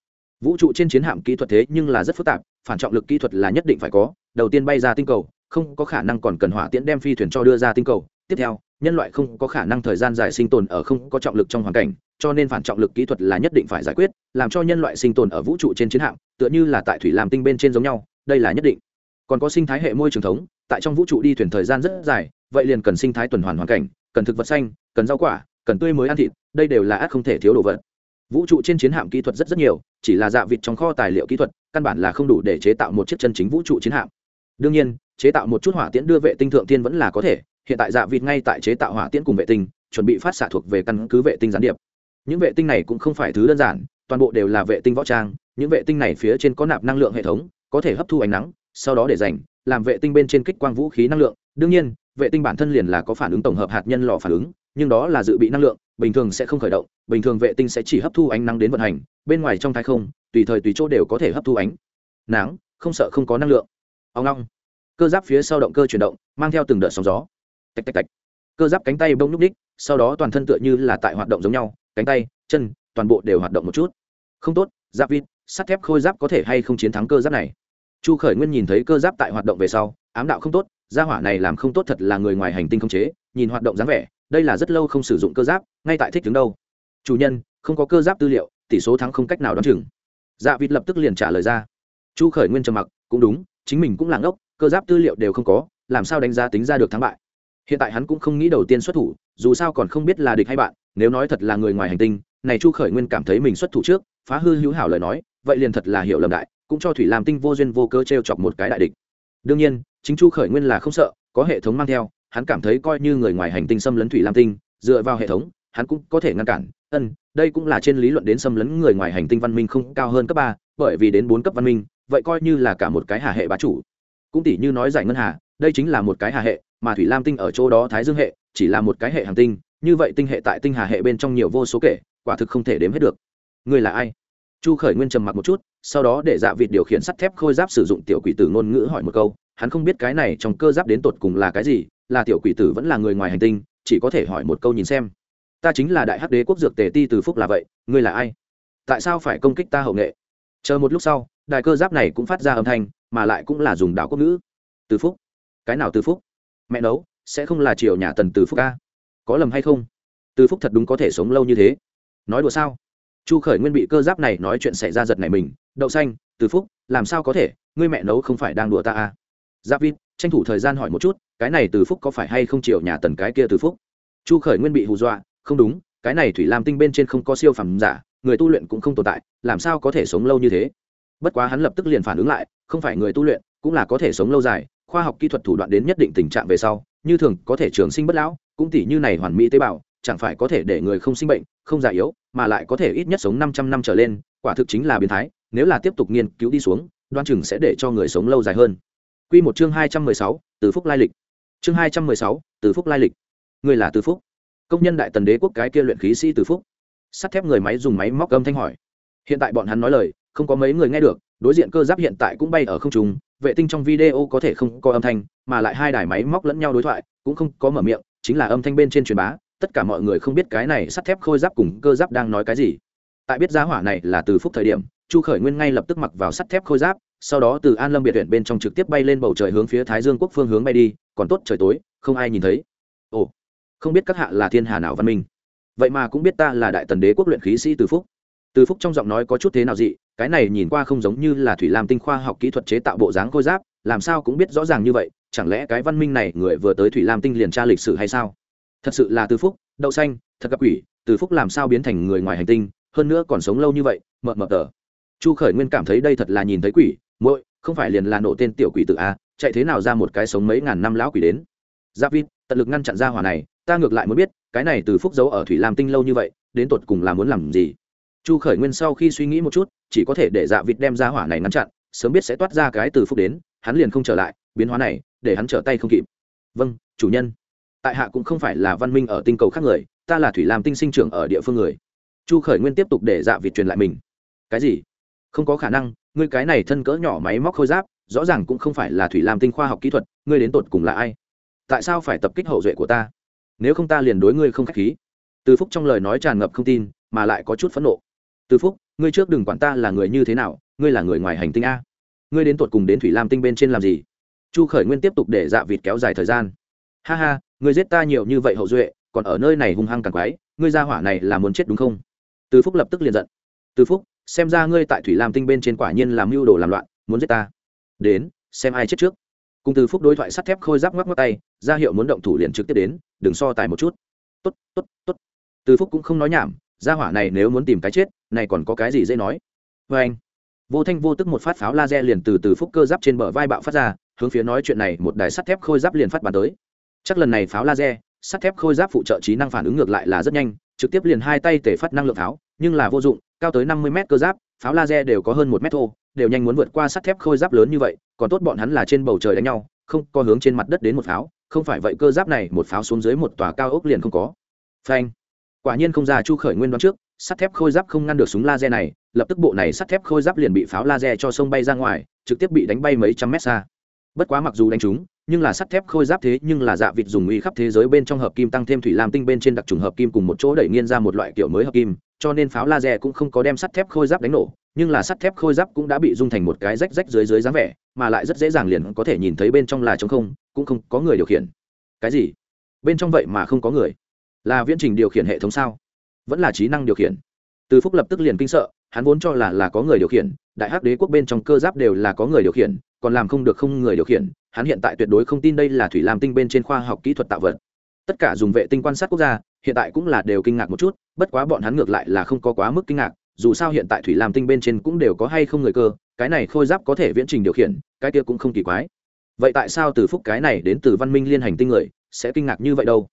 Vũ trụ trên chiến hạm kỹ thuật thế nhưng là rất phức tạp, phản trọng lực kỹ thuật là nhất định phải có, đầu tiên bay ra tinh cầu, không có khả năng còn cần hỏa tiễn đem phi thuyền cho đưa ra tinh cầu. Tiếp theo, nhân loại không có khả năng thời gian dài sinh tồn ở không có trọng lực trong hoàn cảnh, cho nên phản trọng lực kỹ thuật là nhất định phải giải quyết, làm cho nhân loại sinh tồn ở vũ trụ trên chiến hạm, tựa như là tại thủy làm tinh bên trên giống nhau, đây là nhất định. Còn có sinh thái hệ môi trường thống tại trong vũ trụ đi thuyền thời gian rất dài, vậy liền cần sinh thái tuần hoàn hoàn cảnh, cần thực vật xanh, cần rau quả, cần tươi mới ăn thịt, đây đều là ác không thể thiếu đồ vật. Vũ trụ trên chiến hạm kỹ thuật rất rất nhiều, chỉ là dạ vịt trong kho tài liệu kỹ thuật, căn bản là không đủ để chế tạo một chiếc chân chính vũ trụ chiến hạm. Đương nhiên, chế tạo một chút hỏa tiễn đưa vệ tinh thượng tiên vẫn là có thể, hiện tại dạ vịt ngay tại chế tạo hỏa tiễn cùng vệ tinh, chuẩn bị phát xạ thuộc về căn cứ vệ tinh gián điệp. Những vệ tinh này cũng không phải thứ đơn giản, toàn bộ đều là vệ tinh võ trang, những vệ tinh này phía trên có nạp năng lượng hệ thống, có thể hấp thu ánh nắng, sau đó để dành làm vệ tinh bên trên kích quang vũ khí năng lượng. Đương nhiên, vệ tinh bản thân liền là có phản ứng tổng hợp hạt nhân lò phản ứng, nhưng đó là dự bị năng lượng, bình thường sẽ không khởi động, bình thường vệ tinh sẽ chỉ hấp thu ánh nắng đến vận hành, bên ngoài trong thái không, tùy thời tùy chỗ đều có thể hấp thu ánh nắng, không sợ không có năng lượng. Ông long. Cơ giáp phía sau động cơ chuyển động, mang theo từng đợt sóng gió. Tạch tạch tạch. Cơ giáp cánh tay bông nhúc ních sau đó toàn thân tựa như là tại hoạt động giống nhau, cánh tay, chân, toàn bộ đều hoạt động một chút. Không tốt, giáp vít, sắt thép khôi giáp có thể hay không chiến thắng cơ giáp này? Chu khởi nguyên nhìn thấy cơ giáp tại hoạt động về sau, ám đạo không tốt, gia hỏa này làm không tốt thật là người ngoài hành tinh không chế, nhìn hoạt động dáng vẻ, đây là rất lâu không sử dụng cơ giáp, ngay tại thích đứng đâu. Chủ nhân, không có cơ giáp tư liệu, tỷ số thắng không cách nào đón chừng. Dạ vịt lập tức liền trả lời ra. Chu khởi nguyên trầm mặc, cũng đúng, chính mình cũng là ngốc, cơ giáp tư liệu đều không có, làm sao đánh giá tính ra được thắng bại. Hiện tại hắn cũng không nghĩ đầu tiên xuất thủ, dù sao còn không biết là địch hay bạn, nếu nói thật là người ngoài hành tinh, này chu khởi nguyên cảm thấy mình xuất thủ trước, phá hư hữu hảo lời nói, vậy liền thật là hiểu lầm đại cũng cho thủy làm tinh vô duyên vô cơ t r e o chọc một cái đại địch. Đương nhiên, chính chu khởi nguyên là không sợ, có hệ thống mang theo, hắn cảm thấy coi như người ngoài hành tinh xâm lấn thủy lam tinh, dựa vào hệ thống, hắn cũng có thể ngăn cản. Ân, đây cũng là trên lý luận đến xâm lấn người ngoài hành tinh văn minh không cao hơn cấp ba, bởi vì đến bốn cấp văn minh, vậy coi như là cả một cái hà hệ bá chủ. Cũng tỷ như nói giải ngân hà, đây chính là một cái hà hệ, mà thủy lam tinh ở chỗ đó thái dương hệ, chỉ là một cái hệ hành tinh, như vậy tinh hệ tại tinh hà hệ bên trong nhiều vô số kể, quả thực không thể đếm hết được. Người là ai? Chu khởi nguyên trầm mặc một chút, sau đó để dạ vịt điều khiển sắt thép khôi giáp sử dụng tiểu quỷ tử ngôn ngữ hỏi một câu, hắn không biết cái này trong cơ giáp đến tột cùng là cái gì, là tiểu quỷ tử vẫn là người ngoài hành tinh, chỉ có thể hỏi một câu nhìn xem. Ta chính là đại hắc đế quốc dược tề ti từ phúc là vậy, ngươi là ai? Tại sao phải công kích ta hậu nghệ? Chờ một lúc sau đại cơ giáp này cũng phát ra âm thanh, mà lại cũng là dùng đạo quốc ngữ. Từ phúc? Cái nào từ phúc? Mẹ nấu, sẽ không là triều nhà tần từ phúc ca? Có lầm hay không? Từ phúc thật đúng có thể sống lâu như thế. Nói đùa sao? Chu khởi nguyên bị cơ giáp này nói chuyện xảy ra giật này mình, đậu xanh, từ phúc, làm sao có thể? Ngươi mẹ nấu không phải đang đùa ta à? Giáp vít, tranh thủ thời gian hỏi một chút, cái này từ phúc có phải hay không chịu nhà tần cái kia từ phúc? Chu khởi nguyên bị hù dọa, không đúng, cái này thủy lam tinh bên trên không có siêu phẩm giả, người tu luyện cũng không tồn tại, làm sao có thể sống lâu như thế? Bất quá hắn lập tức liền phản ứng lại, không phải người tu luyện, cũng là có thể sống lâu dài, khoa học kỹ thuật thủ đoạn đến nhất định tình trạng về sau, như thường có thể trường sinh bất lão, cũng tỷ như này hoàn mỹ tế bào, chẳng phải có thể để người không sinh bệnh, không già yếu mà lại có thể ít nhất sống 500 năm trở lên quả thực chính là biến thái nếu là tiếp tục nghiên cứu đi xuống đoan chừng sẽ để cho người sống lâu dài hơn Quy một chương 216, từ phúc lai lịch. Chương 216, từ phúc lai lịch. Người là từ phúc. Công nhân đại tần đế quốc cái kia luyện khí sĩ từ phúc. Sắt thép người máy dùng máy móc âm thanh hỏi. Hiện tại bọn hắn nói lời, không có mấy người nghe được, đối diện cơ giáp hiện tại cũng bay ở không trung, vệ tinh trong video có thể không có âm thanh, mà lại hai đài máy móc lẫn nhau đối thoại, cũng không có mở miệng, chính là âm thanh bên trên truyền bá, tất cả mọi người không biết cái này sắt thép khôi giáp cùng cơ giáp đang nói cái gì. Tại biết giá hỏa này là từ phúc thời điểm, chu khởi nguyên ngay lập tức mặc vào sắt thép khôi giáp, sau đó từ an lâm biệt huyện bên trong trực tiếp bay lên bầu trời hướng phía thái dương quốc phương hướng bay đi, còn tốt trời tối, không ai nhìn thấy. Ồ, không biết các hạ là thiên hà nào văn minh. Vậy mà cũng biết ta là đại tần đế quốc luyện khí sĩ từ phúc. Từ phúc trong giọng nói có chút thế nào dị, cái này nhìn qua không giống như là thủy lam tinh khoa học kỹ thuật chế tạo bộ dáng khôi giáp, làm sao cũng biết rõ ràng như vậy, chẳng lẽ cái văn minh này người vừa tới thủy lam tinh liền tra lịch sử hay sao? Thật sự là từ phúc, đậu xanh, thật gặp quỷ, từ phúc làm sao biến thành người ngoài hành tinh, hơn nữa còn sống lâu như vậy, mợ mợ tờ. Chu khởi nguyên cảm thấy đây thật là nhìn thấy quỷ, muội, không phải liền là nổ tên tiểu quỷ tự a à, chạy thế nào ra một cái sống mấy ngàn năm lão quỷ đến. Giáp vít, tận lực ngăn chặn ra hỏa này, ta ngược lại muốn biết, cái này từ phúc giấu ở thủy lam tinh lâu như vậy, đến tột cùng là muốn làm gì? Chu khởi nguyên sau khi suy nghĩ một chút, chỉ có thể để dạ vịt đem ra hỏa này ngăn chặn, sớm biết sẽ toát ra cái từ phúc đến, hắn liền không trở lại, biến hóa này, để hắn trở tay không kịp. Vâng chủ nhân tại hạ cũng không phải là văn minh ở tinh cầu khác người, ta là thủy lam tinh sinh trưởng ở địa phương người. Chu khởi nguyên tiếp tục để dạ vịt truyền lại mình. Cái gì? Không có khả năng, ngươi cái này thân cỡ nhỏ máy móc khôi giáp, rõ ràng cũng không phải là thủy lam tinh khoa học kỹ thuật, ngươi đến tột cùng là ai? Tại sao phải tập kích hậu duệ của ta? Nếu không ta liền đối ngươi không k h á c h khí. Từ phúc trong lời nói tràn ngập không tin, mà lại có chút phẫn nộ. Từ phúc, ngươi trước đừng quản ta là người như thế nào, ngươi là người ngoài hành tinh a. Ngươi đến tột cùng đến thủy lam tinh bên trên làm gì? Chu khởi nguyên tiếp tục để dạ vịt kéo dài thời gian. Ha ha ngươi giết ta nhiều như vậy hậu duệ, còn ở nơi này hung hăng càng quái, ngươi ra hỏa này là muốn chết đúng không? Từ phúc lập tức liền giận. Từ phúc, xem ra ngươi tại thủy lam tinh bên trên quả nhiên làm mưu đồ làm loạn, muốn giết ta. Đến, xem ai chết trước. Cùng từ phúc đối thoại sắt thép khôi giáp ngoắc ngoắc tay, ra hiệu muốn động thủ liền trực tiếp đến, đừng so tài một chút. Tốt tốt tốt. Từ phúc cũng không nói nhảm ra hỏa này nếu muốn tìm cái chết, này còn có cái gì dễ nói? Vê anh, vô thanh vô tức một phát pháo laser liền từ từ phúc cơ giáp trên bờ vai bạo phát ra, hướng phía nói chuyện này một đài sắt thép khôi giáp liền phát bàn tới chắc lần này pháo laser, sắt thép khôi giáp phụ trợ trí năng phản ứng ngược lại là rất nhanh, trực tiếp liền hai tay tể phát năng lượng pháo, nhưng là vô dụng, cao tới năm mươi mét cơ giáp, pháo laser đều có hơn một mét thô, đều nhanh muốn vượt qua sắt thép khôi giáp lớn như vậy, còn tốt bọn hắn là trên bầu trời đánh nhau, không có hướng trên mặt đất đến một pháo, không phải vậy cơ giáp này một pháo xuống dưới một tòa cao ốc liền không có. Phanh. Quả nhiên không ra chu khởi nguyên đoán trước, sắt thép khôi giáp không ngăn được súng laser này, lập tức bộ này sắt thép khôi giáp liền bị pháo laser cho sông bay ra ngoài, trực tiếp bị đánh bay mấy trăm mét xa. Bất quá mặc dù đánh trúng nhưng là sắt thép khôi giáp thế nhưng là dạ vịt dùng uy khắp thế giới bên trong hợp kim tăng thêm thủy lam tinh bên trên đặc trùng hợp kim cùng một chỗ đẩy nghiên ra một loại kiểu mới hợp kim, cho nên pháo laser cũng không có đem sắt thép khôi giáp đánh nổ, nhưng là sắt thép khôi giáp cũng đã bị dung thành một cái rách rách dưới dưới dáng vẻ, mà lại rất dễ dàng liền có thể nhìn thấy bên trong là trống không, cũng không có người điều khiển. Cái gì? Bên trong vậy mà không có người? Là viễn trình điều khiển hệ thống sao? Vẫn là trí năng điều khiển? Từ phúc lập tức liền kinh sợ, hắn vốn cho là là có người điều khiển, đại hắc đế quốc bên trong cơ giáp đều là có người điều khiển, còn làm không được không người điều khiển hắn hiện tại tuyệt đối không tin đây là thủy lam tinh bên trên khoa học kỹ thuật tạo vật. Tất cả dùng vệ tinh quan sát quốc gia, hiện tại cũng là đều kinh ngạc một chút, bất quá bọn hắn ngược lại là không có quá mức kinh ngạc, dù sao hiện tại thủy lam tinh bên trên cũng đều có hay không người cơ, cái này khôi giáp có thể viễn trình điều khiển, cái kia cũng không kỳ quái. Vậy tại sao từ phúc cái này đến từ văn minh liên hành tinh người, sẽ kinh ngạc như vậy đâu?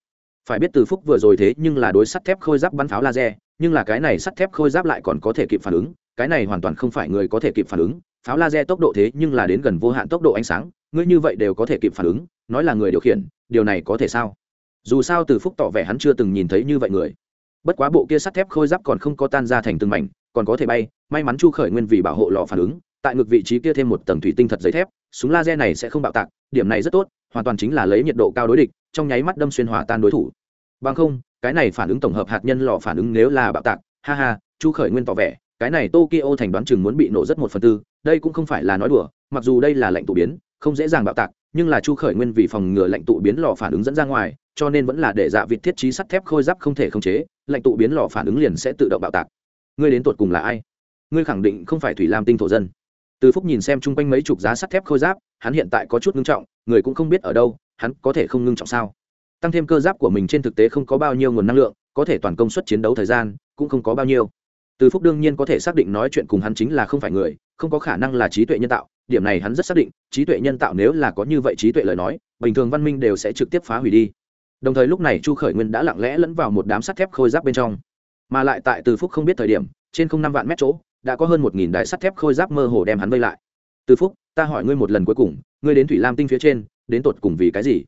Phải biết từ phúc vừa rồi thế nhưng là đối sắt thép khôi giáp bắn pháo laser, nhưng là cái này sắt thép khôi giáp lại còn có thể kịp phản ứng, cái này hoàn toàn không phải người có thể kịp phản ứng, pháo laser tốc độ thế nhưng là đến gần vô hạn tốc độ ánh sáng ngươi như vậy đều có thể kịp phản ứng, nói là người điều khiển, điều này có thể sao? Dù sao từ phúc tỏ vẻ hắn chưa từng nhìn thấy như vậy người. Bất quá bộ kia sắt thép khôi giáp còn không có tan ra thành từng mảnh, còn có thể bay, may mắn chu khởi nguyên vì bảo hộ lò phản ứng, tại ngực vị trí kia thêm một tầng thủy tinh thật giấy thép, súng laser này sẽ không bạo tạc, điểm này rất tốt, hoàn toàn chính là lấy nhiệt độ cao đối địch, trong nháy mắt đâm xuyên hỏa tan đối thủ. Bằng không, cái này phản ứng tổng hợp hạt nhân lò phản ứng nếu là bạo tạc, ha ha, chu khởi nguyên tỏ vẻ, cái này tokyo thành đoán chừng muốn bị nổ rất một phần tư, đây cũng không phải là nói đùa, mặc dù đây là lệnh tụ biến không dễ dàng bạo tạc, nhưng là chu khởi nguyên vì phòng ngừa lệnh tụ biến lò phản ứng dẫn ra ngoài, cho nên vẫn là để dạ vịt thiết trí sắt thép khôi giáp không thể khống chế, lệnh tụ biến lò phản ứng liền sẽ tự động bạo tạc. Ngươi đến tột cùng là ai? Ngươi khẳng định không phải thủy lam tinh thổ dân. Từ phúc nhìn xem chung quanh mấy chục giá sắt thép khôi giáp, hắn hiện tại có chút ngưng trọng, người cũng không biết ở đâu, hắn có thể không ngưng trọng sao? Tăng thêm cơ giáp của mình trên thực tế không có bao nhiêu nguồn năng lượng, có thể toàn công suất chiến đấu thời gian, cũng không có bao nhiêu từ phúc đương nhiên có thể xác định nói chuyện cùng hắn chính là không phải người, không có khả năng là trí tuệ nhân tạo, điểm này hắn rất xác định, trí tuệ nhân tạo nếu là có như vậy trí tuệ lời nói, bình thường văn minh đều sẽ trực tiếp phá hủy đi. Đồng thời lúc này chu khởi nguyên đã lặng lẽ lẫn vào một đám sắt thép khôi giáp bên trong. Mà lại tại từ phúc không biết thời điểm, trên không năm vạn mét chỗ, đã có hơn một nghìn đại sắt thép khôi giáp mơ hồ đem hắn vây lại. Từ phúc, ta hỏi ngươi một lần cuối cùng, ngươi đến thủy lam tinh phía trên, đến tột cùng vì cái gì?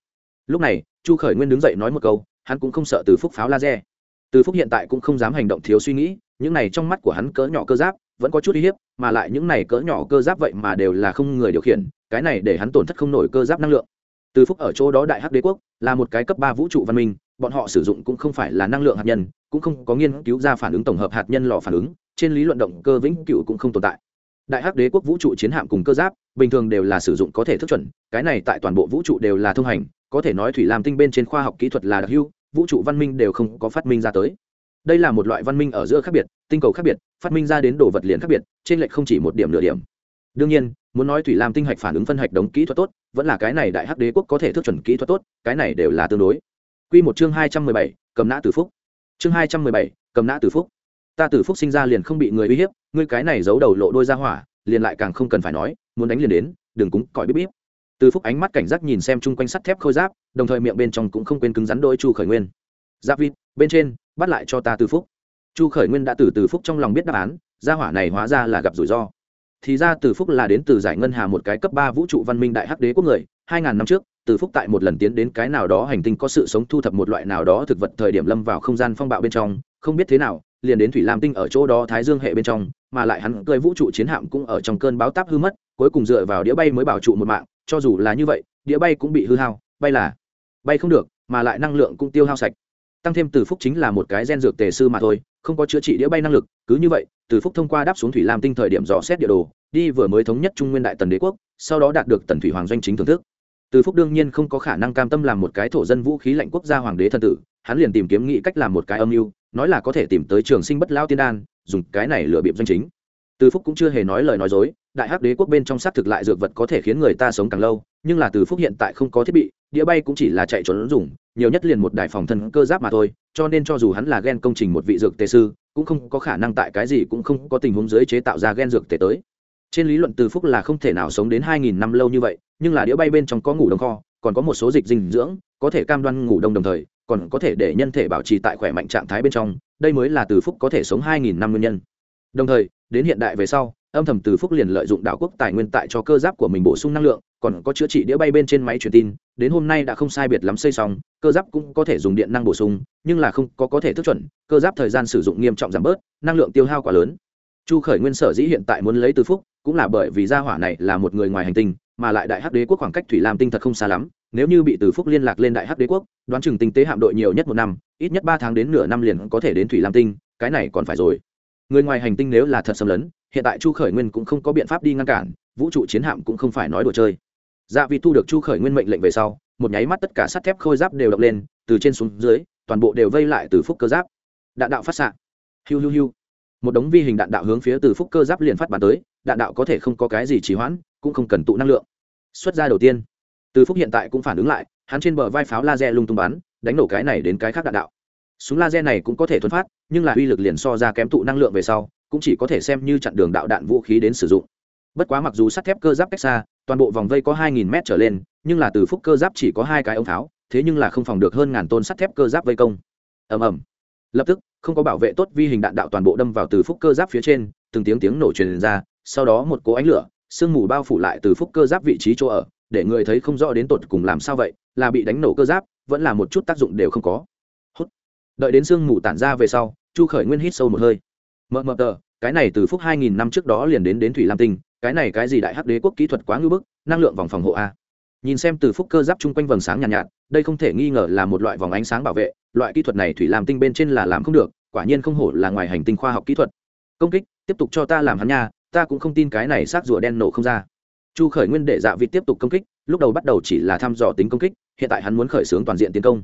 Lúc này, chu khởi nguyên đứng dậy nói một câu, hắn cũng không sợ từ phúc pháo laser. Từ phúc hiện tại cũng không dám hành động thiếu suy nghĩ những này trong mắt của hắn cỡ nhỏ cơ giáp vẫn có chút uy hiếp, mà lại những này cỡ nhỏ cơ giáp vậy mà đều là không người điều khiển, cái này để hắn tổn thất không nổi cơ giáp năng lượng. Từ phúc ở chỗ đó đại hắc đế quốc là một cái cấp ba vũ trụ văn minh, bọn họ sử dụng cũng không phải là năng lượng hạt nhân, cũng không có nghiên cứu ra phản ứng tổng hợp hạt nhân lò phản ứng, trên lý luận động cơ vĩnh cửu cũng không tồn tại. Đại hắc đế quốc vũ trụ chiến hạm cùng cơ giáp, bình thường đều là sử dụng có thể thức chuẩn, cái này tại toàn bộ vũ trụ đều là thông hành, có thể nói thủy lam tinh bên trên khoa học kỹ thuật là đặc hữu, vũ trụ văn minh đều không có phát minh ra tới đây là một loại văn minh ở giữa khác biệt, tinh cầu khác biệt, phát minh ra đến đồ vật liền khác biệt, trên lệch không chỉ một điểm nửa điểm. Đương nhiên, muốn nói thủy lam tinh hạch phản ứng phân hạch đống kỹ thuật tốt, vẫn là cái này đại hắc đế quốc có thể thức chuẩn kỹ thuật tốt, cái này đều là tương đối. Quy một chương hai trăm mười bảy, cầm nã tử phúc. Chương hai trăm mười bảy, cầm nã tử phúc. Ta tử phúc sinh ra liền không bị người uy hiếp, ngươi cái này giấu đầu lộ đôi ra hỏa, liền lại càng không cần phải nói, muốn đánh liền đến, đừng cúng còi bíp bíp. Từ phúc ánh mắt cảnh giác nhìn xem chung quanh sắt thép khôi giáp, đồng thời miệng bên trong cũng không quên cứng rắn đôi chu khởi nguyên. Giáp vịt, bên trên bắt lại cho ta từ phúc. Chu khởi nguyên đã từ từ phúc trong lòng biết đáp án, gia hỏa này hóa ra là gặp rủi ro. Thì ra từ phúc là đến từ giải ngân hà một cái cấp ba vũ trụ văn minh đại hắc đế quốc người, hai ngàn năm trước từ phúc tại một lần tiến đến cái nào đó hành tinh có sự sống thu thập một loại nào đó thực vật thời điểm lâm vào không gian phong bạo bên trong, không biết thế nào, liền đến thủy lam tinh ở chỗ đó thái dương hệ bên trong, mà lại hắn cơi vũ trụ chiến hạm cũng ở trong cơn báo táp hư mất, cuối cùng dựa vào đĩa bay mới bảo trụ một mạng, cho dù là như vậy, đĩa bay cũng bị hư hao, bay là, bay không được, mà lại năng lượng cũng tiêu hao sạch tăng thêm từ phúc chính là một cái gen dược tề sư mà thôi, không có chữa trị đĩa bay năng lực, cứ như vậy, từ phúc thông qua đáp xuống thủy lam tinh thời điểm dò xét địa đồ, đi vừa mới thống nhất trung nguyên đại tần đế quốc, sau đó đạt được tần thủy hoàng doanh chính thưởng thức. Từ phúc đương nhiên không có khả năng cam tâm làm một cái thổ dân vũ khí lạnh quốc gia hoàng đế thân tử, hắn liền tìm kiếm nghĩ cách làm một cái âm mưu, nói là có thể tìm tới trường sinh bất lao tiên đan, dùng cái này lừa bịp doanh chính. Từ phúc cũng chưa hề nói lời nói dối đại hắc đế quốc bên trong xác thực lại dược vật có thể khiến người ta sống càng lâu, nhưng là từ phúc hiện tại không có thiết bị, đĩa bay cũng chỉ là chạy trốn dùng, nhiều nhất liền một đài phòng thân cơ giáp mà thôi, cho nên cho dù hắn là ghen công trình một vị dược tề sư, cũng không có khả năng tại cái gì cũng không có tình huống dưới chế tạo ra ghen dược tề tới. Trên lý luận từ phúc là không thể nào sống đến hai nghìn năm lâu như vậy, nhưng là đĩa bay bên trong có ngủ đông kho, còn có một số dịch dinh dưỡng, có thể cam đoan ngủ đông đồng thời, còn có thể để nhân thể bảo trì tại khỏe mạnh trạng thái bên trong, đây mới là từ phúc có thể sống hai nghìn năm nguyên nhân. Đồng thời, đến hiện đại về sau âm thầm từ phúc liền lợi dụng đảo quốc tài nguyên tại cho cơ giáp của mình bổ sung năng lượng, còn có chữa trị đĩa bay bên trên máy truyền tin, đến hôm nay đã không sai biệt lắm xây xong, cơ giáp cũng có thể dùng điện năng bổ sung, nhưng là không có có thể thức chuẩn, cơ giáp thời gian sử dụng nghiêm trọng giảm bớt, năng lượng tiêu hao quá lớn. Chu khởi nguyên sở dĩ hiện tại muốn lấy từ phúc, cũng là bởi vì gia hỏa này là một người ngoài hành tinh, mà lại đại hắc đế quốc khoảng cách thủy lam tinh thật không xa lắm, nếu như bị từ phúc liên lạc lên đại hắc đế quốc, đoán chừng tinh tế hạm đội nhiều nhất một năm, ít nhất ba tháng đến nửa năm liền có thể đến thủy lam tinh, cái này còn phải rồi. Người ngoài hành tinh nếu là thật xâm lấn hiện tại chu khởi nguyên cũng không có biện pháp đi ngăn cản, vũ trụ chiến hạm cũng không phải nói đùa chơi. Dạ vị thu được chu khởi nguyên mệnh lệnh về sau, một nháy mắt tất cả sắt thép khôi giáp đều đập lên, từ trên xuống dưới, toàn bộ đều vây lại từ phúc cơ giáp. Đạn đạo phát xạ. Hiu hiu hiu. Một đống vi hình đạn đạo hướng phía từ phúc cơ giáp liền phát bắn tới, đạn đạo có thể không có cái gì trì hoãn, cũng không cần tụ năng lượng. Xuất ra đầu tiên. Từ phúc hiện tại cũng phản ứng lại, hắn trên bờ vai pháo laser lung tung bắn, đánh nổ cái này đến cái khác đạn đạo. Súng laser này cũng có thể thuấn phát, nhưng là uy lực liền so ra kém tụ năng lượng về sau cũng chỉ có thể xem như chặn đường đạo đạn vũ khí đến sử dụng. Bất quá mặc dù sắt thép cơ giáp cách xa toàn bộ vòng vây có 2.000 m trở lên nhưng là từ phúc cơ giáp chỉ có hai cái ống tháo, thế nhưng là không phòng được hơn ngàn tôn sắt thép cơ giáp vây công. Ầm ầm. Lập tức không có bảo vệ tốt vi hình đạn đạo toàn bộ đâm vào từ phúc cơ giáp phía trên từng tiếng tiếng nổ truyền ra sau đó một cỗ ánh lửa sương mù bao phủ lại từ phúc cơ giáp vị trí chỗ ở để người thấy không rõ đến tột cùng làm sao vậy là bị đánh nổ cơ giáp vẫn là một chút tác dụng đều không có. Hút. Đợi đến sương mù tản ra về sau chu khởi nguyên hít sâu một hơi mờ mờ tờ cái này từ phúc hai nghìn năm trước đó liền đến đến thủy lam tinh cái này cái gì đại hắc đế quốc kỹ thuật quá ngưỡng bức năng lượng vòng phòng hộ a. Nhìn xem từ phúc cơ giáp chung quanh vầng sáng nhàn nhạt, nhạt đây không thể nghi ngờ là một loại vòng ánh sáng bảo vệ loại kỹ thuật này thủy lam tinh bên trên là làm không được quả nhiên không hổ là ngoài hành tinh khoa học kỹ thuật. Công kích tiếp tục cho ta làm hắn nha ta cũng không tin cái này xác rùa đen nổ không ra. Chu khởi nguyên để dạ vị tiếp tục công kích lúc đầu bắt đầu chỉ là thăm dò tính công kích hiện tại hắn muốn khởi xướng toàn diện tiến công.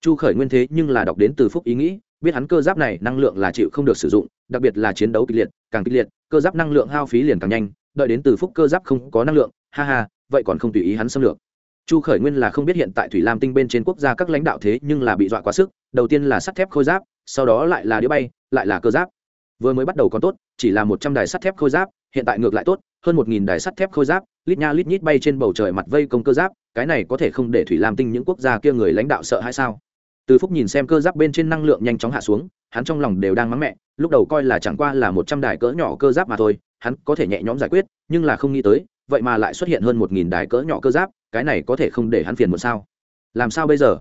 Chu khởi nguyên thế nhưng là đọc đến từ phúc ý nghĩ biết hắn cơ giáp này năng lượng là chịu không được sử dụng, đặc biệt là chiến đấu kịch liệt, càng kịch liệt, cơ giáp năng lượng hao phí liền càng nhanh, đợi đến từ phúc cơ giáp không có năng lượng, ha ha, vậy còn không tùy ý hắn xâm lược. Chu khởi nguyên là không biết hiện tại thủy lam tinh bên trên quốc gia các lãnh đạo thế nhưng là bị dọa quá sức, đầu tiên là sắt thép khôi giáp, sau đó lại là đĩa bay, lại là cơ giáp. Vừa mới bắt đầu còn tốt, chỉ là một trăm đài sắt thép khôi giáp, hiện tại ngược lại tốt, hơn một nghìn đài sắt thép khôi giáp, lít nha lít nhít bay trên bầu trời mặt vây công cơ giáp, cái này có thể không để thủy lam tinh những quốc gia kia người lãnh đạo sợ hay sao? Từ phúc nhìn xem cơ giáp bên trên năng lượng nhanh chóng hạ xuống, hắn trong lòng đều đang mắng mẹ, lúc đầu coi là chẳng qua là một trăm đài cỡ nhỏ cơ giáp mà thôi, hắn có thể nhẹ nhõm giải quyết, nhưng là không nghĩ tới, vậy mà lại xuất hiện hơn một nghìn đài cỡ nhỏ cơ giáp, cái này có thể không để hắn phiền một sao? Làm sao bây giờ?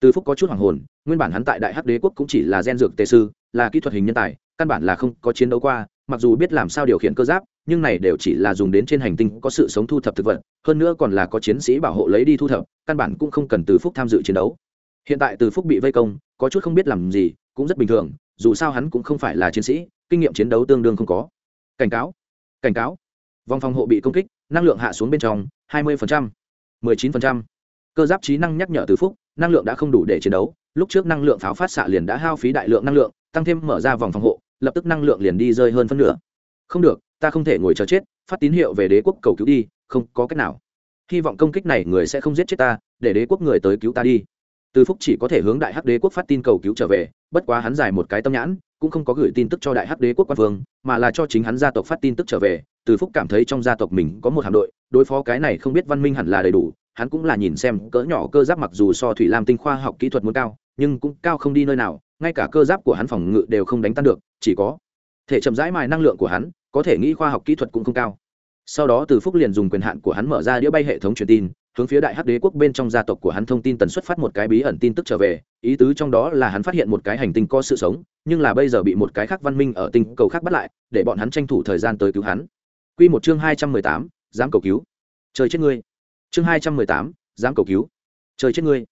Từ phúc có chút hoàng hồn, nguyên bản hắn tại đại hắc đế quốc cũng chỉ là gen dược tề sư, là kỹ thuật hình nhân tài, căn bản là không có chiến đấu qua, mặc dù biết làm sao điều khiển cơ giáp, nhưng này đều chỉ là dùng đến trên hành tinh có sự sống thu thập thực vật, hơn nữa còn là có chiến sĩ bảo hộ lấy đi thu thập, căn bản cũng không cần từ phúc tham dự chiến đấu hiện tại từ phúc bị vây công có chút không biết làm gì cũng rất bình thường dù sao hắn cũng không phải là chiến sĩ kinh nghiệm chiến đấu tương đương không có. Cảnh cáo cảnh cáo. Vòng phòng hộ bị công kích năng lượng hạ xuống bên trong 20%, 19%. cơ giáp trí năng nhắc nhở từ phúc năng lượng đã không đủ để chiến đấu lúc trước năng lượng pháo phát xạ liền đã hao phí đại lượng năng lượng tăng thêm mở ra vòng phòng hộ lập tức năng lượng liền đi rơi hơn phân nửa. Không được ta không thể ngồi chờ chết phát tín hiệu về đế quốc cầu cứu đi không có cách nào. Hy vọng công kích này người sẽ không giết chết ta để đế quốc người tới cứu ta đi từ phúc chỉ có thể hướng đại hắc đế quốc phát tin cầu cứu trở về, bất quá hắn giải một cái tâm nhãn, cũng không có gửi tin tức cho đại hắc đế quốc quan vương, mà là cho chính hắn gia tộc phát tin tức trở về. Từ phúc cảm thấy trong gia tộc mình có một hạm đội, đối phó cái này không biết văn minh hẳn là đầy đủ, hắn cũng là nhìn xem cỡ nhỏ cơ giáp mặc dù so thủy lam tinh khoa học kỹ thuật muốn cao, nhưng cũng cao không đi nơi nào, ngay cả cơ giáp của hắn phòng ngự đều không đánh tan được, chỉ có thể chậm rãi mài năng lượng của hắn, có thể nghĩ khoa học kỹ thuật cũng không cao. Sau đó từ phúc liền dùng quyền hạn của hắn mở ra đĩa bay hệ thống truyền tin hướng phía đại hắc đế quốc bên trong gia tộc của hắn thông tin tần suất phát một cái bí ẩn tin tức trở về, ý tứ trong đó là hắn phát hiện một cái hành tinh có sự sống, nhưng là bây giờ bị một cái khác văn minh ở tinh cầu khác bắt lại, để bọn hắn tranh thủ thời gian tới cứu hắn. Q một chương hai trăm mười tám, dám cầu cứu. Trời chết ngươi. Chương hai trăm mười tám, dám cầu cứu. Trời chết ngươi.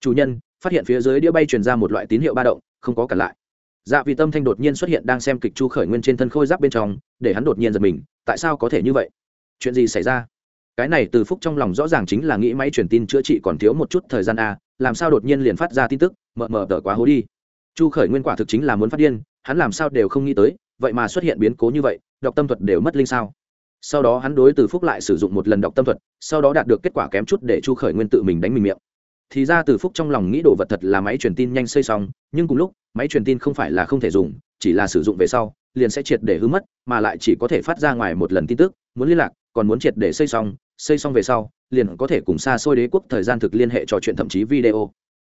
Chủ nhân, phát hiện phía dưới đĩa bay truyền ra một loại tín hiệu ba động, không có cản lại. Dạ vị tâm thanh đột nhiên xuất hiện đang xem kịch chu khởi nguyên trên thân khôi giáp bên trong, để hắn đột nhiên giật mình, tại sao có thể như vậy? Chuyện gì xảy ra? Cái này từ phúc trong lòng rõ ràng chính là nghĩ máy truyền tin chữa trị còn thiếu một chút thời gian a, làm sao đột nhiên liền phát ra tin tức, mờ mờ tờ quá hố đi. Chu khởi nguyên quả thực chính là muốn phát điên, hắn làm sao đều không nghĩ tới, vậy mà xuất hiện biến cố như vậy đọc tâm thuật đều mất linh sao. Sau đó hắn đối từ phúc lại sử dụng một lần đọc tâm thuật, sau đó đạt được kết quả kém chút để chu khởi nguyên tự mình đánh mình miệng. Thì ra từ phúc trong lòng nghĩ đồ vật thật là máy truyền tin nhanh xây xong, nhưng cùng lúc, máy truyền tin không phải là không thể dùng, chỉ là sử dụng về sau, liền sẽ triệt để hư mất, mà lại chỉ có thể phát ra ngoài một lần tin tức, muốn liên lạc, còn muốn triệt để xây xong xây xong về sau, liền có thể cùng xa xôi đế quốc thời gian thực liên hệ trò chuyện thậm chí video.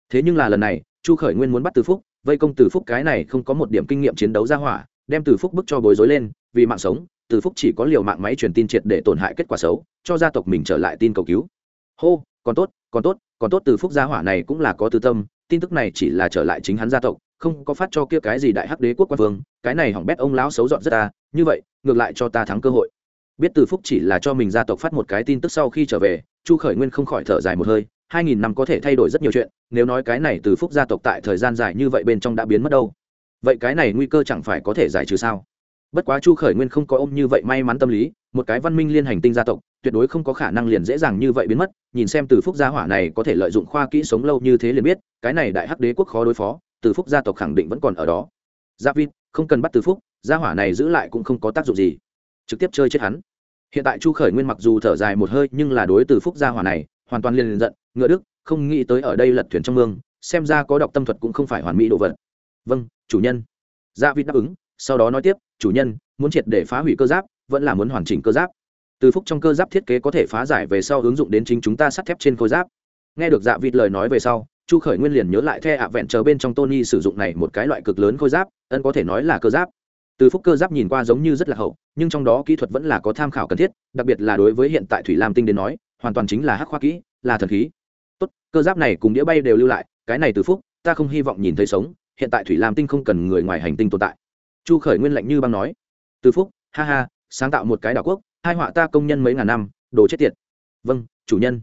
Thế nhưng là lần này, chu khởi nguyên muốn bắt từ phúc, vây công từ phúc cái này không có một điểm kinh nghiệm chiến đấu ra hỏa, đem từ phúc bức cho bối rối lên, vì mạng sống, từ phúc chỉ có liều mạng máy truyền tin triệt để tổn hại kết quả xấu, cho gia tộc mình trở lại tin cầu cứu. Hô, còn tốt còn tốt còn tốt từ phúc gia hỏa này cũng là có tư tâm, tin tức này chỉ là trở lại chính hắn gia tộc, không có phát cho kia cái gì đại hắc đế quốc quan vương, cái này hỏng bét ông lão xấu dọn rất ta, như vậy, ngược lại cho ta thắng cơ hội biết từ phúc chỉ là cho mình gia tộc phát một cái tin tức sau khi trở về, chu khởi nguyên không khỏi thở dài một hơi, hai nghìn năm có thể thay đổi rất nhiều chuyện, nếu nói cái này từ phúc gia tộc tại thời gian dài như vậy bên trong đã biến mất đâu. Vậy cái này nguy cơ chẳng phải có thể giải trừ sao? Bất quá chu khởi nguyên không có ôm như vậy may mắn tâm lý, một cái văn minh liên hành tinh gia tộc, tuyệt đối không có khả năng liền dễ dàng như vậy biến mất, nhìn xem từ phúc gia hỏa này có thể lợi dụng khoa kỹ sống lâu như thế liền biết, cái này đại hắc đế quốc khó đối phó, từ phúc gia tộc khẳng định vẫn còn ở đó. Dạ gia vin không cần bắt từ phúc, gia hỏa này giữ lại cũng không có tác dụng gì trực tiếp chơi chết hắn. Hiện tại chu khởi nguyên mặc dù thở dài một hơi, nhưng là đối từ phúc gia hỏa này, hoàn toàn liền liền giận, ngựa đức, không nghĩ tới ở đây lật thuyền trong mương, xem ra có đọc tâm thuật cũng không phải hoàn mỹ đồ vật. Vâng chủ nhân. Gia vịt đáp ứng, sau đó nói tiếp, chủ nhân, muốn triệt để phá hủy cơ giáp, vẫn là muốn hoàn chỉnh cơ giáp. Từ phúc trong cơ giáp thiết kế có thể phá giải về sau ứng dụng đến chính chúng ta sắt thép trên khối giáp. Nghe được dạ vịt lời nói về sau, chu khởi nguyên liền nhớ lại the ạ vẹn chờ bên trong tony sử dụng này một cái loại cực lớn khôi giáp, ân có thể nói là cơ giáp từ phúc cơ giáp nhìn qua giống như rất là hậu, nhưng trong đó kỹ thuật vẫn là có tham khảo cần thiết, đặc biệt là đối với hiện tại thủy lam tinh đến nói, hoàn toàn chính là hắc khoa kỹ, là thần khí. Tốt, cơ giáp này cùng đĩa bay đều lưu lại, cái này từ phúc, ta không hy vọng nhìn thấy sống, hiện tại thủy lam tinh không cần người ngoài hành tinh tồn tại. Chu khởi nguyên lạnh như băng nói. Từ phúc, ha ha, sáng tạo một cái đảo quốc, hai họa ta công nhân mấy ngàn năm, đồ chết tiệt. Vâng chủ nhân.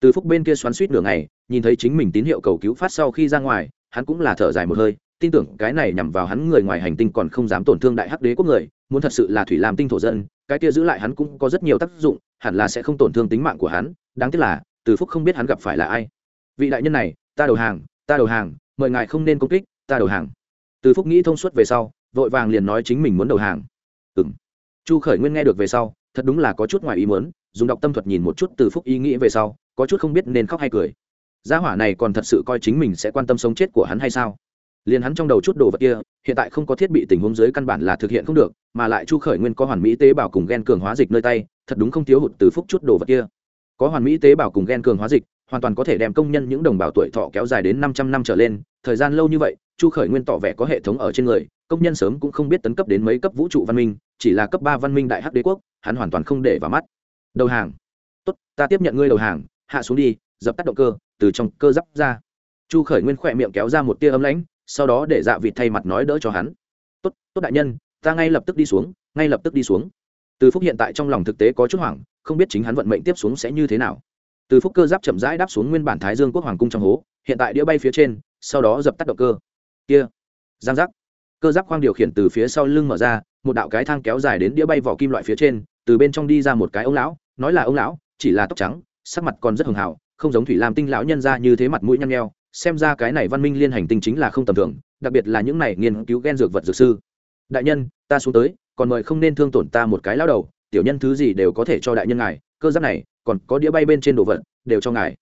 Từ phúc bên kia xoắn suýt nửa ngày, nhìn thấy chính mình tín hiệu cầu cứu phát sau khi ra ngoài, hắn cũng là thở dài một hơi tin tưởng cái này nhằm vào hắn người ngoài hành tinh còn không dám tổn thương đại hắc đế quốc người, muốn thật sự là thủy lam tinh thổ dân, cái kia giữ lại hắn cũng có rất nhiều tác dụng, hẳn là sẽ không tổn thương tính mạng của hắn, đáng tiếc là, từ phúc không biết hắn gặp phải là ai. Vị đại nhân này, ta đầu hàng, ta đầu hàng, mời ngài không nên công kích, ta đầu hàng. Từ phúc nghĩ thông suốt về sau, vội vàng liền nói chính mình muốn đầu hàng. Ừ m chu khởi nguyên nghe được về sau, thật đúng là có chút ngoài ý muốn, dùng đọc tâm thuật nhìn một chút từ phúc ý nghĩ về sau, có chút không biết nên khóc hay cười. Gia hỏa này còn thật sự coi chính mình sẽ quan tâm sống chết của hắn hay sao? Liền hắn trong đầu chút đồ vật kia, hiện tại không có thiết bị tình huống dưới căn bản là thực hiện không được, mà lại chu khởi nguyên có hoàn mỹ tế bào cùng gen cường hóa dịch nơi tay, thật đúng không thiếu hụt từ phúc chút đồ vật kia. Có hoàn mỹ tế bào cùng gen cường hóa dịch, hoàn toàn có thể đem công nhân những đồng bào tuổi thọ kéo dài đến năm trăm năm trở lên. Thời gian lâu như vậy, chu khởi nguyên tỏ vẻ có hệ thống ở trên người, công nhân sớm cũng không biết tấn cấp đến mấy cấp vũ trụ văn minh, chỉ là cấp ba văn minh đại hắc đế quốc, hắn hoàn toàn không để vào mắt. Đầu hàng. Tốt, ta tiếp nhận ngươi đầu hàng, hạ xuống đi, dập tắt động cơ, từ trong cơ giáp ra. Chu khởi nguyên khỏe miệng kéo ra một tia ấm lãnh sau đó để dạ vịt thay mặt nói đỡ cho hắn. Tốt tốt đại nhân, ta ngay lập tức đi xuống, ngay lập tức đi xuống. Từ phúc hiện tại trong lòng thực tế có chút hoảng, không biết chính hắn vận mệnh tiếp xuống sẽ như thế nào. Từ phúc cơ giáp chậm rãi đáp xuống nguyên bản thái dương quốc hoàng cung trong hố, hiện tại đĩa bay phía trên, sau đó dập tắt động cơ. Kia, giang giác. Cơ giáp khoang điều khiển từ phía sau lưng mở ra, một đạo cái thang kéo dài đến đĩa bay vỏ kim loại phía trên, từ bên trong đi ra một cái ông lão, nói là ông lão, chỉ là tóc trắng, sắc mặt còn rất hường hào, không giống thủy lam tinh lão nhân ra như thế mặt mũi nhăn nheo xem ra cái này văn minh liên hành tinh chính là không tầm thường, đặc biệt là những này nghiên cứu gen dược vật dược sư. Đại nhân, ta xuống tới, còn mời không nên thương tổn ta một cái lao đầu, tiểu nhân thứ gì đều có thể cho đại nhân ngài, cơ giáp này, còn có đĩa bay bên trên đồ vật, đều cho ngài.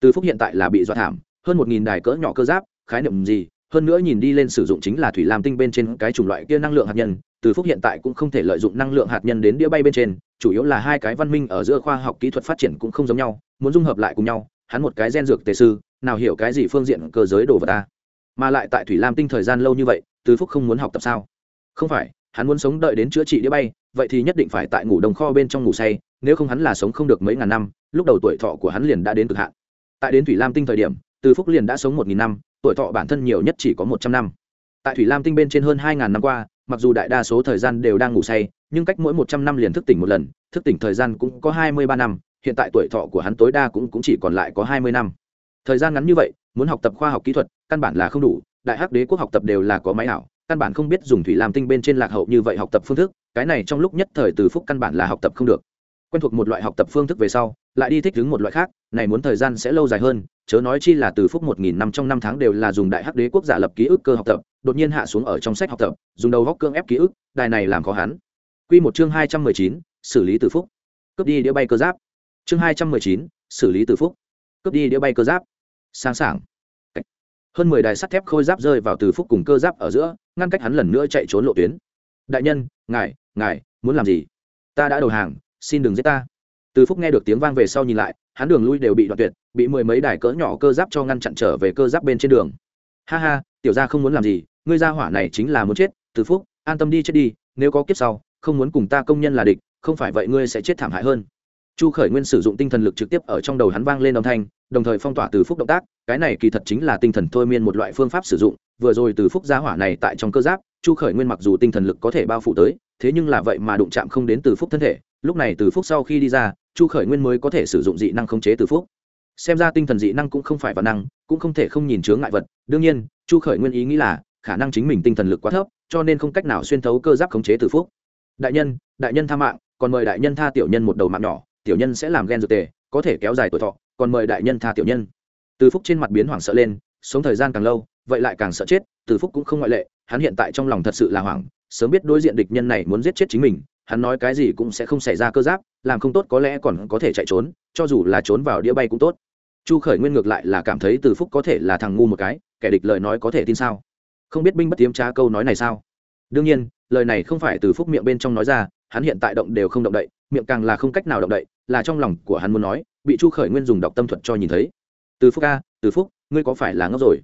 Từ phúc hiện tại là bị dọa thảm, hơn một nghìn đài cỡ nhỏ cơ giáp, khái niệm gì, hơn nữa nhìn đi lên sử dụng chính là thủy lam tinh bên trên cái chủng loại kia năng lượng hạt nhân, từ phúc hiện tại cũng không thể lợi dụng năng lượng hạt nhân đến đĩa bay bên trên, chủ yếu là hai cái văn minh ở giữa khoa học kỹ thuật phát triển cũng không giống nhau, muốn dung hợp lại cùng nhau, hắn một cái gen dược tề sư nào hiểu cái gì phương diện cơ giới đồ vật ta? Mà lại tại thủy lam tinh thời gian lâu như vậy từ phúc không muốn học tập sao? Không phải hắn muốn sống đợi đến chữa trị đĩa bay vậy thì nhất định phải tại ngủ đồng kho bên trong ngủ say nếu không hắn là sống không được mấy ngàn năm lúc đầu tuổi thọ của hắn liền đã đến cực hạn. Tại đến thủy lam tinh thời điểm từ phúc liền đã sống một nghìn năm tuổi thọ bản thân nhiều nhất chỉ có một trăm năm. Tại thủy lam tinh bên trên hơn hai ngàn năm qua mặc dù đại đa số thời gian đều đang ngủ say nhưng cách mỗi một trăm năm liền thức tỉnh một lần thức tỉnh thời gian cũng có hai mươi ba năm hiện tại tuổi thọ của hắn tối đa cũng, cũng chỉ còn lại có hai mươi năm thời gian ngắn như vậy, muốn học tập khoa học kỹ thuật, căn bản là không đủ. Đại hắc đế quốc học tập đều là có máy ảo, căn bản không biết dùng thủy làm tinh bên trên lạc hậu như vậy học tập phương thức, cái này trong lúc nhất thời từ phúc căn bản là học tập không được. Quen thuộc một loại học tập phương thức về sau, lại đi thích ứng một loại khác, này muốn thời gian sẽ lâu dài hơn, chớ nói chi là từ phúc một nghìn năm trong năm tháng đều là dùng đại hắc đế quốc giả lập ký ức cơ học tập, đột nhiên hạ xuống ở trong sách học tập, dùng đầu góc cương ép ký ức, đài này làm khó hắn. Q một chương hai trăm mười chín, xử lý từ phúc. Cướp đi đĩa bay cơ giáp. Chương hai trăm mười chín, xử lý từ phúc cướp đi đĩa bay cơ giáp. Sáng sảng. Hơn mười đài sắt thép khôi giáp rơi vào từ phúc cùng cơ giáp ở giữa, ngăn cách hắn lần nữa chạy trốn lộ tuyến. Đại nhân, ngài ngài, muốn làm gì? Ta đã đầu hàng, xin đừng giết ta. Từ phúc nghe được tiếng vang về sau nhìn lại, hắn đường lui đều bị đoạn tuyệt, bị mười mấy đài cỡ nhỏ cơ giáp cho ngăn chặn trở về cơ giáp bên trên đường. Ha ha, tiểu ra không muốn làm gì, ngươi ra hỏa này chính là muốn chết. Từ phúc, an tâm đi chết đi, nếu có kiếp sau, không muốn cùng ta công nhân là địch, không phải vậy ngươi sẽ chết thảm hại hơn chu khởi nguyên sử dụng tinh thần lực trực tiếp ở trong đầu hắn vang lên âm thanh, đồng thời phong tỏa từ phúc động tác, cái này kỳ thật chính là tinh thần thôi miên một loại phương pháp sử dụng, vừa rồi từ phúc giá hỏa này tại trong cơ giáp, chu khởi nguyên mặc dù tinh thần lực có thể bao phủ tới, thế nhưng là vậy mà đụng chạm không đến từ phúc thân thể, lúc này từ phúc sau khi đi ra, chu khởi nguyên mới có thể sử dụng dị năng khống chế từ phúc. Xem ra tinh thần dị năng cũng không phải vật năng, cũng không thể không nhìn chướng ngại vật, đương nhiên, chu khởi nguyên ý nghĩ là, khả năng chính mình tinh thần lực quá thấp, cho nên không cách nào xuyên thấu cơ giáp khống chế từ phúc. Đại nhân đại nhân tha mạng, còn mời đại nhân tha tiểu nhân một đầu mạng nhỏ tiểu nhân sẽ làm ghen dược tề, có thể kéo dài tuổi thọ, còn mời đại nhân tha tiểu nhân. Từ phúc trên mặt biến hoảng sợ lên, sống thời gian càng lâu, vậy lại càng sợ chết, từ phúc cũng không ngoại lệ, hắn hiện tại trong lòng thật sự là hoảng, sớm biết đối diện địch nhân này muốn giết chết chính mình, hắn nói cái gì cũng sẽ không xảy ra cơ giáp, làm không tốt có lẽ còn có thể chạy trốn, cho dù là trốn vào đĩa bay cũng tốt. Chu khởi nguyên ngược lại là cảm thấy từ phúc có thể là thằng ngu một cái, kẻ địch lời nói có thể tin sao? Không biết binh bất tiếm tra câu nói này sao? Đương nhiên, lời này không phải từ phúc miệng bên trong nói ra, hắn hiện tại động đều không động đậy miệng càng là không cách nào động đậy, là trong lòng của hắn muốn nói, bị chu khởi nguyên dùng đọc tâm thuật cho nhìn thấy. Từ phúc a, từ phúc, ngươi có phải là ngốc rồi?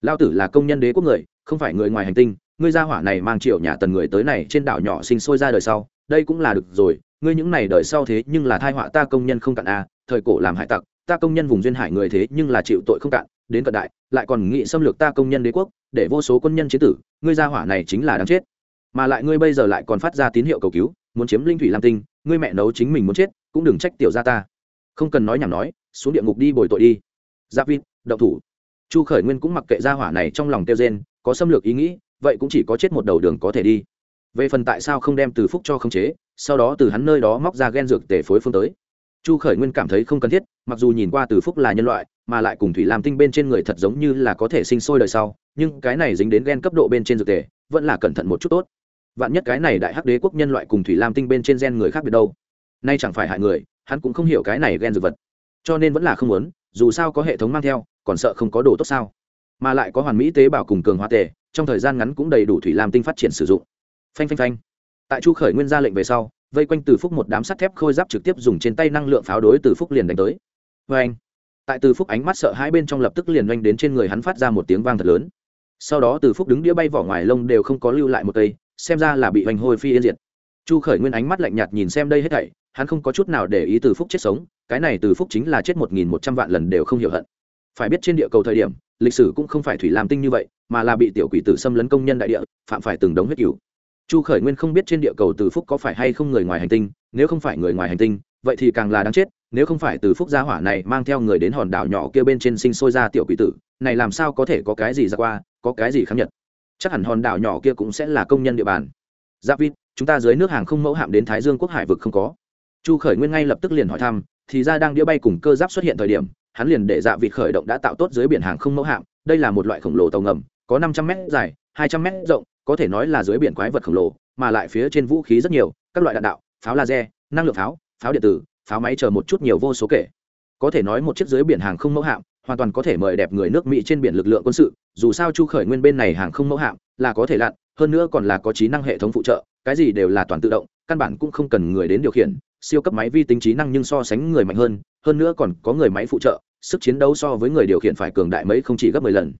Lao tử là công nhân đế quốc người, không phải người ngoài hành tinh, ngươi gia hỏa này mang triệu nhà tần người tới này trên đảo nhỏ sinh sôi ra đời sau, đây cũng là được rồi, ngươi những này đời sau thế nhưng là thai họa ta công nhân không cạn a, thời cổ làm hải tặc, ta công nhân vùng duyên hải người thế nhưng là chịu tội không cạn, đến cận đại, lại còn nghị xâm lược ta công nhân đế quốc, để vô số quân nhân chế tử, ngươi gia hỏa này chính là đáng chết. Mà lại ngươi bây giờ lại còn phát ra tín hiệu cầu cứu, muốn chiếm linh thủy lam tinh ngươi mẹ nấu chính mình muốn chết, cũng đừng trách tiểu gia ta. Không cần nói nhảm nói, xuống địa ngục đi bồi tội đi. Giáp vịt đậu thủ. Chu khởi nguyên cũng mặc kệ gia hỏa này trong lòng tiêu gen có xâm lược ý nghĩ, vậy cũng chỉ có chết một đầu đường có thể đi. Về phần tại sao không đem từ phúc cho khống chế, sau đó từ hắn nơi đó móc ra ghen dược tể phối phương tới. Chu khởi nguyên cảm thấy không cần thiết, mặc dù nhìn qua từ phúc là nhân loại, mà lại cùng thủy làm tinh bên trên người thật giống như là có thể sinh sôi đời sau, nhưng cái này dính đến ghen cấp độ bên trên dược tể vẫn là cẩn thận một chút tốt vạn nhất cái này đại hắc đế quốc nhân loại cùng thủy lam tinh bên trên gen người khác biệt đâu? Nay chẳng phải hại người, hắn cũng không hiểu cái này ghen dược vật. Cho nên vẫn là không muốn, dù sao có hệ thống mang theo, còn sợ không có đồ tốt sao? Mà lại có hoàn mỹ tế bào cùng cường hóa tề, trong thời gian ngắn cũng đầy đủ thủy lam tinh phát triển sử dụng. Phanh phanh phanh. Tại chu khởi nguyên ra lệnh về sau, vây quanh từ phúc một đám sắt thép khôi giáp trực tiếp dùng trên tay năng lượng pháo đối từ phúc liền đánh tới. Vê anh. Tại từ phúc ánh mắt sợ hai bên trong lập tức liền oanh đến trên người hắn phát ra một tiếng vang thật lớn. Sau đó từ phúc đứng đĩa bay vỏ ngoài lông đều không có lưu lại một cây xem ra là bị hoành hôi phi yên diệt. Chu khởi nguyên ánh mắt lạnh nhạt nhìn xem đây hết thảy, hắn không có chút nào để ý từ phúc chết sống, cái này từ phúc chính là chết một nghìn một trăm vạn lần đều không hiểu hận. Phải biết trên địa cầu thời điểm, lịch sử cũng không phải thủy làm tinh như vậy, mà là bị tiểu quỷ tử xâm lấn công nhân đại địa, phạm phải từng đống huyết cửu. Chu khởi nguyên không biết trên địa cầu từ phúc có phải hay không người ngoài hành tinh, nếu không phải người ngoài hành tinh, vậy thì càng là đáng chết, nếu không phải từ phúc gia hỏa này mang theo người đến hòn đảo nhỏ kia bên trên sinh sôi ra tiểu quỷ tử, này làm sao có thể có cái gì ra qua, có cái gì khám nhật? Chắc hẳn hòn đảo nhỏ kia cũng sẽ là công nhân địa bàn. Dạ giáp vít chúng ta dưới nước hàng không mẫu hạm đến thái dương quốc hải vực không có. Chu khởi nguyên ngay lập tức liền hỏi thăm, thì ra đang đĩa bay cùng cơ giáp xuất hiện thời điểm, hắn liền để dạ vịt khởi động đã tạo tốt dưới biển hàng không mẫu hạm. Đây là một loại khổng lồ tàu ngầm, có năm trăm m dài, hai trăm m rộng, có thể nói là dưới biển quái vật khổng lồ, mà lại phía trên vũ khí rất nhiều, các loại đạn đạo, pháo laser, năng lượng pháo pháo điện tử, pháo máy chờ một chút nhiều vô số kể. Có thể nói một chiếc dưới biển hàng không mẫu hạm hoàn toàn có thể mời đẹp người nước mỹ trên biển lực lượng quân sự, dù sao chu khởi nguyên bên này hàng không mẫu hạm là có thể lặn, hơn nữa còn là có trí năng hệ thống phụ trợ, cái gì đều là toàn tự động, căn bản cũng không cần người đến điều khiển, siêu cấp máy vi tính trí năng nhưng so sánh người mạnh hơn hơn nữa còn có người máy phụ trợ, sức chiến đấu so với người điều khiển phải cường đại mấy không chỉ gấp mười lần.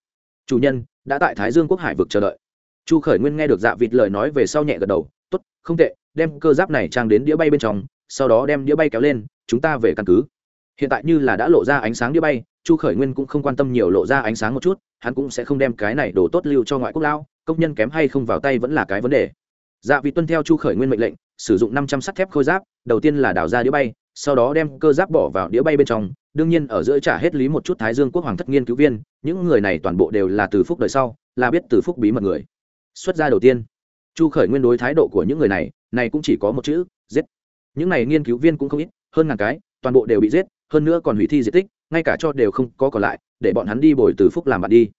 Chủ nhân, đã tại thái dương quốc hải vực chờ đợi. Chu khởi nguyên nghe được dạ vịt lời nói về sau nhẹ gật đầu t ố t không tệ, đem cơ giáp này trang đến đĩa bay bên trong, sau đó đem đĩa bay kéo lên, chúng ta về căn cứ hiện tại như là đã lộ ra ánh sáng đĩa bay, chu khởi nguyên cũng không quan tâm nhiều lộ ra ánh sáng một chút, hắn cũng sẽ không đem cái này đổ tốt lưu cho ngoại quốc lao công nhân kém hay không vào tay vẫn là cái vấn đề. Dạ vị tuân theo chu khởi nguyên mệnh lệnh, sử dụng năm trăm sắt thép khôi giáp, đầu tiên là đào ra đĩa bay, sau đó đem cơ giáp bỏ vào đĩa bay bên trong, đương nhiên ở giữa trả hết lý một chút thái dương quốc hoàng thất nghiên cứu viên, những người này toàn bộ đều là từ phúc đời sau, là biết từ phúc bí mật người. Xuất gia đầu tiên, chu khởi nguyên đối thái độ của những người này này cũng chỉ có một chữ, giết. Những này nghiên cứu viên cũng không ít, hơn ngàn cái, toàn bộ đều bị giết hơn nữa còn hủy thi di tích, ngay cả cho đều không có còn lại, để bọn hắn đi bồi từ phúc làm bạn đi.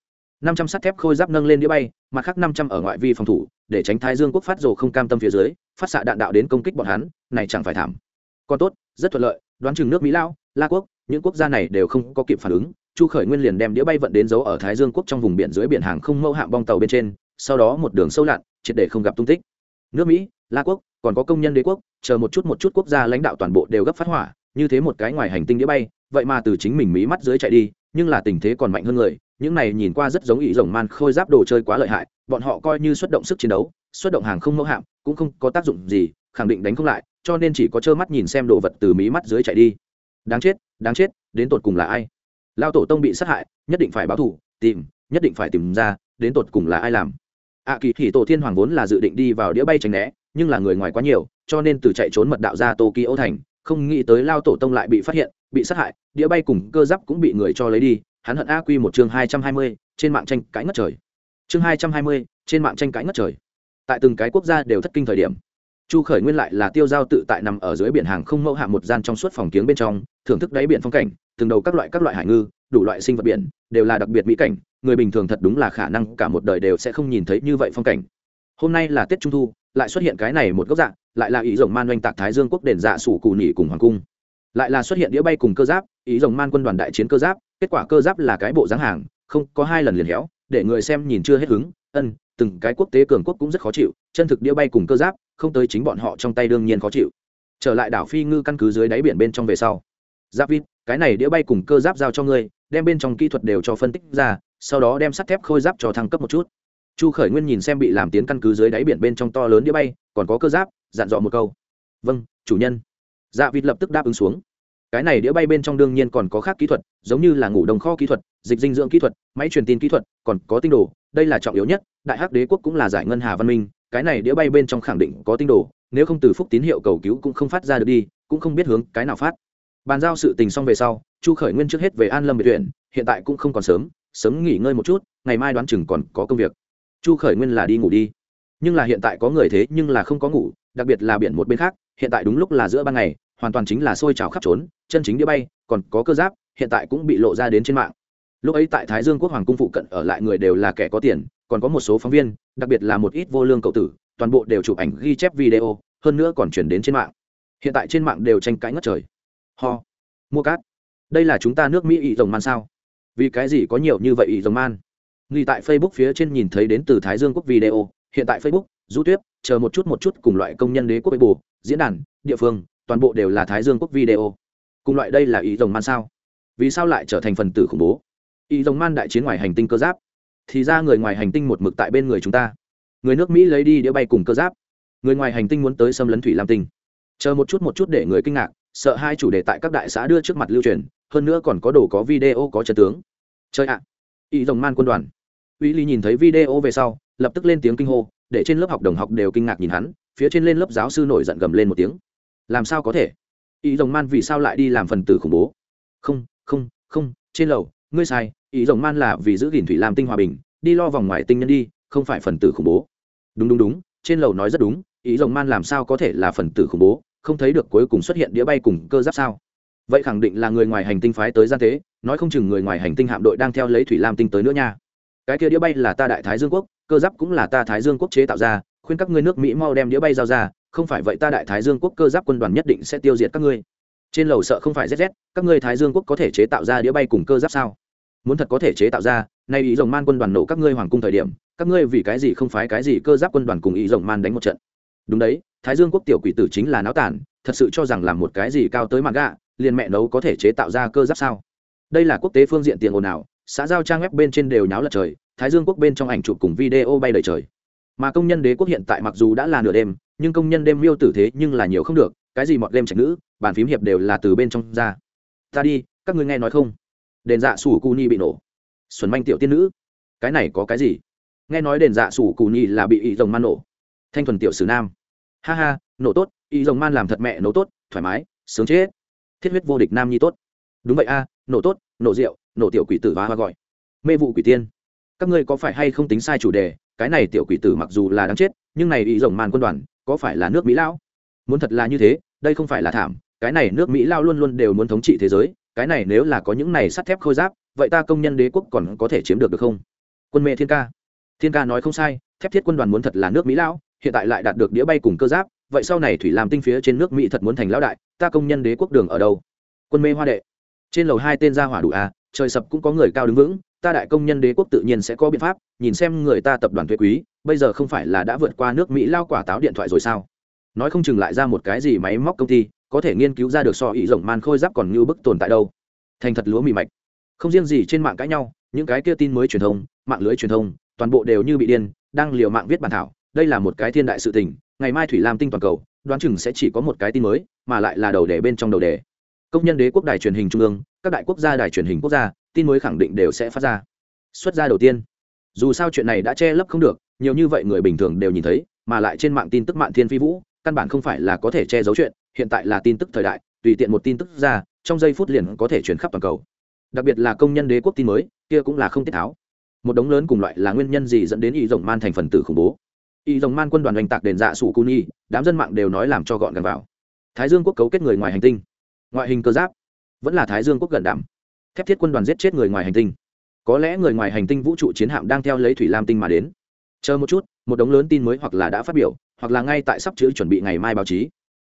Năm trăm sắt thép khôi giáp nâng lên đĩa bay, mặt khác năm trăm ở ngoại vi phòng thủ, để tránh thái dương quốc phát rồ không cam tâm phía dưới, phát xạ đạn đạo đến công kích bọn hắn, này chẳng phải thảm. Còn tốt, rất thuận lợi, đoán chừng nước mỹ lao la quốc, những quốc gia này đều không có kịp phản ứng, chu khởi nguyên liền đem đĩa bay vận đến giấu ở thái dương quốc trong vùng biển dưới biển hàng không mẫu hạm bong tàu bên trên, sau đó một đường sâu lặn, triệt để không gặp tung tích. Nước mỹ, la quốc, còn có công nhân đế quốc, chờ một chút một chút quốc gia lãnh đạo toàn bộ đều gấp phát hỏa như thế một cái ngoài hành tinh đĩa bay vậy mà từ chính mình mí mắt dưới chạy đi nhưng là tình thế còn mạnh hơn người những này nhìn qua rất giống ý rồng man khôi giáp đồ chơi quá lợi hại bọn họ coi như xuất động sức chiến đấu xuất động hàng không mẫu hạm cũng không có tác dụng gì khẳng định đánh không lại cho nên chỉ có trơ mắt nhìn xem đồ vật từ mí mắt dưới chạy đi. Đáng chết đáng chết đến tột cùng là ai? Lao tổ tông bị sát hại nhất định phải báo thủ tìm nhất định phải tìm ra đến tột cùng là ai làm? Ạ à, kỳ thì tổ thiên hoàng vốn là dự định đi vào đĩa bay tránh né nhưng là người ngoài quá nhiều cho nên từ chạy trốn mật đạo ra tokyo thành không nghĩ tới lao tổ tông lại bị phát hiện, bị sát hại, đĩa bay cùng cơ giáp cũng bị người cho lấy đi, hắn hận a quy một chương hai trăm hai mươi, trên mạng tranh cãi ngất trời. Chương hai trăm hai mươi, trên mạng tranh cãi ngất trời. Tại từng cái quốc gia đều thất kinh thời điểm, chu khởi nguyên lại là tiêu giao tự tại nằm ở dưới biển hàng không mẫu hạ một gian trong suốt phòng kiếng bên trong, thưởng thức đáy biển phong cảnh, từng đầu các loại các loại hải ngư, đủ loại sinh vật biển, đều là đặc biệt mỹ cảnh, người bình thường thật đúng là khả năng cả một đời đều sẽ không nhìn thấy như vậy phong cảnh. Hôm nay là tết trung thu, lại xuất hiện cái này một góc dạng lại là ý rồng man oanh tạc thái dương quốc đền dạ sủ cù nỉ cùng hoàng cung. Lại là xuất hiện đĩa bay cùng cơ giáp, ý rồng man quân đoàn đại chiến cơ giáp, kết quả cơ giáp là cái bộ dáng hàng, không, có hai lần liền héo, để người xem nhìn chưa hết hứng, ân, từng cái quốc tế cường quốc cũng rất khó chịu, chân thực đĩa bay cùng cơ giáp, không tới chính bọn họ trong tay đương nhiên khó chịu. Trở lại đảo phi ngư căn cứ dưới đáy biển bên trong về sau. Giáp vít cái này đĩa bay cùng cơ giáp giao cho ngươi, đem bên trong kỹ thuật đều cho phân tích ra, sau đó đem sắt thép khôi giáp cho thăng cấp một chút chu khởi nguyên nhìn xem bị làm tiến căn cứ dưới đáy biển bên trong to lớn đĩa bay, còn có cơ giáp, dặn dò một câu. Vâng chủ nhân. Dạ vịt lập tức đáp ứng xuống. Cái này đĩa bay bên trong đương nhiên còn có khác kỹ thuật, giống như là ngủ đồng kho kỹ thuật, dịch dinh dưỡng kỹ thuật, máy truyền tin kỹ thuật, còn có tinh đồ, đây là trọng yếu nhất, đại hắc đế quốc cũng là giải ngân hà văn minh, cái này đĩa bay bên trong khẳng định có tinh đồ, nếu không từ phúc tín hiệu cầu cứu cũng không phát ra được đi, cũng không biết hướng cái nào phát. Bàn giao sự tình xong về sau, chu khởi nguyên trước hết về an lâm biệt tuyển hiện tại cũng không còn sớm sớm nghỉ ngơi một chút, ngày mai đoán chừng còn có công việc chu khởi nguyên là đi ngủ đi. Nhưng là hiện tại có người thế nhưng là không có ngủ, đặc biệt là biển một bên khác, hiện tại đúng lúc là giữa ban ngày, hoàn toàn chính là sôi trào khắp trốn, chân chính đĩa bay, còn có cơ giáp, hiện tại cũng bị lộ ra đến trên mạng. Lúc ấy tại thái dương quốc hoàng cung phụ cận ở lại người đều là kẻ có tiền, còn có một số phóng viên, đặc biệt là một ít vô lương cậu tử, toàn bộ đều chụp ảnh ghi chép video, hơn nữa còn chuyển đến trên mạng. Hiện tại trên mạng đều tranh cãi ngất trời. Ho. Mua cát. Đây là chúng ta nước mỹ ỵ rồng man sao? Vì cái gì có nhiều như vậy ỵ rồng man? Nghi tại facebook phía trên nhìn thấy đến từ thái dương quốc video, hiện tại facebook, du tuyết, chờ một chút một chút cùng loại công nhân đế quốc bồ diễn đàn, địa phương, toàn bộ đều là thái dương quốc video. Cùng loại đây là ý rồng man sao? Vì sao lại trở thành phần tử khủng bố? Ý rồng man đại chiến ngoài hành tinh cơ giáp. Thì ra người ngoài hành tinh một mực tại bên người chúng ta. Người nước mỹ lấy đi đĩa bay cùng cơ giáp. Người ngoài hành tinh muốn tới xâm lấn thủy lam tinh. Chờ một chút một chút để người kinh ngạc, sợ hai chủ đề tại các đại xã đưa trước mặt lưu truyền, hơn nữa còn có đồ có video có chân tướng. Chơi ạ. Ý rồng man quân đoàn uy ly nhìn thấy video về sau, lập tức lên tiếng kinh hô, để trên lớp học đồng học đều kinh ngạc nhìn hắn, phía trên lên lớp giáo sư nổi giận gầm lên một tiếng. Làm sao có thể? Ý rồng man vì sao lại đi làm phần tử khủng bố? Không không không, trên lầu, ngươi sai, ý rồng man là vì giữ gìn thủy lam tinh hòa bình, đi lo vòng ngoài tinh nhân đi, không phải phần tử khủng bố. Đúng đúng đúng, trên lầu nói rất đúng, ý rồng man làm sao có thể là phần tử khủng bố, không thấy được cuối cùng xuất hiện đĩa bay cùng cơ giáp sao? Vậy khẳng định là người ngoài hành tinh phái tới gian tế, nói không chừng người ngoài hành tinh hạm đội đang theo lấy thủy lam tinh tới nữa nha cái kia đĩa bay là ta đại thái dương quốc, cơ giáp cũng là ta thái dương quốc chế tạo ra, khuyên các ngươi nước mỹ mau đem đĩa bay giao ra, không phải vậy ta đại thái dương quốc cơ giáp quân đoàn nhất định sẽ tiêu diệt các ngươi. Trên lầu sợ không phải zz các ngươi thái dương quốc có thể chế tạo ra đĩa bay cùng cơ giáp sao? Muốn thật có thể chế tạo ra, nay ý rồng man quân đoàn nổ các ngươi hoàng cung thời điểm, các ngươi vì cái gì không phái cái gì cơ giáp quân đoàn cùng ý rồng man đánh một trận? Đúng đấy, thái dương quốc tiểu quỷ tử chính là náo tản, thật sự cho rằng làm một cái gì cao tới mặt gạ, liền mẹ nấu có thể chế tạo ra cơ giáp sao? Đây là quốc tế phương diện tiền ồn ào xã giao trang web bên trên đều nháo lật trời, thái dương quốc bên trong ảnh chụp cùng video bay đầy trời. Mà công nhân đế quốc hiện tại mặc dù đã là nửa đêm, nhưng công nhân đêm miêu tử thế nhưng là nhiều không được, cái gì mọt đêm trạch nữ, bàn phím hiệp đều là từ bên trong ra. Ta đi, các ngươi nghe nói không? Đền dạ sủ cù nhi bị nổ. Xuân manh tiểu tiên nữ. Cái này có cái gì? Nghe nói đền dạ sủ cù nhi là bị y rồng man nổ. Thanh thuần tiểu sử nam. Ha ha, nổ tốt, y rồng man làm thật mẹ nổ tốt, thoải mái, sướng chết. Thiết huyết vô địch nam nhi tốt. Đúng vậy a, nổ tốt, nổ rượu nổ tiểu quỷ tử và hoa gọi. Mê vụ quỷ tiên. Các ngươi có phải hay không tính sai chủ đề, cái này tiểu quỷ tử mặc dù là đáng chết, nhưng này ý rồng màn quân đoàn, có phải là nước mỹ lão? Muốn thật là như thế, đây không phải là thảm, cái này nước mỹ lao luôn luôn đều muốn thống trị thế giới, cái này nếu là có những này sắt thép khôi giáp, vậy ta công nhân đế quốc còn có thể chiếm được được không? Quân mê thiên ca. Thiên ca nói không sai, thép thiết quân đoàn muốn thật là nước mỹ lão, hiện tại lại đạt được đĩa bay cùng cơ giáp, vậy sau này thủy làm tinh phía trên nước mỹ thật muốn thành lão đại, ta công nhân đế quốc đường ở đâu? Quân mê hoa đệ. Trên lầu hai tên ra hỏa đủ à trời sập cũng có người cao đứng vững, ta đại công nhân đế quốc tự nhiên sẽ có biện pháp, nhìn xem người ta tập đoàn thuế quý, bây giờ không phải là đã vượt qua nước mỹ lao quả táo điện thoại rồi sao? Nói không chừng lại ra một cái gì máy móc công ty, có thể nghiên cứu ra được so ý rộng man khôi giáp còn như bức tồn tại đâu. Thành thật lúa mì mạch. Không riêng gì trên mạng cãi nhau, những cái kia tin mới truyền thông, mạng lưới truyền thông, toàn bộ đều như bị điên, đang liều mạng viết bản thảo, đây là một cái thiên đại sự tình, ngày mai thủy lam tinh toàn cầu, đoán chừng sẽ chỉ có một cái tin mới, mà lại là đầu đề bên trong đầu đề công nhân đế quốc đài truyền hình trung ương các đại quốc gia đài truyền hình quốc gia tin mới khẳng định đều sẽ phát ra. Xuất ra đầu tiên. Dù sao chuyện này đã che lấp không được nhiều như vậy người bình thường đều nhìn thấy mà lại trên mạng tin tức mạng thiên phi vũ căn bản không phải là có thể che giấu chuyện hiện tại là tin tức thời đại tùy tiện một tin tức ra trong giây phút liền có thể chuyển khắp toàn cầu. Đặc biệt là công nhân đế quốc tin mới kia cũng là không tiết tháo. Một đống lớn cùng loại là nguyên nhân gì dẫn đến y rồng man thành phần tử khủng bố. Y rồng man quân đoàn oanh tạc đền dạ sủ cuni, đám dân mạng đều nói làm cho gọn gần vào. Thái dương quốc cấu kết người ngoài hành tinh ngoại hình cơ giáp vẫn là thái dương quốc gần đảm thép thiết quân đoàn giết chết người ngoài hành tinh. Có lẽ người ngoài hành tinh vũ trụ chiến hạm đang theo lấy thủy lam tinh mà đến. Chờ một chút một đống lớn tin mới hoặc là đã phát biểu hoặc là ngay tại sắp chữ chuẩn bị ngày mai báo chí.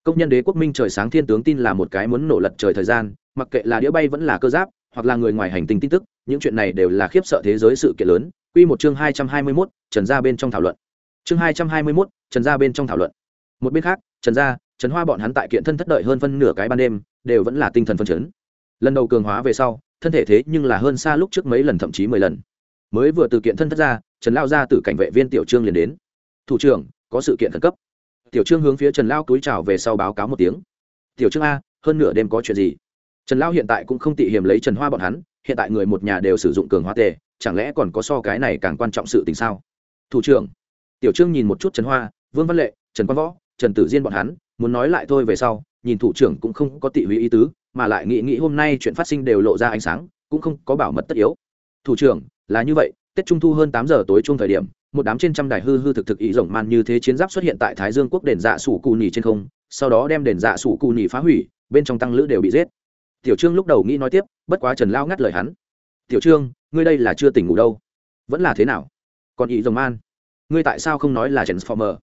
Công nhân đế quốc minh trời sáng thiên tướng tin là một cái muốn nổ lật trời thời gian mặc kệ là đĩa bay vẫn là cơ giáp hoặc là người ngoài hành tinh tin tức những chuyện này đều là khiếp sợ thế giới sự kiện lớn. Quy một chương hai trăm hai mươi 221, Trần gia bên trong thảo luận. Chương hai trăm hai mươi 221, Trần gia bên trong thảo luận. Một bên khác, Trần gia, Trần Hoa bọn hắn tại kiện thân thất đợi hơn phân nửa cái ban đêm, đều vẫn là tinh thần phân chấn. Lần đầu cường hóa về sau, thân thể thế nhưng là hơn xa lúc trước mấy lần thậm chí mười lần. Mới vừa từ kiện thân thất ra trần lao ra từ cảnh vệ viên tiểu trương liền đến. Thủ trưởng có sự kiện khẩn cấp. Tiểu trương hướng phía trần lao túi trào về sau báo cáo một tiếng. Tiểu trương a hơn nửa đêm có chuyện gì? Trần lao hiện tại cũng không tị hiểm lấy trần hoa bọn hắn hiện tại người một nhà đều sử dụng cường hóa tề chẳng lẽ còn có so cái này càng quan trọng sự tình sao? Thủ trưởng. Tiểu trương nhìn một chút trần hoa vương văn lệ trần quang võ trần tử diên bọn hắn muốn nói lại thôi về sau nhìn thủ trưởng cũng không có tị hủy ý tứ, mà lại nghĩ nghĩ hôm nay chuyện phát sinh đều lộ ra ánh sáng, cũng không có bảo mật tất yếu. Thủ trưởng, là như vậy, tết trung thu hơn tám giờ tối chung thời điểm, một đám trên trăm đài hư hư thực thực ý rộng man như thế chiến giáp xuất hiện tại thái dương quốc đền dạ sủ cù nhì trên không, sau đó đem đền dạ sủ cù nhì phá hủy, bên trong tăng lữ đều bị giết. Tiểu trương lúc đầu nghĩ nói tiếp, bất quá trần lao ngắt lời hắn. Tiểu trương, ngươi đây là chưa tỉnh ngủ đâu. Vẫn là thế nào? Còn ý rồng man, ngươi tại sao không nói là transformer?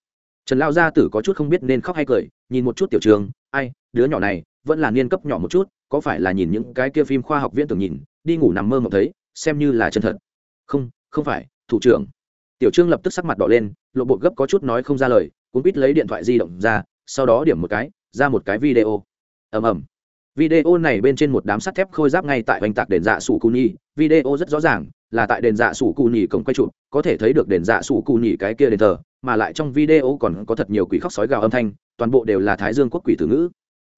Trần lao gia tử có chút không biết nên khóc hay cười, nhìn một chút tiểu trường ai, đứa nhỏ này, vẫn là niên cấp nhỏ một chút, có phải là nhìn những cái kia phim khoa học viễn tưởng nhìn, đi ngủ nằm mơ mộng thấy, xem như là chân thật. Không không phải, thủ trưởng. Tiểu trương lập tức sắc mặt đỏ lên, lộ bộ gấp có chút nói không ra lời cũng biết lấy điện thoại di động ra, sau đó điểm một cái, ra một cái video. Ầm ầm. Video này bên trên một đám sắt thép khôi giáp ngay tại oanh tạc đền dạ sủ cù nhi video rất rõ ràng, là tại đền dạ sủ cù nhì cổng quay chụp, có thể thấy được đền dạ sủ cù nhì cái kia đền thờ, mà lại trong video còn có thật nhiều quỷ khóc sói gào âm thanh toàn bộ đều là thái dương quốc quỷ tử ngữ.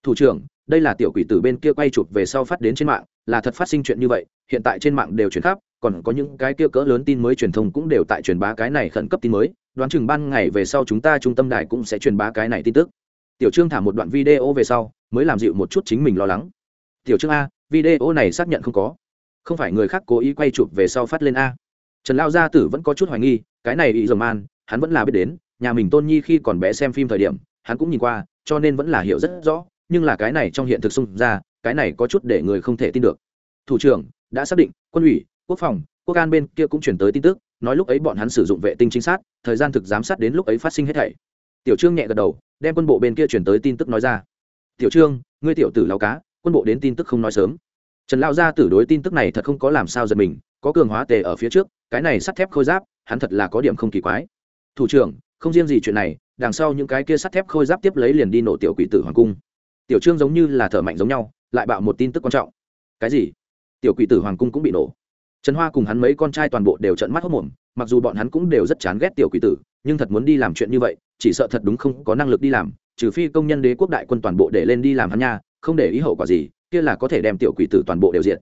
Thủ trưởng, đây là tiểu quỷ tử bên kia quay chụp về sau phát đến trên mạng, là thật phát sinh chuyện như vậy, hiện tại trên mạng đều chuyển khắp, còn có những cái kia cỡ lớn tin mới truyền thông cũng đều tại truyền bá cái này khẩn cấp tin mới, đoán chừng ban ngày về sau chúng ta trung tâm đài cũng sẽ truyền bá cái này tin tức. Tiểu trương thả một đoạn video về sau, mới làm dịu một chút chính mình lo lắng. Tiểu trương a, video này xác nhận không có. Không phải người khác cố ý quay chụp về sau phát lên a. Trần lao gia tử vẫn có chút hoài nghi, cái này ý dầm man hắn vẫn là biết đến, nhà mình tôn nhi khi còn bé xem phim thời điểm hắn cũng nhìn qua, cho nên vẫn là hiểu rất rõ, nhưng là cái này trong hiện thực xung ra, cái này có chút để người không thể tin được. Thủ trưởng, đã xác định, quân ủy, quốc phòng, quốc an bên kia cũng chuyển tới tin tức, nói lúc ấy bọn hắn sử dụng vệ tinh chính xác thời gian thực giám sát đến lúc ấy phát sinh hết thảy. Tiểu trương nhẹ gật đầu, đem quân bộ bên kia chuyển tới tin tức nói ra. Tiểu trương, ngươi tiểu tử lao cá, quân bộ đến tin tức không nói sớm. Trần lao gia tử đối tin tức này thật không có làm sao giật mình, có cường hóa tề ở phía trước, cái này sắt thép khôi giáp, hắn thật là có điểm không kỳ quái. Thủ trưởng, không riêng gì chuyện này đằng sau những cái kia sắt thép khôi giáp tiếp lấy liền đi nổ tiểu quỷ tử hoàng cung. Tiểu trương giống như là thở mạnh giống nhau, lại bạo một tin tức quan trọng. Cái gì? Tiểu quỷ tử hoàng cung cũng bị nổ. Trần hoa cùng hắn mấy con trai toàn bộ đều trận mắt hốc mồm, mặc dù bọn hắn cũng đều rất chán ghét tiểu quỷ tử, nhưng thật muốn đi làm chuyện như vậy, chỉ sợ thật đúng không có năng lực đi làm, trừ phi công nhân đế quốc đại quân toàn bộ để lên đi làm hắn nha, không để ý hậu quả gì, kia là có thể đem tiểu quỷ tử toàn bộ đều diện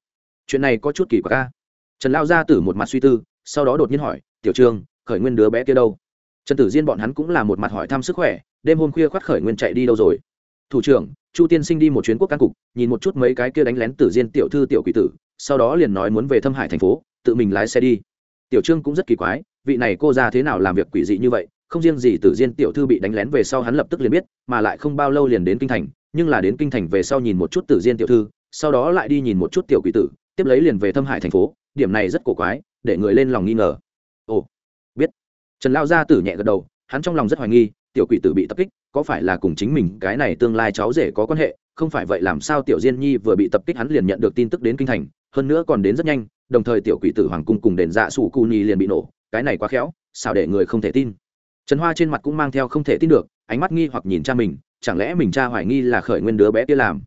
chuyện này có chút kỳ quặc ca trần lao ra từ một mặt suy tư, sau đó đột nhiên hỏi, tiểu trương, khởi nguyên đứa bé kia đâu? Trần tử diên bọn hắn cũng là một mặt hỏi thăm sức khỏe, đêm hôm khuya khoát khởi nguyên chạy đi đâu rồi? Thủ trưởng, chu tiên sinh đi một chuyến quốc căn cục, nhìn một chút mấy cái kia đánh lén tử diên tiểu thư tiểu quỷ tử, sau đó liền nói muốn về thâm hải thành phố, tự mình lái xe đi. Tiểu trương cũng rất kỳ quái, vị này cô ra thế nào làm việc quỷ dị như vậy, không riêng gì tử diên tiểu thư bị đánh lén về sau hắn lập tức liền biết, mà lại không bao lâu liền đến kinh thành, nhưng là đến kinh thành về sau nhìn một chút tử diên tiểu thư, sau đó lại đi nhìn một chút tiểu quỷ tử, tiếp lấy liền về thâm hải thành phố, điểm này rất cổ quái, để người lên lòng nghi ngờ. Ồ trần lao gia tử nhẹ gật đầu, hắn trong lòng rất hoài nghi, tiểu quỷ tử bị tập kích, có phải là cùng chính mình cái này tương lai cháu rể có quan hệ? Không phải vậy làm sao tiểu diên nhi vừa bị tập kích hắn liền nhận được tin tức đến kinh thành, hơn nữa còn đến rất nhanh, đồng thời tiểu quỷ tử hoàng cung cùng đền dạ sủ cù nhi liền bị nổ, cái này quá khéo, sao để người không thể tin? Trần hoa trên mặt cũng mang theo không thể tin được, ánh mắt nghi hoặc nhìn cha mình, chẳng lẽ mình cha hoài nghi là khởi nguyên đứa bé kia làm?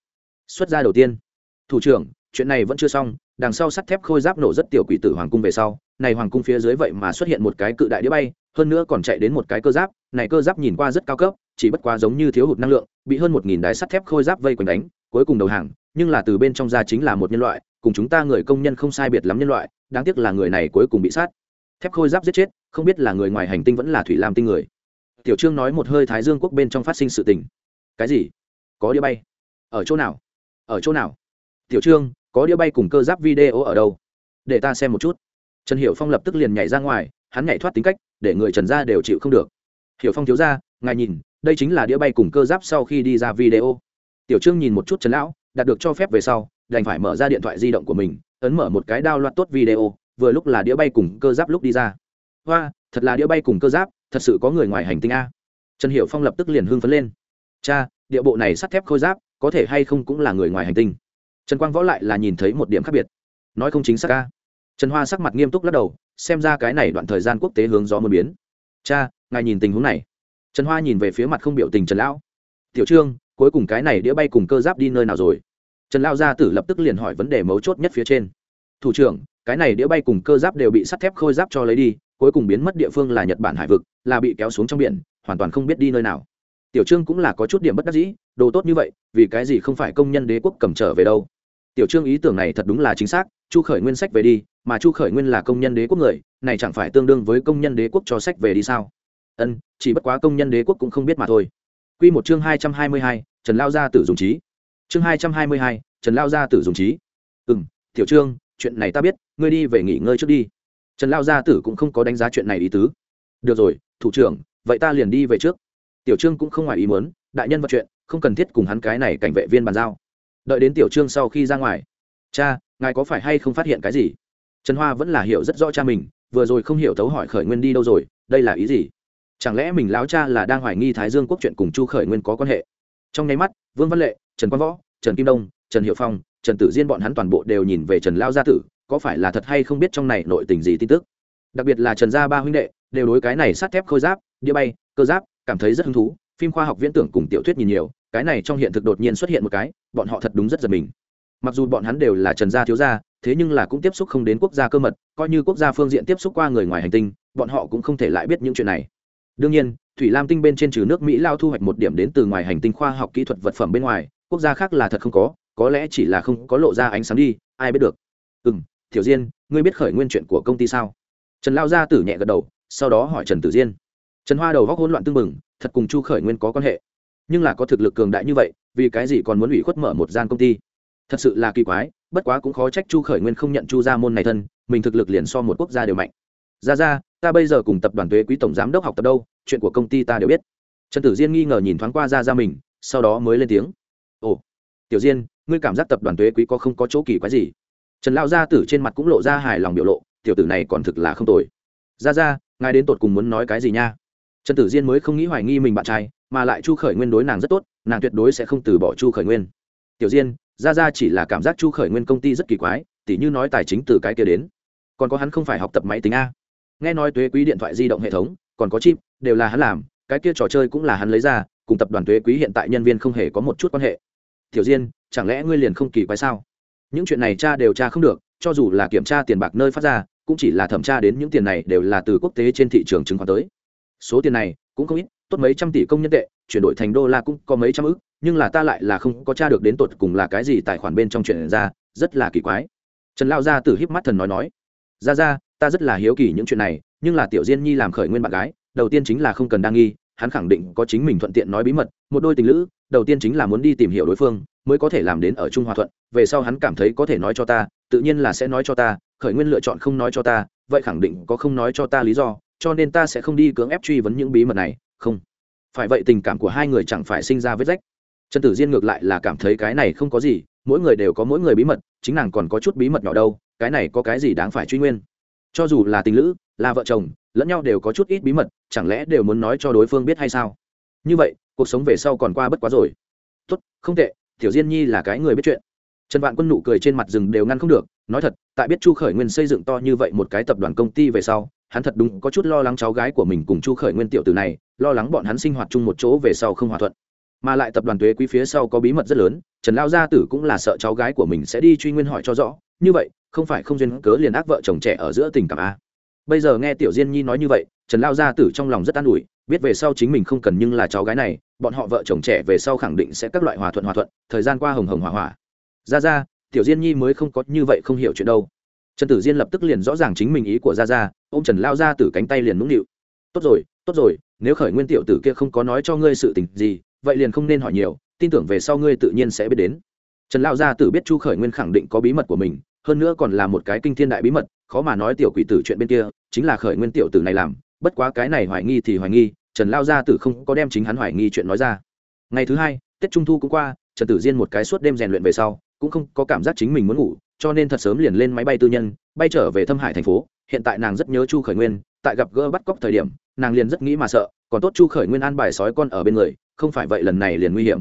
Xuất gia đầu tiên. Thủ trưởng, chuyện này vẫn chưa xong, đằng sau sắt thép khôi giáp nổ rất tiểu quỷ tử hoàng cung về sau, này hoàng cung phía dưới vậy mà xuất hiện một cái cự đại đĩa bay hơn nữa còn chạy đến một cái cơ giáp, này cơ giáp nhìn qua rất cao cấp, chỉ bất quá giống như thiếu hụt năng lượng, bị hơn một nghìn đái sắt thép khôi giáp vây quanh đánh, cuối cùng đầu hàng, nhưng là từ bên trong ra chính là một nhân loại, cùng chúng ta người công nhân không sai biệt lắm nhân loại, đáng tiếc là người này cuối cùng bị sát. Thép khôi giáp giết chết, không biết là người ngoài hành tinh vẫn là thủy lam tinh người. Tiểu trương nói một hơi thái dương quốc bên trong phát sinh sự tình. Cái gì? Có đĩa bay. Ở chỗ nào? Ở chỗ nào? Tiểu trương, có đĩa bay cùng cơ giáp video ở đâu? Để ta xem một chút. Trần hiểu phong lập tức liền nhảy ra ngoài, hắn nhảy thoát tính cách để người trần ra đều chịu không được. Hiểu phong thiếu ra ngài nhìn, đây chính là đĩa bay cùng cơ giáp sau khi đi ra video. Tiểu trương nhìn một chút trần lão, đạt được cho phép về sau, đành phải mở ra điện thoại di động của mình, ấn mở một cái đao loạt tốt video, vừa lúc là đĩa bay cùng cơ giáp lúc đi ra. Hoa, thật là đĩa bay cùng cơ giáp, thật sự có người ngoài hành tinh a. Trần hiểu phong lập tức liền hưng phấn lên. Cha, địa bộ này sắt thép khôi giáp, có thể hay không cũng là người ngoài hành tinh. Trần quang võ lại là nhìn thấy một điểm khác biệt. Nói không chính xác ca trần hoa sắc mặt nghiêm túc lắc đầu xem ra cái này đoạn thời gian quốc tế hướng gió mưa biến. Cha, ngài nhìn tình huống này. Trần hoa nhìn về phía mặt không biểu tình trần lão. Tiểu trương, cuối cùng cái này đĩa bay cùng cơ giáp đi nơi nào rồi? Trần lao gia tử lập tức liền hỏi vấn đề mấu chốt nhất phía trên. Thủ trưởng, cái này đĩa bay cùng cơ giáp đều bị sắt thép khôi giáp cho lấy đi, cuối cùng biến mất địa phương là nhật bản hải vực, là bị kéo xuống trong biển, hoàn toàn không biết đi nơi nào. Tiểu trương cũng là có chút điểm bất đắc dĩ, đồ tốt như vậy, vì cái gì không phải công nhân đế quốc cầm trở về đâu? Tiểu trương ý tưởng này thật đúng là chính xác, chu khởi nguyên sách về đi, mà chu khởi nguyên là công nhân đế quốc người, này chẳng phải tương đương với công nhân đế quốc cho sách về đi sao? Ân, chỉ bất quá công nhân đế quốc cũng không biết mà thôi. Q một chương hai trăm hai mươi hai, trần lao gia tử dùng trí. Chương hai trăm hai mươi hai, trần lao gia tử dùng trí. Ừ m tiểu trương, chuyện này ta biết, ngươi đi về nghỉ ngơi trước đi. Trần lao gia tử cũng không có đánh giá chuyện này ý tứ. Được rồi, thủ trưởng, vậy ta liền đi về trước. Tiểu trương cũng không ngoài ý muốn, đại nhân vật chuyện, không cần thiết cùng hắn cái này cảnh vệ viên bàn giao đợi đến tiểu trương sau khi ra ngoài. Cha, ngài có phải hay không phát hiện cái gì? Trần hoa vẫn là hiểu rất rõ cha mình, vừa rồi không hiểu thấu hỏi khởi nguyên đi đâu rồi, đây là ý gì? Chẳng lẽ mình láo cha là đang hoài nghi thái dương quốc chuyện cùng chu khởi nguyên có quan hệ? Trong nháy mắt, vương văn lệ, trần quang võ, trần kim đông, trần hiệu phong, trần tử diên bọn hắn toàn bộ đều nhìn về trần lao gia tử, có phải là thật hay không biết trong này nội tình gì tin tức? Đặc biệt là trần gia ba huynh đệ, đều đối cái này sắt thép khôi giáp, đĩa bay, cơ giáp, cảm thấy rất hứng thú phim khoa học viễn tưởng cùng tiểu thuyết nhìn nhiều, cái này trong hiện thực đột nhiên xuất hiện một cái, bọn họ thật đúng rất giật mình. Mặc dù bọn hắn đều là trần gia thiếu gia, thế nhưng là cũng tiếp xúc không đến quốc gia cơ mật, coi như quốc gia phương diện tiếp xúc qua người ngoài hành tinh, bọn họ cũng không thể lại biết những chuyện này. Đương nhiên, thủy lam tinh bên trên trừ nước mỹ lao thu hoạch một điểm đến từ ngoài hành tinh khoa học kỹ thuật vật phẩm bên ngoài, quốc gia khác là thật không có có lẽ chỉ là không có lộ ra ánh sáng đi, ai biết được. Ừ m tiểu diên, ngươi biết khởi nguyên chuyện của công ty sao? Trần lao gia tử nhẹ gật đầu, sau đó hỏi trần tử diên trần hoa đầu góc hỗn loạn tưng bừng, thật cùng chu khởi nguyên có quan hệ. Nhưng là có thực lực cường đại như vậy, vì cái gì còn muốn ủy khuất mở một gian công ty? Thật sự là kỳ quái, bất quá cũng khó trách chu khởi nguyên không nhận chu gia môn này thân, mình thực lực liền so một quốc gia đều mạnh. Ra ra, ta bây giờ cùng tập đoàn thuế quý tổng giám đốc học tập đâu, chuyện của công ty ta đều biết. Trần tử diên nghi ngờ nhìn thoáng qua ra ra mình, sau đó mới lên tiếng. Ồ, tiểu diên, ngươi cảm giác tập đoàn thuế quý có không có chỗ kỳ quái gì? Trần lao gia tử trên mặt cũng lộ ra hài lòng biểu lộ, tiểu tử này còn thực là không tồi. Ra ra, ngài đến tột cùng muốn nói cái gì nha? Trần tử diên mới không nghĩ hoài nghi mình bạn trai, mà lại chu khởi nguyên đối nàng rất tốt, nàng tuyệt đối sẽ không từ bỏ chu khởi nguyên. Tiểu diên, ra ra chỉ là cảm giác chu khởi nguyên công ty rất kỳ quái, tỉ như nói tài chính từ cái kia đến. Còn có hắn không phải học tập máy tính a. Nghe nói thuế quý điện thoại di động hệ thống, còn có chip, đều là hắn làm, cái kia trò chơi cũng là hắn lấy ra, cùng tập đoàn thuế quý hiện tại nhân viên không hề có một chút quan hệ. Tiểu diên, chẳng lẽ ngươi liền không kỳ quái sao? Những chuyện này cha đều tra không được, cho dù là kiểm tra tiền bạc nơi phát ra, cũng chỉ là thẩm tra đến những tiền này đều là từ quốc tế trên thị trường chứng khoán tới số tiền này cũng không ít, tốt mấy trăm tỷ công nhân tệ, chuyển đổi thành đô la cũng có mấy trăm ức, nhưng là ta lại là không có tra được đến tột cùng là cái gì tài khoản bên trong chuyện ra, rất là kỳ quái. Trần lao gia tử híp mắt thần nói nói ra ra ta rất là hiếu kỳ những chuyện này, nhưng là tiểu diên nhi làm khởi nguyên bạn gái, đầu tiên chính là không cần đa nghi, hắn khẳng định có chính mình thuận tiện nói bí mật, một đôi tình lữ, đầu tiên chính là muốn đi tìm hiểu đối phương, mới có thể làm đến ở trung hòa thuận, về sau hắn cảm thấy có thể nói cho ta, tự nhiên là sẽ nói cho ta, khởi nguyên lựa chọn không nói cho ta, vậy khẳng định có không nói cho ta lý do cho nên ta sẽ không đi cưỡng ép truy vấn những bí mật này, không. Phải vậy tình cảm của hai người chẳng phải sinh ra vết rách. Trần tử diên ngược lại là cảm thấy cái này không có gì, mỗi người đều có mỗi người bí mật, chính nàng còn có chút bí mật nhỏ đâu, cái này có cái gì đáng phải truy nguyên? Cho dù là tình lữ, là vợ chồng, lẫn nhau đều có chút ít bí mật, chẳng lẽ đều muốn nói cho đối phương biết hay sao? Như vậy, cuộc sống về sau còn qua bất quá rồi. Tốt, không tệ, tiểu diên nhi là cái người biết chuyện. Trần vạn quân nụ cười trên mặt rừng đều ngăn không được, nói thật, tại biết chu khởi nguyên xây dựng to như vậy một cái tập đoàn công ty về sau hắn thật đúng có chút lo lắng cháu gái của mình cùng chu khởi nguyên tiểu từ này, lo lắng bọn hắn sinh hoạt chung một chỗ về sau không hòa thuận. Mà lại tập đoàn thuế quý phía sau có bí mật rất lớn, trần lao gia tử cũng là sợ cháu gái của mình sẽ đi truy nguyên hỏi cho rõ. Như vậy, không phải không duyên cớ liền ác vợ chồng trẻ ở giữa tình cảm a bây giờ nghe tiểu diên nhi nói như vậy, trần lao gia tử trong lòng rất an ủi, biết về sau chính mình không cần nhưng là cháu gái này, bọn họ vợ chồng trẻ về sau khẳng định sẽ các loại hòa thuận hòa thuận, thời gian qua hồng hồng hòa hòa. Ra ra, tiểu diên nhi mới không có như vậy không hiểu chuyện đâu trần tử diên lập tức liền rõ ràng chính mình ý của ra ra ô m trần lao ra từ cánh tay liền nũng nịu. Tốt rồi tốt rồi, nếu khởi nguyên tiểu tử kia không có nói cho ngươi sự tình gì, vậy liền không nên hỏi nhiều, tin tưởng về sau ngươi tự nhiên sẽ biết đến. Trần lao gia tử biết chu khởi nguyên khẳng định có bí mật của mình, hơn nữa còn là một cái kinh thiên đại bí mật, khó mà nói tiểu quỷ tử chuyện bên kia, chính là khởi nguyên tiểu tử này làm, bất quá cái này hoài nghi thì hoài nghi, trần lao gia tử không có đem chính hắn hoài nghi chuyện nói ra. Ngày thứ hai, tết trung thu cũng qua, trần tử diên một cái suốt đêm rèn luyện về sau, cũng không có cảm giác chính mình muốn ngủ cho nên thật sớm liền lên máy bay tư nhân, bay trở về thâm hải thành phố. Hiện tại nàng rất nhớ chu khởi nguyên, tại gặp gỡ bắt cóc thời điểm, nàng liền rất nghĩ mà sợ, còn tốt chu khởi nguyên an bài sói con ở bên người, không phải vậy lần này liền nguy hiểm.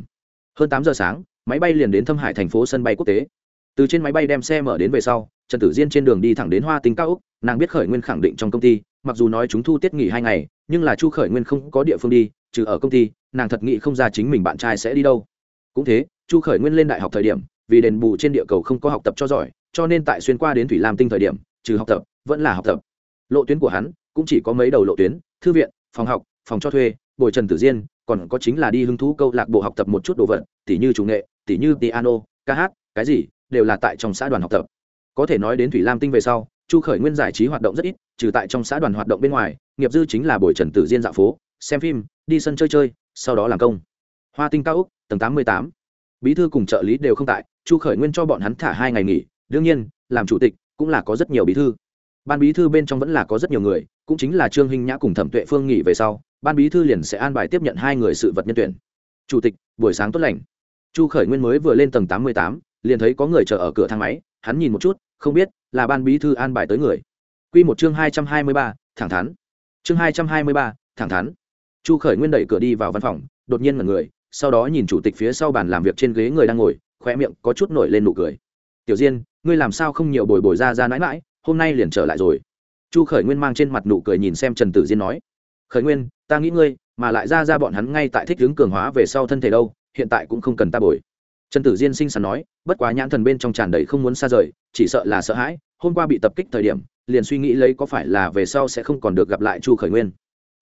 Hơn tám giờ sáng, máy bay liền đến thâm hải thành phố sân bay quốc tế. Từ trên máy bay đem xe mở đến về sau, trần tử diên trên đường đi thẳng đến hoa tinh cao úc, nàng biết khởi nguyên khẳng định trong công ty, mặc dù nói chúng thu tiết nghỉ hai ngày, nhưng là chu khởi nguyên không có địa phương đi, trừ ở công ty, nàng thật nghĩ không ra chính mình bạn trai sẽ đi đâu. Cũng thế, chu khởi nguyên lên đại học thời điểm vì đền bù trên địa cầu không có học tập cho giỏi, cho nên tại xuyên qua đến thủy lam tinh thời điểm, trừ học tập, vẫn là học tập. Lộ tuyến của hắn, cũng chỉ có mấy đầu lộ tuyến, thư viện, phòng học, phòng cho thuê, bồi trần tử diên, còn có chính là đi hứng thú câu lạc bộ học tập một chút đồ vật, tỉ như chủ nghệ, tỉ như piano, ca hát, cái gì, đều là tại trong xã đoàn học tập. Có thể nói đến thủy lam tinh về sau, chu khởi nguyên giải trí hoạt động rất ít, trừ tại trong xã đoàn hoạt động bên ngoài, nghiệp dư chính là bồi trần tử diên dạo phố, xem phim, đi sân chơi chơi, sau đó làm công. Hoa tinh cao úc, tầng tám mươi tám bí thư cùng trợ lý đều không tại, chu khởi nguyên cho bọn hắn thả hai ngày nghỉ. Đương nhiên, làm chủ tịch cũng là có rất nhiều bí thư. Ban bí thư bên trong vẫn là có rất nhiều người, cũng chính là trương hinh nhã cùng thẩm tuệ phương nghỉ về sau, ban bí thư liền sẽ an bài tiếp nhận hai người sự vật nhân tuyển. Chủ tịch, buổi sáng tốt lành. Chu khởi nguyên mới vừa lên tầng tám mươi tám, liền thấy có người chờ ở cửa thang máy, hắn nhìn một chút, không biết là ban bí thư an bài tới người. Q một chương hai trăm hai mươi ba, thẳng thắn. Chương hai trăm hai mươi ba, thẳng thắn. Chu khởi nguyên đẩy cửa đi vào văn phòng, đột nhiên mật người sau đó nhìn chủ tịch phía sau bàn làm việc trên ghế người đang ngồi khoe miệng có chút nổi lên nụ cười. Tiểu diên, ngươi làm sao không nhiều bồi bồi ra ra mãi mãi hôm nay liền trở lại rồi. Chu khởi nguyên mang trên mặt nụ cười nhìn xem trần tử diên nói, khởi nguyên, ta nghĩ ngươi, mà lại ra ra bọn hắn ngay tại thích hướng cường hóa về sau thân thể đâu, hiện tại cũng không cần ta bồi. Trần tử diên sinh sắn nói, bất quá nhãn thần bên trong tràn đầy không muốn xa rời, chỉ sợ là sợ hãi, hôm qua bị tập kích thời điểm, liền suy nghĩ lấy có phải là về sau sẽ không còn được gặp lại chu khởi nguyên.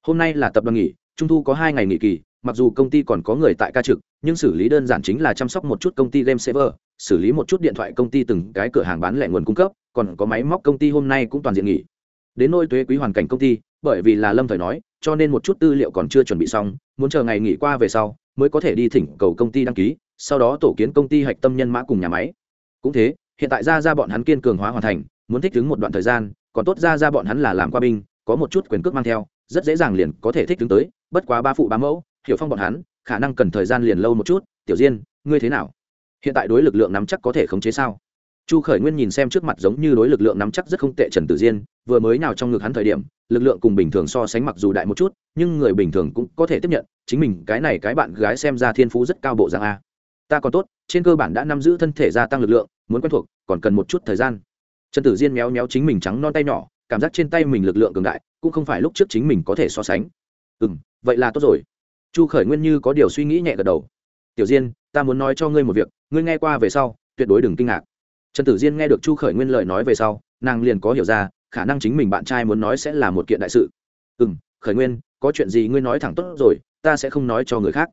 Hôm nay là tập đoàn nghỉ, trung thu có hai ngày nghỉ kỳ mặc dù công ty còn có người tại ca trực, nhưng xử lý đơn giản chính là chăm sóc một chút công ty game server, xử lý một chút điện thoại công ty từng cái cửa hàng bán lẻ nguồn cung cấp, còn có máy móc công ty hôm nay cũng toàn diện nghỉ. Đến nôi thuế quý hoàn cảnh công ty, bởi vì là lâm thời nói, cho nên một chút tư liệu còn chưa chuẩn bị xong, muốn chờ ngày nghỉ qua về sau, mới có thể đi thỉnh cầu công ty đăng ký, sau đó tổ kiến công ty hạch tâm nhân mã cùng nhà máy. Cũng thế, hiện tại ra ra bọn hắn kiên cường hóa hoàn thành, muốn thích ứng một đoạn thời gian, còn tốt ra ra bọn hắn là làm qua binh, có một chút quyền cước mang theo, rất dễ dàng liền có thể thích ứng tới, bất quá ba phụ ba mẫu hiểu phong bọn hắn, khả năng cần thời gian liền lâu một chút, tiểu diên, ngươi thế nào? Hiện tại đối lực lượng nắm chắc có thể khống chế sao? Chu khởi nguyên nhìn xem trước mặt giống như đối lực lượng nắm chắc rất không tệ trần tử diên, vừa mới nào trong ngực hắn thời điểm, lực lượng cùng bình thường so sánh mặc dù đại một chút, nhưng người bình thường cũng có thể tiếp nhận, chính mình, cái này cái bạn gái xem ra thiên phú rất cao bộ dạng a. Ta còn tốt, trên cơ bản đã nắm giữ thân thể gia tăng lực lượng, muốn quen thuộc, còn cần một chút thời gian. Trần tử diên méo méo chính mình trắng non tay nhỏ, cảm giác trên tay mình lực lượng cường đại, cũng không phải lúc trước chính mình có thể so sánh. Ừ vậy là tốt rồi chu khởi nguyên như có điều suy nghĩ nhẹ gật đầu. Tiểu diên, ta muốn nói cho ngươi một việc, ngươi nghe qua về sau, tuyệt đối đừng kinh ngạc. Trần tử diên nghe được chu khởi nguyên lời nói về sau, nàng liền có hiểu ra, khả năng chính mình bạn trai muốn nói sẽ là một kiện đại sự. Ừ m khởi nguyên, có chuyện gì ngươi nói thẳng tốt rồi, ta sẽ không nói cho người khác.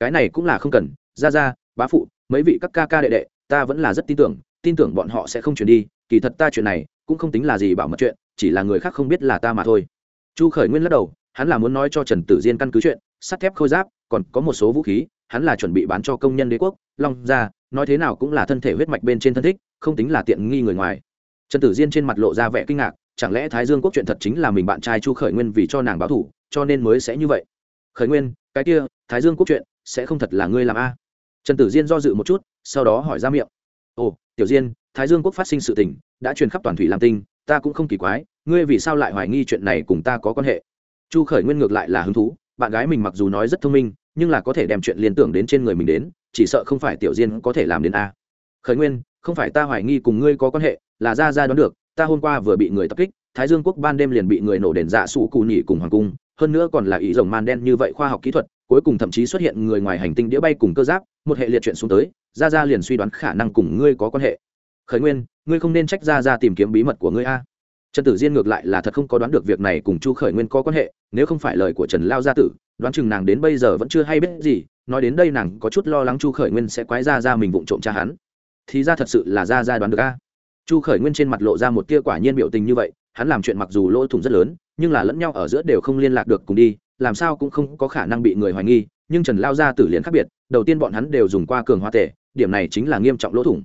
Cái này cũng là không cần, ra ra, bá phụ, mấy vị các ca ca đệ đệ, ta vẫn là rất tin tưởng tin tưởng bọn họ sẽ không chuyển đi, kỳ thật ta chuyện này cũng không tính là gì bảo mật chuyện, chỉ là người khác không biết là ta mà thôi. Chu khởi nguyên lắc đầu, hắn là muốn nói cho trần tử diên căn cứ chuyện sắt thép khôi giáp, còn có một số vũ khí, hắn là chuẩn bị bán cho công nhân đế quốc, long ra nói thế nào cũng là thân thể huyết mạch bên trên thân thích, không tính là tiện nghi người ngoài. Trần tử diên trên mặt lộ ra vẻ kinh ngạc, chẳng lẽ thái dương quốc chuyện thật chính là mình bạn trai chu khởi nguyên vì cho nàng báo thủ, cho nên mới sẽ như vậy? Khởi nguyên, cái kia, thái dương quốc chuyện, sẽ không thật là ngươi làm a? Trần tử diên do dự một chút, sau đó hỏi ra miệng. Ồ, tiểu diên, thái dương quốc phát sinh sự tình, đã truyền khắp toàn thủy lam tinh, ta cũng không kỳ quái, ngươi vì sao lại hoài nghi chuyện này cùng ta có quan hệ? Chu khởi nguyên ngược lại là hứng thú bạn gái mình mặc dù nói rất thông minh, nhưng là có thể đem chuyện liên tưởng đến trên người mình đến, chỉ sợ không phải tiểu diên có thể làm đến a. Khởi nguyên, không phải ta hoài nghi cùng ngươi có quan hệ, là ra ra đoán được, ta hôm qua vừa bị người tập kích, thái dương quốc ban đêm liền bị người nổ đền dạ sụ cù nhỉ cùng hoàng cung, hơn nữa còn là ý rồng man đen như vậy khoa học kỹ thuật, cuối cùng thậm chí xuất hiện người ngoài hành tinh đĩa bay cùng cơ giáp, một hệ liệt chuyện xuống tới, ra ra liền suy đoán khả năng cùng ngươi có quan hệ. Khởi nguyên, ngươi không nên trách ra ra tìm kiếm bí mật của ngươi a trần tử diên ngược lại là thật không có đoán được việc này cùng chu khởi nguyên có quan hệ, nếu không phải lời của trần lao gia tử, đoán chừng nàng đến bây giờ vẫn chưa hay biết gì, nói đến đây nàng có chút lo lắng chu khởi nguyên sẽ quái ra ra mình vụng trộm cha hắn. Thì ra thật sự là ra ra đoán được a. Chu khởi nguyên trên mặt lộ ra một tia quả nhiên biểu tình như vậy, hắn làm chuyện mặc dù lỗ thủng rất lớn, nhưng là lẫn nhau ở giữa đều không liên lạc được cùng đi, làm sao cũng không có khả năng bị người hoài nghi, nhưng trần lao gia tử liền khác biệt, đầu tiên bọn hắn đều dùng qua cường hóa tề, điểm này chính là nghiêm trọng lỗ thủng.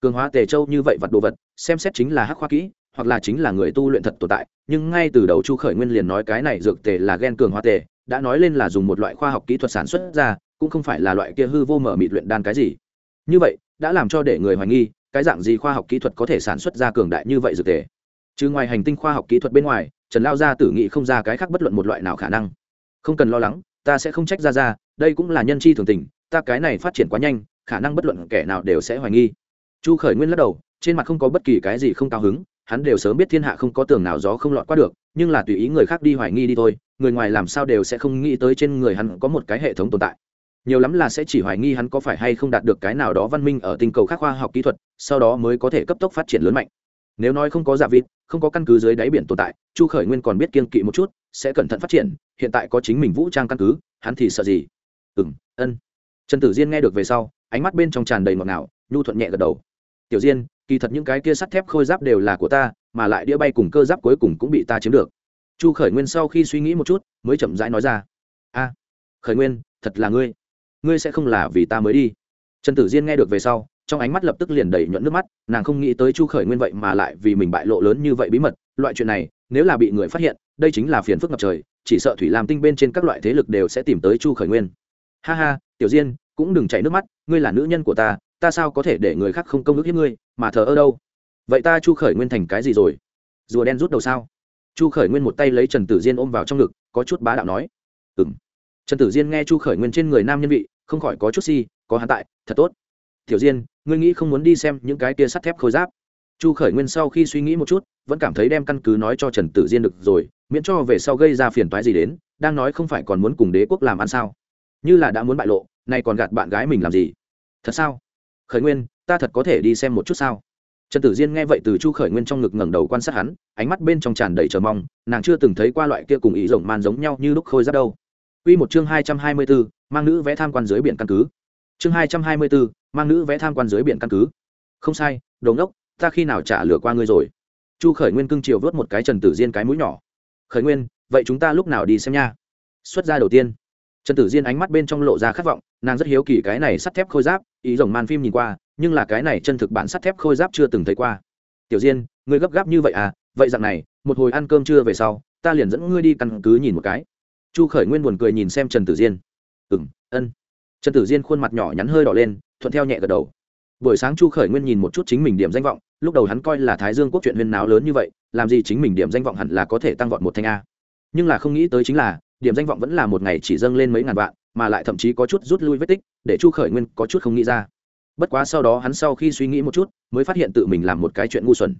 Cường hóa tề châu như vậy vật đồ vật, xem xét chính là hắc khoa kỹ hoặc là chính là người tu luyện thật tồn tại, nhưng ngay từ đầu chu khởi nguyên liền nói cái này dược tề là gen cường hóa tề, đã nói lên là dùng một loại khoa học kỹ thuật sản xuất ra, cũng không phải là loại kia hư vô mở mịt luyện đan cái gì. Như vậy, đã làm cho để người hoài nghi, cái dạng gì khoa học kỹ thuật có thể sản xuất ra cường đại như vậy dược tề? Chứ ngoài hành tinh khoa học kỹ thuật bên ngoài, trần lao gia tử nghị không ra cái khác bất luận một loại nào khả năng. Không cần lo lắng, ta sẽ không trách ra ra đây cũng là nhân chi thường tình, ta cái này phát triển quá nhanh, khả năng bất luận kẻ nào đều sẽ hoài nghi. Chu khởi nguyên lắc đầu, trên mặt không có bất kỳ cái gì không cao hứng hắn đều sớm biết thiên hạ không có tường nào gió không lọt qua được, nhưng là tùy ý người khác đi hoài nghi đi thôi, người ngoài làm sao đều sẽ không nghĩ tới trên người hắn có một cái hệ thống tồn tại. Nhiều lắm là sẽ chỉ hoài nghi hắn có phải hay không đạt được cái nào đó văn minh ở tinh cầu khác khoa học kỹ thuật, sau đó mới có thể cấp tốc phát triển lớn mạnh. Nếu nói không có giả vịt, không có căn cứ dưới đáy biển tồn tại, chu khởi nguyên còn biết kiên kỵ một chút, sẽ cẩn thận phát triển, hiện tại có chính mình vũ trang căn cứ, hắn thì sợ gì? Ừ m ân. Trần tử diên nghe được về sau, ánh mắt bên trong tràn đầy ngọt ngào, nhu thuận nhẹ gật đầu. Tiểu diên kỳ thật những cái kia sắt thép khôi giáp đều là của ta, mà lại đĩa bay cùng cơ giáp cuối cùng cũng bị ta chiếm được. Chu khởi nguyên sau khi suy nghĩ một chút, mới chậm rãi nói ra. A, khởi nguyên, thật là ngươi. Ngươi sẽ không là vì ta mới đi. Trần tử diên nghe được về sau, trong ánh mắt lập tức liền đầy nhuận nước mắt, nàng không nghĩ tới chu khởi nguyên vậy mà lại vì mình bại lộ lớn như vậy bí mật. Loại chuyện này, nếu là bị người phát hiện, đây chính là phiền phức ngập trời, chỉ sợ thủy làm tinh bên trên các loại thế lực đều sẽ tìm tới chu khởi nguyên. Ha ha, tiểu diên, cũng đừng chảy nước mắt, ngươi là nữ nhân của ta ta sao có thể để người khác không công ước hiếp ngươi, mà thờ ơ đâu? Vậy ta chu khởi nguyên thành cái gì rồi? Rùa đen rút đầu sao? Chu khởi nguyên một tay lấy trần tử diên ôm vào trong ngực, có chút bá đạo nói. Ừ m trần tử diên nghe chu khởi nguyên trên người nam nhân vị, không khỏi có chút si, có hắn tại, thật tốt. Tiểu diên, ngươi nghĩ không muốn đi xem những cái tia sắt thép khôi giáp? Chu khởi nguyên sau khi suy nghĩ một chút, vẫn cảm thấy đem căn cứ nói cho trần tử diên được rồi, miễn cho về sau gây ra phiền toái gì đến, đang nói không phải còn muốn cùng đế quốc làm ăn sao? Như là đã muốn bại lộ, nay còn gạt bạn gái mình làm gì? Thật sao? Khởi nguyên, ta thật có thể đi xem một chút sao? Trần tử diên nghe vậy từ chu khởi nguyên trong ngực ngẩng đầu quan sát hắn, ánh mắt bên trong tràn đầy chờ mong, nàng chưa từng thấy qua loại kia cùng ý rồng man giống nhau như lúc khôi giáp đâu. Quy một chương hai trăm hai mươi bốn, mang nữ vẽ tham quan dưới biển căn cứ. Chương hai trăm hai mươi bốn, mang nữ vẽ tham quan dưới biển căn cứ. Không sai, đồ ngốc, ta khi nào trả lửa qua ngươi rồi? Chu khởi nguyên cưng chiều vớt một cái trần tử diên cái mũi nhỏ. Khởi nguyên, vậy chúng ta lúc nào đi xem nha? Xuất ra đầu tiên. Trần tử diên ánh mắt bên trong lộ ra khát vọng, nàng rất hiếu kỳ cái này sắt thép khôi giáp ý rồng man phim nhìn qua, nhưng là cái này chân thực bản sắt thép khôi giáp chưa từng thấy qua. Tiểu diên, ngươi gấp gáp như vậy à? Vậy dạng này, một hồi ăn cơm trưa về sau, ta liền dẫn ngươi đi căn cứ nhìn một cái. Chu khởi nguyên buồn cười nhìn xem trần tử diên. Ừ m ân. Trần tử diên khuôn mặt nhỏ nhắn hơi đỏ lên, thuận theo nhẹ gật đầu. Buổi sáng chu khởi nguyên nhìn một chút chính mình điểm danh vọng, lúc đầu hắn coi là thái dương quốc chuyện huyên náo lớn như vậy, làm gì chính mình điểm danh vọng hẳn là có thể tăng vọt một thanh a. Nhưng là không nghĩ tới chính là, điểm danh vọng vẫn là một ngày chỉ dâng lên mấy ngàn vạn mà lại thậm chí có chút rút lui vết tích, để chu khởi nguyên có chút không nghĩ ra. Bất quá sau đó hắn sau khi suy nghĩ một chút, mới phát hiện tự mình làm một cái chuyện ngu xuẩn.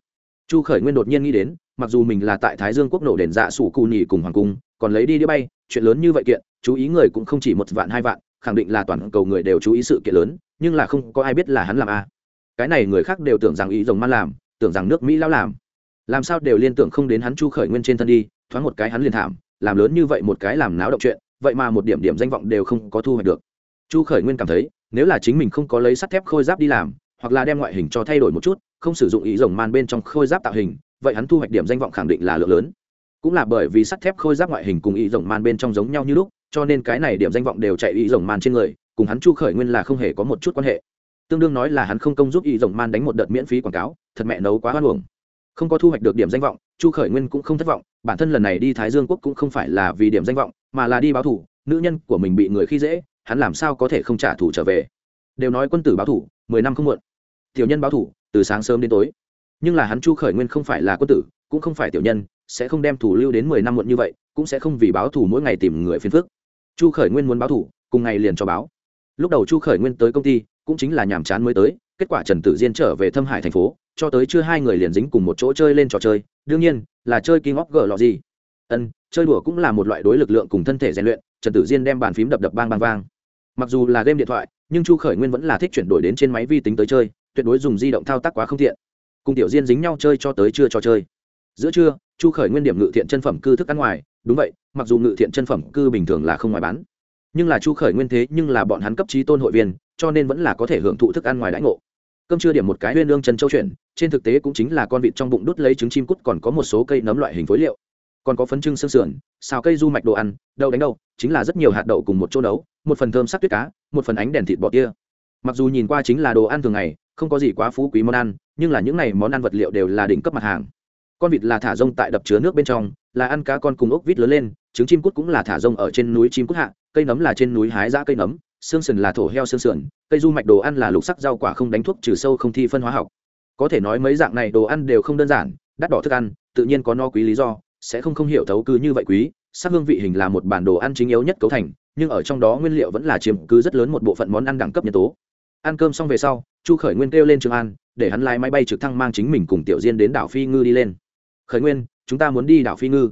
Chu khởi nguyên đột nhiên nghĩ đến, mặc dù mình là tại thái dương quốc nổ đền dạ sủ cù nhì cùng hoàng cung, còn lấy đi đĩa bay, chuyện lớn như vậy kiện, chú ý người cũng không chỉ một vạn hai vạn, khẳng định là toàn cầu người đều chú ý sự kiện lớn, nhưng là không có ai biết là hắn làm a. Cái này người khác đều tưởng rằng ý rồng man làm, tưởng rằng nước mỹ lao làm. Làm sao đều liên tưởng không đến hắn chu khởi nguyên trên thân đi, thoáng một cái hắn liền thảm, làm lớn như vậy một cái làm náo động chuyện vậy mà một điểm điểm danh vọng đều không có thu hoạch được. Chu khởi nguyên cảm thấy, nếu là chính mình không có lấy sắt thép khôi giáp đi làm, hoặc là đem ngoại hình cho thay đổi một chút, không sử dụng ý rồng man bên trong khôi giáp tạo hình, vậy hắn thu hoạch điểm danh vọng khẳng định là lượng lớn. Cũng là bởi vì sắt thép khôi giáp ngoại hình cùng ý rồng man bên trong giống nhau như lúc, cho nên cái này điểm danh vọng đều chạy ý rồng man trên người, cùng hắn chu khởi nguyên là không hề có một chút quan hệ. Tương đương nói là hắn không công giúp ý rồng man đánh một đợt miễn phí quảng cáo, thật mẹ nấu quá hoan hồng không có thu hoạch được điểm danh vọng, chu khởi nguyên cũng không thất vọng, bản thân lần này đi thái dương quốc cũng không phải là vì điểm danh vọng mà là đi báo thủ, nữ nhân của mình bị người khi dễ, hắn làm sao có thể không trả thù trở về? Đều nói quân tử báo thủ, mười năm không muộn. Tiểu nhân báo thủ, từ sáng sớm đến tối. Nhưng là hắn chu khởi nguyên không phải là quân tử, cũng không phải tiểu nhân, sẽ không đem thủ lưu đến mười năm muộn như vậy, cũng sẽ không vì báo thủ mỗi ngày tìm người phiền phức. Chu khởi nguyên muốn báo thủ cùng ngày liền cho báo. Lúc đầu chu khởi nguyên tới công ty, cũng chính là nhàm chán mới tới, kết quả trần tử diên trở về thâm hải thành phố, cho tới chưa hai người liền dính cùng một chỗ chơi lên trò chơi, đương nhiên là chơi king óc gờ lọ gì. Ân chơi đùa cũng là một loại đối lực lượng cùng thân thể rèn luyện, trần tử diên đem bàn phím đập đập bang bang vang. Mặc dù là game điện thoại, nhưng chu khởi nguyên vẫn là thích chuyển đổi đến trên máy vi tính tới chơi, tuyệt đối dùng di động thao tác quá không thiện cùng tiểu diên dính nhau chơi cho tới chưa cho chơi. Giữa trưa, chu khởi nguyên điểm ngự thiện chân phẩm cư thức ăn ngoài, đúng vậy, mặc dù ngự thiện chân phẩm cư bình thường là không ngoài bán. Nhưng là chu khởi nguyên thế nhưng là bọn hắn cấp trí tôn hội viên, cho nên vẫn là có thể hưởng thụ thức ăn ngoài đãi ngộ. Cơm chưa điểm một cái huyên lương chân châu chuyển, trên thực tế cũng chính là con vịt trong bụng đút lấy trứng chim cút còn có một số cây nấm loại hình phối liệu còn có phấn trưng xương sườn, xào cây du mạch đồ ăn, đậu đánh đậu, chính là rất nhiều hạt đậu cùng một chỗ nấu, một phần thơm sắc tuyết cá, một phần ánh đèn thịt bọ tia mặc dù nhìn qua chính là đồ ăn thường ngày, không có gì quá phú quý món ăn, nhưng là những n à y món ăn vật liệu đều là đỉnh cấp mặt hàng. Con vịt là thả rông tại đập chứa nước bên trong, là ăn cá con cùng ốc vít lớn lên, trứng chim cút cũng là thả rông ở trên núi chim cút hạ, cây nấm là trên núi hái giã cây nấm, xương sườn là thổ heo xương sườn, cây du mạch đồ ăn là lục sắc rau quả không đánh thuốc trừ sâu không thi phân hóa học. Có thể nói mấy dạng này đồ ăn đều không đơn giản, đắt đỏ thức ăn, tự nhiên có no quý lý do sẽ không không hiểu thấu cứ như vậy quý, sắc hương vị hình là một bản đồ ăn chính yếu nhất cấu thành, nhưng ở trong đó nguyên liệu vẫn là chiếm cứ rất lớn một bộ phận món ăn đẳng cấp nhân tố. Ăn cơm xong về sau, chu khởi nguyên kêu lên trường an, để hắn lái máy bay trực thăng mang chính mình cùng tiểu diên đến đảo phi ngư đi lên. Khởi nguyên, chúng ta muốn đi đảo phi ngư.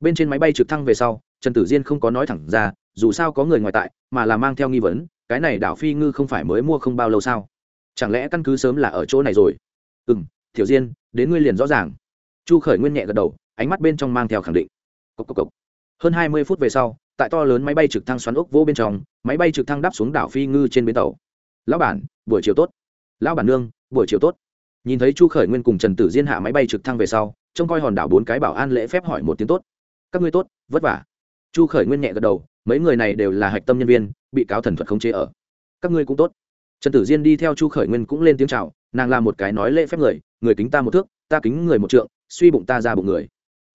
Bên trên máy bay trực thăng về sau, trần tử diên không có nói thẳng ra, dù sao có người ngoài tại, mà là mang theo nghi vấn, cái này đảo phi ngư không phải mới mua không bao lâu sao? Chẳng lẽ căn cứ sớm là ở chỗ này rồi? Ừ m tiểu diên, đến ngươi liền rõ ràng. Chu khởi nguyên nhẹ gật đầu ánh mắt bên trong mang theo khẳng định. Cốc cốc cốc. hơn hai mươi phút về sau, tại to lớn máy bay trực thăng xoắn ốc vô bên trong, máy bay trực thăng đáp xuống đảo phi ngư trên bến tàu. Lão bản, buổi chiều tốt. Lão bản nương, buổi chiều tốt. Nhìn thấy chu khởi nguyên cùng trần tử diên hạ máy bay trực thăng về sau, trông coi hòn đảo bốn cái bảo an lễ phép hỏi một tiếng tốt. Các ngươi tốt, vất vả. Chu khởi nguyên nhẹ gật đầu, mấy người này đều là hạch tâm nhân viên, bị cáo thần thuật không chế ở. Các ngươi cũng tốt. Trần tử diên đi theo chu khởi nguyên cũng lên tiếng c h à o nàng là một cái nói lễ phép người người kính ta một thước, ta kính người một trượng, suy bụng ta ra bụng người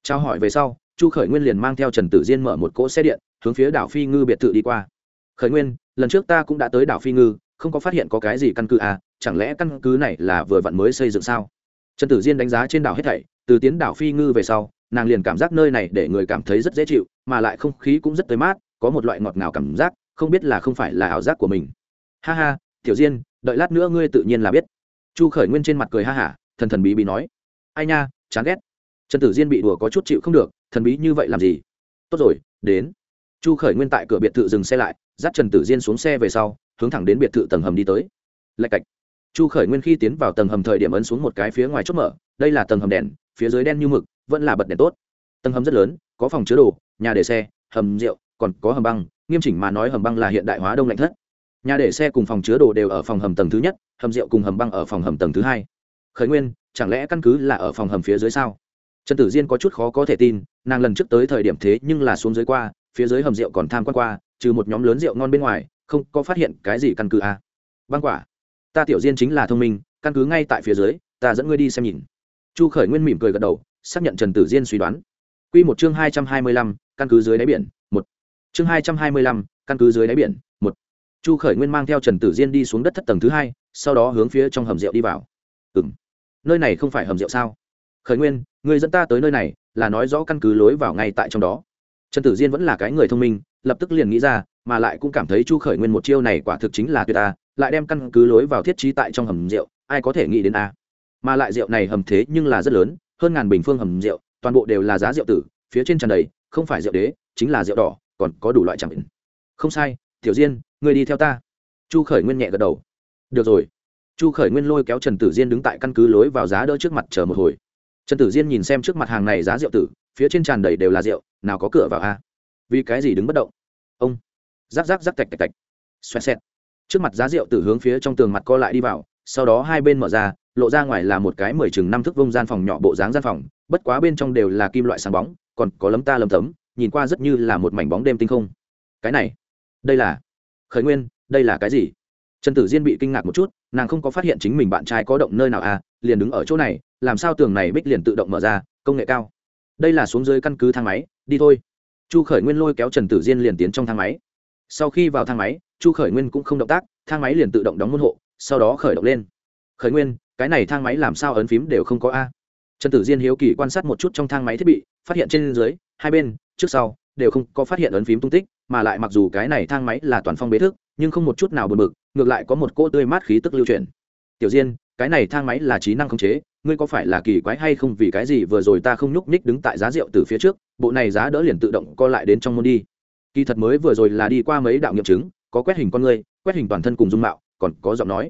trao hỏi về sau, chu khởi nguyên liền mang theo trần tử diên mở một cỗ xe điện, hướng phía đảo phi ngư biệt thự đi qua. Khởi nguyên, lần trước ta cũng đã tới đảo phi ngư, không có phát hiện có cái gì căn cứ à chẳng lẽ căn cứ này là vừa vặn mới xây dựng sao? Trần tử diên đánh giá trên đảo hết thảy, từ tiến đảo phi ngư về sau, nàng liền cảm giác nơi này để người cảm thấy rất dễ chịu, mà lại không khí cũng rất tới mát, có một loại ngọt ngào cảm giác, không biết là không phải là ảo giác của mình. Ha ha, tiểu diên, đợi lát nữa ngươi tự nhiên là biết. Chu khởi nguyên trên mặt cười ha hả, thần thần bí bí nói. Ai nha, chán ghét trần tử diên bị đùa có chút chịu không được, thần bí như vậy làm gì? Tốt rồi, đến. Chu khởi nguyên tại cửa biệt thự dừng xe lại, dắt trần tử diên xuống xe về sau, hướng thẳng đến biệt thự tầng hầm đi tới. Lạch cạch. Chu khởi nguyên khi tiến vào tầng hầm thời điểm ấn xuống một cái phía ngoài chốt mở, đây là tầng hầm đèn, phía dưới đen như mực, vẫn là bật đèn tốt. Tầng hầm rất lớn, có phòng chứa đồ, nhà để xe, hầm rượu, còn có hầm băng, nghiêm chỉnh mà nói hầm băng là hiện đại hóa đông lạnh thất. Nhà để xe cùng phòng chứa đồ đều ở phòng hầm tầng thứ nhất, hầm rượu cùng hầm băng ở phòng hầm tầng thứ hai. Khởi nguyên, chẳng lẽ căn cứ là ở phòng hầm phía dưới sao? Trần tử diên có chút khó có thể tin, nàng lần trước tới thời điểm thế nhưng là xuống dưới qua, phía dưới hầm rượu còn tham quan qua, trừ một nhóm lớn rượu ngon bên ngoài, không có phát hiện cái gì căn cứ à? băng quả. Ta tiểu diên chính là thông minh, căn cứ ngay tại phía dưới, ta dẫn ngươi đi xem nhìn. Chu khởi nguyên mỉm cười gật đầu, xác nhận trần tử diên suy đoán. Q một chương hai trăm hai mươi lăm, căn cứ dưới đáy biển, một. Chương hai trăm hai mươi lăm, căn cứ dưới đáy biển, một. Chu khởi nguyên mang theo trần tử diên đi xuống đất thất tầng thứ hai, sau đó hướng phía trong hầm rượu đi vào. Ừ m nơi này không phải hầm rượu sao? Khởi nguyên, người dẫn ta tới nơi này, là nói rõ căn cứ lối vào ngay tại trong đó. Trần tử diên vẫn là cái người thông minh, lập tức liền nghĩ ra, mà lại cũng cảm thấy chu khởi nguyên một chiêu này quả thực chính là tuyệt a, lại đem căn cứ lối vào thiết trí tại trong hầm rượu, ai có thể nghĩ đến a? Mà lại rượu này hầm thế nhưng là rất lớn, hơn ngàn bình phương hầm rượu, toàn bộ đều là giá rượu tử, phía trên tràn đầy, không phải rượu đế, chính là rượu đỏ, còn có đủ loại chẳng định không sai, tiểu diên, người đi theo ta. Chu khởi nguyên nhẹ gật đầu. Được rồi. Chu khởi nguyên lôi kéo trần tử diên đứng tại căn cứ lối vào giá đỡ trước mặt chờ một hồi trần tử diên nhìn xem trước mặt hàng này giá rượu tử, phía trên tràn đầy đều là rượu, nào có cửa vào a? Vì cái gì đứng bất động? Ông! Giáp giáp giáp tạch tạch tạch. Xoẹt xẹt. Trước mặt giá rượu tử hướng phía trong tường mặt co lại đi vào, sau đó hai bên mở ra, lộ ra ngoài là một cái mười chừng năm thước vông gian phòng nhỏ bộ dáng gian phòng, bất quá bên trong đều là kim loại sáng bóng, còn có lấm ta lấm tấm, nhìn qua rất như là một mảnh bóng đêm tinh không. Cái này, đây là khởi nguyên, đây là cái gì? Trần tử diên bị kinh ngạc một chút, nàng không có phát hiện chính mình bạn trai có động nơi nào à liền đứng ở chỗ này, làm sao tường này bích liền tự động mở ra, công nghệ cao. Đây là xuống dưới căn cứ thang máy, đi thôi. Chu khởi nguyên lôi kéo trần tử diên liền tiến trong thang máy. Sau khi vào thang máy, chu khởi nguyên cũng không động tác, thang máy liền tự động đóng môn hộ, sau đó khởi động lên. Khởi nguyên, cái này thang máy làm sao ấn phím đều không có a? Trần tử diên hiếu kỳ quan sát một chút trong thang máy thiết bị, phát hiện trên dưới, hai bên, trước sau, đều không có phát hiện ấn phím tung tích, mà lại mặc dù cái này thang máy là toàn phong bế thức nhưng không một chút nào bật mực ngược lại có một cỗ tươi mát khí tức lưu truyền. Tiểu diên, cái này thang máy là trí năng khống chế, ngươi có phải là kỳ quái hay không vì cái gì vừa rồi ta không nhúc nhích đứng tại giá rượu từ phía trước, bộ này giá đỡ liền tự động co lại đến trong môn đi. Kỳ thật mới vừa rồi là đi qua mấy đạo nghiệm chứng, có quét hình con người quét hình toàn thân cùng dung mạo, còn có giọng nói.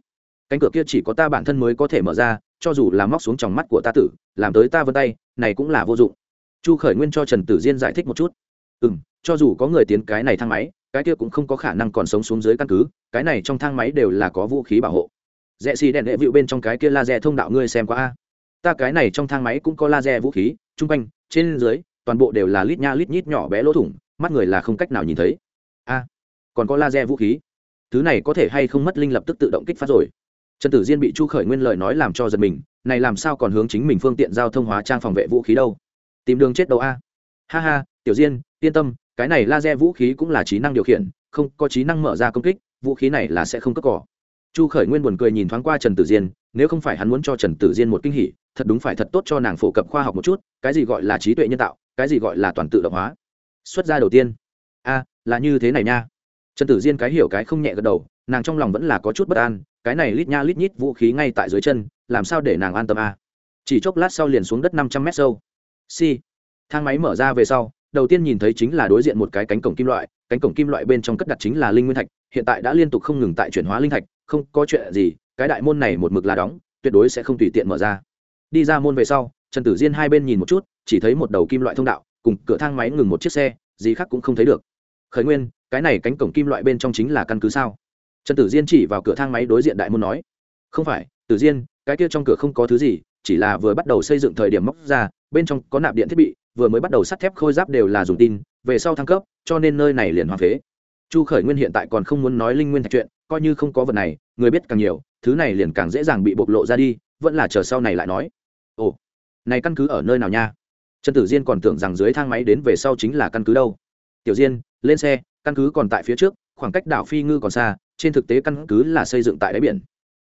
Cánh cửa kia chỉ có ta bản thân mới có thể mở ra, cho dù là móc xuống tròng mắt của ta tử, làm tới ta vân tay, này cũng là vô dụng. Chu khởi nguyên cho trần tử diên giải thích một chút. Ừ m cho dù có người tiến cái này thang máy, cái kia cũng không có khả năng còn sống xuống dưới căn cứ cái này trong thang máy đều là có vũ khí bảo hộ. Rẽ xì đèn hệ vịu bên trong cái kia laser thông đạo ngươi xem qua a? Ta cái này trong thang máy cũng có laser vũ khí chung quanh, trên dưới, toàn bộ đều là lít nha lít nhít nhỏ bé lỗ thủng, mắt người là không cách nào nhìn thấy. A, còn có laser vũ khí. Thứ này có thể hay không mất linh lập tức tự động kích phát rồi. Trần tử diên bị chu khởi nguyên lời nói làm cho giật mình, này làm sao còn hướng chính mình phương tiện giao thông hóa trang phòng vệ vũ khí đâu? Tìm đường chết đâu a? Ha ha, tiểu diên, yên tâm, cái này laser vũ khí cũng là trí năng điều khiển, không có trí năng mở ra công kích vũ khí này là sẽ không cất cỏ. Chu khởi nguyên buồn cười nhìn thoáng qua trần tử diên, nếu không phải hắn muốn cho trần tử diên một kinh hỉ, thật đúng phải thật tốt cho nàng phổ cập khoa học một chút, cái gì gọi là trí tuệ nhân tạo, cái gì gọi là toàn tự động hóa. Xuất ra đầu tiên. A, là như thế này nha. Trần tử diên cái hiểu cái không nhẹ gật đầu, nàng trong lòng vẫn là có chút bất an, cái này lít nha lít nhít vũ khí ngay tại dưới chân, làm sao để nàng an tâm a? Chỉ chốc lát sau liền xuống đất năm trăm mét sâu. Si. Thang máy mở ra về sau, đầu tiên nhìn thấy chính là đối diện một cái cánh cổng kim loại, cánh cổng kim loại bên trong cất đặt chính là linh nguyên thạch hiện tại đã liên tục không ngừng tại chuyển hóa linh thạch, không có chuyện gì, cái đại môn này một mực là đóng, tuyệt đối sẽ không tùy tiện mở ra. Đi ra môn về sau, trần tử diên hai bên nhìn một chút, chỉ thấy một đầu kim loại thông đạo, cùng cửa thang máy ngừng một chiếc xe, gì khác cũng không thấy được. Khởi nguyên, cái này cánh cổng kim loại bên trong chính là căn cứ sao? Trần tử diên chỉ vào cửa thang máy đối diện đại môn nói. Không phải, tử diên, cái kia trong cửa không có thứ gì, chỉ là vừa bắt đầu xây dựng thời điểm móc ra, bên trong có nạp điện thiết bị, vừa mới bắt đầu sắt thép khôi giáp đều là dùng tin, về sau thăng cấp, cho nên nơi này liền hoang phế chu khởi nguyên hiện tại còn không muốn nói linh nguyên thạch chuyện, coi như không có vật này, người biết càng nhiều, thứ này liền càng dễ dàng bị bộc lộ ra đi, vẫn là chờ sau này lại nói. Ồ, này căn cứ ở nơi nào nha? Trần tử diên còn tưởng rằng dưới thang máy đến về sau chính là căn cứ đâu. Tiểu diên, lên xe, căn cứ còn tại phía trước, khoảng cách đảo phi ngư còn xa, trên thực tế căn cứ là xây dựng tại đáy biển.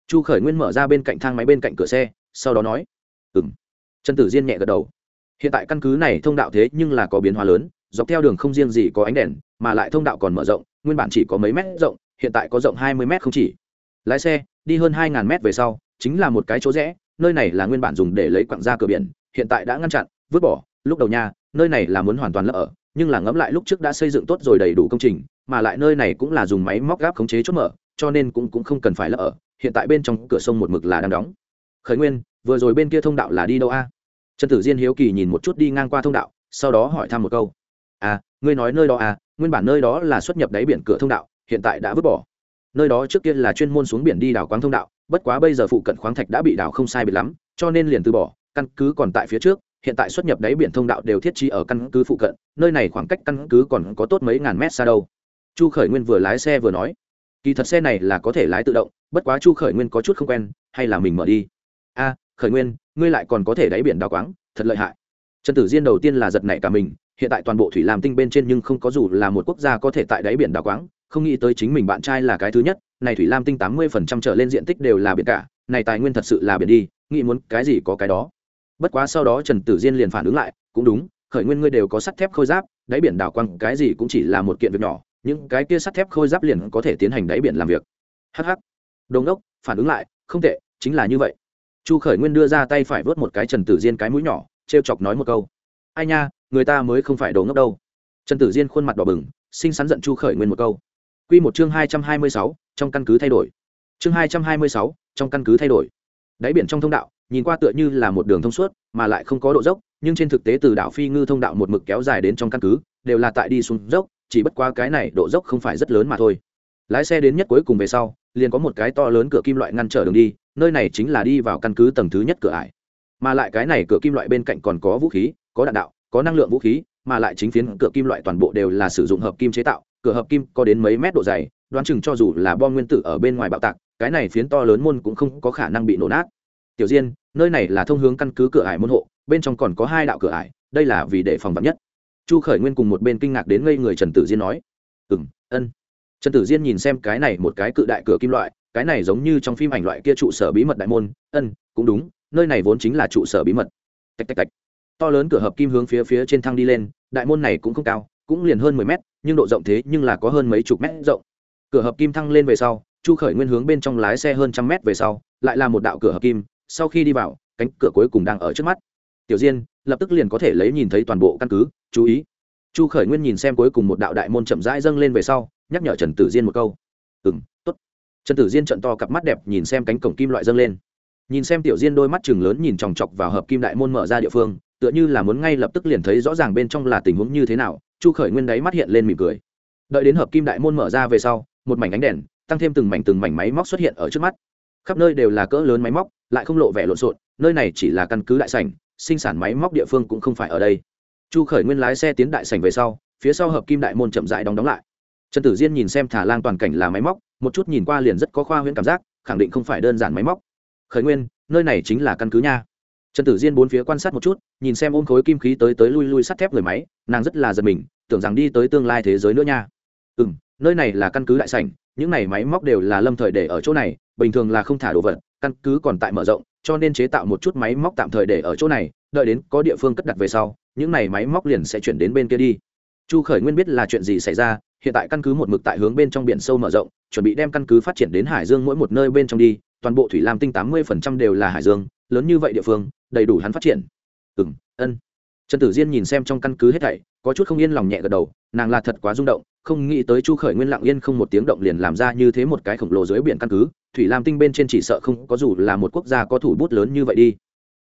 Chu khởi nguyên mở ra bên cạnh thang máy bên cạnh cửa xe, sau đó nói ừ m trần tử diên nhẹ gật đầu. Hiện tại căn cứ này thông đạo thế nhưng là có biến hóa lớn, dọc theo đường không riêng gì có ánh đèn, mà lại thông đạo còn mở rộng nguyên bản chỉ có mấy mét rộng, hiện tại có rộng hai mươi mét không chỉ. Lái xe, đi hơn hai ngàn mét về sau, chính là một cái chỗ rẽ, nơi này là nguyên bản dùng để lấy quặng ra cửa biển, hiện tại đã ngăn chặn, vứt bỏ. Lúc đầu nha, nơi này là muốn hoàn toàn lỡ ở, nhưng là ngẫm lại lúc trước đã xây dựng tốt rồi đầy đủ công trình, mà lại nơi này cũng là dùng máy móc gáp khống chế chốt mở, cho nên cũng cũng không cần phải lỡ ở. Hiện tại bên trong cửa sông một mực là đang đóng. Khởi nguyên, vừa rồi bên kia thông đạo là đi đâu a? Trần tử diên hiếu kỳ nhìn một chút đi ngang qua thông đạo, sau đó hỏi thăm một câu. À ngươi nói nơi đó à? Nguyên bản nơi đó là xuất nhập đáy biển cửa thông đạo, hiện tại đã vứt bỏ. Nơi đó trước kia là chuyên môn xuống biển đi đảo quáng thông đạo, bất quá bây giờ phụ cận khoáng thạch đã bị đảo không sai biệt lắm, cho nên liền từ bỏ, căn cứ còn tại phía trước, hiện tại xuất nhập đáy biển thông đạo đều thiết trí ở căn cứ phụ cận, nơi này khoảng cách căn cứ còn có tốt mấy ngàn mét xa đâu. Chu khởi nguyên vừa lái xe vừa nói, kỳ thật xe này là có thể lái tự động, bất quá chu khởi nguyên có chút không quen, hay là mình mở đi. A, khởi nguyên, ngươi lại còn có thể đáy biển đào quáng, thật lợi hại. Trần tử diên đầu tiên là giật nảy cả mình hiện tại toàn bộ thủy làm tinh bên trên nhưng không có dù là một quốc gia có thể tại đáy biển đào quáng không nghĩ tới chính mình bạn trai là cái thứ nhất, này thủy lam tinh tám mươi phần trăm trở lên diện tích đều là biển cả, này tài nguyên thật sự là biển đi, nghĩ muốn cái gì có cái đó. Bất quá sau đó trần tử diên liền phản ứng lại, cũng đúng, khởi nguyên ngươi đều có sắt thép khôi giáp, đáy biển đào quang cái gì cũng chỉ là một kiện việc nhỏ, những cái kia sắt thép khôi giáp liền có thể tiến hành đáy biển làm việc. Hh đồn đốc, phản ứng lại, không tệ, chính là như vậy. Chu khởi nguyên đưa ra tay phải vớt một cái trần tử diên cái mũi nhỏ t r e o chọc nói một câu. Ai nha người ta mới không phải đồ ngốc đâu. Trần tử diên khuôn mặt đỏ bừng, xinh xắn giận chu khởi nguyên một câu. Quy một chương hai trăm hai mươi sáu, trong căn cứ thay đổi. Chương hai trăm hai mươi sáu, trong căn cứ thay đổi. Đáy biển trong thông đạo, nhìn qua tựa như là một đường thông suốt, mà lại không có độ dốc, nhưng trên thực tế từ đảo phi ngư thông đạo một mực kéo dài đến trong căn cứ, đều là tại đi xuống dốc, chỉ bất qua cái này độ dốc không phải rất lớn mà thôi. Lái xe đến nhất cuối cùng về sau, liền có một cái to lớn cửa kim loại ngăn trở đường đi, nơi này chính là đi vào căn cứ tầng thứ nhất cửa ải. Mà lại cái này cửa kim loại bên cạnh còn có vũ khí, có đạn đạo có năng lượng vũ khí, mà lại chính phiến cửa kim loại toàn bộ đều là sử dụng hợp kim chế tạo, cửa hợp kim có đến mấy mét độ dày, đoán chừng cho dù là bom nguyên tử ở bên ngoài bạo tạc, cái này phiến to lớn môn cũng không có khả năng bị nổ nát. Tiểu diên, nơi này là thông hướng căn cứ cửa ải môn hộ, bên trong còn có hai đạo cửa ải, đây là vì để phòng vật nhất. Chu khởi nguyên cùng một bên kinh ngạc đến ngây người trần tử diên nói ừ m ân. Trần tử diên nhìn xem cái này một cái cự đại cửa kim loại, cái này giống như trong phim ảnh loại kia trụ sở bí mật đại môn, ân, cũng đúng, nơi này vốn chính là trụ sở bí mật. Tạch tạch tạch to lớn cửa hợp kim hướng phía phía trên thang đi lên, đại môn này cũng không cao, cũng liền hơn mười mét, nhưng độ rộng thế nhưng là có hơn mấy chục mét rộng. Cửa hợp kim thăng lên về sau, chu khởi nguyên hướng bên trong lái xe hơn trăm mét về sau, lại là một đạo cửa hợp kim, sau khi đi vào, cánh cửa cuối cùng đang ở trước mắt. Tiểu diên, lập tức liền có thể lấy nhìn thấy toàn bộ căn cứ, chú ý. Chu khởi nguyên nhìn xem cuối cùng một đạo đại môn chậm rãi dâng lên về sau, nhắc nhở trần tử diên một câu. Ừ m t ố t trần tử diên trận to cặp mắt đẹp nhìn xem cánh cổng kim loại dâng lên. Nhìn xem tiểu diên đôi mắt chừng lớn nhìn chòng chọc vào hợp kim đại môn mở ra địa phương tựa như là muốn ngay lập tức liền thấy rõ ràng bên trong là tình huống như thế nào, chu khởi nguyên đáy mắt hiện lên mỉm cười. Đợi đến hợp kim đại môn mở ra về sau, một mảnh ánh đèn, tăng thêm từng mảnh từng mảnh máy móc xuất hiện ở trước mắt. Khắp nơi đều là cỡ lớn máy móc, lại không lộ vẻ lộn xộn, nơi này chỉ là căn cứ đại sảnh, sinh sản máy móc địa phương cũng không phải ở đây. Chu khởi nguyên lái xe tiến đại sảnh về sau, phía sau hợp kim đại môn chậm rãi đóng đóng lại. Trần tử diên nhìn xem thả lang toàn cảnh là máy móc, một chút nhìn qua liền rất có khoa huyễn cảm giác, khẳng định không phải đơn giản máy móc. Khởi nguyên, nơi này chính là căn cứ nha trần tử diên bốn phía quan sát một chút, nhìn xem ôm khối kim khí tới tới lui lui sắt thép người máy, nàng rất là giật mình, tưởng rằng đi tới tương lai thế giới nữa nha. Ừ m nơi này là căn cứ đại sảnh, những này máy móc đều là lâm thời để ở chỗ này, bình thường là không thả đồ vật, căn cứ còn tại mở rộng, cho nên chế tạo một chút máy móc tạm thời để ở chỗ này, đợi đến có địa phương cất đặt về sau, những này máy móc liền sẽ chuyển đến bên kia đi. Chu khởi nguyên biết là chuyện gì xảy ra, hiện tại căn cứ một mực tại hướng bên trong biển sâu mở rộng, chuẩn bị đem căn cứ phát triển đến hải dương mỗi một nơi bên trong đi, toàn bộ thủy lam tinh tám mươi phần trăm đều là hải dương, lớn như vậy địa phương đầy đủ hắn phát triển. Ừ m ân. Trần tử diên nhìn xem trong căn cứ hết thảy, có chút không yên lòng nhẹ gật đầu, nàng là thật quá rung động, không nghĩ tới chu khởi nguyên lặng yên không một tiếng động liền làm ra như thế một cái khổng lồ dưới biển căn cứ, thủy lam tinh bên trên chỉ sợ không có dù là một quốc gia có thủ bút lớn như vậy đi.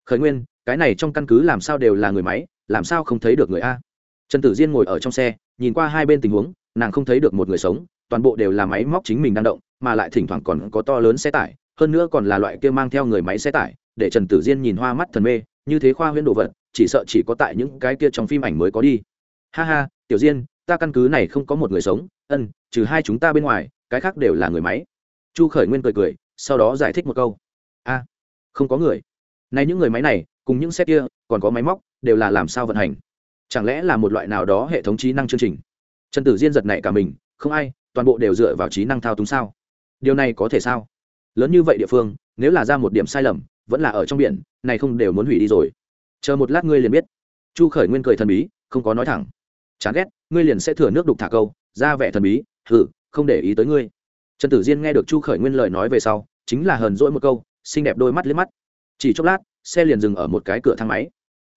Khởi nguyên, cái này trong căn cứ làm sao đều là người máy, làm sao không thấy được người a? Trần tử diên ngồi ở trong xe, nhìn qua hai bên tình huống, nàng không thấy được một người sống, toàn bộ đều là máy móc chính mình đang động, mà lại thỉnh thoảng còn có to lớn xe tải, hơn nữa còn là loại kia mang theo người máy xe tải để trần tử diên nhìn hoa mắt thần mê, như thế khoa huyễn đồ vật, chỉ sợ chỉ có tại những cái kia trong phim ảnh mới có đi. Ha ha, tiểu diên, ta căn cứ này không có một người sống, ân, trừ hai chúng ta bên ngoài, cái khác đều là người máy. Chu khởi nguyên cười cười, sau đó giải thích một câu. A, không có người. Này những người máy này, cùng những xe kia, còn có máy móc, đều là làm sao vận hành? Chẳng lẽ là một loại nào đó hệ thống trí năng chương trình? Trần tử diên giật này cả mình, không ai, toàn bộ đều dựa vào trí năng thao túng sao? Điều này có thể sao? Lớn như vậy địa phương, nếu là ra một điểm sai lầm vẫn là ở trong biển, này không đều muốn hủy đi rồi. Chờ một lát ngươi liền biết. Chu khởi nguyên cười thần bí, không có nói thẳng. Chán ghét, ngươi liền sẽ thừa nước đục thả câu, ra vẻ thần bí hử không để ý tới ngươi. Trần tử diên nghe được chu khởi nguyên lời nói về sau, chính là hờn dỗi một câu, xinh đẹp đôi mắt liếc mắt. Chỉ chốc lát, xe liền dừng ở một cái cửa thang máy.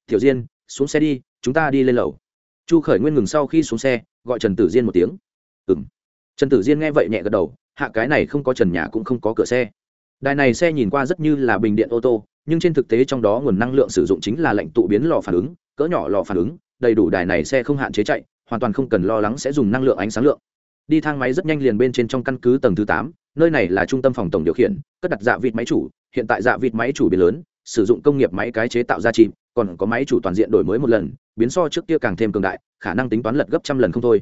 Tiểu diên, xuống xe đi, chúng ta đi lên lầu. Chu khởi nguyên ngừng sau khi xuống xe, gọi trần tử diên một tiếng. Ừ m trần tử diên nghe vậy nhẹ gật đầu, hạ cái này không có trần nhà cũng không có cửa xe đài này xe nhìn qua rất như là bình điện ô tô, nhưng trên thực tế trong đó nguồn năng lượng sử dụng chính là lệnh tụ biến lò phản ứng, cỡ nhỏ lò phản ứng, đầy đủ đài này xe không hạn chế chạy, hoàn toàn không cần lo lắng sẽ dùng năng lượng ánh sáng lượng. Đi thang máy rất nhanh liền bên trên trong căn cứ tầng thứ tám, nơi này là trung tâm phòng tổng điều khiển, cất đặt dạ vịt máy chủ, hiện tại dạ vịt máy chủ biến lớn, sử dụng công nghiệp máy cái chế tạo ra chìm, còn có máy chủ toàn diện đổi mới một lần, biến so trước kia càng thêm cường đại, khả năng tính toán lật gấp trăm lần không thôi.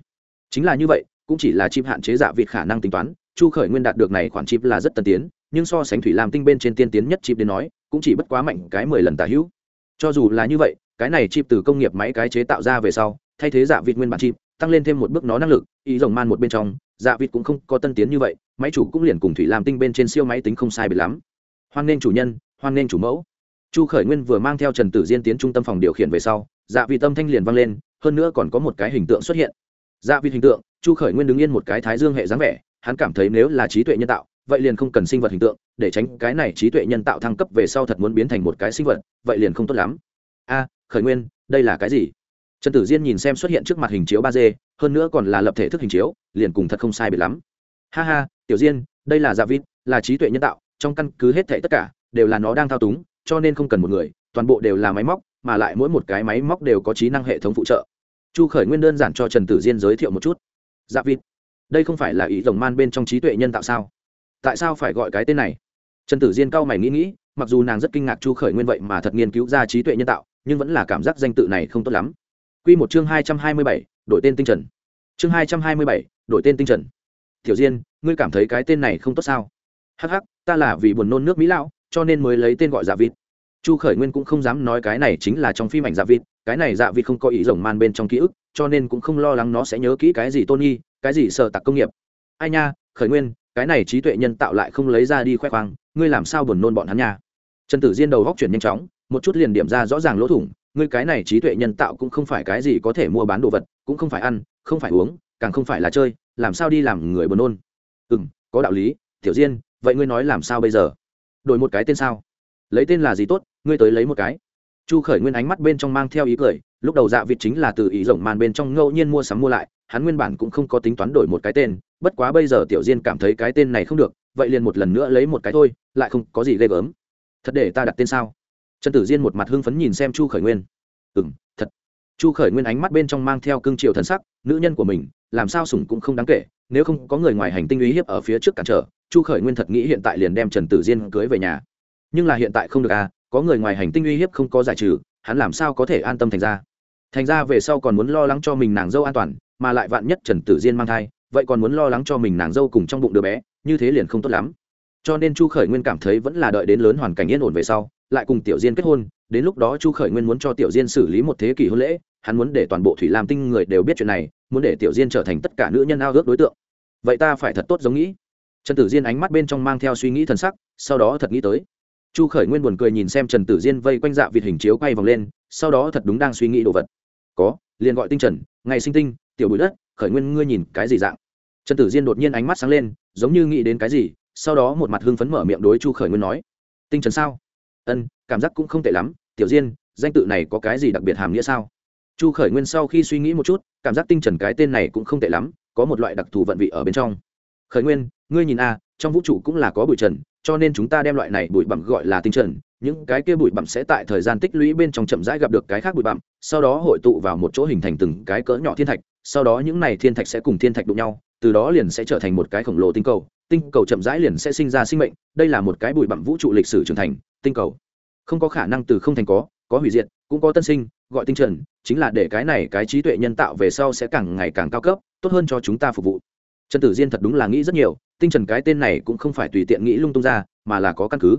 Chính là như vậy, cũng chỉ là chim hạn chế dạ vịt khả năng tính toán chu khởi nguyên đạt được này khoản chip là rất tân tiến, nhưng so sánh thủy lam tinh bên trên tiên tiến nhất chip đến nói, cũng chỉ bất quá mạnh cái mười lần tả hữu. Cho dù là như vậy, cái này chip từ công nghiệp máy cái chế tạo ra về sau, thay thế dạ vịt nguyên bản chip, tăng lên thêm một bước nó năng lực ý rồng man một bên trong dạ vịt cũng không có tân tiến như vậy, máy chủ cũng liền cùng thủy lam tinh bên trên siêu máy tính không sai biệt lắm. Hoan nên chủ nhân, hoan nên chủ mẫu. Chu khởi nguyên vừa mang theo trần tử diên tiến trung tâm phòng điều khiển về sau dạ vị tâm thanh liền vang lên, hơn nữa còn có một cái hình tượng xuất hiện. Dạ vị hình tượng, chu khởi nguyên đứng yên một cái thái dương hệ dáng vẻ hắn cảm thấy nếu là trí tuệ nhân tạo, vậy liền không cần sinh vật hình tượng, để tránh cái này trí tuệ nhân tạo thăng cấp về sau thật muốn biến thành một cái sinh vật, vậy liền không tốt lắm. A, khởi nguyên, đây là cái gì? Trần tử diên nhìn xem xuất hiện trước mặt hình chiếu ba d, hơn nữa còn là lập thể thức hình chiếu, liền cùng thật không sai biệt lắm. Ha ha, tiểu diên, đây là dạ vịt, là trí tuệ nhân tạo, trong căn cứ hết thể tất cả đều là nó đang thao túng, cho nên không cần một người, toàn bộ đều là máy móc, mà lại mỗi một cái máy móc đều có trí năng hệ thống phụ trợ. Chu khởi nguyên đơn giản cho trần tử diên giới thiệu một chút. Dạ vịt đây không phải là ý rồng man bên trong trí tuệ nhân tạo sao? Tại sao phải gọi cái tên này? Trần tử diên cao mày nghĩ nghĩ, mặc dù nàng rất kinh ngạc chu khởi nguyên vậy mà thật nghiên cứu ra trí tuệ nhân tạo, nhưng vẫn là cảm giác danh tự này không tốt lắm. Q một chương hai trăm hai mươi bảy, đổi tên tinh trần. Chương hai trăm hai mươi bảy, đổi tên tinh trần. Tiểu diên, ngươi cảm thấy cái tên này không tốt sao? Hh ta là vì buồn nôn nước mỹ lão, cho nên mới lấy tên gọi dạ vịt. Chu khởi nguyên cũng không dám nói cái này chính là trong phim ảnh dạ vịt, cái này dạ vịt không có ý rồng man bên trong ký ức cho nên cũng không lo lắng nó sẽ nhớ kỹ cái gì tôn nghi cái gì sợ tặc công nghiệp. Ai nha, khởi nguyên, cái này trí tuệ nhân tạo lại không lấy ra đi khoe khoang, ngươi làm sao buồn nôn bọn hắn nha? Trần tử diên đầu góc chuyển nhanh chóng, một chút liền điểm ra rõ ràng lỗ thủng, ngươi cái này trí tuệ nhân tạo cũng không phải cái gì có thể mua bán đồ vật, cũng không phải ăn, không phải uống, càng không phải là chơi, làm sao đi làm người buồn nôn? Ừ m có đạo lý, tiểu diên, vậy ngươi nói làm sao bây giờ? Đổi một cái tên sao? Lấy tên là gì tốt, ngươi tới lấy một cái chu khởi nguyên ánh mắt bên trong mang theo ý cười, lúc đầu dạ vịt chính là từ ý rộng màn bên trong ngẫu nhiên mua sắm mua lại, hắn nguyên bản cũng không có tính toán đổi một cái tên, bất quá bây giờ tiểu diên cảm thấy cái tên này không được, vậy liền một lần nữa lấy một cái thôi, lại không có gì ghê gớm. Thật để ta đặt tên sao? Trần tử diên một mặt hưng phấn nhìn xem chu khởi nguyên. Ừ m thật. Chu khởi nguyên ánh mắt bên trong mang theo cương triều thần sắc, nữ nhân của mình, làm sao sủng cũng không đáng kể, nếu không có người ngoài hành tinh uy hiếp ở phía trước cản trở, chu khởi nguyên thật nghĩ hiện tại liền đem trần tử diên cưới về nhà. Nhưng là hiện tại không được à có người ngoài hành tinh uy hiếp không có giải trừ, hắn làm sao có thể an tâm thành ra? Thành ra về sau còn muốn lo lắng cho mình nàng dâu an toàn, mà lại vạn nhất trần tử diên mang thai, vậy còn muốn lo lắng cho mình nàng dâu cùng trong bụng đứa bé, như thế liền không tốt lắm. Cho nên chu khởi nguyên cảm thấy vẫn là đợi đến lớn hoàn cảnh yên ổn về sau, lại cùng tiểu diên kết hôn, đến lúc đó chu khởi nguyên muốn cho tiểu diên xử lý một thế kỷ hôn lễ, hắn muốn để toàn bộ thủy lam tinh người đều biết chuyện này, muốn để tiểu diên trở thành tất cả nữ nhân ao ước đối tượng. Vậy ta phải thật tốt giống nghĩ. Trần tử diên ánh mắt bên trong mang theo suy nghĩ t sắc, sau đó thật nghĩ tới chu khởi nguyên buồn cười nhìn xem trần tử diên vây quanh dạ vịt hình chiếu quay vòng lên, sau đó thật đúng đang suy nghĩ đồ vật. Có, liền gọi tinh trần, ngày sinh tinh, tiểu bụi đất, khởi nguyên ngươi nhìn cái gì dạng? Trần tử diên đột nhiên ánh mắt sáng lên, giống như nghĩ đến cái gì, sau đó một mặt hưng phấn mở miệng đối chu khởi nguyên nói, tinh trần sao? Ân, cảm giác cũng không tệ lắm, tiểu diên, danh tự này có cái gì đặc biệt hàm nghĩa sao? Chu khởi nguyên sau khi suy nghĩ một chút, cảm giác tinh trần cái tên này cũng không tệ lắm, có một loại đặc thù vận vị ở bên trong. Khởi nguyên, ngươi nhìn a trong vũ trụ cũng là có bụi trần cho nên chúng ta đem loại này bụi bặm gọi là tinh trần, những cái kia bụi bặm sẽ tại thời gian tích lũy bên trong chậm rãi gặp được cái khác bụi bặm, sau đó hội tụ vào một chỗ hình thành từng cái cỡ nhỏ thiên thạch, sau đó những này thiên thạch sẽ cùng thiên thạch đụng nhau, từ đó liền sẽ trở thành một cái khổng lồ tinh cầu tinh cầu chậm rãi liền sẽ sinh ra sinh mệnh, đây là một cái bụi bặm vũ trụ lịch sử trưởng thành, tinh cầu. Không có khả năng từ không thành có có hủy diệt, cũng có tân sinh, gọi tinh trần, chính là để cái này cái trí tuệ nhân tạo về sau sẽ càng ngày càng cao cấp, tốt hơn cho chúng ta phục vụ. Trần tử diên thật đúng là nghĩ rất nhiều tinh trần cái tên này cũng không phải tùy tiện nghĩ lung tung ra, mà là có căn cứ.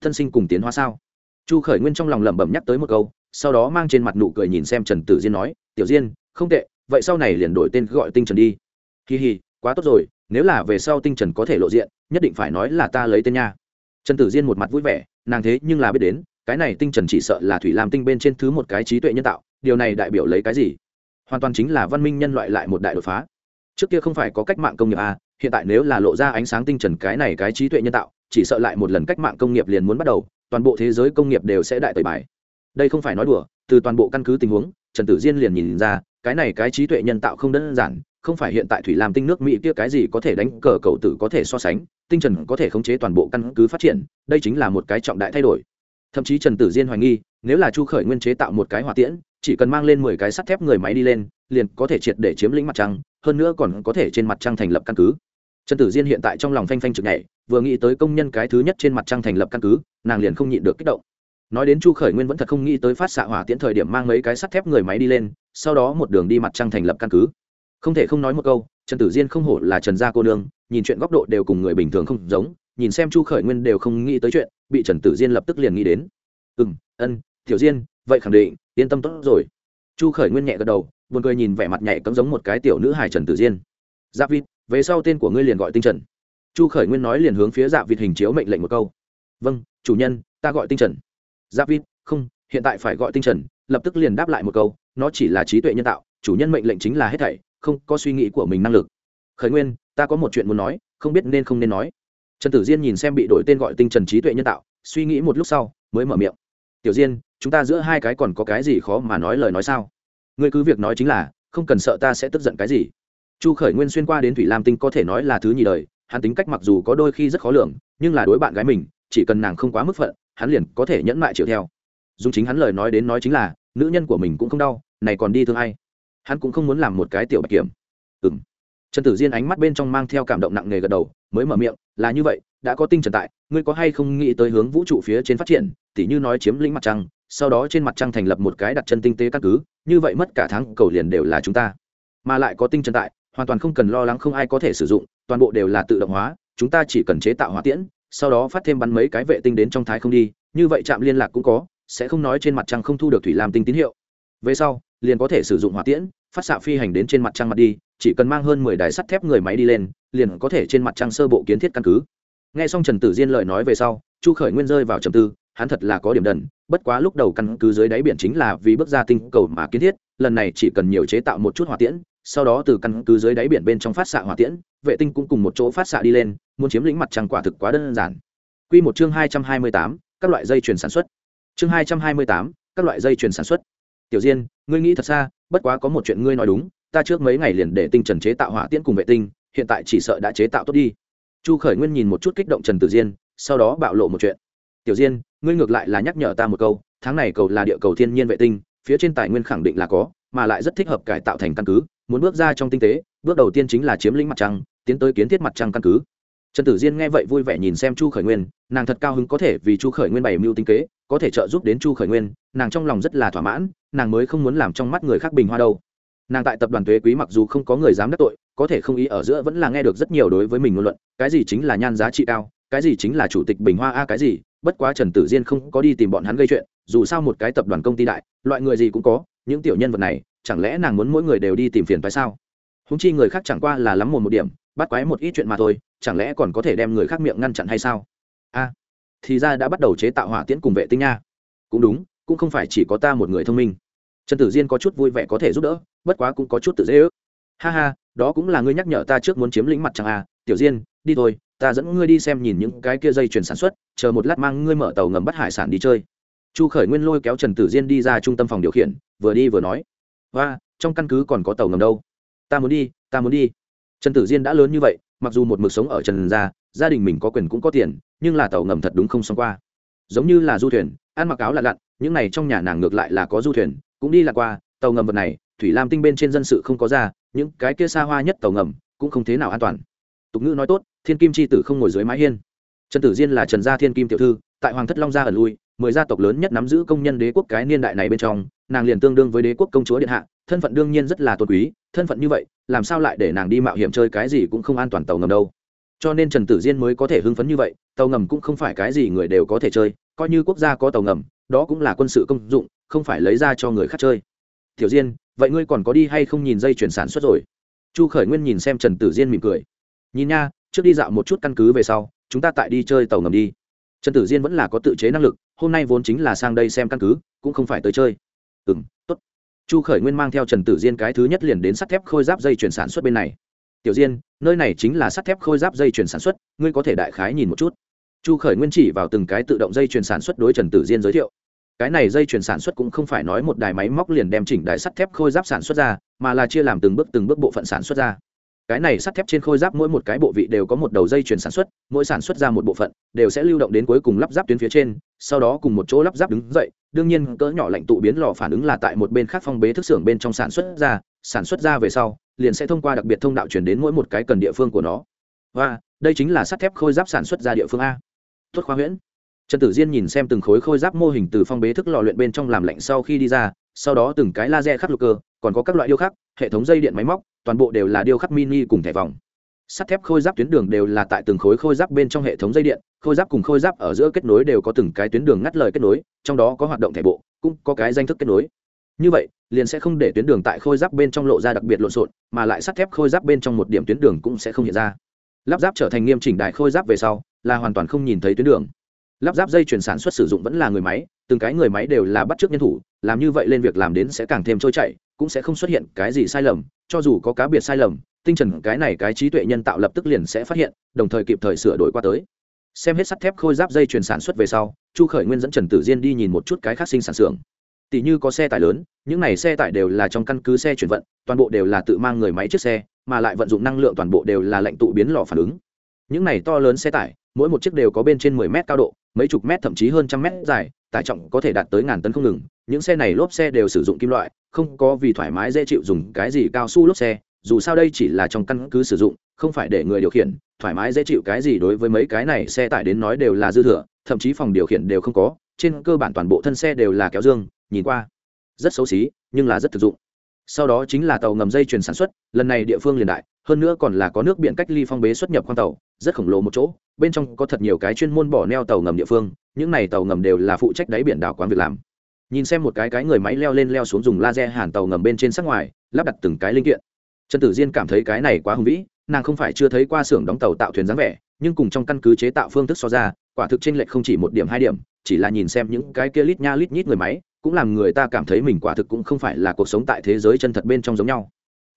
Thân sinh cùng tiến hóa sao? Chu khởi nguyên trong lòng lẩm bẩm nhắc tới một câu, sau đó mang trên mặt nụ cười nhìn xem trần tử diên nói, tiểu diên, không tệ, vậy sau này liền đổi tên gọi tinh trần đi. Hì hì quá tốt rồi, nếu là về sau tinh trần có thể lộ diện, nhất định phải nói là ta lấy tên nha. Trần tử diên một mặt vui vẻ, nàng thế nhưng là biết đến, cái này tinh trần chỉ sợ là thủy lam tinh bên trên thứ một cái trí tuệ nhân tạo, điều này đại biểu lấy cái gì? Hoàn toàn chính là văn minh nhân loại lại một đại đột phá. Trước kia không phải có cách mạng công nghiệp à hiện tại nếu là lộ ra ánh sáng tinh trần cái này cái trí tuệ nhân tạo, chỉ sợ lại một lần cách mạng công nghiệp liền muốn bắt đầu, toàn bộ thế giới công nghiệp đều sẽ đại tẩy bài. Đây không phải nói đùa, từ toàn bộ căn cứ tình huống, trần tử diên liền nhìn ra, cái này cái trí tuệ nhân tạo không đơn giản, không phải hiện tại thủy làm tinh nước mỹ kia cái gì có thể đánh cờ cầu tử có thể so sánh, tinh trần có thể khống chế toàn bộ căn cứ phát triển, đây chính là một cái trọng đại thay đổi. Thậm chí trần tử diên hoài nghi, nếu là chu khởi nguyên chế tạo một cái hỏa tiễn, chỉ cần mang lên mười cái sắt thép người máy đi lên, liền có thể triệt để chiếm lĩnh mặt trăng, hơn nữa còn có thể trên mặt trăng thành lập căn cứ trần tử diên hiện tại trong lòng phanh phanh trực nhảy, vừa nghĩ tới công nhân cái thứ nhất trên mặt trăng thành lập căn cứ, nàng liền không nhịn được kích động. Nói đến chu khởi nguyên vẫn thật không nghĩ tới phát xạ hỏa tiễn thời điểm mang mấy cái sắt thép người máy đi lên, sau đó một đường đi mặt trăng thành lập căn cứ. Không thể không nói một câu, trần tử diên không hổ là trần gia cô nương, nhìn chuyện góc độ đều cùng người bình thường không giống, nhìn xem chu khởi nguyên đều không nghĩ tới chuyện, bị trần tử diên lập tức liền nghĩ đến. Ừ m ân thiểu diên, vậy khẳng định, yên tâm tốt rồi. Chu khởi nguyên nhẹ gật đầu, buồn cười nhìn vẻ mặt nhảy cấm giống một cái tiểu nữ hài trần tử diên. Giáp vịt về sau tên của ngươi liền gọi tinh trần. Chu khởi nguyên nói liền hướng phía dạ vịt hình chiếu mệnh lệnh một câu. Vâng chủ nhân, ta gọi tinh trần. Dạ vịt, không, hiện tại phải gọi tinh trần, lập tức liền đáp lại một câu, nó chỉ là trí tuệ nhân tạo, chủ nhân mệnh lệnh chính là hết thảy, không có suy nghĩ của mình năng lực. Khởi nguyên, ta có một chuyện muốn nói, không biết nên không nên nói. Trần tử diên nhìn xem bị đổi tên gọi tinh trần trí tuệ nhân tạo, suy nghĩ một lúc sau, mới mở miệng. Tiểu diên, chúng ta giữa hai cái còn có cái gì khó mà nói lời nói sao? Ngươi cứ việc nói chính là, không cần sợ ta sẽ tức giận cái gì chu khởi nguyên xuyên qua đến thủy lam tinh có thể nói là thứ nhì đời, hắn tính cách mặc dù có đôi khi rất khó lường, nhưng là đối bạn gái mình, chỉ cần nàng không quá mức phận, hắn liền có thể nhẫn mại chịu theo. Dùng chính hắn lời nói đến nói chính là, nữ nhân của mình cũng không đau, này còn đi thương ai? Hắn cũng không muốn làm một cái tiểu bạch kiểm. Ừ m trần tử diên ánh mắt bên trong mang theo cảm động nặng nề gật đầu, mới mở miệng, là như vậy, đã có tinh trần tại, ngươi có hay không nghĩ tới hướng vũ trụ phía trên phát triển? Tỉ như nói chiếm lĩnh mặt trăng, sau đó trên mặt trăng thành lập một cái đặt chân tinh tế căn cứ, như vậy mất cả tháng, cầu liền đều là chúng ta. Mà lại có tinh trần tại hoàn toàn không cần lo lắng không ai có thể sử dụng, toàn bộ đều là tự động hóa, chúng ta chỉ cần chế tạo hỏa tiễn, sau đó phát thêm bắn mấy cái vệ tinh đến trong thái không đi, như vậy trạm liên lạc cũng có, sẽ không nói trên mặt trăng không thu được thủy làm tinh tín hiệu. Về sau, liền có thể sử dụng hỏa tiễn, phát xạ phi hành đến trên mặt trăng mặt đi, chỉ cần mang hơn mười đài sắt thép người máy đi lên, liền có thể trên mặt trăng sơ bộ kiến thiết căn cứ. Nghe xong trần tử diên lời nói về sau, chu khởi nguyên rơi vào trầm tư, hắn thật là có điểm đần, bất quá lúc đầu căn cứ dưới đáy biển chính là vì bước ra tinh cầu mà kiến thiết, lần này chỉ cần nhiều chế tạo một chút hỏa tiễn sau đó từ căn cứ dưới đáy biển bên trong phát xạ hỏa tiễn, vệ tinh cũng cùng một chỗ phát xạ đi lên, muốn chiếm lĩnh mặt trăng quả thực quá đơn giản. Quy một chương hai trăm hai mươi tám, các loại dây chuyển sản xuất. Chương hai trăm hai mươi tám, các loại dây chuyển sản xuất. Tiểu diên, ngươi nghĩ thật xa, bất quá có một chuyện ngươi nói đúng, ta trước mấy ngày liền để tinh trần chế tạo hỏa tiễn cùng vệ tinh, hiện tại chỉ sợ đã chế tạo tốt đi. Chu khởi nguyên nhìn một chút kích động trần tử diên, sau đó bạo lộ một chuyện. Tiểu diên, ngươi ngược lại là nhắc nhở ta một câu, tháng này cầu là địa cầu thiên nhiên vệ tinh, phía trên tài nguyên khẳng định là có, mà lại rất thích hợp cải tạo thành căn cứ muốn bước ra trong tinh tế, bước đầu tiên chính là chiếm lĩnh mặt trăng, tiến tới kiến thiết mặt trăng căn cứ. Trần tử diên nghe vậy vui vẻ nhìn xem chu khởi nguyên, nàng thật cao hứng có thể vì chu khởi nguyên bày mưu tinh kế, có thể trợ giúp đến chu khởi nguyên, nàng trong lòng rất là thỏa mãn, nàng mới không muốn làm trong mắt người khác bình hoa đâu. Nàng tại tập đoàn thuế quý mặc dù không có người dám đắc tội, có thể không ý ở giữa vẫn là nghe được rất nhiều đối với mình ngôn luận, cái gì chính là nhan giá trị cao, cái gì chính là chủ tịch bình hoa a cái gì, bất quá trần tử diên không có đi tìm bọn hắn gây chuyện, dù sao một cái tập đoàn công ty đại, loại người gì cũng có, những tiểu nhân vật này chẳng lẽ nàng muốn mỗi người đều đi tìm phiền phải sao? Húng chi người khác chẳng qua là lắm một một điểm, bắt quái một ít chuyện mà thôi, chẳng lẽ còn có thể đem người khác miệng ngăn chặn hay sao? A, thì ra đã bắt đầu chế tạo hỏa tiễn cùng vệ tinh nha. Cũng đúng, cũng không phải chỉ có ta một người thông minh. Trần tử diên có chút vui vẻ có thể giúp đỡ, bất quá cũng có chút tự dễ ước. Ha ha, đó cũng là ngươi nhắc nhở ta trước muốn chiếm lĩnh mặt chẳng à. Tiểu diên, đi thôi, ta dẫn ngươi đi xem nhìn những cái kia dây chuyển sản xuất, chờ một lát mang ngươi mở tàu ngầm bắt hải sản đi chơi. Chu khởi nguyên lôi kéo trần tử diên đi ra trung tâm phòng điều khiển, vừa đi vừa nói và trong căn cứ còn có tàu ngầm đâu? Ta muốn đi, ta muốn đi. Trần tử diên đã lớn như vậy, mặc dù một mực sống ở trần gia gia đình mình có quyền cũng có tiền, nhưng là tàu ngầm thật đúng không xong qua. Giống như là du thuyền, ăn mặc áo là lặn, những này trong nhà nàng ngược lại là có du thuyền, cũng đi lạc qua, tàu ngầm vật này, thủy lam tinh bên trên dân sự không có ra, những cái kia xa hoa nhất tàu ngầm cũng không thế nào an toàn. Tục ngữ nói tốt, thiên kim c h i tử không ngồi dưới mái hiên. Trần tử diên là trần gia thiên kim tiểu thư, tại hoàng thất long gia ẩn lui mười gia tộc lớn nhất nắm giữ công nhân đế quốc cái niên đại này bên trong, nàng liền tương đương với đế quốc công chúa điện hạ, thân phận đương nhiên rất là tôn quý, thân phận như vậy, làm sao lại để nàng đi mạo hiểm chơi cái gì cũng không an toàn tàu ngầm đâu. Cho nên trần tử diên mới có thể hưng phấn như vậy, tàu ngầm cũng không phải cái gì người đều có thể chơi, coi như quốc gia có tàu ngầm, đó cũng là quân sự công dụng, không phải lấy ra cho người khác chơi. Tiểu diên, vậy ngươi còn có đi hay không nhìn dây chuyển sản xuất rồi? Chu khởi nguyên nhìn xem trần tử diên mỉm cười. Nhìn nha, trước đi dạo một chút căn cứ về sau, chúng ta tại đi chơi tàu ngầm đi trần tử diên vẫn là có tự chế năng lực, hôm nay vốn chính là sang đây xem căn cứ, cũng không phải tới chơi. Ừ m t ố t chu khởi nguyên mang theo trần tử diên cái thứ nhất liền đến sắt thép khôi giáp dây chuyển sản xuất bên này. Tiểu diên, nơi này chính là sắt thép khôi giáp dây chuyển sản xuất, ngươi có thể đại khái nhìn một chút. Chu khởi nguyên chỉ vào từng cái tự động dây chuyển sản xuất đối trần tử diên giới thiệu. Cái này dây chuyển sản xuất cũng không phải nói một đài máy móc liền đem chỉnh đài sắt thép khôi giáp sản xuất ra, mà là chia làm từng bước từng bước bộ phận sản xuất ra cái này sắt thép trên khôi giáp mỗi một cái bộ vị đều có một đầu dây chuyển sản xuất, mỗi sản xuất ra một bộ phận, đều sẽ lưu động đến cuối cùng lắp ráp tuyến phía trên, sau đó cùng một chỗ lắp ráp đứng dậy, đương nhiên cỡ nhỏ lạnh tụ biến lò phản ứng là tại một bên khác phong bế thức xưởng bên trong sản xuất ra, sản xuất ra về sau, liền sẽ thông qua đặc biệt thông đạo chuyển đến mỗi một cái cần địa phương của nó. Và, đây chính là sắt thép khôi giáp sản xuất ra địa phương a. Tuất khoa huyễn. Trần tử diên nhìn xem từng khối khôi giáp mô hình từ phong bế thức lò luyện bên trong làm lạnh sau khi đi ra, sau đó từng cái laser khắc lục cơ, còn có các loại điêu khắc, hệ thống dây điện máy móc toàn bộ đều là điêu khắc mini cùng thẻ vòng. Sắt thép khôi giáp tuyến đường đều là tại từng khối khôi giáp bên trong hệ thống dây điện, khôi giáp cùng khôi giáp ở giữa kết nối đều có từng cái tuyến đường ngắt lời kết nối, trong đó có hoạt động thẻ bộ, cũng có cái danh thức kết nối. Như vậy, liền sẽ không để tuyến đường tại khôi giáp bên trong lộ ra đặc biệt lộn xộn, mà lại sắt thép khôi giáp bên trong một điểm tuyến đường cũng sẽ không hiện ra. Lắp ráp trở thành nghiêm chỉnh đại khôi giáp về sau, là hoàn toàn không nhìn thấy tuyến đường lắp ráp dây chuyển sản xuất sử dụng vẫn là người máy, từng cái người máy đều là bắt chước nhân thủ, làm như vậy lên việc làm đến sẽ càng thêm trôi chảy, cũng sẽ không xuất hiện cái gì sai lầm, cho dù có cá biệt sai lầm, tinh trần cái này cái trí tuệ nhân tạo lập tức liền sẽ phát hiện, đồng thời kịp thời sửa đổi qua tới. Xem hết sắt thép khôi giáp dây chuyển sản xuất về sau, chu khởi nguyên dẫn trần tử diên đi nhìn một chút cái khác sinh sản xưởng. Tỷ như có xe tải lớn, những này xe tải đều là trong căn cứ xe chuyển vận, toàn bộ đều là tự mang người máy chiếc xe, mà lại vận dụng năng lượng toàn bộ đều là lệnh tụ biến lò phản ứng. Những này to lớn xe tải mỗi một chiếc đều có bên trên mười mét cao độ, mấy chục mét thậm chí hơn trăm mét dài, tải trọng có thể đạt tới ngàn tấn không ngừng. Những xe này lốp xe đều sử dụng kim loại, không có vì thoải mái dễ chịu dùng cái gì cao su lốp xe, dù sao đây chỉ là trong căn cứ sử dụng, không phải để người điều khiển, thoải mái dễ chịu cái gì đối với mấy cái này xe tải đến nói đều là dư thừa, thậm chí phòng điều khiển đều không có, trên cơ bản toàn bộ thân xe đều là kéo dương, nhìn qua rất xấu xí, nhưng là rất thực dụng. Sau đó chính là tàu ngầm dây chuyền sản xuất, lần này địa phương liền đại, hơn nữa còn là có nước biển cách ly phong bế xuất nhập khoang tàu rất khổng lồ một chỗ, bên trong có thật nhiều cái chuyên môn bỏ neo tàu ngầm địa phương, những này tàu ngầm đều là phụ trách đáy biển đảo quán việc làm. Nhìn xem một cái cái người máy leo lên leo xuống dùng laser hàn tàu ngầm bên trên sắc ngoài, lắp đặt từng cái linh kiện. Trần tử diên cảm thấy cái này quá hùng vĩ, nàng không phải chưa thấy qua xưởng đóng tàu tạo thuyền dáng vẻ, nhưng cùng trong căn cứ chế tạo phương thức so ra, quả thực trên lệch không chỉ một điểm, hai điểm, chỉ là nhìn xem những cái kia lít nha lít nhít người máy, cũng làm người ta cảm thấy mình quả thực cũng không phải là cuộc sống tại thế giới chân thật bên trong giống nhau.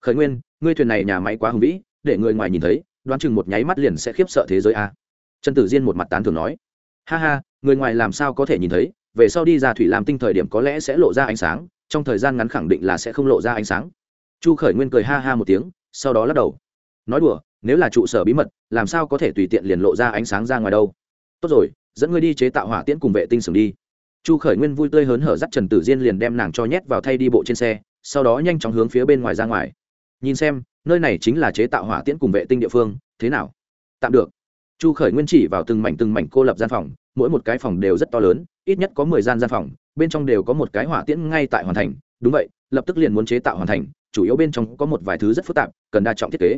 Khởi nguyên, ngươi thuyền này nhà máy quá hùng vĩ, để người ngoài nhìn thấy đoán chừng một nháy mắt liền sẽ khiếp sợ thế giới a. Trần tử diên một mặt tán thường nói, ha ha, người ngoài làm sao có thể nhìn thấy, về sau đi ra thủy làm tinh thời điểm có lẽ sẽ lộ ra ánh sáng, trong thời gian ngắn khẳng định là sẽ không lộ ra ánh sáng. Chu khởi nguyên cười ha ha một tiếng, sau đó lắc đầu. Nói đùa, nếu là trụ sở bí mật, làm sao có thể tùy tiện liền lộ ra ánh sáng ra ngoài đâu? Tốt rồi, dẫn ngươi đi chế tạo hỏa tiễn cùng vệ tinh sừng đi. Chu khởi nguyên vui tươi hớn hở dắt trần tử diên liền đem nàng cho nhét vào thay đi bộ trên xe, sau đó nhanh chóng hướng phía bên ngoài ra ngoài. Nhìn xem nơi này chính là chế tạo hỏa tiễn cùng vệ tinh địa phương, thế nào? Tạm được. Chu khởi nguyên chỉ vào từng mảnh từng mảnh cô lập gian phòng, mỗi một cái phòng đều rất to lớn, ít nhất có mười gian gian phòng, bên trong đều có một cái hỏa tiễn ngay tại hoàn thành. Đúng vậy, lập tức liền muốn chế tạo hoàn thành, chủ yếu bên trong có một vài thứ rất phức tạp, cần đa trọng thiết kế.